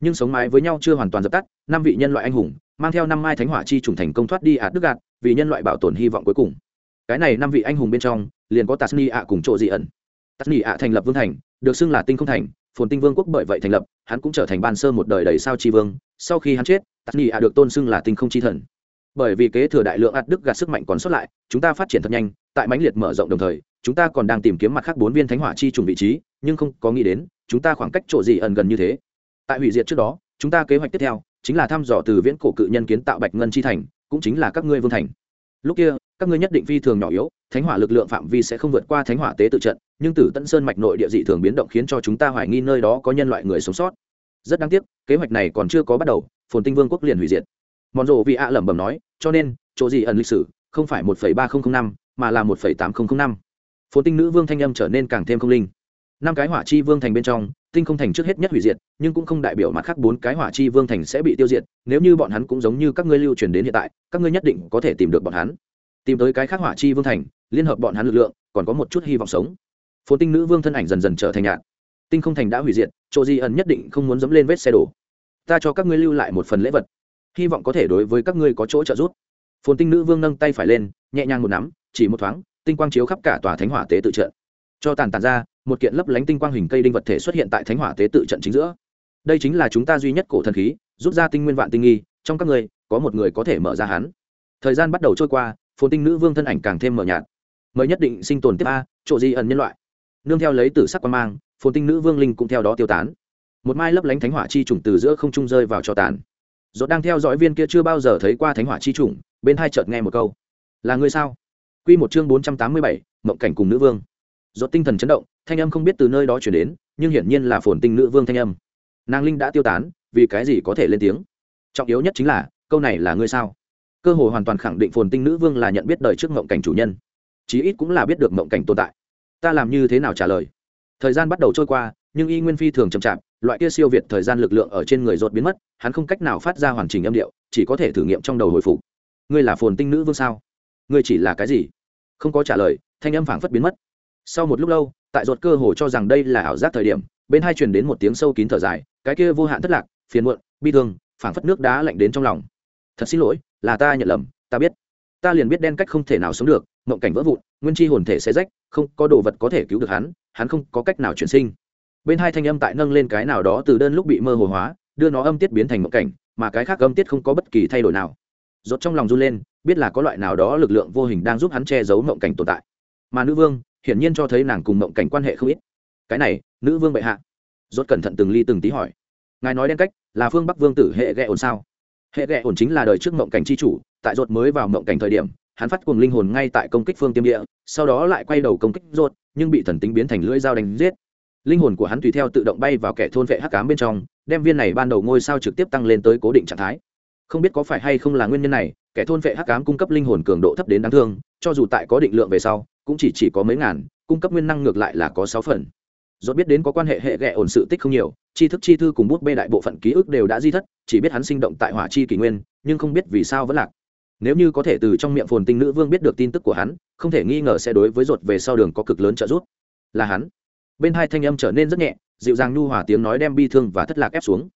S1: Nhưng sống mái với nhau chưa hoàn toàn dập tắt, năm vị nhân loại anh hùng, mang theo năm mai thánh hỏa chi trùng thành công thoát đi ạt đức gạt, vì nhân loại bảo tồn hy vọng cuối cùng. Cái này năm vị anh hùng bên trong, liền có tasni ạ cùng chỗ dị ẩn. Tasni ạ thành lập vương thành, được xưng là tinh không thành, phồn tinh vương quốc bởi vậy thành lập, hắn cũng trở thành ban sơ một đời đầy sao chi vương. Sau khi hắn chết, tasni ạ được tôn xưng là tinh không chi thần. Bởi vì kế thừa đại lượng ạt đức gạt sức mạnh còn sót lại, chúng ta phát triển thật nhanh, tại mãnh liệt mở rộng đồng thời, chúng ta còn đang tìm kiếm mặt khác bốn viên thánh hỏa chi trùng vị trí nhưng không có nghĩ đến, chúng ta khoảng cách chỗ gì ẩn gần như thế. Tại hủy diệt trước đó, chúng ta kế hoạch tiếp theo chính là thăm dò từ viễn cổ cự nhân kiến tạo bạch ngân chi thành, cũng chính là các ngươi vương thành. Lúc kia, các ngươi nhất định phi thường nhỏ yếu, thánh hỏa lực lượng phạm vi sẽ không vượt qua thánh hỏa tế tự trận, nhưng tử tận sơn mạch nội địa dị thường biến động khiến cho chúng ta hoài nghi nơi đó có nhân loại người sống sót. Rất đáng tiếc, kế hoạch này còn chưa có bắt đầu, phồn tinh vương quốc liền hủy diệt. Mòn rộ vị ạ lẩm bẩm nói, cho nên, chỗ gì ẩn lịch sử, không phải một ba nghìn năm, mà là một tám nghìn năm. Phồn tinh nữ vương thanh âm trở nên càng thêm không linh năm cái hỏa chi vương thành bên trong, tinh không thành trước hết nhất hủy diệt, nhưng cũng không đại biểu mặt khác bốn cái hỏa chi vương thành sẽ bị tiêu diệt, nếu như bọn hắn cũng giống như các ngươi lưu truyền đến hiện tại, các ngươi nhất định có thể tìm được bọn hắn. Tìm tới cái khác hỏa chi vương thành, liên hợp bọn hắn lực lượng, còn có một chút hy vọng sống. Phố tinh nữ vương thân ảnh dần dần trở thành nhạn tinh không thành đã hủy diệt, chỗ di ẩn nhất định không muốn dẫm lên vết xe đổ. Ta cho các ngươi lưu lại một phần lễ vật. Hy vọng có thể đối với các ngươi có chỗ trợ giúp. Phồn tinh nữ vương nâng tay phải lên, nhẹ nhàng một nắm, chỉ một thoáng, tinh quang chiếu khắp cả tòa thánh hỏa tế tự trận cho tàn tàn ra, một kiện lấp lánh tinh quang hình cây đinh vật thể xuất hiện tại thánh hỏa tế tự trận chính giữa. Đây chính là chúng ta duy nhất cổ thần khí, rút ra tinh nguyên vạn tinh nghi, trong các người, có một người có thể mở ra hắn. Thời gian bắt đầu trôi qua, phồn tinh nữ vương thân ảnh càng thêm mờ nhạt. Mới nhất định sinh tồn tiếp a, chỗ di ẩn nhân loại. Nương theo lấy tử sắc quan mang, phồn tinh nữ vương linh cũng theo đó tiêu tán. Một mai lấp lánh thánh hỏa chi trùng từ giữa không trung rơi vào cho tàn. Dốt đang theo dõi viên kia chưa bao giờ thấy qua thánh hỏa chi trùng, bên hai chợt nghe một câu. Là người sao? Quy một chương bốn trăm tám mươi bảy, mộng cảnh cùng nữ vương. Rốt tinh thần chấn động, thanh âm không biết từ nơi đó chuyển đến, nhưng hiển nhiên là phồn tinh nữ vương thanh âm. Nàng linh đã tiêu tán, vì cái gì có thể lên tiếng? Trọng yếu nhất chính là, câu này là ngươi sao? Cơ hội hoàn toàn khẳng định phồn tinh nữ vương là nhận biết đời trước mộng cảnh chủ nhân. Chí ít cũng là biết được mộng cảnh tồn tại. Ta làm như thế nào trả lời? Thời gian bắt đầu trôi qua, nhưng y nguyên phi thường chậm chạp, loại kia siêu việt thời gian lực lượng ở trên người rốt biến mất, hắn không cách nào phát ra hoàn chỉnh âm điệu, chỉ có thể thử nghiệm trong đầu hồi phục. Ngươi là phồn tinh nữ vương sao? Ngươi chỉ là cái gì? Không có trả lời, thanh âm phảng phất biến mất sau một lúc lâu, tại ruột cơ hồ cho rằng đây là ảo giác thời điểm, bên hai truyền đến một tiếng sâu kín thở dài, cái kia vô hạn thất lạc, phiền muộn, bi thương, phảng phất nước đá lạnh đến trong lòng. Thật xin lỗi, là ta nhận lầm, ta biết. Ta liền biết đen cách không thể nào sống được, mộng cảnh vỡ vụn, nguyên chi hồn thể sẽ rách, không có đồ vật có thể cứu được hắn hắn không có cách nào chuyển sinh. Bên hai thanh âm tại nâng lên cái nào đó từ đơn lúc bị mơ hồ hóa, đưa nó âm tiết biến thành mộng cảnh, mà cái khác âm tiết không có bất kỳ thay đổi nào. Rốt trong lòng run lên, biết là có loại nào đó lực lượng vô hình đang giúp hắn che giấu mộng cảnh tồn tại. Mà nữ vương hiển nhiên cho thấy nàng cùng mộng cảnh quan hệ không ít. Cái này, nữ vương bệ hạ. Rốt cẩn thận từng ly từng tí hỏi. Ngài nói đen cách, là phương bắc vương tử hệ ghẹ ổn sao? Hệ ghẹ ổn chính là đời trước mộng cảnh chi chủ, tại rốt mới vào mộng cảnh thời điểm, hắn phát cuồng linh hồn ngay tại công kích phương tiêm địa, sau đó lại quay đầu công kích rốt, nhưng bị thần tính biến thành lưỡi dao đánh giết. Linh hồn của hắn tùy theo tự động bay vào kẻ thôn vệ hắc ám bên trong, đem viên này ban đầu ngôi sao trực tiếp tăng lên tới cố định trạng thái. Không biết có phải hay không là nguyên nhân này, kẻ thôn vệ hắc ám cung cấp linh hồn cường độ thấp đến đáng thương, cho dù tại có định lượng về sau cũng chỉ chỉ có mấy ngàn, cung cấp nguyên năng ngược lại là có sáu phần. Dốt biết đến có quan hệ hệ ghẹ ổn sự tích không nhiều, tri thức chi thư cùng bút bê đại bộ phận ký ức đều đã di thất, chỉ biết hắn sinh động tại hỏa chi kỷ nguyên, nhưng không biết vì sao vẫn lạc. Nếu như có thể từ trong miệng phồn tinh nữ vương biết được tin tức của hắn, không thể nghi ngờ sẽ đối với ruột về sau đường có cực lớn trợ giúp. Là hắn. Bên hai thanh âm trở nên rất nhẹ, dịu dàng nhu hòa tiếng nói đem bi thương và thất lạc ép xuống.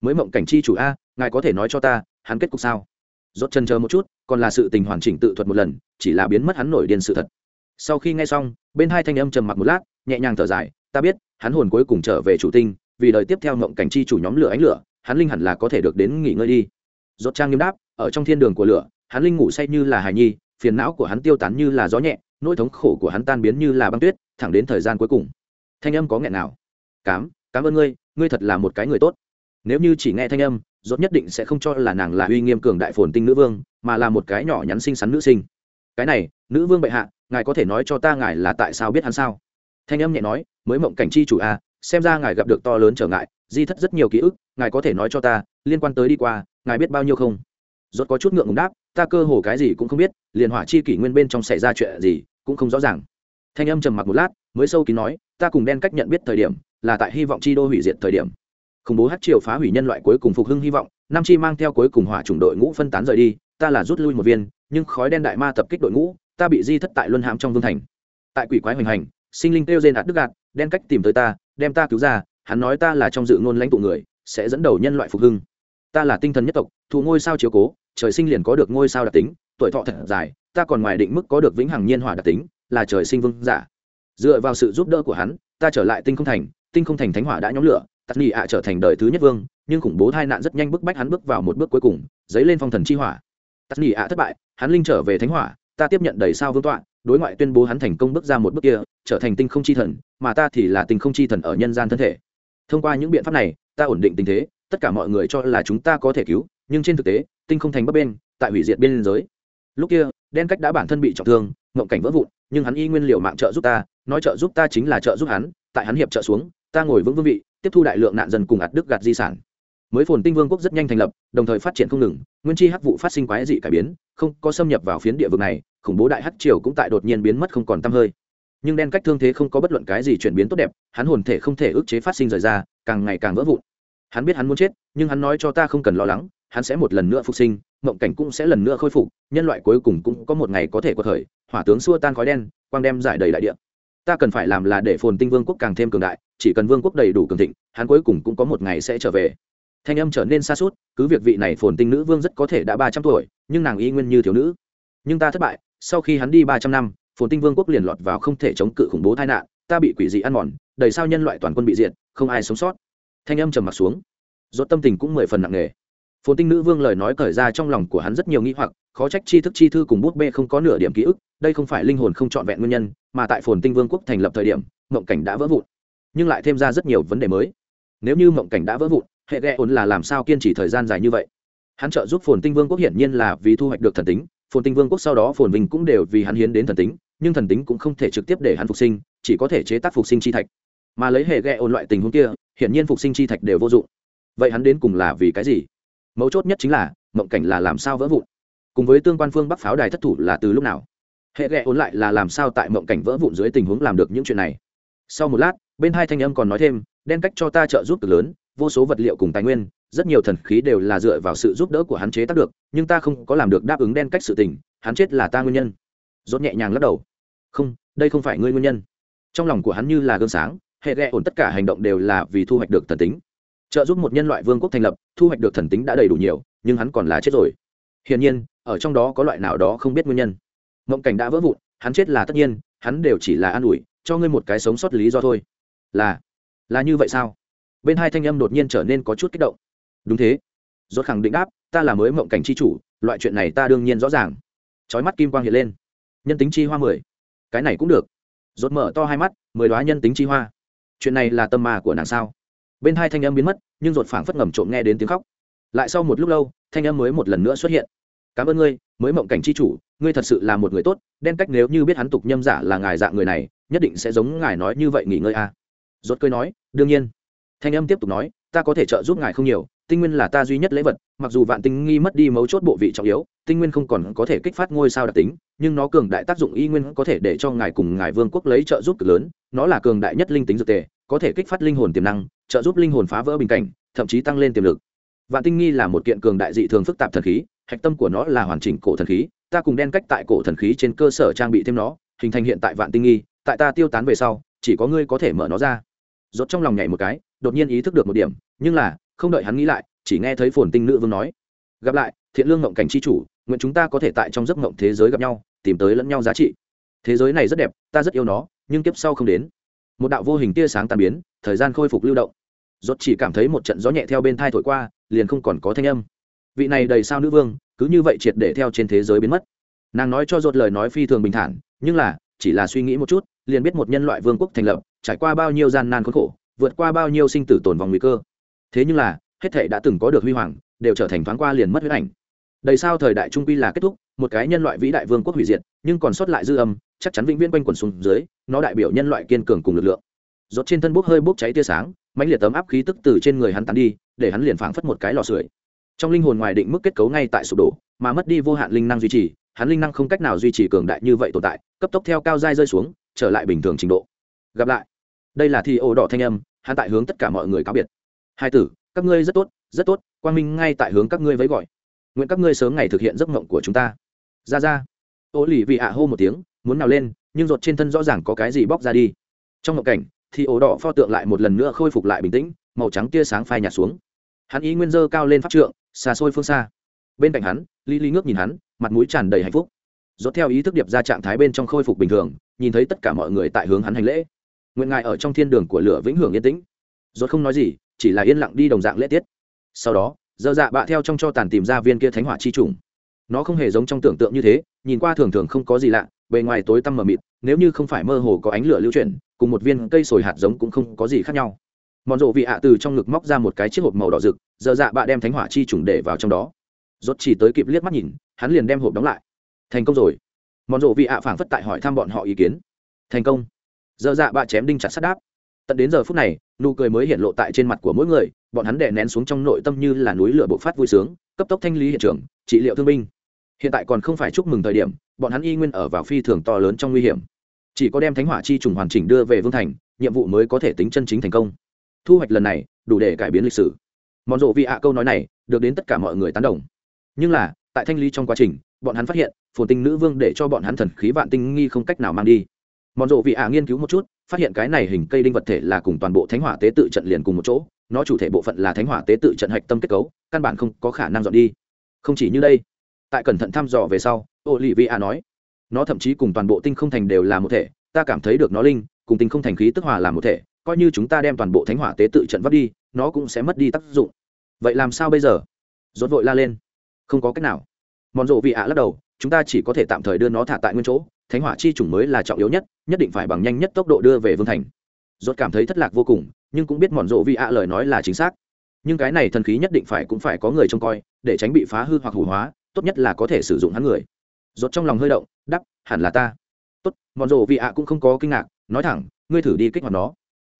S1: Mới mộng cảnh chi chủ a, ngài có thể nói cho ta, hắn kết cục sao? Rốt chân chờ một chút, còn là sự tình hoàn chỉnh tự thuật một lần, chỉ là biến mất hắn nổi điên sự thật sau khi nghe xong, bên hai thanh âm trầm mặc một lát, nhẹ nhàng thở dài, ta biết, hắn hồn cuối cùng trở về chủ tinh, vì đời tiếp theo ngộng cảnh chi chủ nhóm lửa ánh lửa, hắn linh hẳn là có thể được đến nghỉ ngơi đi. Rốt trang nghiêm đáp, ở trong thiên đường của lửa, hắn linh ngủ say như là hài nhi, phiền não của hắn tiêu tán như là gió nhẹ, nỗi thống khổ của hắn tan biến như là băng tuyết, thẳng đến thời gian cuối cùng. Thanh âm có nghẹn nào? Cám cảm ơn ngươi ngươi thật là một cái người tốt. Nếu như chỉ nghe thanh âm dốt nhất định sẽ không cho là nàng là uy nghiêm cường đại phồn tinh nữ vương, mà là một cái nhỏ nhắn xinh xắn nữ sinh. Cái này, nữ vương bệ hạ ngài có thể nói cho ta ngài là tại sao biết hắn sao? Thanh âm nhẹ nói mới mộng cảnh chi chủ a à, xem ra ngài gặp được to lớn trở ngại di thất rất nhiều ký ức ngài có thể nói cho ta liên quan tới đi qua ngài biết bao nhiêu không? Rốt có chút ngượng ngùng đáp ta cơ hồ cái gì cũng không biết liền hỏa chi kỷ nguyên bên trong xảy ra chuyện gì cũng không rõ ràng. Thanh âm trầm mặc một lát mới sâu kín nói ta cùng đen cách nhận biết thời điểm là tại hy vọng chi đô hủy diệt thời điểm. Khủng bố hát triều phá hủy nhân loại cuối cùng phục hưng hy vọng nam chi mang theo cuối cùng hỏa chủng đội ngũ phân tán rời đi ta là rút lui một viên nhưng khói đen đại ma tập kích đội ngũ ta bị di thất tại luân hãm trong vương thành. Tại quỷ quái hoành hành, sinh linh kêu trên ạt đức gạt, đen cách tìm tới ta, đem ta cứu ra, hắn nói ta là trong dự ngôn lãnh tụ người, sẽ dẫn đầu nhân loại phục hưng. Ta là tinh thần nhất tộc, thụ ngôi sao chiếu cố, trời sinh liền có được ngôi sao đặc tính, tuổi thọ thật dài, ta còn ngoài định mức có được vĩnh hằng nhiên hỏa đặc tính, là trời sinh vương giả. Dựa vào sự giúp đỡ của hắn, ta trở lại tinh không thành, tinh không thành thánh hỏa đã nhóm lửa tắt nhị ạ trở thành đời thứ nhất vương, nhưng khủng bố tai nạn rất nhanh bức bách hắn bước vào một bước cuối cùng, dấy lên phong thần chi hỏa. Tắt nhị ạ thất bại, hắn linh trở về thánh hỏa ta tiếp nhận đầy sao vương tọa, đối ngoại tuyên bố hắn thành công bước ra một bước kia, trở thành tinh không chi thần, mà ta thì là tinh không chi thần ở nhân gian thân thể. Thông qua những biện pháp này, ta ổn định tình thế, tất cả mọi người cho là chúng ta có thể cứu, nhưng trên thực tế, tinh không thành bấp bên tại hủy diệt biên giới. Lúc kia, đen cách đã bản thân bị trọng thương, ngộng cảnh vỡ vụn, nhưng hắn y nguyên liệu mạng trợ giúp ta, nói trợ giúp ta chính là trợ giúp hắn, tại hắn hiệp trợ xuống, ta ngồi vững vương vị, tiếp thu đại lượng nạn dân cùng ạt đức gạt di sản mới phồn tinh vương quốc rất nhanh thành lập, đồng thời phát triển không ngừng, nguyên chi hắc vụ phát sinh quái dị cải biến, không, có xâm nhập vào phiến địa vực này, khủng bố đại hắc triều cũng tại đột nhiên biến mất không còn tăm hơi. Nhưng đen cách thương thế không có bất luận cái gì chuyển biến tốt đẹp, hắn hồn thể không thể ức chế phát sinh rời ra, càng ngày càng vỡ vụn. Hắn biết hắn muốn chết, nhưng hắn nói cho ta không cần lo lắng, hắn sẽ một lần nữa phục sinh, mộng cảnh cũng sẽ lần nữa khôi phục, nhân loại cuối cùng cũng có một ngày có thể có thời hỏa tướng xua tan khói đen, quang đem giải đầy đại địa. Ta cần phải làm là để phồn tinh vương quốc càng thêm cường đại, chỉ cần vương quốc đầy đủ cường thịnh, hắn cuối cùng cũng có một ngày sẽ trở về thanh âm trở nên xa suốt, cứ việc vị này phồn tinh nữ vương rất có thể đã ba trăm tuổi, nhưng nàng y nguyên như thiếu nữ. Nhưng ta thất bại, sau khi hắn đi ba trăm năm, phồn tinh vương quốc liền lọt vào không thể chống cự khủng bố tai nạn, ta bị quỷ dị ăn mòn, đầy sao nhân loại toàn quân bị diệt, không ai sống sót. Thanh âm trầm mặt xuống. Dốt tâm tình cũng mười phần nặng nề. Phồn tinh nữ vương lời nói cởi ra trong lòng của hắn rất nhiều nghĩ hoặc, khó trách chi thức chi thư cùng bút bê không có nửa điểm ký ức, đây không phải linh hồn không trọn vẹn nguyên nhân, mà tại phồn tinh vương quốc thành lập thời điểm, mộng cảnh đã vỡ vụn. Nhưng lại thêm ra rất nhiều vấn đề mới. Nếu như mộng cảnh đã vỡ vụn hệ ghẹ ổn là làm sao kiên trì thời gian dài như vậy? Hắn trợ giúp phồn tinh vương quốc hiển nhiên là vì thu hoạch được thần tính, phồn tinh vương quốc sau đó phồn vinh cũng đều vì hắn hiến đến thần tính, nhưng thần tính cũng không thể trực tiếp để hắn phục sinh, chỉ có thể chế tác phục sinh chi thạch. Mà lấy hệ ghẹ ổn loại tình huống kia, hiển nhiên phục sinh chi thạch đều vô dụng. Vậy hắn đến cùng là vì cái gì? Mấu chốt nhất chính là, mộng cảnh là làm sao vỡ vụn? Cùng với tương quan phương bắc pháo đài thất thủ là từ lúc nào? Hệ ghẹ ổn lại là làm sao tại mộng cảnh vỡ vụn dưới tình huống làm được những chuyện này? Sau một lát, bên hai thanh âm còn nói thêm, đen cách cho ta trợ giúp cực lớn vô số vật liệu cùng tài nguyên, rất nhiều thần khí đều là dựa vào sự giúp đỡ của hắn chế tác được, nhưng ta không có làm được đáp ứng đen cách sự tình, hắn chết là ta nguyên nhân. Rốt nhẹ nhàng lắc đầu. Không, đây không phải ngươi nguyên nhân. Trong lòng của hắn như là gương sáng, hệ ghẹ ổn tất cả hành động đều là vì thu hoạch được thần tính. Trợ giúp một nhân loại vương quốc thành lập, thu hoạch được thần tính đã đầy đủ nhiều, nhưng hắn còn là chết rồi. Hiển nhiên, ở trong đó có loại nào đó không biết nguyên nhân. Mộng cảnh đã vỡ vụn, hắn chết là tất nhiên, hắn đều chỉ là an ủi, cho ngươi một cái sống sót lý do thôi. Là là như vậy sao? Bên hai thanh âm đột nhiên trở nên có chút kích động. Đúng thế. Rốt khẳng định đáp, ta là mới mộng cảnh chi chủ, loại chuyện này ta đương nhiên rõ ràng. Chói mắt kim quang hiện lên. Nhân tính chi hoa mười. Cái này cũng được. Rốt mở to hai mắt, mười đoá nhân tính chi hoa. Chuyện này là tâm mà của nàng sao? Bên hai thanh âm biến mất, nhưng rột phảng phất ngầm trộm nghe đến tiếng khóc. Lại sau một lúc lâu, thanh âm mới một lần nữa xuất hiện. Cảm ơn ngươi, mới mộng cảnh chi chủ, ngươi thật sự là một người tốt, đen cách nếu như biết hắn tục nhâm giả là ngài dạng người này, nhất định sẽ giống ngài nói như vậy nghỉ ngơi à. rốt cười nói, đương nhiên thanh âm tiếp tục nói, ta có thể trợ giúp ngài không nhiều, tinh nguyên là ta duy nhất lễ vật, mặc dù vạn tinh nghi mất đi mấu chốt bộ vị trọng yếu, tinh nguyên không còn có thể kích phát ngôi sao đặc tính, nhưng nó cường đại tác dụng y nguyên có thể để cho ngài cùng ngài vương quốc lấy trợ giúp cực lớn, nó là cường đại nhất linh tính dược tề, có thể kích phát linh hồn tiềm năng, trợ giúp linh hồn phá vỡ bình cảnh, thậm chí tăng lên tiềm lực. Vạn tinh nghi là một kiện cường đại dị thường phức tạp thần khí, hạch tâm của nó là hoàn chỉnh cổ thần khí, ta cùng đen cách tại cổ thần khí trên cơ sở trang bị thêm nó, hình thành hiện tại vạn tinh nghi, tại ta tiêu tán về sau, chỉ có ngươi có thể mở nó ra rốt trong lòng nhảy một cái, đột nhiên ý thức được một điểm, nhưng là, không đợi hắn nghĩ lại, chỉ nghe thấy phồn tinh nữ vương nói, gặp lại, thiện lương ngộng cảnh chi chủ, nguyện chúng ta có thể tại trong giấc ngộng thế giới gặp nhau, tìm tới lẫn nhau giá trị. Thế giới này rất đẹp, ta rất yêu nó, nhưng kiếp sau không đến. Một đạo vô hình tia sáng tàn biến, thời gian khôi phục lưu động. Rốt chỉ cảm thấy một trận gió nhẹ theo bên thai thổi qua, liền không còn có thanh âm. Vị này đầy sao nữ vương, cứ như vậy triệt để theo trên thế giới biến mất. Nàng nói cho rốt lời nói phi thường bình thản, nhưng là chỉ là suy nghĩ một chút, liền biết một nhân loại vương quốc thành lập, trải qua bao nhiêu gian nan khốn khổ, vượt qua bao nhiêu sinh tử tồn vòng nguy cơ. Thế nhưng là, hết thảy đã từng có được huy hoàng, đều trở thành thoáng qua liền mất huyết ảnh. Đầy sao thời đại trung quy là kết thúc, một cái nhân loại vĩ đại vương quốc hủy diệt, nhưng còn sót lại dư âm, chắc chắn vĩnh viễn quanh quẩn xuống dưới, nó đại biểu nhân loại kiên cường cùng lực lượng. Rốt trên thân bốc hơi bốc cháy tia sáng, mãnh liệt tấm áp khí tức từ trên người hắn tán đi, để hắn liền phảng phất một cái lò sưởi. Trong linh hồn ngoài định mức kết cấu ngay tại sụp đổ, mà mất đi vô hạn linh năng duy trì hắn linh năng không cách nào duy trì cường đại như vậy tồn tại, cấp tốc theo cao giai rơi xuống, trở lại bình thường trình độ. Gặp lại. Đây là thi ô đỏ thanh âm, hắn tại hướng tất cả mọi người cáo biệt. Hai tử, các ngươi rất tốt rất tốt, quang minh ngay tại hướng các ngươi với gọi. Nguyện các ngươi sớm ngày thực hiện giấc mộng của chúng ta. Ra ra. Ô lì vị ạ hô một tiếng, muốn nào lên, nhưng ruột trên thân rõ ràng có cái gì bóc ra đi. Trong mộng cảnh thì ổ đỏ pho tượng lại một lần nữa khôi phục lại bình tĩnh, màu trắng tia sáng phai nhạt xuống. Hắn ý nguyên dơ cao lên pháp trượng, xa xôi phương xa bên cạnh hắn, lý lý ngước nhìn hắn, mặt mũi tràn đầy hạnh phúc. Dốt theo ý thức điệp ra trạng thái bên trong khôi phục bình thường, nhìn thấy tất cả mọi người tại hướng hắn hành lễ. Nguyện ngài ở trong thiên đường của lửa vĩnh hưởng yên tĩnh. Dốt không nói gì, chỉ là yên lặng đi đồng dạng lễ tiết. Sau đó, dơ dạ bạ theo trong cho tàn tìm ra viên kia thánh hỏa chi trùng. Nó không hề giống trong tưởng tượng như thế, nhìn qua thường thường không có gì lạ, bề ngoài tối tăm mờ mịt, nếu như không phải mơ hồ có ánh lửa lưu chuyển, cùng một viên cây sồi hạt giống cũng không có gì khác nhau. Mòn rộ vị ạ từ trong ngực móc ra một cái chiếc hộp màu đỏ rực, dơ dạ bạ đem thánh hỏa chi trùng để vào trong đó rốt chỉ tới kịp liếc mắt nhìn, hắn liền đem hộp đóng lại. Thành công rồi. Mòn rộ vị ạ phảng phất tại hỏi thăm bọn họ ý kiến. Thành công. Dơ dạ bạ chém đinh chặt sắt đáp. Tận đến giờ phút này, nụ cười mới hiện lộ tại trên mặt của mỗi người, bọn hắn đè nén xuống trong nội tâm như là núi lửa bộc phát vui sướng, cấp tốc thanh lý hiện trường, trị liệu thương binh. Hiện tại còn không phải chúc mừng thời điểm, bọn hắn y nguyên ở vào phi thường to lớn trong nguy hiểm. Chỉ có đem thánh hỏa chi trùng hoàn chỉnh đưa về vương thành, nhiệm vụ mới có thể tính chân chính thành công. Thu hoạch lần này, đủ để cải biến lịch sử. Mòn rộ vị ạ câu nói này, được đến tất cả mọi người tán đồng nhưng là, tại thanh lý trong quá trình, bọn hắn phát hiện, phồn tinh nữ vương để cho bọn hắn thần khí vạn tinh nghi không cách nào mang đi. Mòn rộ vị ạ nghiên cứu một chút, phát hiện cái này hình cây đinh vật thể là cùng toàn bộ thánh hỏa tế tự trận liền cùng một chỗ, nó chủ thể bộ phận là thánh hỏa tế tự trận hạch tâm kết cấu, căn bản không có khả năng dọn đi. Không chỉ như đây, tại cẩn thận thăm dò về sau, ô lì vị a nói, nó thậm chí cùng toàn bộ tinh không thành đều là một thể, ta cảm thấy được nó linh, cùng tinh không thành khí tức hòa là một thể, coi như chúng ta đem toàn bộ thánh hỏa tế tự trận vắt đi, nó cũng sẽ mất đi tác dụng. Vậy làm sao bây giờ? Rốt vội la lên không có cách nào. Mòn rộ vị ạ lắc đầu, chúng ta chỉ có thể tạm thời đưa nó thả tại nguyên chỗ, thánh hỏa chi chủng mới là trọng yếu nhất nhất định phải bằng nhanh nhất tốc độ đưa về vương thành. Dốt cảm thấy thất lạc vô cùng, nhưng cũng biết mòn rộ vị ạ lời nói là chính xác. Nhưng cái này thần khí nhất định phải cũng phải có người trông coi, để tránh bị phá hư hoặc hủ hóa, tốt nhất là có thể sử dụng hắn người. Dốt trong lòng hơi động đắp hẳn là ta. Tốt, mòn rộ vị ạ cũng không có kinh ngạc, nói thẳng, ngươi thử đi kích hoạt nó.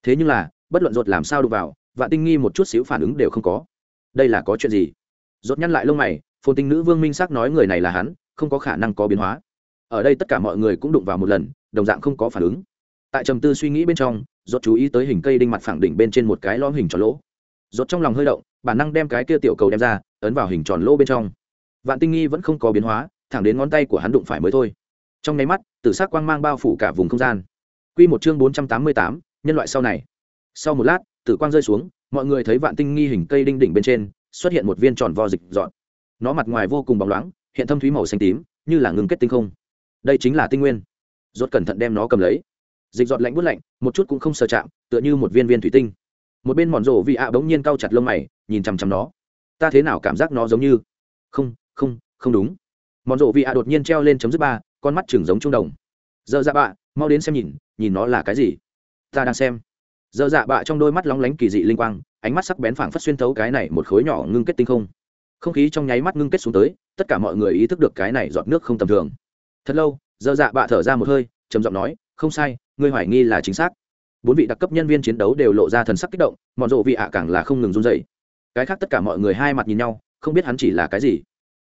S1: Thế nhưng là, bất luận rốt làm sao đụng vào, vạn tinh nghi một chút xíu phản ứng đều không có. Đây là có chuyện gì? Rốt nhăn lại lông mày phồn tinh nữ vương minh xác nói người này là hắn không có khả năng có biến hóa. Ở đây tất cả mọi người cũng đụng vào một lần đồng dạng không có phản ứng. Tại trầm tư suy nghĩ bên trong rốt chú ý tới hình cây đinh mặt phẳng đỉnh bên trên một cái lõm hình tròn lỗ. Rốt trong lòng hơi động bản năng đem cái kia tiểu cầu đem ra ấn vào hình tròn lỗ bên trong. Vạn tinh nghi vẫn không có biến hóa thẳng đến ngón tay của hắn đụng phải mới thôi. Trong nháy mắt tử sắc quang mang bao phủ cả vùng không gian. Quy một chương bốn trăm tám mươi tám, nhân loại sau này. Sau một lát tử quang rơi xuống mọi người thấy vạn tinh nghi hình cây đinh đỉnh bên trên xuất hiện một viên tròn vo dịch dọn nó mặt ngoài vô cùng bóng loáng, hiện thâm thúy màu xanh tím, như là ngừng kết tinh không. Đây chính là tinh nguyên. Rốt cẩn thận đem nó cầm lấy. Dịch dọn lạnh bút lạnh, một chút cũng không sờ chạm, tựa như một viên viên thủy tinh. Một bên mòn rổ vị ạ bỗng nhiên cau chặt lông mày, nhìn chằm chằm nó. Ta thế nào cảm giác nó giống như? Không không không đúng. Mòn rổ vị ạ đột nhiên treo lên chấm dứt ba, con mắt chừng giống trung đồng. Dơ dạ bạ, mau đến xem nhìn nhìn nó là cái gì? Ta đang xem. Dơ dạ bạ trong đôi mắt lóng lánh kỳ dị linh quang, ánh mắt sắc bén phảng phất xuyên thấu cái này một khối nhỏ ngưng kết tinh không không khí trong nháy mắt ngưng kết xuống tới, tất cả mọi người ý thức được cái này giọt nước không tầm thường. Thật lâu, dơ dạ bạ thở ra một hơi, trầm giọng nói, không sai, ngươi hoài nghi là chính xác. Bốn vị đặc cấp nhân viên chiến đấu đều lộ ra thần sắc kích động mọn rộ vị ạ càng là không ngừng run dậy cái khác tất cả mọi người hai mặt nhìn nhau, không biết hắn chỉ là cái gì.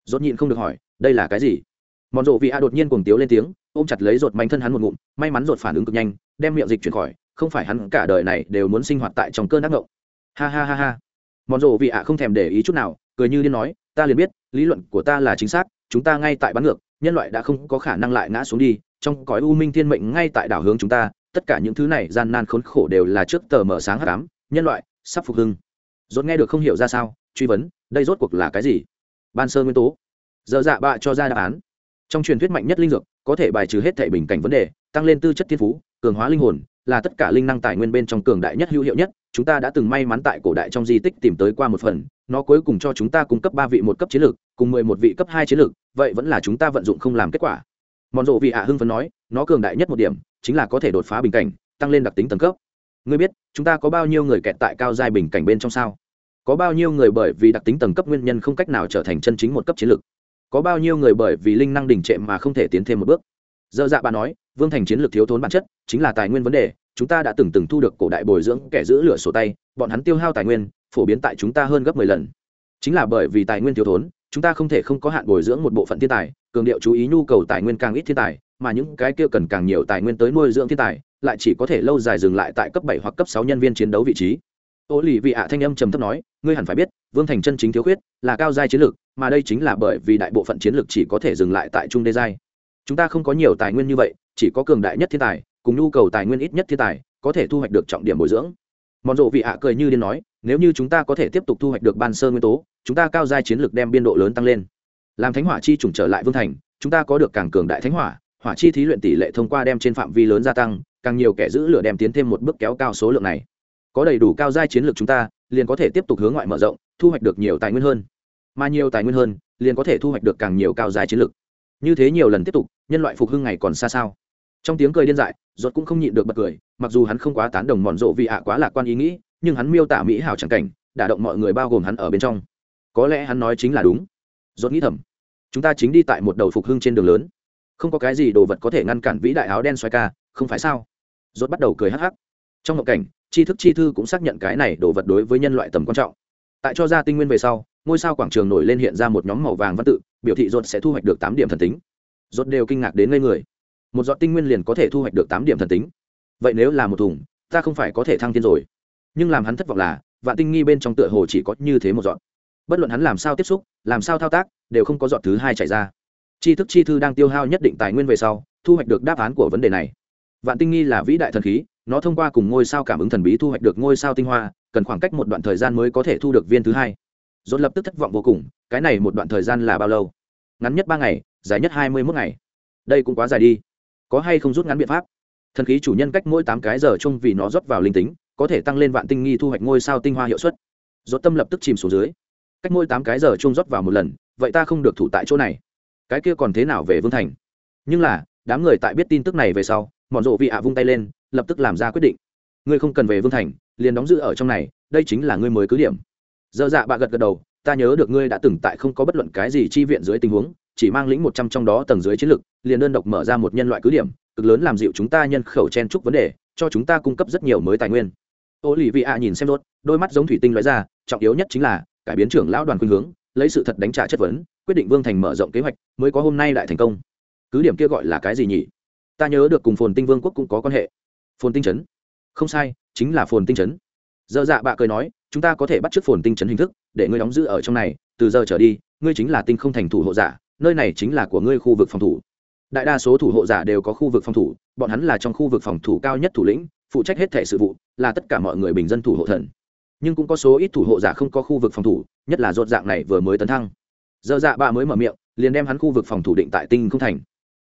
S1: Dốt nhịn không được hỏi, đây là cái gì? Mọn rộ vị ạ đột nhiên cuồng tiếu lên tiếng, ôm chặt lấy rột mánh thân hắn một ngụm, may mắn rột phản ứng cực nhanh, đem miệng dịch chuyển khỏi, không phải hắn cả đời này đều muốn sinh hoạt tại trong cơn ác ngộng ha ha ha ha. Mọn rộ vị ạ không thèm để ý chút nào cười như điên nói, ta liền biết, lý luận của ta là chính xác, chúng ta ngay tại bắn ngược, nhân loại đã không có khả năng lại ngã xuống đi, trong cõi u minh thiên mệnh ngay tại đảo hướng chúng ta, tất cả những thứ này gian nan khốn khổ đều là trước tờ mở sáng hắc ám, nhân loại, sắp phục hưng. Rốt nghe được không hiểu ra sao, truy vấn, đây rốt cuộc là cái gì? Ban sơ nguyên tố. Giờ dạ bạ cho ra đáp án. Trong truyền thuyết mạnh nhất linh dược, có thể bài trừ hết thể bình cảnh vấn đề, tăng lên tư chất thiên phú, cường hóa linh hồn, là tất cả linh năng tài nguyên bên trong cường đại nhất, hữu hiệu nhất. Chúng ta đã từng may mắn tại cổ đại trong di tích tìm tới qua một phần nó cuối cùng cho chúng ta cung cấp ba vị một cấp chiến lược, cùng mười một vị cấp hai chiến lược, vậy vẫn là chúng ta vận dụng không làm kết quả. Mòn rộ vị hạ hưng phấn nói, nó cường đại nhất một điểm, chính là có thể đột phá bình cảnh, tăng lên đặc tính tầng cấp. Ngươi biết, chúng ta có bao nhiêu người kẹt tại cao giai bình cảnh bên trong sao? Có bao nhiêu người bởi vì đặc tính tầng cấp nguyên nhân không cách nào trở thành chân chính một cấp chiến lược? Có bao nhiêu người bởi vì linh năng đỉnh trệ mà không thể tiến thêm một bước? Dơ dạ bà nói, vương thành chiến lược thiếu thốn bản chất, chính là tài nguyên vấn đề, chúng ta đã từng từng thu được cổ đại bồi dưỡng kẻ giữ lửa sổ tay, bọn hắn tiêu hao tài nguyên phổ biến tại chúng ta hơn gấp mười lần. Chính là bởi vì tài nguyên thiếu thốn, chúng ta không thể không có hạn bồi dưỡng một bộ phận thiên tài, cường điệu chú ý nhu cầu tài nguyên càng ít thiên tài, mà những cái kia cần càng nhiều tài nguyên tới nuôi dưỡng thiên tài, lại chỉ có thể lâu dài dừng lại tại cấp bảy hoặc cấp sáu nhân viên chiến đấu vị trí. Ô lì vị ạ thanh âm trầm thấp nói, ngươi hẳn phải biết, vương thành chân chính thiếu khuyết, là cao giai chiến lược, mà đây chính là bởi vì đại bộ phận chiến lược chỉ có thể dừng lại tại trung đê giai. Chúng ta không có nhiều tài nguyên như vậy, chỉ có cường đại nhất thiên tài, cùng nhu cầu tài nguyên ít nhất thiên tài, có thể thu hoạch được trọng điểm bồi dưỡng. Mòn rộ vị ạ cười như điên nói nếu như chúng ta có thể tiếp tục thu hoạch được ban sơ nguyên tố, chúng ta cao giai chiến lược đem biên độ lớn tăng lên. Làm thánh hỏa chi trùng trở lại vương thành, chúng ta có được càng cường đại thánh hỏa hỏa chi thí luyện tỷ lệ thông qua đem trên phạm vi lớn gia tăng, càng nhiều kẻ giữ lửa đem tiến thêm một bước kéo cao số lượng này. Có đầy đủ cao giai chiến lược chúng ta, liền có thể tiếp tục hướng ngoại mở rộng, thu hoạch được nhiều tài nguyên hơn. Mà nhiều tài nguyên hơn, liền có thể thu hoạch được càng nhiều cao giai chiến lược. Như thế nhiều lần tiếp tục, nhân loại phục hưng ngày còn xa sao? Trong tiếng cười điên dại, ruột cũng không nhịn được bật cười, mặc dù hắn không quá tán đồng mòn rộ vì ạ quá lạc quan ý nghĩ nhưng hắn miêu tả mỹ hảo chẳng cảnh, đả động mọi người bao gồm hắn ở bên trong. Có lẽ hắn nói chính là đúng. Dốt nghĩ thầm, chúng ta chính đi tại một đầu phục hưng trên đường lớn. Không có cái gì đồ vật có thể ngăn cản vĩ đại áo đen xoay ca, không phải sao? Dốt bắt đầu cười hắc hắc. Trong ngộ cảnh, tri thức chi thư cũng xác nhận cái này đồ vật đối với nhân loại tầm quan trọng. Tại cho ra tinh nguyên về sau, ngôi sao quảng trường nổi lên hiện ra một nhóm màu vàng văn tự, biểu thị dốt sẽ thu hoạch được tám điểm thần tính. Dốt đều kinh ngạc đến ngây người. Một giọt tinh nguyên liền có thể thu hoạch được tám điểm thần tính. Vậy nếu là một thùng, ta không phải có thể thăng thiên rồi nhưng làm hắn thất vọng là, vạn tinh nghi bên trong tựa hồ chỉ có như thế một giọt. Bất luận hắn làm sao tiếp xúc, làm sao thao tác, đều không có giọt thứ hai chảy ra. Tri thức chi thư đang tiêu hao nhất định tài nguyên về sau, thu hoạch được đáp án của vấn đề này. Vạn tinh nghi là vĩ đại thần khí, nó thông qua cùng ngôi sao cảm ứng thần bí thu hoạch được ngôi sao tinh hoa, cần khoảng cách một đoạn thời gian mới có thể thu được viên thứ hai. Dồn lập tức thất vọng vô cùng, cái này một đoạn thời gian là bao lâu? Ngắn nhất ba ngày, dài nhất hai mươi mốt ngày. Đây cũng quá dài đi. Có hay không rút ngắn biện pháp? Thần khí chủ nhân cách mỗi tám cái giờ chung vì nó rót vào linh tính có thể tăng lên vạn tinh nghi thu hoạch ngôi sao tinh hoa hiệu suất. Dốt tâm lập tức chìm xuống dưới. Cách mỗi tám cái giờ chung rót vào một lần, vậy ta không được thủ tại chỗ này. Cái kia còn thế nào về vương thành? Nhưng là, đám người tại biết tin tức này về sau, mọn rộ vị ạ vung tay lên, lập tức làm ra quyết định. Ngươi không cần về vương thành, liền đóng giữ ở trong này, đây chính là ngươi mới cứ điểm. Dơ dạ bạ gật gật đầu, ta nhớ được ngươi đã từng tại không có bất luận cái gì chi viện dưới tình huống, chỉ mang lĩnh một trăm trong đó tầng dưới chiến lược liền đơn độc mở ra một nhân loại cứ điểm, cực lớn làm dịu chúng ta nhân khẩu chen trúc vấn đề, cho chúng ta cung cấp rất nhiều mới tài nguyên ô lì vị ạ nhìn xem rốt đôi mắt giống thủy tinh loại ra trọng yếu nhất chính là cải biến trưởng lão đoàn khuynh hướng lấy sự thật đánh trả chất vấn quyết định vương thành mở rộng kế hoạch mới có hôm nay lại thành công. Cứ điểm kia gọi là cái gì nhỉ? Ta nhớ được cùng phồn tinh vương quốc cũng có quan hệ. Phồn tinh Trấn, không sai chính là phồn tinh Trấn. dơ dạ bạ cười nói chúng ta có thể bắt t r ư ớ c phồn tinh Trấn hình thức để ngươi đóng giữ ở trong này từ giờ trở đi ngươi chính là tinh không thành thủ hộ giả nơi này chính là của ngươi khu vực phòng thủ. Đại đa số thủ hộ giả đều có khu vực phòng thủ bọn hắn là trong khu vực phòng thủ cao nhất thủ lĩnh phụ trách hết thể sự vụ, là tất cả mọi người bình dân thủ hộ thần. Nhưng cũng có số ít thủ hộ giả không có khu vực phòng thủ, nhất là rột dạng này vừa mới tấn thăng. Dơ dạ bạ mới mở miệng, liền đem hắn khu vực phòng thủ định tại tinh không thành.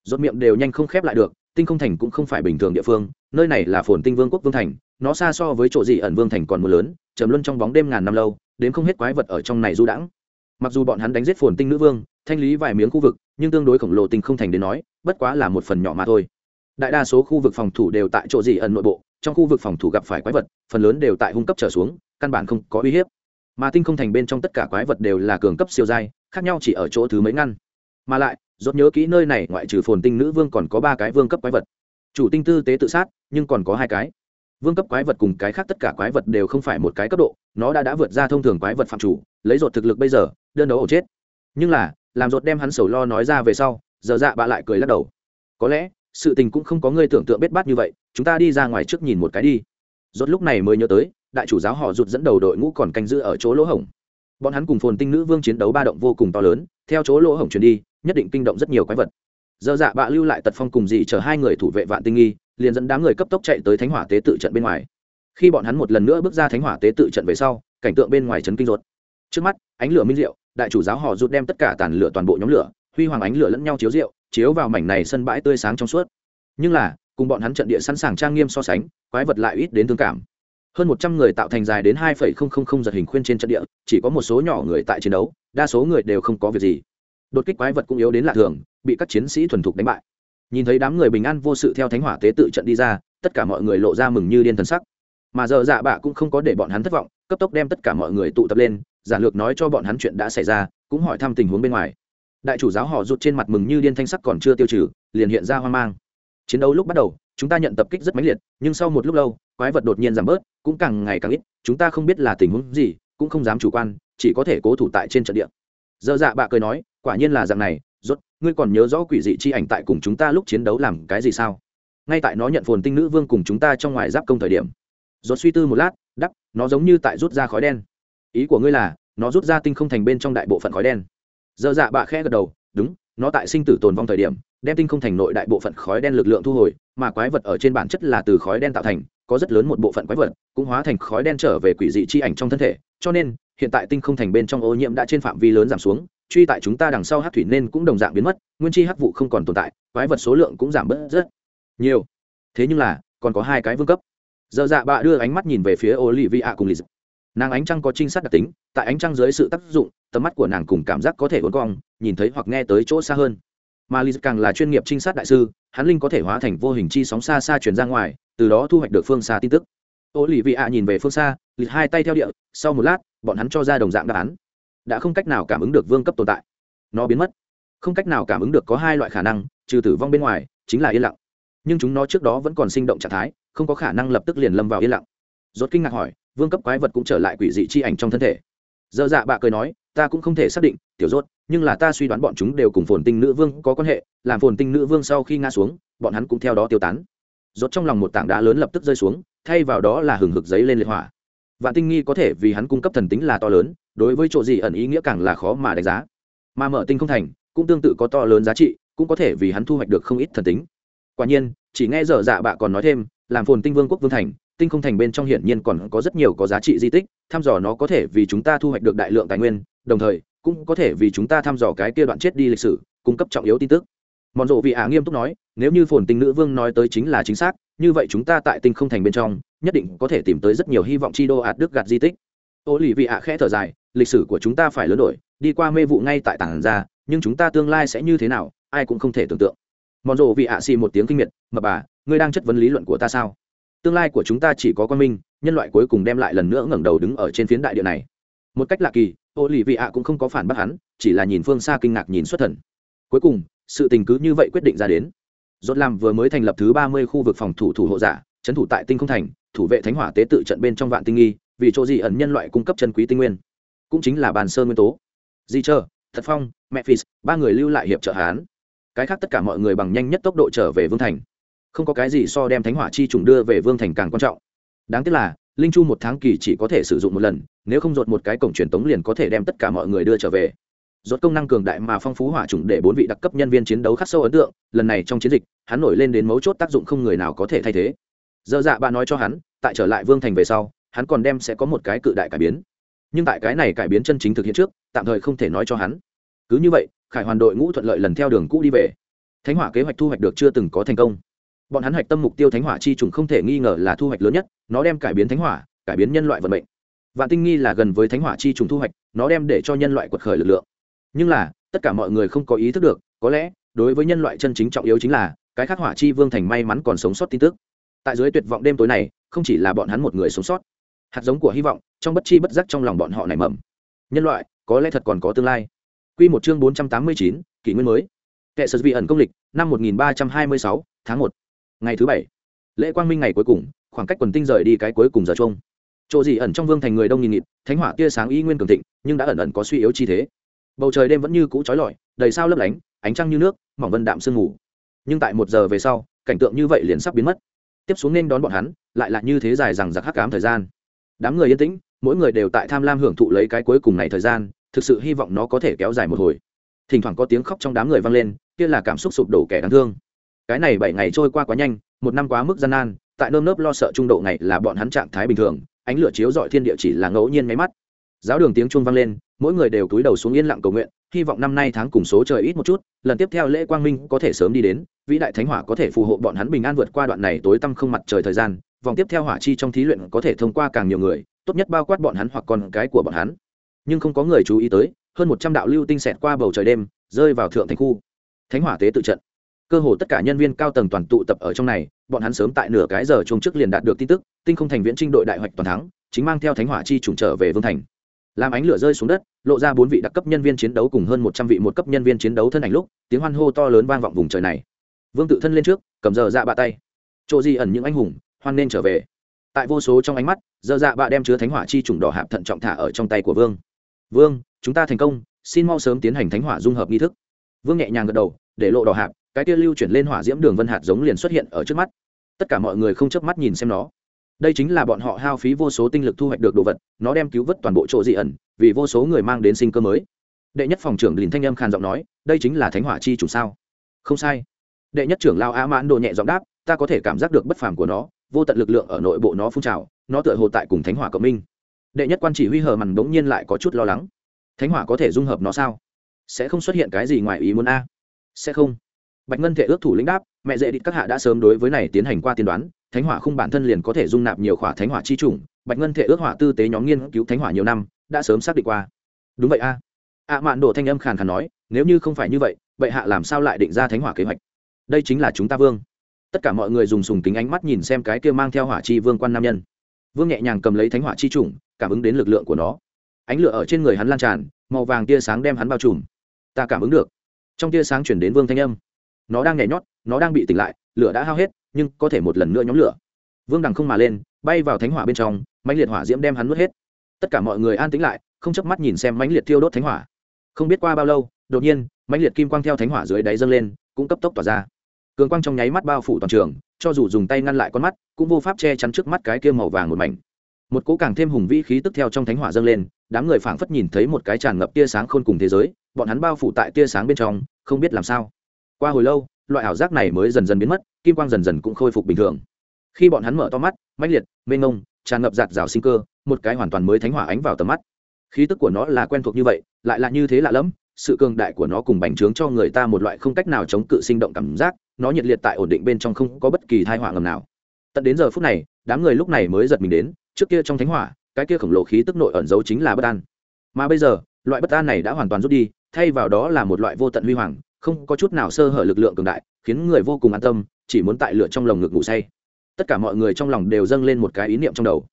S1: Rột miệng đều nhanh không khép lại được, tinh không thành cũng không phải bình thường địa phương, nơi này là phồn tinh vương quốc vương thành, nó xa so với chỗ gì ẩn vương thành còn mưa lớn, trầm luân trong bóng đêm ngàn năm lâu, đến không hết quái vật ở trong này du đãng. Mặc dù bọn hắn đánh giết phồn tinh nữ vương, thanh lý vài miếng khu vực, nhưng tương đối khổng lồ tinh không thành đến nói, bất quá là một phần nhỏ mà thôi đại đa số khu vực phòng thủ đều tại chỗ gì ẩn nội bộ, trong khu vực phòng thủ gặp phải quái vật, phần lớn đều tại hung cấp trở xuống, căn bản không có uy hiếp. Mà tinh không thành bên trong tất cả quái vật đều là cường cấp siêu dai khác nhau chỉ ở chỗ thứ mấy ngăn. Mà lại, rốt nhớ kỹ nơi này ngoại trừ phồn tinh nữ vương còn có ba cái vương cấp quái vật. Chủ tinh tư tế tự sát, nhưng còn có hai cái. Vương cấp quái vật cùng cái khác tất cả quái vật đều không phải một cái cấp độ, nó đã đã vượt ra thông thường quái vật phạm chủ, lấy rột thực lực bây giờ, đơn đấu ổ chết. Nhưng là, làm rột đem hắn sầu lo nói ra về sau, giờ dạ bạ lại cười lắc đầu. Có lẽ sự tình cũng không có người tưởng tượng bết bát như vậy, chúng ta đi ra ngoài trước nhìn một cái đi. Rốt lúc này mới nhớ tới, đại chủ giáo họ rụt dẫn đầu đội ngũ còn canh giữ ở chỗ lỗ hổng. Bọn hắn cùng phồn tinh nữ vương chiến đấu ba động vô cùng to lớn, theo chỗ lỗ hổng chuyển đi, nhất định kinh động rất nhiều quái vật. Dơ dạ bạ lưu lại tật phong cùng dị chờ hai người thủ vệ vạn tinh nghi, liền dẫn đám người cấp tốc chạy tới thánh hỏa tế tự trận bên ngoài. Khi bọn hắn một lần nữa bước ra thánh hỏa tế tự trận về sau, cảnh tượng bên ngoài trấn kinh rốt trước mắt, ánh lửa minh diệu, đại chủ giáo họ rụt đem tất cả tàn lửa toàn bộ nhóm lửa, huy hoàng ánh lửa lẫn nhau chiếu rượu chiếu vào mảnh này sân bãi tươi sáng trong suốt. Nhưng là, cùng bọn hắn trận địa sẵn sàng trang nghiêm so sánh, quái vật lại ít đến thương cảm. Hơn một trăm người tạo thành dài đến hai phẩy không không không giật hình khuyên trên trận địa, chỉ có một số nhỏ người tại chiến đấu, đa số người đều không có việc gì. Đột kích quái vật cũng yếu đến lạ thường, bị các chiến sĩ thuần thục đánh bại. Nhìn thấy đám người bình an vô sự theo thánh hỏa tế tự trận đi ra, tất cả mọi người lộ ra mừng như điên thần sắc. Mà giờ dạ bạ cũng không có để bọn hắn thất vọng, cấp tốc đem tất cả mọi người tụ tập lên, giản lược nói cho bọn hắn chuyện đã xảy ra, cũng hỏi thăm tình huống bên ngoài đại chủ giáo họ rụt trên mặt mừng như điên thanh sắc còn chưa tiêu trừ, liền hiện ra hoang mang. Chiến đấu lúc bắt đầu, chúng ta nhận tập kích rất mãnh liệt, nhưng sau một lúc lâu, quái vật đột nhiên giảm bớt, cũng càng ngày càng ít, chúng ta không biết là tình huống gì, cũng không dám chủ quan, chỉ có thể cố thủ tại trên trận địa. Dơ dạ bạ cười nói, quả nhiên là dạng này, rốt, ngươi còn nhớ rõ quỷ dị chi ảnh tại cùng chúng ta lúc chiến đấu làm cái gì sao? Ngay tại nó nhận phồn tinh nữ vương cùng chúng ta trong ngoài giáp công thời điểm. Rốt suy tư một lát đắp nó giống như tại rút ra khói đen. Ý của ngươi là, nó rút ra tinh không thành bên trong đại bộ phận khói đen dơ dạ bạ khẽ gật đầu, đúng, nó tại sinh tử tồn vong thời điểm, đem tinh không thành nội đại bộ phận khói đen lực lượng thu hồi, mà quái vật ở trên bản chất là từ khói đen tạo thành, có rất lớn một bộ phận quái vật cũng hóa thành khói đen trở về quỷ dị chi ảnh trong thân thể, cho nên, hiện tại tinh không thành bên trong ô nhiễm đã trên phạm vi lớn giảm xuống, truy tại chúng ta đằng sau hát thủy nên cũng đồng dạng biến mất, nguyên chi hắc vụ không còn tồn tại, quái vật số lượng cũng giảm bớt rất nhiều. Thế nhưng là, còn có hai cái vương cấp. Giờ dạ bạ đưa ánh mắt nhìn về phía olivia cùng lì nàng ánh trăng có trinh sát đặc tính, tại ánh trăng dưới sự tác dụng, tầm mắt của nàng cùng cảm giác có thể uốn cong, nhìn thấy hoặc nghe tới chỗ xa hơn. Mà lì càng là chuyên nghiệp trinh sát đại sư, hắn linh có thể hóa thành vô hình chi sóng xa xa truyền ra ngoài, từ đó thu hoạch được phương xa tin tức. Ô lì vị ạ nhìn về phương xa lịt hai tay theo địa, sau một lát, bọn hắn cho ra đồng dạng đáp án. Đã không cách nào cảm ứng được vương cấp tồn tại. Nó biến mất. Không cách nào cảm ứng được có hai loại khả năng, trừ tử vong bên ngoài, chính là yên lặng. Nhưng chúng nó trước đó vẫn còn sinh động trạng thái, không có khả năng lập tức liền lâm vào yên lặng. Rốt kinh ngạc hỏi vương cấp quái vật cũng trở lại quỷ dị chi ảnh trong thân thể. Dơ dạ bạ cười nói, ta cũng không thể xác định, tiểu rốt, nhưng là ta suy đoán bọn chúng đều cùng phồn tinh nữ vương có quan hệ, làm phồn tinh nữ vương sau khi ngã xuống, bọn hắn cũng theo đó tiêu tán. Rốt trong lòng một tảng đá lớn lập tức rơi xuống, thay vào đó là hừng hực giấy lên liệt hỏa. Vạn tinh nghi có thể vì hắn cung cấp thần tính là to lớn, đối với chỗ gì ẩn ý nghĩa càng là khó mà đánh giá. Mà mở tinh không thành, cũng tương tự có to lớn giá trị, cũng có thể vì hắn thu hoạch được không ít thần tính. Quả nhiên, chỉ nghe dở dạ bạ còn nói thêm, làm phồn tinh vương quốc vương thành tinh không thành bên trong hiển nhiên còn có rất nhiều có giá trị di tích, thăm dò nó có thể vì chúng ta thu hoạch được đại lượng tài nguyên, đồng thời, cũng có thể vì chúng ta thăm dò cái kia đoạn chết đi lịch sử, cung cấp trọng yếu tin tức. Mòn rộ vị ả nghiêm túc nói, nếu như phồn tinh nữ vương nói tới chính là chính xác, như vậy chúng ta tại tinh không thành bên trong, nhất định có thể tìm tới rất nhiều hy vọng chi đô ạt đức gạt di tích. Ô lì vị ả khẽ thở dài, lịch sử của chúng ta phải lớn đổi, đi qua mê vụ ngay tại tảng ra, nhưng chúng ta tương lai sẽ như thế nào, ai cũng không thể tưởng tượng. Mòn rộ vị ạ xì một tiếng kinh miệt, mà bà, ngươi đang chất vấn lý luận của ta sao? Tương lai của chúng ta chỉ có quan minh, nhân loại cuối cùng đem lại lần nữa ngẩng đầu đứng ở trên phiến đại địa này. Một cách lạ kỳ ô lì vị ạ cũng không có phản bác hắn, chỉ là nhìn phương xa kinh ngạc nhìn xuất thần. Cuối cùng, sự tình cứ như vậy quyết định ra đến. Dốt làm vừa mới thành lập thứ ba mươi khu vực phòng thủ thủ hộ giả, trấn thủ tại tinh không thành, thủ vệ thánh hỏa tế tự trận bên trong vạn tinh nghi, vì chỗ gì ẩn nhân loại cung cấp chân quý tinh nguyên. Cũng chính là bàn sơ nguyên tố. Di chờ thật phong mẹ phis ba người lưu lại hiệp trợ hán cái khác tất cả mọi người bằng nhanh nhất tốc độ trở về vương thành không có cái gì so đem thánh hỏa chi trùng đưa về vương thành càng quan trọng. Đáng tiếc là, linh chu một tháng kỳ chỉ có thể sử dụng một lần, nếu không dột một cái cổng truyền tống liền có thể đem tất cả mọi người đưa trở về. Dột công năng cường đại mà phong phú hỏa trùng để bốn vị đặc cấp nhân viên chiến đấu khắc sâu ấn tượng, lần này trong chiến dịch, hắn nổi lên đến mấu chốt tác dụng không người nào có thể thay thế. Dơ dạ bà nói cho hắn, tại trở lại vương thành về sau, hắn còn đem sẽ có một cái cự đại cải biến. Nhưng tại cái này cải biến chân chính thực hiện trước, tạm thời không thể nói cho hắn. Cứ như vậy, khải hoàn đội ngũ thuận lợi lần theo đường cũ đi về. Thánh hỏa kế hoạch thu hoạch được chưa từng có thành công bọn hắn hạch tâm mục tiêu thánh hỏa chi trùng không thể nghi ngờ là thu hoạch lớn nhất, nó đem cải biến thánh hỏa, cải biến nhân loại vận mệnh. Vạn tinh nghi là gần với thánh hỏa chi trùng thu hoạch, nó đem để cho nhân loại quật khởi lực lượng. Nhưng là, tất cả mọi người không có ý thức được, có lẽ, đối với nhân loại chân chính trọng yếu chính là, cái khắc hỏa chi vương thành may mắn còn sống sót tin tức. Tại dưới tuyệt vọng đêm tối này, không chỉ là bọn hắn một người sống sót, hạt giống của hy vọng, trong bất chi bất giác trong lòng bọn họ nảy mầm. Nhân loại, có lẽ thật còn có tương lai. Quy một chương bốn trăm tám mươi chín, kỷ nguyên mới. Kệ sở vị ẩn công lịch, năm một nghìn ba trăm hai mươi sáu, tháng một ngày thứ bảy. Lễ quang minh ngày cuối cùng, khoảng cách quần tinh rời đi cái cuối cùng giờ chung. Chỗ gì ẩn trong vương thành người đông nghìn nghịt, thánh hỏa tia sáng y nguyên cường thịnh, nhưng đã ẩn ẩn có suy yếu chi thế. Bầu trời đêm vẫn như cũ trói lọi, đầy sao lấp lánh, ánh trăng như nước, mỏng vân đạm sương ngủ nhưng tại một giờ về sau, cảnh tượng như vậy liền sắp biến mất. Tiếp xuống nên đón bọn hắn, lại là như thế dài rằng giặc hắc cám thời gian. Đám người yên tĩnh, mỗi người đều tại tham lam hưởng thụ lấy cái cuối cùng này thời gian, thực sự hy vọng nó có thể kéo dài một hồi. Thỉnh thoảng có tiếng khóc trong đám người vang lên, kia là cảm xúc sụp đổ kẻ đáng thương cái này bảy ngày trôi qua quá nhanh, một năm quá mức gian nan, tại nơm nớp lo sợ trung độ ngày là bọn hắn trạng thái bình thường, ánh lửa chiếu dọi thiên địa chỉ là ngẫu nhiên máy mắt. Giáo đường tiếng chuông vang lên, mỗi người đều cúi đầu xuống yên lặng cầu nguyện, hy vọng năm nay tháng cùng số trời ít một chút, lần tiếp theo lễ quang minh có thể sớm đi đến, vĩ đại thánh hỏa có thể phù hộ bọn hắn bình an vượt qua đoạn này tối tăm không mặt trời thời gian, vòng tiếp theo hỏa chi trong thí luyện có thể thông qua càng nhiều người, tốt nhất bao quát bọn hắn hoặc con cái của bọn hắn. Nhưng không có người chú ý tới, hơn một trăm đạo lưu tinh xẹt qua bầu trời đêm, rơi vào thượng thành khu. Thánh hỏa tế tự trận cơ hồ tất cả nhân viên cao tầng toàn tụ tập ở trong này, bọn hắn sớm tại nửa cái giờ chung trước liền đạt được tin tức, tinh không thành viễn trinh đội đại hoạch toàn thắng, chính mang theo thánh hỏa chi trùng trở về vương thành. Làm ánh lửa rơi xuống đất, lộ ra bốn vị đặc cấp nhân viên chiến đấu cùng hơn một trăm vị một cấp nhân viên chiến đấu thân ảnh lúc, tiếng hoan hô to lớn vang vọng vùng trời này. Vương tự thân lên trước, cầm giờ dạ bạ tay. Chỗ di ẩn những anh hùng, hoan nên trở về. Tại vô số trong ánh mắt, giờ dạ bạ đem chứa thánh hỏa chi trùng đỏ hạp thận trọng thả ở trong tay của vương. Vương, chúng ta thành công, xin mau sớm tiến hành thánh hỏa dung hợp nghi thức. Vương nhẹ nhàng gật đầu, để lộ đỏ hạp cái kia lưu chuyển lên hỏa diễm đường vân hạt giống liền xuất hiện ở trước mắt. Tất cả mọi người không chớp mắt nhìn xem nó. Đây chính là bọn họ hao phí vô số tinh lực thu hoạch được đồ vật, nó đem cứu vớt toàn bộ chỗ dị ẩn, vì vô số người mang đến sinh cơ mới. Đệ nhất phòng trưởng lìn thanh âm khàn giọng nói, đây chính là thánh hỏa chi chủ sao? Không sai. Đệ nhất trưởng lao á mãn đồ nhẹ giọng đáp, ta có thể cảm giác được bất phàm của nó, vô tận lực lượng ở nội bộ nó phun trào, nó tựa hồ tại cùng thánh hỏa cộng minh. Đệ nhất quan chỉ huy hờ mằn bỗng nhiên lại có chút lo lắng. Thánh hỏa có thể dung hợp nó sao? Sẽ không xuất hiện cái gì ngoài ý muốn a? Sẽ không bạch ngân thể ước thủ lĩnh đáp mẹ dễ địch các hạ đã sớm đối với này tiến hành qua tiên đoán thánh hỏa không bản thân liền có thể dung nạp nhiều khỏa thánh hỏa chi trùng. bạch ngân thể ước hỏa tư tế nhóm nghiên cứu thánh hỏa nhiều năm đã sớm xác định qua. Đúng vậy a. Ạ mạn đồ thanh âm khàn khàn nói nếu như không phải như vậy vậy hạ làm sao lại định ra thánh hỏa kế hoạch? Đây chính là chúng ta vương. Tất cả mọi người dùng sùng kính ánh mắt nhìn xem cái kia mang theo hỏa chi vương quan nam nhân. Vương nhẹ nhàng cầm lấy thánh hỏa chi trùng, cảm ứng đến lực lượng của nó. Ánh lửa ở trên người hắn lan tràn màu vàng tia sáng đem hắn bao trùm. Ta cảm ứng được. Trong tia sáng chuyển đến vương thanh âm nó đang nhảy nhót, nó đang bị tỉnh lại, lửa đã hao hết, nhưng có thể một lần nữa nhóm lửa. Vương đằng không mà lên, bay vào thánh hỏa bên trong, mãnh liệt hỏa diễm đem hắn nuốt hết. Tất cả mọi người an tĩnh lại, không chớp mắt nhìn xem mãnh liệt thiêu đốt thánh hỏa. Không biết qua bao lâu, đột nhiên, mãnh liệt kim quang theo thánh hỏa dưới đáy dâng lên, cũng cấp tốc tỏa ra. Cường quang trong nháy mắt bao phủ toàn trường, cho dù dùng tay ngăn lại con mắt, cũng vô pháp che chắn trước mắt cái kia màu vàng một mảnh. Một cỗ càng thêm hùng vĩ khí tức theo trong thánh hỏa dâng lên, đám người phảng phất nhìn thấy một cái tràn ngập tia sáng khôn cùng thế giới, bọn hắn bao phủ tại tia sáng bên trong, không biết làm sao qua hồi lâu, loại ảo giác này mới dần dần biến mất, kim quang dần dần cũng khôi phục bình thường. Khi bọn hắn mở to mắt, mãnh liệt, mênh ngông tràn ngập giạt rào sinh cơ, một cái hoàn toàn mới thánh hỏa ánh vào tầm mắt. Khí tức của nó là quen thuộc như vậy, lại là như thế lạ lẫm, sự cường đại của nó cùng bành trướng cho người ta một loại không cách nào chống cự sinh động cảm giác, nó nhiệt liệt tại ổn định bên trong không có bất kỳ thai họa ngầm nào. Tận đến giờ phút này, đám người lúc này mới giật mình đến, trước kia trong thánh hỏa, cái kia khổng lồ khí tức nội ẩn giấu chính là bất an. Mà bây giờ, loại bất an này đã hoàn toàn rút đi, thay vào đó là một loại vô tận huy hoàng không có chút nào sơ hở lực lượng cường đại, khiến người vô cùng an tâm, chỉ muốn tại lửa trong lồng ngực ngủ say. Tất cả mọi người trong lòng đều dâng lên một cái ý niệm trong đầu.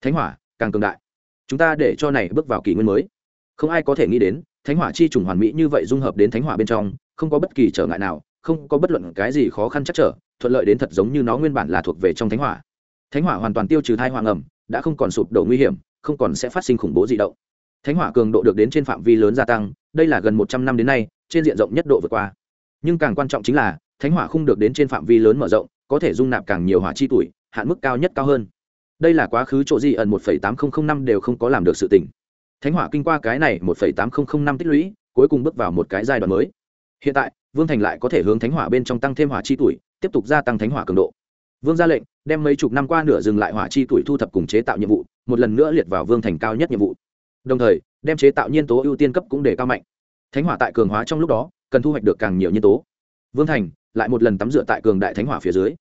S1: Thánh hỏa, càng cường đại. Chúng ta để cho này bước vào kỷ nguyên mới. Không ai có thể nghĩ đến, thánh hỏa chi trùng hoàn mỹ như vậy dung hợp đến thánh hỏa bên trong, không có bất kỳ trở ngại nào, không có bất luận cái gì khó khăn chắc trở, thuận lợi đến thật giống như nó nguyên bản là thuộc về trong thánh hỏa. Thánh hỏa hoàn toàn tiêu trừ thai hoàng ẩm, đã không còn sụp đổ nguy hiểm, không còn sẽ phát sinh khủng bố di động. Thánh hỏa cường độ được đến trên phạm vi lớn gia tăng, đây là gần một trăm năm đến nay trên diện rộng nhất độ vượt qua. Nhưng càng quan trọng chính là, thánh hỏa không được đến trên phạm vi lớn mở rộng, có thể dung nạp càng nhiều hỏa chi tuổi, hạn mức cao nhất cao hơn. Đây là quá khứ chỗ di ẩn một tám nghìn năm đều không có làm được sự tỉnh thánh hỏa kinh qua cái này một tám nghìn năm tích lũy, cuối cùng bước vào một cái giai đoạn mới. Hiện tại, vương thành lại có thể hướng thánh hỏa bên trong tăng thêm hỏa chi tuổi, tiếp tục gia tăng thánh hỏa cường độ. Vương ra lệnh, đem mấy chục năm qua nửa dừng lại hỏa chi tuổi thu thập cùng chế tạo nhiệm vụ, một lần nữa liệt vào vương thành cao nhất nhiệm vụ. Đồng thời, đem chế tạo nhiên tố ưu tiên cấp cũng để cao mạnh thánh hỏa tại cường hóa trong lúc đó, cần thu hoạch được càng nhiều nhân tố. Vương thành lại một lần tắm rửa tại cường đại thánh hỏa phía dưới.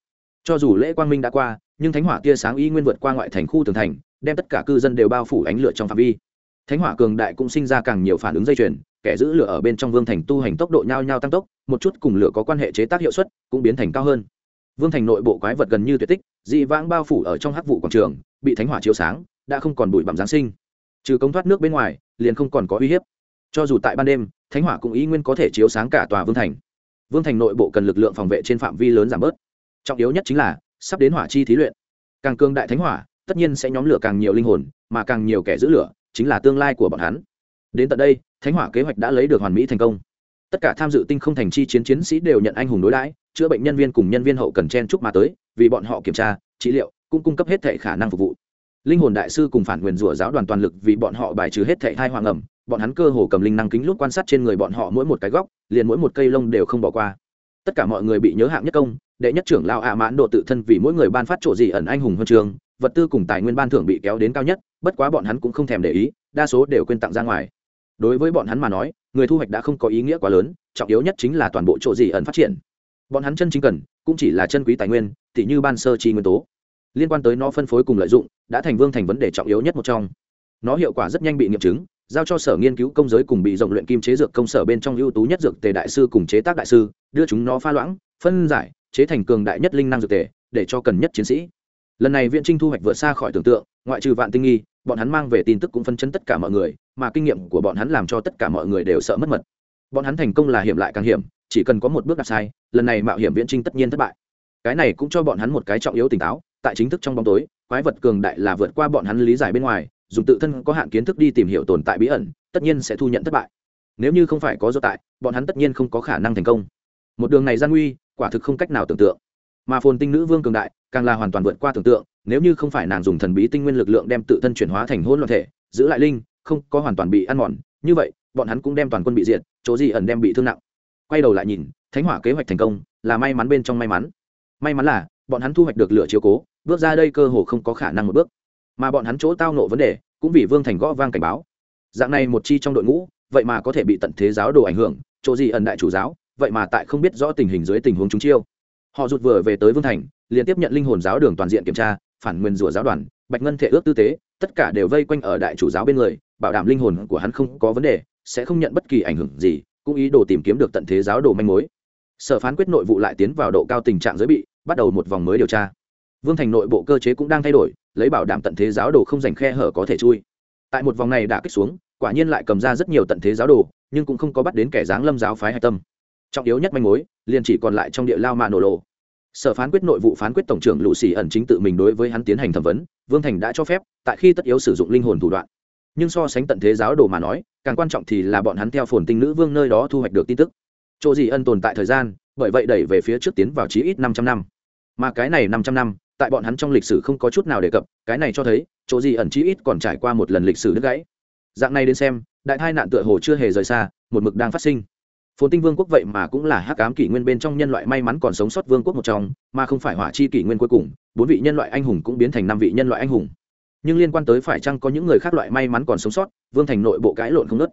S1: Cho dù lễ quang minh đã qua, nhưng thánh hỏa tia sáng y nguyên vượt qua ngoại thành khu tường thành, đem tất cả cư dân đều bao phủ ánh lửa trong phạm vi. Thánh hỏa cường đại cũng sinh ra càng nhiều phản ứng dây chuyền, kẻ giữ lửa ở bên trong vương thành tu hành tốc độ nhao nhao tăng tốc, một chút cùng lửa có quan hệ chế tác hiệu suất cũng biến thành cao hơn. Vương thành nội bộ quái vật gần như tuyệt tích, dị vãng bao phủ ở trong hắc vụ quảng trường, bị thánh hỏa chiếu sáng, đã không còn bụi bặm giáng sinh. Trừ công thoát nước bên ngoài, liền không còn có uy hiếp. Cho dù tại ban đêm thánh hỏa cũng ý nguyên có thể chiếu sáng cả tòa vương thành. Vương thành nội bộ cần lực lượng phòng vệ trên phạm vi lớn giảm bớt. Trọng yếu nhất chính là, sắp đến hỏa chi thí luyện. Càng cương đại thánh hỏa, tất nhiên sẽ nhóm lửa càng nhiều linh hồn, mà càng nhiều kẻ giữ lửa, chính là tương lai của bọn hắn. Đến tận đây, thánh hỏa kế hoạch đã lấy được hoàn mỹ thành công. Tất cả tham dự tinh không thành chi chiến chiến sĩ đều nhận anh hùng đối đãi, chữa bệnh nhân viên cùng nhân viên hậu cần chen chúc mà tới, vì bọn họ kiểm tra, trị liệu, cũng cung cấp hết thể khả năng phục vụ. Linh hồn đại sư cùng phản quyền rủa giáo đoàn toàn lực vì bọn họ bài trừ hết thể thai hoàng ẩm bọn hắn cơ hồ cầm linh năng kính lút quan sát trên người bọn họ mỗi một cái góc, liền mỗi một cây lông đều không bỏ qua. Tất cả mọi người bị nhớ hạng nhất công, đệ nhất trưởng lao ạ mãn độ tự thân vì mỗi người ban phát chỗ gì ẩn anh hùng huân trường, vật tư cùng tài nguyên ban thưởng bị kéo đến cao nhất, bất quá bọn hắn cũng không thèm để ý, đa số đều quên tặng ra ngoài. Đối với bọn hắn mà nói, người thu hoạch đã không có ý nghĩa quá lớn, trọng yếu nhất chính là toàn bộ chỗ gì ẩn phát triển. Bọn hắn chân chính cần, cũng chỉ là chân quý tài nguyên, tỉ như ban sơ chi nguyên tố. Liên quan tới nó phân phối cùng lợi dụng, đã thành vương thành vấn đề trọng yếu nhất một trong. Nó hiệu quả rất nhanh bị nghiệm chứng giao cho sở nghiên cứu công giới cùng bị rộng luyện kim chế dược công sở bên trong ưu tú nhất dược tề đại sư cùng chế tác đại sư, đưa chúng nó pha loãng, phân giải, chế thành cường đại nhất linh năng dược tề, để cho cần nhất chiến sĩ. Lần này viện trinh thu hoạch vượt xa khỏi tưởng tượng, ngoại trừ vạn tinh nghi, bọn hắn mang về tin tức cũng phân chấn tất cả mọi người, mà kinh nghiệm của bọn hắn làm cho tất cả mọi người đều sợ mất mật. Bọn hắn thành công là hiểm lại càng hiểm, chỉ cần có một bước đặt sai, lần này mạo hiểm viễn trinh tất nhiên thất bại. Cái này cũng cho bọn hắn một cái trọng yếu tỉnh táo, tại chính thức trong bóng tối, quái vật cường đại là vượt qua bọn hắn lý giải bên ngoài dùng tự thân có hạn kiến thức đi tìm hiểu tồn tại bí ẩn, tất nhiên sẽ thu nhận thất bại. Nếu như không phải có do tại, bọn hắn tất nhiên không có khả năng thành công. Một đường này gian nguy, quả thực không cách nào tưởng tượng. Mà phồn tinh nữ vương cường đại, càng là hoàn toàn vượt qua tưởng tượng, nếu như không phải nàng dùng thần bí tinh nguyên lực lượng đem tự thân chuyển hóa thành hôn loạn thể, giữ lại linh, không có hoàn toàn bị ăn mòn, như vậy, bọn hắn cũng đem toàn quân bị diệt, chỗ gì ẩn đem bị thương nặng. Quay đầu lại nhìn, thánh hỏa kế hoạch thành công, là may mắn bên trong may mắn. May mắn là, bọn hắn thu hoạch được lửa chiếu cố, bước ra đây cơ hồ không có khả năng một bước mà bọn hắn chỗ tao nộ vấn đề, cũng vì vương thành gõ vang cảnh báo. Dạng này một chi trong đội ngũ, vậy mà có thể bị tận thế giáo đồ ảnh hưởng, chỗ gì ẩn đại chủ giáo, vậy mà tại không biết rõ tình hình dưới tình huống chúng chiêu. Họ rụt vừa về tới vương thành, liền tiếp nhận linh hồn giáo đường toàn diện kiểm tra, phản nguyên rủa giáo đoàn, bạch ngân thể ước tư tế, tất cả đều vây quanh ở đại chủ giáo bên người, bảo đảm linh hồn của hắn không có vấn đề, sẽ không nhận bất kỳ ảnh hưởng gì, cũng ý đồ tìm kiếm được tận thế giáo đồ manh mối. Sở phán quyết nội vụ lại tiến vào độ cao tình trạng giới bị, bắt đầu một vòng mới điều tra vương thành nội bộ cơ chế cũng đang thay đổi, lấy bảo đảm tận thế giáo đồ không dành khe hở có thể chui. Tại một vòng này đã kích xuống, quả nhiên lại cầm ra rất nhiều tận thế giáo đồ, nhưng cũng không có bắt đến kẻ giáng lâm giáo phái hạch tâm. Trọng yếu nhất manh mối, liền chỉ còn lại trong địa lao mạ nổ lộ. Sở phán quyết nội vụ phán quyết tổng trưởng lũ xì ẩn chính tự mình đối với hắn tiến hành thẩm vấn, vương thành đã cho phép, tại khi tất yếu sử dụng linh hồn thủ đoạn. Nhưng so sánh tận thế giáo đồ mà nói, càng quan trọng thì là bọn hắn theo phồn tinh nữ vương nơi đó thu hoạch được tin tức. Chỗ gì ân tồn tại thời gian, bởi vậy đẩy về phía trước tiến vào chí ít 500 năm. Mà cái này 500 năm tại bọn hắn trong lịch sử không có chút nào đề cập, cái này cho thấy, chỗ gì ẩn chí ít còn trải qua một lần lịch sử đứt gãy. Dạng này đến xem, đại thai nạn tựa hồ chưa hề rời xa, một mực đang phát sinh. Phồn tinh vương quốc vậy mà cũng là hắc ám kỷ nguyên bên trong nhân loại may mắn còn sống sót vương quốc một trong, mà không phải hỏa chi kỷ nguyên cuối cùng, bốn vị nhân loại anh hùng cũng biến thành năm vị nhân loại anh hùng. Nhưng liên quan tới phải chăng có những người khác loại may mắn còn sống sót, vương thành nội bộ cãi lộn không nớt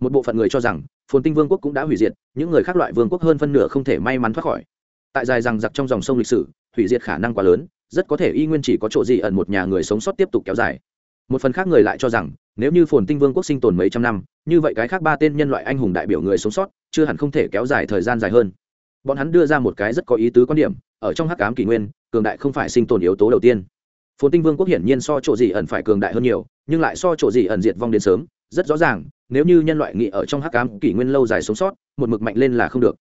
S1: một bộ phận người cho rằng, phồn tinh vương quốc cũng đã hủy diệt, những người khác loại vương quốc hơn phân nửa không thể may mắn thoát khỏi. Tại dài rằng giặc trong dòng sông lịch sử, hủy diệt khả năng quá lớn rất có thể y nguyên chỉ có chỗ gì ẩn một nhà người sống sót tiếp tục kéo dài. Một phần khác người lại cho rằng, nếu như phồn tinh vương quốc sinh tồn mấy trăm năm, như vậy cái khác ba tên nhân loại anh hùng đại biểu người sống sót, chưa hẳn không thể kéo dài thời gian dài hơn. Bọn hắn đưa ra một cái rất có ý tứ quan điểm, ở trong hắc ám kỷ nguyên, cường đại không phải sinh tồn yếu tố đầu tiên. Phồn tinh vương quốc hiển nhiên so chỗ gì ẩn phải cường đại hơn nhiều, nhưng lại so chỗ gì ẩn diệt vong đến sớm, rất rõ ràng, nếu như nhân loại nghị ở trong hắc ám kỷ nguyên lâu dài sống sót, một mực mạnh lên là không được.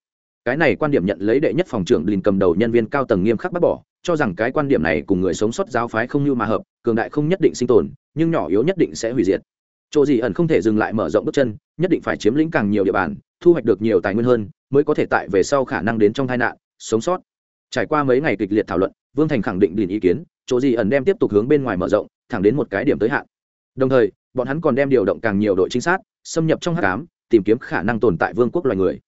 S1: Cái này quan điểm nhận lấy đệ nhất phòng trưởng lìn cầm đầu nhân viên cao tầng nghiêm khắc bác bỏ cho rằng cái quan điểm này cùng người sống sót giáo phái không như mà hợp, cường đại không nhất định sinh tồn, nhưng nhỏ yếu nhất định sẽ hủy diệt. Chỗ gì ẩn không thể dừng lại mở rộng bước chân, nhất định phải chiếm lĩnh càng nhiều địa bàn, thu hoạch được nhiều tài nguyên hơn, mới có thể tại về sau khả năng đến trong tai nạn, sống sót. Trải qua mấy ngày kịch liệt thảo luận, vương thành khẳng định đình ý kiến, chỗ gì ẩn đem tiếp tục hướng bên ngoài mở rộng, thẳng đến một cái điểm tới hạn. Đồng thời, bọn hắn còn đem điều động càng nhiều đội trinh sát, xâm nhập trong h tám tìm kiếm khả năng tồn tại vương quốc loài người.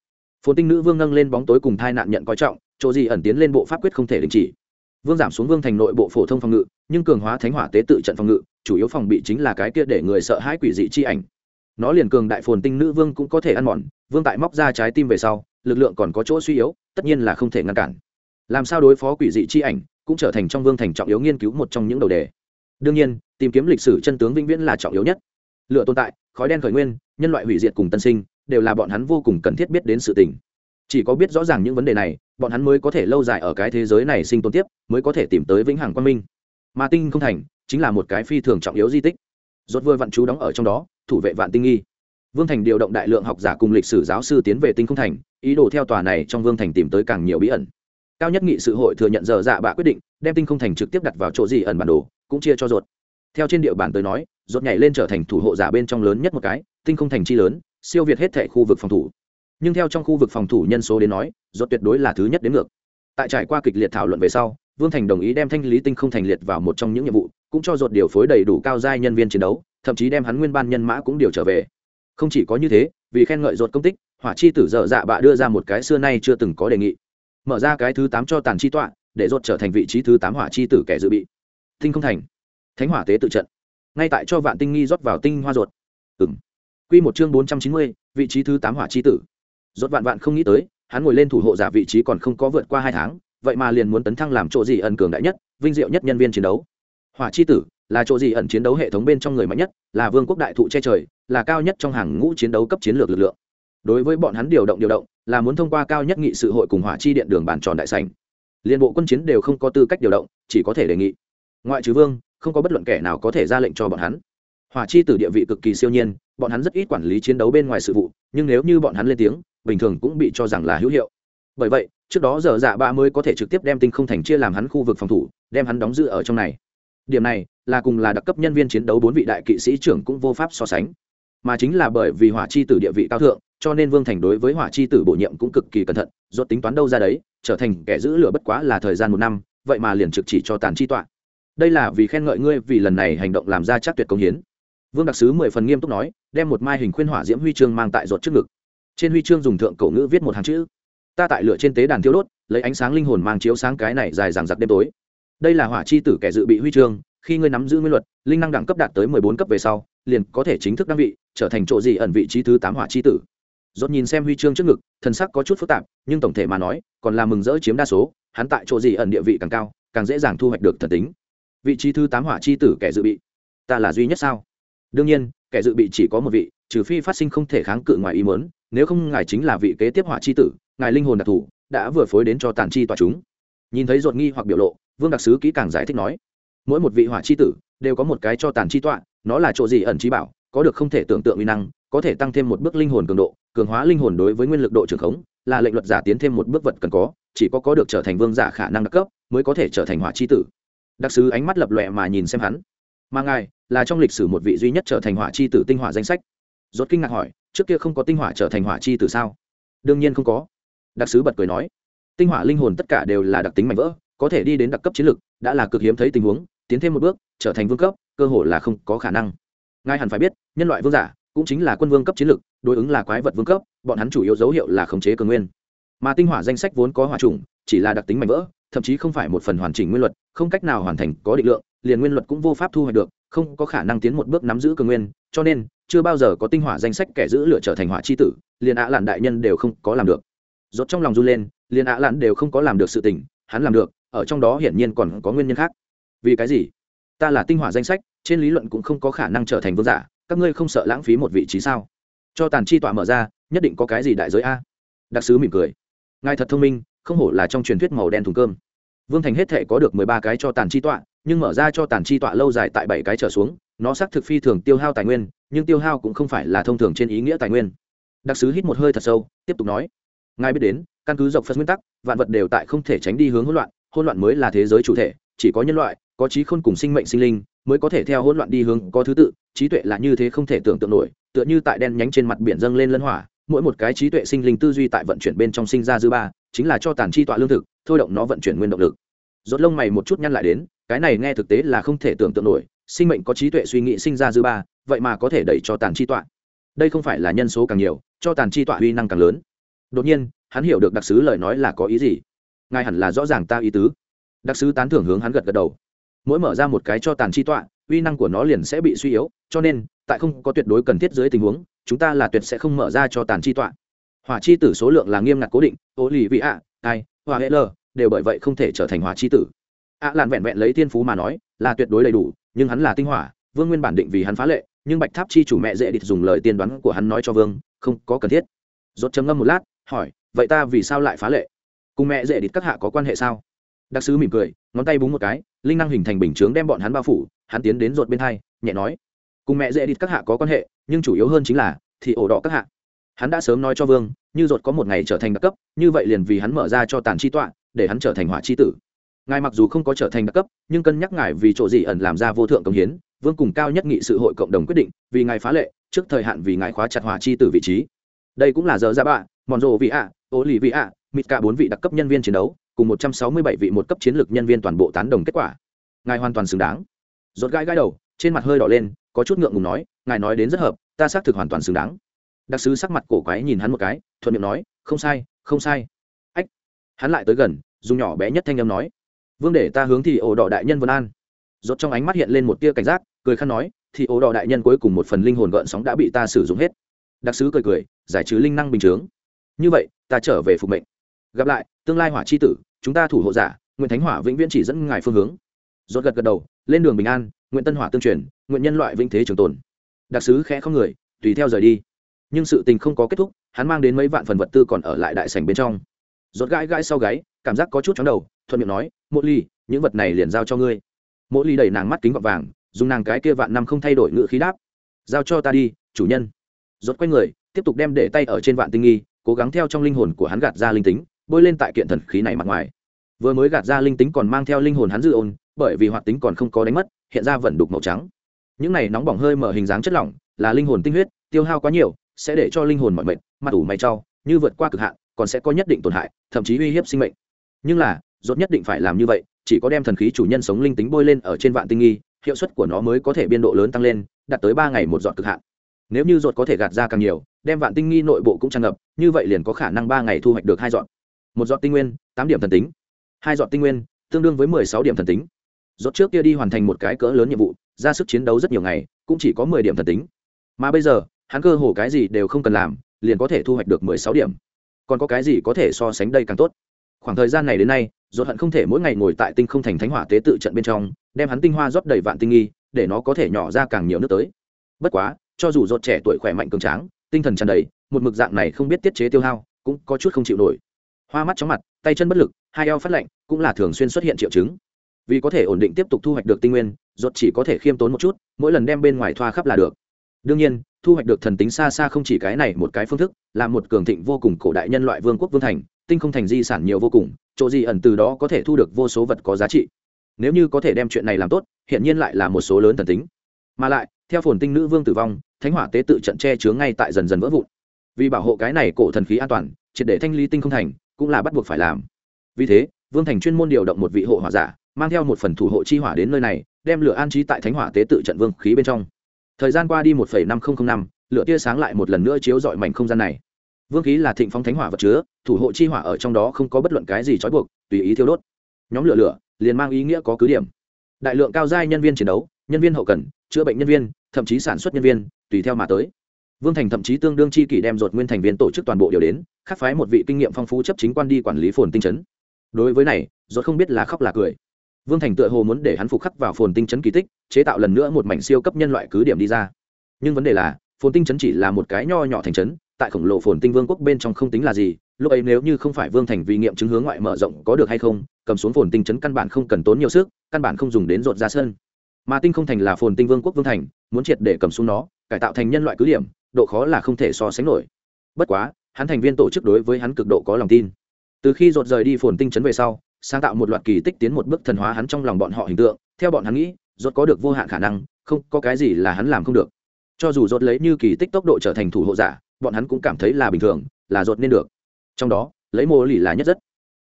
S1: Phồn tinh nữ vương nâng lên bóng tối cùng thai nạn nhận coi trọng, chỗ gì ẩn tiến lên bộ pháp quyết không thể đình chỉ vương giảm xuống vương thành nội bộ phổ thông phòng ngự, nhưng cường hóa thánh hỏa tế tự trận phòng ngự, chủ yếu phòng bị chính là cái kia để người sợ hãi quỷ dị chi ảnh. Nó liền cường đại phồn tinh nữ vương cũng có thể ăn mòn, vương tại móc ra trái tim về sau, lực lượng còn có chỗ suy yếu, tất nhiên là không thể ngăn cản. Làm sao đối phó quỷ dị chi ảnh cũng trở thành trong vương thành trọng yếu nghiên cứu một trong những đầu đề. Đương nhiên, tìm kiếm lịch sử chân tướng vĩnh viễn là trọng yếu nhất. Lựa tồn tại, khói đen khởi nguyên, nhân loại hủy diệt cùng tân sinh, đều là bọn hắn vô cùng cần thiết biết đến sự tình chỉ có biết rõ ràng những vấn đề này, bọn hắn mới có thể lâu dài ở cái thế giới này sinh tồn tiếp, mới có thể tìm tới vĩnh hằng quang minh. Mà tinh không thành, chính là một cái phi thường trọng yếu di tích. Rốt vừa vạn chú đóng ở trong đó, thủ vệ vạn tinh nghi. Vương thành điều động đại lượng học giả cùng lịch sử giáo sư tiến về tinh không thành, ý đồ theo tòa này trong vương thành tìm tới càng nhiều bí ẩn. Cao nhất nghị sự hội thừa nhận giờ dạ bạ quyết định, đem tinh không thành trực tiếp đặt vào chỗ gì ẩn bản đồ, cũng chia cho ruột theo trên địa bàn tới nói ruột nhảy lên trở thành thủ hộ giả bên trong lớn nhất một cái, tinh không thành chi lớn, siêu việt hết thệ khu vực phòng thủ nhưng theo trong khu vực phòng thủ nhân số đến nói ruột tuyệt đối là thứ nhất đến ngược. Tại trải qua kịch liệt thảo luận về sau, vương thành đồng ý đem thanh lý tinh không thành liệt vào một trong những nhiệm vụ, cũng cho ruột điều phối đầy đủ cao giai nhân viên chiến đấu, thậm chí đem hắn nguyên ban nhân mã cũng điều trở về. Không chỉ có như thế, vì khen ngợi ruột công tích, hỏa chi tử dở dạ bạ đưa ra một cái xưa nay chưa từng có đề nghị. Mở ra cái thứ tám cho tàn chi tọa, để ruột trở thành vị trí thứ tám hỏa chi tử kẻ dự bị. Tinh không thành. Thánh hỏa tế tự trận. Ngay tại cho vạn tinh nghi rót vào tinh hoa ruột ừng q một chương bốn trăm chín mươi, vị trí thứ tám hỏa chi tử rốt vạn vạn không nghĩ tới, hắn ngồi lên thủ hộ giả vị trí còn không có vượt qua hai tháng, vậy mà liền muốn tấn thăng làm chỗ gì ẩn cường đại nhất, vinh diệu nhất nhân viên chiến đấu. Hỏa chi tử, là chỗ gì ẩn chiến đấu hệ thống bên trong người mạnh nhất, là vương quốc đại thụ che trời, là cao nhất trong hàng ngũ chiến đấu cấp chiến lược lực lượng. Đối với bọn hắn điều động điều động, là muốn thông qua cao nhất nghị sự hội cùng hỏa chi điện đường bàn tròn đại sảnh. Liên bộ quân chiến đều không có tư cách điều động, chỉ có thể đề nghị. Ngoại trừ vương, không có bất luận kẻ nào có thể ra lệnh cho bọn hắn. Hỏa chi tử địa vị cực kỳ siêu nhiên, bọn hắn rất ít quản lý chiến đấu bên ngoài sự vụ, nhưng nếu như bọn hắn lên tiếng bình thường cũng bị cho rằng là hữu hiệu. Bởi vậy, trước đó giờ dạ ba mới có thể trực tiếp đem tinh không thành chia làm hắn khu vực phòng thủ, đem hắn đóng giữ ở trong này. Điểm này, là cùng là đặc cấp nhân viên chiến đấu bốn vị đại kỵ sĩ trưởng cũng vô pháp so sánh. Mà chính là bởi vì hỏa chi tử địa vị cao thượng, cho nên vương thành đối với hỏa chi tử bổ nhiệm cũng cực kỳ cẩn thận, rốt tính toán đâu ra đấy, trở thành kẻ giữ lửa bất quá là thời gian một năm, vậy mà liền trực chỉ cho tàn chi tọa. Đây là vì khen ngợi ngươi vì lần này hành động làm ra chắc tuyệt công hiến. Vương đặc sứ mười phần nghiêm túc nói, đem một mai hình khuyên hỏa diễm huy chương mang tại rột trước ngực trên huy chương dùng thượng cổ ngữ viết một hàng chữ. Ta tại lửa trên tế đàn thiếu đốt, lấy ánh sáng linh hồn mang chiếu sáng cái này dài dằng dặc đêm tối. Đây là hỏa chi tử kẻ dự bị huy chương, khi ngươi nắm giữ nguyên luật, linh năng đẳng cấp đạt tới mười bốn cấp về sau, liền có thể chính thức đăng vị, trở thành chỗ gì ẩn vị trí thứ tám hỏa chi tử. Dốt nhìn xem huy chương trước ngực, thần sắc có chút phức tạp, nhưng tổng thể mà nói, còn là mừng rỡ chiếm đa số, hắn tại chỗ gì ẩn địa vị càng cao, càng dễ dàng thu hoạch được thần tính. Vị trí thứ tám hỏa chi tử kẻ dự bị, ta là duy nhất sao? Đương nhiên, kẻ dự bị chỉ có một vị, trừ phi phát sinh không thể kháng cự ngoài ý mớn nếu không ngài chính là vị kế tiếp hỏa chi tử, ngài linh hồn đặc thù đã vừa phối đến cho tàn chi tòa chúng. Nhìn thấy ruột nghi hoặc biểu lộ, vương đặc sứ kỹ càng giải thích nói, mỗi một vị hỏa chi tử đều có một cái cho tàn chi tọa, nó là chỗ gì ẩn trí bảo, có được không thể tưởng tượng uy năng, có thể tăng thêm một bước linh hồn cường độ, cường hóa linh hồn đối với nguyên lực độ trường khống, là lệnh luật giả tiến thêm một bước vật cần có, chỉ có có được trở thành vương giả khả năng đặc cấp mới có thể trở thành hỏa chi tử. Đặc sứ ánh mắt lập lòe mà nhìn xem hắn. Mà ngài là trong lịch sử một vị duy nhất trở thành hỏa chi tử tinh hỏa danh sách. Rốt kinh ngạc hỏi trước kia không có tinh hỏa trở thành hỏa chi từ sao? Đương nhiên không có. Đặc sứ bật cười nói, tinh hỏa linh hồn tất cả đều là đặc tính mạnh vỡ, có thể đi đến đặc cấp chiến lược, đã là cực hiếm thấy tình huống, tiến thêm một bước, trở thành vương cấp, cơ hội là không có khả năng. Ngài hẳn phải biết, nhân loại vương giả cũng chính là quân vương cấp chiến lược, đối ứng là quái vật vương cấp, bọn hắn chủ yếu dấu hiệu là khống chế cường nguyên. Mà tinh hỏa danh sách vốn có hỏa trùng chỉ là đặc tính mạnh vỡ, thậm chí không phải một phần hoàn chỉnh nguyên luật, không cách nào hoàn thành có định lượng, liền nguyên luật cũng vô pháp thu hoạch được, không có khả năng tiến một bước nắm giữ cường nguyên, cho nên chưa bao giờ có tinh hỏa danh sách kẻ giữ lựa trở thành hỏa chi tử, liền ạ lạn đại nhân đều không có làm được. Rốt trong lòng run lên, liền ạ lạn đều không có làm được sự tình, hắn làm được, ở trong đó hiển nhiên còn có nguyên nhân khác. Vì cái gì? Ta là tinh hỏa danh sách, trên lý luận cũng không có khả năng trở thành vương giả, các ngươi không sợ lãng phí một vị trí sao? Cho tàn chi tọa mở ra, nhất định có cái gì đại giới a? Đặc sứ mỉm cười. Ngài thật thông minh, không hổ là trong truyền thuyết màu đen thùng cơm. Vương thành hết thể có được mười ba cái cho tàn chi tọa, nhưng mở ra cho tàn chi tọa lâu dài tại bảy cái trở xuống nó xác thực phi thường tiêu hao tài nguyên, nhưng tiêu hao cũng không phải là thông thường trên ý nghĩa tài nguyên. Đặc sứ hít một hơi thật sâu, tiếp tục nói. Ngài biết đến, căn cứ dọc phật nguyên tắc, vạn vật đều tại không thể tránh đi hướng hỗn loạn hỗn loạn mới là thế giới chủ thể, chỉ có nhân loại, có trí khôn cùng sinh mệnh sinh linh, mới có thể theo hỗn loạn đi hướng có thứ tự, trí tuệ là như thế không thể tưởng tượng nổi, tựa như tại đen nhánh trên mặt biển dâng lên lân hỏa, mỗi một cái trí tuệ sinh linh tư duy tại vận chuyển bên trong sinh ra dư ba, chính là cho tàn chi tọa lương thực, thôi động nó vận chuyển nguyên động lực. Rốt lông mày một chút nhăn lại đến, cái này nghe thực tế là không thể tưởng tượng nổi sinh mệnh có trí tuệ suy nghĩ sinh ra dư ba, vậy mà có thể đẩy cho tàn chi tọa. Đây không phải là nhân số càng nhiều, cho tàn chi tọa uy năng càng lớn. Đột nhiên, hắn hiểu được đặc sứ lời nói là có ý gì. Ngài hẳn là rõ ràng ta ý tứ. Đặc sứ tán thưởng hướng hắn gật gật đầu. Mỗi mở ra một cái cho tàn chi tọa, uy năng của nó liền sẽ bị suy yếu, cho nên, tại không có tuyệt đối cần thiết dưới tình huống, chúng ta là tuyệt sẽ không mở ra cho tàn chi tọa. Hỏa chi tử số lượng là nghiêm ngặt cố định ô lì vị ạ ai hòa hệ lờ đều bởi vậy không thể trở thành hỏa chi tử. Ạ làn vẹn vẹn lấy thiên phú mà nói, là tuyệt đối đầy đủ nhưng hắn là tinh hỏa, vương nguyên bản định vì hắn phá lệ, nhưng bạch tháp chi chủ mẹ dễ địch dùng lời tiên đoán của hắn nói cho vương, không có cần thiết. Dốt chấm ngâm một lát, hỏi, vậy ta vì sao lại phá lệ? Cùng mẹ dễ địch các hạ có quan hệ sao? Đặc sứ mỉm cười, ngón tay búng một cái, linh năng hình thành bình chướng đem bọn hắn bao phủ, hắn tiến đến rột bên hai, nhẹ nói, cùng mẹ dễ địch các hạ có quan hệ, nhưng chủ yếu hơn chính là, thì ổ đỏ các hạ. Hắn đã sớm nói cho vương, như rột có một ngày trở thành đặc cấp, như vậy liền vì hắn mở ra cho tàn chi tọa, để hắn trở thành hỏa chi tử ngài mặc dù không có trở thành đặc cấp, nhưng cân nhắc ngài vì chỗ gì ẩn làm ra vô thượng công hiến, vương cùng cao nhất nghị sự hội cộng đồng quyết định, vì ngài phá lệ, trước thời hạn vì ngài khóa chặt hỏa chi tử vị trí. Đây cũng là giờ ra bạ mòn rộ vị ạ ô lì vị ạ mịt cả bốn vị đặc cấp nhân viên chiến đấu, cùng một trăm sáu mươi bảy vị một cấp chiến lược nhân viên toàn bộ tán đồng kết quả. Ngài hoàn toàn xứng đáng. Rốt gai gai đầu, trên mặt hơi đỏ lên, có chút ngượng ngùng nói, ngài nói đến rất hợp, ta xác thực hoàn toàn xứng đáng. Đặc sứ sắc mặt cổ quái nhìn hắn một cái, thuận miệng nói, không sai không sai. Ách. Hắn lại tới gần, dùng nhỏ bé nhất thanh âm nói vương để ta hướng thì ổ đỏ đại nhân vân an. Rốt trong ánh mắt hiện lên một tia cảnh giác, cười khăn nói, thì ổ đỏ đại nhân cuối cùng một phần linh hồn gợn sóng đã bị ta sử dụng hết. Đặc sứ cười cười, giải trừ linh năng bình chướng. Như vậy, ta trở về phục mệnh. Gặp lại, tương lai hỏa chi tử, chúng ta thủ hộ giả, nguyện thánh hỏa vĩnh viễn chỉ dẫn ngài phương hướng. Rốt gật gật đầu, lên đường bình an, nguyện tân hỏa tương truyền, nguyện nhân loại vĩnh thế trường tồn. Đặc sứ khẽ không người, tùy theo rời đi. Nhưng sự tình không có kết thúc, hắn mang đến mấy vạn phần vật tư còn ở lại đại sảnh bên trong. Rốt gãi gãi sau gáy cảm giác có chút chóng đầu, thuận miệng nói, mộ ly, những vật này liền giao cho ngươi. Mộ ly đẩy nàng mắt kính gọt vàng, dùng nàng cái kia vạn năm không thay đổi ngữ khí đáp, giao cho ta đi, chủ nhân. Rốt quay người, tiếp tục đem để tay ở trên vạn tinh nghi, cố gắng theo trong linh hồn của hắn gạt ra linh tính, bôi lên tại kiện thần khí này mặt ngoài. Vừa mới gạt ra linh tính còn mang theo linh hồn hắn dư ôn, bởi vì hoạt tính còn không có đánh mất, hiện ra vẫn đục màu trắng. Những này nóng bỏng hơi mở hình dáng chất lỏng, là linh hồn tinh huyết, tiêu hao quá nhiều, sẽ để cho linh hồn mọi mệt, mặt ủ mày trau, như vượt qua cực hạn, còn sẽ có nhất định tổn hại, thậm chí uy hiếp sinh mệnh nhưng là, rốt nhất định phải làm như vậy, chỉ có đem thần khí chủ nhân sống linh tính bôi lên ở trên vạn tinh nghi, hiệu suất của nó mới có thể biên độ lớn tăng lên, đạt tới ba ngày một dọn cực hạn. Nếu như ruột có thể gạt ra càng nhiều, đem vạn tinh nghi nội bộ cũng tràn ngập, như vậy liền có khả năng ba ngày thu hoạch được hai dọn một dọn tinh nguyên, tám điểm thần tính. Hai dọn tinh nguyên, tương đương với mười sáu điểm thần tính. Dọn trước kia đi hoàn thành một cái cỡ lớn nhiệm vụ, ra sức chiến đấu rất nhiều ngày, cũng chỉ có mười điểm thần tính. Mà bây giờ, hắn cơ hồ cái gì đều không cần làm, liền có thể thu hoạch được mười sáu điểm. Còn có cái gì có thể so sánh đây càng tốt? Khoảng thời gian này đến nay dột hận không thể mỗi ngày ngồi tại tinh không thành thánh hỏa tế tự trận bên trong, đem hắn tinh hoa rót đầy vạn tinh nghi, để nó có thể nhỏ ra càng nhiều nước tới. Bất quá, cho dù dột trẻ tuổi khỏe mạnh cường tráng, tinh thần tràn đầy, một mực dạng này không biết tiết chế tiêu hao, cũng có chút không chịu nổi. Hoa mắt chóng mặt, tay chân bất lực, hai eo phát lạnh, cũng là thường xuyên xuất hiện triệu chứng. Vì có thể ổn định tiếp tục thu hoạch được tinh nguyên dột chỉ có thể khiêm tốn một chút, mỗi lần đem bên ngoài thoa khắp là được. Đương nhiên, thu hoạch được thần tính xa xa không chỉ cái này một cái phương thức, là một cường thịnh vô cùng cổ đại nhân loại vương quốc vương thành tinh không thành di sản nhiều vô cùng, chỗ gì ẩn từ đó có thể thu được vô số vật có giá trị. Nếu như có thể đem chuyện này làm tốt hiện nhiên lại là một số lớn thần tính. Mà lại, theo phồn tinh nữ vương tử vong, thánh hỏa tế tự trận che chứa ngay tại dần dần vỡ vụn. Vì bảo hộ cái này cổ thần khí an toàn, triệt để thanh lý tinh không thành, cũng là bắt buộc phải làm. Vì thế, vương thành chuyên môn điều động một vị hộ hỏa giả, mang theo một phần thủ hộ chi hỏa đến nơi này, đem lửa an trí tại thánh hỏa tế tự trận vương khí bên trong. Thời gian qua đi một năm nghìn năm, lửa tia sáng lại một lần nữa chiếu dọi mảnh không gian này vương khí là thịnh phong thánh hỏa vật chứa, thủ hộ chi hỏa ở trong đó không có bất luận cái gì trói buộc, tùy ý thiêu đốt. Nhóm lửa lửa, liền mang ý nghĩa có cứ điểm. Đại lượng cao giai nhân viên chiến đấu, nhân viên hậu cần, chữa bệnh nhân viên, thậm chí sản xuất nhân viên, tùy theo mà tới. Vương thành thậm chí tương đương chi kỷ đem dột nguyên thành viên tổ chức toàn bộ điều đến, khắc phái một vị kinh nghiệm phong phú chấp chính quan đi quản lý phồn tinh chấn. Đối với này, ruột không biết là khóc là cười. Vương thành tựa hồ muốn để hắn phục khắc vào phồn tinh chấn kỳ tích, chế tạo lần nữa một mảnh siêu cấp nhân loại cứ điểm đi ra. Nhưng vấn đề là, phồn tinh chấn chỉ là một cái nho nhỏ thành chấn tại khổng lồ phồn tinh vương quốc bên trong không tính là gì, lúc ấy nếu như không phải vương thành vì nghiệm chứng hướng ngoại mở rộng có được hay không, cầm xuống phồn tinh chấn căn bản không cần tốn nhiều sức, căn bản không dùng đến rột ra sân. Mà tinh không thành là phồn tinh vương quốc vương thành, muốn triệt để cầm xuống nó, cải tạo thành nhân loại cứ điểm, độ khó là không thể so sánh nổi. Bất quá, hắn thành viên tổ chức đối với hắn cực độ có lòng tin. Từ khi rột rời đi phồn tinh chấn về sau, sáng tạo một loạt kỳ tích tiến một bước thần hóa hắn trong lòng bọn họ hình tượng, theo bọn hắn nghĩ rột có được vô hạn khả năng, không có cái gì là hắn làm không được. Cho dù rột lấy như kỳ tích tốc độ trở thành thủ hộ giả bọn hắn cũng cảm thấy là bình thường là ruột nên được. Trong đó lấy mô lì là nhất rất.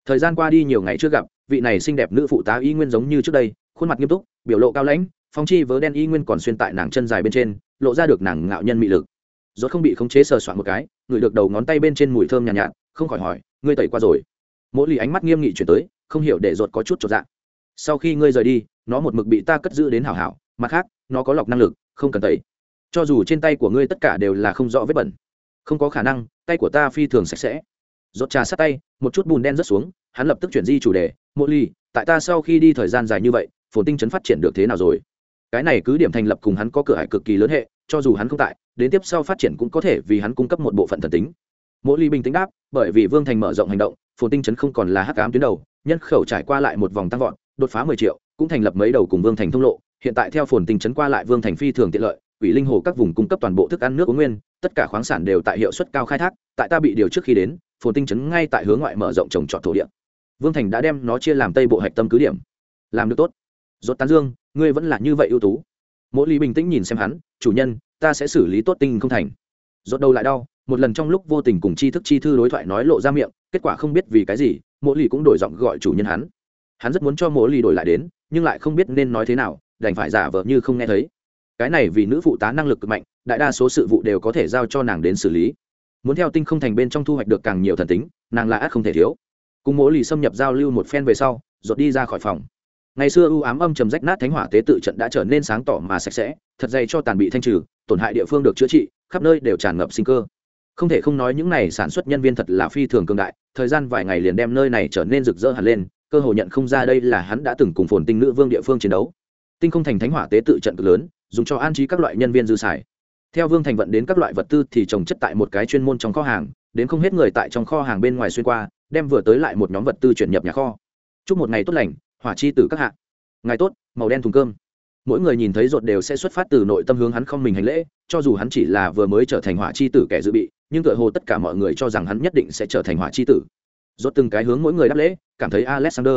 S1: Thời gian qua đi nhiều ngày chưa gặp vị này xinh đẹp nữ phụ tá y nguyên giống như trước đây khuôn mặt nghiêm túc biểu lộ cao lãnh phong chi vớ đen y nguyên còn xuyên tại nàng chân dài bên trên lộ ra được nàng ngạo nhân mị lực. Rốt không bị khống chế sờ soạn một cái ngửi được đầu ngón tay bên trên mùi thơm nhàn nhạt, nhạt không khỏi hỏi ngươi tẩy qua rồi? Mỗi lì ánh mắt nghiêm nghị chuyển tới không hiểu để rốt có chút trọn dạng sau khi ngươi rời đi nó một mực bị ta cất giữ đến hảo hảo mặt khác nó có lọc năng lực không cần tẩy. Cho dù trên tay của ngươi tất cả đều là không rõ vết bẩn không có khả năng, tay của ta phi thường sạch sẽ. Rốt trà sát tay, một chút bùn đen rớt xuống, hắn lập tức chuyển di chủ đề mỗi ly, tại ta sau khi đi thời gian dài như vậy, phồn tinh chấn phát triển được thế nào rồi? Cái này cứ điểm thành lập cùng hắn có cửa hải cực kỳ lớn hệ, cho dù hắn không tại, đến tiếp sau phát triển cũng có thể vì hắn cung cấp một bộ phận thần tính. Mỗi ly bình tĩnh đáp, bởi vì vương thành mở rộng hành động, phồn tinh chấn không còn là hắc ám tuyến đầu, nhân khẩu trải qua lại một vòng tăng vọt, đột phá mười triệu, cũng thành lập mấy đầu cùng vương thành thông lộ. Hiện tại theo phồn tinh chấn qua lại vương thành phi thường tiện lợi quỷ linh hồ các vùng cung cấp toàn bộ thức ăn nước uống nguyên, tất cả khoáng sản đều tại hiệu suất cao khai thác, tại ta bị điều trước khi đến, phồn tinh chấn ngay tại hướng ngoại mở rộng trồng trọt thổ địa. Vương thành đã đem nó chia làm tây bộ hạch tâm cứ điểm. Làm được tốt. Dốt tán dương, ngươi vẫn là như vậy ưu tú. Mỗi lý bình tĩnh nhìn xem hắn, chủ nhân, ta sẽ xử lý tốt tinh không thành. Dốt đầu lại đau, một lần trong lúc vô tình cùng chi thức chi thư đối thoại nói lộ ra miệng, kết quả không biết vì cái gì mỗi lì cũng đổi giọng gọi chủ nhân hắn. Hắn rất muốn cho mỗi lì đổi lại đến, nhưng lại không biết nên nói thế nào, đành phải giả vờ như không nghe thấy cái này vì nữ phụ tá năng lực cực mạnh, đại đa số sự vụ đều có thể giao cho nàng đến xử lý. Muốn theo tinh không thành bên trong thu hoạch được càng nhiều thần tính, nàng là ác không thể thiếu. Cùng mỗi lì xâm nhập giao lưu một phen về sau rột đi ra khỏi phòng. Ngày xưa ưu ám âm trầm rách nát thánh hỏa tế tự trận đã trở nên sáng tỏ mà sạch sẽ, thật dày cho tàn bị thanh trừ, tổn hại địa phương được chữa trị, khắp nơi đều tràn ngập sinh cơ. Không thể không nói những này sản xuất nhân viên thật là phi thường cường đại, thời gian vài ngày liền đem nơi này trở nên rực rỡ hẳn lên, cơ hội nhận không ra đây là hắn đã từng cùng phồn tinh nữ vương địa phương chiến đấu. Tinh không thành thánh hỏa tế tự trận cực lớn dùng cho an trí các loại nhân viên dư xài. Theo vương thành vận đến các loại vật tư thì trồng chất tại một cái chuyên môn trong kho hàng, đến không hết người tại trong kho hàng bên ngoài xuyên qua, đem vừa tới lại một nhóm vật tư chuyển nhập nhà kho. Chúc một ngày tốt lành, hỏa chi từ các hạ. Ngày tốt, màu đen thùng cơm. Mỗi người nhìn thấy rột đều sẽ xuất phát từ nội tâm hướng hắn không mình hành lễ, cho dù hắn chỉ là vừa mới trở thành hỏa chi tử kẻ dự bị, nhưng tựa hồ tất cả mọi người cho rằng hắn nhất định sẽ trở thành hỏa chi tử. Rốt từng cái hướng mỗi người đáp lễ, cảm thấy alexander.